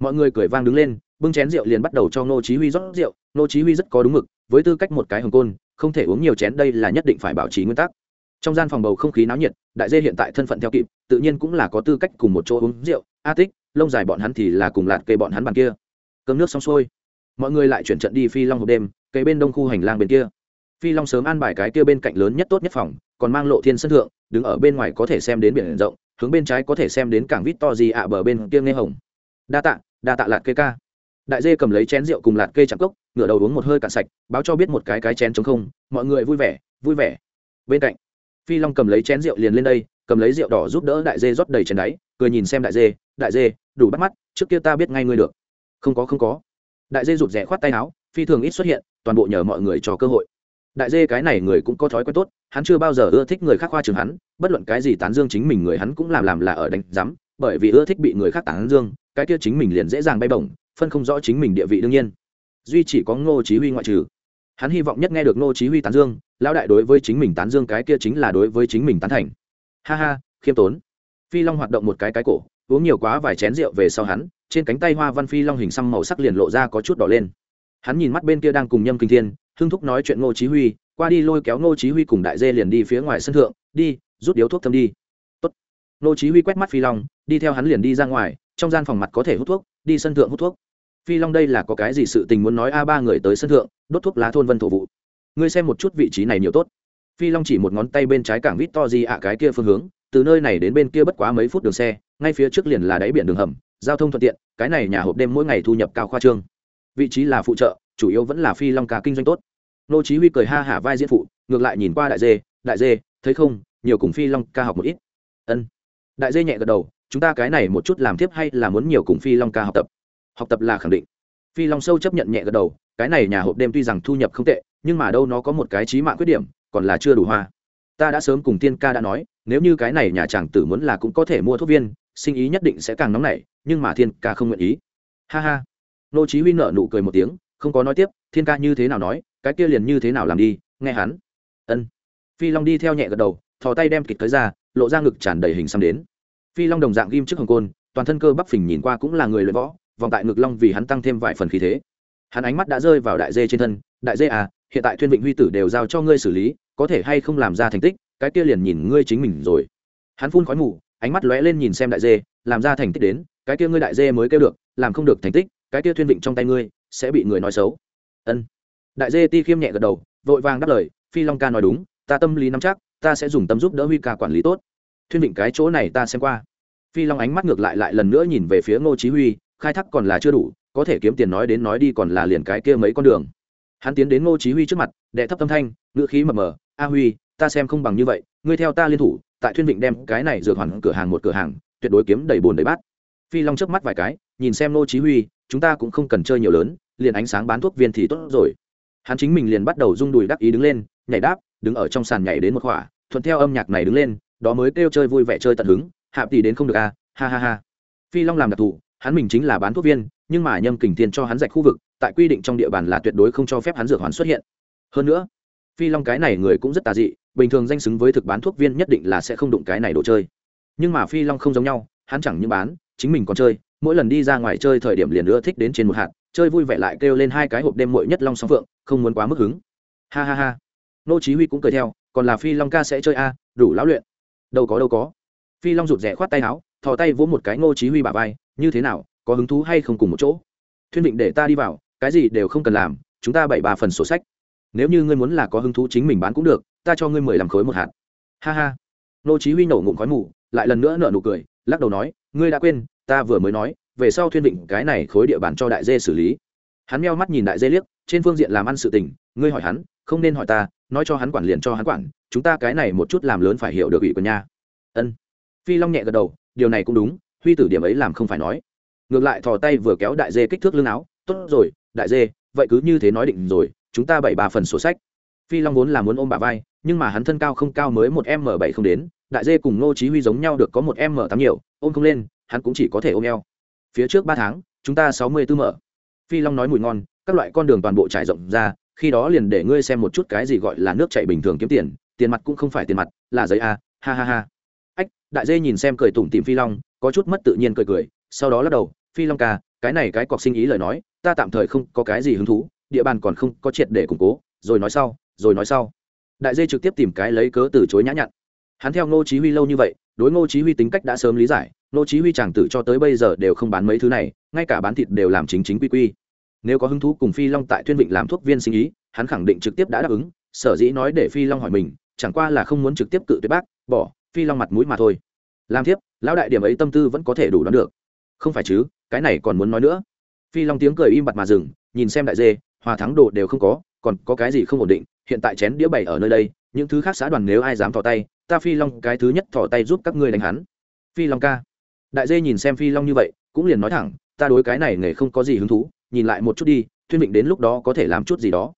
Mọi người cười vang đứng lên, bưng chén rượu liền bắt đầu cho nô chí huy rót rượu. Nô chí huy rất có đúng mực, với tư cách một cái hồng côn, không thể uống nhiều chén đây là nhất định phải bảo trì nguyên tắc. Trong gian phòng bầu không khí náo nhiệt, đại dê hiện tại thân phận theo kịp, tự nhiên cũng là có tư cách cùng một chỗ uống rượu. A tích lông dài bọn hắn thì là cùng lạt cây bọn hắn bàn kia. Cơm nước xong xuôi, mọi người lại chuyển trận đi phi long hộp đêm cây bên đông khu hành lang bên kia. Phi long sớm an bài cái kia bên cạnh lớn nhất tốt nhất phòng, còn mang lộ thiên sân thượng, đứng ở bên ngoài có thể xem đến biển rộng, hướng bên trái có thể xem đến cảng vít to gì ạ, bờ bên kia nghe hồng. Đa tạ đa tạ lạt cây ca. Đại dê cầm lấy chén rượu cùng lạt cây chạm cốc, ngửa đầu uống một hơi cạn sạch, báo cho biết một cái cái chén chống không, mọi người vui vẻ vui vẻ. Bên cạnh, phi long cầm lấy chén rượu liền lên đây cầm lấy rượu đỏ giúp đỡ đại dê rót đầy chén đáy, cười nhìn xem đại dê đại dê, đủ bắt mắt, trước kia ta biết ngay ngươi được. Không có không có. Đại dê rụt rẽ khoát tay áo, phi thường ít xuất hiện, toàn bộ nhờ mọi người cho cơ hội. Đại dê cái này người cũng có thói quen tốt, hắn chưa bao giờ ưa thích người khác khoa trường hắn, bất luận cái gì tán dương chính mình người hắn cũng làm làm là ở đánh giám, bởi vì ưa thích bị người khác tán dương, cái kia chính mình liền dễ dàng bay bổng, phân không rõ chính mình địa vị đương nhiên. Duy chỉ có ngô chí huy ngoại trừ. Hắn hy vọng nhất nghe được ngô chí huy tán dương, lão đại đối với chính mình tán dương cái kia chính là đối với chính mình tán thành ha ha, khiêm tốn. Phi long hoạt động một cái cái cổ, uống nhiều quá vài chén rượu về sau hắn, trên cánh tay hoa văn phi long hình xăm màu sắc liền lộ ra có chút đỏ lên. Hắn nhìn mắt bên kia đang cùng nhâm kinh thiên, hưng thúc nói chuyện ngô chí huy, qua đi lôi kéo ngô chí huy cùng đại dê liền đi phía ngoài sân thượng, đi, rút điếu thuốc thâm đi. Tốt. Ngô chí huy quét mắt phi long, đi theo hắn liền đi ra ngoài, trong gian phòng mặt có thể hút thuốc, đi sân thượng hút thuốc. Phi long đây là có cái gì sự tình muốn nói a ba người tới sân thượng, đốt thuốc lá thôn vân thổ vụ. Ngươi xem một chút vị trí này nhiều tốt phi long chỉ một ngón tay bên trái cảng vít to gì ạ cái kia phương hướng, từ nơi này đến bên kia bất quá mấy phút đường xe, ngay phía trước liền là đáy biển đường hầm, giao thông thuận tiện, cái này nhà hộp đêm mỗi ngày thu nhập cao khoa trương. Vị trí là phụ trợ, chủ yếu vẫn là phi long ca kinh doanh tốt. Nô chí huy cười ha hả vai diễn phụ, ngược lại nhìn qua đại dê đại dê, thấy không, nhiều cùng phi long ca học một ít. Ân. Đại dê nhẹ gật đầu, chúng ta cái này một chút làm tiếp hay là muốn nhiều cùng phi long ca học tập? Học tập là khẳng định. Phi long sâu chấp nhận nhẹ gật đầu, cái này nhà hộp đêm tuy rằng thu nhập không tệ, nhưng mà đâu nó có một cái trí mạng khuyết điểm còn là chưa đủ hoa. Ta đã sớm cùng tiên ca đã nói, nếu như cái này nhà chàng tử muốn là cũng có thể mua thuốc viên, sinh ý nhất định sẽ càng nóng nảy, nhưng mà thiên ca không nguyện ý. Ha ha. Nô chí huy nở nụ cười một tiếng, không có nói tiếp, thiên ca như thế nào nói, cái kia liền như thế nào làm đi, nghe hắn. Ân. Phi long đi theo nhẹ gật đầu, thò tay đem kịch tới ra, lộ ra ngực tràn đầy hình xăm đến. Phi long đồng dạng ghim trước hồng côn, toàn thân cơ bắp phình nhìn qua cũng là người luyện võ, vòng tại ngực long vì hắn tăng thêm vài phần khí thế. Hắn ánh mắt đã rơi vào đại dê trên thân, đại dê à hiện tại thuyên vịnh huy tử đều giao cho ngươi xử lý có thể hay không làm ra thành tích, cái kia liền nhìn ngươi chính mình rồi. Hắn phun khói mù, ánh mắt lóe lên nhìn xem đại dê, làm ra thành tích đến, cái kia ngươi đại dê mới kêu được, làm không được thành tích, cái kia thuyên vịnh trong tay ngươi, sẽ bị người nói xấu. Ân. Đại dê ti khiêm nhẹ gật đầu, vội vàng đáp lời, phi long ca nói đúng, ta tâm lý nắm chắc, ta sẽ dùng tâm giúp đỡ huy ca quản lý tốt. Thuyên vịnh cái chỗ này ta xem qua. Phi long ánh mắt ngược lại lại lần nữa nhìn về phía ngô chí huy, khai thác còn là chưa đủ, có thể kiếm tiền nói đến nói đi còn là liền cái kia mấy con đường. Hắn tiến đến ngô chí huy trước mặt, đệ thấp tâm thanh ngựa khí mập mờ a huy ta xem không bằng như vậy ngươi theo ta liên thủ tại thuyên vịnh đem cái này dược hoàn cửa hàng một cửa hàng tuyệt đối kiếm đầy bồn đầy bát. Phi long chớp mắt vài cái nhìn xem nô chí huy chúng ta cũng không cần chơi nhiều lớn liền ánh sáng bán thuốc viên thì tốt rồi. Hắn chính mình liền bắt đầu rung đùi đắc ý đứng lên nhảy đáp đứng ở trong sàn nhảy đến một khỏa thuận theo âm nhạc này đứng lên đó mới kêu chơi vui vẻ chơi tận hứng hạ tỷ đến không được a à, ha ha ha. Phi long làm đặc thù hắn mình chính là bán thuốc viên nhưng mà nhâm kình thiên cho hắn dạch khu vực tại quy định trong địa bàn là tuyệt đối không cho phép hắn dược hoàn xuất hiện. Hơn nữa phi long cái này người cũng rất tà dị, bình thường danh xứng với thực bán thuốc viên nhất định là sẽ không đụng cái này đồ chơi. Nhưng mà phi long không giống nhau, hắn chẳng như bán, chính mình còn chơi, mỗi lần đi ra ngoài chơi thời điểm liền ưa thích đến trên một hạt, chơi vui vẻ lại kêu lên hai cái hộp đêm muội nhất long song phượng, không muốn quá mức hứng. Ha ha ha. Nô chí huy cũng cười theo, còn là phi long ca sẽ chơi a, đủ lão luyện. Đâu có đâu có. Phi long rụt rè khoát tay áo, thò tay vỗ một cái ngô chí huy bả vai, như thế nào, có hứng thú hay không cùng một chỗ? Thuyên định để ta đi vào, cái gì đều không cần làm, chúng ta bảy ba phần sổ sách nếu như ngươi muốn là có hứng thú chính mình bán cũng được, ta cho ngươi mười làm khối một hạt. Ha ha. Nô chí huy nổ ngụm khói mù, lại lần nữa nở nụ cười, lắc đầu nói, ngươi đã quên, ta vừa mới nói, về sau thuyên định cái này khối địa bàn cho đại dê xử lý. Hắn meo mắt nhìn đại dê liếc, trên phương diện làm ăn sự tình, ngươi hỏi hắn, không nên hỏi ta, nói cho hắn quản liền cho hắn quản, chúng ta cái này một chút làm lớn phải hiểu được ủy của nha. Ân. Phi long nhẹ gật đầu, điều này cũng đúng, huy tử điểm ấy làm không phải nói. Ngược lại thò tay vừa kéo đại dê kích thước lưng áo, tốt rồi, đại dê, vậy cứ như thế nói định rồi chúng ta bảy ba phần sổ sách. Phi long vốn là muốn ôm bà vai, nhưng mà hắn thân cao không cao mới một m bảy không đến, đại dê cùng ngô chí huy giống nhau được có một m tám nhiều, ôm không lên, hắn cũng chỉ có thể ôm eo. Phía trước ba tháng, chúng ta sáu mươi tư mở phi long nói mùi ngon, các loại con đường toàn bộ trải rộng ra, khi đó liền để ngươi xem một chút cái gì gọi là nước chảy bình thường kiếm tiền tiền mặt cũng không phải tiền mặt, là giấy a, ha ha ha. Ách, đại dê nhìn xem cười tủm tìm phi long, có chút mất tự nhiên cười cười, sau đó lắc đầu, phi long ca, cái này cái cọc sinh ý lời nói, ta tạm thời không có cái gì hứng thú địa bàn còn không có triệt để củng cố, rồi nói sau, rồi nói sau. Đại dê trực tiếp tìm cái lấy cớ từ chối nhã nhặn. Hắn theo ngô chí huy lâu như vậy, đối ngô chí huy tính cách đã sớm lý giải, ngô chí huy chàng tử cho tới bây giờ đều không bán mấy thứ này, ngay cả bán thịt đều làm chính chính quy quy. Nếu có hứng thú cùng phi long tại thuyên vịnh làm thuốc viên sinh ý, hắn khẳng định trực tiếp đã đáp ứng, sở dĩ nói để phi long hỏi mình, chẳng qua là không muốn trực tiếp cự tuyệt bác, bỏ, phi long mặt mũi mà thôi. Làm tiếp lão đại điểm ấy tâm tư vẫn có thể đủ đoán được. Không phải chứ, cái này còn muốn nói nữa. Phi long tiếng cười im bặt mà dừng, nhìn xem đại dê hòa thắng đồ đều không có, còn có cái gì không ổn định, hiện tại chén đĩa bày ở nơi đây, những thứ khác xã đoàn nếu ai dám thò tay, ta phi long cái thứ nhất thò tay giúp các ngươi đánh hắn. Phi long ca. Đại dê nhìn xem phi long như vậy, cũng liền nói thẳng, ta đối cái này nghề không có gì hứng thú, nhìn lại một chút đi, thuyên định đến lúc đó có thể làm chút gì đó.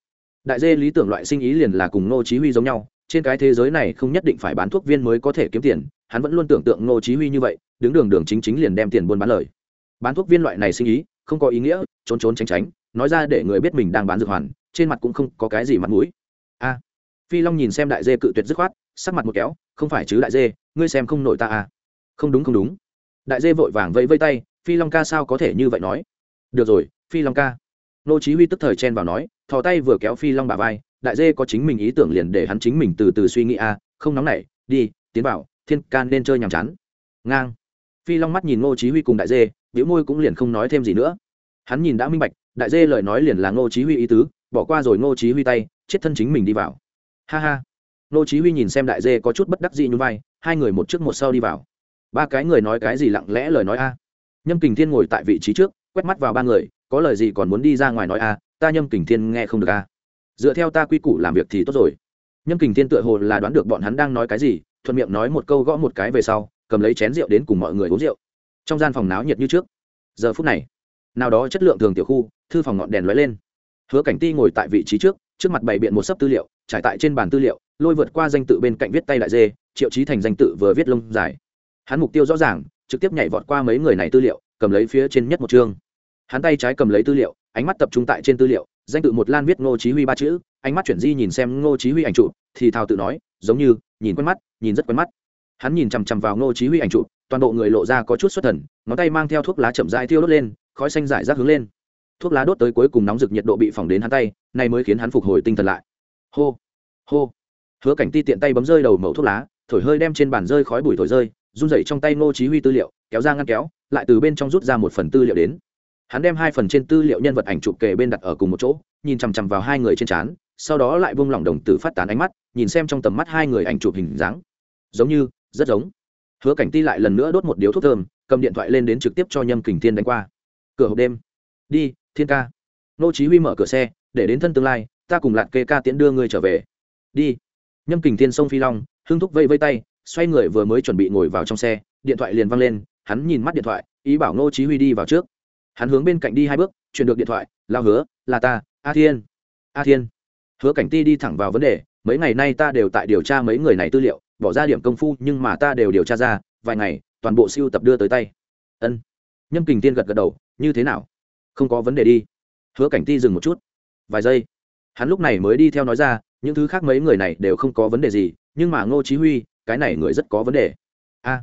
Đại dê lý tưởng loại sinh ý liền là cùng ngô chí huy giống nhau, trên cái thế giới này không nhất định phải bán thuốc viên mới có thể kiếm tiền, hắn vẫn luôn tưởng tượng ngô chí huy như vậy, đứng đường đường chính chính liền đem tiền buôn bán lời. Bán thuốc viên loại này sinh ý, không có ý nghĩa, trốn trốn tránh tránh nói ra để người biết mình đang bán dược hoàn trên mặt cũng không có cái gì mặt mũi. A. Phi long nhìn xem đại dê cự tuyệt dứt khoát sắc mặt một kéo không phải chứ đại dê ngươi xem không nổi ta à. Không đúng không đúng. Đại dê vội vàng vẫy vây tay phi long ca sao có thể như vậy nói? Được rồi phi long ca. Nô chí huy tức thời chen vào nói thò tay vừa kéo phi long bả vai đại dê có chính mình ý tưởng liền để hắn chính mình từ từ suy nghĩ a à, không nóng nảy đi tiến vào thiên can nên chơi nhàm chán. Ngang. Phi long mắt nhìn nô chí huy cùng đại dê biểu môi cũng liền không nói thêm gì nữa. Hắn nhìn đã minh bạch đại dê lời nói liền là ngô chí huy ý tứ, bỏ qua rồi ngô chí huy tay, chết thân chính mình đi vào. Ha ha. Ngô chí huy nhìn xem đại dê có chút bất đắc dĩ nhún vai, hai người một trước một sau đi vào. Ba cái người nói cái gì lặng lẽ lời nói a? Nhâm kình thiên ngồi tại vị trí trước, quét mắt vào ba người, có lời gì còn muốn đi ra ngoài nói a? Ta nhâm kình thiên nghe không được a. Dựa theo ta quy củ làm việc thì tốt rồi. Nhâm kình thiên tựa hồ là đoán được bọn hắn đang nói cái gì, thuận miệng nói một câu gõ một cái về sau, cầm lấy chén rượu đến cùng mọi người uống rượu. Trong gian phòng náo nhiệt như trước. Giờ phút này, nào đó chất lượng thường tiểu khu thư phòng ngọn đèn lóe lên. Hứa cảnh ti ngồi tại vị trí trước trước mặt bày biện một sấp tư liệu, trải tại trên bàn tư liệu, lôi vượt qua danh tự bên cạnh viết tay đại dê, triệu trí thành danh tự vừa viết lông dài. Hắn mục tiêu rõ ràng, trực tiếp nhảy vọt qua mấy người này tư liệu, cầm lấy phía trên nhất một chương. Hắn tay trái cầm lấy tư liệu, ánh mắt tập trung tại trên tư liệu, danh tự một lan viết ngô chí huy ba chữ, ánh mắt chuyển di nhìn xem ngô chí huy ảnh trụ thì thào tự nói, giống như, nhìn quen mắt, nhìn rất quen mắt. Hắn nhìn chằm chằm vào ngô chí huy ảnh trụ toàn bộ người lộ ra có chút xuất thần, ngón tay mang theo thuốc lá chậm rãi thiêu đốt lên, khói xanh rải rác hướng lên thuốc lá đốt tới cuối cùng nóng rực nhiệt độ bị phỏng đến hắn tay này mới khiến hắn phục hồi tinh thần lại. Hô hô. Hứa cảnh ti tiện tay bấm rơi đầu mẩu thuốc lá thổi hơi đem trên bàn rơi khói bụi thổi rơi run rẩy trong tay ngô chí huy tư liệu kéo ra ngăn kéo lại từ bên trong rút ra một phần tư liệu đến. Hắn đem hai phần trên tư liệu nhân vật ảnh chụp kề bên đặt ở cùng một chỗ nhìn chằm chằm vào hai người trên chán, sau đó lại buông lỏng đồng tử phát tán ánh mắt nhìn xem trong tầm mắt hai người ảnh chụp hình dáng. Giống như rất giống. Hứa cảnh ti lại lần nữa đốt một điếu thuốc thơm cầm điện thoại lên đến trực tiếp cho nhâm kình thiên đánh qua. Cửa hộp đêm. Đi thiên ca. Nô chí huy mở cửa xe, để đến thân tương lai, ta cùng lạt kê ca tiễn đưa ngươi trở về. Đi. Nhâm kình thiên sông phi long, hưng thúc vây vây tay, xoay người vừa mới chuẩn bị ngồi vào trong xe, điện thoại liền văng lên, hắn nhìn mắt điện thoại, ý bảo nô chí huy đi vào trước. Hắn hướng bên cạnh đi hai bước, chuyển được điện thoại lao hứa, là ta, a thiên. A thiên. Hứa cảnh ti đi thẳng vào vấn đề, mấy ngày nay ta đều tại điều tra mấy người này tư liệu, bỏ ra điểm công phu nhưng mà ta đều điều tra ra, vài ngày, toàn bộ siêu tập đưa tới tay. Ân. Nhâm kình tiên gật gật đầu, như thế nào? Không có vấn đề đi. Hứa cảnh ti dừng một chút. Vài giây. Hắn lúc này mới đi theo nói ra, những thứ khác mấy người này đều không có vấn đề gì, nhưng mà ngô chí huy, cái này người rất có vấn đề. A.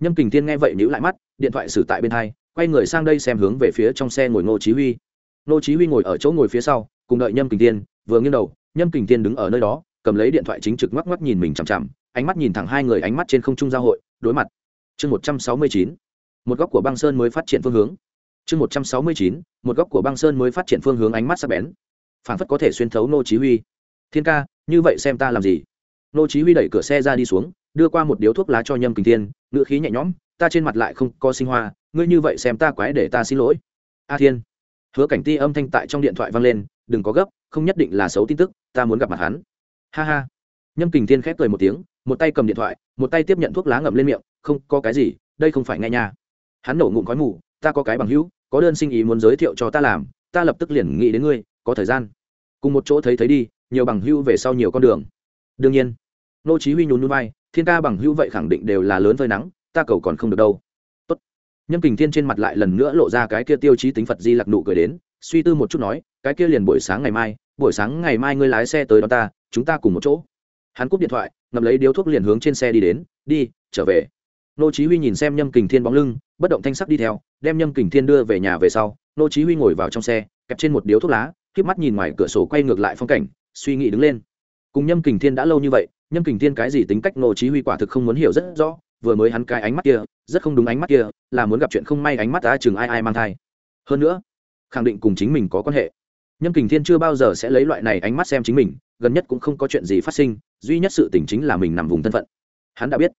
Nhâm kình tiên nghe vậy nhíu lại mắt, điện thoại xử tại bên hai, quay người sang đây xem hướng về phía trong xe ngồi ngô chí huy. Ngô chí huy ngồi ở chỗ ngồi phía sau, cùng đợi nhâm kình tiên vừa nghiêng đầu, nhâm kình tiên đứng ở nơi đó, cầm lấy điện thoại chính trực ngoắc ngoắc nhìn mình chằm chằm, ánh mắt nhìn thẳng hai người ánh mắt trên không trung giao hội, đối mặt. Chương một trăm sáu mươi chín, một góc của băng sơn mới phát triển phương hướng chương một trăm sáu mươi chín, một góc của băng sơn mới phát triển phương hướng ánh mắt sắc bén. Phảng phất có thể xuyên thấu nô chí huy. Thiên ca, như vậy xem ta làm gì? Nô chí huy đẩy cửa xe ra đi xuống, đưa qua một điếu thuốc lá cho nhâm kình thiên ngựa khí nhẹ nhõm, ta trên mặt lại không có sinh hoa, ngươi như vậy xem ta quái để ta xin lỗi. A thiên, hứa cảnh ti âm thanh tại trong điện thoại vang lên, đừng có gấp, không nhất định là xấu tin tức, ta muốn gặp mặt hắn. Ha ha. Nhâm kình thiên khép cười một tiếng, một tay cầm điện thoại, một tay tiếp nhận thuốc lá ngậm lên miệng, không có cái gì, đây không phải nghe nha. Hắn nổ ngụm khói mù ta có cái bằng hữu, có đơn sinh ý muốn giới thiệu cho ta làm, ta lập tức liền nghĩ đến ngươi, có thời gian. Cùng một chỗ thấy thấy đi, nhiều bằng hữu về sau nhiều con đường. Đương nhiên, nô chí huy nhún nhún vai, thiên ca bằng hữu vậy khẳng định đều là lớn phơi nắng, ta cầu còn không được đâu. Tốt. Nhâm kình thiên trên mặt lại lần nữa lộ ra cái kia tiêu chí tính phật di lặc nụ cười đến, suy tư một chút nói, cái kia liền buổi sáng ngày mai, buổi sáng ngày mai ngươi lái xe tới đó ta, chúng ta cùng một chỗ. Hắn cúp điện thoại, ngậm lấy điếu thuốc liền hướng trên xe đi đến, đi, trở về nô chí huy nhìn xem nhâm kình thiên bóng lưng, bất động thanh sắc đi theo, đem nhâm kình thiên đưa về nhà về sau, nô chí huy ngồi vào trong xe, kẹp trên một điếu thuốc lá, khép mắt nhìn ngoài cửa sổ quay ngược lại phong cảnh, suy nghĩ đứng lên. Cùng nhâm kình thiên đã lâu như vậy, nhâm kình thiên cái gì tính cách nô chí huy quả thực không muốn hiểu rất rõ, vừa mới hắn cái ánh mắt kia, rất không đúng ánh mắt kia, là muốn gặp chuyện không may ánh mắt ta chừng ai ai mang thai. Hơn nữa, khẳng định cùng chính mình có quan hệ. Nhâm kình thiên chưa bao giờ sẽ lấy loại này ánh mắt xem chính mình, gần nhất cũng không có chuyện gì phát sinh, duy nhất sự tình chính là mình nằm vùng thân phận. Hắn đã biết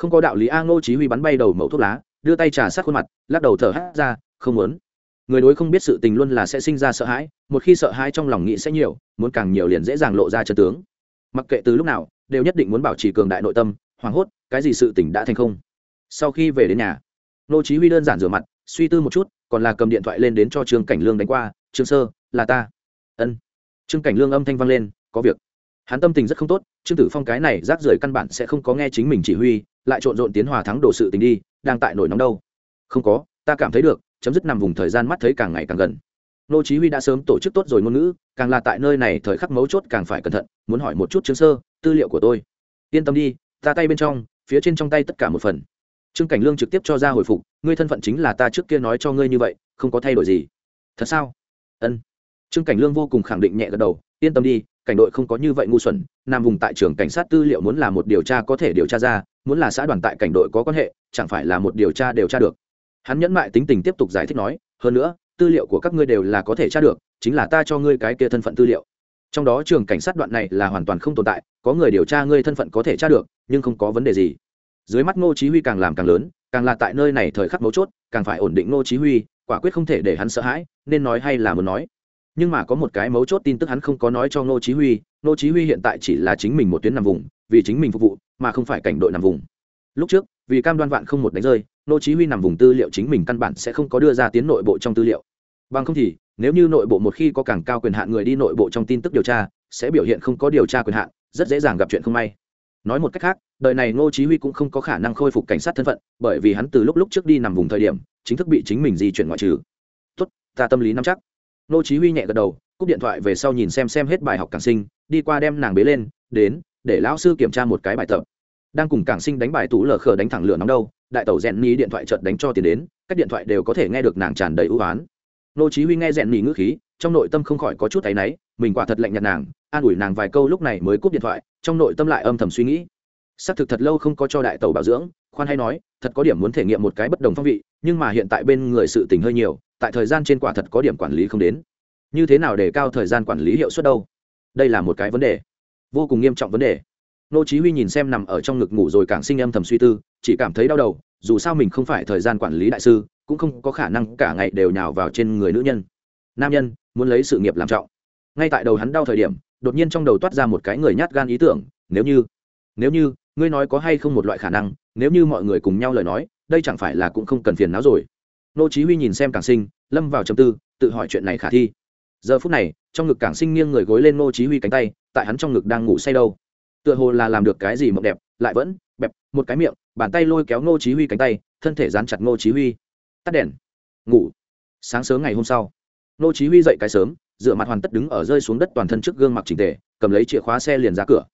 không có đạo lý a ngô chí huy bắn bay đầu mẫu thuốc lá, đưa tay trà sát khuôn mặt, lắc đầu thở hắt ra, không muốn. Người đối không biết sự tình luôn là sẽ sinh ra sợ hãi, một khi sợ hãi trong lòng nghĩ sẽ nhiều, muốn càng nhiều liền dễ dàng lộ ra chân tướng. Mặc kệ từ lúc nào, đều nhất định muốn bảo trì cường đại nội tâm, hoảng hốt, cái gì sự tình đã thành không. Sau khi về đến nhà, ngô chí huy đơn giản rửa mặt, suy tư một chút, còn là cầm điện thoại lên đến cho trương cảnh lương đánh qua, trương sơ, là ta. Ân. Trương cảnh lương âm thanh vang lên, có việc hắn tâm tình rất không tốt, trương tử phong cái này rác rưởi căn bản sẽ không có nghe chính mình chỉ huy, lại trộn rộn tiến hòa thắng đồ sự tình đi, đang tại nổi nóng đâu. Không có, ta cảm thấy được, chấm dứt nằm vùng thời gian mắt thấy càng ngày càng gần. Nô chí huy đã sớm tổ chức tốt rồi ngôn ngữ, càng là tại nơi này thời khắc mấu chốt càng phải cẩn thận, muốn hỏi một chút chứng sơ, tư liệu của tôi. Yên tâm đi, ta tay bên trong, phía trên trong tay tất cả một phần. Trương cảnh lương trực tiếp cho ra hồi phục, ngươi thân phận chính là ta trước kia nói cho ngươi như vậy, không có thay đổi gì. Thật sao? Ân. Trương cảnh lương vô cùng khẳng định nhẹ gật đầu, yên tâm đi cảnh đội không có như vậy ngu xuẩn, nam vùng tại trường cảnh sát tư liệu muốn là một điều tra có thể điều tra ra, muốn là xã đoàn tại cảnh đội có quan hệ, chẳng phải là một điều tra điều tra được. Hắn nhẫn mại tính tình tiếp tục giải thích nói, hơn nữa, tư liệu của các ngươi đều là có thể tra được, chính là ta cho ngươi cái kia thân phận tư liệu. Trong đó trường cảnh sát đoạn này là hoàn toàn không tồn tại, có người điều tra ngươi thân phận có thể tra được, nhưng không có vấn đề gì. Dưới mắt ngô chí huy càng làm càng lớn, càng là tại nơi này thời khắc mấu chốt, càng phải ổn định ngô chí huy, quả quyết không thể để hắn sợ hãi, nên nói hay là muốn nói nhưng mà có một cái mấu chốt tin tức hắn không có nói cho ngô chí huy, ngô chí huy hiện tại chỉ là chính mình một tuyến nằm vùng, vì chính mình phục vụ, mà không phải cảnh đội nằm vùng. Lúc trước, vì cam đoan vạn không một đánh rơi, ngô chí huy nằm vùng tư liệu chính mình căn bản sẽ không có đưa ra tiến nội bộ trong tư liệu. Bằng không thì, nếu như nội bộ một khi có càng cao quyền hạn người đi nội bộ trong tin tức điều tra, sẽ biểu hiện không có điều tra quyền hạn, rất dễ dàng gặp chuyện không may. Nói một cách khác, đời này ngô chí huy cũng không có khả năng khôi phục cảnh sát thân phận, bởi vì hắn từ lúc lúc trước đi nằm vùng thời điểm, chính thức bị chính mình di chuyển ngoại trừ. Tốt, ta tâm lý nắm chắc nô chí huy nhẹ gật đầu cúp điện thoại về sau nhìn xem xem hết bài học cảng sinh đi qua đem nàng bế lên đến để lão sư kiểm tra một cái bài tập. Đang cùng cảng sinh đánh bài tú lờ khờ đánh thẳng lửa nóng đâu đại tẩu rèn ní điện thoại chợt đánh cho tiền đến các điện thoại đều có thể nghe được nàng tràn đầy ưu ái nô chí huy nghe rèn ní ngữ khí trong nội tâm không khỏi có chút thấy nấy, mình quả thật lạnh nhạt nàng an ủi nàng vài câu lúc này mới cúp điện thoại trong nội tâm lại âm thầm suy nghĩ. Xác thực thật lâu không có cho đại tẩu bảo dưỡng khoan hay nói, thật có điểm muốn thể nghiệm một cái bất đồng phong vị, nhưng mà hiện tại bên người sự tình hơi nhiều, tại thời gian trên quả thật có điểm quản lý không đến. Như thế nào để cao thời gian quản lý hiệu suất đâu? Đây là một cái vấn đề. Vô cùng nghiêm trọng vấn đề. Nô chí huy nhìn xem nằm ở trong ngực ngủ rồi càng sinh âm thầm suy tư, chỉ cảm thấy đau đầu, dù sao mình không phải thời gian quản lý đại sư, cũng không có khả năng cả ngày đều nhào vào trên người nữ nhân. Nam nhân, muốn lấy sự nghiệp làm trọng. Ngay tại đầu hắn đau thời điểm, đột nhiên trong đầu toát ra một cái người nhát gan ý tưởng, nếu như nếu như ngươi nói có hay không một loại khả năng, nếu như mọi người cùng nhau lời nói, đây chẳng phải là cũng không cần phiền não rồi. Nô chí huy nhìn xem cảng sinh, lâm vào trầm tư, tự hỏi chuyện này khả thi. Giờ phút này, trong ngực cảng sinh nghiêng người gối lên nô chí huy cánh tay, tại hắn trong ngực đang ngủ say đâu. Tựa hồ là làm được cái gì mộng đẹp, lại vẫn bẹp một cái miệng, bàn tay lôi kéo nô chí huy cánh tay, thân thể dán chặt nô chí huy. Tắt đèn. Ngủ. Sáng sớm ngày hôm sau, nô chí huy dậy cái sớm dựa mặt hoàn tất đứng ở rơi xuống đất toàn thân trước gương mặt chỉnh tề, cầm lấy chìa khóa xe liền ra cửa.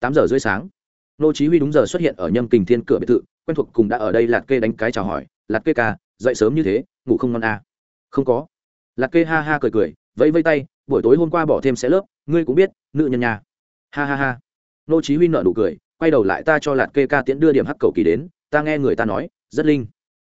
Tám giờ rưỡi sáng nô chí huy đúng giờ xuất hiện ở nhâm kình thiên cửa biệt thự, quen thuộc cùng đã ở đây lạt kê đánh cái chào hỏi, lạt kê ca, dậy sớm như thế, ngủ không ngon à? Không có. Lạt kê ha ha cười cười, vẫy vẫy tay, buổi tối hôm qua bỏ thêm sẽ lớp, ngươi cũng biết, nữ nhân nhà. Ha ha ha. Nô chí huy nở nụ cười, quay đầu lại ta cho lạt kê ca tiễn đưa điểm hắc cầu kỳ đến, ta nghe người ta nói, rất linh.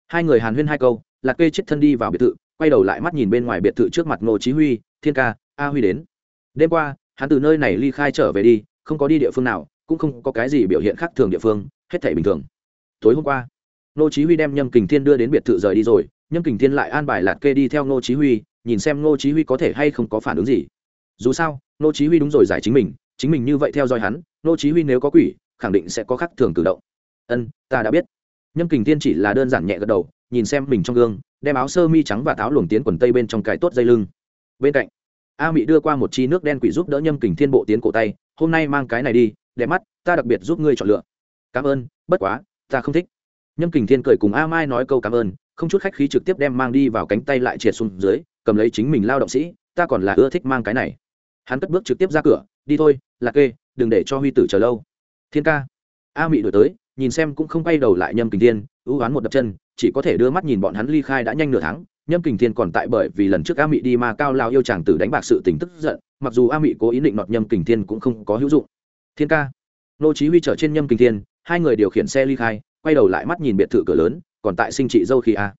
Hai người hàn huyên hai câu, lạt kê chết thân đi vào biệt thự, quay đầu lại mắt nhìn bên ngoài biệt thự trước mặt nô chí huy, thiên ca, a huy đến. Đêm qua, hắn từ nơi này ly khai trở về đi, không có đi địa phương nào cũng không có cái gì biểu hiện khác thường địa phương, hết thảy bình thường. Tối hôm qua nô chí huy đem nhâm kình thiên đưa đến biệt thự rời đi rồi, nhâm kình thiên lại an bài lạt kê đi theo nô chí huy, nhìn xem nô chí huy có thể hay không có phản ứng gì. Dù sao nô chí huy đúng rồi giải chính mình chính mình như vậy theo dõi hắn nô chí huy nếu có quỷ, khẳng định sẽ có khác thường cử động. Ân, ta đã biết. Nhâm kình thiên chỉ là đơn giản nhẹ gật đầu, nhìn xem mình trong gương, đem áo sơ mi trắng và áo luồng tiến quần tây bên trong cài tốt dây lưng. Bên cạnh, a mỹ đưa qua một chi nước đen quỷ giúp đỡ nhâm kình thiên bộ tiến cổ tay, hôm nay mang cái này đi đẹp mắt, ta đặc biệt giúp ngươi chọn lựa. Cảm ơn, bất quá, ta không thích. Nhâm kình thiên cười cùng a mai nói câu cảm ơn không chút khách khí trực tiếp đem mang đi vào cánh tay lại triệt xuống dưới, cầm lấy chính mình lao động sĩ, ta còn là ưa thích mang cái này. Hắn cất bước trực tiếp ra cửa, đi thôi là kê, đừng để cho huy tử chờ lâu. Thiên ca. A mị đổi tới, nhìn xem cũng không quay đầu lại nhâm kình thiên, ưu oán một đập chân, chỉ có thể đưa mắt nhìn bọn hắn ly khai đã nhanh nửa tháng. Nhâm kình thiên còn tại bởi vì lần trước a mị đi mà cao lao yêu chàng tử đánh bạc sự tình tức giận, mặc dù a mị cố ý định nọt nhâm kình thiên cũng không có hữu dụng thiên ca. Nô chí huy chở trên nhâm kình thiên, hai người điều khiển xe ly khai, quay đầu lại mắt nhìn biệt thự cửa lớn, còn tại sinh trị dâu khi a.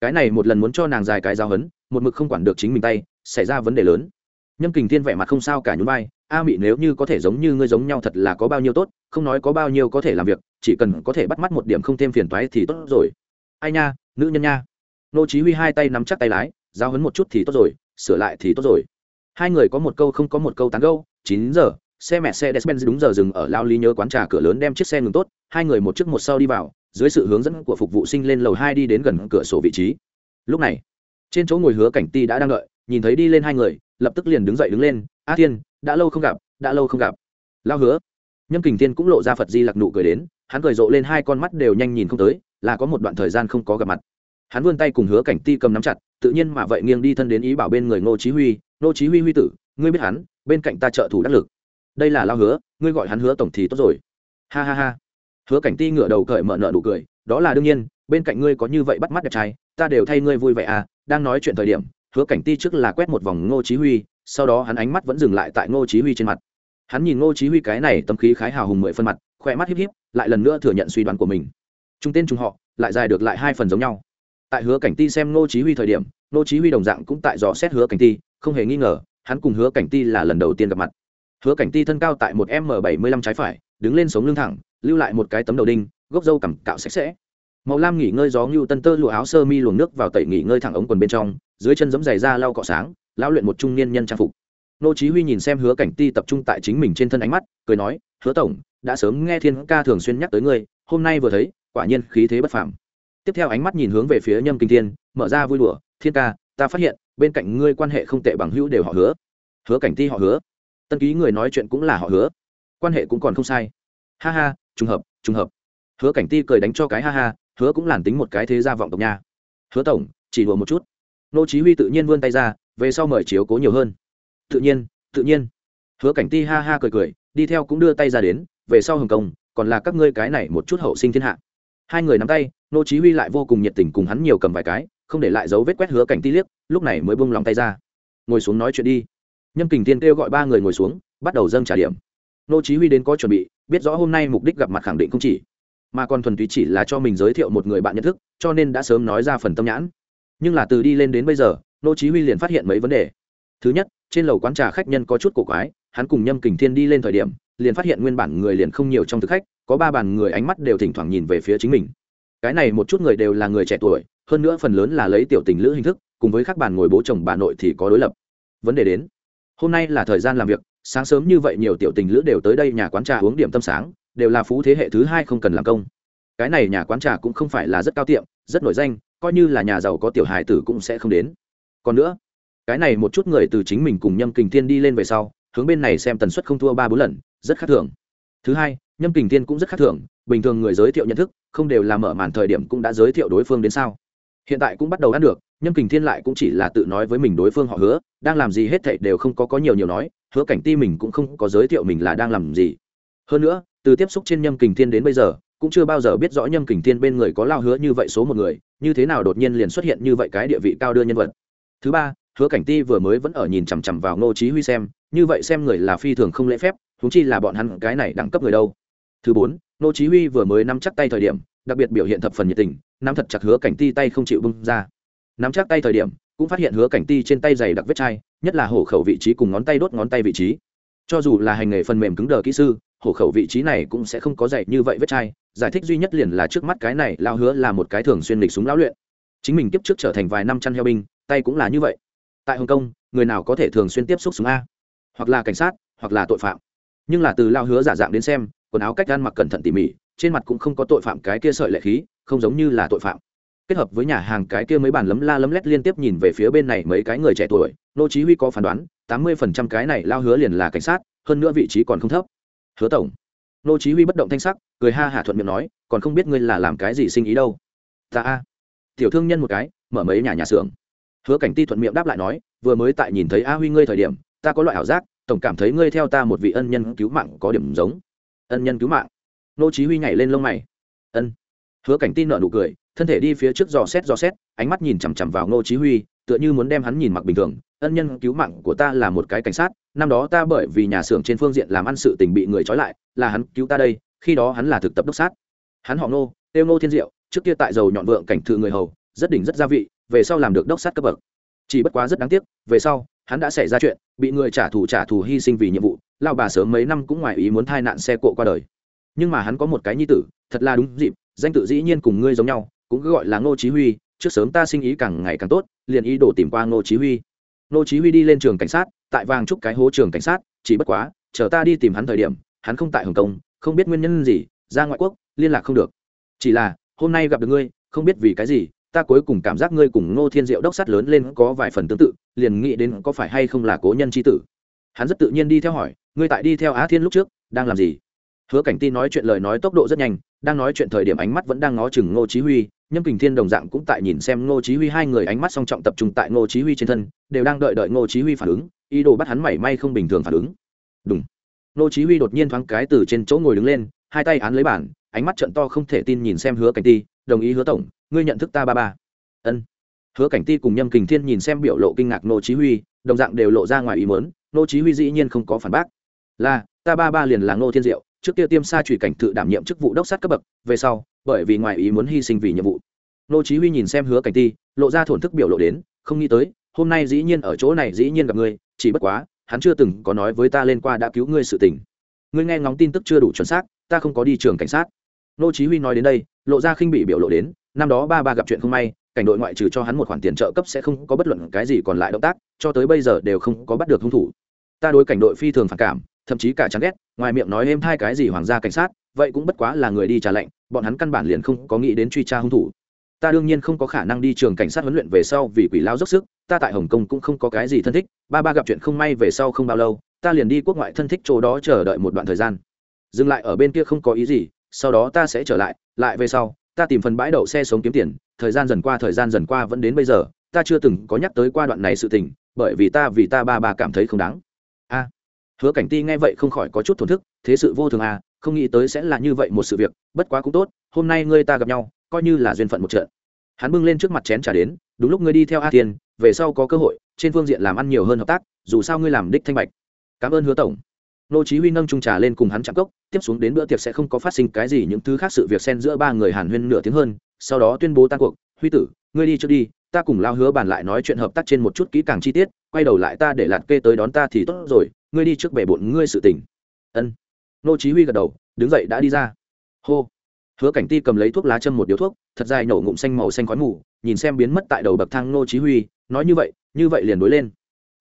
Cái này một lần muốn cho nàng dài cái giao hấn một mực không quản được chính mình tay, xảy ra vấn đề lớn. Nhâm kình thiên vẻ mặt không sao cả nhún vai, a mị, nếu như có thể giống như ngươi giống nhau thật là có bao nhiêu tốt, không nói có bao nhiêu có thể làm việc, chỉ cần có thể bắt mắt một điểm không thêm phiền toái thì tốt rồi. Ai nha, nữ nhân nha. Nô chí huy hai tay nắm chắc tay lái giao hấn một chút thì tốt rồi, sửa lại thì tốt rồi. Hai người có một câu không có một câu tán gẫu, chín giờ xe mẹ xe Mercedes-Benz đúng giờ dừng ở lao lý nhớ quán trà cửa lớn đem chiếc xe ngừng tốt, hai người một trước một sau đi vào, dưới sự hướng dẫn của phục vụ sinh lên lầu hai đi đến gần cửa sổ vị trí. Lúc này, trên chỗ ngồi hứa cảnh ti đã đang đợi, nhìn thấy đi lên hai người, lập tức liền đứng dậy đứng lên, "A Thiên, đã lâu không gặp, đã lâu không gặp." Lao hứa. Nhâm Kình Thiên cũng lộ ra Phật Di Lặc nụ cười đến, hắn cười rộ lên hai con mắt đều nhanh nhìn không tới, là có một đoạn thời gian không có gặp mặt. Hắn vươn tay cùng hứa cảnh ti cầm nắm chặt, tự nhiên mà vậy nghiêng đi thân đến ý bảo bên người Ngô Chí Huy, "Ngô Chí Huy huy tử, ngươi biết hắn, bên cạnh ta trợ thủ đắc lực." Đây là lao hứa, ngươi gọi hắn hứa tổng thì tốt rồi. Ha ha ha. Hứa cảnh ti ngửa đầu cởi mở nợ nụ cười, đó là đương nhiên, bên cạnh ngươi có như vậy bắt mắt đẹp trai, ta đều thay ngươi vui vẻ à đang nói chuyện thời điểm, hứa cảnh ti trước là quét một vòng ngô chí huy, sau đó hắn ánh mắt vẫn dừng lại tại ngô chí huy trên mặt. Hắn nhìn ngô chí huy cái này tâm khí khái hào hùng mười phân mặt khoe mắt híp híp, lại lần nữa thừa nhận suy đoán của mình. Trung tên trung họ, lại dài được lại hai phần giống nhau. Tại hứa cảnh ti xem ngô chí huy thời điểm, ngô chí huy đồng dạng cũng tại dò xét hứa cảnh ti, không hề nghi ngờ, hắn cùng hứa cảnh ti là lần đầu tiên gặp mặt hứa cảnh ti thân cao tại một m bảy mươi lăm trái phải, đứng lên sống lưng thẳng, lưu lại một cái tấm đầu đinh, gốc râu cằm cạo sạch sẽ. Màu lam nghỉ ngơi gió ngưu tân tơ lụa áo sơ mi luồng nước vào tẩy nghỉ ngơi thẳng ống quần bên trong, dưới chân giấm giày ra lau cọ sáng, lão luyện một trung niên nhân trang phục. Nô chí huy nhìn xem hứa cảnh ti tập trung tại chính mình trên thân ánh mắt, cười nói, hứa tổng, đã sớm nghe thiên ca thường xuyên nhắc tới ngươi, hôm nay vừa thấy, quả nhiên khí thế bất phàm. Tiếp theo ánh mắt nhìn hướng về phía nhâm kinh thiên, mở ra vui đùa, thiên ca, ta phát hiện, bên cạnh ngươi quan hệ không tệ bằng hữu đều họ hứa. Hứa cảnh ti họ hứa tân ký người nói chuyện cũng là họ hứa. Quan hệ cũng còn không sai. Ha ha, trùng hợp trùng hợp. Hứa cảnh ti cười đánh cho cái ha ha, hứa cũng làn tính một cái thế gia vọng tộc nha. Hứa tổng, chỉ đùa một chút. Nô chí huy tự nhiên vươn tay ra, về sau mời chiếu cố nhiều hơn. Tự nhiên tự nhiên. Hứa cảnh ti ha ha cười cười, đi theo cũng đưa tay ra đến, về sau hồng công, còn là các ngươi cái này một chút hậu sinh thiên hạ. Hai người nắm tay, nô chí huy lại vô cùng nhiệt tình cùng hắn nhiều cầm vài cái, không để lại dấu vết quét hứa cảnh ti liếc, lúc này mới buông lòng tay ra. Ngồi xuống nói chuyện đi nhâm kình tiên kêu gọi ba người ngồi xuống, bắt đầu dâng trả điểm. Nô chí huy đến có chuẩn bị, biết rõ hôm nay mục đích gặp mặt khẳng định không chỉ, mà còn thuần túy chỉ là cho mình giới thiệu một người bạn nhận thức, cho nên đã sớm nói ra phần tâm nhãn. Nhưng là từ đi lên đến bây giờ, nô chí huy liền phát hiện mấy vấn đề. Thứ nhất, trên lầu quán trà khách nhân có chút cổ quái, hắn cùng nhâm kình thiên đi lên thời điểm, liền phát hiện nguyên bản người liền không nhiều trong thực khách, có ba bàn người ánh mắt đều thỉnh thoảng nhìn về phía chính mình. Cái này một chút người đều là người trẻ tuổi, hơn nữa phần lớn là lấy tiểu tình lữ hình thức, cùng với các bàn ngồi bố chồng bà nội thì có đối lập. Vấn đề đến hôm nay là thời gian làm việc, sáng sớm như vậy nhiều tiểu tình lữ đều tới đây nhà quán trà uống điểm tâm sáng, đều là phú thế hệ thứ hai không cần làm công. Cái này nhà quán trà cũng không phải là rất cao tiệm, rất nổi danh, coi như là nhà giàu có tiểu hài tử cũng sẽ không đến. Còn nữa, cái này một chút người từ chính mình cùng nhâm kình thiên đi lên về sau, hướng bên này xem tần suất không thua ba bốn lần, rất khác thường. Thứ hai, nhâm kình thiên cũng rất khác thường, bình thường người giới thiệu nhận thức, không đều là mở màn thời điểm cũng đã giới thiệu đối phương đến sao hiện tại cũng bắt đầu ăn được, nhâm kình thiên lại cũng chỉ là tự nói với mình đối phương họ hứa, đang làm gì hết thảy đều không có có nhiều nhiều nói, hứa cảnh ti mình cũng không có giới thiệu mình là đang làm gì. Hơn nữa, từ tiếp xúc trên nhâm kình thiên đến bây giờ, cũng chưa bao giờ biết rõ nhâm kình thiên bên người có lao hứa như vậy số một người, như thế nào đột nhiên liền xuất hiện như vậy cái địa vị cao đưa nhân vật. Thứ ba, hứa cảnh ti vừa mới vẫn ở nhìn chằm chằm vào ngô chí huy xem, như vậy xem người là phi thường không lễ phép chúng chi là bọn hắn cái này đẳng cấp người đâu. Thứ bốn, ngô chí huy vừa mới nắm chắc tay thời điểm, đặc biệt biểu hiện thập phần nhiệt tình nắm thật chặt hứa cảnh ti tay không chịu bung ra. Nắm chắc tay thời điểm, cũng phát hiện hứa cảnh ti trên tay dày đặc vết chai, nhất là hổ khẩu vị trí cùng ngón tay đốt ngón tay vị trí. Cho dù là hành nghề phần mềm cứng đờ kỹ sư, hổ khẩu vị trí này cũng sẽ không có dày như vậy vết chai, giải thích duy nhất liền là trước mắt cái này lao hứa là một cái thường xuyên lịch súng lão luyện. Chính mình tiếp trước trở thành vài năm chăn heo binh, tay cũng là như vậy. Tại hồng kông, người nào có thể thường xuyên tiếp xúc súng a? Hoặc là cảnh sát, hoặc là tội phạm. Nhưng là từ lao hứa giả dạng đến xem, quần áo cách ăn mặc cẩn thận tỉ mỉ, trên mặt cũng không có tội phạm cái kia sợi lệ khí không giống như là tội phạm. Kết hợp với nhà hàng cái kia mấy bàn lấm la lấm lét liên tiếp nhìn về phía bên này mấy cái người trẻ tuổi, nô chí huy có phán đoán, tám mươi phần trăm cái này lao hứa liền là cảnh sát, hơn nữa vị trí còn không thấp. Hứa tổng. Nô chí huy bất động thanh sắc, cười ha hạ thuận miệng nói, còn không biết ngươi là làm cái gì sinh ý đâu. Ta a. Tiểu thương nhân một cái, mở mấy nhà nhà xưởng. Hứa cảnh ti thuận miệng đáp lại nói, vừa mới tại nhìn thấy a huy ngươi thời điểm, ta có loại ảo giác, tổng cảm thấy ngươi theo ta một vị ân nhân cứu mạng có điểm giống. Ân nhân cứu mạng. Nô chí huy nhảy lên lông mày. Ân hứa cảnh tin nợ nụ cười, thân thể đi phía trước dò xét dò xét, ánh mắt nhìn chằm chằm vào nô chí huy, tựa như muốn đem hắn nhìn mặc bình thường. Ân nhân cứu mạng của ta là một cái cảnh sát, năm đó ta bởi vì nhà xưởng trên phương diện làm ăn sự tình bị người trói lại, là hắn cứu ta đây, khi đó hắn là thực tập đốc sát. Hắn họ nô tiêu nô thiên diệu, trước kia tại dầu nhọn vượng cảnh thự người hầu, rất đỉnh rất gia vị, về sau làm được đốc sát cấp bậc. Chỉ bất quá rất đáng tiếc, về sau, hắn đã xảy ra chuyện, bị người trả thù trả thù hy sinh vì nhiệm vụ lao bà sớm mấy năm cũng ngoài ý muốn thai nạn xe cộ qua đời. Nhưng mà hắn có một cái nhi tử, thật là đúng dịp danh tự dĩ nhiên cùng ngươi giống nhau, cũng cứ gọi là ngô chí huy, trước sớm ta sinh ý càng ngày càng tốt, liền ý đồ tìm qua ngô chí huy. Ngô chí huy đi lên trường cảnh sát, tại vàng trúc cái hố trường cảnh sát, chỉ bất quá, chờ ta đi tìm hắn thời điểm, hắn không tại hồng kông, không biết nguyên nhân gì, ra ngoại quốc, liên lạc không được. Chỉ là, hôm nay gặp được ngươi, không biết vì cái gì, ta cuối cùng cảm giác ngươi cùng ngô thiên diệu đốc sát lớn lên có vài phần tương tự, liền nghĩ đến có phải hay không là cố nhân chi tử. Hắn rất tự nhiên đi theo hỏi, ngươi tại đi theo á thiên lúc trước, đang làm gì? Hứa cảnh ti nói chuyện lời nói tốc độ rất nhanh đang nói chuyện thời điểm ánh mắt vẫn đang ngó chừng ngô chí huy, nhâm kình thiên đồng dạng cũng tại nhìn xem ngô chí huy hai người ánh mắt song trọng tập trung tại ngô chí huy trên thân, đều đang đợi đợi ngô chí huy phản ứng, ý đồ bắt hắn mảy may không bình thường phản ứng. Đúng ngô chí huy đột nhiên thoáng cái từ trên chỗ ngồi đứng lên, hai tay án lấy bàn, ánh mắt trợn to không thể tin nhìn xem hứa cảnh ti, đồng ý hứa tổng, ngươi nhận thức ta ba ba. Ân. Hứa cảnh ti cùng nhâm kình thiên nhìn xem biểu lộ kinh ngạc Ngô chí huy, đồng dạng đều lộ ra ngoài ý muốn, Ngô chí huy dĩ nhiên không có phản bác. Là, ta ba ba liền là ngô thiên diệu trước kia tiêm sa chủy cảnh tự đảm nhiệm chức vụ đốc sát cấp bậc, về sau, bởi vì ngoài ý muốn hy sinh vì nhiệm vụ. Nô chí huy nhìn xem hứa cảnh ti, lộ ra thổn thức biểu lộ đến, không nghĩ tới, hôm nay dĩ nhiên ở chỗ này dĩ nhiên gặp ngươi, chỉ bất quá, hắn chưa từng có nói với ta lên qua đã cứu ngươi sự tình. Ngươi nghe ngóng tin tức chưa đủ chuẩn xác, ta không có đi trường cảnh sát. Nô chí huy nói đến đây, lộ ra khinh bị biểu lộ đến, năm đó ba ba gặp chuyện không may, cảnh đội ngoại trừ cho hắn một khoản tiền trợ cấp sẽ không có bất luận cái gì còn lại động tác, cho tới bây giờ đều không có bắt được hung thủ. Ta đối cảnh đội phi thường phản cảm thậm chí cả chán ghét, ngoài miệng nói êm hai cái gì hoàng gia cảnh sát, vậy cũng bất quá là người đi trả lệnh bọn hắn căn bản liền không có nghĩ đến truy tra hung thủ. Ta đương nhiên không có khả năng đi trường cảnh sát huấn luyện về sau vì quỷ lao dốc sức, ta tại hồng kông cũng không có cái gì thân thích, ba ba gặp chuyện không may về sau không bao lâu, ta liền đi quốc ngoại thân thích chỗ đó chờ đợi một đoạn thời gian. Dừng lại ở bên kia không có ý gì, sau đó ta sẽ trở lại lại về sau, ta tìm phần bãi đậu xe sống kiếm tiền, thời gian dần qua thời gian dần qua vẫn đến bây giờ, ta chưa từng có nhắc tới qua đoạn này sự tình, bởi vì ta vì ta ba ba cảm thấy không đáng hứa cảnh ti nghe vậy không khỏi có chút thổn thức, thế sự vô thường à không nghĩ tới sẽ là như vậy một sự việc, bất quá cũng tốt, hôm nay ngươi ta gặp nhau, coi như là duyên phận một trận. Hắn bưng lên trước mặt chén trả đến, đúng lúc ngươi đi theo a tiền về sau có cơ hội, trên phương diện làm ăn nhiều hơn hợp tác, dù sao ngươi làm đích thanh bạch. Cảm ơn hứa tổng. Nô chí huy nâng chung trà lên cùng hắn chạm cốc, tiếp xuống đến bữa tiệc sẽ không có phát sinh cái gì những thứ khác sự việc xen giữa ba người hàn huyên nửa tiếng hơn, sau đó tuyên bố tan cuộc. Huy tử, ngươi đi trước đi ta cùng lao hứa bàn lại nói chuyện hợp tác trên một chút kỹ càng chi tiết, quay đầu lại ta để lạt kê tới đón ta thì tốt rồi, ngươi đi trước bể bộn ngươi sự tình. Ân. Nô chí huy gật đầu, đứng dậy đã đi ra. Hô. Hứa cảnh ti cầm lấy thuốc lá châm một điếu thuốc, thật dài nổ ngụm xanh màu xanh khói mù, nhìn xem biến mất tại đầu bậc thang nô chí huy, nói như vậy như vậy liền đối lên.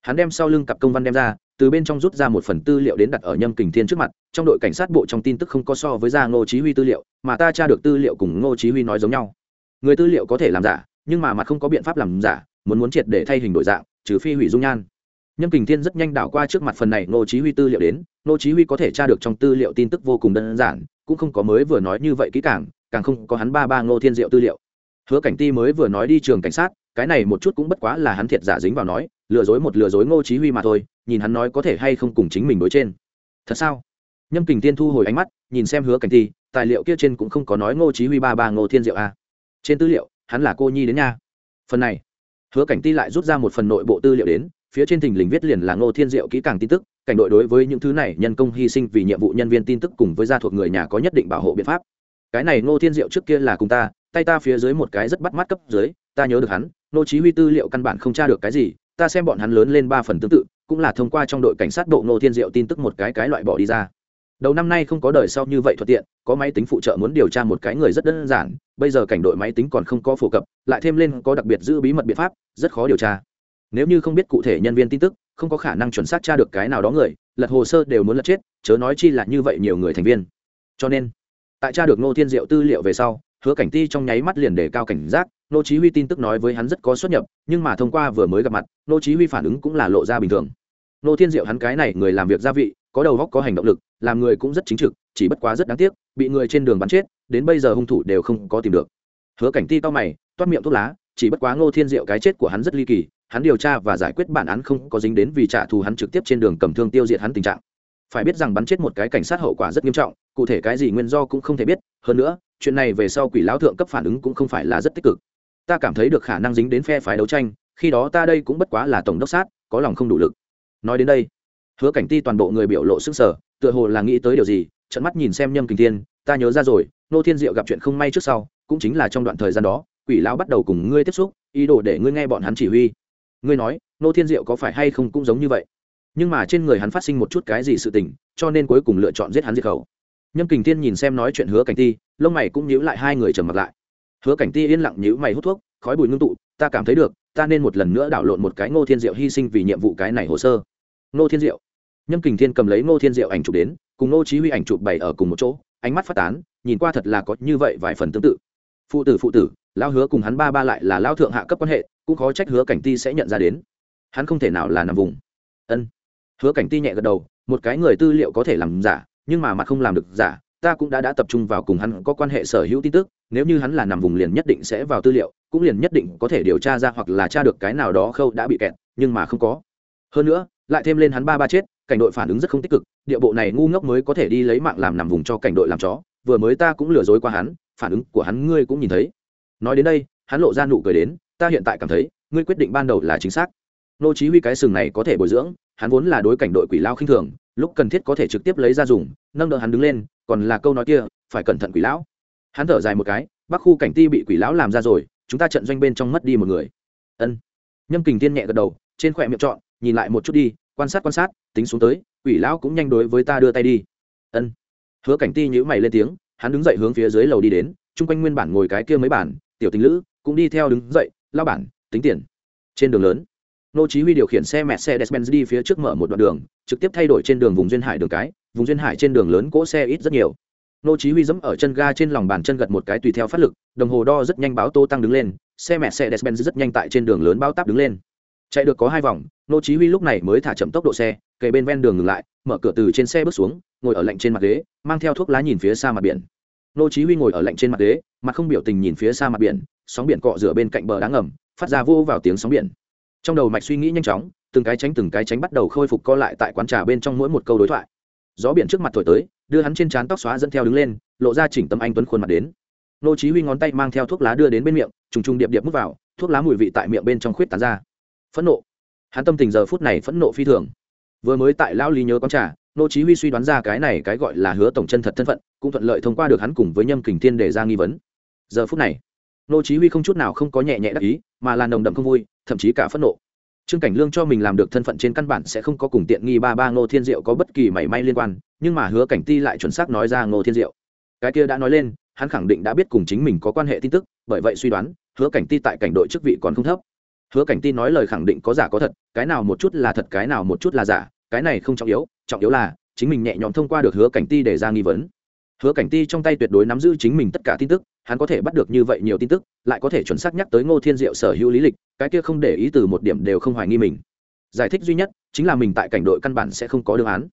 Hắn đem sau lưng cặp công văn đem ra, từ bên trong rút ra một phần tư liệu đến đặt ở nhâm kình thiên trước mặt, trong đội cảnh sát bộ trong tin tức không có so với ra ngô chí huy tư liệu, mà ta tra được tư liệu cùng ngô chí huy nói giống nhau. Người tư liệu có thể làm giả nhưng mà mặt không có biện pháp làm giả, muốn muốn triệt để thay hình đổi dạng, trừ phi hủy dung nhan. Nhâm kình thiên rất nhanh đảo qua trước mặt phần này, ngô chí huy tư liệu đến, ngô chí huy có thể tra được trong tư liệu tin tức vô cùng đơn giản, cũng không có mới vừa nói như vậy kỹ càng càng không có hắn ba ba ngô thiên diệu tư liệu. Hứa cảnh ti mới vừa nói đi trường cảnh sát, cái này một chút cũng bất quá là hắn thiệt giả dính vào nói, lừa dối một lừa dối ngô chí huy mà thôi, nhìn hắn nói có thể hay không cùng chính mình đối trên. Thật sao? Nhâm kình Thiên thu hồi ánh mắt, nhìn xem hứa cảnh ti, tài liệu kia trên cũng không có nói ngô chí huy ba ba ngô thiên diệu a à. trên tư liệu hắn là cô nhi đến nha. Phần này, hứa cảnh ti lại rút ra một phần nội bộ tư liệu đến, phía trên thình lình viết liền là ngô thiên diệu kỹ càng tin tức, cảnh đội đối với những thứ này nhân công hy sinh vì nhiệm vụ nhân viên tin tức cùng với gia thuộc người nhà có nhất định bảo hộ biện pháp. Cái này ngô thiên diệu trước kia là cùng ta, tay ta phía dưới một cái rất bắt mắt cấp dưới, ta nhớ được hắn nô chí huy tư liệu căn bản không tra được cái gì, ta xem bọn hắn lớn lên ba phần tương tự, cũng là thông qua trong đội cảnh sát bộ ngô thiên diệu tin tức một cái cái loại bỏ đi ra đầu năm nay không có đời sau như vậy thuận tiện, có máy tính phụ trợ muốn điều tra một cái người rất đơn giản, bây giờ cảnh đội máy tính còn không có phổ cập, lại thêm lên có đặc biệt giữ bí mật biện pháp, rất khó điều tra. Nếu như không biết cụ thể nhân viên tin tức, không có khả năng chuẩn xác tra được cái nào đó người, lật hồ sơ đều muốn lật chết, chớ nói chi là như vậy nhiều người thành viên. Cho nên, tại tra được ngô thiên diệu tư liệu về sau, hứa cảnh ti trong nháy mắt liền đề cao cảnh giác nô chí huy tin tức nói với hắn rất có xuất nhập, nhưng mà thông qua vừa mới gặp mặt nô chí huy phản ứng cũng là lộ ra bình thường nô thiên diệu hắn cái này người làm việc gia vị, có đầu óc, có hành động lực, làm người cũng rất chính trực, chỉ bất quá rất đáng tiếc, bị người trên đường bắn chết, đến bây giờ hung thủ đều không có tìm được. Hứa cảnh ti to mày, toát miệng thuốc lá, chỉ bất quá ngô thiên diệu cái chết của hắn rất ly kỳ, hắn điều tra và giải quyết bản án không có dính đến vì trả thù hắn trực tiếp trên đường cầm thương tiêu diệt hắn tình trạng. Phải biết rằng bắn chết một cái cảnh sát hậu quả rất nghiêm trọng, cụ thể cái gì nguyên do cũng không thể biết, hơn nữa, chuyện này về sau quỷ lão thượng cấp phản ứng cũng không phải là rất tích cực. Ta cảm thấy được khả năng dính đến phe phái đấu tranh, khi đó ta đây cũng bất quá là tổng đốc sát, có lòng không đủ lực nói đến đây, hứa cảnh ti toàn bộ người biểu lộ sức sở tựa hồ là nghĩ tới điều gì trận mắt nhìn xem nhâm kình thiên, ta nhớ ra rồi, nô thiên diệu gặp chuyện không may trước sau, cũng chính là trong đoạn thời gian đó, quỷ lão bắt đầu cùng ngươi tiếp xúc, ý đồ để ngươi nghe bọn hắn chỉ huy. Ngươi nói, nô thiên diệu có phải hay không cũng giống như vậy? Nhưng mà trên người hắn phát sinh một chút cái gì sự tình, cho nên cuối cùng lựa chọn giết hắn diệt khẩu. Nhâm kình thiên nhìn xem nói chuyện hứa cảnh ti, lông mày cũng nhíu lại hai người trầm mặt lại. Hứa cảnh ti yên lặng nhíu mày hút thuốc, khói bụi ngưng tụ, ta cảm thấy được, ta nên một lần nữa đảo lộn một cái ngô thiên diệu hy sinh vì nhiệm vụ cái này hồ sơ ngô thiên diệu. Nhâm kình thiên cầm lấy ngô thiên diệu ảnh chụp đến, cùng ngô chí huy ảnh chụp bày ở cùng một chỗ, ánh mắt phát tán, nhìn qua thật là có như vậy vài phần tương tự. Phụ tử phụ tử, lão hứa cùng hắn ba ba lại là lão thượng hạ cấp quan hệ, cũng khó trách hứa cảnh ti sẽ nhận ra đến. Hắn không thể nào là nằm vùng. Ân. Hứa cảnh ti nhẹ gật đầu, một cái người tư liệu có thể làm giả, nhưng mà mặt không làm được giả, ta cũng đã đã tập trung vào cùng hắn có quan hệ sở hữu tin tức, nếu như hắn là nằm vùng liền nhất định sẽ vào tư liệu, cũng liền nhất định có thể điều tra ra hoặc là tra được cái nào đó khâu đã bị kẹt, nhưng mà không có. Hơn nữa lại thêm lên hắn ba ba chết, cảnh đội phản ứng rất không tích cực, địa bộ này ngu ngốc mới có thể đi lấy mạng làm nằm vùng cho cảnh đội làm chó, vừa mới ta cũng lừa dối qua hắn, phản ứng của hắn ngươi cũng nhìn thấy. Nói đến đây, hắn lộ ra nụ cười đến, ta hiện tại cảm thấy, ngươi quyết định ban đầu là chính xác. Nô chí huy cái sừng này có thể bồi dưỡng, hắn vốn là đối cảnh đội quỷ lao khinh thường, lúc cần thiết có thể trực tiếp lấy ra dùng, nâng đỡ hắn đứng lên, còn là câu nói kia, phải cẩn thận quỷ lão. Hắn thở dài một cái, bắc khu cảnh ti bị quỷ lão làm ra rồi, chúng ta trận doanh bên trong mất đi một người. Ân. Nhâm kình tiên nhẹ gật đầu, trên khỏe miệng trọn nhìn lại một chút đi, quan sát quan sát, tính xuống tới, quỷ lão cũng nhanh đối với ta đưa tay đi. Ân. Hứa cảnh ti nhữ mày lên tiếng, hắn đứng dậy hướng phía dưới lầu đi đến, chung quanh nguyên bản ngồi cái kia mấy bản, tiểu tình lữ, cũng đi theo đứng dậy lao bản, tính tiền. Trên đường lớn, nô chí huy điều khiển xe mercedes benz đi phía trước mở một đoạn đường, trực tiếp thay đổi trên đường vùng duyên hải đường cái, vùng duyên hải trên đường lớn cỗ xe ít rất nhiều. Nô chí huy dẫm ở chân ga trên lòng bàn chân gật một cái tùy theo phát lực, đồng hồ đo rất nhanh báo tô tăng đứng lên, xe mercedes benz rất nhanh tại trên đường lớn báo táp đứng lên chạy được có hai vòng nô chí huy lúc này mới thả chậm tốc độ xe, kề bên ven đường ngừng lại, mở cửa từ trên xe bước xuống, ngồi ở lạnh trên mặt ghế, mang theo thuốc lá nhìn phía xa mặt biển. Nô chí huy ngồi ở lạnh trên mặt ghế, mặt không biểu tình nhìn phía xa mặt biển, sóng biển cọ rửa bên cạnh bờ đá ngầm, phát ra vô vào tiếng sóng biển. Trong đầu mạch suy nghĩ nhanh chóng, từng cái tránh từng cái tránh bắt đầu khôi phục co lại tại quán trà bên trong mỗi một câu đối thoại. Gió biển trước mặt thổi tới, đưa hắn trên trán tóc xóa dẫn theo đứng lên, lộ ra chỉnh tâm anh tuấn khuôn mặt đến. Nô chí huy ngón tay mang theo thuốc lá đưa đến bên miệng, trùng trùng điệp điệp mút vào, thuốc lá mùi vị tại miệng bên trong khuyết tán ra phẫn nộ. Hắn tâm tình giờ phút này phẫn nộ phi thường. Vừa mới tại lao lý nhớ quán trà, nô chí huy suy đoán ra cái này cái gọi là hứa tổng chân thật thân phận, cũng thuận lợi thông qua được hắn cùng với nhâm kình thiên để ra nghi vấn. Giờ phút này, nô chí huy không chút nào không có nhẹ nhẹ đắc ý, mà là nồng đậm không vui, thậm chí cả phẫn nộ. Trương cảnh lương cho mình làm được thân phận trên căn bản sẽ không có cùng tiện nghi ba ba ngô thiên diệu có bất kỳ mảy may liên quan, nhưng mà hứa cảnh ti lại chuẩn xác nói ra ngô thiên diệu. Cái kia đã nói lên, hắn khẳng định đã biết cùng chính mình có quan hệ tin tức, bởi vậy suy đoán, hứa cảnh ti tại cảnh đội chức vị còn không thấp hứa cảnh ti nói lời khẳng định có giả có thật, cái nào một chút là thật, cái nào một chút là giả, cái này không trọng yếu trọng yếu là chính mình nhẹ nhõm thông qua được hứa cảnh ti để ra nghi vấn. Hứa cảnh ti trong tay tuyệt đối nắm giữ chính mình tất cả tin tức, hắn có thể bắt được như vậy nhiều tin tức, lại có thể chuẩn xác nhắc tới ngô thiên diệu sở hữu lý lịch, cái kia không để ý từ một điểm đều không hoài nghi mình. Giải thích duy nhất, chính là mình tại cảnh đội căn bản sẽ không có đương án.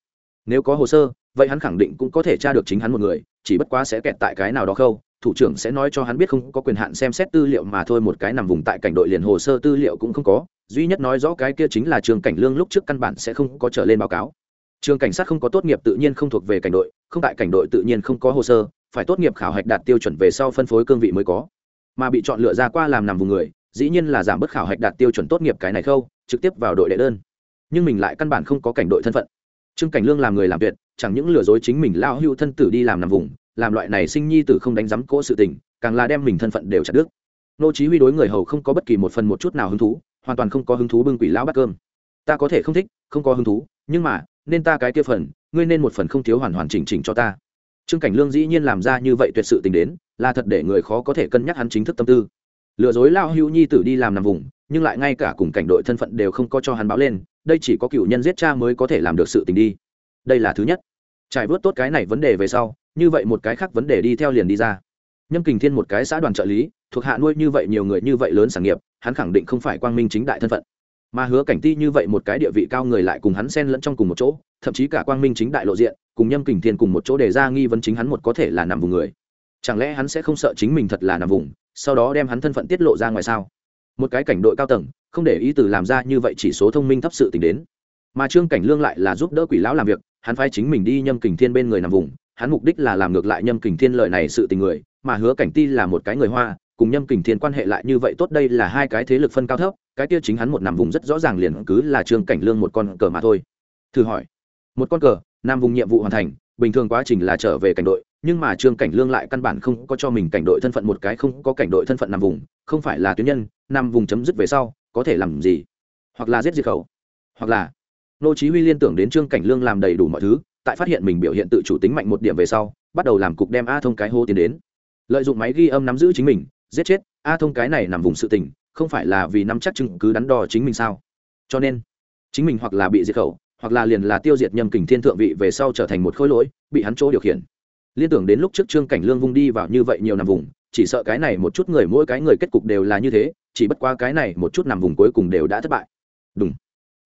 Nếu có hồ sơ, vậy hắn khẳng định cũng có thể tra được chính hắn một người, chỉ bất quá sẽ kẹt tại cái nào đó khâu thủ trưởng sẽ nói cho hắn biết không có quyền hạn xem xét tư liệu mà thôi, một cái nằm vùng tại cảnh đội liền hồ sơ tư liệu cũng không có. Duy nhất nói rõ cái kia chính là trường cảnh lương lúc trước căn bản sẽ không có trở lên báo cáo. Trường cảnh sát không có tốt nghiệp tự nhiên không thuộc về cảnh đội, không tại cảnh đội tự nhiên không có hồ sơ, phải tốt nghiệp khảo hạch đạt tiêu chuẩn về sau phân phối cương vị mới có. Mà bị chọn lựa ra qua làm nằm vùng người, dĩ nhiên là giảm bớt khảo hạch đạt tiêu chuẩn tốt nghiệp cái này khâu, trực tiếp vào đội đệ đơn. Nhưng mình lại căn bản không có cảnh đội thân phận. Trương cảnh lương làm người làm tuyệt chẳng những lừa dối chính mình lao hưu thân tử đi làm nằm vùng làm loại này sinh nhi tử không đánh giám cỗ sự tình, càng là đem mình thân phận đều chặt đứt. Nô chí huy đối người hầu không có bất kỳ một phần một chút nào hứng thú, hoàn toàn không có hứng thú bưng quỷ lão bắt cơm. Ta có thể không thích, không có hứng thú, nhưng mà, nên ta cái kia phần, ngươi nên một phần không thiếu hoàn hoàn chỉnh chỉnh cho ta. Trương cảnh lương dĩ nhiên làm ra như vậy tuyệt sự tình đến, là thật để người khó có thể cân nhắc hắn chính thức tâm tư. Lừa dối lao hưu nhi tử đi làm nằm vùng, nhưng lại ngay cả cùng cảnh đội thân phận đều không có cho hắn báo lên, đây chỉ có cựu nhân giết cha mới có thể làm được sự tình đi. Đây là thứ nhất. Trải vớt tốt cái này vấn đề về sau như vậy một cái khác vấn đề đi theo liền đi ra. Nhâm kình thiên một cái xã đoàn trợ lý, thuộc hạ nuôi như vậy nhiều người như vậy lớn sản nghiệp, hắn khẳng định không phải quang minh chính đại thân phận. Mà hứa cảnh ti như vậy một cái địa vị cao người lại cùng hắn xen lẫn trong cùng một chỗ, thậm chí cả quang minh chính đại lộ diện, cùng nhâm kình thiên cùng một chỗ để ra nghi vấn chính hắn một có thể là nằm vùng người. Chẳng lẽ hắn sẽ không sợ chính mình thật là nằm vùng, sau đó đem hắn thân phận tiết lộ ra ngoài sao? Một cái cảnh đội cao tầng, không để ý từ làm ra như vậy chỉ số thông minh thấp sự t đến. Mà trương cảnh lương lại là giúp đỡ quỷ lão làm việc, hắn phái chính mình đi nhâm kình thiên bên người nằm vùng hắn mục đích là làm ngược lại nhâm kình thiên lợi này sự tình người, mà hứa cảnh ti là một cái người hoa, cùng nhâm kình thiên quan hệ lại như vậy tốt đây là hai cái thế lực phân cao thấp, cái kia chính hắn một nằm vùng rất rõ ràng liền cứ là trương cảnh lương một con cờ mà thôi. Thử hỏi, một con cờ nam vùng nhiệm vụ hoàn thành, bình thường quá trình là trở về cảnh đội, nhưng mà trương cảnh lương lại căn bản không có cho mình cảnh đội thân phận một cái không có cảnh đội thân phận nằm vùng, không phải là tuyến nhân, nằm vùng chấm dứt về sau, có thể làm gì? Hoặc là giết diệt khẩu? Hoặc là, nô chí huy liên tưởng đến trương cảnh lương làm đầy đủ mọi thứ tại phát hiện mình biểu hiện tự chủ tính mạnh một điểm về sau, bắt đầu làm cục đem a thông cái hô tiến đến. Lợi dụng máy ghi âm nắm giữ chính mình, giết chết, a thông cái này nằm vùng sự tình, không phải là vì nắm chắc chứng cứ đắn đo chính mình sao? Cho nên, chính mình hoặc là bị diệt khẩu, hoặc là liền là tiêu diệt nhâm kình thiên thượng vị về sau trở thành một khối lỗi, bị hắn chỗ điều khiển. Liên tưởng đến lúc trước trương cảnh lương vung đi vào như vậy nhiều nằm vùng, chỉ sợ cái này một chút người mỗi cái người kết cục đều là như thế, chỉ bất qua cái này một chút nằm vùng cuối cùng đều đã thất bại. Đúng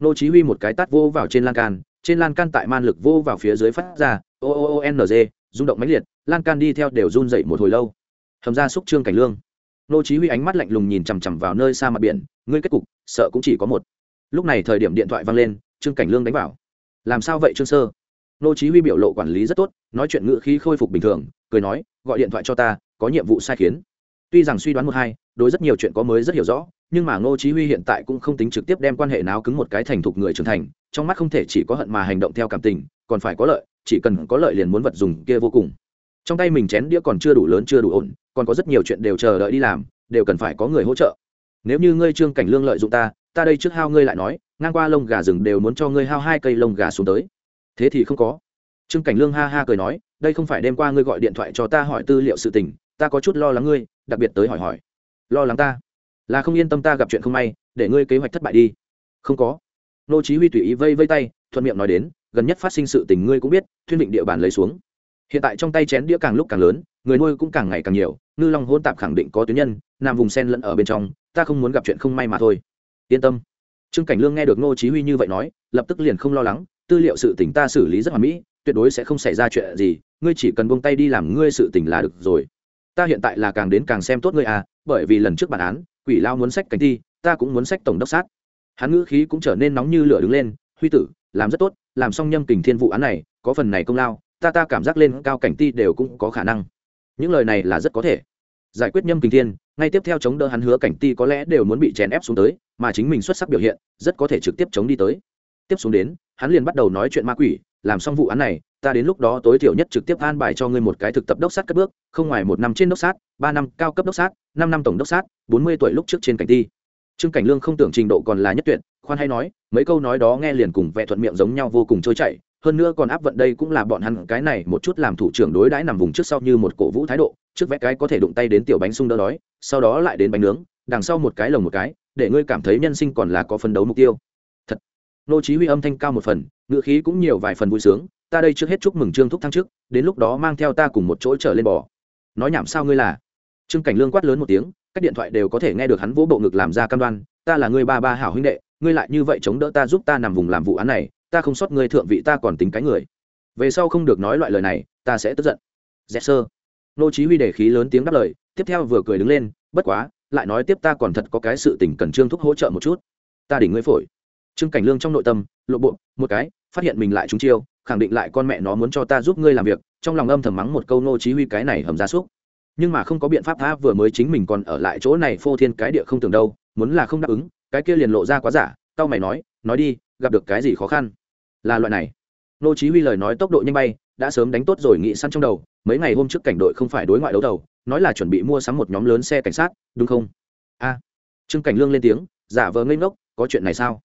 nô chí huy một cái tát vô vào trên lan can trên lan can tại man lực vô vào phía dưới phát ra, o o o n g, rung động mãnh liệt, lan can đi theo đều run dậy một hồi lâu. Thầm ra xúc trương cảnh lương. Nô chí huy ánh mắt lạnh lùng nhìn chằm chằm vào nơi xa mặt biển, ngươi kết cục, sợ cũng chỉ có một. Lúc này thời điểm điện thoại vang lên, trương cảnh lương đánh vào. Làm sao vậy trương sơ? Nô chí huy biểu lộ quản lý rất tốt, nói chuyện ngựa khí khôi phục bình thường, cười nói, gọi điện thoại cho ta, có nhiệm vụ sai khiến. Tuy rằng suy đoán một hai, đối rất nhiều chuyện có mới rất hiểu rõ nhưng mà ngô chí huy hiện tại cũng không tính trực tiếp đem quan hệ náo cứng một cái thành thục người trưởng thành, trong mắt không thể chỉ có hận mà hành động theo cảm tình, còn phải có lợi, chỉ cần có lợi liền muốn vật dùng kia vô cùng. Trong tay mình chén đĩa còn chưa đủ lớn chưa đủ ổn, còn có rất nhiều chuyện đều chờ đợi đi làm, đều cần phải có người hỗ trợ. Nếu như ngươi trương cảnh lương lợi dụng ta ta đây trước hao ngươi lại nói, ngang qua lông gà rừng đều muốn cho ngươi hao hai cây lông gà xuống tới. Thế thì không có. Trương cảnh lương ha ha cười nói, đây không phải đêm qua ngươi gọi điện thoại cho ta hỏi tư liệu sự tình, ta có chút lo lắng ngươi, đặc biệt tới hỏi hỏi. Lo lắng ta là không yên tâm ta gặp chuyện không may, để ngươi kế hoạch thất bại đi. Không có. Nô chí huy tùy ý vây vây tay, thuận miệng nói đến, gần nhất phát sinh sự tình ngươi cũng biết, thuyên định địa bàn lấy xuống. Hiện tại trong tay chén đĩa càng lúc càng lớn, người nuôi cũng càng ngày càng nhiều, ngư long hôn tạp khẳng định có tuyến nhân nằm vùng sen lẫn ở bên trong, ta không muốn gặp chuyện không may mà thôi. Yên tâm. Trương cảnh lương nghe được ngô chí huy như vậy nói, lập tức liền không lo lắng, tư liệu sự tình ta xử lý rất hoàn mỹ, tuyệt đối sẽ không xảy ra chuyện gì, ngươi chỉ cần buông tay đi làm ngươi sự tình là được rồi. Ta hiện tại là càng đến càng xem tốt ngươi à bởi vì lần trước bản án quỷ lao muốn sách cánh thi, ta cũng muốn sách tổng đốc sát. Hắn ngữ khí cũng trở nên nóng như lửa đứng lên, huy tử, làm rất tốt, làm xong nhâm kình thiên vụ án này, có phần này công lao, ta ta cảm giác lên cao cảnh ti đều cũng có khả năng. Những lời này là rất có thể. Giải quyết nhâm kình thiên, ngay tiếp theo chống đỡ hắn hứa cảnh ti có lẽ đều muốn bị chèn ép xuống tới, mà chính mình xuất sắc biểu hiện, rất có thể trực tiếp chống đi tới. Tiếp xuống đến, hắn liền bắt đầu nói chuyện ma quỷ, làm xong vụ án này, ta đến lúc đó tối thiểu nhất trực tiếp an bài cho ngươi một cái thực tập đốc sát cất bước, không ngoài một năm trên đốc sát, ba năm cao cấp đốc sát năm năm tổng đốc sát, bốn mươi tuổi lúc trước trên cảnh ti trương cảnh lương không tưởng trình độ còn là nhất tuyệt, khoan hay nói, mấy câu nói đó nghe liền cùng vẻ thuận miệng giống nhau vô cùng trôi chảy. Hơn nữa còn áp vận đây cũng là bọn hắn cái này một chút làm thủ trưởng đối đãi nằm vùng trước sau như một cổ vũ thái độ, trước vẽ cái có thể đụng tay đến tiểu bánh sung đỡ đói, sau đó lại đến bánh nướng, đằng sau một cái lồng một cái, để ngươi cảm thấy nhân sinh còn là có phấn đấu mục tiêu. Thật. Nô chí huy âm thanh cao một phần ngựa khí cũng nhiều vài phần vui sướng, ta đây trước hết chúc mừng trương thúc thăng trước, đến lúc đó mang theo ta cùng một chỗ trở lên bò. Nói nhảm sao ngươi là? Trương cảnh lương quát lớn một tiếng, các điện thoại đều có thể nghe được hắn vỗ bộ ngực làm ra cam đoan, ta là người ba ba hảo huynh đệ, ngươi lại như vậy chống đỡ ta giúp ta nằm vùng làm vụ án này, ta không sót ngươi thượng vị, ta còn tính cái người. Về sau không được nói loại lời này, ta sẽ tức giận. Dẹp sơ. Nô chí huy để khí lớn tiếng đáp lời, tiếp theo vừa cười đứng lên, bất quá, lại nói tiếp ta còn thật có cái sự tình cần trương thúc hỗ trợ một chút. Ta đỉnh ngươi phổi. Trương cảnh lương trong nội tâm, lộ bộ, một cái, phát hiện mình lại trúng chiêu, khẳng định lại con mẹ nó muốn cho ta giúp ngươi làm việc, trong lòng âm thầm mắng một câu nô chí huy cái này hầm ra súc nhưng mà không có biện pháp tha vừa mới chính mình còn ở lại chỗ này phô thiên cái địa không tưởng đâu, muốn là không đáp ứng, cái kia liền lộ ra quá giả, tao mày nói nói đi, gặp được cái gì khó khăn? Là loại này. Nô chí huy lời nói tốc độ nhanh bay, đã sớm đánh tốt rồi nghĩ săn trong đầu, mấy ngày hôm trước cảnh đội không phải đối ngoại đấu đầu nói là chuẩn bị mua sắm một nhóm lớn xe cảnh sát, đúng không? A. Trương cảnh lương lên tiếng, giả vờ ngây ngốc, có chuyện này sao?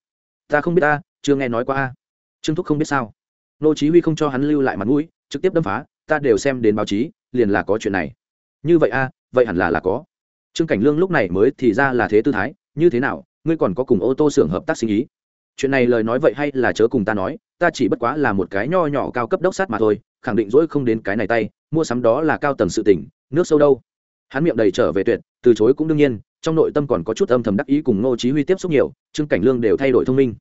Ta không biết ta chưa nghe nói qua a. Trương thúc không biết sao. Nô chí huy không cho hắn lưu lại mặt mũi, trực tiếp đâm phá, ta đều xem đến báo chí, liền là có chuyện này như vậy a, vậy hẳn là là có. Trương cảnh lương lúc này mới thì ra là thế tư thái, như thế nào, ngươi còn có cùng ô tô xưởng hợp tác sinh ý? Chuyện này lời nói vậy hay là chớ cùng ta nói, ta chỉ bất quá là một cái nho nhỏ cao cấp đốc sát mà thôi, khẳng định dỗi không đến cái này tay, mua sắm đó là cao tầng sự tỉnh nước sâu đâu. Hắn miệng đầy trở về tuyệt, từ chối cũng đương nhiên, trong nội tâm còn có chút âm thầm đắc ý cùng ngô chí huy tiếp xúc nhiều, trương cảnh lương đều thay đổi thông minh.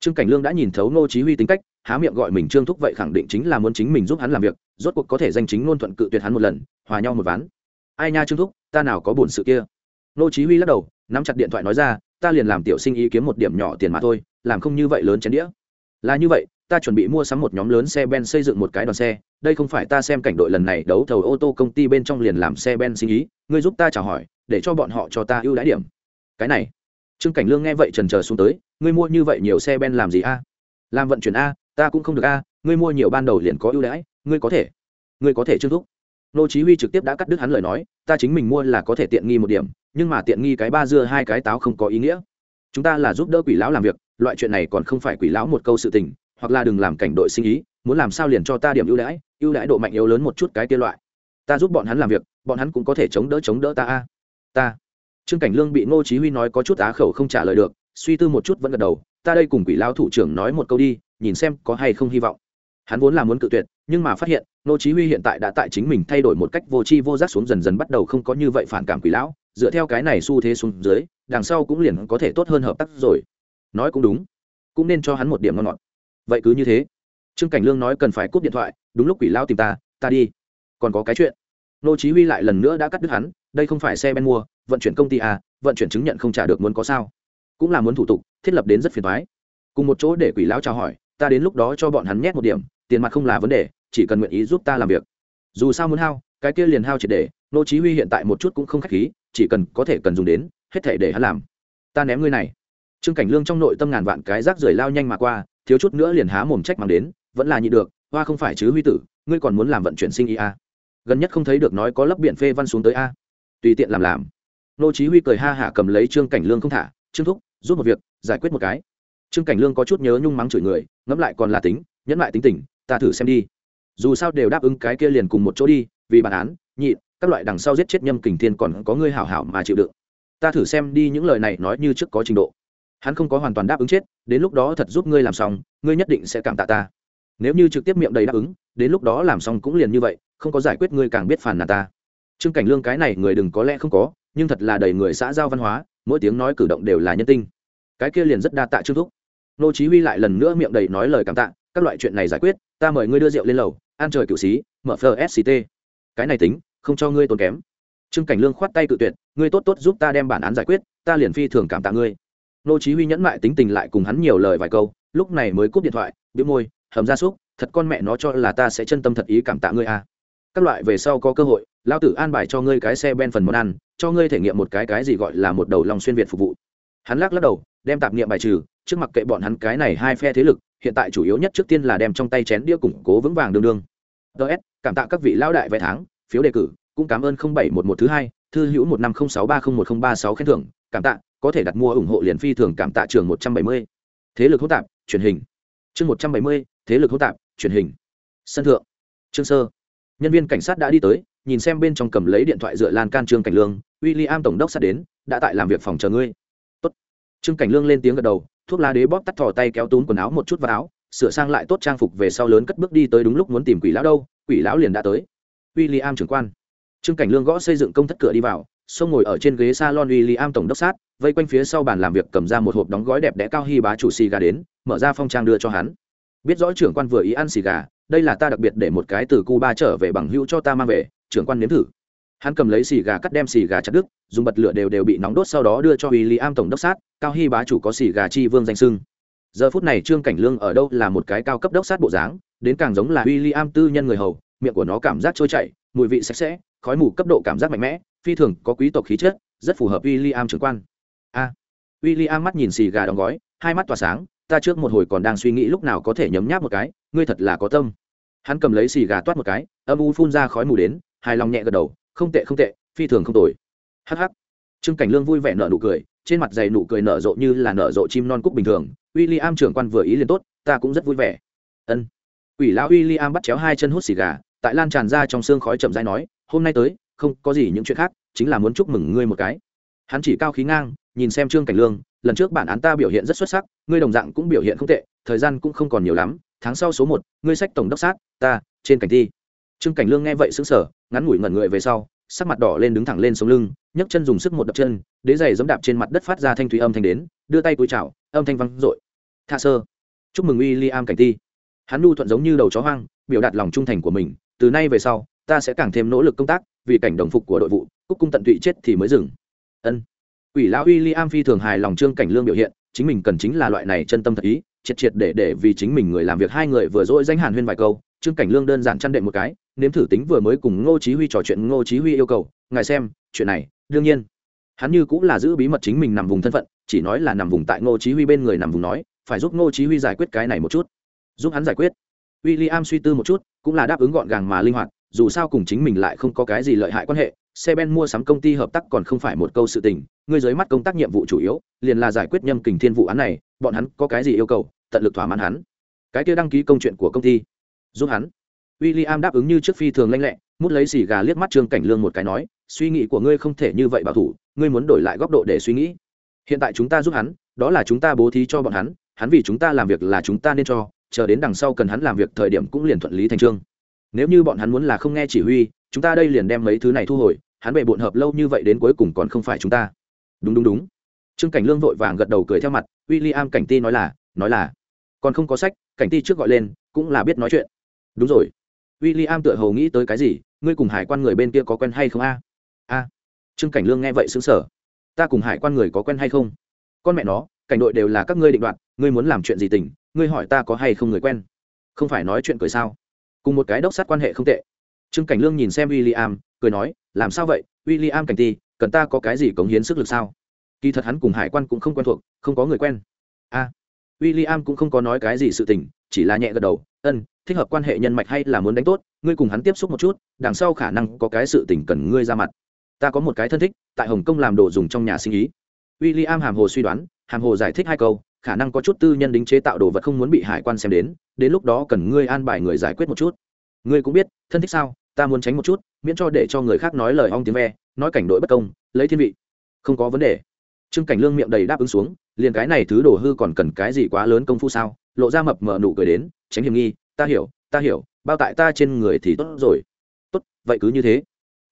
Trương cảnh lương đã nhìn thấu ngô chí huy tính cách, há miệng gọi mình trương thúc vậy khẳng định chính là muốn chính mình giúp hắn làm việc, rốt cuộc có thể danh chính ngôn thuận cự tuyệt hắn một lần, hòa nhau một ván ai nha trương thúc, ta nào có buồn sự kia. Nô chí huy lắc đầu, nắm chặt điện thoại nói ra, ta liền làm tiểu sinh ý kiếm một điểm nhỏ tiền mà thôi, làm không như vậy lớn chén đĩa. Là như vậy, ta chuẩn bị mua sắm một nhóm lớn xe ben xây dựng một cái đoàn xe, đây không phải ta xem cảnh đội lần này đấu thầu ô tô công ty bên trong liền làm xe ben sinh ý, ngươi giúp ta chào hỏi, để cho bọn họ cho ta ưu đãi điểm. Cái này, trương cảnh lương nghe vậy trần chờ xuống tới, ngươi mua như vậy nhiều xe ben làm gì a? Làm vận chuyển a, ta cũng không được a, ngươi mua nhiều ban đầu liền có ưu đãi, ngươi có thể, ngươi có thể trương thúc nô chí huy trực tiếp đã cắt đứt hắn lời nói, ta chính mình mua là có thể tiện nghi một điểm, nhưng mà tiện nghi cái ba dưa hai cái táo không có ý nghĩa. Chúng ta là giúp đỡ quỷ lão làm việc, loại chuyện này còn không phải quỷ lão một câu sự tình, hoặc là đừng làm cảnh đội sinh ý, muốn làm sao liền cho ta điểm ưu đãi ưu đãi độ mạnh yếu lớn một chút cái kia loại. Ta giúp bọn hắn làm việc, bọn hắn cũng có thể chống đỡ chống đỡ ta a. Ta. Trương cảnh lương bị ngô chí huy nói có chút á khẩu không trả lời được, suy tư một chút vẫn gật đầu, ta đây cùng quỷ lão thủ trưởng nói một câu đi, nhìn xem có hay không hy vọng hắn vốn là muốn cự tuyệt, nhưng mà phát hiện Nô chí huy hiện tại đã tại chính mình thay đổi một cách vô tri vô giác xuống dần dần bắt đầu không có như vậy phản cảm quỷ lão, dựa theo cái này xu thế xuống dưới, đằng sau cũng liền có thể tốt hơn hợp tác rồi. Nói cũng đúng, cũng nên cho hắn một điểm ngon ngọt. Vậy cứ như thế. Trương cảnh lương nói cần phải cúp điện thoại, đúng lúc quỷ lão tìm ta ta đi. Còn có cái chuyện. Nô chí huy lại lần nữa đã cắt đứt hắn, đây không phải xe ben mua, vận chuyển công ty à vận chuyển chứng nhận không trả được muốn có sao. Cũng là muốn thủ tục, thiết lập đến rất phiền toái. Cùng một chỗ để quỷ lão chào hỏi, ta đến lúc đó cho bọn hắn nhét một điểm tiền mặt không là vấn đề, chỉ cần nguyện ý giúp ta làm việc. Dù sao muốn hao, cái kia liền hao triệt để, nô chí huy hiện tại một chút cũng không khách khí, chỉ cần có thể cần dùng đến, hết thảy để hắn làm. Ta ném ngươi này. Trương cảnh lương trong nội tâm ngàn vạn cái rác rưởi lao nhanh mà qua, thiếu chút nữa liền há mồm trách mang đến, vẫn là nhị được, hoa không phải chứ huy tử, ngươi còn muốn làm vận chuyển sinh ý a à. gần nhất không thấy được nói có lấp biển phê văn xuống tới a. Tùy tiện làm làm. Nô chí huy cười ha hả cầm lấy trương cảnh lương không thả, trương thúc, giúp một việc, giải quyết một cái. Trương cảnh lương có chút nhớ nhung mắng chửi người, ngẫm lại còn là tính, nhẫn lại tính tình ta thử xem đi. Dù sao đều đáp ứng cái kia liền cùng một chỗ đi, vì bản án nhị các loại đằng sau giết chết nhâm kình thiên còn có ngươi hảo hảo mà chịu đựng. Ta thử xem đi những lời này nói như trước có trình độ. Hắn không có hoàn toàn đáp ứng chết, đến lúc đó thật giúp ngươi làm xong, ngươi nhất định sẽ cảm tạ ta. Nếu như trực tiếp miệng đầy đáp ứng, đến lúc đó làm xong cũng liền như vậy, không có giải quyết ngươi càng biết phản là ta. Trương cảnh lương cái này người đừng có lẽ không có, nhưng thật là đầy người xã giao văn hóa, mỗi tiếng nói cử động đều là nhân tinh. Cái kia liền rất đa tạ trương thúc. Nô chí huy lại lần nữa miệng đầy nói lời cảm tạ các loại chuyện này giải quyết, ta mời ngươi đưa rượu lên lầu, ăn trời cựu xí, mở fsct cái này tính, không cho ngươi tốn kém. Trương cảnh lương khoát tay cự tuyệt, ngươi tốt tốt giúp ta đem bản án giải quyết, ta liền phi thường cảm tạ ngươi. Nô chí huy nhẫn mại tính tình lại cùng hắn nhiều lời vài câu, lúc này mới cúp điện thoại, bĩu môi, hầm ra súc, thật con mẹ nó cho là ta sẽ chân tâm thật ý cảm tạ ngươi à. Các loại về sau có cơ hội lao tử an bài cho ngươi cái xe ben phần món ăn, cho ngươi thể nghiệm một cái cái gì gọi là một đầu lòng xuyên việt phục vụ. Hắn lắc lắc đầu, đem tạp niệm bài trừ, trước mặt kệ bọn hắn cái này hai phe thế lực hiện tại chủ yếu nhất trước tiên là đem trong tay chén đĩa củng cố vững vàng đương đương. Ts cảm tạ các vị lão đại vài tháng, phiếu đề cử, cũng cảm ơn không bảy một một thứ hai, thư hữu một năm không sáu ba không một không ba sáu khen thưởng, cảm tạ, có thể đặt mua ủng hộ liền phi thường cảm tạ trường một trăm bảy mươi. Thế lực hỗn tạp, truyền hình. Chương một trăm bảy mươi, thế lực hỗn tạp, truyền hình. Sân thượng. Trương sơ. Nhân viên cảnh sát đã đi tới, nhìn xem bên trong cầm lấy điện thoại dựa lan can trương cảnh lương w i l l i am tổng đốc sắp đến, đã tại làm việc phòng chờ ngươi. Tốt. trương cảnh lương lên tiếng gật đầu thuốc lá đế bóp tắt thò tay kéo túm quần áo một chút vào áo, sửa sang lại tốt trang phục về sau lớn cất bước đi tới đúng lúc muốn tìm quỷ lão đâu, quỷ lão liền đã tới. W i l l i am trưởng quan. Trương cảnh lương gõ xây dựng công thất cửa đi vào, xông ngồi ở trên ghế s a lon w i l l i am tổng đốc sát, vây quanh phía sau bàn làm việc cầm ra một hộp đóng gói đẹp đẽ cao hy bá chủ xì gà đến, mở ra phong trang đưa cho hắn. Biết rõ trưởng quan vừa ý ăn xì gà, đây là ta đặc biệt để một cái từ cuba trở về bằng hữu cho ta mang về, trưởng quan nếm thử hắn cầm lấy xì gà cắt đem xì gà chặt đứt dùng bật lửa đều đều bị nóng đốt sau đó đưa cho w i l l i am tổng đốc sát cao hy bá chủ có xì gà chi vương danh sưng giờ phút này trương cảnh lương ở đâu là một cái cao cấp đốc sát bộ dáng đến càng giống là w i l l i am tư nhân người hầu miệng của nó cảm giác trôi chảy mùi vị sạch sẽ khói mù cấp độ cảm giác mạnh mẽ phi thường có quý tộc khí chất rất phù hợp w i l l i am trưởng quan. A à, w i l l i am mắt nhìn xì gà đóng gói hai mắt tỏa sáng ta trước một hồi còn đang suy nghĩ lúc nào có thể nhấm nháp một cái ngươi thật là có tâm. Hắn cầm lấy xì gà toát một cái âm u phun ra khói mù đến hài lòng nhẹ gật đầu không tệ không tệ, phi thường không tồi. Hh trương cảnh lương vui vẻ nở nụ cười, trên mặt dày nụ cười nở rộ như là nở rộ chim non cúc bình thường. W i l l i am trưởng quan vừa ý liền tốt, ta cũng rất vui vẻ. Ân. Ủy lão w i l l i am bắt chéo hai chân hút xì gà, tại lan tràn ra trong xương khói chậm rãi nói, hôm nay tới, không có gì những chuyện khác, chính là muốn chúc mừng ngươi một cái. Hắn chỉ cao khí ngang, nhìn xem trương cảnh lương, lần trước bản án ta biểu hiện rất xuất sắc, ngươi đồng dạng cũng biểu hiện không tệ, thời gian cũng không còn nhiều lắm, tháng sau số một, ngươi sách tổng đốc sát, ta, trên cảnh thi trương cảnh lương nghe vậy sững sở ngắn ngủi ngẩn người về sau sắc mặt đỏ lên đứng thẳng lên sống lưng nhấc chân dùng sức một đập chân đế giày giẫm đạp trên mặt đất phát ra thanh thủy âm thanh đến đưa tay cúi chào âm thanh văng dội. Tha sơ chúc mừng uy li am cảnh ti. Hắn nu thuận giống như đầu chó hoang biểu đạt lòng trung thành của mình từ nay về sau ta sẽ càng thêm nỗ lực công tác vì cảnh đồng phục của đội vụ cúc cung tận tụy chết thì mới dừng. Ân. Quỷ lão William phi thường hài lòng Trương Cảnh Lương biểu hiện, chính mình cần chính là loại này chân tâm thật ý, triệt triệt để để vì chính mình người làm việc hai người vừa dỗi danh hàn huyên vài câu, Trương Cảnh Lương đơn giản chăn đệm một cái, nếm thử tính vừa mới cùng Ngô Chí Huy trò chuyện Ngô Chí Huy yêu cầu, ngài xem, chuyện này, đương nhiên, hắn như cũng là giữ bí mật chính mình nằm vùng thân phận, chỉ nói là nằm vùng tại Ngô Chí Huy bên người nằm vùng nói, phải giúp Ngô Chí Huy giải quyết cái này một chút. Giúp hắn giải quyết. William suy tư một chút, cũng là đáp ứng gọn gàng mà linh hoạt, dù sao cùng chính mình lại không có cái gì lợi hại quan hệ, xe ben mua sắm công ty hợp tác còn không phải một câu sự tình ngươi dưới mắt công tác nhiệm vụ chủ yếu liền là giải quyết nhâm kình thiên vụ án này bọn hắn có cái gì yêu cầu tận lực thỏa mãn hắn cái kia đăng ký công chuyện của công ty giúp hắn w i l l i am đáp ứng như trước phi thường lanh lẹ, mút lấy xì gà liếc mắt trương cảnh lương một cái nói, suy nghĩ của ngươi không thể như vậy bảo thủ, ngươi muốn đổi lại góc độ để suy nghĩ. Hiện tại chúng ta giúp hắn, đó là chúng ta bố thí cho bọn hắn hắn vì chúng ta làm việc là chúng ta nên cho, chờ đến đằng sau cần hắn làm việc thời điểm cũng liền thuận lý thành trương. Nếu như bọn hắn muốn là không nghe chỉ huy, chúng ta đây liền đem mấy thứ này thu hồi, hắn bệ bộn hợp lâu như vậy đến cuối cùng còn không phải chúng ta. Đúng đúng đúng. Trương cảnh lương vội vàng gật đầu cười theo mặt w i l l i am cảnh ti nói là nói là, còn không có sách, cảnh ti trước gọi lên, cũng là biết nói chuyện. Đúng rồi w i l l i am tựa hầu nghĩ tới cái gì ngươi cùng hải quan người bên kia có quen hay không a? A. Trương cảnh lương nghe vậy xứng sở ta cùng hải quan người có quen hay không? Con mẹ nó cảnh đội đều là các ngươi định đoạt ngươi muốn làm chuyện gì tỉnh, ngươi hỏi ta có hay không người quen? Không phải nói chuyện cười sao? Cùng một cái đốc sát quan hệ không tệ. Trương cảnh lương nhìn xem w i l l i am cười nói làm sao vậy? W i l l i am cảnh ti cần ta có cái gì cống hiến sức lực sao? Kỳ thật hắn cùng hải quan cũng không quen thuộc không có người quen. A. À, w i l l i am cũng không có nói cái gì sự tình chỉ là nhẹ gật đầu ân, thích hợp quan hệ nhân mạch hay là muốn đánh tốt, ngươi cùng hắn tiếp xúc một chút, đằng sau khả năng có cái sự tình cần ngươi ra mặt. Ta có một cái thân thích, tại hồng kông làm đồ dùng trong nhà sinh ý. W i l l i am hàm hồ suy đoán, hàm hồ giải thích hai câu, khả năng có chút tư nhân đính chế tạo đồ vật không muốn bị hải quan xem đến đến lúc đó cần ngươi an bài người giải quyết một chút. Ngươi cũng biết, thân thích sao, ta muốn tránh một chút, miễn cho để cho người khác nói lời ong tiếng ve, nói cảnh đội bất công, lấy thiên vị. Không có vấn đề. Trương cảnh lương miệng đầy đáp ứng xuống, liền cái này thứ đồ hư còn cần cái gì quá lớn công phu sao, lộ ra mập mờ nụ cười đến tránh hiểm nghi, ta hiểu ta hiểu, bao tại ta trên người thì tốt rồi. Tốt, vậy cứ như thế.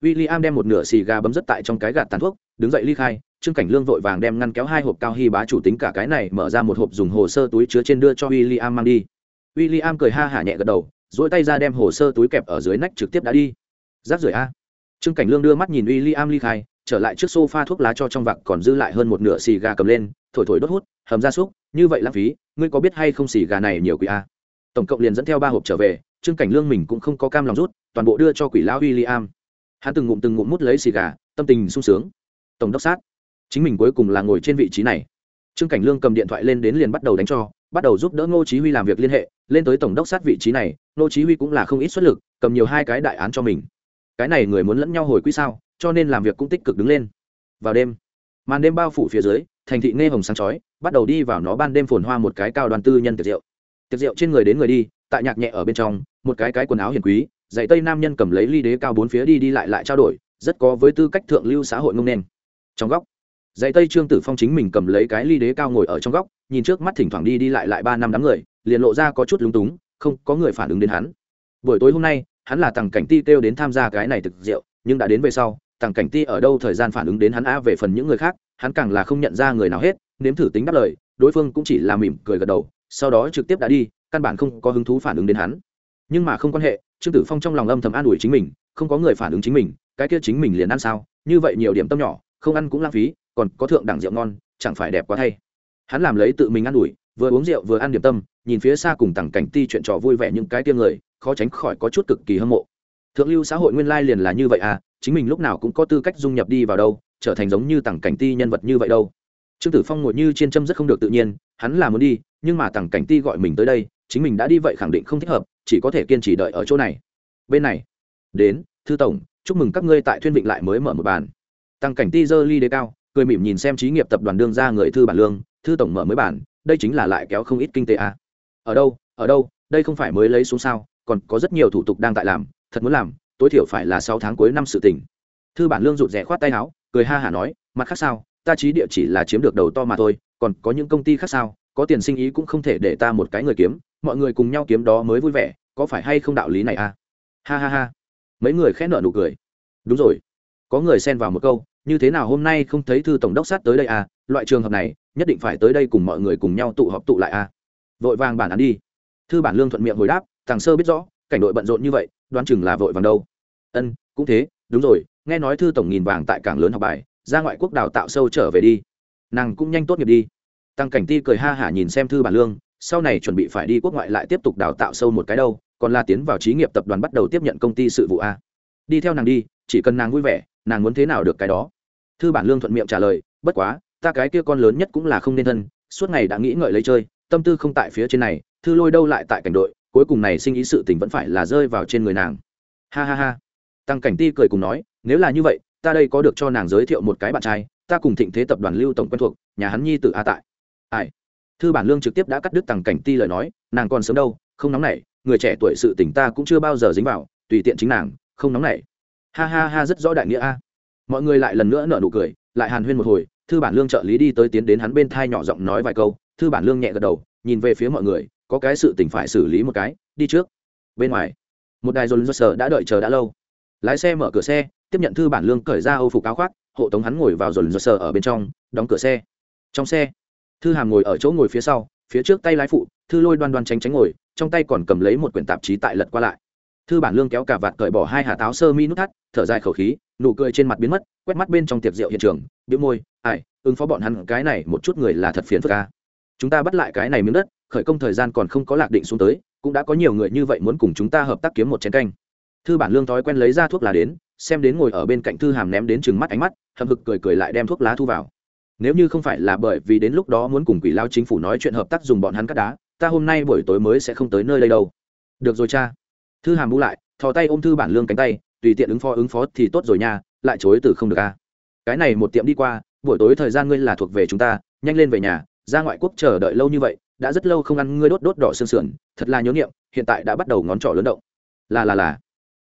W i l l i am đem một nửa xì gà bấm rất tại trong cái gạt tàn thuốc, đứng dậy ly khai, trương cảnh lương vội vàng đem ngăn kéo hai hộp cao hy bá chủ tính cả cái này mở ra một hộp dùng hồ sơ túi chứa trên đưa cho w i l l i am mang đi. W i l l i am cười ha hả nhẹ gật đầu dỗi tay ra đem hồ sơ túi kẹp ở dưới nách trực tiếp đã đi. Rác rưởi a. Trương cảnh lương đưa mắt nhìn w i l l i am ly khai, trở lại trước s o f a thuốc lá cho trong vạc còn dư lại hơn một nửa xì gà cầm lên, thổi thổi đốt hút, hầm ra súc, như vậy lãng phí, ngươi có biết hay không xì gà này nhiều quý a? Tổng cộng liền dẫn theo ba hộp trở về, trương cảnh lương mình cũng không có cam lòng rút, toàn bộ đưa cho quỷ lão w i l l i am hắn từng ngụm từng ngụm mút lấy xì gà, tâm tình sung sướng. Tổng đốc sát. Chính mình cuối cùng là ngồi trên vị trí này. Trương cảnh lương cầm điện thoại lên đến liền bắt đầu đánh cho, bắt đầu giúp đỡ ngô chí huy làm việc liên hệ. Lên tới tổng đốc sát vị trí này, ngô chí huy cũng là không ít xuất lực, cầm nhiều hai cái đại án cho mình. Cái này người muốn lẫn nhau hồi quỹ sao, cho nên làm việc cũng tích cực đứng lên. Vào đêm, màn đêm bao phủ phía dưới, thành thị nghe hồng sáng chói, bắt đầu đi vào nó ban đêm phồn hoa một cái cao đoàn tư nhân tiệc rượu tiệc rượu trên người đến người đi, tại nhạc nhẹ ở bên trong, một cái cái quần áo hiền quý, dạy tây nam nhân cầm lấy ly đế cao bốn phía đi đi lại lại trao đổi, rất có với tư cách thượng lưu xã hội ngông nên trong góc, dạy tây trương tử phong chính mình cầm lấy cái ly đế cao ngồi ở trong góc, nhìn trước mắt thỉnh thoảng đi đi lại lại ba năm đám người, liền lộ ra có chút lúng túng, không có người phản ứng đến hắn. Buổi tối hôm nay, hắn là tằng cảnh ti kêu đến tham gia cái này thực rượu, nhưng đã đến về sau, tằng cảnh ti ở đâu thời gian phản ứng đến hắn a về phần những người khác, hắn càng là không nhận ra người nào hết, nếm thử tính đáp lời, đối phương cũng chỉ là mỉm cười gật đầu sau đó trực tiếp đã đi, căn bản không có hứng thú phản ứng đến hắn. Nhưng mà không quan hệ, trương tử phong trong lòng âm thầm an ủi chính mình, không có người phản ứng chính mình, cái kia chính mình liền ăn sao, như vậy nhiều điểm tâm nhỏ, không ăn cũng lãng phí, còn có thượng đẳng rượu ngon, chẳng phải đẹp quá thay. Hắn làm lấy tự mình ăn ủi, vừa uống rượu vừa ăn điểm tâm, nhìn phía xa cùng tằng cảnh ti chuyện trò vui vẻ những cái tiêm người, khó tránh khỏi có chút cực kỳ hâm mộ. Thượng lưu xã hội nguyên lai liền là như vậy à chính mình lúc nào cũng có tư cách dung nhập đi vào đâu, trở thành giống như tằng cảnh ti nhân vật như vậy đâu. Trương tử phong ngồi như trên châm rất không được tự nhiên, hắn là muốn đi nhưng mà tằng cảnh ti gọi mình tới đây, chính mình đã đi vậy khẳng định không thích hợp, chỉ có thể kiên trì đợi ở chỗ này. Bên này, đến, thư tổng, chúc mừng các ngươi tại thuyên vịnh lại mới mở một bàn. Tăng cảnh ti dơ ly đế cao, cười mỉm nhìn xem trí nghiệp tập đoàn đương ra người thư bản lương, thư tổng mở mới bản đây chính là lại kéo không ít kinh tế à. ở đâu ở đâu, đây không phải mới lấy xuống sao, còn có rất nhiều thủ tục đang tại làm, thật muốn làm, tối thiểu phải là sáu tháng cuối năm sự tỉnh thư bản lương rụt rè khoát tay áo, cười ha hả nói, mặt khác sao, ta trí địa chỉ là chiếm được đầu to mà thôi, còn có những công ty khác sao có tiền sinh ý cũng không thể để ta một cái người kiếm, mọi người cùng nhau kiếm đó mới vui vẻ, có phải hay không đạo lý này à? Ha ha ha. Mấy người khẽ nợ nụ cười. Đúng rồi. Có người xen vào một câu, như thế nào hôm nay không thấy thư tổng đốc sát tới đây à? Loại trường hợp này, nhất định phải tới đây cùng mọi người cùng nhau tụ họp tụ lại à? Vội vàng bản án đi. Thư bản lương thuận miệng hồi đáp, thằng sơ biết rõ, cảnh đội bận rộn như vậy, đoán chừng là vội vàng đâu. Ân, cũng thế, đúng rồi, nghe nói thư tổng nghìn vàng tại cảng lớn học bài, ra ngoại quốc đào tạo sâu trở về đi. Nàng cũng nhanh tốt nghiệp đi tăng cảnh ti cười ha hả nhìn xem thư bản lương, sau này chuẩn bị phải đi quốc ngoại lại tiếp tục đào tạo sâu một cái đâu, còn la tiến vào trí nghiệp tập đoàn bắt đầu tiếp nhận công ty sự vụ a. Đi theo nàng đi, chỉ cần nàng vui vẻ, nàng muốn thế nào được cái đó? Thư bản lương thuận miệng trả lời, bất quá, ta cái kia con lớn nhất cũng là không nên thân, suốt ngày đã nghĩ ngợi lấy chơi, tâm tư không tại phía trên này, thư lôi đâu lại tại cảnh đội, cuối cùng này sinh ý sự tình vẫn phải là rơi vào trên người nàng. Ha ha ha. Tăng cảnh ti cười cùng nói, nếu là như vậy, ta đây có được cho nàng giới thiệu một cái bạn trai, ta cùng thịnh thế tập đoàn lưu tổng quen thuộc, nhà hắn nhi tự a tại ai? Thư bản lương trực tiếp đã cắt đứt tằng cảnh ti lời nói, nàng còn sớm đâu, không nóng nảy, người trẻ tuổi sự tình ta cũng chưa bao giờ dính vào, tùy tiện chính nàng, không nóng nảy. Ha ha ha, rất rõ đại nghĩa a. Mọi người lại lần nữa nở nụ cười, lại hàn huyên một hồi, thư bản lương trợ lý đi tới tiến đến hắn bên thai nhỏ giọng nói vài câu, thư bản lương nhẹ gật đầu, nhìn về phía mọi người, có cái sự tình phải xử lý một cái, đi trước. Bên ngoài, một đài dồn dơ sở đã đợi chờ đã lâu. Lái xe mở cửa xe, tiếp nhận thư bản lương cởi ra âu phục áo khoác, hộ tống hắn ngồi vào dồn dơ sở ở bên trong, đóng cửa xe. Trong xe thư hàm ngồi ở chỗ ngồi phía sau, phía trước tay lái phụ, thư lôi đoan đoan tránh tránh ngồi, trong tay còn cầm lấy một quyển tạp chí tại lật qua lại. Thư bản lương kéo cả vạt cởi bỏ hai hạ táo sơ mi nút thắt, thở dài khẩu khí, nụ cười trên mặt biến mất, quét mắt bên trong tiệc rượu hiện trường biếu môi, ai, ứng phó bọn hắn, cái này một chút người là thật phiền phức ca chúng ta bắt lại cái này miếng đất, khởi công thời gian còn không có lạc định xuống tới, cũng đã có nhiều người như vậy muốn cùng chúng ta hợp tác kiếm một chén canh. Thư bản lương thói quen lấy ra thuốc lá đến, xem đến ngồi ở bên cạnh thư hàm ném đến chừng mắt ánh mắt, hậm hực cười cười lại đem thuốc lá thu vào nếu như không phải là bởi vì đến lúc đó muốn cùng quỷ lao chính phủ nói chuyện hợp tác dùng bọn hắn cắt đá, ta hôm nay buổi tối mới sẽ không tới nơi đây đâu. Được rồi cha. Thư hàm bu lại, thò tay ôm thư bản lương cánh tay, tùy tiện ứng phó ứng phó thì tốt rồi nha, lại chối từ không được a cái này một tiệm đi qua, buổi tối thời gian ngươi là thuộc về chúng ta, nhanh lên về nhà, ra ngoại quốc chờ đợi lâu như vậy, đã rất lâu không ăn, ngươi đốt đốt đỏ xương sườn, thật là nhớ niệm, hiện tại đã bắt đầu ngón trỏ lớn động. Là là là.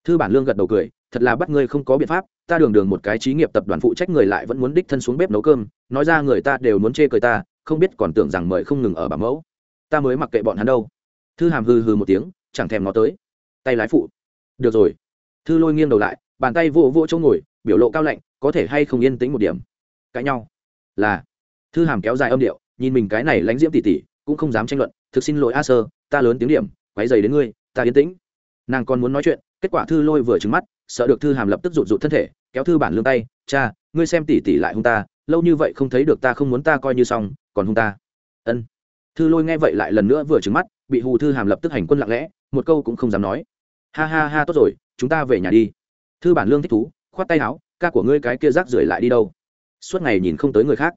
Thư bản lương gật đầu cười thật là bắt ngươi không có biện pháp, ta đường đường một cái trí nghiệp tập đoàn phụ trách người lại vẫn muốn đích thân xuống bếp nấu cơm, nói ra người ta đều muốn chê cười ta, không biết còn tưởng rằng mời không ngừng ở bà mẫu. Ta mới mặc kệ bọn hắn đâu. Thư hàm hừ hừ một tiếng, chẳng thèm nó tới. Tay lái phụ. Được rồi. Thư lôi nghiêng đầu lại, bàn tay vỗ vỗ chỗ ngồi, biểu lộ cao lạnh, có thể hay không yên tĩnh một điểm? Cãi nhau. Là. Thư hàm kéo dài âm điệu, nhìn mình cái này lánh diễm tỉ tỉ, cũng không dám tranh luận, thực xin lỗi a sơ, ta lớn tiếng điểm quáy dày đến ngươi, ta yên tĩnh. Nàng còn muốn nói chuyện, kết quả thư lôi vừa trứng mắt sợ được thư hàm lập tức rụt rụt thân thể, kéo thư bản lương tay, cha, ngươi xem tỉ tỉ lại hung ta, lâu như vậy không thấy được ta không muốn ta coi như xong, còn hung ta. Ân. Thư lôi nghe vậy lại lần nữa vừa trứng mắt, bị hù thư hàm lập tức hành quân lặng lẽ, một câu cũng không dám nói. Ha ha ha, tốt rồi, chúng ta về nhà đi. Thư bản lương thích thú, khoát tay áo, ca của ngươi cái kia rác rưởi lại đi đâu? Suốt ngày nhìn không tới người khác.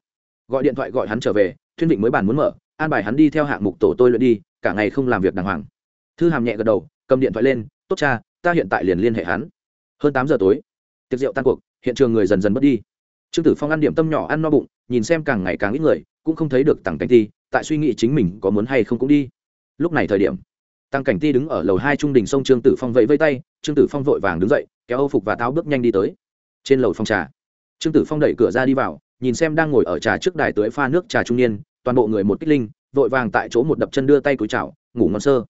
Gọi điện thoại gọi hắn trở về, thuyên định mới bàn muốn mở, an bài hắn đi theo hạng mục tổ tôi luyện đi, cả ngày không làm việc đàng hoàng. Thư hàm nhẹ gật đầu, cầm điện thoại lên, tốt cha, ta hiện tại liền liên hệ hắn hơn tám giờ tối, tiệc rượu tan cuộc, hiện trường người dần dần mất đi. Trương tử phong ăn điểm tâm nhỏ ăn no bụng, nhìn xem càng ngày càng ít người, cũng không thấy được tăng cảnh ti, tại suy nghĩ chính mình có muốn hay không cũng đi. Lúc này thời điểm tăng cảnh ti đứng ở lầu hai trung đình sông trương tử phong vẫy vây tay, trương tử phong vội vàng đứng dậy, kéo âu phục và táo bước nhanh đi tới. Trên lầu phòng trà, trương tử phong đẩy cửa ra đi vào, nhìn xem đang ngồi ở trà trước đài tưới pha nước trà trung niên, toàn bộ người một kích linh, vội vàng tại chỗ một đập chân đưa tay cúi chào ngủ ngon sơ.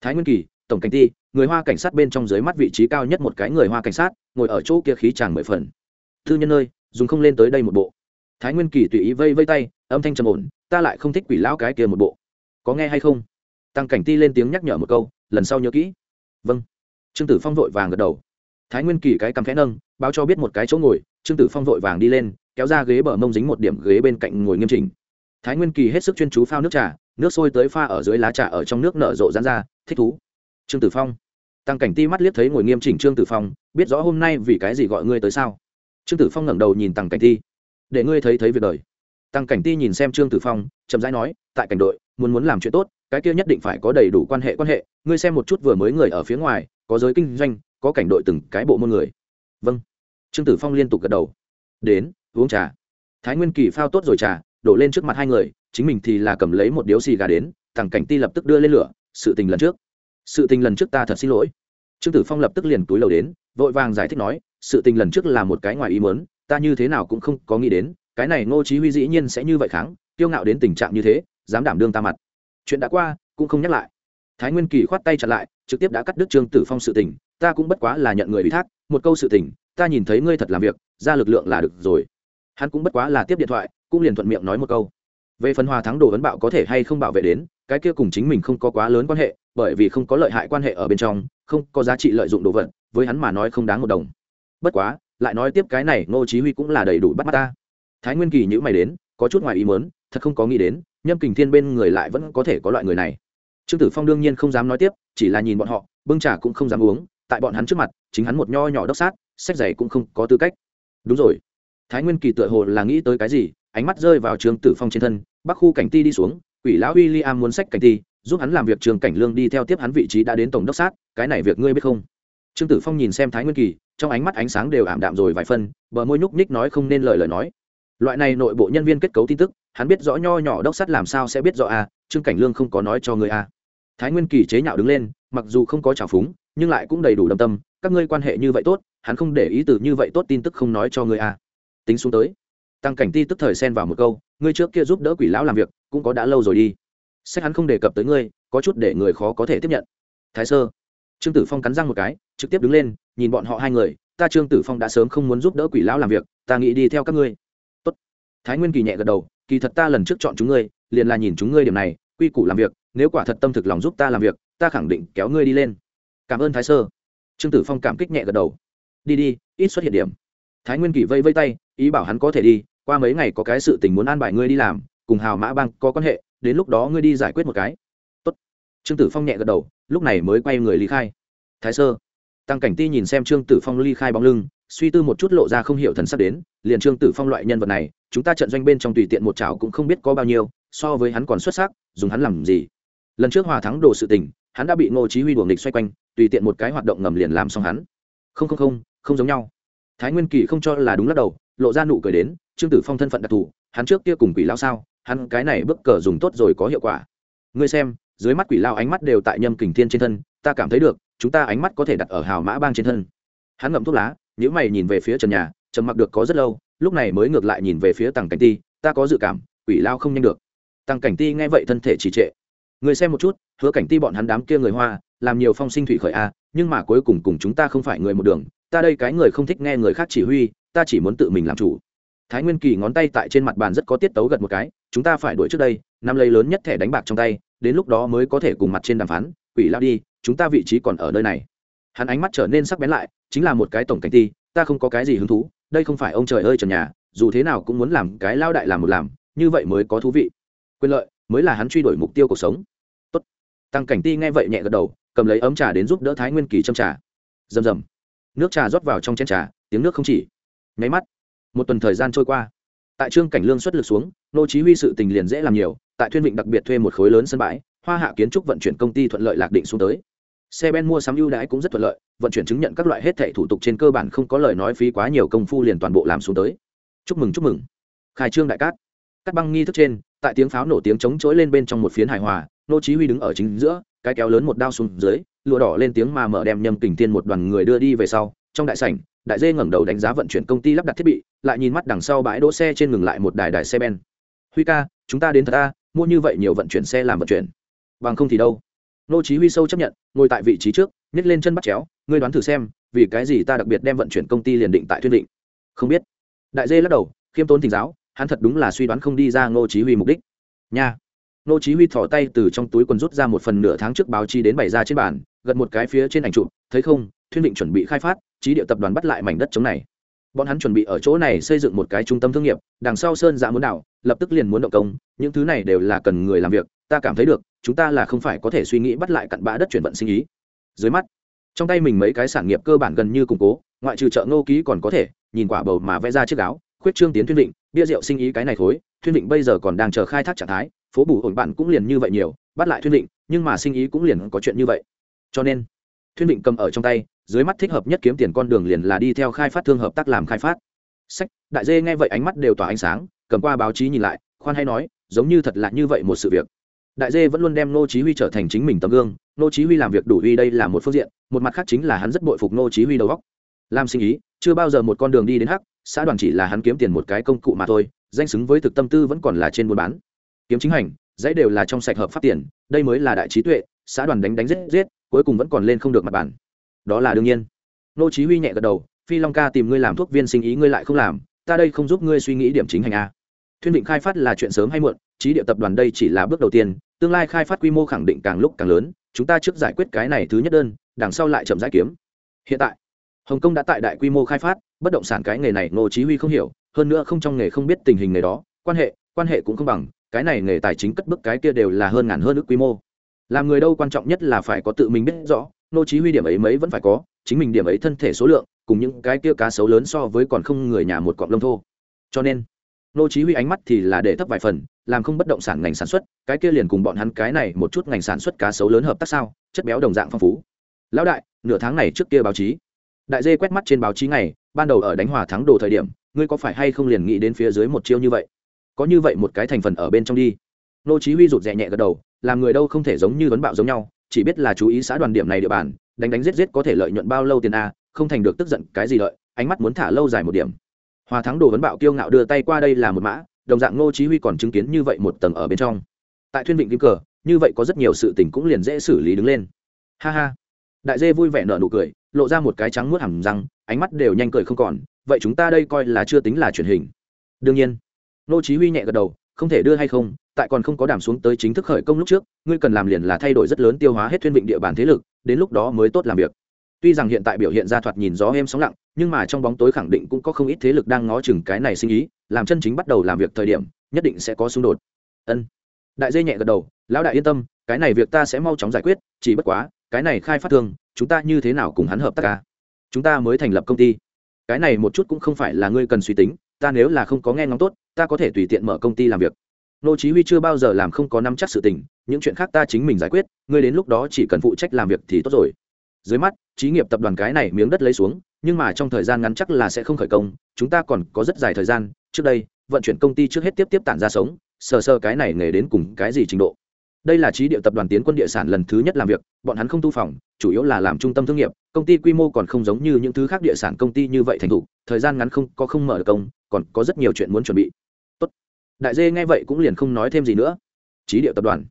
Thái nguyên kỳ, tổng cảnh ti người hoa cảnh sát bên trong dưới mắt vị trí cao nhất một cái người hoa cảnh sát, ngồi ở chỗ kia khí tràng mười phần. Thư nhân ơi, dùng không lên tới đây một bộ. Thái nguyên kỳ tùy ý vây vây tay, âm thanh trầm ổn, ta lại không thích quỷ lão cái kia một bộ. Có nghe hay không? Tăng cảnh ti lên tiếng nhắc nhở một câu, lần sau nhớ kỹ. Vâng. Trương tử phong vội vàng gật đầu. Thái nguyên kỳ cái cằm khẽ nâng, báo cho biết một cái chỗ ngồi, trương tử phong vội vàng đi lên, kéo ra ghế bờ mông dính một điểm ghế bên cạnh ngồi nghiêm chỉnh. Thái nguyên kỳ hết sức chuyên chú phao nước trà, nước sôi tới pha ở dưới lá trà ở trong nước nở rộ rán ra, thích thú trương tử phong. Tăng cảnh ti mắt liếc thấy ngồi nghiêm chỉnh trương tử phong, biết rõ hôm nay vì cái gì gọi ngươi tới sao? Trương tử phong ngẩng đầu nhìn tăng cảnh ti. Để ngươi thấy thấy việc đời. Tăng cảnh ti nhìn xem trương tử phong, chậm rãi nói, tại cảnh đội, muốn muốn làm chuyện tốt, cái kia nhất định phải có đầy đủ quan hệ quan hệ, ngươi xem một chút vừa mới người ở phía ngoài, có giới kinh doanh, có cảnh đội từng cái bộ môn người. Vâng. Trương tử phong liên tục gật đầu. Đến, uống trà. Thái nguyên kỳ phao tốt rồi trà, đổ lên trước mặt hai người, chính mình thì là cầm lấy một điếu xì gà đến thằng cảnh ti lập tức đưa lên lửa, sự tình lần trước sự tình lần trước ta thật xin lỗi. Trương tử phong lập tức liền túi lầu đến, vội vàng giải thích nói, sự tình lần trước là một cái ngoài ý mớn ta như thế nào cũng không có nghĩ đến, cái này ngô chí huy dĩ nhiên sẽ như vậy kháng, kiêu ngạo đến tình trạng như thế, dám đảm đương ta mặt. Chuyện đã qua, cũng không nhắc lại. Thái nguyên kỳ khoát tay chặn lại, trực tiếp đã cắt đứt trương tử phong sự tình, ta cũng bất quá là nhận người ủy thác, một câu sự tình, ta nhìn thấy ngươi thật làm việc, ra lực lượng là được rồi. Hắn cũng bất quá là tiếp điện thoại, cũng liền thuận miệng nói một câu. Về phần hòa thắng đồ vấn bạo có thể hay không bảo vệ đến cái kia cùng chính mình không có quá lớn quan hệ, bởi vì không có lợi hại quan hệ ở bên trong, không có giá trị lợi dụng đồ vật, với hắn mà nói không đáng một đồng. Bất quá, lại nói tiếp cái này, ngô chí huy cũng là đầy đủ bắt mắt ta. Thái nguyên kỳ nhữ mày đến, có chút ngoài ý muốn, thật không có nghĩ đến, nhâm kình thiên bên người lại vẫn có thể có loại người này. Trương tử phong đương nhiên không dám nói tiếp, chỉ là nhìn bọn họ, bưng trà cũng không dám uống, tại bọn hắn trước mặt, chính hắn một nho nhỏ đốc sát, sách giày cũng không có tư cách. Đúng rồi. Thái nguyên kỳ tựa hồ là nghĩ tới cái gì, ánh mắt rơi vào Trương tử phong trên thân, bắc khu cảnh ti đi xuống quỷ lão William muốn sách cảnh ti giúp hắn làm việc trường cảnh lương đi theo tiếp hắn vị trí đã đến tổng đốc sát cái này việc ngươi biết không trương tử phong nhìn xem thái nguyên kỳ trong ánh mắt ánh sáng đều ảm đạm rồi vài phân bờ môi nhúc ních nói không nên lời lời nói loại này nội bộ nhân viên kết cấu tin tức hắn biết rõ nho nhỏ đốc sát làm sao sẽ biết rõ à, trương cảnh lương không có nói cho người à. thái nguyên kỳ chế nhạo đứng lên mặc dù không có trào phúng nhưng lại cũng đầy đủ đâm tâm các ngươi quan hệ như vậy tốt hắn không để ý từ như vậy tốt tin tức không nói cho người à. tính xuống tới tăng cảnh ti tức thời xen vào một câu ngươi trước kia giúp đỡ quỷ lão làm việc cũng có đã lâu rồi đi. Sách hắn không đề cập tới ngươi, có chút để người khó có thể tiếp nhận. Thái sơ. Trương tử phong cắn răng một cái, trực tiếp đứng lên, nhìn bọn họ hai người, ta trương tử phong đã sớm không muốn giúp đỡ quỷ lão làm việc, ta nghĩ đi theo các ngươi. Tốt. thái nguyên kỳ nhẹ gật đầu, kỳ thật ta lần trước chọn chúng ngươi, liền là nhìn chúng ngươi điểm này, quy củ làm việc, nếu quả thật tâm thực lòng giúp ta làm việc, ta khẳng định kéo ngươi đi lên. Cảm ơn thái sơ. Trương tử phong cảm kích nhẹ gật đầu. Đi đi, ít xuất hiện điểm. Thái nguyên kỳ vây vây tay, ý bảo hắn có thể đi, qua mấy ngày có cái sự tình muốn an bài ngươi đi làm cùng hào mã bang có quan hệ, đến lúc đó ngươi đi giải quyết một cái. Tốt. trương tử phong nhẹ gật đầu, lúc này mới quay người ly khai. Thái sơ. Tăng cảnh ti nhìn xem trương tử phong ly khai bóng lưng, suy tư một chút lộ ra không hiểu thần sắp đến, liền trương tử phong loại nhân vật này, chúng ta trận doanh bên trong tùy tiện một chảo cũng không biết có bao nhiêu, so với hắn còn xuất sắc, dùng hắn làm gì? Lần trước hòa thắng đồ sự tình, hắn đã bị ngô chí huy đuổi nghịch xoay quanh, tùy tiện một cái hoạt động ngầm liền làm xong hắn. Không không không không giống nhau. Thái nguyên kỳ không cho là đúng lắc đầu, lộ ra nụ cười đến, trương tử phong thân phận đặc thù, hắn trước kia cùng quỷ lao sao hắn cái này bước cờ dùng tốt rồi có hiệu quả. Ngươi xem, dưới mắt quỷ lao ánh mắt đều tại nhâm kình thiên trên thân, ta cảm thấy được, chúng ta ánh mắt có thể đặt ở hào mã bang trên thân. Hắn ngậm thuốc lá nếu mày nhìn về phía trần nhà, trầm mặc được có rất lâu, lúc này mới ngược lại nhìn về phía tàng cảnh ti, ta có dự cảm, quỷ lao không nhanh được. Tàng cảnh ti nghe vậy thân thể trì trệ. Người xem một chút, hứa cảnh ti bọn hắn đám kia người hoa, làm nhiều phong sinh thủy khởi a, nhưng mà cuối cùng cùng chúng ta không phải người một đường, ta đây cái người không thích nghe người khác chỉ huy, ta chỉ muốn tự mình làm chủ thái nguyên kỳ ngón tay tại trên mặt bàn rất có tiết tấu gật một cái, chúng ta phải đuổi trước đây năm lấy lớn nhất thẻ đánh bạc trong tay, đến lúc đó mới có thể cùng mặt trên đàm phán, quỷ lao đi, chúng ta vị trí còn ở nơi này. Hắn ánh mắt trở nên sắc bén lại, chính là một cái tổng cảnh ti ta không có cái gì hứng thú, đây không phải ông trời ơi trần nhà, dù thế nào cũng muốn làm cái lao đại làm một làm, như vậy mới có thú vị. Quyền lợi, mới là hắn truy đuổi mục tiêu cuộc sống. Tốt. tăng cảnh ti nghe vậy nhẹ gật đầu, cầm lấy ấm trà đến giúp đỡ thái nguyên kỳ châm trà. Rầm rầm. Nước trà rót vào trong chén trà, tiếng nước không chỉ. Nháy mắt một tuần thời gian trôi qua. Tại trương cảnh lương xuất lực xuống, nô chí huy sự tình liền dễ làm nhiều, tại thuyên vịnh đặc biệt thuê một khối lớn sân bãi, hoa hạ kiến trúc vận chuyển công ty thuận lợi lạc định xuống tới. Xe ben mua sắm ưu đãi cũng rất thuận lợi, vận chuyển chứng nhận các loại hết thảy thủ tục trên cơ bản không có lời nói phí quá nhiều công phu liền toàn bộ làm xuống tới. Chúc mừng chúc mừng. Khai trương đại cát. Cắt băng nghi thức trên, tại tiếng pháo nổ tiếng chống chối lên bên trong một phiến hài hòa, nô chí huy đứng ở chính giữa, cái kéo lớn một đao xuống dưới, lụa đỏ lên tiếng mà mở đem nhâm kình tiên một đoàn người đưa đi về sau, trong đại sảnh, đại dê ngẩng đầu đánh giá vận chuyển công ty lắp đặt thiết bị lại nhìn mắt đằng sau bãi đỗ xe trên ngừng lại một đài đài xe ben. Huy ca, chúng ta đến thật ta mua như vậy nhiều vận chuyển xe làm vận chuyển. Bằng không thì đâu. Nô chí huy sâu chấp nhận, ngồi tại vị trí trước nhấc lên chân bắt chéo, ngươi đoán thử xem, vì cái gì ta đặc biệt đem vận chuyển công ty liền định tại thuyên định không biết. Đại dê lắc đầu, khiêm tốn thỉnh giáo, hắn thật đúng là suy đoán không đi ra ngô chí huy mục đích. Nha. Nô chí huy thò tay từ trong túi quần rút ra một phần nửa tháng trước báo chí đến bày ra trên bàn, gật một cái phía trên ảnh chụp, thấy không, thuyên định chuẩn bị khai phát, trí địa tập đoàn bắt lại mảnh đất chống này bọn hắn chuẩn bị ở chỗ này xây dựng một cái trung tâm thương nghiệp, đằng sau sơn dạ muốn đảo, lập tức liền muốn động công, những thứ này đều là cần người làm việc, ta cảm thấy được, chúng ta là không phải có thể suy nghĩ bắt lại cặn bã đất chuyển vận sinh ý. Dưới mắt, trong tay mình mấy cái sản nghiệp cơ bản gần như củng cố, ngoại trừ chợ ngô ký còn có thể, nhìn quả bầu mà vẽ ra chiếc áo, khuyết trương tiến thuyên định bia rượu sinh ý cái này thối thuyên định bây giờ còn đang chờ khai thác trạng thái, phố bù ổn bạn cũng liền như vậy nhiều, bắt lại thuyên định nhưng mà sinh ý cũng liền có chuyện như vậy. Cho nên, thuyên định cầm ở trong tay dưới mắt thích hợp nhất kiếm tiền con đường liền là đi theo khai phát thương hợp tác làm khai phát. Sách, đại dê nghe vậy ánh mắt đều tỏa ánh sáng, cầm qua báo chí nhìn lại, khoan hay nói, giống như thật là như vậy một sự việc. Đại dê vẫn luôn đem nô chí huy trở thành chính mình tấm gương nô chí huy làm việc đủ uy đây là một phương diện, một mặt khác chính là hắn rất bội phục nô chí huy đầu óc. Làm sinh ý, chưa bao giờ một con đường đi đến hắc, xã đoàn chỉ là hắn kiếm tiền một cái công cụ mà thôi, danh xứng với thực tâm tư vẫn còn là trên buôn bán. Kiếm chính hành, dãy đều là trong sạch hợp pháp tiền, đây mới là đại trí tuệ, xã đoàn đánh đánh giết giết, cuối cùng vẫn còn lên không được mặt bản đó là đương nhiên. Nô chí huy nhẹ gật đầu, phi long ca tìm ngươi làm thuốc viên sinh ý ngươi lại không làm, ta đây không giúp ngươi suy nghĩ điểm chính hành a. Thuyên định khai phát là chuyện sớm hay muộn trí địa tập đoàn đây chỉ là bước đầu tiên, tương lai khai phát quy mô khẳng định càng lúc càng lớn, chúng ta trước giải quyết cái này thứ nhất đơn, đằng sau lại chậm giải kiếm. Hiện tại, hồng kông đã tại đại quy mô khai phát, bất động sản cái nghề này nô chí huy không hiểu, hơn nữa không trong nghề không biết tình hình nghề đó, quan hệ quan hệ cũng không bằng, cái này nghề tài chính cất bước cái kia đều là hơn ngàn hơn ước quy mô làm người đâu quan trọng nhất là phải có tự mình biết rõ, nô chí huy điểm ấy mấy vẫn phải có, chính mình điểm ấy thân thể số lượng, cùng những cái kia cá sấu lớn so với còn không người nhà một cọng lông thô. Cho nên, nô chí huy ánh mắt thì là để thấp vài phần, làm không bất động sản ngành sản xuất, cái kia liền cùng bọn hắn cái này một chút ngành sản xuất cá sấu lớn hợp tác sao, chất béo đồng dạng phong phú. Lão đại, nửa tháng này trước kia báo chí. Đại dê quét mắt trên báo chí ngày, ban đầu ở đánh hòa thắng đồ thời điểm, ngươi có phải hay không liền nghĩ đến phía dưới một chiêu như vậy? Có như vậy một cái thành phần ở bên trong đi. Nô chí huy rụt rè nhẹ gật đầu làm người đâu không thể giống như vấn bạo giống nhau, chỉ biết là chú ý xã đoàn điểm này địa bàn, đánh đánh giết giết có thể lợi nhuận bao lâu tiền a, không thành được tức giận, cái gì lợi ánh mắt muốn thả lâu dài một điểm. Hòa thắng đồ vấn bạo kiêu ngạo đưa tay qua đây là một mã, đồng dạng Ngô chí huy còn chứng kiến như vậy một tầng ở bên trong. Tại thuyên vịnh kim cờ, như vậy có rất nhiều sự tình cũng liền dễ xử lý đứng lên. Ha ha. Đại dê vui vẻ nở nụ cười, lộ ra một cái trắng muốt hẳn răng, ánh mắt đều nhanh cười không còn, vậy chúng ta đây coi là chưa tính là truyền hình. Đương nhiên, Ngô chí huy nhẹ gật đầu không thể đưa hay không, tại còn không có đảm xuống tới chính thức khởi công lúc trước, ngươi cần làm liền là thay đổi rất lớn tiêu hóa hết thuyên vịnh địa bàn thế lực, đến lúc đó mới tốt làm việc. Tuy rằng hiện tại biểu hiện ra thoạt nhìn gió êm sóng lặng, nhưng mà trong bóng tối khẳng định cũng có không ít thế lực đang ngó chừng cái này sinh ý, làm chân chính bắt đầu làm việc thời điểm, nhất định sẽ có xung đột. Ân. Đại dây nhẹ gật đầu, lão đại yên tâm, cái này việc ta sẽ mau chóng giải quyết, chỉ bất quá, cái này khai phát thương, chúng ta như thế nào cùng hắn hợp tác ca chúng ta mới thành lập công ty. Cái này một chút cũng không phải là ngươi cần suy tính ta nếu là không có nghe ngóng tốt, ta có thể tùy tiện mở công ty làm việc. Nô chí huy chưa bao giờ làm không có nắm chắc sự tình, những chuyện khác ta chính mình giải quyết, ngươi đến lúc đó chỉ cần phụ trách làm việc thì tốt rồi. Dưới mắt trí nghiệp tập đoàn cái này miếng đất lấy xuống, nhưng mà trong thời gian ngắn chắc là sẽ không khởi công, chúng ta còn có rất dài thời gian, trước đây, vận chuyển công ty trước hết tiếp tiếp tản ra sống, sờ sờ cái này nghề đến cùng cái gì trình độ đây là trí địa tập đoàn tiến quân địa sản lần thứ nhất làm việc, bọn hắn không tu phòng, chủ yếu là làm trung tâm thương nghiệp, công ty quy mô còn không giống như những thứ khác địa sản công ty như vậy thành thục, thời gian ngắn không, có không mở được công, còn có rất nhiều chuyện muốn chuẩn bị. Tốt. đại dê nghe vậy cũng liền không nói thêm gì nữa. Trí địa tập đoàn.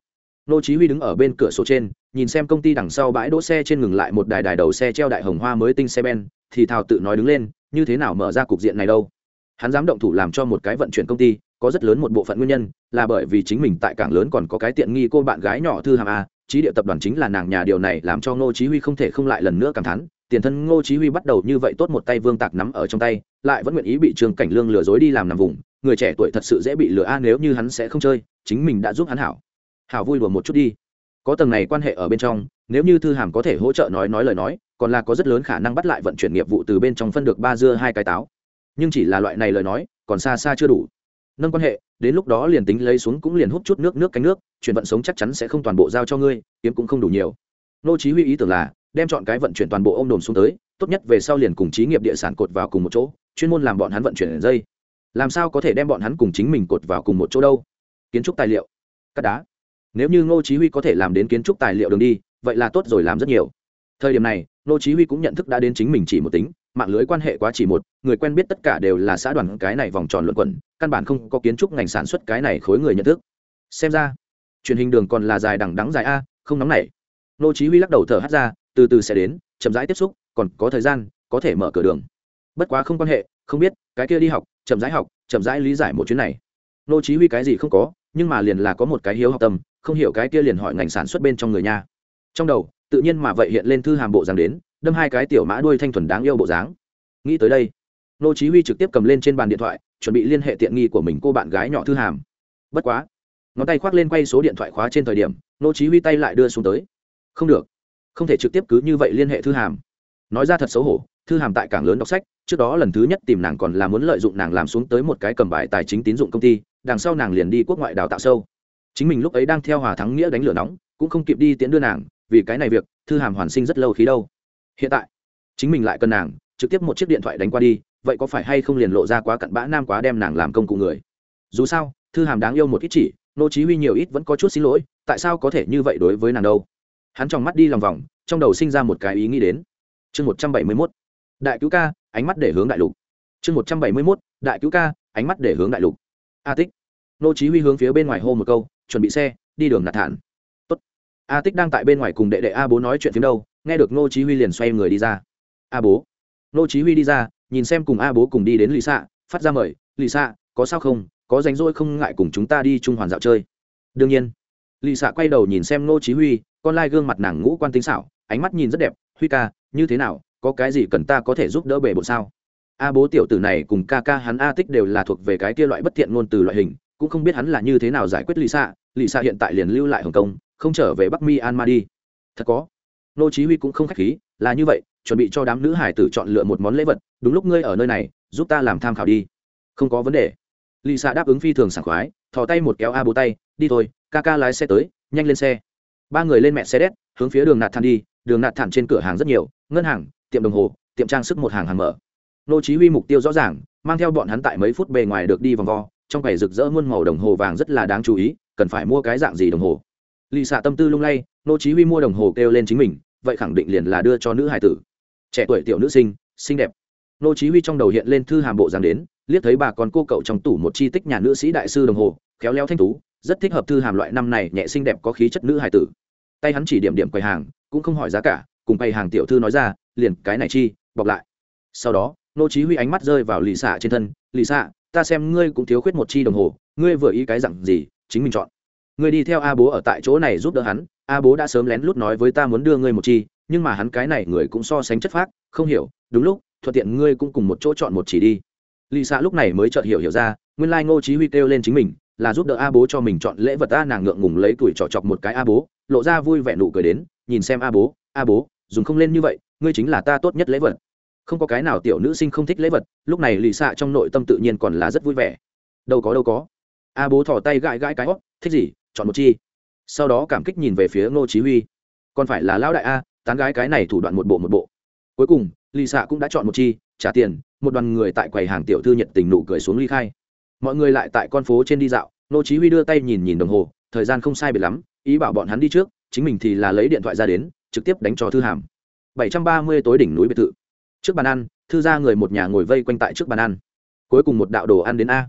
Nô chí huy đứng ở bên cửa sổ trên, nhìn xem công ty đằng sau bãi đỗ xe trên ngừng lại một đài đài đầu xe treo đại hồng hoa mới tinh xe ben, thì thào tự nói đứng lên, như thế nào mở ra cục diện này đâu? Hắn dám động thủ làm cho một cái vận chuyển công ty có rất lớn một bộ phận nguyên nhân, là bởi vì chính mình tại cảng lớn còn có cái tiện nghi cô bạn gái nhỏ thư hàm a, trí địa tập đoàn chính là nàng nhà điều này làm cho ngô chí huy không thể không lại lần nữa cảm thán, tiền thân ngô chí huy bắt đầu như vậy tốt một tay vương tạc nắm ở trong tay, lại vẫn nguyện ý bị trương cảnh lương lừa dối đi làm nằm vùng, người trẻ tuổi thật sự dễ bị lừa a nếu như hắn sẽ không chơi, chính mình đã giúp hắn hảo. Hảo vui đùa một chút đi. Có tầng này quan hệ ở bên trong, nếu như thư hàm có thể hỗ trợ nói nói lời nói, còn là có rất lớn khả năng bắt lại vận chuyển nghiệp vụ từ bên trong phân được ba dưa hai cái táo. Nhưng chỉ là loại này lời nói, còn xa xa chưa đủ nâng quan hệ, đến lúc đó liền tính lấy xuống cũng liền hút chút nước nước cánh nước chuyển vận sống chắc chắn sẽ không toàn bộ giao cho ngươi, kiếm cũng không đủ nhiều. Nô chí huy ý tưởng là, đem chọn cái vận chuyển toàn bộ ôm đồn xuống tới, tốt nhất về sau liền cùng trí nghiệp địa sản cột vào cùng một chỗ, chuyên môn làm bọn hắn vận chuyển dây làm sao có thể đem bọn hắn cùng chính mình cột vào cùng một chỗ đâu? Kiến trúc tài liệu. Cắt đá. Nếu như ngô chí huy có thể làm đến kiến trúc tài liệu đường đi, vậy là tốt rồi làm rất nhiều. Thời điểm này, ngô chí huy cũng nhận thức đã đến chính mình chỉ một tính mạng lưới quan hệ quá chỉ một, người quen biết tất cả đều là xã đoàn cái này vòng tròn luận quẩn, căn bản không có kiến trúc ngành sản xuất cái này khối người nhận thức. Xem ra, truyền hình đường còn là dài đằng đắng dài a, không nóng nảy. Nô chí huy lắc đầu thở hắt ra, từ từ sẽ đến, chậm rãi tiếp xúc, còn có thời gian, có thể mở cửa đường. Bất quá không quan hệ, không biết, cái kia đi học, chậm rãi học, chậm rãi lý giải một chuyến này. Nô chí huy cái gì không có, nhưng mà liền là có một cái hiếu học tâm, không hiểu cái kia liền hỏi ngành sản xuất bên trong người nha. Trong đầu, tự nhiên mà vậy hiện lên thư hàm bộ rằng đến đâm hai cái tiểu mã đuôi thanh thuần đáng yêu bộ dáng. Nghĩ tới đây nô chí huy trực tiếp cầm lên trên bàn điện thoại, chuẩn bị liên hệ tiện nghi của mình cô bạn gái nhỏ thư hàm. Bất quá, ngón tay khoác lên quay số điện thoại khóa trên thời điểm nô chí huy tay lại đưa xuống tới. Không được, không thể trực tiếp cứ như vậy liên hệ thư hàm. Nói ra thật xấu hổ, thư hàm tại cảng lớn đọc sách, trước đó lần thứ nhất tìm nàng còn là muốn lợi dụng nàng làm xuống tới một cái cầm bài tài chính tín dụng công ty, đằng sau nàng liền đi quốc ngoại đào tạo sâu. Chính mình lúc ấy đang theo hòa thắng nghĩa đánh lửa nóng, cũng không kịp đi tiễn đưa nàng, vì cái này việc, thư hàm hoàn sinh rất lâu khí đâu hiện tại, chính mình lại cần nàng, trực tiếp một chiếc điện thoại đánh qua đi, vậy có phải hay không liền lộ ra quá cặn bã nam quá đem nàng làm công cụ người? Dù sao, thư hàm đáng yêu một ít chỉ, nô chí huy nhiều ít vẫn có chút xin lỗi, tại sao có thể như vậy đối với nàng đâu? Hắn trong mắt đi lòng vòng, trong đầu sinh ra một cái ý nghĩ đến. Chương 171 đại cứu ca, ánh mắt để hướng đại lục. Chương 171 đại cứu ca, ánh mắt để hướng đại lục. A tích. Nô chí huy hướng phía bên ngoài hô một câu, chuẩn bị xe, đi đường nạt thản. Tốt. A tích đang tại bên ngoài cùng đệ đệ a bố nói chuyện phía đâu nghe được nô chí huy liền xoay người đi ra. A bố. Nô chí huy đi ra, nhìn xem cùng a bố cùng đi đến lì xạ, phát ra mời, lì xạ, có sao không? Có rảnh rỗi không ngại cùng chúng ta đi trung hoàn dạo chơi. Đương nhiên. Lì xạ quay đầu nhìn xem nô chí huy, con lai gương mặt nàng ngũ quan tinh xảo, ánh mắt nhìn rất đẹp, huy ca, như thế nào? Có cái gì cần ta có thể giúp đỡ bề bộ sao? A bố tiểu tử này cùng ca ca hắn a tích đều là thuộc về cái kia loại bất thiện ngôn từ loại hình, cũng không biết hắn là như thế nào giải quyết lì xạ. Lì xạ hiện tại liền lưu lại hồng kông, không trở về bắc mi an ma đi. Thật có nô chí huy cũng không khách khí, là như vậy, chuẩn bị cho đám nữ hải tử chọn lựa một món lễ vật, đúng lúc ngươi ở nơi này, giúp ta làm tham khảo đi. Không có vấn đề. Lì xạ đáp ứng phi thường sảng khoái, thò tay một kéo a bố tay, đi thôi, ca ca lái xe tới, nhanh lên xe. Ba người lên mẹ xe đét, hướng phía đường nạt thản đi, đường nạt thản trên cửa hàng rất nhiều, ngân hàng, tiệm đồng hồ, tiệm trang sức một hàng hàng mở. Nô chí huy mục tiêu rõ ràng, mang theo bọn hắn tại mấy phút bề ngoài được đi vòng vo, trong quầy rực rỡ muôn màu đồng hồ vàng rất là đáng chú ý, cần phải mua cái dạng gì đồng hồ? Lì xạ tâm tư lung lay nô chí huy mua đồng hồ kêu lên chính mình, vậy khẳng định liền là đưa cho nữ hải tử. Trẻ tuổi tiểu nữ sinh, xinh đẹp. Nô chí huy trong đầu hiện lên thư hàm bộ dáng đến, liếc thấy bà con cô cậu trong tủ một chi tích nhà nữ sĩ đại sư đồng hồ, khéo léo thanh tú, rất thích hợp thư hàm loại năm này, nhẹ xinh đẹp có khí chất nữ hải tử. Tay hắn chỉ điểm điểm quầy hàng, cũng không hỏi giá cả, cùng quầy hàng tiểu thư nói ra, liền cái này chi, bọc lại. Sau đó, nô chí huy ánh mắt rơi vào lì xạ trên thân, lì xạ ta xem ngươi cũng thiếu khuyết một chi đồng hồ, ngươi vừa ý cái dạng gì, chính mình chọn ngươi đi theo a bố ở tại chỗ này giúp đỡ hắn, a bố đã sớm lén lút nói với ta muốn đưa ngươi một chi, nhưng mà hắn cái này người cũng so sánh chất phác, không hiểu, đúng lúc, thuận tiện ngươi cũng cùng một chỗ chọn một chỉ đi. Lì xạ lúc này mới chợt hiểu hiểu ra, nguyên lai ngô chí huy kêu lên chính mình, là giúp đỡ a bố cho mình chọn lễ vật a, nàng ngượng ngùng lấy tuổi trọ chọc một cái a bố, lộ ra vui vẻ nụ cười đến, nhìn xem a bố a bố, dùng không lên như vậy, ngươi chính là ta tốt nhất lễ vật. Không có cái nào tiểu nữ sinh không thích lễ vật, lúc này lì xạ trong nội tâm tự nhiên còn là rất vui vẻ. Đâu có đâu có. A bố thò tay gãi gãi cái hót thích gì? Chọn một chi. Sau đó cảm kích nhìn về phía ngô chí huy. Còn phải là lão đại a, tán gái cái này thủ đoạn một bộ một bộ. Cuối cùng lì xạ cũng đã chọn một chi, trả tiền, một đoàn người tại quầy hàng tiểu thư nhận tình nụ cười xuống ly khai. Mọi người lại tại con phố trên đi dạo, ngô chí huy đưa tay nhìn nhìn đồng hồ, thời gian không sai biệt lắm, ý bảo bọn hắn đi trước, chính mình thì là lấy điện thoại ra đến, trực tiếp đánh cho thư hàm. 730 tối đỉnh núi biệt thự. Trước bàn ăn, thư gia người một nhà ngồi vây quanh tại trước bàn ăn. Cuối cùng một đạo đồ ăn đến a.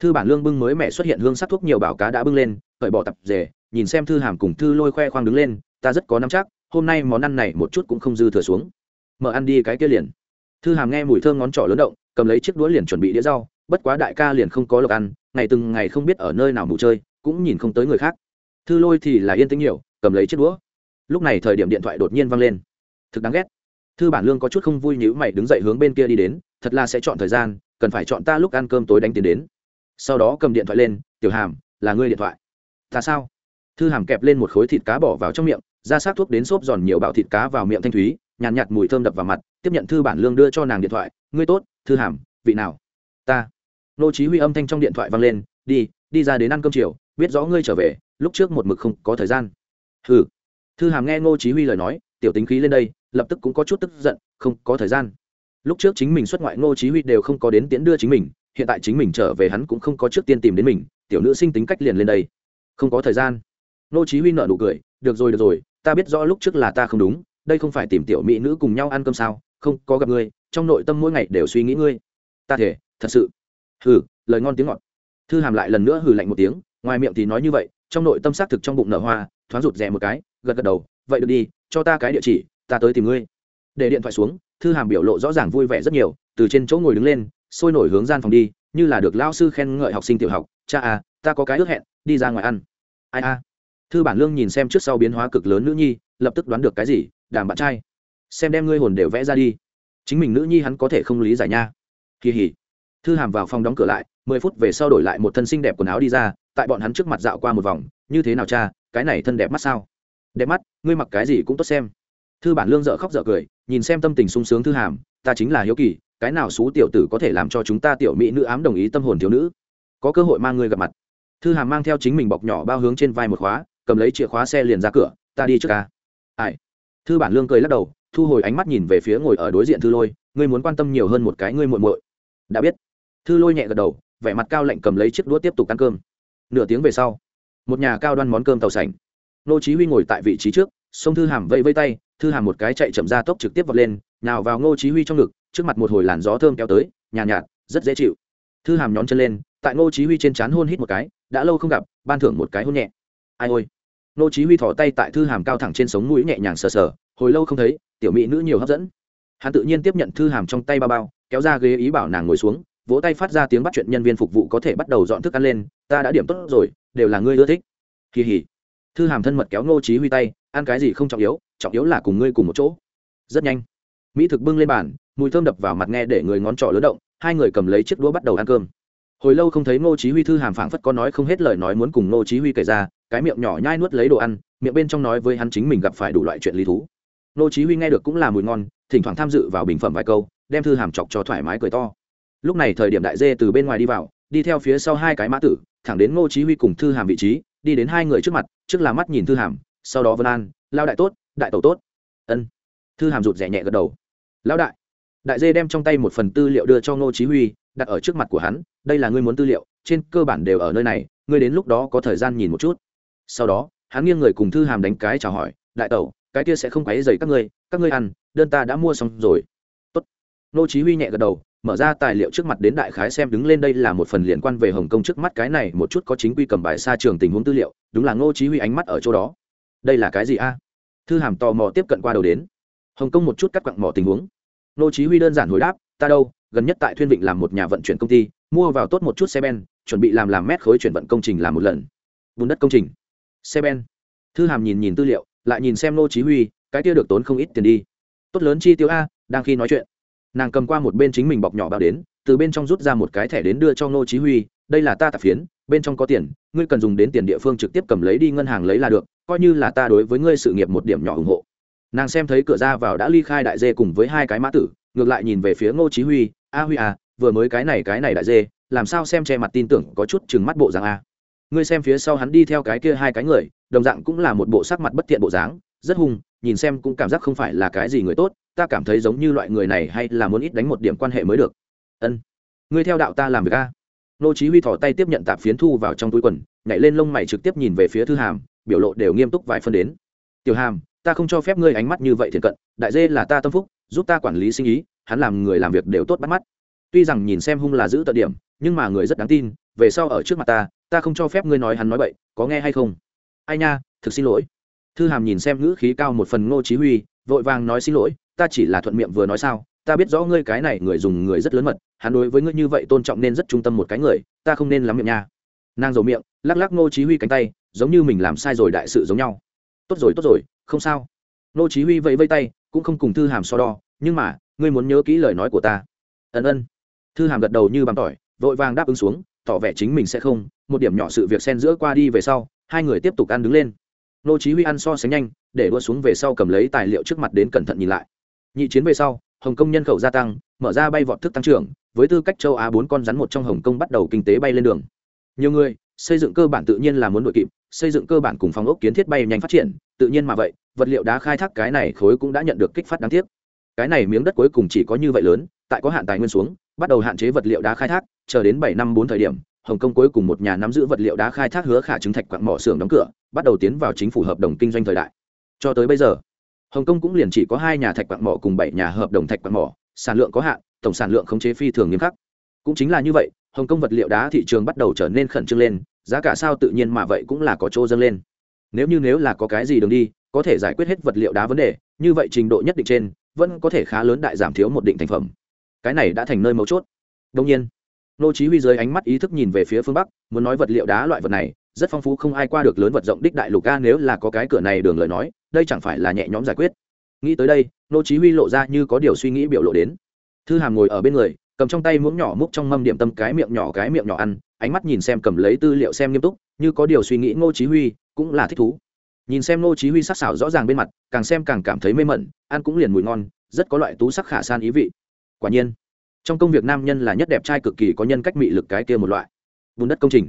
Thư bản lương bưng mới mẹ xuất hiện hương sắc thuốc nhiều bảo cá đã bưng lên cởi bỏ tập rể, nhìn xem thư hàm cùng thư lôi khoe khoang đứng lên, ta rất có nắm chắc, hôm nay món ăn này một chút cũng không dư thừa xuống. Mở ăn đi cái kia liền. Thư hàm nghe mùi thơm ngón trỏ lớn động, cầm lấy chiếc đũa liền chuẩn bị đĩa rau, bất quá đại ca liền không có lộc ăn, ngày từng ngày không biết ở nơi nào ngủ chơi, cũng nhìn không tới người khác. Thư lôi thì là yên tĩnh nhiều, cầm lấy chiếc đũa. Lúc này thời điểm điện thoại đột nhiên văng lên. Thực đáng ghét. Thư bản lương có chút không vui nhữ mày đứng dậy hướng bên kia đi đến, thật là sẽ chọn thời gian, cần phải chọn ta lúc ăn cơm tối đánh tiền đến. Sau đó cầm điện thoại lên, tiểu hàm, là ngươi điện thoại ta sao? Thư hàm kẹp lên một khối thịt cá bỏ vào trong miệng ra sát thuốc đến xốp giòn nhiều bạo thịt cá vào miệng thanh thúy nhàn nhạt, nhạt mùi thơm đập vào mặt tiếp nhận thư bản lương đưa cho nàng điện thoại. Ngươi tốt thư hàm vị nào? Ta. Nô chí huy âm thanh trong điện thoại vang lên đi đi ra đến ăn cơm chiều biết rõ ngươi trở về lúc trước một mực không có thời gian. Hừ. Thư hàm nghe ngô chí huy lời nói tiểu tính khí lên đây lập tức cũng có chút tức giận không có thời gian. Lúc trước chính mình xuất ngoại ngô chí huy đều không có đến tiễn đưa chính mình hiện tại chính mình trở về hắn cũng không có trước tiên tìm đến mình tiểu nữ sinh tính cách liền lên đây không có thời gian. Nô chí huy nở nụ cười, được rồi được rồi, ta biết rõ lúc trước là ta không đúng, đây không phải tìm tiểu mỹ nữ cùng nhau ăn cơm sao, không, có gặp ngươi, trong nội tâm mỗi ngày đều suy nghĩ ngươi. Ta thể, thật sự. Hừ, lời ngon tiếng ngọt. Thư hàm lại lần nữa hừ lạnh một tiếng, ngoài miệng thì nói như vậy, trong nội tâm xác thực trong bụng nở hoa, thoáng rụt rè một cái, gật gật đầu, vậy được đi, cho ta cái địa chỉ, ta tới tìm ngươi. Để điện thoại xuống, thư hàm biểu lộ rõ ràng vui vẻ rất nhiều, từ trên chỗ ngồi đứng lên, sôi nổi hướng gian phòng đi, như là được lao sư khen ngợi học sinh tiểu học, cha à ta có cái ước hẹn, đi ra ngoài ăn. Ai a? Thư bản lương nhìn xem trước sau biến hóa cực lớn nữ nhi, lập tức đoán được cái gì, đàm bạn trai. Xem đem ngươi hồn đều vẽ ra đi. Chính mình nữ nhi hắn có thể không lý giải nha. Kỳ hỉ. Thư hàm vào phòng đóng cửa lại, mười phút về sau đổi lại một thân xinh đẹp quần áo đi ra, tại bọn hắn trước mặt dạo qua một vòng, như thế nào cha, cái này thân đẹp mắt sao? Đẹp mắt, ngươi mặc cái gì cũng tốt xem. Thư bản lương dợ khóc dợ cười, nhìn xem tâm tình sung sướng thư hàm, ta chính là hiếu kỳ, cái nào xú tiểu tử có thể làm cho chúng ta tiểu mỹ nữ ám đồng ý tâm hồn thiếu nữ? Có cơ hội mang ngươi gặp mặt thư hàm mang theo chính mình bọc nhỏ bao hướng trên vai một khóa cầm lấy chìa khóa xe liền ra cửa ta đi trước ca. Ai? Thư bản lương cười lắc đầu thu hồi ánh mắt nhìn về phía ngồi ở đối diện thư lôi ngươi muốn quan tâm nhiều hơn một cái ngươi muội muội. Đã biết. Thư lôi nhẹ gật đầu vẻ mặt cao lạnh cầm lấy chiếc đũa tiếp tục ăn cơm. Nửa tiếng về sau một nhà cao đoan món cơm tàu sành nô chí huy ngồi tại vị trí trước xông thư hàm vẫy vẫy tay thư hàm một cái chạy chậm ra tốc trực tiếp vọt lên nào vào ngô chí huy trong ngực trước mặt một hồi làn gió thơm kéo tới nhàn nhạt, nhạt rất dễ chịu. Thư hàm nhón chân lên tại ngô chí huy trên chán hôn hít một cái, đã lâu không gặp, ban thưởng một cái hôn nhẹ. Ai ôi. Ngô chí huy thò tay tại thư hàm cao thẳng trên sống mũi nhẹ nhàng sờ sờ, hồi lâu không thấy, tiểu mỹ nữ nhiều hấp dẫn. Hắn tự nhiên tiếp nhận thư hàm trong tay bao bao, kéo ra ghế ý bảo nàng ngồi xuống, vỗ tay phát ra tiếng bắt chuyện nhân viên phục vụ có thể bắt đầu dọn thức ăn lên, ta đã điểm tốt rồi, đều là ngươi ưa thích. Kỳ hỉ. Thư hàm thân mật kéo ngô chí huy tay, ăn cái gì không trọng yếu trọng yếu là cùng ngươi cùng một chỗ. Rất nhanh, mỹ thực bưng lên bàn, mùi thơm đập vào mặt nghe để người ngón trỏ lớn động, hai người cầm lấy chiếc đũa bắt đầu ăn cơm hồi lâu không thấy ngô chí huy thư hàm phảng phất có nói không hết lời nói muốn cùng ngô chí huy kể ra, cái miệng nhỏ nhai nuốt lấy đồ ăn, miệng bên trong nói với hắn chính mình gặp phải đủ loại chuyện lý thú. Ngô chí huy nghe được cũng là mùi ngon, thỉnh thoảng tham dự vào bình phẩm vài câu, đem thư hàm chọc cho thoải mái cười to. Lúc này thời điểm đại dê từ bên ngoài đi vào, đi theo phía sau hai cái mã tử, thẳng đến ngô chí huy cùng thư hàm vị trí, đi đến hai người trước mặt, trước là mắt nhìn thư hàm, sau đó vân an lao đại tốt, đại tẩu tốt. Ân. Thư hàm rụt rè nhẹ gật đầu. Lão đại đại dê đem trong tay một phần tư liệu đưa cho ngô chí huy, đặt ở trước mặt của hắn, đây là ngươi muốn tư liệu, trên cơ bản đều ở nơi này, ngươi đến lúc đó có thời gian nhìn một chút. Sau đó, hắn nghiêng người cùng thư hàm đánh cái chào hỏi, đại tẩu, cái kia sẽ không quấy rầy các ngươi các ngươi ăn, đơn ta đã mua xong rồi. Tốt. Ngô chí huy nhẹ gật đầu, mở ra tài liệu trước mặt đến đại khái xem đứng lên đây là một phần liên quan về hồng kông trước mắt cái này, một chút có chính quy cầm bài xa trường tình huống tư liệu, đúng là ngô chí huy ánh mắt ở chỗ đó. Đây là cái gì a? Thư hàm tò mò tiếp cận qua đầu đến. Hồng kông một chút cắt quặng mỏ tình huống. Nô chí huy đơn giản hồi đáp, ta đâu, gần nhất tại thuyên vịnh làm một nhà vận chuyển công ty, mua vào tốt một chút xe ben, chuẩn bị làm làm mét khối chuyển vận công trình làm một lần. Bùn đất công trình. Xe ben. Thư hàm nhìn nhìn tư liệu, lại nhìn xem Nô chí huy, cái kia được tốn không ít tiền đi. Tốt lớn chi tiêu a, đang khi nói chuyện. Nàng cầm qua một bên chính mình bọc nhỏ bao đến, từ bên trong rút ra một cái thẻ đến đưa cho Nô chí huy, đây là ta tạp phiến, bên trong có tiền, ngươi cần dùng đến tiền địa phương trực tiếp cầm lấy đi ngân hàng lấy là được, coi như là ta đối với ngươi sự nghiệp một điểm nhỏ ủng hộ nàng xem thấy cửa ra vào đã ly khai đại dê cùng với hai cái mã tử, ngược lại nhìn về phía ngô chí huy, a huy à vừa mới cái này cái này đại dê, làm sao xem che mặt tin tưởng có chút chừng mắt bộ dáng a? Ngươi xem phía sau hắn đi theo cái kia hai cái người, đồng dạng cũng là một bộ sắc mặt bất thiện bộ dáng, rất hung, nhìn xem cũng cảm giác không phải là cái gì người tốt, ta cảm thấy giống như loại người này hay là muốn ít đánh một điểm quan hệ mới được. Ân, ngươi theo đạo ta làm việc a. Nô chí huy thò tay tiếp nhận tạp phiến thu vào trong túi quần, nhảy lên lông mày trực tiếp nhìn về phía thư hàm, biểu lộ đều nghiêm túc vài phân đến. Tiểu hàm ta không cho phép ngươi ánh mắt như vậy thiện cận, đại dê là ta tâm phúc, giúp ta quản lý sinh ý, hắn làm người làm việc đều tốt bắt mắt. Tuy rằng nhìn xem hung là giữ tận điểm, nhưng mà người rất đáng tin, về sau ở trước mặt ta ta không cho phép ngươi nói hắn nói bậy, có nghe hay không? Ai nha, thực xin lỗi. Thư hàm nhìn xem ngữ khí cao một phần ngô chí huy, vội vàng nói xin lỗi, ta chỉ là thuận miệng vừa nói sao, ta biết rõ ngươi cái này người dùng người rất lớn mật, hắn đối với ngươi như vậy tôn trọng nên rất trung tâm một cái người, ta không nên lắm miệng nha. Nàng dầu miệng, lắc lắc ngô chí huy cánh tay, giống như mình làm sai rồi đại sự giống nhau. Tốt rồi tốt rồi không sao. Nô chí huy vẫy vẫy tay, cũng không cùng thư hàm so đo, nhưng mà, ngươi muốn nhớ kỹ lời nói của ta. Ân ân. Thư hàm gật đầu như bằng tỏi, vội vàng đáp ứng xuống, tỏ vẻ chính mình sẽ không, một điểm nhỏ sự việc xen giữa qua đi về sau, hai người tiếp tục ăn đứng lên. Nô chí huy ăn so sánh nhanh, để đua xuống về sau cầm lấy tài liệu trước mặt đến cẩn thận nhìn lại. Nhị chiến về sau, hồng kông nhân khẩu gia tăng, mở ra bay vọt thức tăng trưởng, với tư cách châu á bốn con rắn một trong hồng kông bắt đầu kinh tế bay lên đường. Nhiều người xây dựng cơ bản tự nhiên là muốn đội kịp, xây dựng cơ bản cùng phòng ốc kiến thiết bay nhanh phát triển, tự nhiên mà vậy, vật liệu đá khai thác cái này khối cũng đã nhận được kích phát đáng tiếc. Cái này miếng đất cuối cùng chỉ có như vậy lớn, tại có hạn tài nguyên xuống, bắt đầu hạn chế vật liệu đá khai thác, chờ đến bảy năm bốn thời điểm, hồng kông cuối cùng một nhà nắm giữ vật liệu đá khai thác hứa khả chứng thạch quặng mỏ xưởng đóng cửa, bắt đầu tiến vào chính phủ hợp đồng kinh doanh thời đại. Cho tới bây giờ, hồng kông cũng liền chỉ có hai nhà thạch quặng mỏ cùng bảy nhà hợp đồng thạch quặng mỏ, sản lượng có hạn, tổng sản lượng khống chế phi thường nghiêm khắc. Cũng chính là như vậy hồng kông vật liệu đá thị trường bắt đầu trở nên khẩn trương lên, giá cả sao tự nhiên mà vậy cũng là có chỗ dâng lên. Nếu như nếu là có cái gì đường đi, có thể giải quyết hết vật liệu đá vấn đề, như vậy trình độ nhất định trên, vẫn có thể khá lớn đại giảm thiếu một định thành phẩm. Cái này đã thành nơi mấu chốt. Đông nhiên, nô chí huy dưới ánh mắt ý thức nhìn về phía phương bắc, muốn nói vật liệu đá loại vật này, rất phong phú không ai qua được lớn vật rộng đích đại lục ga nếu là có cái cửa này đường lời nói, đây chẳng phải là nhẹ nhõm giải quyết. Nghĩ tới đây, nô chí huy lộ ra như có điều suy nghĩ biểu lộ đến. Thư hàm ngồi ở bên người cầm trong tay muỗng nhỏ múc trong mâm điểm tâm cái miệng nhỏ cái miệng nhỏ ăn, ánh mắt nhìn xem cầm lấy tư liệu xem nghiêm túc, như có điều suy nghĩ ngô chí huy cũng là thích thú. Nhìn xem ngô chí huy sắc sảo rõ ràng bên mặt, càng xem càng cảm thấy mê mẩn, ăn cũng liền mùi ngon, rất có loại tú sắc khả san ý vị. Quả nhiên, trong công việc nam nhân là nhất đẹp trai cực kỳ có nhân cách mị lực cái kia một loại. Bùn đất công trình.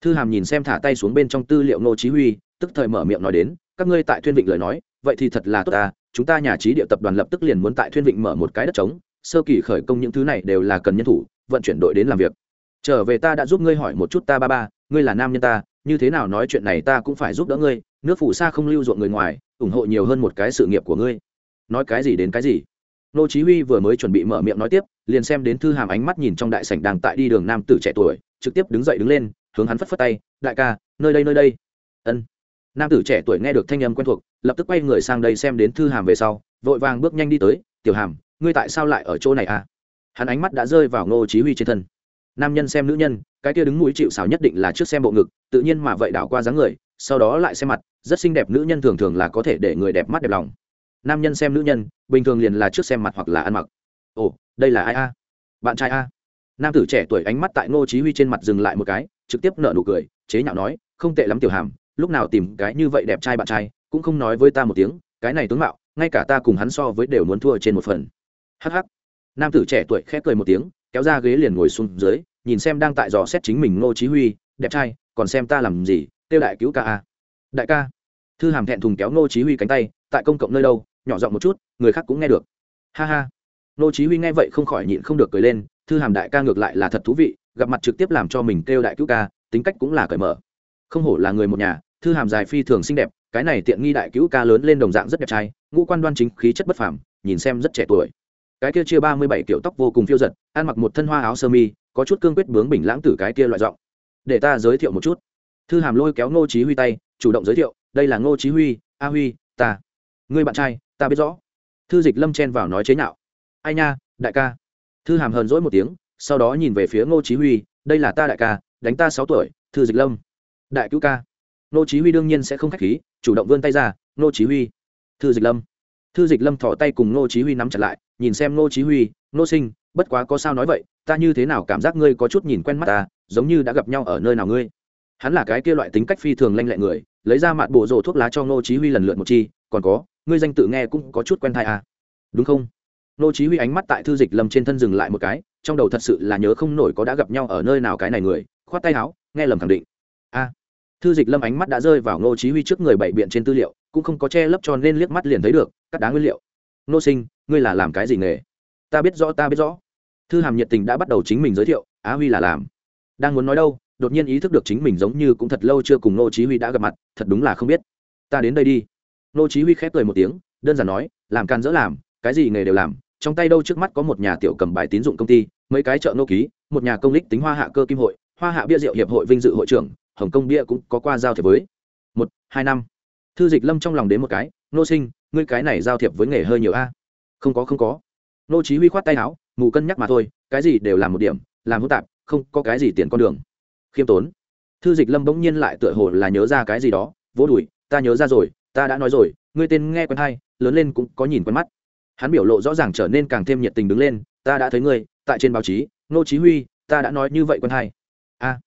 Thư hàm nhìn xem thả tay xuống bên trong tư liệu ngô chí huy, tức thời mở miệng nói đến, các ngươi tại thuyên vịnh lời nói, vậy thì thật là tốt ta, chúng ta nhà trí địa tập đoàn lập tức liền muốn tại thuyên vịnh mở một cái đất trống sơ kỳ khởi công những thứ này đều là cần nhân thủ, vận chuyển đội đến làm việc. Trở về ta đã giúp ngươi hỏi một chút ta ba ba, ngươi là nam nhân ta, như thế nào nói chuyện này ta cũng phải giúp đỡ ngươi, nước phủ xa không lưu ruộng người ngoài, ủng hộ nhiều hơn một cái sự nghiệp của ngươi. Nói cái gì đến cái gì? Nô chí huy vừa mới chuẩn bị mở miệng nói tiếp, liền xem đến thư hàm ánh mắt nhìn trong đại sảnh đang tại đi đường nam tử trẻ tuổi, trực tiếp đứng dậy đứng lên, hướng hắn phất phất tay, đại ca, nơi đây nơi đây. Ân. Nam tử trẻ tuổi nghe được thanh âm quen thuộc, lập tức quay người sang đây xem đến thư hàm về sau, vội vàng bước nhanh đi tới, tiểu hàm ngươi tại sao lại ở chỗ này à? Hắn ánh mắt đã rơi vào ngô chí huy trên thân. Nam nhân xem nữ nhân, cái kia đứng mũi chịu sào nhất định là trước xem bộ ngực, tự nhiên mà vậy đảo qua dáng người, sau đó lại xem mặt, rất xinh đẹp nữ nhân thường thường là có thể để người đẹp mắt đẹp lòng. Nam nhân xem nữ nhân, bình thường liền là trước xem mặt hoặc là ăn mặc. Ồ, đây là ai a? Bạn trai a? Nam tử trẻ tuổi ánh mắt tại ngô chí huy trên mặt dừng lại một cái, trực tiếp nở nụ cười, chế nhạo nói, không tệ lắm tiểu hàm, lúc nào tìm cái như vậy đẹp trai bạn trai, cũng không nói với ta một tiếng, cái này tướng mạo, ngay cả ta cùng hắn so với đều muốn thua trên một phần hh nam tử trẻ tuổi khép cười một tiếng, kéo ra ghế liền ngồi xuống dưới, nhìn xem đang tại dò xét chính mình ngô chí huy, đẹp trai, còn xem ta làm gì tiêu đại cứu ca a. Đại ca. Thư hàm thẹn thùng kéo ngô chí huy cánh tay, tại công cộng nơi đâu, nhỏ giọng một chút, người khác cũng nghe được. Ha ha. Ngô chí huy nghe vậy không khỏi nhịn không được cười lên, thư hàm đại ca ngược lại là thật thú vị, gặp mặt trực tiếp làm cho mình tiêu đại cứu ca, tính cách cũng là cởi mở. Không hổ là người một nhà, thư hàm dài phi thường xinh đẹp, cái này tiện nghi đại cứu ca lớn lên đồng dạng rất đẹp trai, ngũ quan đoan chính, khí chất bất phàm, nhìn xem rất trẻ tuổi cái kia chia ba mươi bảy kiểu tóc vô cùng phiêu giật, ăn mặc một thân hoa áo sơ mi, có chút cương quyết bướng bình lãng tử cái kia loại giọng. Để ta giới thiệu một chút. Thư hàm lôi kéo ngô chí huy tay, chủ động giới thiệu, đây là ngô chí huy, a huy, ta. Ngươi bạn trai, ta biết rõ. Thư dịch lâm chen vào nói chế nhạo. Ai nha, đại ca. Thư hàm hờn dỗi một tiếng, sau đó nhìn về phía ngô chí huy, đây là ta đại ca, đánh ta sáu tuổi, thư dịch lâm. Đại cứu ca. Ngô chí huy đương nhiên sẽ không khách khí, chủ động vươn tay ra, ngô chí huy. Thư dịch lâm thư dịch lâm thò tay cùng ngô chí huy nắm chặt lại, nhìn xem ngô chí huy, ngô sinh, bất quá có sao nói vậy, ta như thế nào cảm giác ngươi có chút nhìn quen mắt ta, giống như đã gặp nhau ở nơi nào ngươi? Hắn là cái kia loại tính cách phi thường lanh lẹ người, lấy ra mặt bộ rổ thuốc lá cho ngô chí huy lần lượt một chi, còn có, ngươi danh tự nghe cũng có chút quen thai à. Đúng không? Ngô chí huy ánh mắt tại thư dịch lâm trên thân dừng lại một cái, trong đầu thật sự là nhớ không nổi có đã gặp nhau ở nơi nào cái này người, khoát tay áo, nghe lầm khẳng định thư dịch lâm ánh mắt đã rơi vào ngô chí huy trước người bảy biện trên tư liệu, cũng không có che lấp cho nên liếc mắt liền thấy được, cắt đá nguyên liệu. Nô sinh, ngươi là làm cái gì nghề? Ta biết rõ, ta biết rõ. Thư hàm nhiệt tình đã bắt đầu chính mình giới thiệu, á huy là làm. Đang muốn nói đâu? Đột nhiên ý thức được chính mình giống như cũng thật lâu chưa cùng nô chí huy đã gặp mặt, thật đúng là không biết. Ta đến đây đi. Nô chí huy khép cười một tiếng, đơn giản nói, làm can dỡ làm, cái gì nghề đều làm, trong tay đâu trước mắt có một nhà tiểu cầm bài tín dụng công ty, mấy cái chợ nô ký, một nhà công lích tính hoa hạ cơ kim hội, hoa hạ bia rượu hiệp hội vinh dự hội trưởng hồng công bia cũng có qua giao thiệp với. Một, hai năm. Thư dịch lâm trong lòng đến một cái, nô sinh, ngươi cái này giao thiệp với nghề hơi nhiều a. Không có không có. Nô chí huy khoát tay áo, mù cân nhắc mà thôi, cái gì đều làm một điểm, làm hỗn tạp, không có cái gì tiền con đường. Khiêm tốn. Thư dịch lâm bỗng nhiên lại tựa hồ là nhớ ra cái gì đó vỗ đùi, ta nhớ ra rồi, ta đã nói rồi, ngươi tên nghe quen hay, lớn lên cũng có nhìn quen mắt. Hắn biểu lộ rõ ràng trở nên càng thêm nhiệt tình đứng lên, ta đã thấy ngươi, tại trên báo chí, nô chí huy, ta đã nói như vậy quen hay. A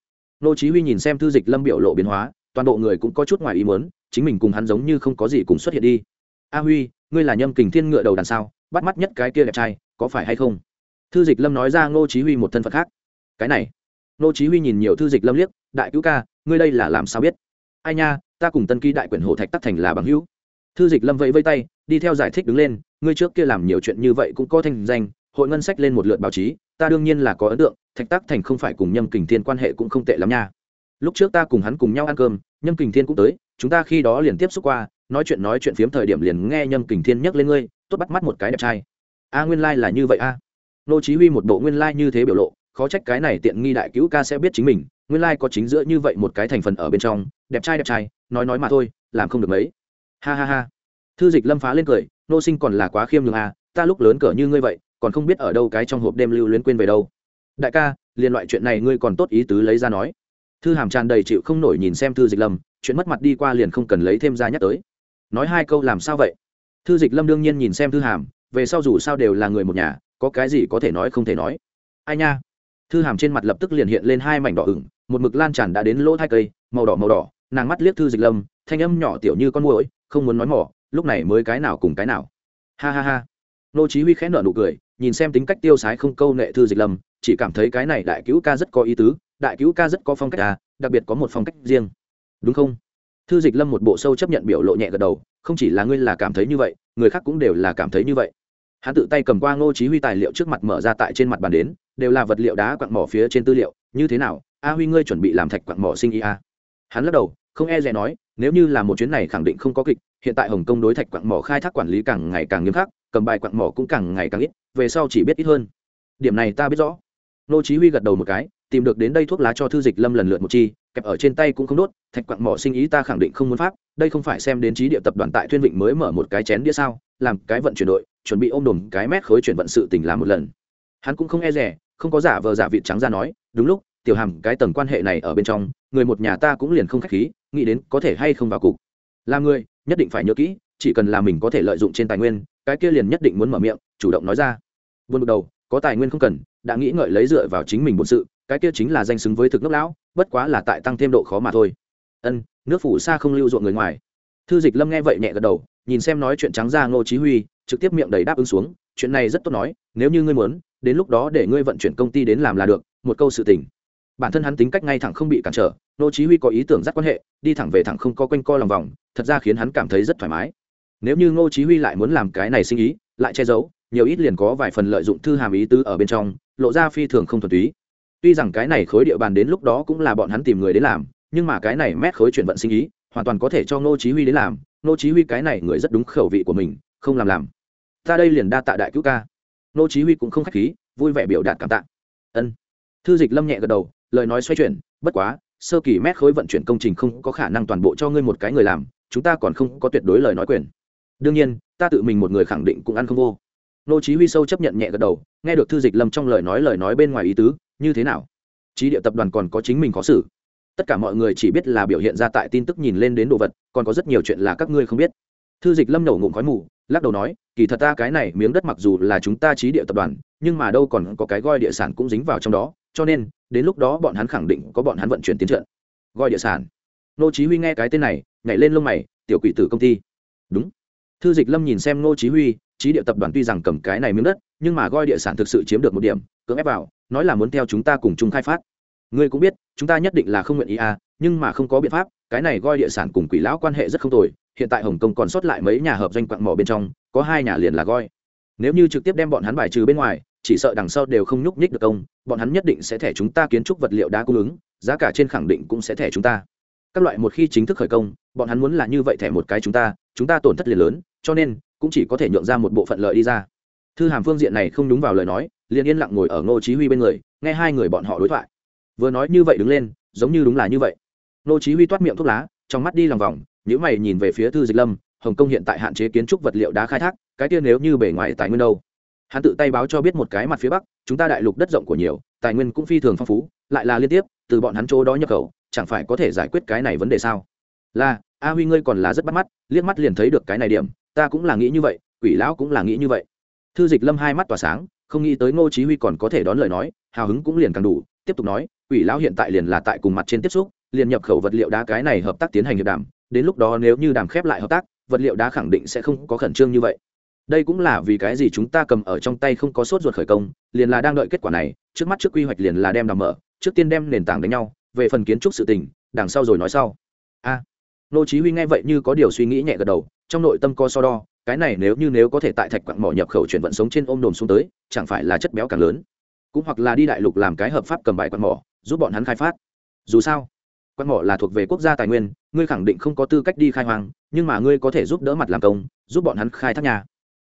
nô chí huy nhìn xem thư dịch lâm biểu lộ biến hóa, toàn bộ người cũng có chút ngoài ý muốn, chính mình cùng hắn giống như không có gì cùng xuất hiện đi. A huy, ngươi là nhâm kình thiên ngựa đầu đằng sau bắt mắt nhất cái kia đẹp trai, có phải hay không? Thư dịch lâm nói ra ngô chí huy một thân phận khác. Cái này. Ngô chí huy nhìn nhiều thư dịch lâm liếc, đại cứu ca, ngươi đây là làm sao biết? Ai nha, ta cùng tân ký đại quyển hồ thạch tắc thành là bằng hữu. Thư dịch lâm vẫy vây tay, đi theo giải thích đứng lên, ngươi trước kia làm nhiều chuyện như vậy cũng có thành danh, hội ngân sách lên một lượt báo chí ta đương nhiên là có ấn tượng, thạch tắc thành không phải cùng nhâm kình thiên quan hệ cũng không tệ lắm nha. Lúc trước ta cùng hắn cùng nhau ăn cơm, nhâm kình thiên cũng tới, chúng ta khi đó liền tiếp xúc qua, nói chuyện nói chuyện phiếm thời điểm liền nghe nhâm kình thiên nhắc lên ngươi, tốt bắt mắt một cái đẹp trai. A, nguyên lai、like、là như vậy a. Nô chí huy một bộ nguyên lai、like、như thế biểu lộ, khó trách cái này tiện nghi đại cứu ca sẽ biết chính mình, nguyên lai、like、có chính giữa như vậy một cái thành phần ở bên trong, đẹp trai đẹp trai, nói nói mà thôi, làm không được mấy. Ha ha ha. Thư dịch lâm phá lên cười, nô sinh còn là quá khiêm nhường a, ta lúc lớn cỡ như ngươi vậy còn không biết ở đâu cái trong hộp đêm lưu luyến quên về đâu. Đại ca liên loại chuyện này ngươi còn tốt ý tứ lấy ra nói. Thư hàm tràn đầy chịu không nổi nhìn xem thư dịch lâm, chuyện mất mặt đi qua liền không cần lấy thêm ra nhắc tới. Nói hai câu làm sao vậy? Thư dịch lâm đương nhiên nhìn xem thư hàm, về sau dù sao đều là người một nhà, có cái gì có thể nói không thể nói. Ai nha? Thư hàm trên mặt lập tức liền hiện lên hai mảnh đỏ ửng, một mực lan tràn đã đến lỗ thai cây, màu đỏ màu đỏ, nàng mắt liếc thư dịch lâm, thanh âm nhỏ tiểu như con muỗi, không muốn nói mỏ, lúc này mới cái nào cùng cái nào. Ha ha ha. Nô chí huy khẽ nở nụ cười nhìn xem tính cách tiêu sái không câu nệ thư dịch lâm chỉ cảm thấy cái này đại cứu ca rất có ý tứ, đại cứu ca rất có phong cách à đặc biệt có một phong cách riêng. Đúng không? Thư dịch lâm một bộ sâu chấp nhận biểu lộ nhẹ gật đầu, không chỉ là ngươi là cảm thấy như vậy, người khác cũng đều là cảm thấy như vậy. Hắn tự tay cầm qua ngô chí huy tài liệu trước mặt mở ra tại trên mặt bàn đến, đều là vật liệu đá quặng mỏ phía trên tư liệu, như thế nào, a huy ngươi chuẩn bị làm thạch quặng mỏ sinh ý a hắn lắc đầu, không e dè nói, nếu như là một chuyến này khẳng định không có kịch, hiện tại hồng kông đối thạch quặng mỏ khai thác quản lý càng ngày càng nghiêm khắc cầm bài quặng mỏ cũng càng ngày càng ít về sau chỉ biết ít hơn. Điểm này ta biết rõ. Nô chí huy gật đầu một cái tìm được đến đây thuốc lá cho thư dịch lâm lần lượt một chi kẹp ở trên tay cũng không đốt thạch quặng mỏ sinh ý ta khẳng định không muốn pháp đây không phải xem đến trí địa tập đoàn tại thuyên vịnh mới mở một cái chén đĩa sao làm cái vận chuyển đội chuẩn bị ôm đồm cái mét khối chuyển vận sự tình làm một lần. Hắn cũng không e dè, không có giả vờ giả vịt trắng ra nói đúng lúc tiểu hàm cái tầng quan hệ này ở bên trong người một nhà ta cũng liền không khách khí nghĩ đến có thể hay không vào cục. Làm người nhất định phải nhớ kỹ chỉ cần là mình có thể lợi dụng trên tài nguyên cái kia liền nhất định muốn mở miệng, chủ động nói ra. Buôn bước đầu, có tài nguyên không cần, đã nghĩ ngợi lấy dựa vào chính mình bổn sự, cái kia chính là danh xứng với thực nước lão, bất quá là tại tăng thêm độ khó mà thôi. Ân, nước phủ xa không lưu ruộng người ngoài. Thư dịch lâm nghe vậy nhẹ gật đầu, nhìn xem nói chuyện trắng ra ngô chí huy, trực tiếp miệng đầy đáp ứng xuống, chuyện này rất tốt nói, nếu như ngươi muốn, đến lúc đó để ngươi vận chuyển công ty đến làm là được, một câu sự tình. Bản thân hắn tính cách ngay thẳng không bị cản trở, ngô chí huy có ý tưởng dắt quan hệ, đi thẳng về thẳng không có quanh co lòng vòng, thật ra khiến hắn cảm thấy rất thoải mái nếu như ngô chí huy lại muốn làm cái này sinh ý, lại che giấu, nhiều ít liền có vài phần lợi dụng thư hàm ý tứ ở bên trong, lộ ra phi thường không thuần túy. Tuy rằng cái này khối địa bàn đến lúc đó cũng là bọn hắn tìm người đến làm, nhưng mà cái này mét khối chuyển vận sinh ý, hoàn toàn có thể cho ngô chí huy đến làm. Ngô chí huy cái này người rất đúng khẩu vị của mình, không làm làm. Ta đây liền đa tạ đại cứu ca. Ngô chí huy cũng không khách khí, vui vẻ biểu đạt cảm tạ. Ân. Thư dịch lâm nhẹ gật đầu, lời nói xoay chuyển, bất quá, sơ kỳ mét khối vận chuyển công trình không có khả năng toàn bộ cho ngươi một cái người làm, chúng ta còn không có tuyệt đối lời nói quyền đương nhiên, ta tự mình một người khẳng định cũng ăn không vô. Nô chí huy sâu chấp nhận nhẹ gật đầu, nghe được thư dịch lâm trong lời nói lời nói bên ngoài ý tứ, như thế nào? Trí địa tập đoàn còn có chính mình có xử. Tất cả mọi người chỉ biết là biểu hiện ra tại tin tức nhìn lên đến đồ vật, còn có rất nhiều chuyện là các ngươi không biết. Thư dịch lâm nổ ngụm khói mù, lắc đầu nói, kỳ thật ta cái này miếng đất mặc dù là chúng ta trí địa tập đoàn, nhưng mà đâu còn có cái gói địa sản cũng dính vào trong đó, cho nên, đến lúc đó bọn hắn khẳng định có bọn hắn vận chuyển tiến trận. Gói địa sản. Nô chí huy nghe cái tên này, nhảy lên lông mày, tiểu quỷ tử công ty. Đúng thư dịch lâm nhìn xem Ngô chí huy, Chí địa tập đoàn tuy rằng cầm cái này miếng đất, nhưng mà goi địa sản thực sự chiếm được một điểm, cưỡng ép vào, nói là muốn theo chúng ta cùng chung khai phát. Ngươi cũng biết, chúng ta nhất định là không nguyện ý à nhưng mà không có biện pháp, cái này goi địa sản cùng quỷ lão quan hệ rất không tồi, hiện tại hồng kông còn sót lại mấy nhà hợp doanh quặng mỏ bên trong, có hai nhà liền là goi. Nếu như trực tiếp đem bọn hắn bài trừ bên ngoài, chỉ sợ đằng sau đều không nhúc nhích được công bọn hắn nhất định sẽ thẻ chúng ta kiến trúc vật liệu đá cung ứng, giá cả trên khẳng định cũng sẽ thẻ chúng ta các loại một khi chính thức khởi công, bọn hắn muốn là như vậy thẻ một cái chúng ta chúng ta tổn thất liền lớn, cho nên, cũng chỉ có thể nhượng ra một bộ phận lợi đi ra. Thư hàm phương diện này không đúng vào lời nói, liền yên lặng ngồi ở ngô chí huy bên người, nghe hai người bọn họ đối thoại. Vừa nói như vậy đứng lên, giống như đúng là như vậy. Ngô chí huy toát miệng thuốc lá, trong mắt đi lòng vòng nếu mày nhìn về phía thư dịch lâm, hồng kông hiện tại hạn chế kiến trúc vật liệu đá khai thác, cái kia nếu như bề ngoài tài nguyên đâu? Hắn tự tay báo cho biết một cái mặt phía bắc, chúng ta đại lục đất rộng của nhiều, tài nguyên cũng phi thường phong phú, lại là liên tiếp, từ bọn hắn chỗ đó nhập khẩu chẳng phải có thể giải quyết cái này vấn đề sao? Là, a huy ngươi còn là rất bắt mắt, liếc mắt liền thấy được cái này điểm, ta cũng là nghĩ như vậy, quỷ lão cũng là nghĩ như vậy. Thư dịch lâm hai mắt tỏa sáng, không nghĩ tới ngô chí huy còn có thể đón lời nói, hào hứng cũng liền càng đủ, tiếp tục nói, quỷ lão hiện tại liền là tại cùng mặt trên tiếp xúc, liền nhập khẩu vật liệu đá cái này hợp tác tiến hành hiệp đàm, đến lúc đó nếu như đàm khép lại hợp tác, vật liệu đá khẳng định sẽ không có khẩn trương như vậy. Đây cũng là vì cái gì chúng ta cầm ở trong tay không có sốt ruột khởi công, liền là đang đợi kết quả này, trước mắt trước quy hoạch liền là đem đàm mở, trước tiên đem nền tảng đánh nhau về phần kiến trúc sự tình, đằng sau rồi nói sau. A, nô chí huy nghe vậy như có điều suy nghĩ nhẹ gật đầu, trong nội tâm co so đo, cái này nếu như nếu có thể tại thạch quặng mỏ nhập khẩu chuyển vận sống trên ôm đồn xuống tới, chẳng phải là chất béo càng lớn. Cũng hoặc là đi đại lục làm cái hợp pháp cầm bài quặng mỏ, giúp bọn hắn khai phát. Dù sao, quặng mỏ là thuộc về quốc gia tài nguyên, ngươi khẳng định không có tư cách đi khai hoang, nhưng mà ngươi có thể giúp đỡ mặt làm công, giúp bọn hắn khai thác nhà.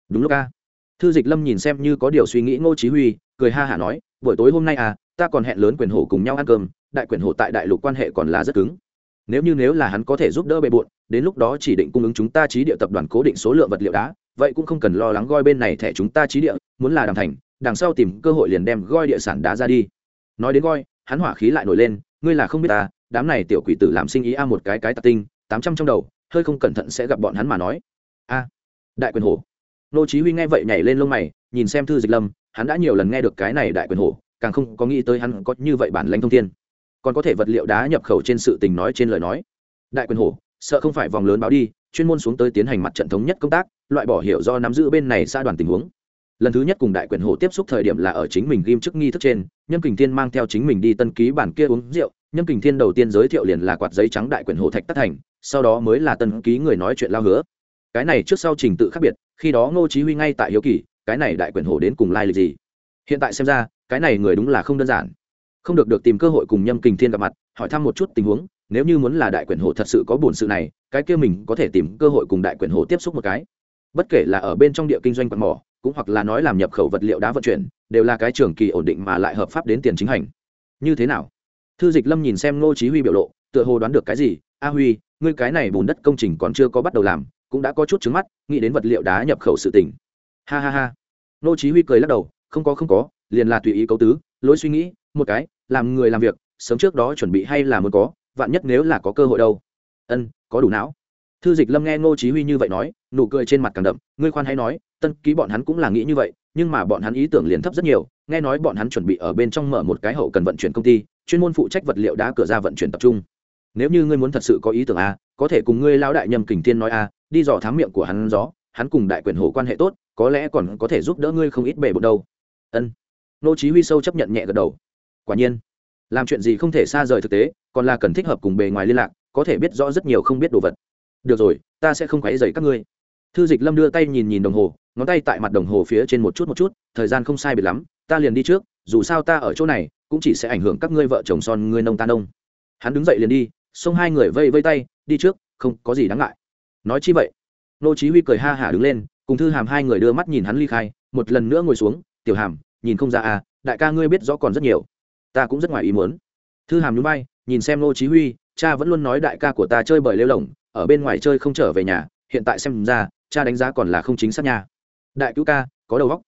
Đúng lúc a. Thư dịch lâm nhìn xem như có điều suy nghĩ ngô chí huy, cười ha hả nói, buổi tối hôm nay à ta còn hẹn lớn quyền hổ cùng nhau ăn cơm, đại quyền hổ tại đại lục quan hệ còn là rất cứng. Nếu như nếu là hắn có thể giúp đỡ bề bộn, đến lúc đó chỉ định cung ứng chúng ta trí địa tập đoàn cố định số lượng vật liệu đá, vậy cũng không cần lo lắng goi bên này thẻ chúng ta trí địa, muốn là đàm thành, đằng sau tìm cơ hội liền đem goi địa sản đá ra đi. Nói đến goi, hắn hỏa khí lại nổi lên, ngươi là không biết ta, đám này tiểu quỷ tử làm sinh ý a một cái cái tạc tinh, tám trăm trong đầu, hơi không cẩn thận sẽ gặp bọn hắn mà nói. A, đại quyền hổ. Nô chí huy nghe vậy nhảy lên lông mày, nhìn xem thư dịch lâm, hắn đã nhiều lần nghe được cái này đại quyền hổ càng không có nghĩ tới hắn có như vậy bản lãnh thông thiên. Còn có thể vật liệu đá nhập khẩu trên sự tình nói trên lời nói. Đại quyền hổ, sợ không phải vòng lớn báo đi, chuyên môn xuống tới tiến hành mặt trận thống nhất công tác, loại bỏ hiểu do nắm giữ bên này xa đoàn tình huống. Lần thứ nhất cùng đại quyền hổ tiếp xúc thời điểm là ở chính mình ghim chức nghi thức trên, nhâm kình thiên mang theo chính mình đi tân ký bản kia uống rượu, nhâm kình thiên đầu tiên giới thiệu liền là quạt giấy trắng đại quyền hổ thạch tất thành, sau đó mới là tân ký người nói chuyện lao hứa. Cái này trước sau trình tự khác biệt, khi đó ngô chí huy ngay tại hiếu kỳ, cái này đại quyền hổ đến cùng lai lịch gì? Hiện tại xem ra cái này người đúng là không đơn giản. Không được được tìm cơ hội cùng nhâm kình thiên gặp mặt, hỏi thăm một chút tình huống, nếu như muốn là đại quyền hồ thật sự có buồn sự này, cái kia mình có thể tìm cơ hội cùng đại quyền hồ tiếp xúc một cái. Bất kể là ở bên trong địa kinh doanh quạt mỏ, cũng hoặc là nói làm nhập khẩu vật liệu đá vận chuyển, đều là cái trường kỳ ổn định mà lại hợp pháp đến tiền chính hành. Như thế nào? Thư dịch lâm nhìn xem ngô chí huy biểu lộ, tựa hồ đoán được cái gì, a huy, ngươi cái này bùn đất công trình còn chưa có bắt đầu làm, cũng đã có chút chứng mắt, nghĩ đến vật liệu đá nhập khẩu sự tình. Ha ha ha. Ngô chí huy cười lắc đầu, không có không có liền là tùy ý cấu tứ, lối suy nghĩ, một cái, làm người làm việc, sớm trước đó chuẩn bị hay là muốn có, vạn nhất nếu là có cơ hội đâu. Ân, có đủ não. Thư dịch lâm nghe ngô chí huy như vậy nói, nụ cười trên mặt càng đậm, ngươi khoan hãy nói, tân ký bọn hắn cũng là nghĩ như vậy, nhưng mà bọn hắn ý tưởng liền thấp rất nhiều, nghe nói bọn hắn chuẩn bị ở bên trong mở một cái hậu cần vận chuyển công ty, chuyên môn phụ trách vật liệu đá cửa ra vận chuyển tập trung. Nếu như ngươi muốn thật sự có ý tưởng a, có thể cùng ngươi lão đại nhâm kình tiên nói a, đi dò thám miệng của hắn gió, hắn cùng đại quyền hổ quan hệ tốt, có lẽ còn có thể giúp đỡ ngươi không ít bể bộ đâu. Ân nô chí huy sâu chấp nhận nhẹ gật đầu. Quả nhiên, làm chuyện gì không thể xa rời thực tế, còn là cần thích hợp cùng bề ngoài liên lạc, có thể biết rõ rất nhiều không biết đồ vật. Được rồi, ta sẽ không quấy rầy các ngươi. Thư dịch lâm đưa tay nhìn nhìn đồng hồ, ngón tay tại mặt đồng hồ phía trên một chút một chút, thời gian không sai biệt lắm, ta liền đi trước, dù sao ta ở chỗ này, cũng chỉ sẽ ảnh hưởng các ngươi vợ chồng son ngươi nông ta nông. Hắn đứng dậy liền đi, xông hai người vây vây tay, đi trước, không có gì đáng ngại. Nói chi vậy? Nô chí huy cười ha hả đứng lên, cùng thư hàm hai người đưa mắt nhìn hắn ly khai, một lần nữa ngồi xuống, tiểu hàm nhìn không ra à đại ca ngươi biết rõ còn rất nhiều. Ta cũng rất ngoài ý muốn. Thư hàm núi bay nhìn xem nô chí huy, cha vẫn luôn nói đại ca của ta chơi bời lêu lỏng, ở bên ngoài chơi không trở về nhà, hiện tại xem ra, cha đánh giá còn là không chính xác nha. Đại cứu ca, có đầu óc.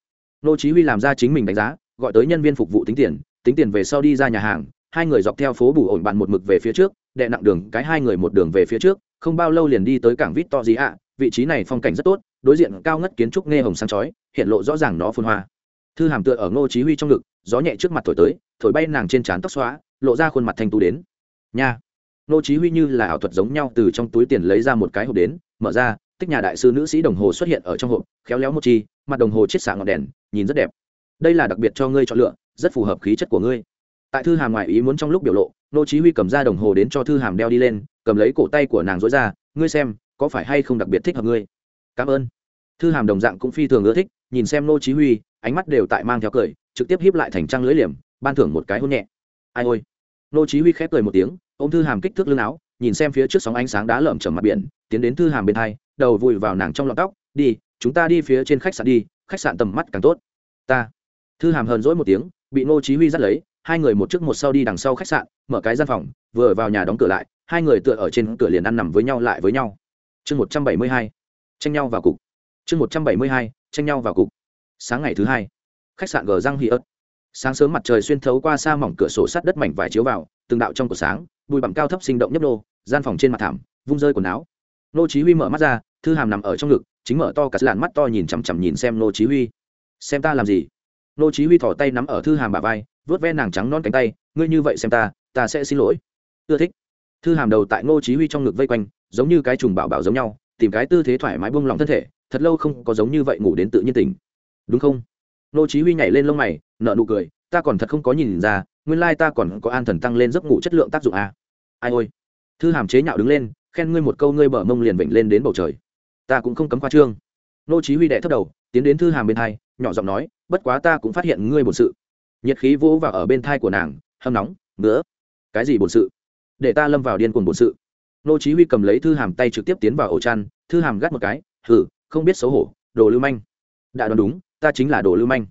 Nô chí huy làm ra chính mình đánh giá, gọi tới nhân viên phục vụ tính tiền tính tiền về sau đi ra nhà hàng, hai người dọc theo phố bù ổn bạn một mực về phía trước đệ nặng đường cái hai người một đường về phía trước, không bao lâu liền đi tới cảng vít to gì ạ vị trí này phong cảnh rất tốt, đối diện cao ngất kiến trúc nghe hồng sáng chói, hiện lộ rõ ràng nó phun hoa thư hàm tựa ở ngô chí huy trong ngực, gió nhẹ trước mặt thổi tới, thổi bay nàng trên trán tóc xóa lộ ra khuôn mặt thanh tú đến. Nha! Ngô chí huy như là ảo thuật giống nhau từ trong túi tiền lấy ra một cái hộp đến, mở ra, tích nhà đại sư nữ sĩ đồng hồ xuất hiện ở trong hộp, khéo léo một chi, mặt đồng hồ chiết sáng ngọn đèn, nhìn rất đẹp. Đây là đặc biệt cho ngươi chọn lựa, rất phù hợp khí chất của ngươi. Tại thư hàm ngoại ý muốn trong lúc biểu lộ, Ngô chí huy cầm ra đồng hồ đến cho thư hàm đeo đi lên, cầm lấy cổ tay của nàng duỗi ra, ngươi xem, có phải hay không đặc biệt thích hợp ngươi? Cảm ơn. Thư hàm đồng dạng cũng phi thường ưa thích, nhìn xem Ngô chí huy ánh mắt đều tại mang theo cười, trực tiếp hiếp lại thành trăng lưỡi liềm, ban thưởng một cái hôn nhẹ. Ai ôi. Nô chí huy khép cười một tiếng, ôm thư hàm kích thước lưng áo, nhìn xem phía trước sóng ánh sáng đá lởm chởm mặt biển, tiến đến thư hàm bên hai, đầu vùi vào nàng trong lọn tóc, đi, chúng ta đi phía trên khách sạn đi, khách sạn tầm mắt càng tốt. Ta. Thư hàm hờn dỗi một tiếng, bị nô chí huy dắt lấy, hai người một trước một sau đi đằng sau khách sạn, mở cái gian phòng, vừa vào nhà đóng cửa lại, hai người tựa ở trên cửa liền ăn nằm với nhau lại với nhau. Chương một trăm bảy mươi hai, tranh nhau vào cục. Chương một trăm bảy mươi hai, tranh nhau vào cục sáng ngày thứ hai, khách sạn gờ răng hi ớt. Sáng sớm mặt trời xuyên thấu qua xa mỏng cửa sổ sắt đất mảnh vải chiếu vào, từng đạo trong cổ sáng, bụi bặm cao thấp sinh động nhấp nô, gian phòng trên mặt thảm, vung rơi quần áo. Nô chí huy mở mắt ra, thư hàm nằm ở trong ngực, chính mở to cả làn mắt to nhìn chằm chằm nhìn xem nô chí huy. Xem ta làm gì? Nô chí huy thò tay nắm ở thư hàm bả vai vớt ve nàng trắng non cánh tay, ngươi như vậy xem ta ta sẽ xin lỗi. Ưa thích. Thư hàm đầu tại nô chí huy trong ngực vây quanh, giống như cái trùng bảo bảo giống nhau, tìm cái tư thế thoải mái buông lòng thân thể, thật lâu không có giống như vậy ngủ đến tự nhiên tỉnh đúng không? Nô chí huy nhảy lên lông mày nở nụ cười ta còn thật không có nhìn ra nguyên lai ta còn có an thần tăng lên giấc ngủ chất lượng tác dụng à. Ai ôi. Thư hàm chế nhạo đứng lên khen ngươi một câu ngươi bờ mông liền vịnh lên đến bầu trời. Ta cũng không cấm khoa trương. Nô chí huy đệ thấp đầu tiến đến thư hàm bên thay nhỏ giọng nói bất quá ta cũng phát hiện ngươi bổn sự. Nhiệt khí vỗ vào ở bên thai của nàng hâm nóng nữa cái gì bổn sự? Để ta lâm vào điên cuồng bổn sự. Nô chí huy cầm lấy thư hàm tay trực tiếp tiến vào ổ chăn thư hàm gắt một cái hừ, không biết xấu hổ đồ lưu manh. Đã đoán đúng ta chính là đồ lưu manh.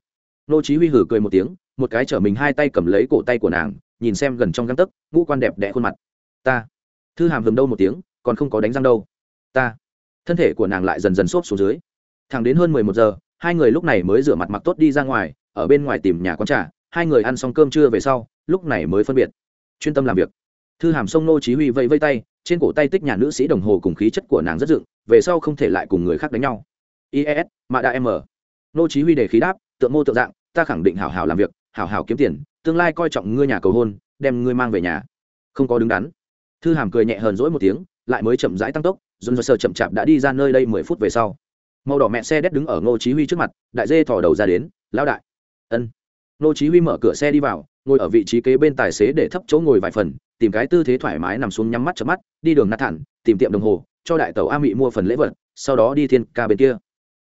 Nô chí huy hử cười một tiếng, một cái trở mình hai tay cầm lấy cổ tay của nàng, nhìn xem gần trong găng tấc, ngũ quan đẹp đẽ khuôn mặt. Ta. Thư hàm hầm đâu một tiếng, còn không có đánh răng đâu. Ta. Thân thể của nàng lại dần dần xốp xuống dưới. Thẳng đến hơn mười một giờ, hai người lúc này mới rửa mặt mặc tốt đi ra ngoài, ở bên ngoài tìm nhà quán trà, hai người ăn xong cơm trưa về sau, lúc này mới phân biệt. Chuyên tâm làm việc. Thư hàm sông nô chí huy vẫy vây tay, trên cổ tay tích nhà nữ sĩ đồng hồ cùng khí chất của nàng rất dựng, về sau không thể lại cùng người khác đánh nhau. Ies mạ đại m nô chí huy đề khí đáp, tượng mô tượng dạng, ta khẳng định hảo hảo làm việc, hảo hảo kiếm tiền, tương lai coi trọng ngươi nhà cầu hôn, đem ngươi mang về nhà. Không có đứng đắn. Thư hàm cười nhẹ hờn dỗi một tiếng, lại mới chậm rãi tăng tốc dồn dồn sờ chậm chạp đã đi ra nơi đây mười phút về sau. Màu đỏ mẹ xe đét đứng ở ngô chí huy trước mặt, đại dê thò đầu ra đến, lão đại. Ân. Ngô chí huy mở cửa xe đi vào, ngồi ở vị trí kế bên tài xế để thấp chỗ ngồi vài phần, tìm cái tư thế thoải mái nằm xuống nhắm mắt chớp mắt, đi đường nát thẳng, tìm tiệm đồng hồ, cho đại tàu a mỹ mua phần lễ vật, sau đó đi thiên ca bên kia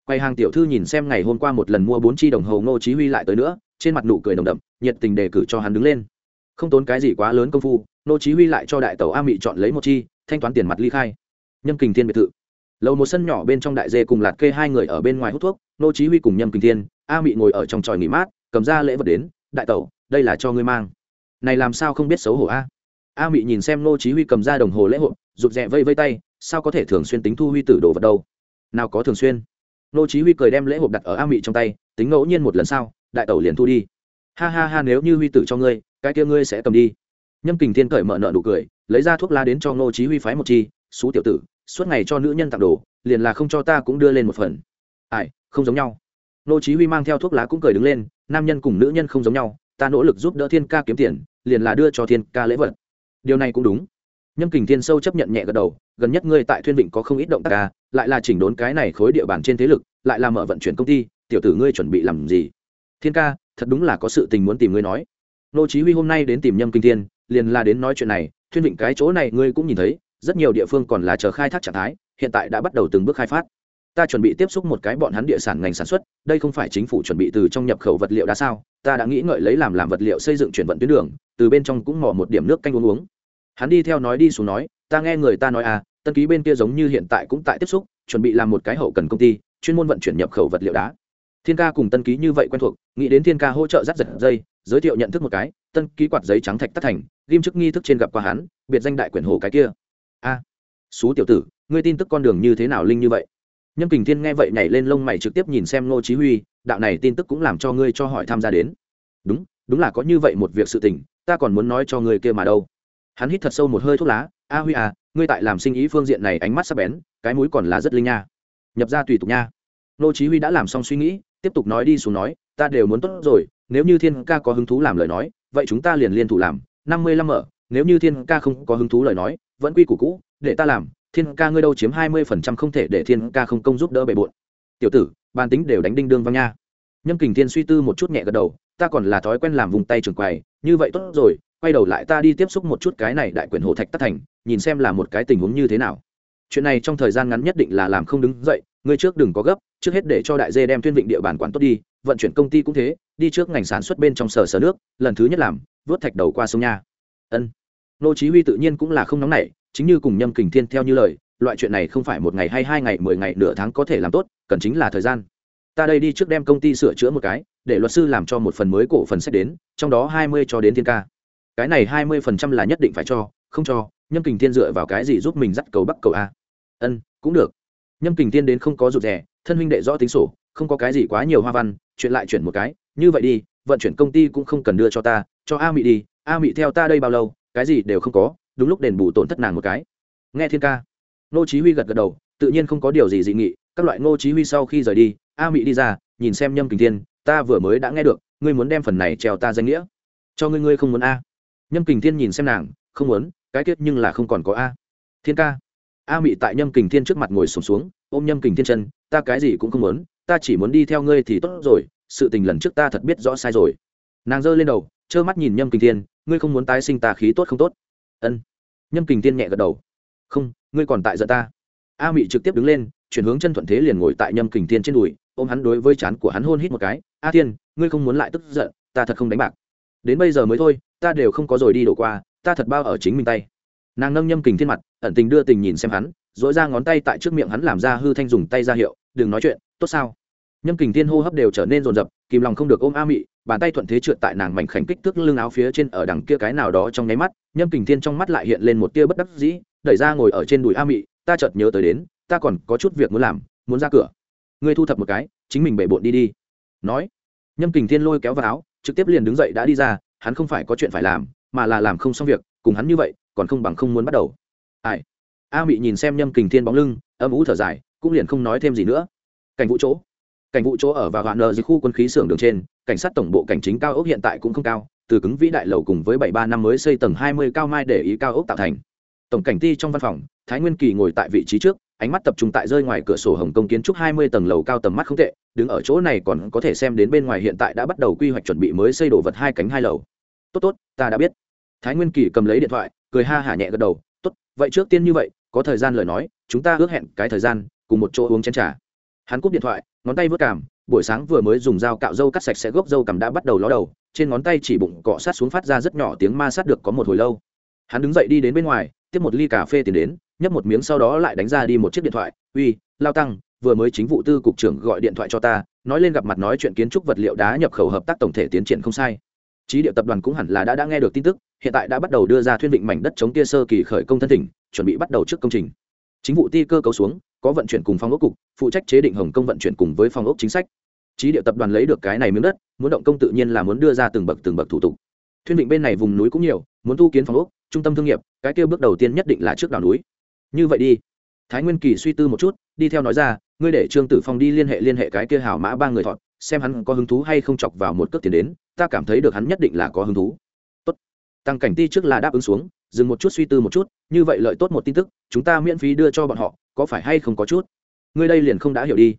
quay hàng tiểu thư nhìn xem ngày hôm qua một lần mua bốn chi đồng hồ ngô chí huy lại tới nữa, trên mặt nụ cười nồng đậm, nhiệt tình đề cử cho hắn đứng lên. Không tốn cái gì quá lớn công phu, ngô chí huy lại cho đại tàu a mị chọn lấy một chi, thanh toán tiền mặt ly khai. Nhâm kình thiên biệt thự. Lầu một sân nhỏ bên trong đại dê cùng lạt kê hai người ở bên ngoài hút thuốc, Ngô chí huy cùng nhâm kình thiên, a mị ngồi ở trong tròi nghỉ mát, cầm ra lễ vật đến, đại tẩu, đây là cho ngươi mang. Này làm sao không biết xấu hổ a? A mị nhìn xem Ngô chí huy cầm ra đồng hồ lễ hội, rụt rè vây vây tay, sao có thể thường xuyên tính thu huy tử đồ vật đâu? Nào có thường xuyên? Nô chí huy cười đem lễ hộp đặt ở a mị trong tay tính ngẫu nhiên một lần sau đại tẩu liền thu đi. Ha ha ha nếu như huy tử cho ngươi cái kia ngươi sẽ cầm đi. Nhâm kình thiên cởi mở nợ nụ cười lấy ra thuốc lá đến cho nô chí huy phái một chi xú tiểu tử suốt ngày cho nữ nhân tặng đồ liền là không cho ta cũng đưa lên một phần. Ải, không giống nhau. Nô chí huy mang theo thuốc lá cũng cười đứng lên nam nhân cùng nữ nhân không giống nhau ta nỗ lực giúp đỡ thiên ca kiếm tiền liền là đưa cho thiên ca lễ vật. Điều này cũng đúng nhâm kình thiên sâu chấp nhận nhẹ gật đầu, gần nhất ngươi tại thuyên vịnh có không ít động tác ca lại là chỉnh đốn cái này khối địa bàn trên thế lực, lại là mở vận chuyển công ty, tiểu tử ngươi chuẩn bị làm gì? Thiên ca, thật đúng là có sự tình muốn tìm ngươi nói. Nô chí huy hôm nay đến tìm nhâm kinh thiên, liền là đến nói chuyện này, thuyên vịnh cái chỗ này ngươi cũng nhìn thấy, rất nhiều địa phương còn là chờ khai thác trạng thái, hiện tại đã bắt đầu từng bước khai phát. Ta chuẩn bị tiếp xúc một cái bọn hắn địa sản ngành sản xuất, đây không phải chính phủ chuẩn bị từ trong nhập khẩu vật liệu đã sao? Ta đã nghĩ ngợi lấy làm làm vật liệu xây dựng chuyển vận tuyến đường, từ bên trong cũng mò một điểm nước canh uống uống hắn đi theo nói đi xuống nói ta nghe người ta nói à tân ký bên kia giống như hiện tại cũng tại tiếp xúc chuẩn bị làm một cái hậu cần công ty chuyên môn vận chuyển nhập khẩu vật liệu đá. Thiên ca cùng tân ký như vậy quen thuộc nghĩ đến thiên ca hỗ trợ rắt giật dây giới thiệu nhận thức một cái tân ký quạt giấy trắng thạch tắt thành ghim chức nghi thức trên gặp qua hắn biệt danh đại quyển hồ cái kia. A à, xú tiểu tử ngươi tin tức con đường như thế nào linh như vậy? Nhâm kình thiên nghe vậy nhảy lên lông mày trực tiếp nhìn xem ngô chí huy đạo này tin tức cũng làm cho ngươi cho hỏi tham gia đến. Đúng đúng là có như vậy một việc sự tình ta còn muốn nói cho ngươi kia mà đâu hắn hít thật sâu một hơi thuốc lá, a huy à ngươi tại làm sinh ý phương diện này ánh mắt sắc bén, cái mũi còn là rất linh nha. Nhập ra tùy tục nha. Nô chí huy đã làm xong suy nghĩ, tiếp tục nói đi xuống nói, ta đều muốn tốt rồi, nếu như thiên ca có hứng thú làm lời nói, vậy chúng ta liền liên thủ làm, năm mươi lăm ở. nếu như thiên ca không có hứng thú lời nói, vẫn quy củ cũ, để ta làm, thiên ca ngươi đâu chiếm hai mươi phần trăm không thể để thiên ca không công giúp đỡ bề bộn. Tiểu tử, bàn tính đều đánh đinh đương văng nha. Nhâm kình thiên suy tư một chút nhẹ gật đầu, ta còn là thói quen làm vùng tay trường quầy, như vậy tốt rồi quay đầu lại ta đi tiếp xúc một chút cái này đại quyền hồ thạch tắt thành, nhìn xem là một cái tình huống như thế nào. Chuyện này trong thời gian ngắn nhất định là làm không đứng dậy, ngươi trước đừng có gấp, trước hết để cho đại dê đem tuyên vịnh địa bàn quản tốt đi, vận chuyển công ty cũng thế, đi trước ngành sản xuất bên trong sở sở nước, lần thứ nhất làm, vớt thạch đầu qua sông nha. Ân. Nô chí huy tự nhiên cũng là không nóng nảy, chính như cùng nhâm kình thiên theo như lời, loại chuyện này không phải một ngày hay hai ngày, mười ngày, nửa tháng có thể làm tốt, cần chính là thời gian. Ta đây đi trước đem công ty sửa chữa một cái, để luật sư làm cho một phần mới cổ phần sách đến, trong đó hai mươi cho đến thiên ca cái này hai mươi phần trăm là nhất định phải cho, không cho, nhâm kình thiên dựa vào cái gì giúp mình dắt cầu bắc cầu a? Ân, cũng được. Nhâm kình thiên đến không có rụt rè, thân huynh đệ rõ tính sổ, không có cái gì quá nhiều hoa văn, chuyện lại chuyển một cái, như vậy đi, vận chuyển công ty cũng không cần đưa cho ta, cho a mị đi, a mị theo ta đây bao lâu, cái gì đều không có, đúng lúc đền bù tổn thất nàng một cái. Nghe thiên ca. Nô chí huy gật gật đầu, tự nhiên không có điều gì dị nghị, các loại nô chí huy sau khi rời đi, a mị đi ra, nhìn xem nhâm kình thiên, ta vừa mới đã nghe được, ngươi muốn đem phần này treo ta danh nghĩa. Cho ngươi ngươi không muốn a nhâm kình thiên nhìn xem nàng không muốn cái tiết nhưng là không còn có a. Thiên ca. A mị tại nhâm kình thiên trước mặt ngồi sùng xuống, xuống ôm nhâm kình thiên chân ta cái gì cũng không muốn ta chỉ muốn đi theo ngươi thì tốt rồi sự tình lần trước ta thật biết rõ sai rồi. Nàng giơ lên đầu trơ mắt nhìn nhâm kình thiên ngươi không muốn tái sinh ta khí tốt không tốt? Ân. Nhâm kình Thiên nhẹ gật đầu. Không ngươi còn tại giận ta. A mị trực tiếp đứng lên chuyển hướng chân thuận thế liền ngồi tại nhâm kình Thiên trên đùi ôm hắn đối với chán của hắn hôn hít một cái. A thiên ngươi không muốn lại tức giận ta thật không đánh bạc đến bây giờ mới thôi, ta đều không có rồi đi đổ qua, ta thật bao ở chính mình tay. Nàng nâng nhâm kình thiên mặt, ẩn tình đưa tình nhìn xem hắn dỗi ra ngón tay tại trước miệng hắn làm ra hư thanh dùng tay ra hiệu, đừng nói chuyện, tốt sao? Nhâm kình thiên hô hấp đều trở nên rồn rập kìm lòng không được ôm a mị, bàn tay thuận thế trượt tại nàng mảnh khảnh kích thước lưng áo phía trên ở đằng kia cái nào đó trong nháy mắt, nhâm kình thiên trong mắt lại hiện lên một tia bất đắc dĩ, đẩy ra ngồi ở trên đùi a mị, ta chợt nhớ tới đến, ta còn có chút việc muốn làm, muốn ra cửa. Ngươi thu thập một cái, chính mình bể bộn đi đi. Nói, nhâm kình thiên lôi kéo vào áo trực tiếp liền đứng dậy đã đi ra, hắn không phải có chuyện phải làm, mà là làm không xong việc, cùng hắn như vậy, còn không bằng không muốn bắt đầu. Ai? A mị nhìn xem nhâm kình thiên bóng lưng, âm ú thở dài, cũng liền không nói thêm gì nữa. Cảnh vụ chỗ. Cảnh vụ chỗ ở và gạn nợ dưới khu quân khí xưởng đường trên, cảnh sát tổng bộ cảnh chính cao ốc hiện tại cũng không cao, từ cứng vĩ đại lầu cùng với bảy ba năm mới xây tầng hai mươi cao mai để ý cao ốc tạo thành. Tổng cảnh ty trong văn phòng, thái nguyên kỳ ngồi tại vị trí trước ánh mắt tập trung tại rơi ngoài cửa sổ hồng Công kiến trúc hai mươi tầng lầu cao tầm mắt không tệ, đứng ở chỗ này còn có thể xem đến bên ngoài hiện tại đã bắt đầu quy hoạch chuẩn bị mới xây đổ vật hai cánh hai lầu. Tốt tốt, ta đã biết. Thái nguyên kỳ cầm lấy điện thoại, cười ha hả nhẹ gật đầu, tốt, vậy trước tiên như vậy, có thời gian lời nói, chúng ta ước hẹn cái thời gian, cùng một chỗ uống chén trà. Hắn cúp điện thoại, ngón tay vớt cảm buổi sáng vừa mới dùng dao cạo dâu cắt sạch sẽ gốc dâu cằm đã bắt đầu ló đầu, trên ngón tay chỉ bụng cọ sát xuống phát ra rất nhỏ tiếng ma sát được có một hồi lâu. Hắn đứng dậy đi đến bên ngoài, tiếp một ly cà phê tiến đến nhấp một miếng sau đó lại đánh ra đi một chiếc điện thoại. Uy, lao tăng, vừa mới chính vụ tư cục trưởng gọi điện thoại cho ta, nói lên gặp mặt nói chuyện kiến trúc vật liệu đá nhập khẩu hợp tác tổng thể tiến triển không sai. Trí địa tập đoàn cũng hẳn là đã đã nghe được tin tức, hiện tại đã bắt đầu đưa ra thuyên vịnh mảnh đất chống tia sơ kỳ khởi công thân tỉnh chuẩn bị bắt đầu trước công trình. Chính vụ ti cơ cấu xuống, có vận chuyển cùng phòng ốc cục, phụ trách chế định hồng công vận chuyển cùng với phòng ốc chính sách. Trí địa tập đoàn lấy được cái này miếng đất, muốn động công tự nhiên là muốn đưa ra từng bậc từng bậc thủ tục. Thuyên vịnh bên này vùng núi cũng nhiều, muốn thu kiến phòng ốc, trung tâm thương nghiệp, cái kêu bước đầu tiên nhất định là trước đảo núi như vậy đi. Thái nguyên kỳ suy tư một chút, đi theo nói ra, ngươi để trương tử phong đi liên hệ liên hệ cái kia hảo mã ba người thọt, xem hắn có hứng thú hay không chọc vào một cước tiền đến, ta cảm thấy được hắn nhất định là có hứng thú. Tốt. Tăng cảnh ti trước là đáp ứng xuống, dừng một chút suy tư một chút, như vậy lợi tốt một tin tức, chúng ta miễn phí đưa cho bọn họ, có phải hay không có chút? Ngươi đây liền không đã hiểu đi.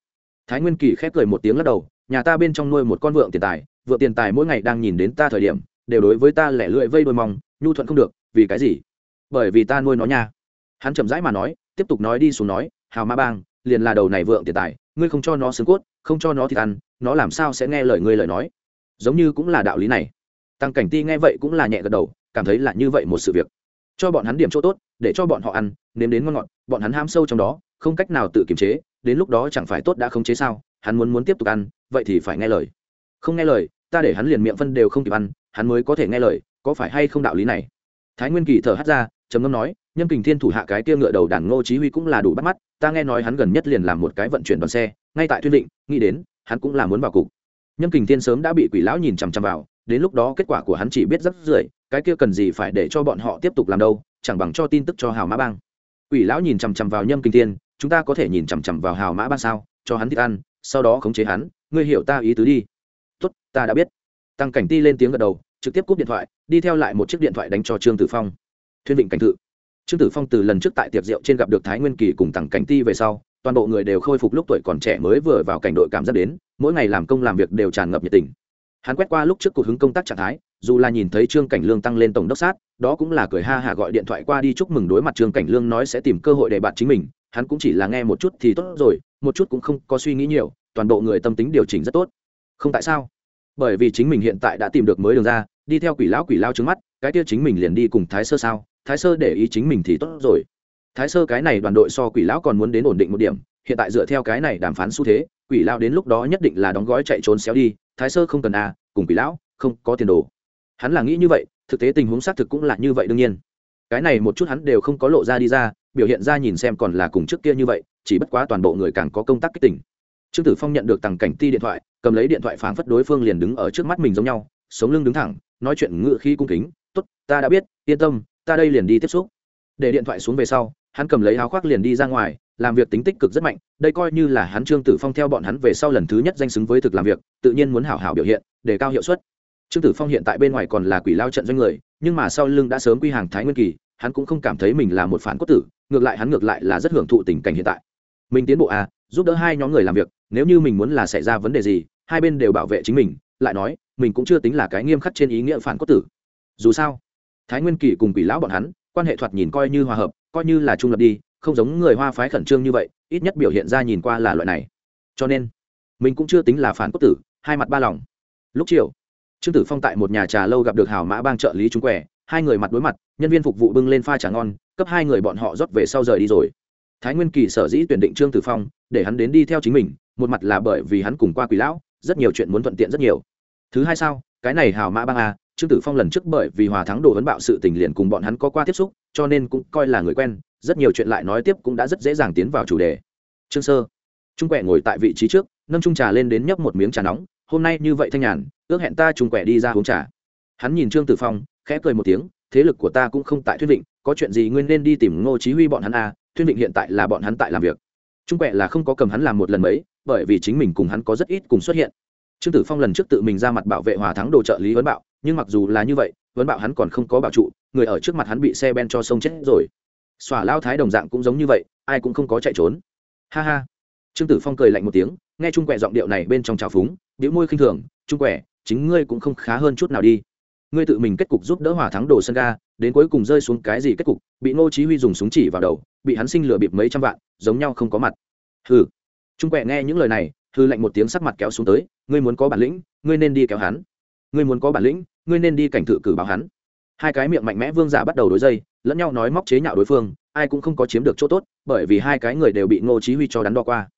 Thái nguyên kỳ khép cười một tiếng lắc đầu, nhà ta bên trong nuôi một con vượng tiền tài, vượng tiền tài mỗi ngày đang nhìn đến ta thời điểm, đều đối với ta lẻ lưỡi vây đôi mong, nhu thuận không được, vì cái gì? Bởi vì ta nuôi nó nha hắn chậm rãi mà nói, tiếp tục nói đi xuống nói, hào ma bang, liền là đầu này vượng tiền tài, ngươi không cho nó xương cốt, không cho nó thịt ăn, nó làm sao sẽ nghe lời ngươi lời nói? Giống như cũng là đạo lý này. Tăng cảnh ti nghe vậy cũng là nhẹ gật đầu, cảm thấy là như vậy một sự việc. Cho bọn hắn điểm chỗ tốt, để cho bọn họ ăn, nếm đến ngon ngọt, bọn hắn ham sâu trong đó, không cách nào tự kiềm chế, đến lúc đó chẳng phải tốt đã không chế sao? Hắn muốn muốn tiếp tục ăn, vậy thì phải nghe lời. Không nghe lời, ta để hắn liền miệng phân đều không kịp ăn, hắn mới có thể nghe lời, có phải hay không đạo lý này? Thái nguyên kỳ thở hắt ra, trầm ngâm nói nhân kình thiên thủ hạ cái kia ngựa đầu đàn ngô chí huy cũng là đủ bắt mắt, ta nghe nói hắn gần nhất liền làm một cái vận chuyển đoàn xe, ngay tại thuyên định, nghĩ đến, hắn cũng là muốn vào cục. Nhân kình thiên sớm đã bị quỷ lão nhìn chằm chằm vào, đến lúc đó kết quả của hắn chỉ biết rất rưởi cái kia cần gì phải để cho bọn họ tiếp tục làm đâu, chẳng bằng cho tin tức cho hào mã bang. Quỷ lão nhìn chằm chằm vào nhâm kinh thiên, chúng ta có thể nhìn chằm chằm vào hào mã bang sao, cho hắn thích ăn, sau đó khống chế hắn, ngươi hiểu ta ý tứ đi. Tốt, ta đã biết. Tăng cảnh ti lên tiếng gật đầu, trực tiếp cúp điện thoại, đi theo lại một chiếc điện thoại đánh cho trương tử phong. Thuyên vịnh cảnh tự trương tử phong từ lần trước tại tiệc rượu trên gặp được thái nguyên kỳ cùng tặng cảnh ti về sau, toàn bộ người đều khôi phục lúc tuổi còn trẻ mới vừa vào cảnh đội cảm giác đến, mỗi ngày làm công làm việc đều tràn ngập nhiệt tình. Hắn quét qua lúc trước cuộc hứng công tác trạng thái, dù là nhìn thấy trương cảnh lương tăng lên tổng đốc sát, đó cũng là cười ha hả gọi điện thoại qua đi chúc mừng đối mặt trương cảnh lương nói sẽ tìm cơ hội để bạn chính mình, hắn cũng chỉ là nghe một chút thì tốt rồi, một chút cũng không có suy nghĩ nhiều, toàn bộ người tâm tính điều chỉnh rất tốt. Không tại sao? Bởi vì chính mình hiện tại đã tìm được mới đường ra, đi theo quỷ lão quỷ lao trứng mắt, cái kia chính mình liền đi cùng thái sơ sao? Thái sơ để ý chính mình thì tốt rồi. Thái sơ cái này đoàn đội so quỷ lão còn muốn đến ổn định một điểm, hiện tại dựa theo cái này đàm phán xu thế, quỷ lão đến lúc đó nhất định là đóng gói chạy trốn xéo đi, thái sơ không cần à cùng quỷ lão, không có tiền đồ. Hắn là nghĩ như vậy, thực tế tình huống xác thực cũng là như vậy đương nhiên. Cái này một chút hắn đều không có lộ ra đi ra, biểu hiện ra nhìn xem còn là cùng trước kia như vậy, chỉ bất quá toàn bộ người càng có công tác kích tỉnh trương tử phong nhận được tằng cảnh ti điện thoại, cầm lấy điện thoại phán phất đối phương liền đứng ở trước mắt mình giống nhau, sống lưng đứng thẳng, nói chuyện ngựa khi cung kính, tốt, ta đã biết, yên tâm ta đây liền đi tiếp xúc. Để điện thoại xuống về sau, hắn cầm lấy áo khoác liền đi ra ngoài, làm việc tính tích cực rất mạnh, đây coi như là hắn trương tử phong theo bọn hắn về sau lần thứ nhất danh xứng với thực làm việc, tự nhiên muốn hảo hảo biểu hiện, để cao hiệu suất. Trương tử phong hiện tại bên ngoài còn là quỷ lao trận doanh người, nhưng mà sau lưng đã sớm quy hàng thái nguyên kỳ, hắn cũng không cảm thấy mình là một phản quốc tử, ngược lại hắn ngược lại là rất hưởng thụ tình cảnh hiện tại. Mình tiến bộ à giúp đỡ hai nhóm người làm việc, nếu như mình muốn là xảy ra vấn đề gì, hai bên đều bảo vệ chính mình, lại nói, mình cũng chưa tính là cái nghiêm khắc trên ý nghĩa phản quốc tử. Dù sao thái nguyên kỳ cùng quỷ lão bọn hắn, quan hệ thoạt nhìn coi như hòa hợp, coi như là trung lập đi, không giống người hoa phái khẩn trương như vậy, ít nhất biểu hiện ra nhìn qua là loại này. Cho nên, mình cũng chưa tính là phản quốc tử, hai mặt ba lòng. Lúc chiều, trương tử phong tại một nhà trà lâu gặp được hào mã bang trợ lý trung quẻ, hai người mặt đối mặt, nhân viên phục vụ bưng lên pha trà ngon, cấp hai người bọn họ rót về sau rời đi rồi. Thái nguyên kỳ sở dĩ tuyển định trương tử phong, để hắn đến đi theo chính mình, một mặt là bởi vì hắn cùng qua quỷ lão, rất nhiều chuyện muốn thuận tiện rất nhiều. Thứ hai sao, cái này hào mã bang à? Trương tử phong lần trước bởi vì hòa thắng đồ vấn bạo sự tình liền cùng bọn hắn có qua tiếp xúc, cho nên cũng coi là người quen, rất nhiều chuyện lại nói tiếp cũng đã rất dễ dàng tiến vào chủ đề. Trương sơ, trung quẹ ngồi tại vị trí trước, nâng trung trà lên đến nhấp một miếng trà nóng, hôm nay như vậy thanh nhàn, ước hẹn ta trung quẹ đi ra uống trà. Hắn nhìn trương tử phong, khẽ cười một tiếng, thế lực của ta cũng không tại thuyết vịnh, có chuyện gì nguyên nên đi tìm ngô chí huy bọn hắn à thuyết vịnh hiện tại là bọn hắn tại làm việc. Trung quẹ là không có cầm hắn làm một lần mấy, bởi vì chính mình cùng hắn có rất ít cùng xuất hiện. Trương tử phong lần trước tự mình ra mặt bảo vệ hòa thắng đồ trợ lý vấn bạo nhưng mặc dù là như vậy vấn bạo hắn còn không có bảo trụ, người ở trước mặt hắn bị xe ben cho sông chết rồi. Xòa lao thái đồng dạng cũng giống như vậy, ai cũng không có chạy trốn. Ha ha. Trương tử phong cười lạnh một tiếng, nghe trung quẹ giọng điệu này bên trong trào phúng điệu môi khinh thường, trung quẹ chính ngươi cũng không khá hơn chút nào đi. Ngươi tự mình kết cục giúp đỡ hỏa thắng đồ sân ga, đến cuối cùng rơi xuống cái gì kết cục, bị ngô chí huy dùng súng chỉ vào đầu, bị hắn sinh lừa bịp mấy trăm vạn, giống nhau không có mặt. Hừ. Trung quẹ nghe những lời này hư lạnh một tiếng sắc mặt kéo xuống tới, ngươi muốn có bản lĩnh, ngươi nên đi kéo hắn ngươi muốn có bản lĩnh, ngươi nên đi cảnh thự cử báo hắn. Hai cái miệng mạnh mẽ vương giả bắt đầu đối dây, lẫn nhau nói móc chế nhạo đối phương, ai cũng không có chiếm được chỗ tốt, bởi vì hai cái người đều bị ngô chí huy cho đắn đo qua.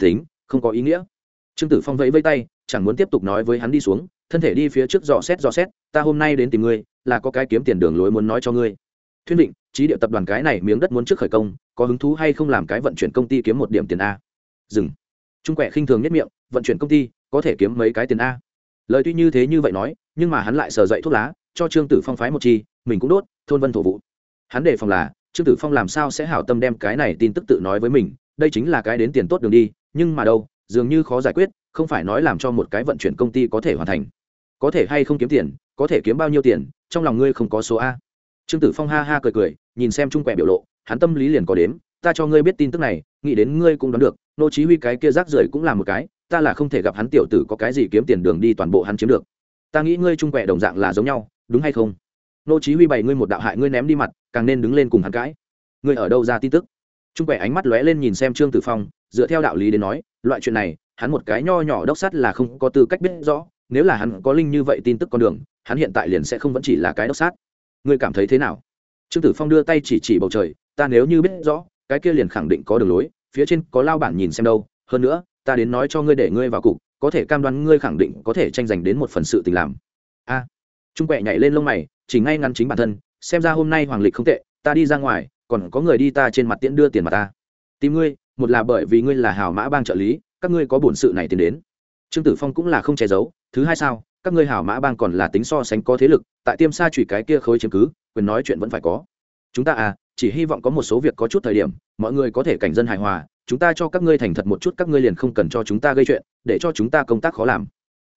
Tính, không có ý nghĩa. Trương tử phong vẫy vẫy tay, chẳng muốn tiếp tục nói với hắn đi xuống, thân thể đi phía trước dò xét dò xét, ta hôm nay đến tìm ngươi, là có cái kiếm tiền đường lối muốn nói cho ngươi. Thuyên định trí địa tập đoàn cái này miếng đất muốn trước khởi công, có hứng thú hay không làm cái vận chuyển công ty kiếm một điểm tiền a? Dừng. Trung quẹ khinh thường nhất miệng, vận chuyển công ty, có thể kiếm mấy cái tiền a? Lời tuy như thế như vậy nói, nhưng mà hắn lại sờ dậy thuốc lá, cho trương tử phong phái một chi, mình cũng đốt, thôn vân thổ vụ hắn đề phòng là, trương tử phong làm sao sẽ hảo tâm đem cái này tin tức tự nói với mình, đây chính là cái đến tiền tốt đường đi, nhưng mà đâu, dường như khó giải quyết, không phải nói làm cho một cái vận chuyển công ty có thể hoàn thành. Có thể hay không kiếm tiền, có thể kiếm bao nhiêu tiền, trong lòng ngươi không có số a. Trương tử phong ha ha cười cười, nhìn xem trung quẹ biểu lộ, hắn tâm lý liền có đếm, ta cho ngươi biết tin tức này, nghĩ đến ngươi cũng đoán được, nô chí huy cái kia rác rưởi cũng là một cái ta là không thể gặp hắn tiểu tử có cái gì kiếm tiền đường đi toàn bộ hắn chiếm được. Ta nghĩ ngươi trung quẹ đồng dạng là giống nhau, đúng hay không? Nô chí huy bày ngươi một đạo hại ngươi ném đi mặt, càng nên đứng lên cùng hắn cãi. Ngươi ở đâu ra tin tức? Trung quẹ ánh mắt lóe lên nhìn xem trương tử phong, dựa theo đạo lý đến nói, loại chuyện này, hắn một cái nho nhỏ đốc sát là không có tư cách biết rõ, nếu là hắn có linh như vậy tin tức con đường, hắn hiện tại liền sẽ không vẫn chỉ là cái đốc sát. Ngươi cảm thấy thế nào? Trương tử phong đưa tay chỉ chỉ bầu trời, ta nếu như biết rõ, cái kia liền khẳng định có đường lối, phía trên có lao bản nhìn xem đâu, hơn nữa ta đến nói cho ngươi để ngươi vào cục, có thể cam đoan ngươi khẳng định có thể tranh giành đến một phần sự tình làm. A. Trung quẹ nhảy lên lông mày, chỉ ngay ngăn chính bản thân, xem ra hôm nay hoàng lịch không tệ, ta đi ra ngoài, còn có người đi ta trên mặt tiễn đưa tiền mà ta. Tìm ngươi, một là bởi vì ngươi là hào mã bang trợ lý, các ngươi có bổn sự này tiến đến. Trương tử phong cũng là không che giấu, thứ hai sao, các ngươi hảo mã bang còn là tính so sánh có thế lực, tại tiêm sa chùy cái kia khối chiếm cứ, quyền nói chuyện vẫn phải có. Chúng ta à chỉ hy vọng có một số việc có chút thời điểm, mọi người có thể cảnh dân hài hòa chúng ta cho các ngươi thành thật một chút, các ngươi liền không cần cho chúng ta gây chuyện, để cho chúng ta công tác khó làm.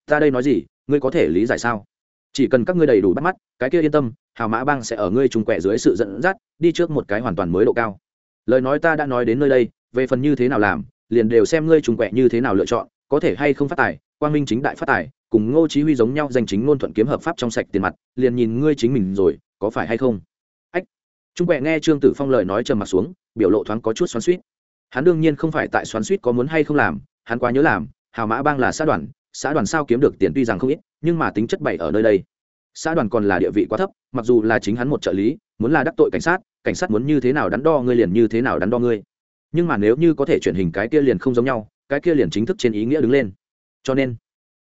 Ta đây nói gì, ngươi có thể lý giải sao? Chỉ cần các ngươi đầy đủ bắt mắt, cái kia yên tâm, hào mã bang sẽ ở ngươi trùng quẹ dưới sự dẫn dắt, đi trước một cái hoàn toàn mới độ cao. Lời nói ta đã nói đến nơi đây, về phần như thế nào làm, liền đều xem ngươi trùng quẹ như thế nào lựa chọn, có thể hay không phát tài, quang minh chính đại phát tài, cùng ngô chí huy giống nhau danh chính ngôn thuận kiếm hợp pháp trong sạch tiền mặt, liền nhìn ngươi chính mình rồi, có phải hay không? Ách. Trung quẹ nghe trương tử phong lời nói trầm mặt xuống, biểu lộ thoáng có chút xoắn xuýt hắn đương nhiên không phải tại xoắn xuýt có muốn hay không làm, hắn quá nhớ làm, hào mã bang là xã đoàn xã đoàn sao kiếm được tiền tuy rằng không ít, nhưng mà tính chất bậy ở nơi đây. Xã đoàn còn là địa vị quá thấp, mặc dù là chính hắn một trợ lý, muốn là đắc tội cảnh sát cảnh sát muốn như thế nào đắn đo ngươi liền như thế nào đắn đo ngươi. Nhưng mà nếu như có thể chuyển hình cái kia liền không giống nhau, cái kia liền chính thức trên ý nghĩa đứng lên. Cho nên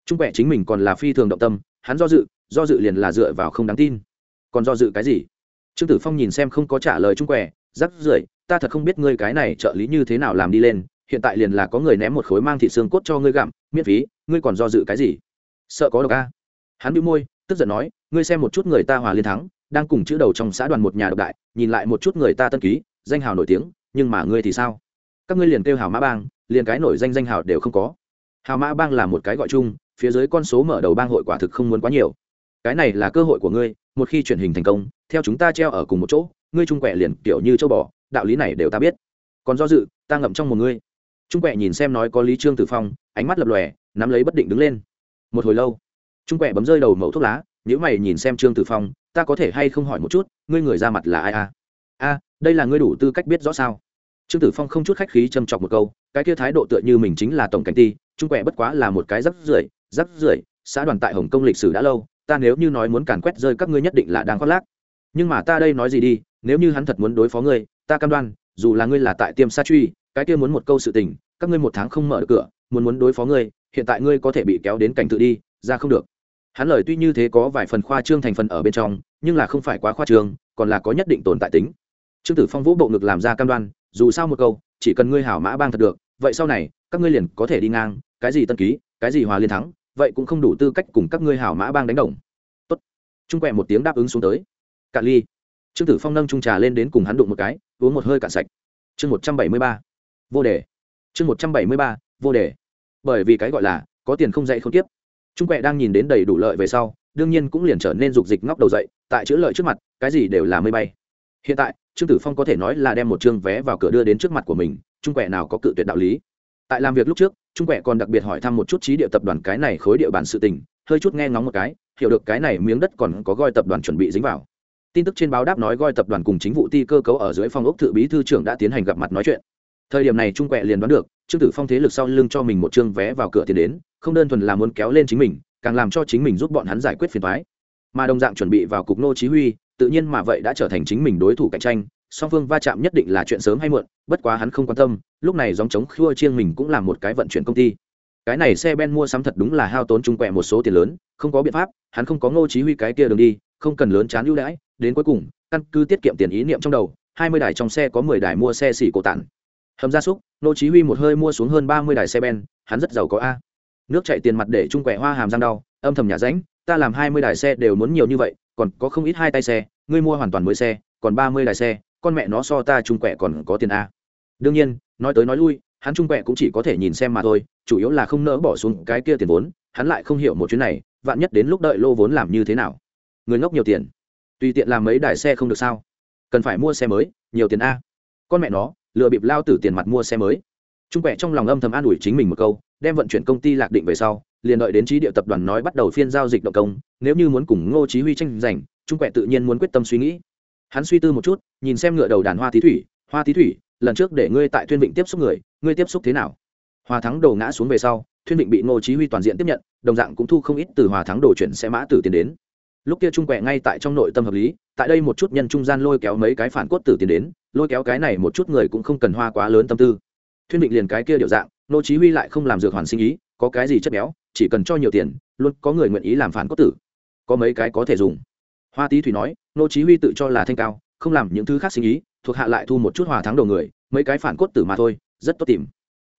trung quẹ chính mình còn là phi thường động tâm, hắn do dự do dự liền là dựa vào không đáng tin. Còn do dự cái gì? Trương tử phong nhìn xem không có trả lời trung quẹ rắc rưởi ta thật không biết ngươi cái này trợ lý như thế nào làm đi lên, hiện tại liền là có người ném một khối mang thịt xương cốt cho ngươi gặm, miễn phí, ngươi còn do dự cái gì? Sợ có độc a. Hắn bị môi, tức giận nói, ngươi xem một chút người ta hòa liên thắng, đang cùng chữ đầu trong xã đoàn một nhà độc đại, nhìn lại một chút người ta tân ký, danh hào nổi tiếng, nhưng mà ngươi thì sao? Các ngươi liền kêu hào mã bang, liền cái nổi danh danh hào đều không có. Hào mã bang là một cái gọi chung, phía dưới con số mở đầu bang hội quả thực không muốn quá nhiều. Cái này là cơ hội của ngươi, một khi truyền hình thành công, theo chúng ta treo ở cùng một chỗ, ngươi trung quẹ liền kiểu như châu bò đạo lý này đều ta biết. Còn do dự, ta ngậm trong một ngươi trung quẹ nhìn xem nói có lý trương tử phong, ánh mắt lập lòe, nắm lấy bất định đứng lên. Một hồi lâu, trung quẹ bấm rơi đầu mẫu thuốc lá nếu mày nhìn xem trương tử phong, ta có thể hay không hỏi một chút, ngươi người ra mặt là ai à? A đây là ngươi đủ tư cách biết rõ sao? Trương tử phong không chút khách khí châm chọc một câu, cái kia thái độ tựa như mình chính là tổng cảnh ti, trung quẹ bất quá là một cái rắc rưởi rắc rưởi, xã đoàn tại hồng kông lịch sử đã lâu, ta nếu như nói muốn càn quét rơi các ngươi nhất định là đang khoác lác. Nhưng mà ta đây nói gì đi, nếu như hắn thật muốn đối phó ngươi ta cam đoan, dù là ngươi là tại tiêm sa truy, cái kia muốn một câu sự tình, các ngươi một tháng không mở được cửa, muốn muốn đối phó ngươi, hiện tại ngươi có thể bị kéo đến cảnh tự đi, ra không được. Hắn lời tuy như thế có vài phần khoa trương thành phần ở bên trong, nhưng là không phải quá khoa trương, còn là có nhất định tồn tại tính. Trương tử phong vũ bộ ngực làm ra cam đoan, dù sao một câu, chỉ cần ngươi hảo mã bang thật được, vậy sau này, các ngươi liền có thể đi ngang, cái gì tân ký, cái gì hòa liên thắng, vậy cũng không đủ tư cách cùng các ngươi hảo mã bang đánh đồng. Tốt. Trung quẹ một tiếng đáp ứng xuống tới. Cạn ly trương tử phong nâng trung trà lên đến cùng hắn đụng một cái, uống một hơi cạn sạch. Chương một trăm bảy mươi ba, vô đề. Chương một trăm bảy mươi ba, vô đề. Bởi vì cái gọi là, có tiền không dạy không tiếp. Trung quẹ đang nhìn đến đầy đủ lợi về sau, đương nhiên cũng liền trở nên dục dịch ngóc đầu dậy, tại chữ lợi trước mặt, cái gì đều là mây bay. Hiện tại, trương tử phong có thể nói là đem một chương vé vào cửa đưa đến trước mặt của mình, trung quẹ nào có cự tuyệt đạo lý. Tại làm việc lúc trước, trung quẹ còn đặc biệt hỏi thăm một chút trí địa tập đoàn cái này khối địa bàn sự tình, hơi chút nghe ngóng một cái, hiểu được cái này miếng đất còn có goi tập đoàn chuẩn bị dính vào tin tức trên báo đáp nói goi tập đoàn cùng chính vụ ti cơ cấu ở dưới phòng ốc thự bí thư trưởng đã tiến hành gặp mặt nói chuyện. Thời điểm này trung quẹ liền đoán được, trương tử phong thế lực sau lưng cho mình một chương vé vào cửa tiền đến, không đơn thuần là muốn kéo lên chính mình, càng làm cho chính mình giúp bọn hắn giải quyết phiền thoái mà đồng dạng chuẩn bị vào cục nô chí huy, tự nhiên mà vậy đã trở thành chính mình đối thủ cạnh tranh, song phương va chạm nhất định là chuyện sớm hay muộn, bất quá hắn không quan tâm, lúc này dòng chống khua chiêng mình cũng là một cái vận chuyển công ty. Cái này xe ben mua sắm thật đúng là hao tốn trung quẹ một số tiền lớn, không có biện pháp, hắn không có ngô chí huy cái kia đường đi, không cần lớn chán ưu đãi đến cuối cùng, căn cứ tiết kiệm tiền ý niệm trong đầu, hai mươi đài trong xe có mười đài mua xe xỉ cổ tản. Hầm gia súc, nô chí huy một hơi mua xuống hơn ba mươi đài xe ben, hắn rất giàu có a. Nước chạy tiền mặt để trung quẹ hoa hàm răng đau, âm thầm nhà ránh, ta làm hai mươi đài xe đều muốn nhiều như vậy, còn có không ít hai tay xe, ngươi mua hoàn toàn mới xe, còn ba mươi đài xe, con mẹ nó so ta trung quẹ còn có tiền a. Đương nhiên, nói tới nói lui, hắn trung quẹ cũng chỉ có thể nhìn xem mà thôi, chủ yếu là không nỡ bỏ xuống cái kia tiền vốn, hắn lại không hiểu một chuyến này, vạn nhất đến lúc đợi lô vốn làm như thế nào. Người ngốc nhiều tiền tùy tiện làm mấy đài xe không được sao? Cần phải mua xe mới, nhiều tiền a. Con mẹ nó, lừa bịp lao tử tiền mặt mua xe mới. Trung quẹ trong lòng âm thầm an ủi chính mình một câu, đem vận chuyển công ty lạc định về sau, liền đợi đến trí địa tập đoàn nói bắt đầu phiên giao dịch động công, nếu như muốn cùng ngô chí huy tranh giành, trung quẹ tự nhiên muốn quyết tâm suy nghĩ. Hắn suy tư một chút, nhìn xem ngựa đầu đàn hoa tí thủy, hoa tí thủy, lần trước để ngươi tại thuyên vịnh tiếp xúc người, ngươi tiếp xúc thế nào? Hòa thắng đồ ngã xuống về sau, thuyên vịnh bị ngô chí huy toàn diện tiếp nhận, đồng dạng cũng thu không ít từ hòa thắng đồ chuyển xe mã tử tiền đến lúc kia trung quẹ ngay tại trong nội tâm hợp lý, tại đây một chút nhân trung gian lôi kéo mấy cái phản cốt tử tiền đến, lôi kéo cái này một chút người cũng không cần hoa quá lớn tâm tư. Thuyên định liền cái kia điều dạng, nô chí huy lại không làm dược hoàn sinh ý, có cái gì chất béo, chỉ cần cho nhiều tiền, luôn có người nguyện ý làm phản cốt tử. Có mấy cái có thể dùng. Hoa tý thủy nói, nô chí huy tự cho là thanh cao, không làm những thứ khác sinh ý, thuộc hạ lại thu một chút hòa thắng đầu người, mấy cái phản cốt tử mà thôi, rất tốt tìm.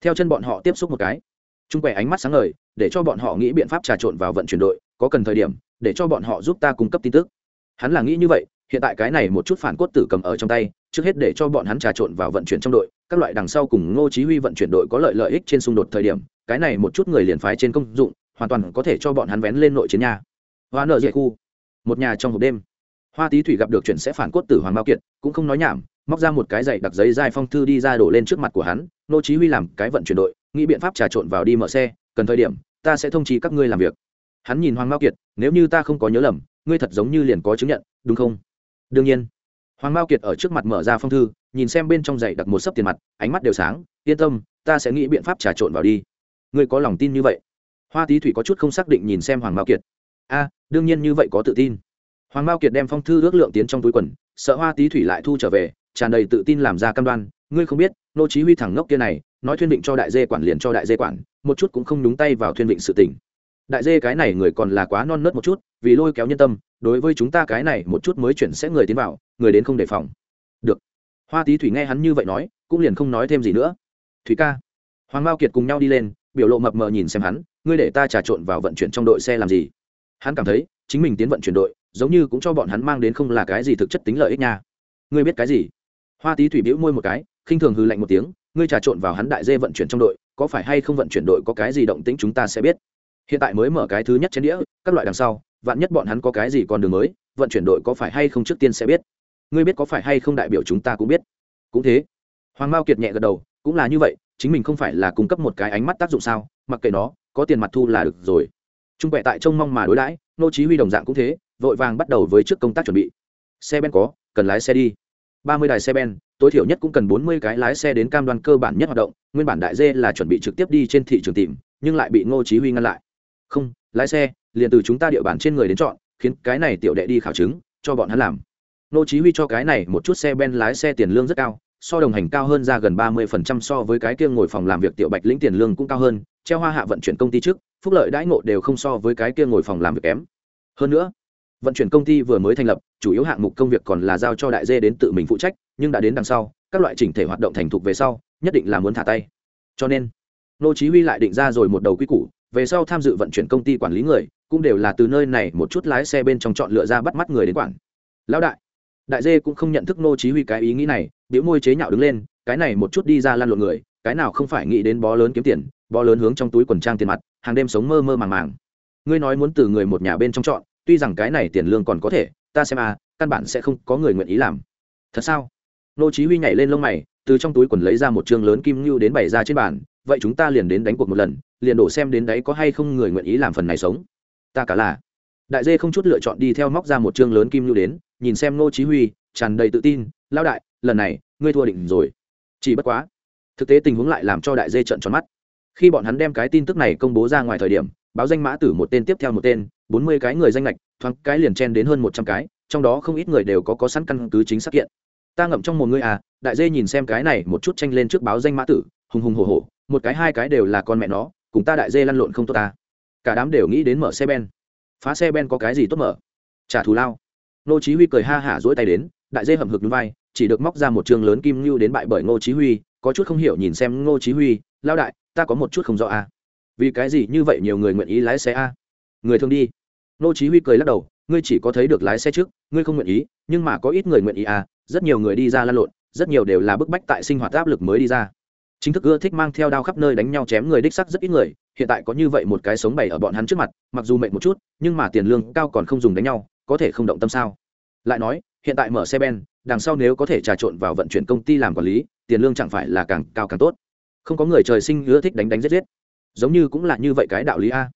Theo chân bọn họ tiếp xúc một cái, trung quẻ ánh mắt sáng ngời, để cho bọn họ nghĩ biện pháp trà trộn vào vận chuyển đội, có cần thời điểm để cho bọn họ giúp ta cung cấp tin tức. Hắn là nghĩ như vậy, hiện tại cái này một chút phản cốt tử cầm ở trong tay, trước hết để cho bọn hắn trà trộn vào vận chuyển trong đội, các loại đằng sau cùng ngô chí huy vận chuyển đội có lợi lợi ích trên xung đột thời điểm, cái này một chút người liền phái trên công dụng, hoàn toàn có thể cho bọn hắn vén lên nội chiến nhà hoa nợ dạy khu, một nhà trong hộp đêm. Hoa tý thủy gặp được chuyện sẽ phản cốt tử hoàng mao kiệt, cũng không nói nhảm, móc ra một cái giày đặc giấy dai phong thư đi ra đổ lên trước mặt của hắn nô chí huy làm cái vận chuyển đội, nghĩ biện pháp trà trộn vào đi mở xe, cần thời điểm, ta sẽ thông chi các ngươi làm việc hắn nhìn hoàng bao kiệt, nếu như ta không có nhớ lầm, ngươi thật giống như liền có chứng nhận, đúng không? Đương nhiên. Hoàng bao kiệt ở trước mặt mở ra phong thư, nhìn xem bên trong giày đặt một sấp tiền mặt, ánh mắt đều sáng, yên tâm, ta sẽ nghĩ biện pháp trà trộn vào đi. Ngươi có lòng tin như vậy? Hoa tý thủy có chút không xác định nhìn xem hoàng bao kiệt. A, đương nhiên như vậy có tự tin. Hoàng bao kiệt đem phong thư ước lượng tiến trong túi quần, sợ hoa tý thủy lại thu trở về, tràn đầy tự tin làm ra cam đoan, ngươi không biết, nô chí huy thẳng ngốc kia này, nói thuyên định cho đại dê quản liền cho đại dê quản, một chút cũng không đúng tay vào thuyên định sự tình đại dê cái này người còn là quá non nớt một chút, vì lôi kéo nhân tâm, đối với chúng ta cái này một chút mới chuyển sẽ người tiến vào, người đến không đề phòng. Được. Hoa tý thủy nghe hắn như vậy nói, cũng liền không nói thêm gì nữa. Thủy ca. Hoàng bao kiệt cùng nhau đi lên, biểu lộ mập mờ nhìn xem hắn, ngươi để ta trà trộn vào vận chuyển trong đội xe làm gì? Hắn cảm thấy, chính mình tiến vận chuyển đội, giống như cũng cho bọn hắn mang đến không là cái gì thực chất tính lợi ích nha. Ngươi biết cái gì? Hoa tý thủy bĩu môi một cái, khinh thường hư lạnh một tiếng, ngươi trà trộn vào hắn đại dê vận chuyển trong đội, có phải hay không vận chuyển đội có cái gì động tĩnh chúng ta sẽ biết? Hiện tại mới mở cái thứ nhất trên đĩa, các loại đằng sau, vạn nhất bọn hắn có cái gì còn đường mới, vận chuyển đội có phải hay không trước tiên sẽ biết. Ngươi biết có phải hay không đại biểu chúng ta cũng biết. Cũng thế. Hoàng mao kiệt nhẹ gật đầu, cũng là như vậy, chính mình không phải là cung cấp một cái ánh mắt tác dụng sao, mặc kệ nó, có tiền mặt thu là được rồi. Trung quẹ tại trông mong mà đối đãi, nô chí huy đồng dạng cũng thế, vội vàng bắt đầu với trước công tác chuẩn bị. Xe ben có, cần lái xe đi. ba mươi đài xe ben, tối thiểu nhất cũng cần bốn mươi cái lái xe đến cam đoan cơ bản nhất hoạt động, nguyên bản đại dê là chuẩn bị trực tiếp đi trên thị trường tìm, nhưng lại bị ngô chí huy ngăn lại không, lái xe, liền từ chúng ta địa bàn trên người đến chọn, khiến cái này tiểu đệ đi khảo chứng, cho bọn hắn làm. Nô chí huy cho cái này một chút xe ben lái xe tiền lương rất cao, so đồng hành cao hơn ra gần ba mươi phần trăm so với cái kia ngồi phòng làm việc tiểu bạch lĩnh tiền lương cũng cao hơn, treo hoa hạ vận chuyển công ty trước, phúc lợi đãi ngộ đều không so với cái kia ngồi phòng làm việc kém. Hơn nữa, vận chuyển công ty vừa mới thành lập, chủ yếu hạng mục công việc còn là giao cho đại dê đến tự mình phụ trách, nhưng đã đến đằng sau, các loại chỉnh thể hoạt động thành thục về sau, nhất định là muốn thả tay. Cho nên, nô chí huy lại định ra rồi một đầu quy củ về sau tham dự vận chuyển công ty quản lý người, cũng đều là từ nơi này một chút lái xe bên trong chọn lựa ra bắt mắt người đến quản. Lão đại đại dê cũng không nhận thức nô chí huy cái ý nghĩ này biểu môi chế nhạo đứng lên, cái này một chút đi ra lăn lộn người, cái nào không phải nghĩ đến bó lớn kiếm tiền, bó lớn hướng trong túi quần trang tiền mặt, hàng đêm sống mơ mơ màng màng. Ngươi nói muốn từ người một nhà bên trong chọn, tuy rằng cái này tiền lương còn có thể, ta xem à căn bản sẽ không có người nguyện ý làm. Thật sao? Nô chí huy nhảy lên lông mày, từ trong túi quần lấy ra một trương lớn kim lưu đến bày ra trên bàn vậy chúng ta liền đến đánh cuộc một lần, liền đổ xem đến đấy có hay không người nguyện ý làm phần này sống. Ta cả là. Đại dê không chút lựa chọn đi theo móc ra một trương lớn kim nhu đến, nhìn xem nô chí huy, tràn đầy tự tin lao đại, lần này, ngươi thua định rồi. Chỉ bất quá, thực tế tình huống lại làm cho đại dê trợn tròn mắt. Khi bọn hắn đem cái tin tức này công bố ra ngoài thời điểm, báo danh mã tử một tên tiếp theo một tên, bốn mươi cái người danh lệch thoáng cái liền chen đến hơn một trăm cái, trong đó không ít người đều có có sẵn căn cứ chính xác kiện. Ta ngậm trong một ngươi à. Đại dê nhìn xem cái này, một chút tranh lên trước báo danh mã tử, hùng hùng hổ hổ một cái hai cái đều là con mẹ nó, cùng ta đại dê lăn lộn không tốt ta cả đám đều nghĩ đến mở xe ben phá xe ben có cái gì tốt mở trả thù lao nô chí huy cười ha hả dỗi tay đến, đại dê hầm hực núi vai, chỉ được móc ra một trường lớn kim lưu đến bại bởi ngô chí huy, có chút không hiểu nhìn xem ngô chí huy, lao đại, ta có một chút không rõ a à. vì cái gì như vậy nhiều người nguyện ý lái xe a à? người thường đi ngô chí huy cười lắc đầu, ngươi chỉ có thấy được lái xe trước, ngươi không nguyện ý, nhưng mà có ít người nguyện ý a à. rất nhiều người đi ra lăn lộn, rất nhiều đều là bức bách tại sinh hoạt áp lực mới đi ra chính thức ưa thích mang theo đao khắp nơi đánh nhau chém người đích sắc rất ít người, hiện tại có như vậy một cái sống bày ở bọn hắn trước mặt, mặc dù mệt một chút, nhưng mà tiền lương cao còn không dùng đánh nhau, có thể không động tâm sao? Lại nói, hiện tại mở xe ben, đằng sau nếu có thể trà trộn vào vận chuyển công ty làm quản lý, tiền lương chẳng phải là càng cao càng tốt. Không có người trời sinh ưa thích đánh đánh giết giết. Giống như cũng là như vậy cái đạo lý a.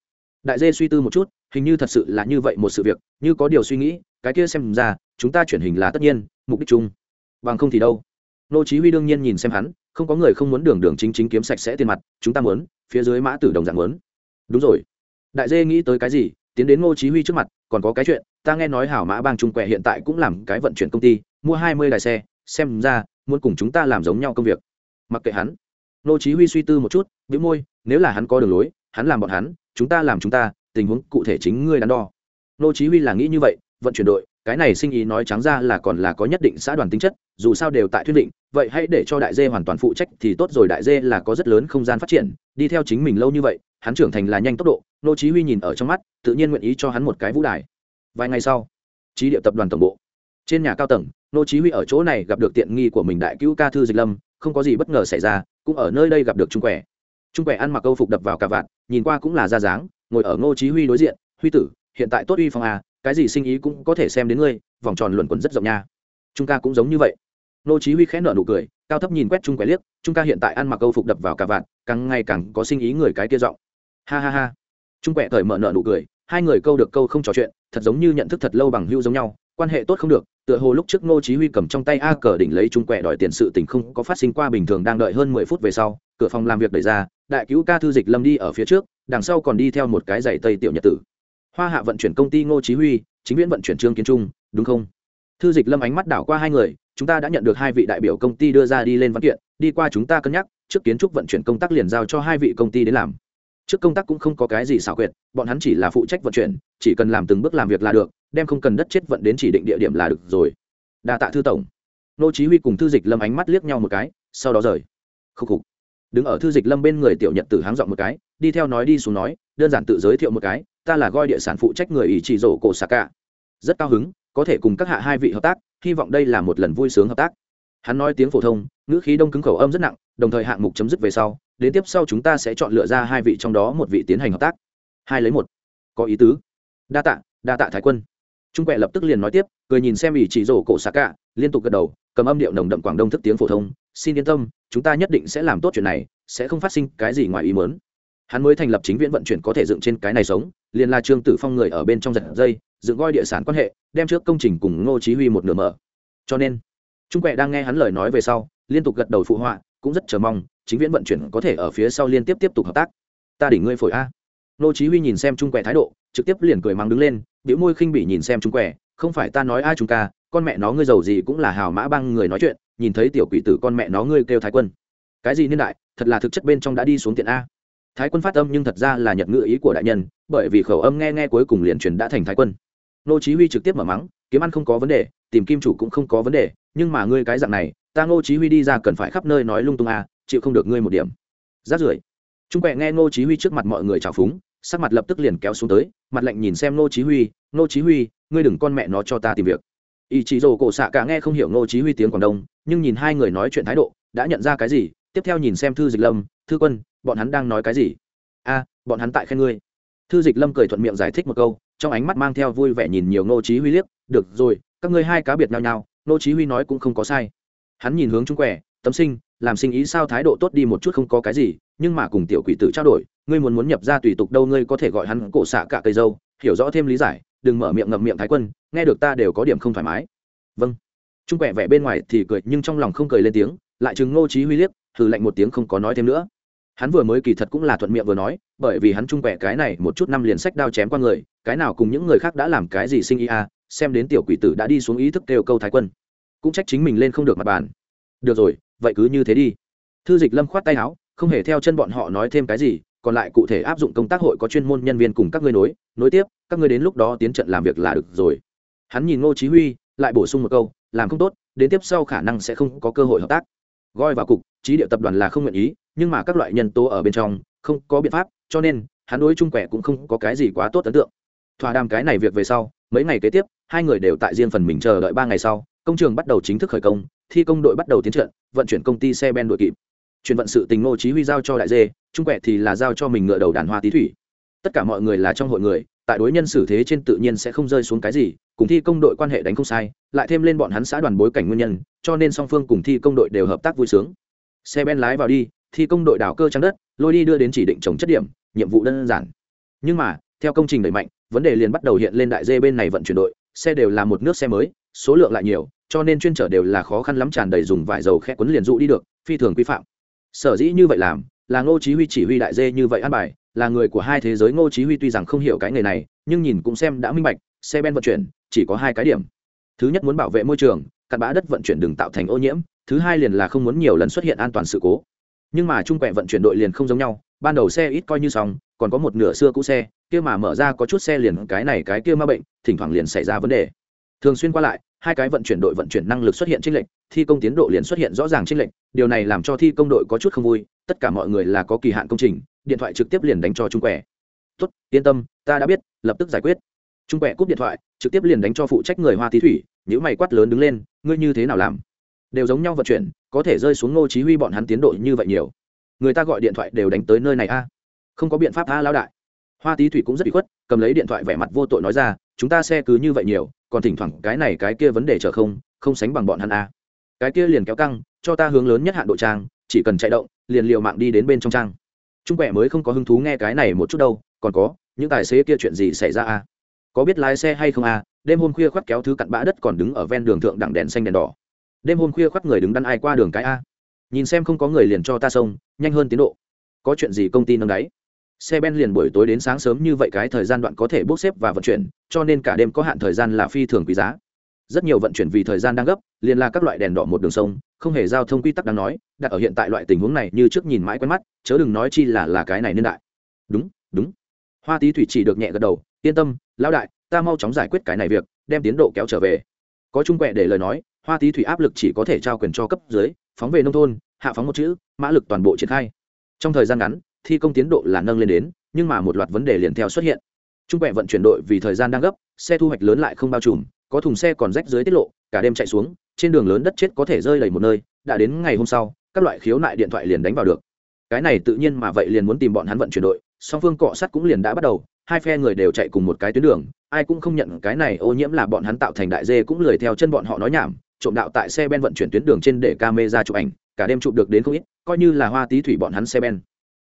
Đại dê suy tư một chút, hình như thật sự là như vậy một sự việc, như có điều suy nghĩ, cái kia xem ra, chúng ta chuyển hình là tất nhiên, mục đích chung. Bằng không thì đâu? Nô chí huy đương nhiên nhìn xem hắn, không có người không muốn đường đường chính chính kiếm sạch sẽ tiền mặt, chúng ta muốn, phía dưới mã tử đồng dạng muốn. Đúng rồi. Đại dê nghĩ tới cái gì, tiến đến ngô chí huy trước mặt, còn có cái chuyện, ta nghe nói hảo mã bang trung quẹ hiện tại cũng làm cái vận chuyển công ty, mua hai mươi đài xe, xem ra, muốn cùng chúng ta làm giống nhau công việc. Mặc kệ hắn. Ngô chí huy suy tư một chút, bĩu môi, nếu là hắn có đường lối, hắn làm bọn hắn, chúng ta làm chúng ta, tình huống cụ thể chính ngươi đắn đo. Ngô chí huy là nghĩ như vậy, vận chuyển đội cái này sinh ý nói trắng ra là còn là có nhất định xã đoàn tính chất, dù sao đều tại thuyết định, vậy hãy để cho đại dê hoàn toàn phụ trách thì tốt rồi, đại dê là có rất lớn không gian phát triển, đi theo chính mình lâu như vậy, hắn trưởng thành là nhanh tốc độ, nô chí huy nhìn ở trong mắt, tự nhiên nguyện ý cho hắn một cái vũ đài. Vài ngày sau trí địa tập đoàn tổng bộ, trên nhà cao tầng, nô chí huy ở chỗ này gặp được tiện nghi của mình đại cứu ca thư dịch lâm, không có gì bất ngờ xảy ra, cũng ở nơi đây gặp được trung quẻ. Trung quẻ ăn mặc câu phục đập vào cả vạn nhìn qua cũng là da dáng, ngồi ở nô chí huy đối diện, huy tử, hiện tại tốt uy phong à cái gì sinh ý cũng có thể xem đến ngươi, vòng tròn luẩn quẩn rất rộng nha. Trung ca cũng giống như vậy. Nô chí huy khẽ nở nụ cười, cao thấp nhìn quét trung quẻ liếc, trung ca hiện tại ăn mặc câu phục đập vào cả vạn, càng ngày càng có sinh ý người cái kia rộng ha ha ha. Trung quẻ cởi mở nở nụ cười, hai người câu được câu không trò chuyện, thật giống như nhận thức thật lâu bằng hữu giống nhau, quan hệ tốt không được, tựa hồ lúc trước ngô chí huy cầm trong tay a cờ đỉnh lấy trung quẻ đòi tiền sự tình không có phát sinh qua bình thường đang đợi hơn mười phút về sau, cửa phòng làm việc đẩy ra, đại cứu ca thư dịch lâm đi ở phía trước, đằng sau còn đi theo một cái giày tây tiểu nhật tử hoa hạ vận chuyển công ty ngô chí huy, chính viễn vận chuyển trương kiến trung, đúng không? Thư dịch lâm ánh mắt đảo qua hai người, chúng ta đã nhận được hai vị đại biểu công ty đưa ra đi lên văn kiện, đi qua chúng ta cân nhắc, trước kiến trúc vận chuyển công tác liền giao cho hai vị công ty đến làm. Trước công tác cũng không có cái gì xảo quyệt, bọn hắn chỉ là phụ trách vận chuyển, chỉ cần làm từng bước làm việc là được, đem không cần đất chết vận đến chỉ định địa điểm là được rồi. Đa tạ thư tổng. Nô chí huy cùng thư dịch lâm ánh mắt liếc nhau một cái, sau đó rời. Khúc khục. Đứng ở thư dịch lâm bên người tiểu nhật tử háng dọn một cái, đi theo nói đi xuống nói, đơn giản tự giới thiệu một cái ta là goi địa sản phụ trách người ý chỉ rổ cổ xạ cả rất cao hứng, có thể cùng các hạ hai vị hợp tác, hy vọng đây là một lần vui sướng hợp tác. Hắn nói tiếng phổ thông, ngữ khí đông cứng khẩu âm rất nặng, đồng thời hạng mục chấm dứt về sau, đến tiếp sau chúng ta sẽ chọn lựa ra hai vị trong đó một vị tiến hành hợp tác. Hai lấy một. Có ý tứ. Đa tạ đa tạ thái quân. Trung quẹ lập tức liền nói tiếp, cười nhìn xem ỷ chỉ rổ cổ xạ cả liên tục gật đầu, cầm âm điệu nồng đậm quảng đông thức tiếng phổ thông, xin yên tâm, chúng ta nhất định sẽ làm tốt chuyện này, sẽ không phát sinh cái gì ngoài ý mớn hắn mới thành lập chính viện vận chuyển có thể dựng trên cái này sống, liền là trương tử phong người ở bên trong giật dây, dựng gói địa sản quan hệ, đem trước công trình cùng ngô chí huy một nửa mở. Cho nên, trung quẹ đang nghe hắn lời nói về sau, liên tục gật đầu phụ họa, cũng rất chờ mong, chính viễn vận chuyển có thể ở phía sau liên tiếp tiếp tục hợp tác. Ta đỉnh ngươi phổi a. Nô chí huy nhìn xem trung quẹ thái độ, trực tiếp liền cười mang đứng lên bĩu môi khinh bỉ nhìn xem trung quẹ không phải ta nói ai chúng ta con mẹ nó ngươi giàu gì cũng là hào mã băng người nói chuyện, nhìn thấy tiểu quỷ tử con mẹ nó ngươi kêu thái quân. Cái gì niên đại, thật là thực chất bên trong đã đi xuống tiện a thái quân phát âm nhưng thật ra là nhật ngữ ý của đại nhân bởi vì khẩu âm nghe nghe cuối cùng liền truyền đã thành thái quân. Nô chí huy trực tiếp mở mắng kiếm ăn không có vấn đề tìm kim chủ cũng không có vấn đề nhưng mà ngươi cái dạng này ta ngô chí huy đi ra cần phải khắp nơi nói lung tung à, chịu không được ngươi một điểm. Rát rưởi. Trung quẹ nghe ngô chí huy trước mặt mọi người chào phúng sắc mặt lập tức liền kéo xuống tới mặt lạnh nhìn xem ngô chí huy ngô chí huy ngươi đừng con mẹ nó cho ta tìm việc. Ý chí rồ cổ xạ cả nghe không hiểu ngô chí huy tiếng quảng đông nhưng nhìn hai người nói chuyện thái độ đã nhận ra cái gì tiếp theo nhìn xem thư dịch lâm thư quân, bọn hắn đang nói cái gì? A, bọn hắn tại khen ngươi. Thư dịch lâm cười thuận miệng giải thích một câu, trong ánh mắt mang theo vui vẻ nhìn nhiều ngô chí huy liếc, được rồi, các ngươi hai cá biệt nhau nhau, ngô chí huy nói cũng không có sai. Hắn nhìn hướng trung quẻ, tấm sinh, làm sinh ý sao thái độ tốt đi một chút không có cái gì, nhưng mà cùng tiểu quỷ tử trao đổi, ngươi muốn muốn nhập ra tùy tục đâu ngươi có thể gọi hắn cổ xạ cả cây dâu, hiểu rõ thêm lý giải, đừng mở miệng ngậm miệng thái quân, nghe được ta đều có điểm không thoải mái. Vâng. Trung Quẻ vẻ bên ngoài thì cười, nhưng trong lòng không cười lên tiếng, lại chứng ngô trí huy liếc thử lạnh một tiếng không có nói thêm nữa hắn vừa mới kỳ thật cũng là thuận miệng vừa nói, bởi vì hắn trung quẹ cái này một chút năm liền sách đao chém qua người, cái nào cùng những người khác đã làm cái gì sinh ý à xem đến tiểu quỷ tử đã đi xuống ý thức kêu câu thái quân. Cũng trách chính mình lên không được mặt bàn. Được rồi, vậy cứ như thế đi. Thư dịch lâm khoát tay áo, không hề theo chân bọn họ nói thêm cái gì, còn lại cụ thể áp dụng công tác hội có chuyên môn nhân viên cùng các ngươi nối nối tiếp, các ngươi đến lúc đó tiến trận làm việc là được rồi. Hắn nhìn ngô chí huy, lại bổ sung một câu, làm không tốt, đến tiếp sau khả năng sẽ không có cơ hội hợp tác gọi vào cục, trí địa tập đoàn là không nguyện ý, nhưng mà các loại nhân tố ở bên trong, không có biện pháp, cho nên, hắn đối chung quẻ cũng không có cái gì quá tốt ấn tượng. Thỏa đàm cái này việc về sau, mấy ngày kế tiếp, hai người đều tại riêng phần mình chờ đợi ba ngày sau, công trường bắt đầu chính thức khởi công, thi công đội bắt đầu tiến trận, vận chuyển công ty xe ben đội kịp. Chuyển vận sự tình ngô chí huy giao cho đại dê trung quẹ thì là giao cho mình ngựa đầu đàn hoa tí thủy. Tất cả mọi người là trong hội người tại đối nhân xử thế trên tự nhiên sẽ không rơi xuống cái gì, cùng thi công đội quan hệ đánh không sai, lại thêm lên bọn hắn xã đoàn bối cảnh nguyên nhân, cho nên song phương cùng thi công đội đều hợp tác vui sướng. Xe ben lái vào đi, thi công đội đào cơ trắng đất, lôi đi đưa đến chỉ định trồng chất điểm, nhiệm vụ đơn giản. Nhưng mà, theo công trình đẩy mạnh, vấn đề liền bắt đầu hiện lên đại dê bên này vận chuyển đội, xe đều là một nước xe mới, số lượng lại nhiều, cho nên chuyên trở đều là khó khăn lắm tràn đầy dùng vải dầu khe quấn liền dụ đi được, phi thường quy phạm. Sở dĩ như vậy làm, là ngô chí huy chỉ huy đại dê như vậy an bài là người của hai thế giới ngô chí huy tuy rằng không hiểu cái nghề này, nhưng nhìn cũng xem đã minh bạch, xe ben vận chuyển, chỉ có hai cái điểm. Thứ nhất muốn bảo vệ môi trường, cặn bã đất vận chuyển đừng tạo thành ô nhiễm, thứ hai liền là không muốn nhiều lần xuất hiện an toàn sự cố. Nhưng mà trung quẹ vận chuyển đội liền không giống nhau, ban đầu xe ít coi như xong, còn có một nửa xưa cũ xe, kia mà mở ra có chút xe liền, cái này cái kia ma bệnh, thỉnh thoảng liền xảy ra vấn đề. Thường xuyên qua lại hai cái vận chuyển đội vận chuyển năng lực xuất hiện chênh lệch, thi công tiến độ liền xuất hiện rõ ràng chênh lệch, điều này làm cho thi công đội có chút không vui, tất cả mọi người là có kỳ hạn công trình, điện thoại trực tiếp liền đánh cho trung quẻ. Tốt, yên tâm, ta đã biết, lập tức giải quyết. Trung quẻ cúp điện thoại, trực tiếp liền đánh cho phụ trách người hoa tí thủy, nhíu mày quát lớn đứng lên, ngươi như thế nào làm? Đều giống nhau vận chuyển, có thể rơi xuống ngô chí huy bọn hắn tiến độ như vậy nhiều. Người ta gọi điện thoại đều đánh tới nơi này a. Không có biện pháp tha lão đại. Hoa tí thủy cũng rất bị khuất, cầm lấy điện thoại vẻ mặt vô tội nói ra chúng ta xe cứ như vậy nhiều, còn thỉnh thoảng cái này cái kia vấn đề chờ không không sánh bằng bọn hắn a cái kia liền kéo căng, cho ta hướng lớn nhất hạn độ trang, chỉ cần chạy động, liền liều mạng đi đến bên trong trang. Trung quẹ mới không có hứng thú nghe cái này một chút đâu, còn có, những tài xế kia chuyện gì xảy ra a có biết lái xe hay không a đêm hôm khuya khoác kéo thứ cặn bã đất còn đứng ở ven đường thượng đẳng đèn xanh đèn đỏ. Đêm hôm khuya khoác người đứng đắn ai qua đường cái a? Nhìn xem không có người liền cho ta xông, nhanh hơn tiến độ. Có chuyện gì công ty nâng đáy? Xe ben liền buổi tối đến sáng sớm như vậy cái thời gian đoạn có thể bốc xếp và vận chuyển, cho nên cả đêm có hạn thời gian là phi thường quý giá. Rất nhiều vận chuyển vì thời gian đang gấp, liền là các loại đèn đỏ một đường sông, không hề giao thông quy tắc đáng nói, đặt ở hiện tại loại tình huống này như trước nhìn mãi quen mắt, chớ đừng nói chi là là cái này niên đại. Đúng đúng. Hoa tý thủy chỉ được nhẹ gật đầu, yên tâm, lão đại, ta mau chóng giải quyết cái này việc, đem tiến độ kéo trở về. Có trung quẹ để lời nói, hoa tý thủy áp lực chỉ có thể trao quyền cho cấp dưới, phóng về nông thôn, hạ phóng một chữ, mã lực toàn bộ triển khai. Trong thời gian ngắn thi công tiến độ là nâng lên đến, nhưng mà một loạt vấn đề liền theo xuất hiện. Trung quẹ vận chuyển đội vì thời gian đang gấp, xe thu hoạch lớn lại không bao trùm, có thùng xe còn rách dưới tiết lộ, cả đêm chạy xuống, trên đường lớn đất chết có thể rơi đầy một nơi, đã đến ngày hôm sau, các loại khiếu nại điện thoại liền đánh vào được. Cái này tự nhiên mà vậy liền muốn tìm bọn hắn vận chuyển đội, song phương cọ sắt cũng liền đã bắt đầu, hai phe người đều chạy cùng một cái tuyến đường, ai cũng không nhận cái này ô nhiễm là bọn hắn tạo thành đại dê cũng lười theo chân bọn họ nói nhảm, trộm đạo tại xe ben vận chuyển tuyến đường trên để ca mê ra chụp ảnh, cả đêm chụp được đến không ít, coi như là hoa tí thủy bọn hắn xe ben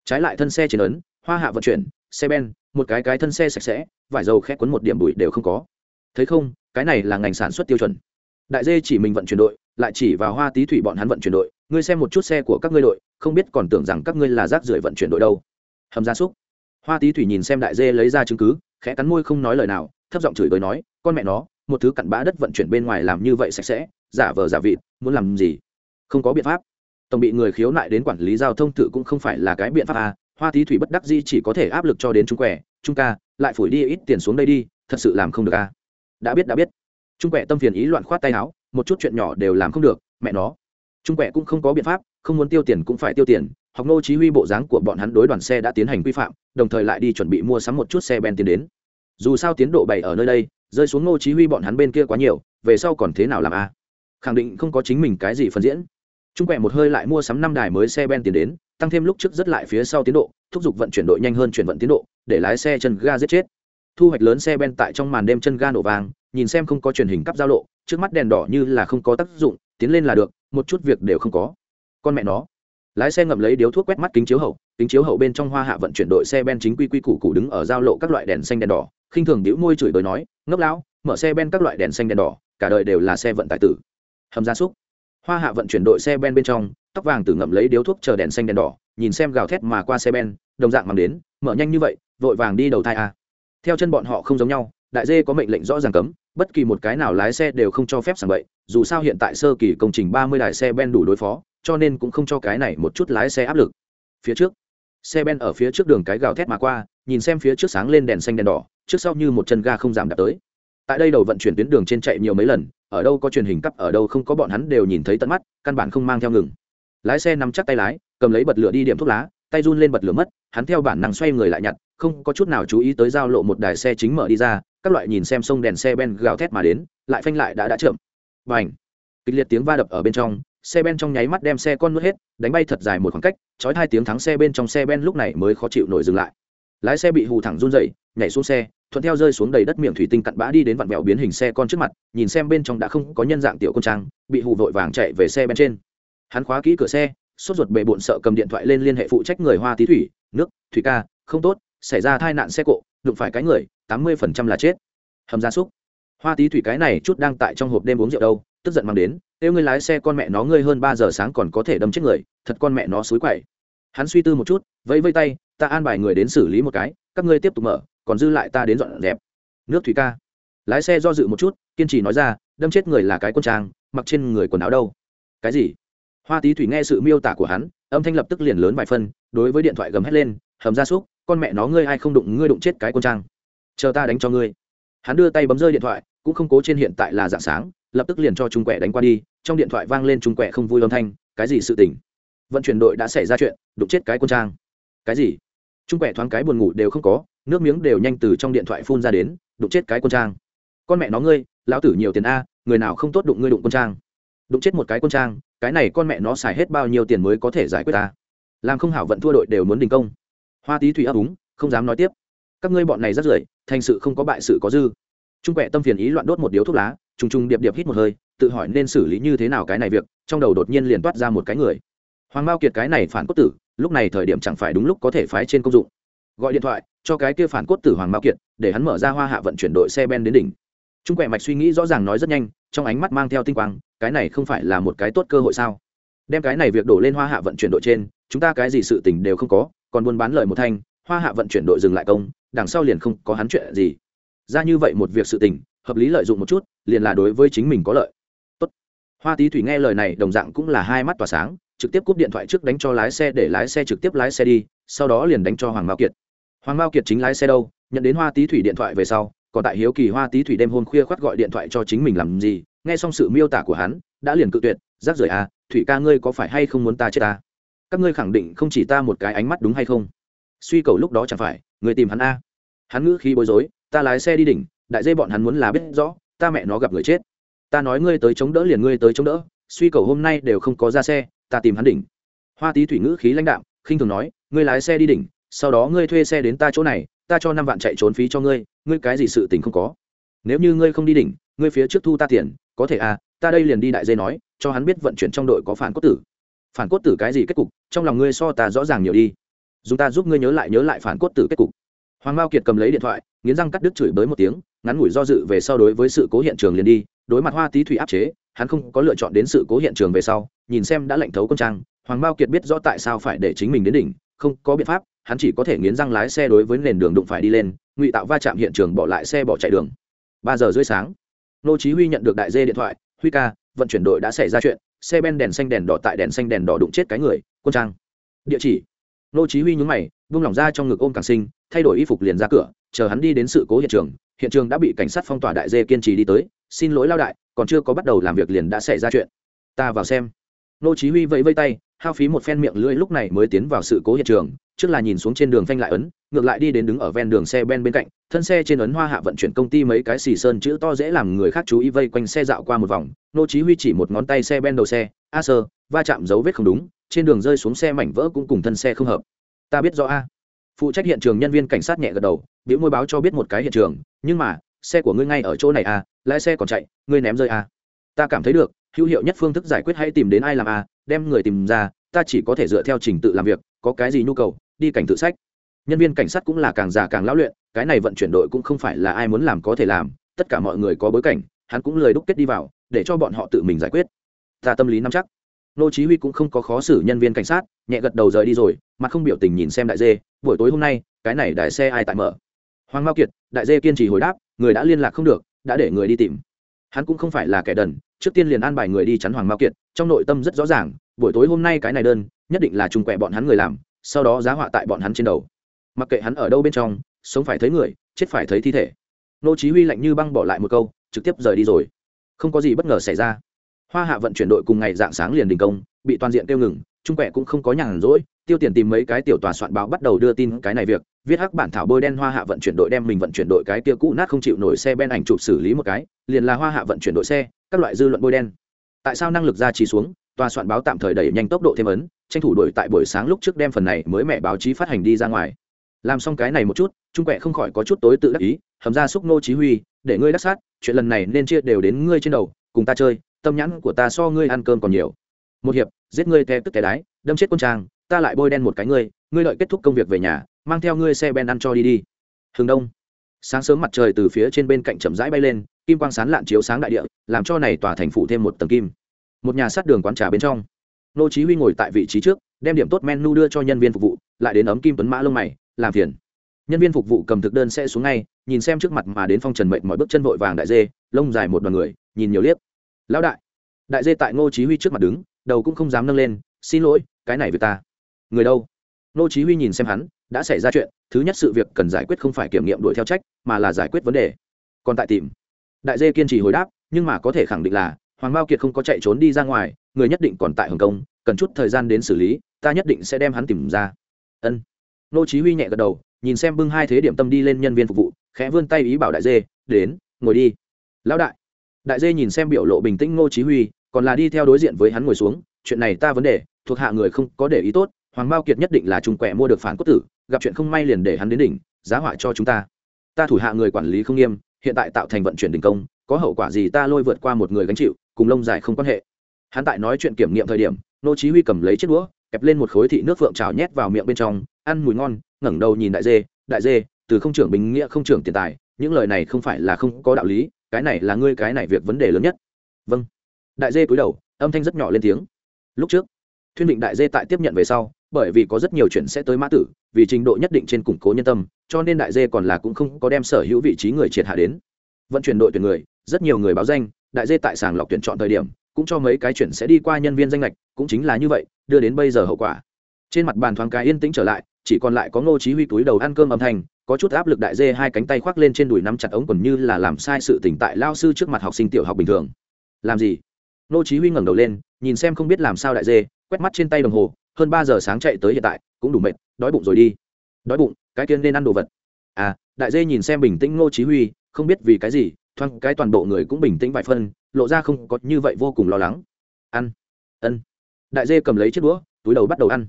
trái lại thân xe chiến ấn, hoa hạ vận chuyển, xe ben, một cái cái thân xe sạch sẽ, vải dầu khét quấn một điểm bụi đều không có. Thấy không, cái này là ngành sản xuất tiêu chuẩn. Đại dê chỉ mình vận chuyển đội, lại chỉ vào hoa tý thủy bọn hắn vận chuyển đội. Ngươi xem một chút xe của các ngươi đội, không biết còn tưởng rằng các ngươi là rác rưởi vận chuyển đội đâu. Hầm gia súc. Hoa tý thủy nhìn xem đại dê lấy ra chứng cứ, khẽ cắn môi không nói lời nào, thấp giọng chửi bới nói, con mẹ nó, một thứ cặn bã đất vận chuyển bên ngoài làm như vậy sạch sẽ, giả vờ giả vịt, muốn làm gì? Không có biện pháp tổng bị người khiếu nại đến quản lý giao thông tự cũng không phải là cái biện pháp à hoa tý thủy bất đắc di chỉ có thể áp lực cho đến trung quẻ. Trung ca, lại phủi đi ít tiền xuống đây đi, thật sự làm không được à. Đã biết đã biết. Trung quẻ tâm phiền ý loạn khoát tay áo, một chút chuyện nhỏ đều làm không được, mẹ nó. Trung quẻ cũng không có biện pháp, không muốn tiêu tiền cũng phải tiêu tiền, học nô chí huy bộ dáng của bọn hắn đối đoàn xe đã tiến hành quy phạm, đồng thời lại đi chuẩn bị mua sắm một chút xe ben tiến đến. Dù sao tiến độ bảy ở nơi đây, rơi xuống nô chí huy bọn hắn bên kia quá nhiều, về sau còn thế nào làm a khẳng định không có chính mình cái gì phần diễn trung quẹ một hơi lại mua sắm năm đài mới xe ben tiến đến, tăng thêm lúc trước rất lại phía sau tiến độ, thúc giục vận chuyển đội nhanh hơn chuyển vận tiến độ, để lái xe chân ga giết chết. Thu hoạch lớn xe ben tại trong màn đêm chân ga nổ vàng nhìn xem không có truyền hình cắp giao lộ, trước mắt đèn đỏ như là không có tác dụng, tiến lên là được, một chút việc đều không có. Con mẹ nó. Lái xe ngậm lấy điếu thuốc quét mắt kính chiếu hậu, kính chiếu hậu bên trong hoa hạ vận chuyển đội xe ben chính quy quy củ củ đứng ở giao lộ các loại đèn xanh đèn đỏ, khinh thường điếu môi chửi bới nói, ngốc lão, mở xe ben các loại đèn xanh đèn đỏ, cả đời đều là xe vận tải tử. Hầm gia súc hoa hạ vận chuyển đội xe ben bên trong, tóc vàng tử ngậm lấy điếu thuốc chờ đèn xanh đèn đỏ, nhìn xem gào thét mà qua xe ben, đồng dạng mang đến, mở nhanh như vậy, vội vàng đi đầu thai a. Theo chân bọn họ không giống nhau, đại dê có mệnh lệnh rõ ràng cấm, bất kỳ một cái nào lái xe đều không cho phép sàng bậy, dù sao hiện tại sơ kỳ công trình ba mươi đài xe ben đủ đối phó, cho nên cũng không cho cái này một chút lái xe áp lực. Phía trước, xe ben ở phía trước đường cái gào thét mà qua, nhìn xem phía trước sáng lên đèn xanh đèn đỏ, trước sau như một chân ga không giảm đạp tới. Tại đây đầu vận chuyển tuyến đường trên chạy nhiều mấy lần ở đâu có truyền hình cắp, ở đâu không có, bọn hắn đều nhìn thấy tận mắt, căn bản không mang theo ngừng. Lái xe nắm chắc tay lái, cầm lấy bật lửa đi điểm thuốc lá, tay run lên bật lửa mất, hắn theo bản năng xoay người lại nhặt, không có chút nào chú ý tới giao lộ một đài xe chính mở đi ra, các loại nhìn xem sông đèn xe ben gào thét mà đến, lại phanh lại đã đã chậm. Và ảnh kịch liệt tiếng va đập ở bên trong, xe ben trong nháy mắt đem xe con nuốt hết, đánh bay thật dài một khoảng cách chói hai tiếng thắng xe bên trong xe ben lúc này mới khó chịu nổi dừng lại. Lái xe bị hù thẳng run dậy nhảy xuống xe thuận theo rơi xuống đầy đất miệng thủy tinh cặn bã đi đến vặn vẹo biến hình xe con trước mặt, nhìn xem bên trong đã không có nhân dạng tiểu con trang, bị hù vội vàng chạy về xe bên trên. Hắn khóa kỹ cửa xe, sốt ruột bề bộn sợ cầm điện thoại lên liên hệ phụ trách người hoa tí thủy, nước, thủy ca, không tốt, xảy ra tai nạn xe cộ, đụng phải cái người, tám mươi phần trăm là chết. Hầm gia súc. Hoa tí thủy cái này chút đang tại trong hộp đêm uống rượu đâu, tức giận mang đến nếu ngươi lái xe con mẹ nó ngươi hơn ba giờ sáng còn có thể đâm chết người, thật con mẹ nó xối quậy. Hắn suy tư một chút, vẫy vây tay, ta an bài người đến xử lý một cái, các ngươi tiếp tục mở còn dư lại ta đến dọn dẹp. Nước thủy ca. Lái xe do dự một chút, kiên trì nói ra, đâm chết người là cái quân trang, mặc trên người quần áo đâu. Cái gì? Hoa tí thủy nghe sự miêu tả của hắn, âm thanh lập tức liền lớn vài phân, đối với điện thoại gầm hét lên, hầm ra súc, con mẹ nó ngươi ai không đụng, ngươi đụng chết cái quân trang. Chờ ta đánh cho ngươi. Hắn đưa tay bấm rơi điện thoại, cũng không cố trên hiện tại là dạng sáng, lập tức liền cho trung quẹ đánh qua đi, trong điện thoại vang lên trung quẹ không vui âm thanh, cái gì sự tình? Vận chuyển đội đã xảy ra chuyện, đụng chết cái quân trang. Cái gì? Trung quẹ thoáng cái buồn ngủ đều không có nước miếng đều nhanh từ trong điện thoại phun ra đến, đụng chết cái quân trang. Con mẹ nó ngươi, lão tử nhiều tiền a, người nào không tốt đụng ngươi đụng quân trang. Đụng chết một cái quân trang, cái này con mẹ nó xài hết bao nhiêu tiền mới có thể giải quyết ta? Làm không hảo vận thua đội đều muốn đình công. Hoa tí thủy ấp úng, không dám nói tiếp. Các ngươi bọn này rất rưởi, thành sự không có bại sự có dư. Trung quẹ tâm phiền ý loạn đốt một điếu thuốc lá, trùng trùng điệp điệp hít một hơi, tự hỏi nên xử lý như thế nào cái này việc, trong đầu đột nhiên liền toát ra một cái người. Hoàng mao kiệt cái này phản cốt tử, lúc này thời điểm chẳng phải đúng lúc có thể phái trên công dụng gọi điện thoại cho cái kia phản cốt tử hoàng mao kiệt để hắn mở ra hoa hạ vận chuyển đội xe ben đến đỉnh. Trung quẹ mạch suy nghĩ rõ ràng nói rất nhanh, trong ánh mắt mang theo tinh quang, cái này không phải là một cái tốt cơ hội sao? Đem cái này việc đổ lên hoa hạ vận chuyển đội trên, chúng ta cái gì sự tình đều không có, còn buôn bán lời một thanh, hoa hạ vận chuyển đội dừng lại công, đằng sau liền không có hắn chuyện gì. Ra như vậy một việc sự tình, hợp lý lợi dụng một chút, liền là đối với chính mình có lợi. Tốt. hoa tý thủy nghe lời này, đồng dạng cũng là hai mắt tỏa sáng, trực tiếp cúp điện thoại trước đánh cho lái xe để lái xe trực tiếp lái xe đi, sau đó liền đánh cho hoàng mao kiệt hoàng mao kiệt chính lái xe đâu, nhận đến hoa tý thủy điện thoại về sau, còn tại hiếu kỳ hoa tý thủy đêm hôm khuya khoắt gọi điện thoại cho chính mình làm gì, nghe xong sự miêu tả của hắn, đã liền cự tuyệt rác rưởi à thủy ca ngươi có phải hay không muốn ta chết ta các ngươi khẳng định không chỉ ta một cái ánh mắt đúng hay không? Suy cầu lúc đó chẳng phải, người tìm hắn a hắn ngữ khí bối rối, ta lái xe đi đỉnh, đại dây bọn hắn muốn là biết rõ, ta mẹ nó gặp người chết. Ta nói ngươi tới chống đỡ liền ngươi tới chống đỡ, suy cầu hôm nay đều không có ra xe, ta tìm hắn đỉnh. Hoa tý thủy ngữ khí lãnh đạm, khinh thường nói, ngươi lái xe đi đỉnh sau đó ngươi thuê xe đến ta chỗ này, ta cho năm vạn chạy trốn phí cho ngươi ngươi cái gì sự tình không có. Nếu như ngươi không đi đỉnh, ngươi phía trước thu ta tiền, có thể à ta đây liền đi đại dây nói, cho hắn biết vận chuyển trong đội có phản cốt tử. Phản cốt tử cái gì kết cục, trong lòng ngươi so ta rõ ràng nhiều đi. Dùng ta giúp ngươi nhớ lại nhớ lại phản cốt tử kết cục. Hoàng mao kiệt cầm lấy điện thoại, nghiến răng cắt đứt chửi bới một tiếng, ngắn ngủi do dự về sau đối với sự cố hiện trường liền đi, đối mặt hoa tí thủy áp chế, hắn không có lựa chọn đến sự cố hiện trường về sau, nhìn xem đã lệnh thấu công trang, hoàng mao kiệt biết rõ tại sao phải để chính mình đến đỉnh, không có biện pháp hắn chỉ có thể nghiến răng lái xe đối với nền đường đụng phải đi lên, ngụy tạo va chạm hiện trường bỏ lại xe bỏ chạy đường. Ba giờ rưỡi sáng, nô chí huy nhận được đại dê điện thoại, huy ca, vận chuyển đội đã xảy ra chuyện, xe ben đèn xanh đèn đỏ tại đèn xanh đèn đỏ đụng chết cái người, quân trang. Địa chỉ. Nô chí huy nhướng mày, buông lỏng ra trong ngực ôm càng sinh, thay đổi y phục liền ra cửa, chờ hắn đi đến sự cố hiện trường hiện trường đã bị cảnh sát phong tỏa đại dê kiên trì đi tới, xin lỗi lao đại, còn chưa có bắt đầu làm việc liền đã xảy ra chuyện. Ta vào xem. Nô chí huy vẫy vẫy tay, hao phí một phen miệng lưỡi lúc này mới tiến vào sự cố hiện trường trước là nhìn xuống trên đường phanh lại ấn, ngược lại đi đến đứng ở ven đường xe ben bên cạnh, thân xe trên ấn hoa hạ vận chuyển công ty mấy cái xì sơn chữ to dễ làm người khác chú ý vây quanh xe dạo qua một vòng, nô chí huy chỉ một ngón tay xe ben đầu xe, a sơ, va chạm dấu vết không đúng, trên đường rơi xuống xe mảnh vỡ cũng cùng thân xe không hợp. Ta biết rõ a. Phụ trách hiện trường nhân viên cảnh sát nhẹ gật đầu, biểu môi báo cho biết một cái hiện trường, nhưng mà, xe của ngươi ngay ở chỗ này a, lái xe còn chạy, ngươi ném rơi a. Ta cảm thấy được, hữu hiệu nhất phương thức giải quyết hãy tìm đến ai làm a, đem người tìm ra, ta chỉ có thể dựa theo trình tự làm việc, có cái gì nhu cầu đi cảnh tự sách. Nhân viên cảnh sát cũng là càng già càng lão luyện, cái này vận chuyển đội cũng không phải là ai muốn làm có thể làm, tất cả mọi người có bối cảnh, hắn cũng lời đúc kết đi vào, để cho bọn họ tự mình giải quyết. Ta tâm lý nắm chắc. Nô chí huy cũng không có khó xử nhân viên cảnh sát, nhẹ gật đầu rời đi rồi mặt không biểu tình nhìn xem đại dê, buổi tối hôm nay, cái này đại xe ai tại mở? Hoàng mao kiệt, đại dê kiên trì hồi đáp, người đã liên lạc không được, đã để người đi tìm. Hắn cũng không phải là kẻ đần, trước tiên liền an bài người đi chắn hoàng mao kiệt, trong nội tâm rất rõ ràng, buổi tối hôm nay cái này đơn, nhất định là trùng quẹ bọn hắn người làm sau đó giá họa tại bọn hắn trên đầu. Mặc kệ hắn ở đâu bên trong, sống phải thấy người, chết phải thấy thi thể. Nô chí huy lạnh như băng bỏ lại một câu, trực tiếp rời đi rồi. Không có gì bất ngờ xảy ra. Hoa hạ vận chuyển đội cùng ngày dạng sáng liền đình công, bị toàn diện tiêu ngừng trung quẹ cũng không có nhàn rỗi, tiêu tiền tìm mấy cái tiểu tòa soạn báo bắt đầu đưa tin cái này việc, viết hắc bản thảo bôi đen hoa hạ vận chuyển đội đem mình vận chuyển đội cái kia cũ nát không chịu nổi xe ben ảnh chụp xử lý một cái, liền là hoa hạ vận chuyển đội xe, các loại dư luận bôi đen. Tại sao năng lực ra chỉ xuống tòa soạn báo tạm thời đẩy nhanh tốc độ thêm ấn, tranh thủ đổi tại buổi sáng lúc trước đem phần này mới mẹ báo chí phát hành đi ra ngoài. Làm xong cái này một chút, trung quẹ không khỏi có chút tối tự đắc ý, hầm ra xúc nô chí huy, để ngươi đắc sát, chuyện lần này nên chia đều đến ngươi trên đầu, cùng ta chơi, tâm nhãn của ta so ngươi ăn cơm còn nhiều. Một hiệp, giết ngươi te tức té đái, đâm chết quân trang, ta lại bôi đen một cái ngươi ngươi đợi kết thúc công việc về nhà, mang theo ngươi xe ben ăn cho đi đi. Hướng đông. Sáng sớm mặt trời từ phía trên bên cạnh chậm rãi bay lên, kim quang sán lạn chiếu sáng đại địa, làm cho này tòa thành phủ thêm một tầng kim một nhà sát đường quán trà bên trong. Nô chí huy ngồi tại vị trí trước, đem điểm tốt menu đưa cho nhân viên phục vụ, lại đến ấm kim tuấn mã lông mày, làm phiền. Nhân viên phục vụ cầm thực đơn sẽ xuống ngay, nhìn xem trước mặt mà đến phong trần mệnh mọi bước chân vội vàng đại dê, lông dài một đoàn người, nhìn nhiều liếc. Lão đại đại dê tại ngô chí huy trước mặt đứng, đầu cũng không dám nâng lên, xin lỗi, cái này với ta. Người đâu? Ngô chí huy nhìn xem hắn, đã xảy ra chuyện, thứ nhất sự việc cần giải quyết không phải kiểm nghiệm đuổi theo trách, mà là giải quyết vấn đề. Còn tại tìm. Đại dê kiên trì hồi đáp, nhưng mà có thể khẳng định là hoàng mao kiệt không có chạy trốn đi ra ngoài, người nhất định còn tại hồng kông, cần chút thời gian đến xử lý, ta nhất định sẽ đem hắn tìm ra. Ân. Nô chí huy nhẹ gật đầu, nhìn xem bưng hai thế điểm tâm đi lên nhân viên phục vụ, khẽ vươn tay ý bảo đại dê, đến, ngồi đi. Lão đại. Đại dê nhìn xem biểu lộ bình tĩnh Ngô chí huy, còn là đi theo đối diện với hắn ngồi xuống, chuyện này ta vấn đề, thuộc hạ người không có để ý tốt, hoàng bao kiệt nhất định là trung quẻ mua được phản cốt tử, gặp chuyện không may liền để hắn đến đỉnh, giá họa cho chúng ta. Ta thủ hạ người quản lý không nghiêm, hiện tại tạo thành vận chuyển đình công, có hậu quả gì ta lôi vượt qua một người gánh chịu cùng lông dài không quan hệ. Hắn tại nói chuyện kiểm nghiệm thời điểm, nô chí huy cầm lấy chiếc đũa, kẹp lên một khối thị nước phượng trào nhét vào miệng bên trong, ăn mùi ngon, ngẩng đầu nhìn đại dê đại dê, từ không trưởng bình nghĩa không trưởng tiền tài, những lời này không phải là không có đạo lý, cái này là ngươi cái này việc vấn đề lớn nhất. Vâng. Đại dê cúi đầu, âm thanh rất nhỏ lên tiếng. Lúc trước, thuyên định đại dê tại tiếp nhận về sau, bởi vì có rất nhiều chuyện sẽ tới mã tử, vì trình độ nhất định trên củng cố nhân tâm, cho nên đại dê còn là cũng không có đem sở hữu vị trí người triệt hạ đến. Vận chuyển đội tuyển người, rất nhiều người báo danh đại dê tại sàng lọc tuyển chọn thời điểm, cũng cho mấy cái chuyển sẽ đi qua nhân viên danh lệch cũng chính là như vậy, đưa đến bây giờ hậu quả. Trên mặt bàn thoáng cái yên tĩnh trở lại, chỉ còn lại có ngô chí huy túi đầu ăn cơm âm thanh, có chút áp lực đại dê hai cánh tay khoác lên trên đùi nắm chặt ống quần như là làm sai sự tỉnh tại lao sư trước mặt học sinh tiểu học bình thường. Làm gì? Ngô chí huy ngẩng đầu lên, nhìn xem không biết làm sao đại dê, quét mắt trên tay đồng hồ, hơn ba giờ sáng chạy tới hiện tại, cũng đủ mệt, đói bụng rồi đi. Đói bụng, cái kia nên ăn đồ vật. À đại dê nhìn xem bình tĩnh ngô chí huy, không biết vì cái gì thoáng cái toàn bộ người cũng bình tĩnh vài phân, lộ ra không có như vậy vô cùng lo lắng. Ăn, ân. Đại dê cầm lấy chiếc đũa, túi đầu bắt đầu ăn.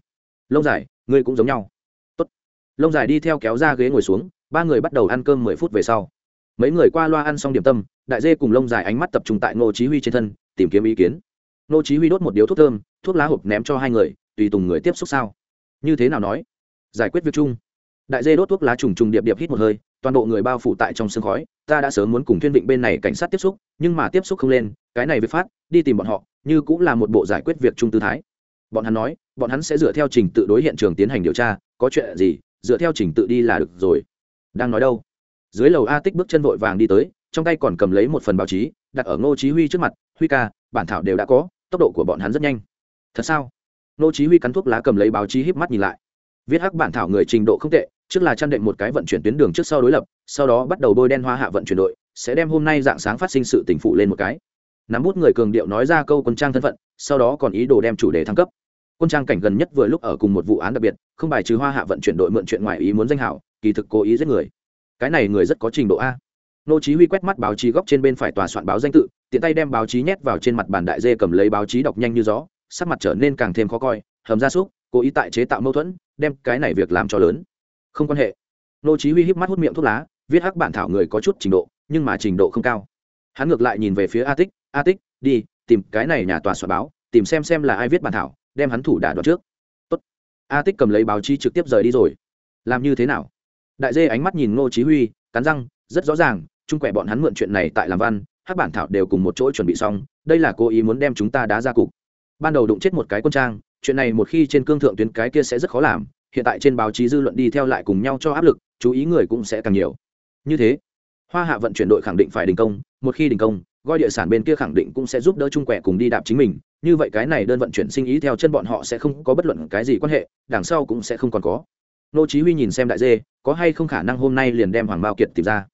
Lông dài, ngươi cũng giống nhau. Tốt. lông dài đi theo kéo ra ghế ngồi xuống, ba người bắt đầu ăn cơm mười phút về sau. Mấy người qua loa ăn xong điểm tâm, đại dê cùng lông dài ánh mắt tập trung tại ngô chí huy trên thân, tìm kiếm ý kiến. Ngô chí huy đốt một điếu thuốc thơm, thuốc lá hộp ném cho hai người, tùy tùng người tiếp xúc sao. Như thế nào nói? Giải quyết việc chung. Đại dê đốt thuốc lá trùng trùng điệp điệp hít một hơi toàn bộ người bao phủ tại trong sương khói, ta đã sớm muốn cùng thiên vịnh bên này cảnh sát tiếp xúc, nhưng mà tiếp xúc không lên, cái này với phát, đi tìm bọn họ, như cũng là một bộ giải quyết việc trung tư thái. Bọn hắn nói, bọn hắn sẽ dựa theo trình tự đối hiện trường tiến hành điều tra, có chuyện gì, dựa theo trình tự đi là được rồi. Đang nói đâu? Dưới lầu a tích bước chân vội vàng đi tới, trong tay còn cầm lấy một phần báo chí, đặt ở ngô chí huy trước mặt, huy ca, bản thảo đều đã có, tốc độ của bọn hắn rất nhanh. Thật sao? Ngô chí huy cắn thuốc lá cầm lấy báo chí híp mắt nhìn lại. Viết hắc bản thảo người trình độ không tệ trước là chăn đệm một cái vận chuyển tuyến đường trước sau đối lập, sau đó bắt đầu bôi đen hoa hạ vận chuyển đội, sẽ đem hôm nay dạng sáng phát sinh sự tình phụ lên một cái. Nắm bút người cường điệu nói ra câu quân trang thân phận, sau đó còn ý đồ đem chủ đề thăng cấp. Quân trang cảnh gần nhất vừa lúc ở cùng một vụ án đặc biệt, không bài trừ hoa hạ vận chuyển đội mượn chuyện ngoài ý muốn danh hảo, kỳ thực cố ý giết người. Cái này người rất có trình độ a. Nô chí huy quét mắt báo chí góc trên bên phải tòa soạn báo danh tự, tiện tay đem báo chí nhét vào trên mặt bàn đại dê cầm lấy báo chí đọc nhanh như gió, sắc mặt trở nên càng thêm khó coi, hầm ra súc, cố ý tại chế tạo mâu thuẫn, đem cái này việc làm cho lớn không quan hệ. Nô chí huy híp mắt hút miệng thuốc lá, viết hắc bản thảo người có chút trình độ, nhưng mà trình độ không cao. Hắn ngược lại nhìn về phía a tích a tích, đi, tìm cái này nhà tòa soạn báo, tìm xem xem là ai viết bản thảo, đem hắn thủ đả đoạt trước. Tốt. A tích cầm lấy báo chí trực tiếp rời đi rồi. Làm như thế nào? Đại dê ánh mắt nhìn ngô chí huy, cắn răng, rất rõ ràng, chung quẻ bọn hắn mượn chuyện này tại làm văn, hắc bản thảo đều cùng một chỗ chuẩn bị xong, đây là cố ý muốn đem chúng ta đá ra cục. Ban đầu đụng chết một cái quân trang, chuyện này một khi trên cương thượng tuyến cái kia sẽ rất khó làm hiện tại trên báo chí dư luận đi theo lại cùng nhau cho áp lực, chú ý người cũng sẽ càng nhiều. Như thế, hoa hạ vận chuyển đội khẳng định phải đình công, một khi đình công gói địa sản bên kia khẳng định cũng sẽ giúp đỡ trung quẻ cùng đi đạp chính mình. Như vậy cái này đơn vận chuyển sinh ý theo chân bọn họ sẽ không có bất luận cái gì quan hệ, đằng sau cũng sẽ không còn có. Nô chí huy nhìn xem đại dê, có hay không khả năng hôm nay liền đem hoàng bao kiệt tìm ra?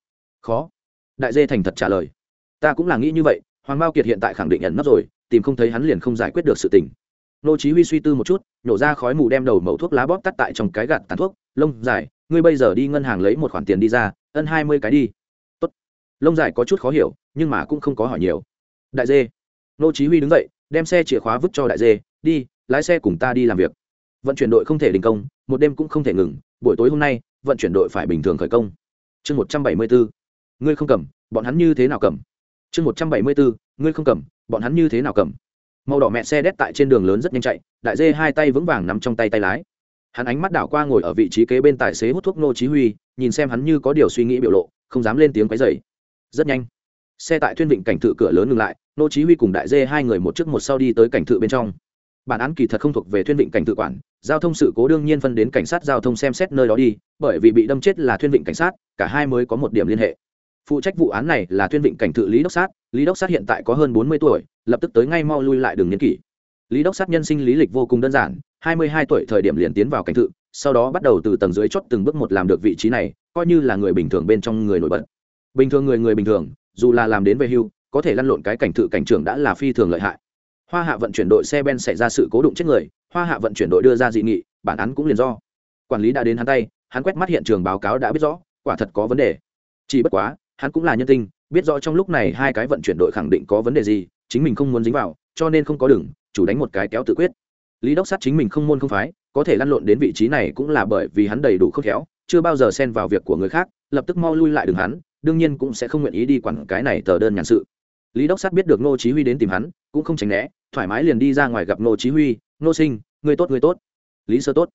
Khó. Đại dê thành thật trả lời. Ta cũng là nghĩ như vậy, hoàng bao kiệt hiện tại khẳng định nhận nấp rồi, tìm không thấy hắn liền không giải quyết được sự tình nô chí huy suy tư một chút nhổ ra khói mù đem đầu mẩu thuốc lá bóp tắt tại trong cái gạt tàn thuốc, lông dài, ngươi bây giờ đi ngân hàng lấy một khoản tiền đi ra, ân hai mươi cái đi. Tốt. Lông dài có chút khó hiểu, nhưng mà cũng không có hỏi nhiều. Đại dê. Nô chí huy đứng dậy, đem xe chìa khóa vứt cho đại dê, đi, lái xe cùng ta đi làm việc. Vận chuyển đội không thể đình công, một đêm cũng không thể ngừng, buổi tối hôm nay, vận chuyển đội phải bình thường khởi công. Chương một trăm bảy mươi bốn, ngươi không cầm, bọn hắn như thế nào cầm? Chương một trăm bảy mươi bốn, ngươi không cầm, bọn hắn như thế nào cầm? Màu đỏ mẹ xe đét tại trên đường lớn rất nhanh chạy, đại dê hai tay vững vàng nằm trong tay tay lái. Hắn ánh mắt đảo qua ngồi ở vị trí kế bên tài xế hút thuốc nô chí huy, nhìn xem hắn như có điều suy nghĩ biểu lộ, không dám lên tiếng quấy rầy. Rất nhanh, xe tại thuyên vịnh cảnh thự cửa lớn ngừng lại nô chí huy cùng đại dê hai người một trước một sau đi tới cảnh thự bên trong. Bản án kỳ thật không thuộc về thuyên vịnh cảnh tự quản, giao thông sự cố đương nhiên phân đến cảnh sát giao thông xem xét nơi đó đi, bởi vì bị đâm chết là thuyên vịnh cảnh sát, cả hai mới có một điểm liên hệ phụ trách vụ án này là tuyên vịnh cảnh thự lý đốc sát. Lý đốc sát hiện tại có hơn bốn mươi tuổi, lập tức tới ngay mau lui lại đường n kỷ. Lý đốc sát nhân sinh lý lịch vô cùng đơn giản, hai mươi hai tuổi thời điểm liền tiến vào cảnh thự, sau đó bắt đầu từ tầng dưới chót từng bước một làm được vị trí này, coi như là người bình thường bên trong người nổi bật. Bình thường người người bình thường, dù là làm đến về hưu, có thể lăn lộn cái cảnh thự cảnh trưởng đã là phi thường lợi hại. Hoa hạ vận chuyển đội xe ben xảy ra sự cố đụng chết người, hoa hạ vận chuyển đội đưa ra dị nghị, bản án cũng liền do. Quản lý đã đến hắn tay, hắn quét mắt hiện trường báo cáo đã biết rõ, quả thật có vấn đề. Chỉ bất quá hắn cũng là nhân tinh, biết rõ trong lúc này hai cái vận chuyển đội khẳng định có vấn đề gì, chính mình không muốn dính vào, cho nên không có đường. chủ đánh một cái kéo tự quyết. Lý đốc sát chính mình không môn không phái, có thể lăn lộn đến vị trí này cũng là bởi vì hắn đầy đủ khôn khéo, chưa bao giờ xen vào việc của người khác, lập tức mau lui lại đường hắn, đương nhiên cũng sẽ không nguyện ý đi quản cái này tờ đơn nhàn sự. Lý đốc sát biết được ngô chí huy đến tìm hắn, cũng không tránh né, thoải mái liền đi ra ngoài gặp ngô chí huy, ngô sinh, người tốt người tốt. Lý sơ tốt.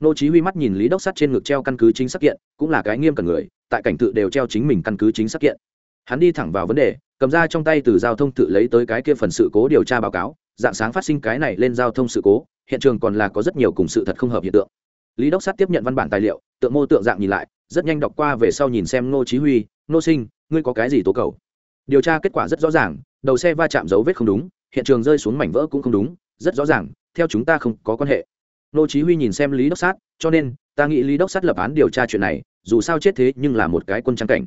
Ngô chí huy mắt nhìn lý đốc sát trên ngực treo căn cứ chính xác kiện, cũng là cái nghiêm cẩn người tại cảnh tự đều treo chính mình căn cứ chính xác kiện. Hắn đi thẳng vào vấn đề, cầm ra trong tay từ giao thông tự lấy tới cái kia phần sự cố điều tra báo cáo, dạng sáng phát sinh cái này lên giao thông sự cố, hiện trường còn là có rất nhiều cùng sự thật không hợp hiện tượng. Lý đốc sát tiếp nhận văn bản tài liệu, tượng mô tượng dạng nhìn lại, rất nhanh đọc qua về sau nhìn xem ngô chí huy, ngô sinh, ngươi có cái gì tố cầu? Điều tra kết quả rất rõ ràng, đầu xe va chạm dấu vết không đúng, hiện trường rơi xuống mảnh vỡ cũng không đúng, rất rõ ràng, theo chúng ta không có quan hệ. Nô chí huy nhìn xem lý đốc sát, cho nên, ta nghĩ lý đốc sát lập án điều tra chuyện này dù sao chết thế nhưng là một cái quân trang cảnh.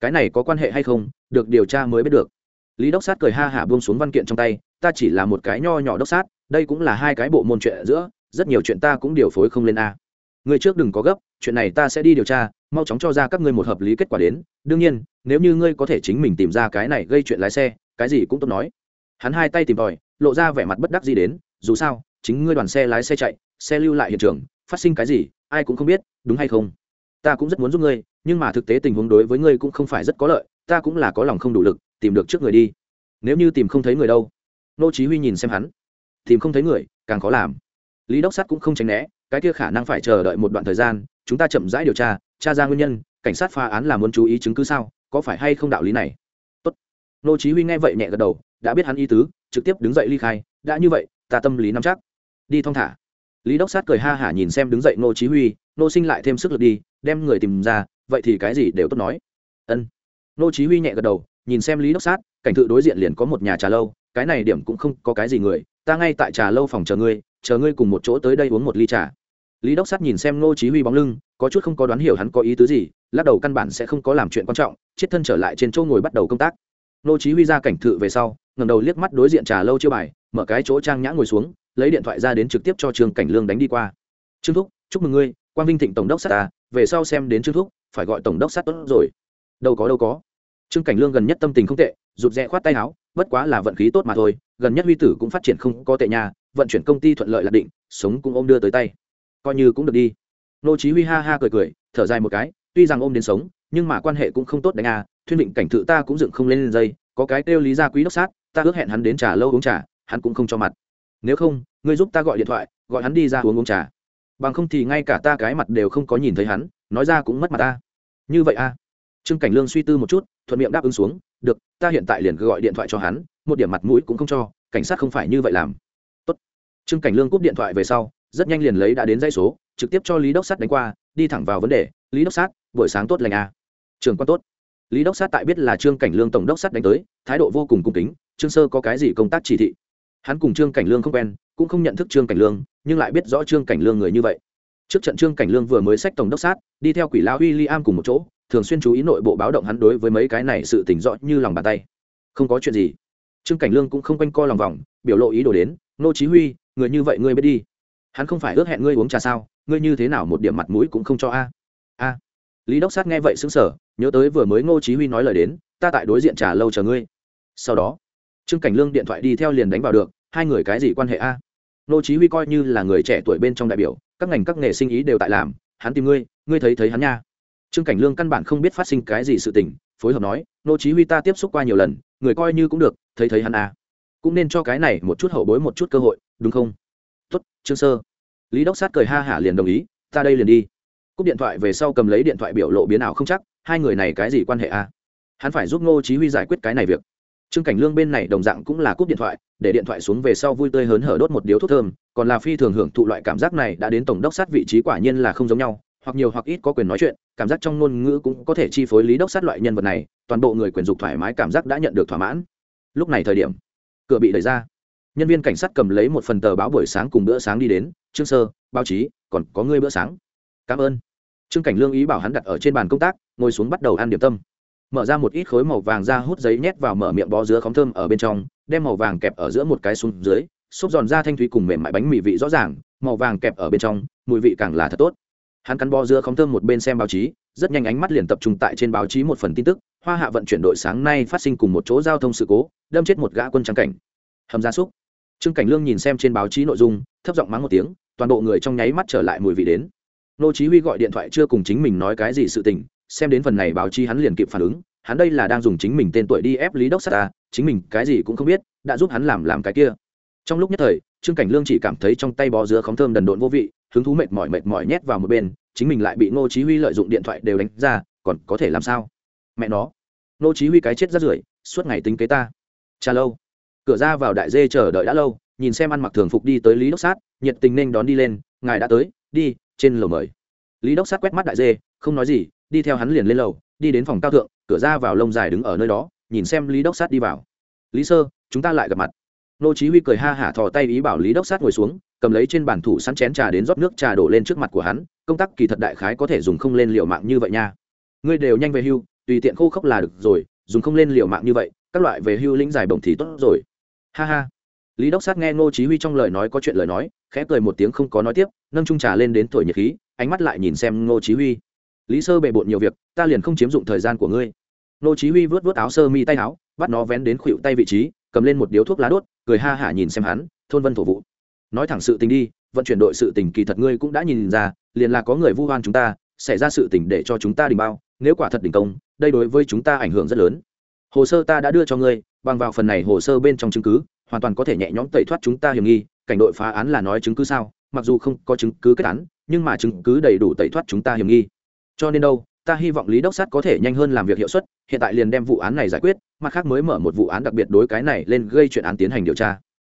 Cái này có quan hệ hay không, được điều tra mới biết được. Lý đốc sát cười ha hả buông xuống văn kiện trong tay, ta chỉ là một cái nho nhỏ đốc sát, đây cũng là hai cái bộ môn chuyện giữa, rất nhiều chuyện ta cũng điều phối không lên a. Người trước đừng có gấp, chuyện này ta sẽ đi điều tra, mau chóng cho ra các ngươi một hợp lý kết quả đến. Đương nhiên, nếu như ngươi có thể chính mình tìm ra cái này gây chuyện lái xe, cái gì cũng tốt nói. Hắn hai tay tìm tòi, lộ ra vẻ mặt bất đắc gì đến, dù sao, chính ngươi đoàn xe lái xe chạy, xe lưu lại hiện trường, phát sinh cái gì, ai cũng không biết, đúng hay không? Ta cũng rất muốn giúp ngươi, nhưng mà thực tế tình huống đối với ngươi cũng không phải rất có lợi, ta cũng là có lòng không đủ lực, tìm được trước người đi. Nếu như tìm không thấy người đâu? Nô chí huy nhìn xem hắn. Tìm không thấy người, càng khó làm. Lý đốc sát cũng không tránh né, cái kia khả năng phải chờ đợi một đoạn thời gian, chúng ta chậm rãi điều tra tra ra nguyên nhân, cảnh sát phá án là muốn chú ý chứng cứ sao, có phải hay không đạo lý này? Tốt. Nô chí huy nghe vậy nhẹ gật đầu, đã biết hắn ý tứ, trực tiếp đứng dậy ly khai, đã như vậy, ta tâm lý nắm chắc. Đi thong thả. Lý đốc sát cười ha hả nhìn xem đứng dậy nô chí huy, nô sinh lại thêm sức lực đi đem người tìm ra, vậy thì cái gì đều tốt nói. Ân. Nô chí huy nhẹ gật đầu, nhìn xem lý đốc sát, cảnh thự đối diện liền có một nhà trà lâu, cái này điểm cũng không có cái gì người, ta ngay tại trà lâu phòng chờ ngươi chờ ngươi cùng một chỗ tới đây uống một ly trà. Lý đốc sát nhìn xem nô chí huy bóng lưng, có chút không có đoán hiểu hắn có ý tứ gì, lắc đầu căn bản sẽ không có làm chuyện quan trọng, chết thân trở lại trên chỗ ngồi bắt đầu công tác. Nô chí huy ra cảnh thự về sau, ngẩng đầu liếc mắt đối diện trà lâu chiêu bài, mở cái chỗ trang nhã ngồi xuống, lấy điện thoại ra đến trực tiếp cho trương cảnh lương đánh đi qua. Trương thúc, chúc mừng ngươi quang vinh thịnh tổng đốc sát ta, về sau xem đến trương thúc, phải gọi tổng đốc sát tốt rồi. Đâu có đâu có. Trương cảnh lương gần nhất tâm tình không tệ, rụt rè khoát tay áo, bất quá là vận khí tốt mà thôi, gần nhất huy tử cũng phát triển không có tệ nhà vận chuyển công ty thuận lợi là định, sống cũng ôm đưa tới tay. Coi như cũng được đi. Nô chí huy ha ha cười cười, thở dài một cái, tuy rằng ôm đến sống, nhưng mà quan hệ cũng không tốt đánh à thuyên định cảnh thự ta cũng dựng không lên dây, có cái tiêu lý gia quý đốc sát, ta ước hẹn hắn đến trà lâu uống trà, hắn cũng không cho mặt. Nếu không, ngươi giúp ta gọi điện thoại, gọi hắn đi ra uống uống trà bằng không thì ngay cả ta cái mặt đều không có nhìn thấy hắn, nói ra cũng mất mặt ta như vậy a à? trương cảnh lương suy tư một chút, thuận miệng đáp ứng xuống, được, ta hiện tại liền gọi điện thoại cho hắn, một điểm mặt mũi cũng không cho, cảnh sát không phải như vậy làm Tốt. trương cảnh lương cúp điện thoại về sau, rất nhanh liền lấy đã đến dây số, trực tiếp cho lý đốc sát đánh qua, đi thẳng vào vấn đề, lý đốc sát, buổi sáng tốt lành à. trường quan tốt lý đốc sát tại biết là trương cảnh lương tổng đốc sát đánh tới, thái độ vô cùng cung kính, trương sơ có cái gì công tác chỉ thị hắn cùng trương cảnh lương không quen, cũng không nhận thức trương cảnh lương nhưng lại biết rõ trương cảnh lương người như vậy. Trước trận trương cảnh lương vừa mới sách tổng đốc sát, đi theo quỷ lao w i l l i am cùng một chỗ, thường xuyên chú ý nội bộ báo động hắn đối với mấy cái này sự tỉnh rõ như lòng bàn tay. Không có chuyện gì. Trương cảnh lương cũng không quanh co lòng vòng, biểu lộ ý đồ đến, nô chí huy, người như vậy ngươi biết đi. Hắn không phải ước hẹn ngươi uống trà sao, ngươi như thế nào một điểm mặt mũi cũng không cho a. A. Lý đốc sát nghe vậy sững sờ, nhớ tới vừa mới ngô chí huy nói lời đến, ta tại đối diện trà lâu chờ ngươi. Sau đó, trương cảnh lương điện thoại đi theo liền đánh vào được, hai người cái gì quan hệ a? Nô chí huy coi như là người trẻ tuổi bên trong đại biểu các ngành các nghề sinh ý đều tại làm hắn tìm ngươi ngươi thấy thấy hắn nha. Trương cảnh lương căn bản không biết phát sinh cái gì sự tình phối hợp nói Nô chí huy ta tiếp xúc qua nhiều lần người coi như cũng được thấy thấy hắn à, cũng nên cho cái này một chút hậu bối một chút cơ hội đúng không? Tốt trương sơ. Lý đốc sát cười ha hả liền đồng ý ta đây liền đi. Cúp điện thoại về sau cầm lấy điện thoại biểu lộ biến ảo không chắc hai người này cái gì quan hệ à? hắn phải giúp ngô chí huy giải quyết cái này việc trương cảnh lương bên này đồng dạng cũng là cúp điện thoại, để điện thoại xuống về sau vui tươi hớn hở đốt một điếu thuốc thơm, còn là phi thường hưởng thụ loại cảm giác này đã đến tổng đốc sát vị trí quả nhiên là không giống nhau, hoặc nhiều hoặc ít có quyền nói chuyện, cảm giác trong ngôn ngữ cũng có thể chi phối lý đốc sát loại nhân vật này, toàn bộ người quyền dục thoải mái cảm giác đã nhận được thỏa mãn. Lúc này thời điểm, cửa bị đẩy ra. Nhân viên cảnh sát cầm lấy một phần tờ báo buổi sáng cùng bữa sáng đi đến, trương sơ, báo chí, còn có ngươi bữa sáng. Cảm ơn. Trương cảnh lương ý bảo hắn đặt ở trên bàn công tác, ngồi xuống bắt đầu ăn điểm tâm mở ra một ít khối màu vàng ra hút giấy nhét vào mở miệng bó dứa khóm thơm ở bên trong, đem màu vàng kẹp ở giữa một cái xuống dưới xúc giòn ra thanh thúy cùng mềm mại bánh mì vị rõ ràng, màu vàng kẹp ở bên trong, mùi vị càng là thật tốt. Hắn cắn bó dứa khóm thơm một bên xem báo chí, rất nhanh ánh mắt liền tập trung tại trên báo chí một phần tin tức, hoa hạ vận chuyển đội sáng nay phát sinh cùng một chỗ giao thông sự cố, đâm chết một gã quân trắng cảnh. Hầm gia súc. Trương cảnh lương nhìn xem trên báo chí nội dung, thấp giọng mắng một tiếng, toàn bộ người trong nháy mắt trở lại mùi vị đến. Nô chí huy gọi điện thoại chưa cùng chính mình nói cái gì sự tình xem đến phần này báo chí hắn liền kịp phản ứng, hắn đây là đang dùng chính mình tên tuổi đi ép lý đốc sát ta chính mình cái gì cũng không biết, đã giúp hắn làm làm cái kia. Trong lúc nhất thời, trương cảnh lương chỉ cảm thấy trong tay bó dứa khóng thơm đần độn vô vị, hứng thú mệt mỏi mệt mỏi nhét vào một bên, chính mình lại bị ngô chí huy lợi dụng điện thoại đều đánh ra, còn có thể làm sao? Mẹ nó! Ngô chí huy cái chết rất rưởi, suốt ngày tính kế ta. Cha lâu. Cửa ra vào đại dê chờ đợi đã lâu, nhìn xem ăn mặc thường phục đi tới lý đốc sát, nhiệt tình nên đón đi lên, ngài đã tới, đi, trên lầu mời. Lý đốc sát quét mắt đại dê, không nói gì đi theo hắn liền lên lầu, đi đến phòng cao thượng, cửa ra vào lông dài đứng ở nơi đó, nhìn xem lý đốc sát đi vào. Lý sơ, chúng ta lại gặp mặt. Nô chí huy cười ha hả thò tay ý bảo lý đốc sát ngồi xuống, cầm lấy trên bàn thủ sẵn chén trà đến rót nước trà đổ lên trước mặt của hắn, công tác kỳ thật đại khái có thể dùng không lên liều mạng như vậy nha. Ngươi đều nhanh về hưu, tùy tiện khô khốc là được rồi, dùng không lên liều mạng như vậy, các loại về hưu lĩnh dài bổng thì tốt rồi. Ha ha. Lý đốc sát nghe ngô chí huy trong lời nói có chuyện lời nói, khẽ cười một tiếng không có nói tiếp, nâng chung trà lên đến thổi nhiệt khí, ánh mắt lại nhìn xem ngô chí huy lý sơ bề bộn nhiều việc, ta liền không chiếm dụng thời gian của ngươi. Nô chí huy vớt vớt áo sơ mi tay áo, bắt nó vén đến khuỷu tay vị trí, cầm lên một điếu thuốc lá đốt, cười ha hả nhìn xem hắn, thôn vân thổ vụ. Nói thẳng sự tình đi, vận chuyển đội sự tình kỳ thật ngươi cũng đã nhìn ra, liền là có người vu oan chúng ta, xảy ra sự tình để cho chúng ta đình bao, nếu quả thật đình công, đây đối với chúng ta ảnh hưởng rất lớn. Hồ sơ ta đã đưa cho ngươi, bằng vào phần này hồ sơ bên trong chứng cứ, hoàn toàn có thể nhẹ nhõm tẩy thoát chúng ta hiểm nghi, cảnh đội phá án là nói chứng cứ sao, mặc dù không có chứng cứ kết án, nhưng mà chứng cứ đầy đủ tẩy thoát chúng ta hiểm nghi cho nên đâu, ta hy vọng lý đốc sát có thể nhanh hơn làm việc hiệu suất, hiện tại liền đem vụ án này giải quyết, mặt khác mới mở một vụ án đặc biệt đối cái này lên gây chuyện án tiến hành điều tra.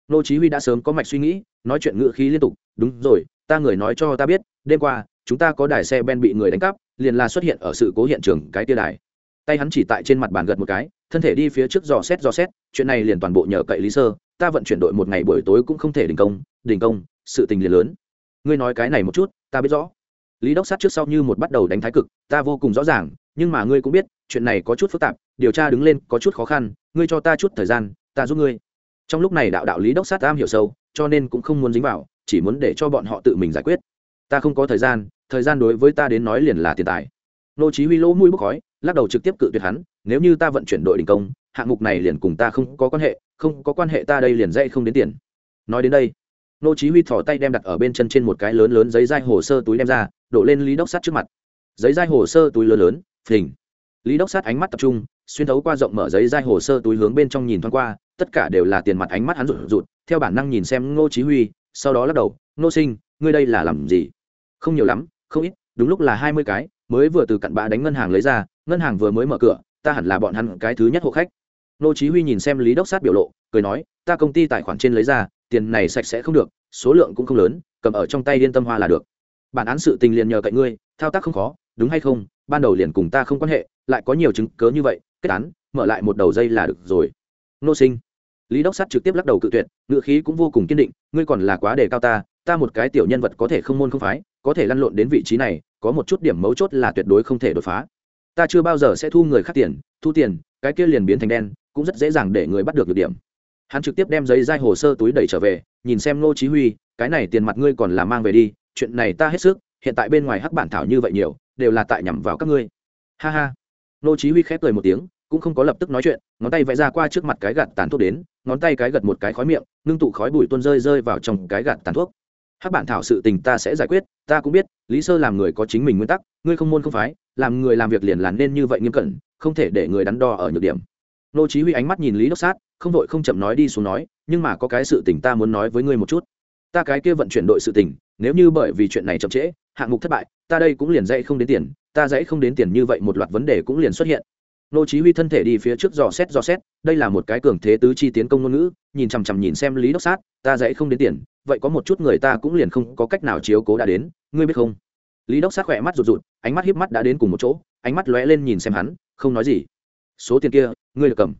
Nô chí huy đã sớm có mạch suy nghĩ, nói chuyện ngựa khí liên tục, đúng rồi, ta người nói cho ta biết, đêm qua, chúng ta có đài xe ben bị người đánh cắp, liền là xuất hiện ở sự cố hiện trường cái tia đài. Tay hắn chỉ tại trên mặt bàn gật một cái, thân thể đi phía trước dò xét dò xét, chuyện này liền toàn bộ nhờ cậy lý sơ, ta vận chuyển đội một ngày buổi tối cũng không thể đình công đình công, sự tình liền lớn. Ngươi nói cái này một chút, ta biết rõ lý đốc sát trước sau như một bắt đầu đánh thái cực, ta vô cùng rõ ràng, nhưng mà ngươi cũng biết, chuyện này có chút phức tạp, điều tra đứng lên có chút khó khăn, ngươi cho ta chút thời gian, ta giúp ngươi. Trong lúc này đạo đạo lý đốc sát am hiểu sâu, cho nên cũng không muốn dính vào, chỉ muốn để cho bọn họ tự mình giải quyết. Ta không có thời gian thời gian đối với ta đến nói liền là tiền tài. Nô chí huy lỗ mũi bốc khói, lắc đầu trực tiếp cự tuyệt hắn, nếu như ta vận chuyển đội đình công, hạng mục này liền cùng ta không có quan hệ, không có quan hệ ta đây liền dây không đến tiền. Nói đến đây nô chí huy thò tay đem đặt ở bên chân trên một cái lớn lớn giấy dai hồ sơ túi đem ra, đổ lên lý đốc sát trước mặt. Giấy dai hồ sơ túi lớn lớn, phình. Lý đốc sát ánh mắt tập trung, xuyên thấu qua rộng mở giấy dai hồ sơ túi hướng bên trong nhìn thoáng qua, tất cả đều là tiền mặt ánh mắt hắn rụt rụt, theo bản năng nhìn xem ngô chí huy, sau đó lắc đầu nô sinh, ngươi đây là làm gì? Không nhiều lắm, không ít, đúng lúc là hai mươi cái, mới vừa từ cặn bã đánh ngân hàng lấy ra, ngân hàng vừa mới mở cửa, ta hẳn là bọn hắn cái thứ nhất hộ khách. Nô chí huy nhìn xem lý đốc sát biểu lộ, cười nói, ta công ty tài khoản trên lấy ra tiền này sạch sẽ không được, số lượng cũng không lớn, cầm ở trong tay liên tâm hoa là được. Bản án sự tình liền nhờ cậy ngươi, thao tác không khó, đúng hay không? Ban đầu liền cùng ta không quan hệ, lại có nhiều chứng cớ như vậy, kết án, mở lại một đầu dây là được rồi. Nô sinh. Lý đốc sát trực tiếp lắc đầu cự tuyệt ngựa khí cũng vô cùng kiên định, ngươi còn là quá đề cao ta ta một cái tiểu nhân vật có thể không môn không phái, có thể lăn lộn đến vị trí này, có một chút điểm mấu chốt là tuyệt đối không thể đột phá. Ta chưa bao giờ sẽ thu người khác tiền, thu tiền, cái kia liền biến thành đen, cũng rất dễ dàng để người bắt được được điểm hắn trực tiếp đem giấy dai hồ sơ túi đẩy trở về, nhìn xem ngô chí huy, cái này tiền mặt ngươi còn là mang về đi, chuyện này ta hết sức, hiện tại bên ngoài hắc bản thảo như vậy nhiều, đều là tại nhằm vào các ngươi. Ha ha. Ngô chí huy khép cười một tiếng, cũng không có lập tức nói chuyện, ngón tay vẽ ra qua trước mặt cái gạt tàn thuốc đến, ngón tay cái gật một cái khói miệng nương tụ khói bụi tuôn rơi rơi vào trong cái gạt tàn thuốc. Hắc bản thảo sự tình ta sẽ giải quyết, ta cũng biết, lý sơ làm người có chính mình nguyên tắc, ngươi không môn không phái, làm người làm việc liền làm nên như vậy nghiêm cẩn, không thể để người đắn đo ở nhược điểm. Nô chí huy ánh mắt nhìn lý đốc sát không vội không chậm nói đi xuống nói, nhưng mà có cái sự tình ta muốn nói với ngươi một chút. Ta cái kia vận chuyển đội sự tình, nếu như bởi vì chuyện này chậm trễ, hạng mục thất bại, ta đây cũng liền dãy không đến tiền, ta dãy không đến tiền như vậy một loạt vấn đề cũng liền xuất hiện. Nô chí huy thân thể đi phía trước dò xét dò xét, đây là một cái cường thế tứ chi tiến công ngôn ngữ, nhìn chằm chằm nhìn xem lý đốc sát, ta dãy không đến tiền, vậy có một chút người ta cũng liền không có cách nào chiếu cố đã đến, ngươi biết không? Lý đốc sát khỏe mắt rụt rụt, ánh mắt hiếp mắt đã đến cùng một chỗ, ánh mắt lóe lên nhìn xem hắn, không nói gì. Số tiền kia, ngươi được cầm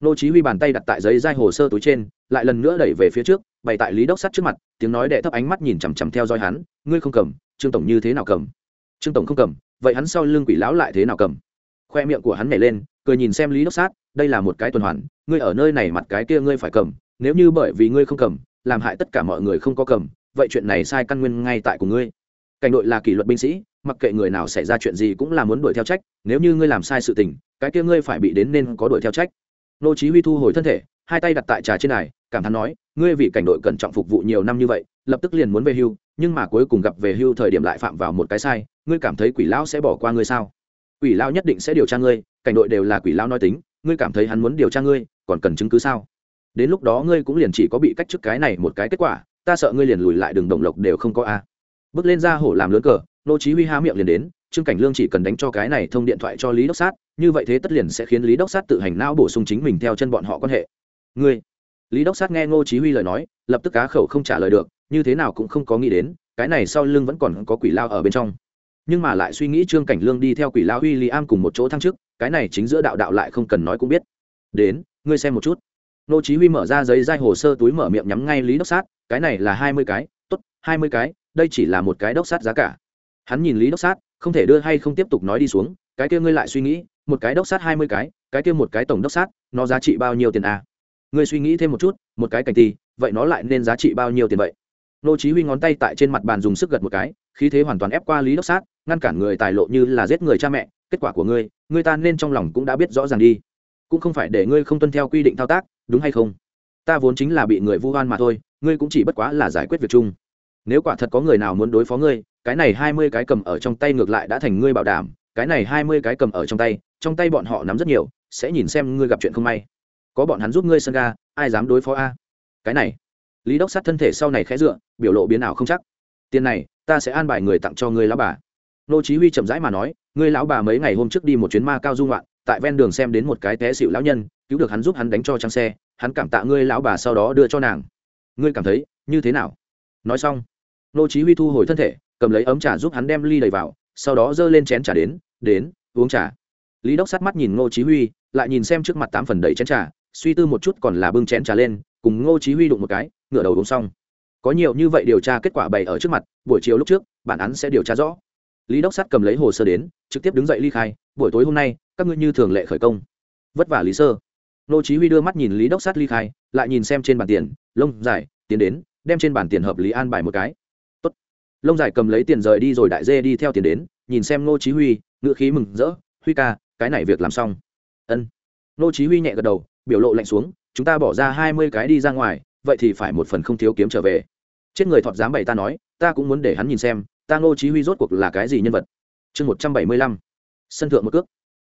nô chí huy bàn tay đặt tại giấy dai hồ sơ túi trên, lại lần nữa đẩy về phía trước, bày tại lý đốc sát trước mặt, tiếng nói đệ thấp ánh mắt nhìn chằm chằm theo dõi hắn, ngươi không cầm, trương tổng như thế nào cầm? Trương tổng không cầm, vậy hắn sau lưng quỷ lão lại thế nào cầm? Khoe miệng của hắn nhảy lên, cười nhìn xem lý đốc sát, đây là một cái tuần hoàn, ngươi ở nơi này mặt cái kia ngươi phải cầm, nếu như bởi vì ngươi không cầm, làm hại tất cả mọi người không có cầm, vậy chuyện này sai căn nguyên ngay tại của ngươi. Cảnh đội là kỷ luật binh sĩ, mặc kệ người nào xảy ra chuyện gì cũng là muốn đuổi theo trách, nếu như ngươi làm sai sự tình, cái kia ngươi phải bị đến nên có đuổi theo trách nô chí huy thu hồi thân thể, hai tay đặt tại trà trên này cảm thán nói, ngươi vì cảnh đội cẩn trọng phục vụ nhiều năm như vậy, lập tức liền muốn về hưu, nhưng mà cuối cùng gặp về hưu thời điểm lại phạm vào một cái sai, ngươi cảm thấy quỷ lão sẽ bỏ qua ngươi sao? Quỷ lão nhất định sẽ điều tra ngươi, cảnh đội đều là quỷ lão nói tính, ngươi cảm thấy hắn muốn điều tra ngươi, còn cần chứng cứ sao? Đến lúc đó ngươi cũng liền chỉ có bị cách chức cái này một cái kết quả, ta sợ ngươi liền lùi lại đường động lộc đều không có a. Bước lên ra hổ làm lớn cờ, nô chí huy há miệng liền đến, trương cảnh lương chỉ cần đánh cho cái này thông điện thoại cho lý đốc sát như vậy thế tất liền sẽ khiến lý đốc sát tự hành não bổ sung chính mình theo chân bọn họ quan hệ. Ngươi? Lý đốc sát nghe ngô chí huy lời nói, lập tức cá khẩu không trả lời được, như thế nào cũng không có nghĩ đến, cái này sau lưng vẫn còn có quỷ lao ở bên trong. Nhưng mà lại suy nghĩ trương cảnh lương đi theo quỷ lao huy lý am cùng một chỗ thăng chức, cái này chính giữa đạo đạo lại không cần nói cũng biết. Đến, ngươi xem một chút. Ngô chí huy mở ra giấy dai hồ sơ túi mở miệng nhắm ngay lý đốc sát, cái này là hai mươi cái, tốt, hai mươi cái, đây chỉ là một cái đốc sát giá cả. Hắn nhìn lý đốc sát, không thể đưa hay không tiếp tục nói đi xuống, cái kia ngươi lại suy nghĩ một cái đốc sát hai mươi cái cái kia một cái tổng đốc sát, nó giá trị bao nhiêu tiền à? ngươi suy nghĩ thêm một chút, một cái cảnh ti vậy nó lại nên giá trị bao nhiêu tiền vậy? Nô chí huy ngón tay tại trên mặt bàn dùng sức gật một cái, khí thế hoàn toàn ép qua lý đốc sát, ngăn cản người tài lộ như là giết người cha mẹ, kết quả của ngươi ngươi ta nên trong lòng cũng đã biết rõ ràng đi. Cũng không phải để ngươi không tuân theo quy định thao tác, đúng hay không? Ta vốn chính là bị người vu oan mà thôi, ngươi cũng chỉ bất quá là giải quyết việc chung. Nếu quả thật có người nào muốn đối phó ngươi, cái này hai mươi cái cầm ở trong tay ngược lại đã thành ngươi bảo đảm, cái này hai mươi cái cầm ở trong tay trong tay bọn họ nắm rất nhiều, sẽ nhìn xem ngươi gặp chuyện không may. Có bọn hắn giúp ngươi sân ga, ai dám đối phó a? Cái này, lý đốc sát thân thể sau này khẽ dựa, biểu lộ biến ảo không chắc. Tiền này, ta sẽ an bài người tặng cho ngươi lão bà. Nô chí huy chậm rãi mà nói, ngươi lão bà mấy ngày hôm trước đi một chuyến ma cao dung loạn, tại ven đường xem đến một cái té xỉu lão nhân, cứu được hắn giúp hắn đánh cho trang xe, hắn cảm tạ ngươi lão bà sau đó đưa cho nàng. Ngươi cảm thấy, như thế nào? Nói xong, nô chí huy thu hồi thân thể, cầm lấy ấm trà giúp hắn đem ly đầy vào, sau đó dơ lên chén trà đến đến, uống trà lý đốc sát mắt nhìn ngô chí huy, lại nhìn xem trước mặt tám phần đầy chén trà, suy tư một chút còn là bưng chén trà lên, cùng ngô chí huy đụng một cái, ngửa đầu uống xong. Có nhiều như vậy điều tra kết quả bày ở trước mặt, buổi chiều lúc trước, bản án sẽ điều tra rõ. Lý đốc sát cầm lấy hồ sơ đến, trực tiếp đứng dậy ly khai, buổi tối hôm nay, các ngươi như thường lệ khởi công. Vất vả lý sơ. Ngô chí huy đưa mắt nhìn lý đốc sát ly khai, lại nhìn xem trên bàn tiền, lông dài, tiến đến, đem trên bàn tiền hợp lý an bài một cái. Tốt. Lông dài cầm lấy tiền rời đi rồi đại dê đi theo tiền đến, nhìn xem ngô chí huy ngựa khí mừng rỡ, huy ca cái này việc làm xong. Ân. Nô chí huy nhẹ gật đầu, biểu lộ lạnh xuống, chúng ta bỏ ra hai mươi cái đi ra ngoài, vậy thì phải một phần không thiếu kiếm trở về. Chết người thọt dám bày ta nói, ta cũng muốn để hắn nhìn xem, ta nô chí huy rốt cuộc là cái gì nhân vật? Chương một trăm bảy mươi lăm. Sân thượng một cước.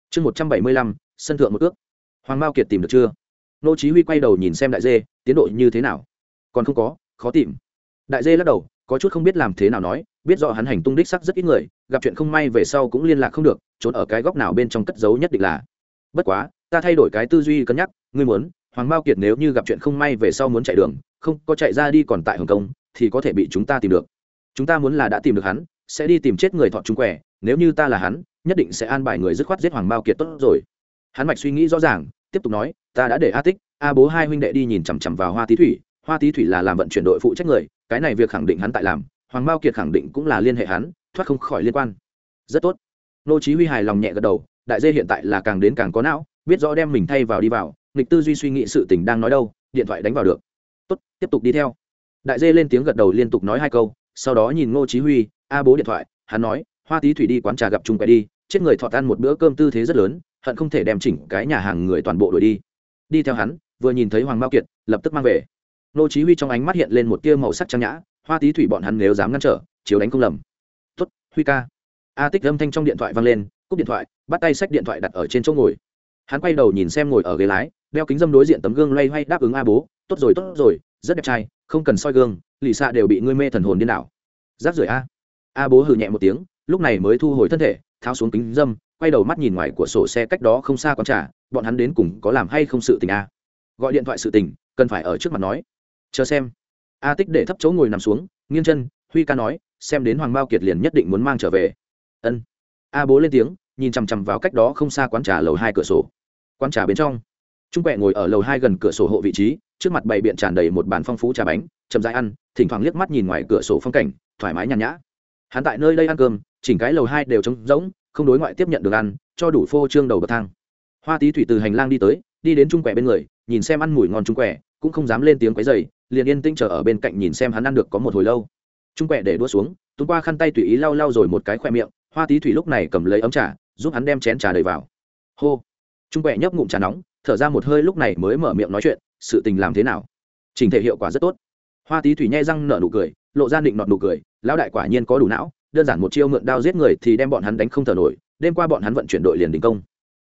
Chương một trăm bảy mươi lăm, sân thượng một cước. Hoàng mao kiệt tìm được chưa? Nô chí huy quay đầu nhìn xem đại dê, tiến độ như thế nào? Còn không có, khó tìm. Đại dê lắc đầu, có chút không biết làm thế nào nói biết rõ hắn hành tung đích sắc rất ít người, gặp chuyện không may về sau cũng liên lạc không được, trốn ở cái góc nào bên trong cất giấu nhất định là. Bất quá, ta thay đổi cái tư duy cân nhắc, ngươi muốn, hoàng mao kiệt nếu như gặp chuyện không may về sau muốn chạy đường, không có chạy ra đi còn tại hồng kông, thì có thể bị chúng ta tìm được. Chúng ta muốn là đã tìm được hắn, sẽ đi tìm chết người thọ chúng quẻ, nếu như ta là hắn, nhất định sẽ an bài người dứt khoát giết hoàng mao kiệt tốt rồi. Hắn mạch suy nghĩ rõ ràng, tiếp tục nói, ta đã để a tích, a bố hai huynh đệ đi nhìn chằm chằm vào hoa tí thủy, hoa tí thủy là làm vận chuyển đội phụ trách người, cái này việc khẳng định hắn tại làm hoàng mao kiệt khẳng định cũng là liên hệ hắn, thoát không khỏi liên quan. Rất tốt. Nô chí huy hài lòng nhẹ gật đầu, đại dê hiện tại là càng đến càng có não, biết rõ đem mình thay vào đi vào, nghịch tư duy suy nghĩ sự tình đang nói đâu, điện thoại đánh vào được. Tốt, tiếp tục đi theo. Đại dê lên tiếng gật đầu liên tục nói hai câu, sau đó nhìn ngô chí huy, a bố điện thoại, hắn nói, hoa tí thủy đi quán trà gặp chung quay đi, chết người thọt ăn một bữa cơm tư thế rất lớn, hận không thể đem chỉnh cái nhà hàng người toàn bộ đuổi đi. Đi theo hắn, vừa nhìn thấy hoàng mao kiệt, lập tức mang về. Ngô chí huy trong ánh mắt hiện lên một tia màu sắc trang nhã hoa tí thủy bọn hắn nếu dám ngăn trở, chiếu đánh không lầm. Tốt, huy ca. A tích âm thanh trong điện thoại vang lên, cúp điện thoại, bắt tay sách điện thoại đặt ở trên chỗ ngồi. Hắn quay đầu nhìn xem ngồi ở ghế lái, đeo kính dâm đối diện tấm gương loay hoay đáp ứng a bố, tốt rồi tốt rồi, rất đẹp trai, không cần soi gương, lì xạ đều bị ngươi mê thần hồn điên đảo. Giáp rưỡi a. A bố hừ nhẹ một tiếng, lúc này mới thu hồi thân thể, tháo xuống kính dâm, quay đầu mắt nhìn ngoài của sổ xe cách đó không xa con trả bọn hắn đến cùng có làm hay không sự tình a. Gọi điện thoại sự tình, cần phải ở trước mặt nói. Chờ xem a tích để thấp chỗ ngồi nằm xuống, nghiêng chân, huy ca nói, xem đến hoàng bao kiệt liền nhất định muốn mang trở về. Ân. A bố lên tiếng, nhìn chằm chằm vào cách đó không xa quán trà lầu hai cửa sổ. Quán trà bên trong, trung quẹ ngồi ở lầu hai gần cửa sổ hộ vị trí, trước mặt bày biện tràn đầy một bàn phong phú trà bánh, chậm dãi ăn, thỉnh thoảng liếc mắt nhìn ngoài cửa sổ phong cảnh, thoải mái nhàn nhã. Hắn tại nơi đây ăn cơm, chỉnh cái lầu hai đều trống rỗng, không đối ngoại tiếp nhận được ăn, cho đủ phô trương đầu bậc thang. Hoa tí thủy từ hành lang đi tới, đi đến trung quẹ bên người, nhìn xem ăn mùi ngon trung quẹ, cũng không dám lên tiếng quấy dày liền yên tĩnh chờ ở bên cạnh nhìn xem hắn ăn được có một hồi lâu. Trung quẹ để đua xuống tuấn qua khăn tay tùy ý lau lau rồi một cái khoe miệng, hoa tí thủy lúc này cầm lấy ấm trà, giúp hắn đem chén trà đầy vào. Hô. Trung quẹ nhấp ngụm trà nóng, thở ra một hơi lúc này mới mở miệng nói chuyện, sự tình làm thế nào? Trình thể hiệu quả rất tốt. Hoa tí thủy nhai răng nở nụ cười, lộ ra định nọt nụ cười, lão đại quả nhiên có đủ não, đơn giản một chiêu mượn đao giết người thì đem bọn hắn đánh không thở nổi, đêm qua bọn hắn vận chuyển đội liền đình công.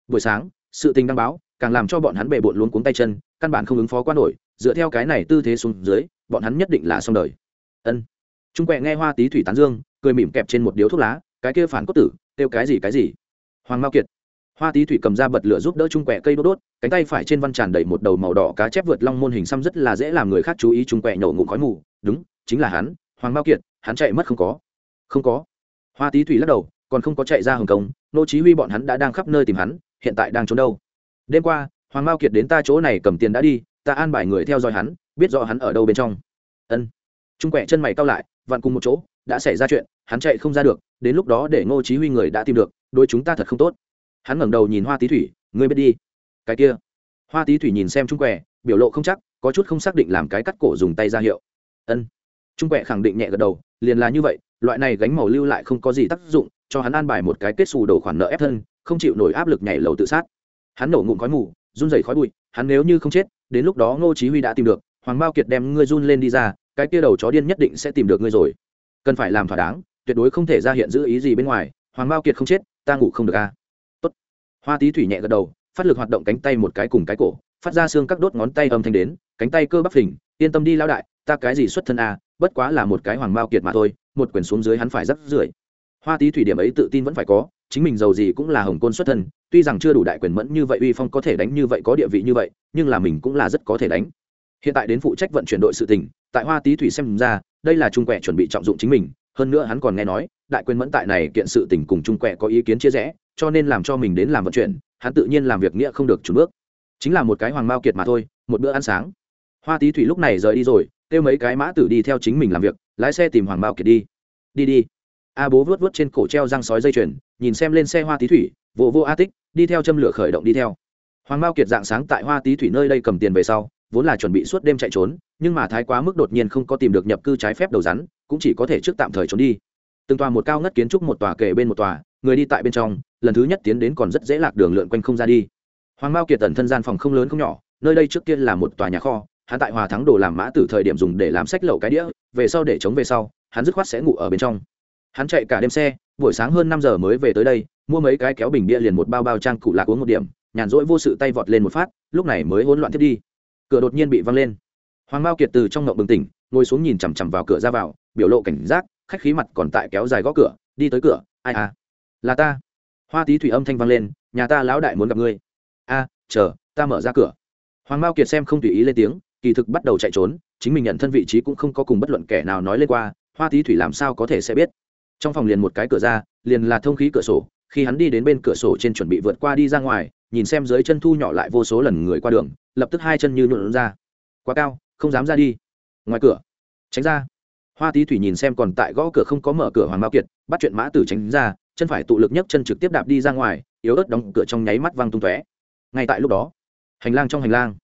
Buổi sáng, sự tình đăng báo, càng làm cho bọn hắn bề bộn luống cuống tay chân, căn bản không ứng phó qua nổi dựa theo cái này tư thế xuống dưới, bọn hắn nhất định là xong đời. Ân. Trung quẹ nghe hoa tí thủy tán dương, cười mỉm kẹp trên một điếu thuốc lá, cái kia phản cốt tử, kêu cái gì cái gì? Hoàng mao kiệt. Hoa tí thủy cầm ra bật lửa giúp đỡ trung quẹ cây đốt đốt, cánh tay phải trên văn tràn đầy một đầu màu đỏ cá chép vượt long môn hình xăm rất là dễ làm người khác chú ý trung quẹ nhổ ngụm khói mù. Đúng, chính là hắn, hoàng mao kiệt, hắn chạy mất không có. Không có. Hoa tí thủy lắc đầu, còn không có chạy ra hồng kông, nô chí huy bọn hắn đã đang khắp nơi tìm hắn, hiện tại đang trốn đâu? Đêm qua, hoàng mao kiệt đến ta chỗ này cầm tiền đã đi ta an bài người theo dõi hắn, biết rõ hắn ở đâu bên trong. Ân. Trung quẹ chân mày cao lại, vặn cùng một chỗ, đã xảy ra chuyện, hắn chạy không ra được, đến lúc đó để ngô chí huy người đã tìm được đôi chúng ta thật không tốt. Hắn ngẩng đầu nhìn hoa tí thủy, ngươi biết đi. Cái kia. Hoa tí thủy nhìn xem trung quẹ biểu lộ không chắc, có chút không xác định làm cái cắt cổ dùng tay ra hiệu. Ân. Trung quẹ khẳng định nhẹ gật đầu, liền là như vậy, loại này gánh màu lưu lại không có gì tác dụng, cho hắn an bài một cái kết xù đổ khoản nợ ép thân, không chịu nổi áp lực nhảy lầu tự sát. Hắn nổ ngụm khói mù, run rẩy khói bụi, hắn nếu như không chết đến lúc đó ngô chí huy đã tìm được hoàng bao kiệt đem ngươi run lên đi ra cái kia đầu chó điên nhất định sẽ tìm được ngươi rồi. Cần phải làm thỏa đáng tuyệt đối không thể ra hiện giữ ý gì bên ngoài hoàng bao kiệt không chết ta ngủ không được a à? tốt. Hoa tí thủy nhẹ gật đầu phát lực hoạt động cánh tay một cái cùng cái cổ phát ra xương các đốt ngón tay âm thanh đến cánh tay cơ bắp phình yên tâm đi lão đại ta cái gì xuất thân a à, bất quá là một cái hoàng bao kiệt mà thôi một quyền xuống dưới hắn phải rất rưởi. Hoa tí thủy điểm ấy tự tin vẫn phải có chính mình giàu gì cũng là hồng côn xuất thân, tuy rằng chưa đủ đại quyền mẫn như vậy, uy phong có thể đánh như vậy, có địa vị như vậy, nhưng là mình cũng là rất có thể đánh. Hiện tại đến phụ trách vận chuyển đội sự tình, tại hoa tý thủy xem ra, đây là trung quẹ chuẩn bị trọng dụng chính mình, hơn nữa hắn còn nghe nói, đại quyền mẫn tại này kiện sự tình cùng trung quẹ có ý kiến chia rẽ, cho nên làm cho mình đến làm vận chuyển, hắn tự nhiên làm việc nghĩa không được trùn bước. Chính là một cái hoàng mao kiệt mà thôi, một bữa ăn sáng. Hoa tý thủy lúc này rời đi rồi, kêu mấy cái mã tử đi theo chính mình làm việc, lái xe tìm hoàng mao kiệt đi. Đi đi. A bố vớt vớt trên cổ treo răng sói dây chuyền nhìn xem lên xe hoa tí thủy, vô vô a tích, đi theo châm lửa khởi động đi theo. Hoàng mao kiệt dạng sáng tại hoa tí thủy nơi đây cầm tiền về sau, vốn là chuẩn bị suốt đêm chạy trốn, nhưng mà thái quá mức đột nhiên không có tìm được nhập cư trái phép đầu rắn, cũng chỉ có thể trước tạm thời trốn đi. Từng tòa một cao ngất kiến trúc một tòa kề bên một tòa, người đi tại bên trong, lần thứ nhất tiến đến còn rất dễ lạc đường lượn quanh không ra đi. Hoàng mao kiệt tần thân gian phòng không lớn không nhỏ, nơi đây trước kia là một tòa nhà kho, hắn tại hòa thắng đồ làm mã từ thời điểm dùng để làm sách lậu cái đĩa, về sau để chống về sau, hắn dứt khoát sẽ ngủ ở bên trong hắn chạy cả đêm xe, buổi sáng hơn năm giờ mới về tới đây, mua mấy cái kéo bình bia liền một bao bao trang cụ lạc uống một điểm, nhàn rỗi vô sự tay vọt lên một phát, lúc này mới hỗn loạn thiết đi. Cửa đột nhiên bị văng lên. Hoàng mao kiệt từ trong ngộng bừng tỉnh, ngồi xuống nhìn chằm chằm vào cửa ra vào, biểu lộ cảnh giác, khách khí mặt còn tại kéo dài gõ cửa, đi tới cửa, ai à? Là ta. Hoa tí thủy âm thanh vang lên, nhà ta lão đại muốn gặp ngươi. A, chờ, ta mở ra cửa. Hoàng mao kiệt xem không tùy ý lên tiếng, kỳ thực bắt đầu chạy trốn, chính mình nhận thân vị trí cũng không có cùng bất luận kẻ nào nói lên qua, hoa tí thủy làm sao có thể sẽ biết? Trong phòng liền một cái cửa ra, liền là thông khí cửa sổ, khi hắn đi đến bên cửa sổ trên chuẩn bị vượt qua đi ra ngoài, nhìn xem dưới chân thu nhỏ lại vô số lần người qua đường, lập tức hai chân như nhuộn ra. Quá cao, không dám ra đi. Ngoài cửa, tránh ra. Hoa tí thủy nhìn xem còn tại gõ cửa không có mở cửa hoàng mao kiệt, bắt chuyện mã tử tránh ra, chân phải tụ lực nhấc chân trực tiếp đạp đi ra ngoài, yếu ớt đóng cửa trong nháy mắt văng tung tóe. Ngay tại lúc đó, hành lang trong hành lang,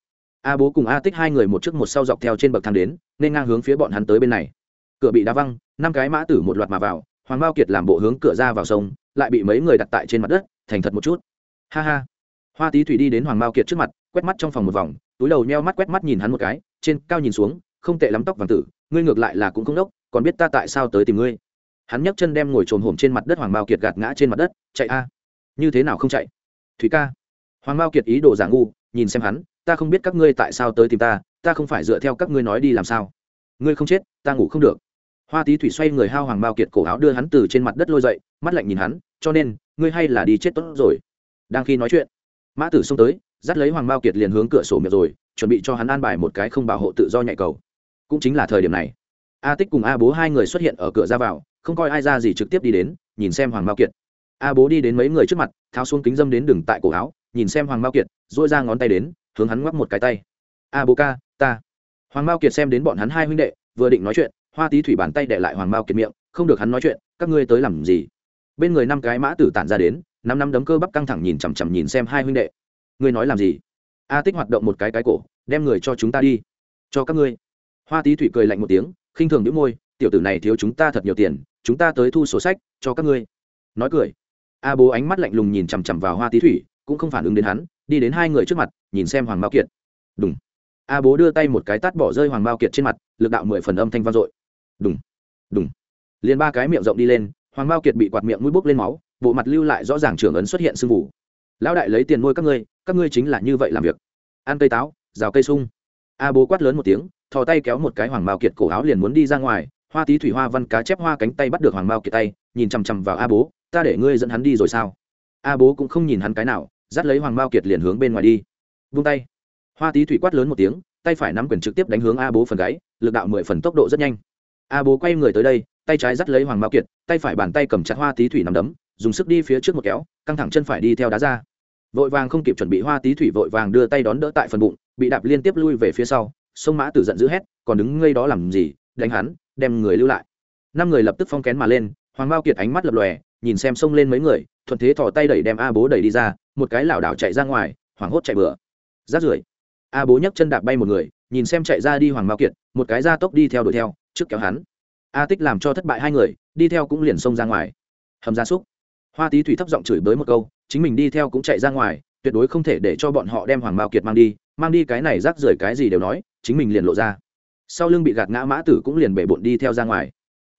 a bố cùng a tích hai người một trước một sau dọc theo trên bậc thang đến, nên ngang hướng phía bọn hắn tới bên này. Cửa bị đá văng, năm cái mã tử một loạt mà vào hoàng mao kiệt làm bộ hướng cửa ra vào sông, lại bị mấy người đặt tại trên mặt đất, thành thật một chút. Ha ha. Hoa tí thủy đi đến hoàng mao kiệt trước mặt, quét mắt trong phòng một vòng, túi đầu nheo mắt quét mắt nhìn hắn một cái, trên cao nhìn xuống, không tệ lắm tóc vàng tử, ngươi ngược lại là cũng không đốc, còn biết ta tại sao tới tìm ngươi. Hắn nhấc chân đem ngồi trồn hổm trên mặt đất hoàng mao kiệt gạt ngã trên mặt đất, chạy a. Như thế nào không chạy? Thủy ca. Hoàng mao kiệt ý đồ giả ngu, nhìn xem hắn, ta không biết các ngươi tại sao tới tìm ta ta không phải dựa theo các ngươi nói đi làm sao. Ngươi không chết, ta ngủ không được hoa tí thủy xoay người hao hoàng mao kiệt cổ áo đưa hắn từ trên mặt đất lôi dậy, mắt lạnh nhìn hắn, cho nên, ngươi hay là đi chết tốt rồi. Đang khi nói chuyện, mã tử xông tới, dắt lấy hoàng mao kiệt liền hướng cửa sổ miệng rồi, chuẩn bị cho hắn an bài một cái không bảo hộ tự do nhạy cầu. Cũng chính là thời điểm này, a tích cùng a bố hai người xuất hiện ở cửa ra vào, không coi ai ra gì trực tiếp đi đến, nhìn xem hoàng mao kiệt. A bố đi đến mấy người trước mặt, tháo xuống kính dâm đến đừng tại cổ áo, nhìn xem hoàng mao kiệt dội ra ngón tay đến, hướng hắn ngoắc một cái tay. A bố ca, ta. Hoàng mao kiệt xem đến bọn hắn hai huynh đệ, vừa định nói chuyện hoa tí thủy bàn tay đệ lại hoàng mao kiệt miệng, không được hắn nói chuyện, các ngươi tới làm gì? Bên người năm cái mã tử tản ra đến, năm năm đấm cơ bắp căng thẳng nhìn chằm chằm nhìn xem hai huynh đệ. Ngươi nói làm gì? A tích hoạt động một cái cái cổ, đem người cho chúng ta đi. Cho các ngươi. Hoa tí thủy cười lạnh một tiếng, khinh thường đĩu môi, tiểu tử này thiếu chúng ta thật nhiều tiền, chúng ta tới thu sổ sách, cho các ngươi. Nói cười. A bố ánh mắt lạnh lùng nhìn chằm chằm vào hoa tí thủy, cũng không phản ứng đến hắn, đi đến hai người trước mặt, nhìn xem hoàng mao kiệt. Đúng a bố đưa tay một cái tát bỏ rơi hoàng mao kiệt trên mặt, lực đạo mười phần âm thanh vang dội đùng. Đùng. Liền ba cái miệng rộng đi lên, hoàng mao kiệt bị quạt miệng mũi bốc lên máu, bộ mặt lưu lại rõ ràng trưởng ấn xuất hiện sưng vụ. Lão đại lấy tiền nuôi các ngươi các ngươi chính là như vậy làm việc. Ăn cây táo, rào cây sung. A bố quát lớn một tiếng, thò tay kéo một cái hoàng mao kiệt cổ áo liền muốn đi ra ngoài, hoa tí thủy hoa văn cá chép hoa cánh tay bắt được hoàng mao kiệt tay, nhìn chằm chằm vào a bố, ta để ngươi dẫn hắn đi rồi sao? A bố cũng không nhìn hắn cái nào, dắt lấy hoàng mao kiệt liền hướng bên ngoài đi. Vung tay. Hoa tí thủy quát lớn một tiếng, tay phải nắm quyền trực tiếp đánh hướng a bố phần gáy, lực đạo mười phần tốc độ rất nhanh a bố quay người tới đây, tay trái dắt lấy hoàng mao kiệt, tay phải bàn tay cầm chặt hoa tí thủy nằm đấm, dùng sức đi phía trước một kéo, căng thẳng chân phải đi theo đá ra. Vội vàng không kịp chuẩn bị hoa tí thủy vội vàng đưa tay đón đỡ tại phần bụng, bị đạp liên tiếp lui về phía sau, sông mã tử giận dữ hét, còn đứng ngây đó làm gì, đánh hắn, đem người lưu lại. Năm người lập tức phong kén mà lên, hoàng mao kiệt ánh mắt lập lòe, nhìn xem xông lên mấy người, thuận thế thò tay đẩy đem a bố đẩy đi ra, một cái lảo đảo chạy ra ngoài, hoảng hốt chạy bừa. Rát rưởi. A bố nhấc chân đạp bay một người, nhìn xem chạy ra đi hoàng mao kiệt, một cái ra tốc đi theo đuổi theo trước kéo hắn. A tích làm cho thất bại hai người, đi theo cũng liền xông ra ngoài. Hầm gia súc. Hoa tý thủy thấp giọng chửi bới một câu, chính mình đi theo cũng chạy ra ngoài, tuyệt đối không thể để cho bọn họ đem hoàng mao kiệt mang đi mang đi cái này rác rưởi cái gì đều nói, chính mình liền lộ ra. Sau lưng bị gạt ngã mã tử cũng liền bể bộn đi theo ra ngoài.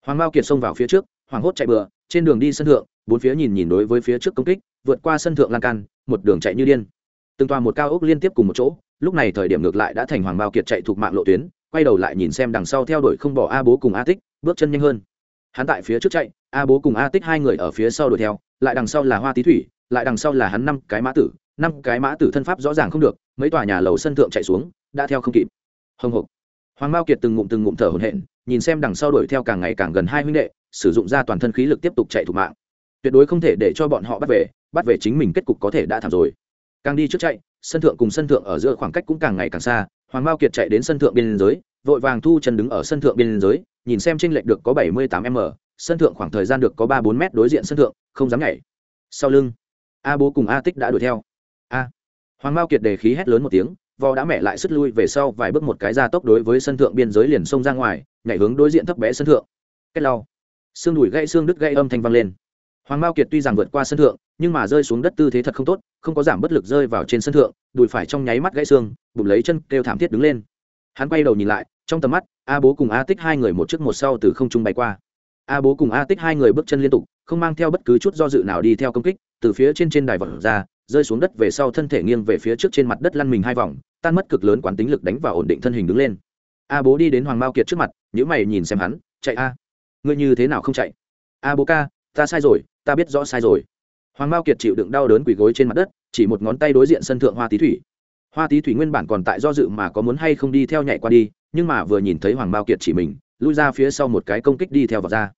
Hoàng mao kiệt xông vào phía trước hoàng hốt chạy bừa, trên đường đi sân thượng, bốn phía nhìn nhìn đối với phía trước công kích, vượt qua sân thượng lan can, một đường chạy như điên. Từng toa một cao ốc liên tiếp cùng một chỗ, lúc này thời điểm ngược lại đã thành hoàng mao kiệt chạy thuộc mạng lộ tuyến quay đầu lại nhìn xem đằng sau theo đuổi không bỏ a bố cùng a tích, bước chân nhanh hơn. Hắn tại phía trước chạy, a bố cùng a tích hai người ở phía sau đuổi theo, lại đằng sau là hoa tý thủy, lại đằng sau là hắn năm cái mã tử, năm cái mã tử thân pháp rõ ràng không được, mấy tòa nhà lầu sân thượng chạy xuống, đã theo không kịp. Hồng hộc. Hoàng mao kiệt từng ngụm từng ngụm thở hổn hển, nhìn xem đằng sau đuổi theo càng ngày càng gần hai huynh đệ, sử dụng ra toàn thân khí lực tiếp tục chạy thủ mạng. Tuyệt đối không thể để cho bọn họ bắt về bắt về chính mình kết cục có thể đã thảm rồi. Càng đi trước chạy, sân thượng cùng sân thượng ở giữa khoảng cách cũng càng ngày càng xa hoàng mao kiệt chạy đến sân thượng biên giới, vội vàng thu chân đứng ở sân thượng biên giới, nhìn xem tranh lệch được có bảy mươi tám m, sân thượng khoảng thời gian được có ba bốn m đối diện sân thượng, không dám nhảy. Sau lưng, a bố cùng a tích đã đuổi theo. A. Hoàng mao kiệt đề khí hét lớn một tiếng, vò đã mẹ lại sức lui về sau vài bước một cái ra tốc đối với sân thượng biên giới liền xông ra ngoài, nhảy hướng đối diện thấp bé sân thượng. Cách lau. Xương đùi gãy xương đứt gãy âm thanh vang lên. Hoàng mao kiệt tuy rằng vượt qua sân thượng, nhưng mà rơi xuống đất tư thế thật không tốt, không có giảm bất lực rơi vào trên sân thượng đùi phải trong nháy mắt gãy xương, bụng lấy chân kêu thảm thiết đứng lên. Hắn quay đầu nhìn lại, trong tầm mắt, a bố cùng a tích hai người một trước một sau từ không trung bay qua. A bố cùng a tích hai người bước chân liên tục, không mang theo bất cứ chút do dự nào đi theo công kích, từ phía trên trên đài vật ra, rơi xuống đất về sau thân thể nghiêng về phía trước trên mặt đất lăn mình hai vòng, tan mất cực lớn quán tính lực đánh vào ổn định thân hình đứng lên. A bố đi đến hoàng mao kiệt trước mặt nhữ mày nhìn xem hắn, chạy a, ngươi như thế nào không chạy? A bố ca, ta sai rồi, ta biết rõ sai rồi. Hoàng mao kiệt chịu đựng đau đớn quỳ gối trên mặt đất chỉ một ngón tay đối diện sân thượng hoa tý thủy. Hoa tý thủy nguyên bản còn tại do dự mà có muốn hay không đi theo nhảy qua đi, nhưng mà vừa nhìn thấy hoàng mao kiệt chỉ mình, lui ra phía sau một cái công kích đi theo vào ra.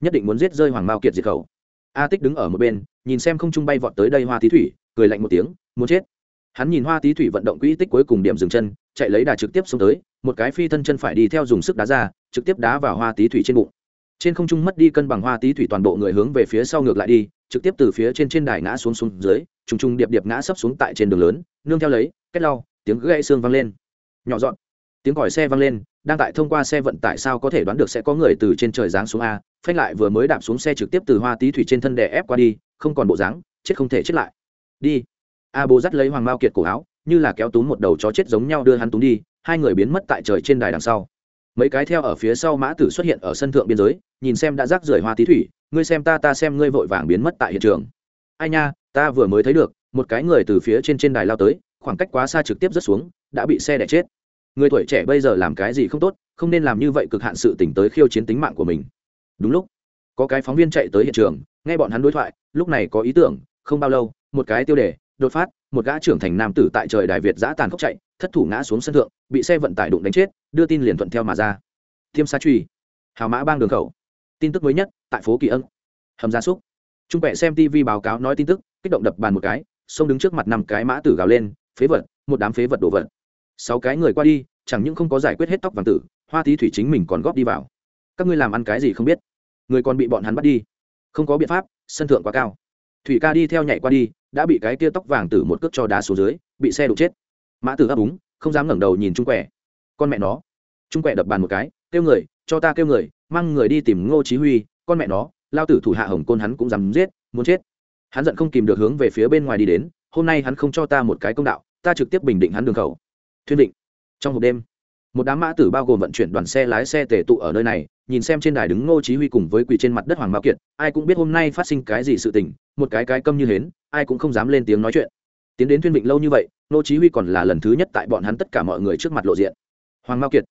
Nhất định muốn giết rơi hoàng mao kiệt diệt khẩu. A tích đứng ở một bên, nhìn xem không trung bay vọt tới đây hoa tý thủy, cười lạnh một tiếng, muốn chết. Hắn nhìn hoa tý thủy vận động quỹ tích cuối cùng điểm dừng chân, chạy lấy đà trực tiếp xuống tới, một cái phi thân chân phải đi theo dùng sức đá ra, trực tiếp đá vào hoa tý thủy trên bụng. Trên không trung mất đi cân bằng hoa tý thủy toàn bộ người hướng về phía sau ngược lại đi trực tiếp từ phía trên trên đài ngã xuống xuống dưới, trùng trùng điệp điệp ngã sấp xuống tại trên đường lớn, nương theo lấy kết lau, tiếng gãy xương vang lên. Nhỏ dọn tiếng còi xe vang lên, đang tại thông qua xe vận tải sao có thể đoán được sẽ có người từ trên trời giáng xuống a, phanh lại vừa mới đạp xuống xe trực tiếp từ hoa tí thủy trên thân đè ép qua đi, không còn bộ dáng, chết không thể chết lại. Đi. A bố dắt lấy hoàng mao kiệt cổ áo, như là kéo túm một đầu chó chết giống nhau đưa hắn túm đi, hai người biến mất tại trời trên đài đằng sau mấy cái theo ở phía sau mã tử xuất hiện ở sân thượng biên giới, nhìn xem đã rác rưởi hoa tí thủy, ngươi xem ta ta xem ngươi vội vàng biến mất tại hiện trường. Ai nha, ta vừa mới thấy được, một cái người từ phía trên trên đài lao tới, khoảng cách quá xa trực tiếp rớt xuống, đã bị xe đẻ chết. Người tuổi trẻ bây giờ làm cái gì không tốt, không nên làm như vậy cực hạn sự tỉnh tới khiêu chiến tính mạng của mình. Đúng lúc, có cái phóng viên chạy tới hiện trường, nghe bọn hắn đối thoại, lúc này có ý tưởng, không bao lâu, một cái tiêu đề, đột phát, một gã trưởng thành nam tử tại trời đài việt giã tàn khốc chạy thất thủ ngã xuống sân thượng, bị xe vận tải đụng đánh chết, đưa tin liền thuận theo mà ra. Thiêm sa truy, hào mã bang đường khẩu. Tin tức mới nhất, tại phố kỳ ân. Hầm gia súc. Trung vệ xem tv báo cáo nói tin tức, kích động đập bàn một cái, xông đứng trước mặt năm cái mã tử gào lên, phế vật, một đám phế vật đổ vật. Sáu cái người qua đi, chẳng những không có giải quyết hết tóc vàng tử, hoa tí thủy chính mình còn góp đi vào. Các ngươi làm ăn cái gì không biết? Người còn bị bọn hắn bắt đi. Không có biện pháp, sân thượng quá cao. Thủy ca đi theo nhảy qua đi, đã bị cái tia tóc vàng tử một cước cho đá xuống dưới, bị xe đụng chết mã tử ấp úng, không dám ngẩng đầu nhìn trung quẻ. Con mẹ nó. Trung quẻ đập bàn một cái, kêu người, cho ta kêu người, mang người đi tìm ngô chí huy, con mẹ nó, lao tử thủ hạ hồng côn hắn cũng dám giết, muốn chết. Hắn giận không kìm được hướng về phía bên ngoài đi đến, hôm nay hắn không cho ta một cái công đạo, ta trực tiếp bình định hắn đường khẩu. Thuyên định. Trong một đêm, một đám mã tử bao gồm vận chuyển đoàn xe lái xe tề tụ ở nơi này, nhìn xem trên đài đứng ngô chí huy cùng với quỳ trên mặt đất hoàng mao kiệt, ai cũng biết hôm nay phát sinh cái gì sự tình, một cái cái câm như hến, ai cũng không dám lên tiếng nói chuyện. Tiến đến thuyên định lâu như vậy Nô chí huy còn là lần thứ nhất tại bọn hắn tất cả mọi người trước mặt lộ diện. Hoàng mao kiệt.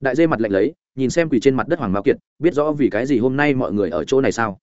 Đại dê mặt lạnh lấy, nhìn xem quỳ trên mặt đất hoàng mao kiệt, biết rõ vì cái gì hôm nay mọi người ở chỗ này sao?